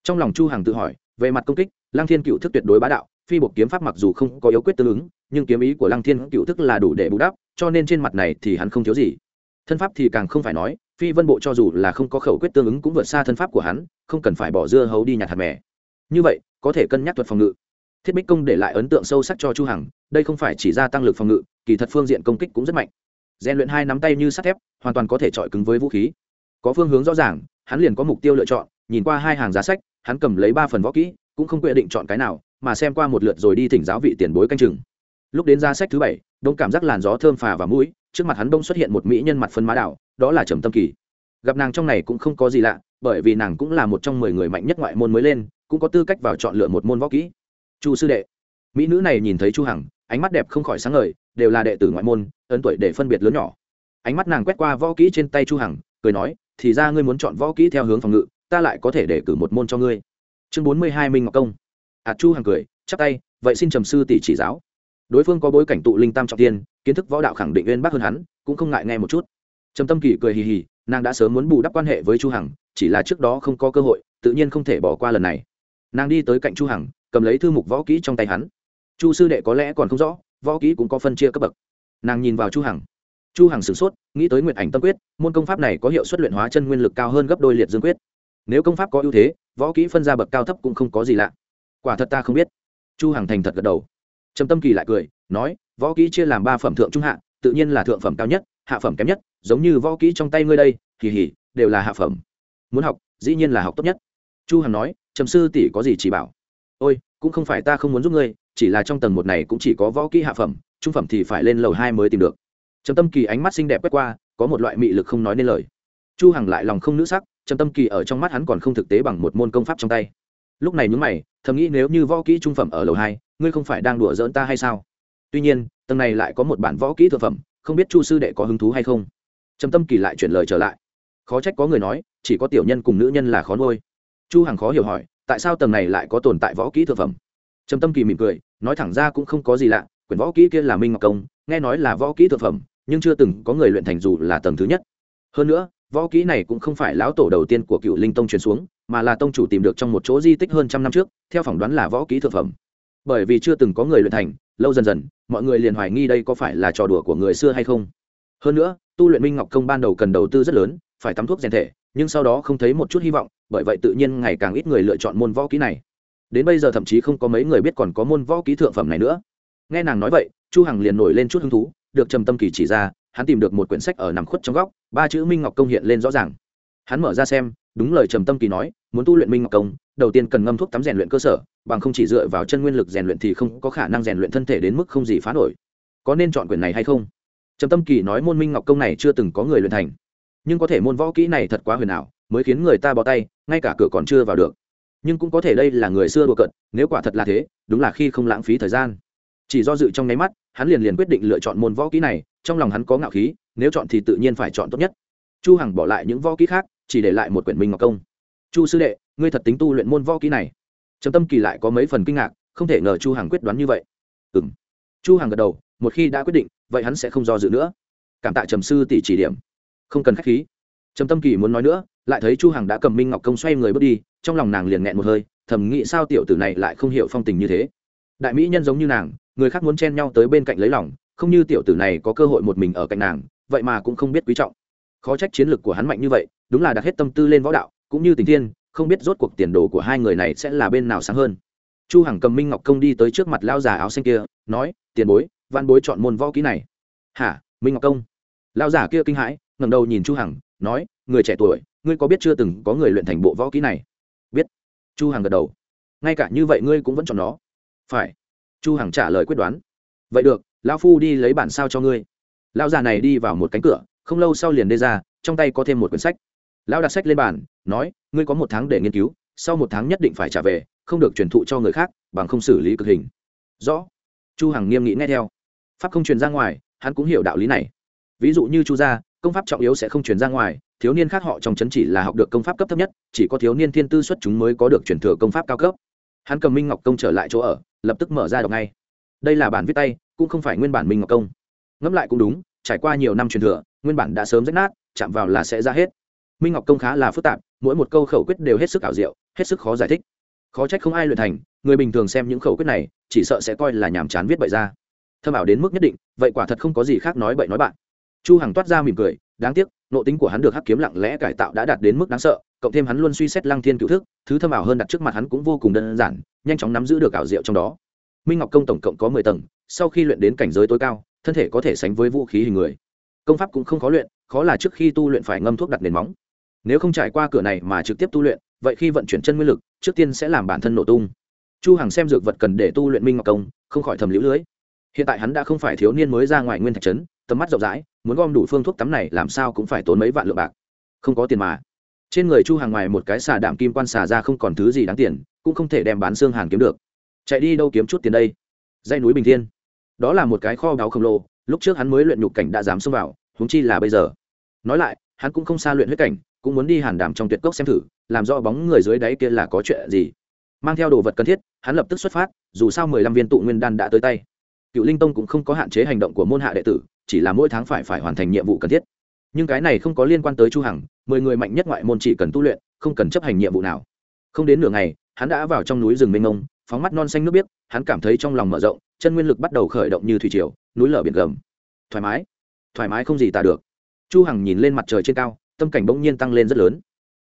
Trong lòng chu hằng tự hỏi, về mặt công kích lang thiên cựu thức tuyệt đối bá đạo, phi bộ kiếm pháp mặc dù không có yếu quyết tương ứng, nhưng kiếm ý của lăng thiên cựu thức là đủ để bù đắp, cho nên trên mặt này thì hắn không thiếu gì. Thân pháp thì càng không phải nói, phi vân bộ cho dù là không có khẩu quyết tương ứng cũng vượt xa thân pháp của hắn, không cần phải bỏ dưa hấu đi nhặt hạt mè. Như vậy, có thể cân nhắc thuật phòng ngự. Thiết bích công để lại ấn tượng sâu sắc cho chu hằng đây không phải chỉ ra tăng lực phòng ngự, kỳ thật phương diện công kích cũng rất mạnh. Rèn luyện hai nắm tay như sắt thép, hoàn toàn có thể chọi cứng với vũ khí. Có phương hướng rõ ràng, hắn liền có mục tiêu lựa chọn, nhìn qua hai hàng giá sách, hắn cầm lấy ba phần võ kỹ, cũng không quyết định chọn cái nào, mà xem qua một lượt rồi đi thỉnh giáo vị tiền bối canh chừng. Lúc đến giá sách thứ bảy, đông cảm giác làn gió thơm phà và mũi, trước mặt hắn đông xuất hiện một mỹ nhân mặt phân má đảo, đó là trầm tâm kỳ. Gặp nàng trong này cũng không có gì lạ, bởi vì nàng cũng là một trong mười người mạnh nhất ngoại môn mới lên, cũng có tư cách vào chọn lựa một môn võ kỹ. Chu sư đệ, mỹ nữ này nhìn thấy chu hằng ánh mắt đẹp không khỏi sáng ngời, đều là đệ tử ngoại môn, ấn tuổi để phân biệt lớn nhỏ. Ánh mắt nàng quét qua võ kỹ trên tay chu hằng, cười nói, thì ra ngươi muốn chọn võ kỹ theo hướng phòng ngự, ta lại có thể để cử một môn cho ngươi. Chương 42 minh ngọc công. Ạt chu hằng cười, chắp tay, vậy xin trầm sư tỷ chỉ giáo. Đối phương có bối cảnh tụ linh tam trọng tiên, kiến thức võ đạo khẳng định uyên bác hơn hắn, cũng không ngại nghe một chút. Trầm tâm kỳ cười hì hì, nàng đã sớm muốn bù đắp quan hệ với chu hằng, chỉ là trước đó không có cơ hội, tự nhiên không thể bỏ qua lần này. Nàng đi tới cạnh chu hằng, cầm lấy thư mục võ kỹ trong tay hắn chu sư đệ có lẽ còn không rõ, võ kỹ cũng có phân chia cấp bậc. Nàng nhìn vào chu hằng. Chu hằng sửng sốt, nghĩ tới nguyệt ảnh tâm quyết, môn công pháp này có hiệu suất luyện hóa chân nguyên lực cao hơn gấp đôi liệt dương quyết. Nếu công pháp có ưu thế, võ kỹ phân ra bậc cao thấp cũng không có gì lạ. Quả thật ta không biết. Chu hằng thành thật gật đầu. Trầm tâm kỳ lại cười, nói, võ kỹ chia làm ba phẩm thượng trung hạ, tự nhiên là thượng phẩm cao nhất, hạ phẩm kém nhất, giống như võ kỹ trong tay ngươi đây kỳ hỉ đều là hạ phẩm. Muốn học, dĩ nhiên là học tốt nhất. Chu hằng nói, trầm sư tỷ có gì chỉ bảo? Ôi, cũng không phải ta không muốn giúp ngươi chỉ là trong tầng một này cũng chỉ có võ kỹ hạ phẩm, trung phẩm thì phải lên lầu hai mới tìm được. Trầm tâm kỳ ánh mắt xinh đẹp quét qua, có một loại mị lực không nói nên lời. Chu hằng lại lòng không nữ sắc, trầm tâm kỳ ở trong mắt hắn còn không thực tế bằng một môn công pháp trong tay. Lúc này những mày, thầm nghĩ nếu như võ kỹ trung phẩm ở lầu hai, ngươi không phải đang đùa giỡn ta hay sao? Tuy nhiên, tầng này lại có một bản võ kỹ thượng phẩm, không biết chu sư đệ có hứng thú hay không? Trầm tâm kỳ lại chuyển lời trở lại. Khó trách có người nói, chỉ có tiểu nhân cùng nữ nhân là khó nuôi. Chu hằng khó hiểu hỏi, tại sao tầng này lại có tồn tại võ kỹ thượng phẩm? Trầm tâm kỳ mỉm cười nói thẳng ra cũng không có gì lạ, quyển võ kỹ kia là minh ngọc công, nghe nói là võ kỹ thực phẩm, nhưng chưa từng có người luyện thành dù là tầng thứ nhất. Hơn nữa, võ kỹ này cũng không phải lão tổ đầu tiên của cựu linh tông truyền xuống, mà là tông chủ tìm được trong một chỗ di tích hơn trăm năm trước, theo phỏng đoán là võ kỹ thực phẩm. Bởi vì chưa từng có người luyện thành, lâu dần dần, mọi người liền hoài nghi đây có phải là trò đùa của người xưa hay không. Hơn nữa, tu luyện minh ngọc công ban đầu cần đầu tư rất lớn, phải tắm thuốc rèn thể, nhưng sau đó không thấy một chút hy vọng, bởi vậy tự nhiên ngày càng ít người lựa chọn môn võ kỹ này đến bây giờ thậm chí không có mấy người biết còn có môn võ ký thượng phẩm này nữa. Nghe nàng nói vậy, chu hằng liền nổi lên chút hứng thú, được trầm tâm kỳ chỉ ra, hắn tìm được một quyển sách ở nằm khuất trong góc, ba chữ minh ngọc công hiện lên rõ ràng. Hắn mở ra xem, đúng lời trầm tâm kỳ nói, muốn tu luyện minh ngọc công, đầu tiên cần ngâm thuốc tắm rèn luyện cơ sở, bằng không chỉ dựa vào chân nguyên lực rèn luyện thì không có khả năng rèn luyện thân thể đến mức không gì phá nổi. Có nên chọn quyển này hay không? Trầm tâm kỳ nói môn minh ngọc công này chưa từng có người luyện thành. Nhưng có thể môn võ kỹ này thật quá huyền ảo, mới khiến người ta bỏ tay, ngay cả cửa còn chưa vào được nhưng cũng có thể đây là người xưa đùa cận nếu quả thật là thế, đúng là khi không lãng phí thời gian. Chỉ do dự trong nháy mắt, hắn liền liền quyết định lựa chọn môn võ kỹ này, trong lòng hắn có ngạo khí, nếu chọn thì tự nhiên phải chọn tốt nhất. Chu hằng bỏ lại những võ kỹ khác, chỉ để lại một quyển minh ngọc công. Chu sư đệ, ngươi thật tính tu luyện môn võ kỹ này. Trầm tâm kỳ lại có mấy phần kinh ngạc, không thể ngờ chu hằng quyết đoán như vậy. Ừm. Chu hằng gật đầu, một khi đã quyết định, vậy hắn sẽ không do dự nữa. Cảm tạ trầm sư tỷ chỉ điểm. Không cần khách khí. Trầm tâm kỳ muốn nói nữa lại thấy chu hằng đã cầm minh ngọc công xoay người bước đi, trong lòng nàng liền nghẹn một hơi, thầm nghĩ sao tiểu tử này lại không hiểu phong tình như thế. Đại mỹ nhân giống như nàng, người khác muốn chen nhau tới bên cạnh lấy lòng, không như tiểu tử này có cơ hội một mình ở cạnh nàng, vậy mà cũng không biết quý trọng. Khó trách chiến lược của hắn mạnh như vậy, đúng là đặt hết tâm tư lên võ đạo, cũng như tình thiên, không biết rốt cuộc tiền đồ của hai người này sẽ là bên nào sáng hơn. Chu hằng cầm minh ngọc công đi tới trước mặt lao già áo xanh kia, nói, tiền bối, văn bối chọn môn võ kỹ này. Hả, minh ngọc công? Lao giả kia kinh hãi, ngẩng đầu nhìn chu hằng nói, người trẻ tuổi, ngươi có biết chưa từng có người luyện thành bộ võ kỹ này? Biết. Chu hằng gật đầu. Ngay cả như vậy ngươi cũng vẫn chọn nó. Phải. Chu hằng trả lời quyết đoán. Vậy được, lão phu đi lấy bản sao cho ngươi. Lão già này đi vào một cánh cửa, không lâu sau liền đi ra, trong tay có thêm một quyển sách. Lão đặt sách lên bàn, nói, ngươi có một tháng để nghiên cứu, sau một tháng nhất định phải trả về, không được truyền thụ cho người khác, bằng không xử lý cực hình. Rõ. Chu hằng nghiêm nghị nghe theo. Pháp không truyền ra ngoài, hắn cũng hiểu đạo lý này. Ví dụ như chu gia công pháp trọng yếu sẽ không truyền ra ngoài, thiếu niên khác họ trong chấn chỉ là học được công pháp cấp thấp nhất, chỉ có thiếu niên thiên tư xuất chúng mới có được truyền thừa công pháp cao cấp. Hắn cầm minh ngọc công trở lại chỗ ở, lập tức mở ra đọc ngay. Đây là bản viết tay, cũng không phải nguyên bản minh ngọc công. Ngẫm lại cũng đúng, trải qua nhiều năm truyền thừa, nguyên bản đã sớm rách nát, chạm vào là sẽ ra hết. Minh ngọc công khá là phức tạp, mỗi một câu khẩu quyết đều hết sức ảo diệu, hết sức khó giải thích. Khó trách không ai luyện thành, người bình thường xem những khẩu quyết này, chỉ sợ sẽ coi là nhàm chán viết bậy ra. Thâm ảo đến mức nhất định, vậy quả thật không có gì khác nói bậy nói bạn chu hằng toát ra mỉm cười, đáng tiếc, nội tính của hắn được hắc kiếm lặng lẽ cải tạo đã đạt đến mức đáng sợ, cộng thêm hắn luôn suy xét lăng thiên cựu thức, thứ thâm ảo hơn đặt trước mặt hắn cũng vô cùng đơn giản, nhanh chóng nắm giữ được ảo diệu trong đó. Minh ngọc công tổng cộng có mười tầng, sau khi luyện đến cảnh giới tối cao, thân thể có thể sánh với vũ khí hình người. Công pháp cũng không khó luyện, khó là trước khi tu luyện phải ngâm thuốc đặt nền móng. Nếu không trải qua cửa này mà trực tiếp tu luyện, vậy khi vận chuyển chân nguyên lực, trước tiên sẽ làm bản thân nổ tung. Chu hằng xem dược vật cần để tu luyện minh ngọc công, không khỏi thầm liễu lưới. Hiện tại hắn đã không phải thiếu niên mới ra ngoài nguyên thạch trấn tầm mắt rộng rãi, muốn gom đủ phương thuốc tắm này làm sao cũng phải tốn mấy vạn lượng bạc. Không có tiền mà. Trên người chu hàng ngoài một cái xà đạm kim quan xà ra không còn thứ gì đáng tiền, cũng không thể đem bán xương hàn kiếm được. Chạy đi đâu kiếm chút tiền đây? Dây núi bình thiên. Đó là một cái kho báu khổng lồ, lúc trước hắn mới luyện nhục cảnh đã dám xông vào húng chi là bây giờ. Nói lại, hắn cũng không xa luyện huyết cảnh, cũng muốn đi hàn đàm trong tuyệt cốc xem thử, làm rõ bóng người dưới đáy kia là có chuyện gì. Mang theo đồ vật cần thiết, hắn lập tức xuất phát, dù sao mười lăm viên tụ nguyên đan đã tới tay cựu linh tông cũng không có hạn chế hành động của môn hạ đệ tử, chỉ là mỗi tháng phải phải hoàn thành nhiệm vụ cần thiết. Nhưng cái này không có liên quan tới chu hằng, mười người mạnh nhất ngoại môn chỉ cần tu luyện, không cần chấp hành nhiệm vụ nào. Không đến nửa ngày, hắn đã vào trong núi rừng mênh mông, phóng mắt non xanh nước biếc, hắn cảm thấy trong lòng mở rộng, chân nguyên lực bắt đầu khởi động như thủy triều, núi lở biển gầm. Thoải mái. Thoải mái không gì tả được. Chu hằng nhìn lên mặt trời trên cao, tâm cảnh bỗng nhiên tăng lên rất lớn.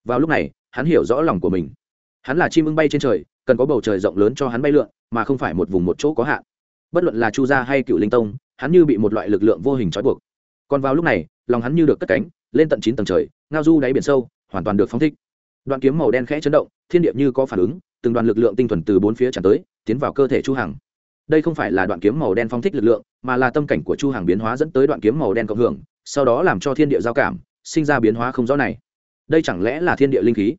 Vào lúc này, hắn hiểu rõ lòng của mình. Hắn là chim ưng bay trên trời, cần có bầu trời rộng lớn cho hắn bay lượn, mà không phải một vùng một chỗ có hạn bất luận là chu gia hay cựu linh tông, hắn như bị một loại lực lượng vô hình trói buộc. Còn vào lúc này, lòng hắn như được cất cánh, lên tận chín tầng trời, ngao du đáy biển sâu, hoàn toàn được phóng thích. Đoạn kiếm màu đen khẽ chấn động, thiên địa như có phản ứng, từng đoàn lực lượng tinh thuần từ bốn phía tràn tới, tiến vào cơ thể chu hằng. Đây không phải là đoạn kiếm màu đen phóng thích lực lượng, mà là tâm cảnh của chu hằng biến hóa dẫn tới đoạn kiếm màu đen cộng hưởng, sau đó làm cho thiên địa giao cảm, sinh ra biến hóa không rõ này. Đây chẳng lẽ là thiên địa linh khí?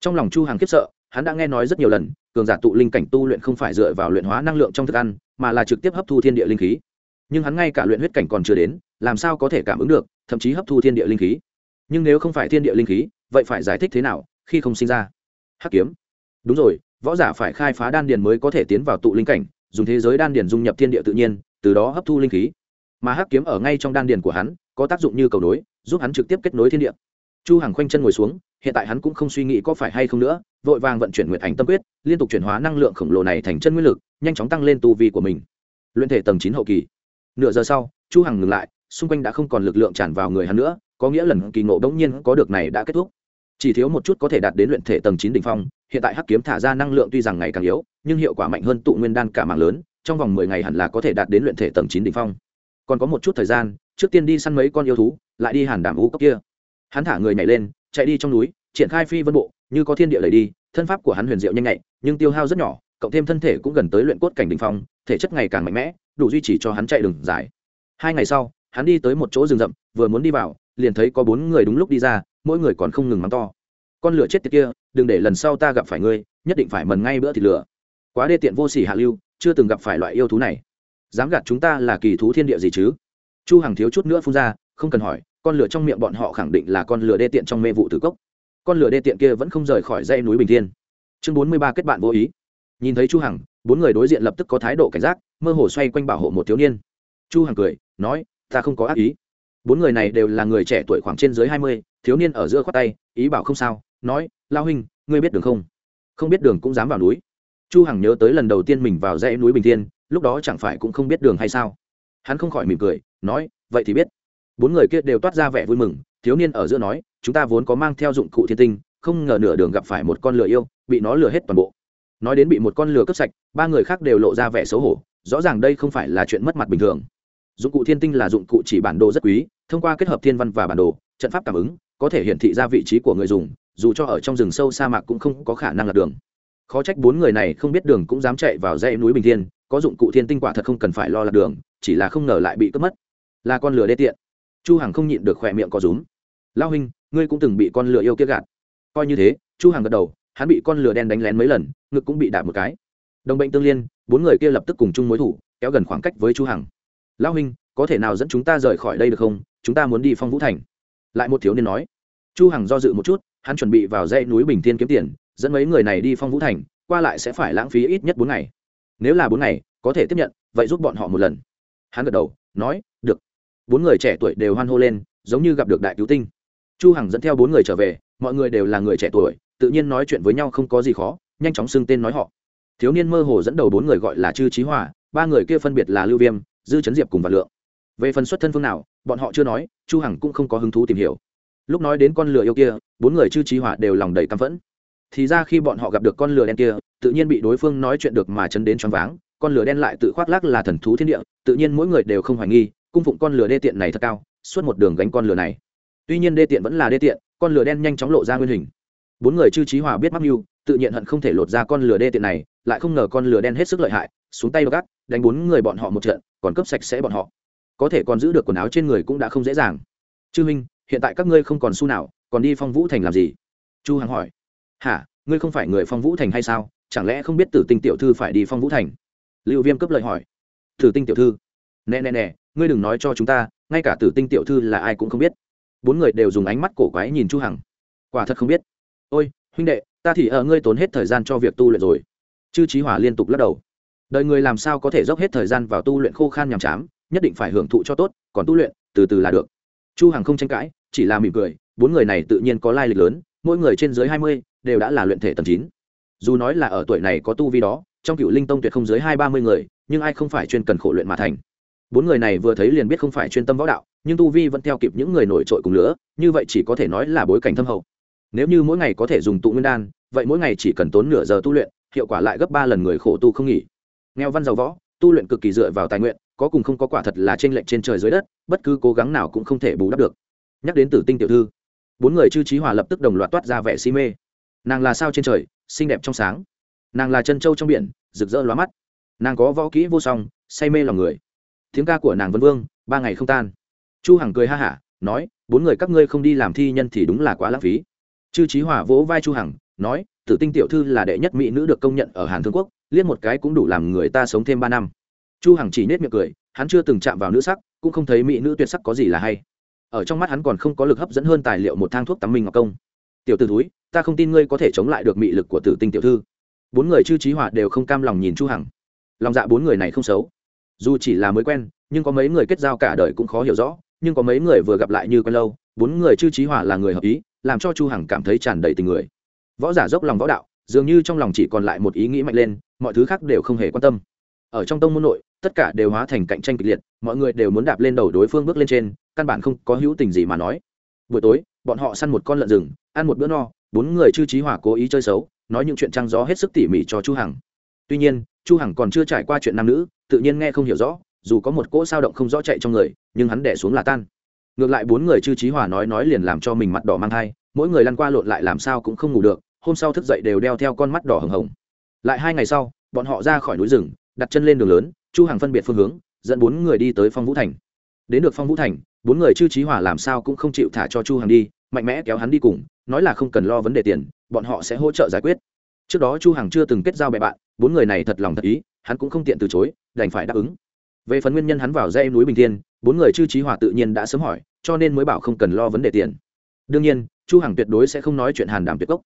Trong lòng chu hằng khiếp sợ, hắn đã nghe nói rất nhiều lần, cường giả tụ linh cảnh tu luyện không phải dựa vào luyện hóa năng lượng trong thức ăn mà là trực tiếp hấp thu thiên địa linh khí. Nhưng hắn ngay cả luyện huyết cảnh còn chưa đến, làm sao có thể cảm ứng được, thậm chí hấp thu thiên địa linh khí. Nhưng nếu không phải thiên địa linh khí, vậy phải giải thích thế nào, khi không sinh ra? Hắc kiếm. Đúng rồi, võ giả phải khai phá đan điền mới có thể tiến vào tụ linh cảnh, dùng thế giới đan điền dung nhập thiên địa tự nhiên, từ đó hấp thu linh khí. Mà hắc kiếm ở ngay trong đan điền của hắn, có tác dụng như cầu nối, giúp hắn trực tiếp kết nối thiên địa. Chu hằng khoanh chân ngồi xuống, hiện tại hắn cũng không suy nghĩ có phải hay không nữa vội vàng vận chuyển nguyện ảnh tâm quyết, liên tục chuyển hóa năng lượng khổng lồ này thành chân nguyên lực, nhanh chóng tăng lên tu vi của mình. Luyện thể tầng chín hậu kỳ. Nửa giờ sau, chu hằng ngừng lại, xung quanh đã không còn lực lượng tràn vào người hắn nữa, có nghĩa lần kỳ ngộ đống nhiên có được này đã kết thúc. Chỉ thiếu một chút có thể đạt đến luyện thể tầng chín đỉnh phong, hiện tại hắc kiếm thả ra năng lượng tuy rằng ngày càng yếu, nhưng hiệu quả mạnh hơn tụ nguyên đan cả mạng lớn, trong vòng mười ngày hẳn là có thể đạt đến luyện thể tầng chín đỉnh phong. Còn có một chút thời gian, trước tiên đi săn mấy con yêu thú, lại đi hàn đảm u cốc kia. Hắn thả người nhảy lên, chạy đi trong núi triển khai phi vân bộ, như có thiên địa lấy đi, thân pháp của hắn huyền diệu nhanh nhạy, nhưng tiêu hao rất nhỏ, cộng thêm thân thể cũng gần tới luyện cốt cảnh đỉnh phong, thể chất ngày càng mạnh mẽ, đủ duy trì cho hắn chạy đường dài. Hai ngày sau, hắn đi tới một chỗ rừng rậm, vừa muốn đi vào, liền thấy có bốn người đúng lúc đi ra, mỗi người còn không ngừng mắng to. Con lửa chết tiệt kia, đừng để lần sau ta gặp phải ngươi, nhất định phải mần ngay bữa thịt lửa. Quá đê tiện vô sỉ hạ lưu, chưa từng gặp phải loại yêu thú này. Dám gạt chúng ta là kỳ thú thiên địa gì chứ? Chu hằng thiếu chút nữa phun ra, không cần hỏi, con lửa trong miệng bọn họ khẳng định là con lửa đê tiện trong mê vụ tử cốc con lửa đê tiện kia vẫn không rời khỏi dãy núi bình thiên. Chương 43 kết bạn vô ý. Nhìn thấy chu hằng, bốn người đối diện lập tức có thái độ cảnh giác, mơ hồ xoay quanh bảo hộ một thiếu niên. Chu hằng cười, nói, ta không có ác ý. Bốn người này đều là người trẻ tuổi khoảng trên dưới hai mươi, thiếu niên ở giữa khoát tay, ý bảo không sao, nói, lao huynh, ngươi biết đường không? Không biết đường cũng dám vào núi. Chu hằng nhớ tới lần đầu tiên mình vào dãy núi bình thiên, lúc đó chẳng phải cũng không biết đường hay sao. Hắn không khỏi mỉm cười, nói, vậy thì biết. Bốn người kia đều toát ra vẻ vui mừng thiếu niên ở giữa nói, chúng ta vốn có mang theo dụng cụ thiên tinh, không ngờ nửa đường gặp phải một con lừa yêu, bị nó lừa hết toàn bộ. Nói đến bị một con lừa cướp sạch, ba người khác đều lộ ra vẻ xấu hổ, rõ ràng đây không phải là chuyện mất mặt bình thường. Dụng cụ thiên tinh là dụng cụ chỉ bản đồ rất quý, thông qua kết hợp thiên văn và bản đồ, trận pháp cảm ứng, có thể hiển thị ra vị trí của người dùng, dù cho ở trong rừng sâu sa mạc cũng không có khả năng lạc đường. Khó trách bốn người này không biết đường cũng dám chạy vào dãy núi bình thiên, có dụng cụ thiên tinh quả thật không cần phải lo lạc đường, chỉ là không ngờ lại bị cướp mất. Là con lừa đê tiện chu hằng không nhịn được khỏe miệng có rúm. Lao huynh, ngươi cũng từng bị con lừa yêu kia gạt. Coi như thế, chu hằng gật đầu, hắn bị con lừa đen đánh lén mấy lần, ngực cũng bị đạp một cái. Đồng bệnh tương liên, bốn người kia lập tức cùng chung mối thủ, kéo gần khoảng cách với chu hằng. Lão huynh, có thể nào dẫn chúng ta rời khỏi đây được không? Chúng ta muốn đi phong vũ thành. Lại một thiếu niên nói. Chu hằng do dự một chút, hắn chuẩn bị vào dãy núi bình thiên kiếm tiền, dẫn mấy người này đi phong vũ thành, qua lại sẽ phải lãng phí ít nhất bốn ngày. Nếu là bốn ngày, có thể tiếp nhận, vậy giúp bọn họ một lần. Hắn gật đầu, nói bốn người trẻ tuổi đều hoan hô lên, giống như gặp được đại cứu tinh. Chu hằng dẫn theo bốn người trở về, mọi người đều là người trẻ tuổi, tự nhiên nói chuyện với nhau không có gì khó, nhanh chóng xưng tên nói họ. Thiếu niên mơ hồ dẫn đầu bốn người gọi là chư trí hòa, ba người kia phân biệt là lưu viêm, dư chấn diệp cùng vạn lượng. Về phần xuất thân phương nào, bọn họ chưa nói, chu hằng cũng không có hứng thú tìm hiểu. Lúc nói đến con lừa yêu kia, bốn người chư trí Hòa đều lòng đầy căm phẫn. Thì ra khi bọn họ gặp được con lừa đen kia, tự nhiên bị đối phương nói chuyện được mà chấn đến choáng váng, con lừa đen lại tự khoác lác là thần thú thiên địa, tự nhiên mỗi người đều không hoài nghi cung phụng con lừa đê tiện này thật cao, suốt một đường gánh con lừa này. Tuy nhiên đê tiện vẫn là đê tiện, con lừa đen nhanh chóng lộ ra nguyên hình. Bốn người chư trí hòa biết mắc mưu, tự nhận hận không thể lột ra con lừa đê tiện này, lại không ngờ con lừa đen hết sức lợi hại, xuống tay gắt đánh bốn người bọn họ một trận, còn cấp sạch sẽ bọn họ. Có thể còn giữ được quần áo trên người cũng đã không dễ dàng. Chư minh hiện tại các ngươi không còn xu nào, còn đi phong vũ thành làm gì? Chu hằng hỏi. Hả, ngươi không phải người phong vũ thành hay sao? Chẳng lẽ không biết tử tinh tiểu thư phải đi phong vũ thành? Lưu viêm cấp lời hỏi. Tử tinh tiểu thư. Nè nè nè ngươi đừng nói cho chúng ta, ngay cả tử tinh tiểu thư là ai cũng không biết. Bốn người đều dùng ánh mắt cổ quái nhìn chu hằng. Quả thật không biết. Ôi, huynh đệ, ta thì ở ngươi tốn hết thời gian cho việc tu luyện rồi. Chư trí hỏa liên tục lắc đầu. Đời người làm sao có thể dốc hết thời gian vào tu luyện khô khan nhàm chán, nhất định phải hưởng thụ cho tốt, còn tu luyện, từ từ là được. Chu hằng không tranh cãi, chỉ là mỉm cười, bốn người này tự nhiên có lai lịch lớn, mỗi người trên dưới hai mươi, đều đã là luyện thể tầng chín. Dù nói là ở tuổi này có tu vi đó, trong cựu linh tông tuyệt không dưới hai ba mươi người, nhưng ai không phải chuyên cần khổ luyện mà thành bốn người này vừa thấy liền biết không phải chuyên tâm võ đạo, nhưng tu vi vẫn theo kịp những người nổi trội cùng lửa, như vậy chỉ có thể nói là bối cảnh thâm hậu. Nếu như mỗi ngày có thể dùng tụ nguyên đan, vậy mỗi ngày chỉ cần tốn nửa giờ tu luyện, hiệu quả lại gấp ba lần người khổ tu không nghỉ. Nghèo văn giàu võ, tu luyện cực kỳ dựa vào tài nguyện, có cùng không có quả thật là trên lệnh trên trời dưới đất, bất cứ cố gắng nào cũng không thể bù đắp được. Nhắc đến tử tinh tiểu thư, bốn người chư trí hòa lập tức đồng loạt toát ra vẻ si mê. Nàng là sao trên trời, xinh đẹp trong sáng. Nàng là chân trâu trong biển, rực rỡ lóa mắt. Nàng có võ kỹ vô song, say mê lòng người tiếng ca của nàng vân vương, ba ngày không tan. Chu hằng cười ha hả, nói, bốn người các ngươi không đi làm thi nhân thì đúng là quá lãng phí. Chư trí hòa vỗ vai chu hằng, nói, tử tinh tiểu thư là đệ nhất mỹ nữ được công nhận ở hàn thương quốc liên một cái cũng đủ làm người ta sống thêm ba năm. Chu hằng chỉ nết miệng cười, hắn chưa từng chạm vào nữ sắc, cũng không thấy mỹ nữ tuyệt sắc có gì là hay. Ở trong mắt hắn còn không có lực hấp dẫn hơn tài liệu một thang thuốc tắm minh ngọc công. Tiểu tử túi ta không tin ngươi có thể chống lại được mị lực của tử tinh tiểu thư. Bốn người chư trí hòa đều không cam lòng nhìn chu hằng. Lòng dạ bốn người này không xấu dù chỉ là mới quen, nhưng có mấy người kết giao cả đời cũng khó hiểu rõ, nhưng có mấy người vừa gặp lại như quen lâu, bốn người chư trí hòa là người hợp ý, làm cho chu hằng cảm thấy tràn đầy tình người. Võ giả dốc lòng võ đạo, dường như trong lòng chỉ còn lại một ý nghĩ mạnh lên, mọi thứ khác đều không hề quan tâm. Ở trong tông môn nội, tất cả đều hóa thành cạnh tranh kịch liệt, mọi người đều muốn đạp lên đầu đối phương bước lên trên, căn bản không có hữu tình gì mà nói. Buổi tối, bọn họ săn một con lợn rừng, ăn một bữa no, bốn người chư trí hỏa cố ý chơi xấu, nói những chuyện trăng gió hết sức tỉ mỉ cho chu hằng. Tuy nhiên, chu hằng còn chưa trải qua chuyện nam nữ tự nhiên nghe không hiểu rõ, dù có một cỗ sao động không rõ chạy trong người, nhưng hắn đẻ xuống là tan. Ngược lại bốn người chư trí Hòa nói nói liền làm cho mình mặt đỏ mang thai, mỗi người lăn qua lộn lại làm sao cũng không ngủ được, hôm sau thức dậy đều đeo theo con mắt đỏ hồng hồng. Lại hai ngày sau, bọn họ ra khỏi núi rừng, đặt chân lên đường lớn, chu hằng phân biệt phương hướng, dẫn bốn người đi tới phong vũ thành. Đến được phong vũ thành, bốn người chư trí hòa làm sao cũng không chịu thả cho chu hằng đi, mạnh mẽ kéo hắn đi cùng, nói là không cần lo vấn đề tiền, bọn họ sẽ hỗ trợ giải quyết. Trước đó chu hằng chưa từng kết giao bè bạn, bốn người này thật lòng thật ý hắn cũng không tiện từ chối, đành phải đáp ứng. Về phần nguyên nhân hắn vào dãy núi bình thiên, bốn người chư trí hòa tự nhiên đã sớm hỏi, cho nên mới bảo không cần lo vấn đề tiền. Đương nhiên, chu hằng tuyệt đối sẽ không nói chuyện hàn đàm tuyệt cốc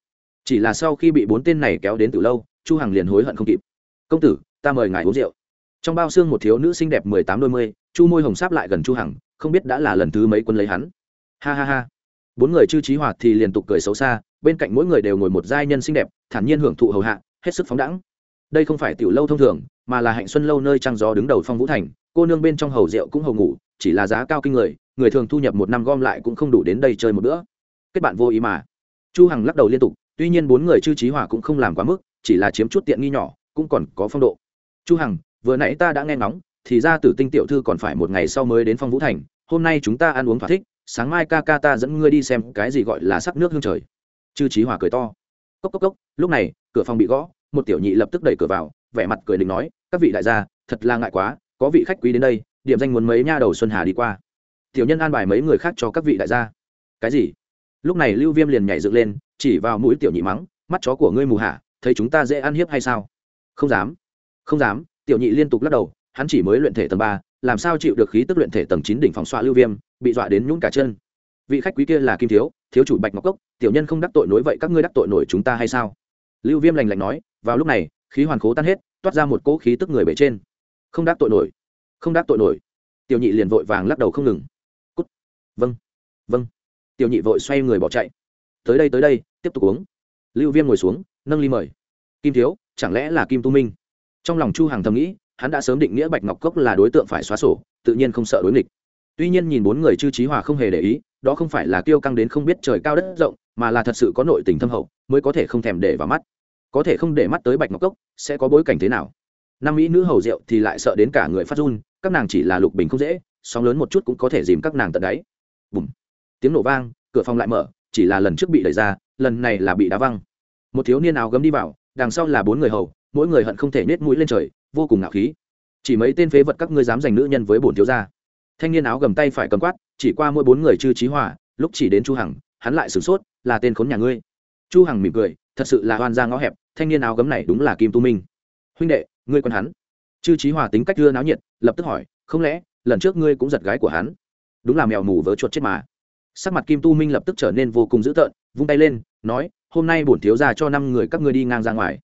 chỉ là sau khi bị bốn tên này kéo đến từ lâu, chu hằng liền hối hận không kịp. Công tử, ta mời ngài uống rượu. Trong bao xương một thiếu nữ xinh đẹp mười tám đôi mươi, chu môi hồng sáp lại gần chu hằng, không biết đã là lần thứ mấy quân lấy hắn. Ha ha ha. Bốn người chư trí hoạt thì liên tục cười xấu xa, bên cạnh mỗi người đều ngồi một giai nhân xinh đẹp, thản nhiên hưởng thụ hầu hạ, hết sức phóng đẳng đây không phải tiểu lâu thông thường mà là hạnh xuân lâu nơi trăng gió đứng đầu phong vũ thành, cô nương bên trong hầu rượu cũng hầu ngủ, chỉ là giá cao kinh người người thường thu nhập một năm gom lại cũng không đủ đến đây chơi một bữa. Kết bạn vô ý mà. Chu hằng lắc đầu liên tục, tuy nhiên bốn người chư trí hòa cũng không làm quá mức, chỉ là chiếm chút tiện nghi nhỏ, cũng còn có phong độ. Chu hằng, vừa nãy ta đã nghe ngóng, thì ra tử tinh tiểu thư còn phải một ngày sau mới đến phong vũ thành, hôm nay chúng ta ăn uống thỏa thích, sáng mai ca ca ta dẫn ngươi đi xem cái gì gọi là sắc nước hương trời. Chư trí hòa cười to. Cốc cốc cốc, lúc này, cửa phòng bị gõ, một tiểu nhị lập tức đẩy cửa vào vẻ mặt cười định nói, các vị đại gia, thật là ngại quá, có vị khách quý đến đây, điểm danh muốn mấy nha đầu xuân hà đi qua. Tiểu nhân an bài mấy người khác cho các vị đại gia. Cái gì? Lúc này lưu viêm liền nhảy dựng lên, chỉ vào mũi tiểu nhị mắng, mắt chó của ngươi mù hả, thấy chúng ta dễ ăn hiếp hay sao? Không dám không dám. Tiểu nhị liên tục lắc đầu, hắn chỉ mới luyện thể tầng ba, làm sao chịu được khí tức luyện thể tầng chín đỉnh phòng xoa lưu viêm, bị dọa đến nhún cả chân. Vị khách quý kia là kim thiếu thiếu chủ bạch ngọc cốc, tiểu nhân không đắc tội nối vậy các ngươi đắc tội nổi chúng ta hay sao? Lưu viêm lành lạnh nói, vào lúc này khí hoàn khố tan hết, toát ra một cỗ khí tức người bể trên. Không đáp tội nổi, không đáp tội nổi. Tiểu nhị liền vội vàng lắc đầu không ngừng. Cút. Vâng vâng. Tiểu nhị vội xoay người bỏ chạy. Tới đây tới đây, tiếp tục uống. Lưu viêm ngồi xuống, nâng ly mời. Kim thiếu, chẳng lẽ là kim tu minh? Trong lòng chu hàng thầm nghĩ, hắn đã sớm định nghĩa bạch ngọc cốc là đối tượng phải xóa sổ, tự nhiên không sợ đối nghịch. Tuy nhiên nhìn bốn người chư trí hòa không hề để ý, đó không phải là kiêu căng đến không biết trời cao đất rộng, mà là thật sự có nội tình thâm hậu, mới có thể không thèm để vào mắt có thể không để mắt tới bạch ngọc cốc, sẽ có bối cảnh thế nào? Năm mỹ nữ hầu rượu thì lại sợ đến cả người phát run, các nàng chỉ là lục bình không dễ, sóng lớn một chút cũng có thể dìm các nàng tận đáy. Bùm! Tiếng nổ vang, cửa phòng lại mở, chỉ là lần trước bị đẩy ra, lần này là bị đá văng. Một thiếu niên áo gấm đi vào, đằng sau là bốn người hầu, mỗi người hận không thể nết mũi lên trời, vô cùng ngạo khí. Chỉ mấy tên phế vật các ngươi dám giành nữ nhân với bổn thiếu gia. Thanh niên áo gầm tay phải cầm quát, chỉ qua mỗi bốn người chư trí hòa, lúc chỉ đến chu hằng, hắn lại sửng sốt, là tên khốn nhà ngươi. Chu hằng mỉm cười thật sự là hoan ra ngõ hẹp, thanh niên áo gấm này đúng là kim tu minh. Huynh đệ, ngươi còn hắn. Chư trí hòa tính cách đưa náo nhiệt, lập tức hỏi, không lẽ, lần trước ngươi cũng giật gái của hắn? Đúng là mèo mù vớ chuột chết mà. Sắc mặt kim tu minh lập tức trở nên vô cùng dữ tợn, vung tay lên, nói, hôm nay bổn thiếu gia cho năm người các ngươi đi ngang ra ngoài.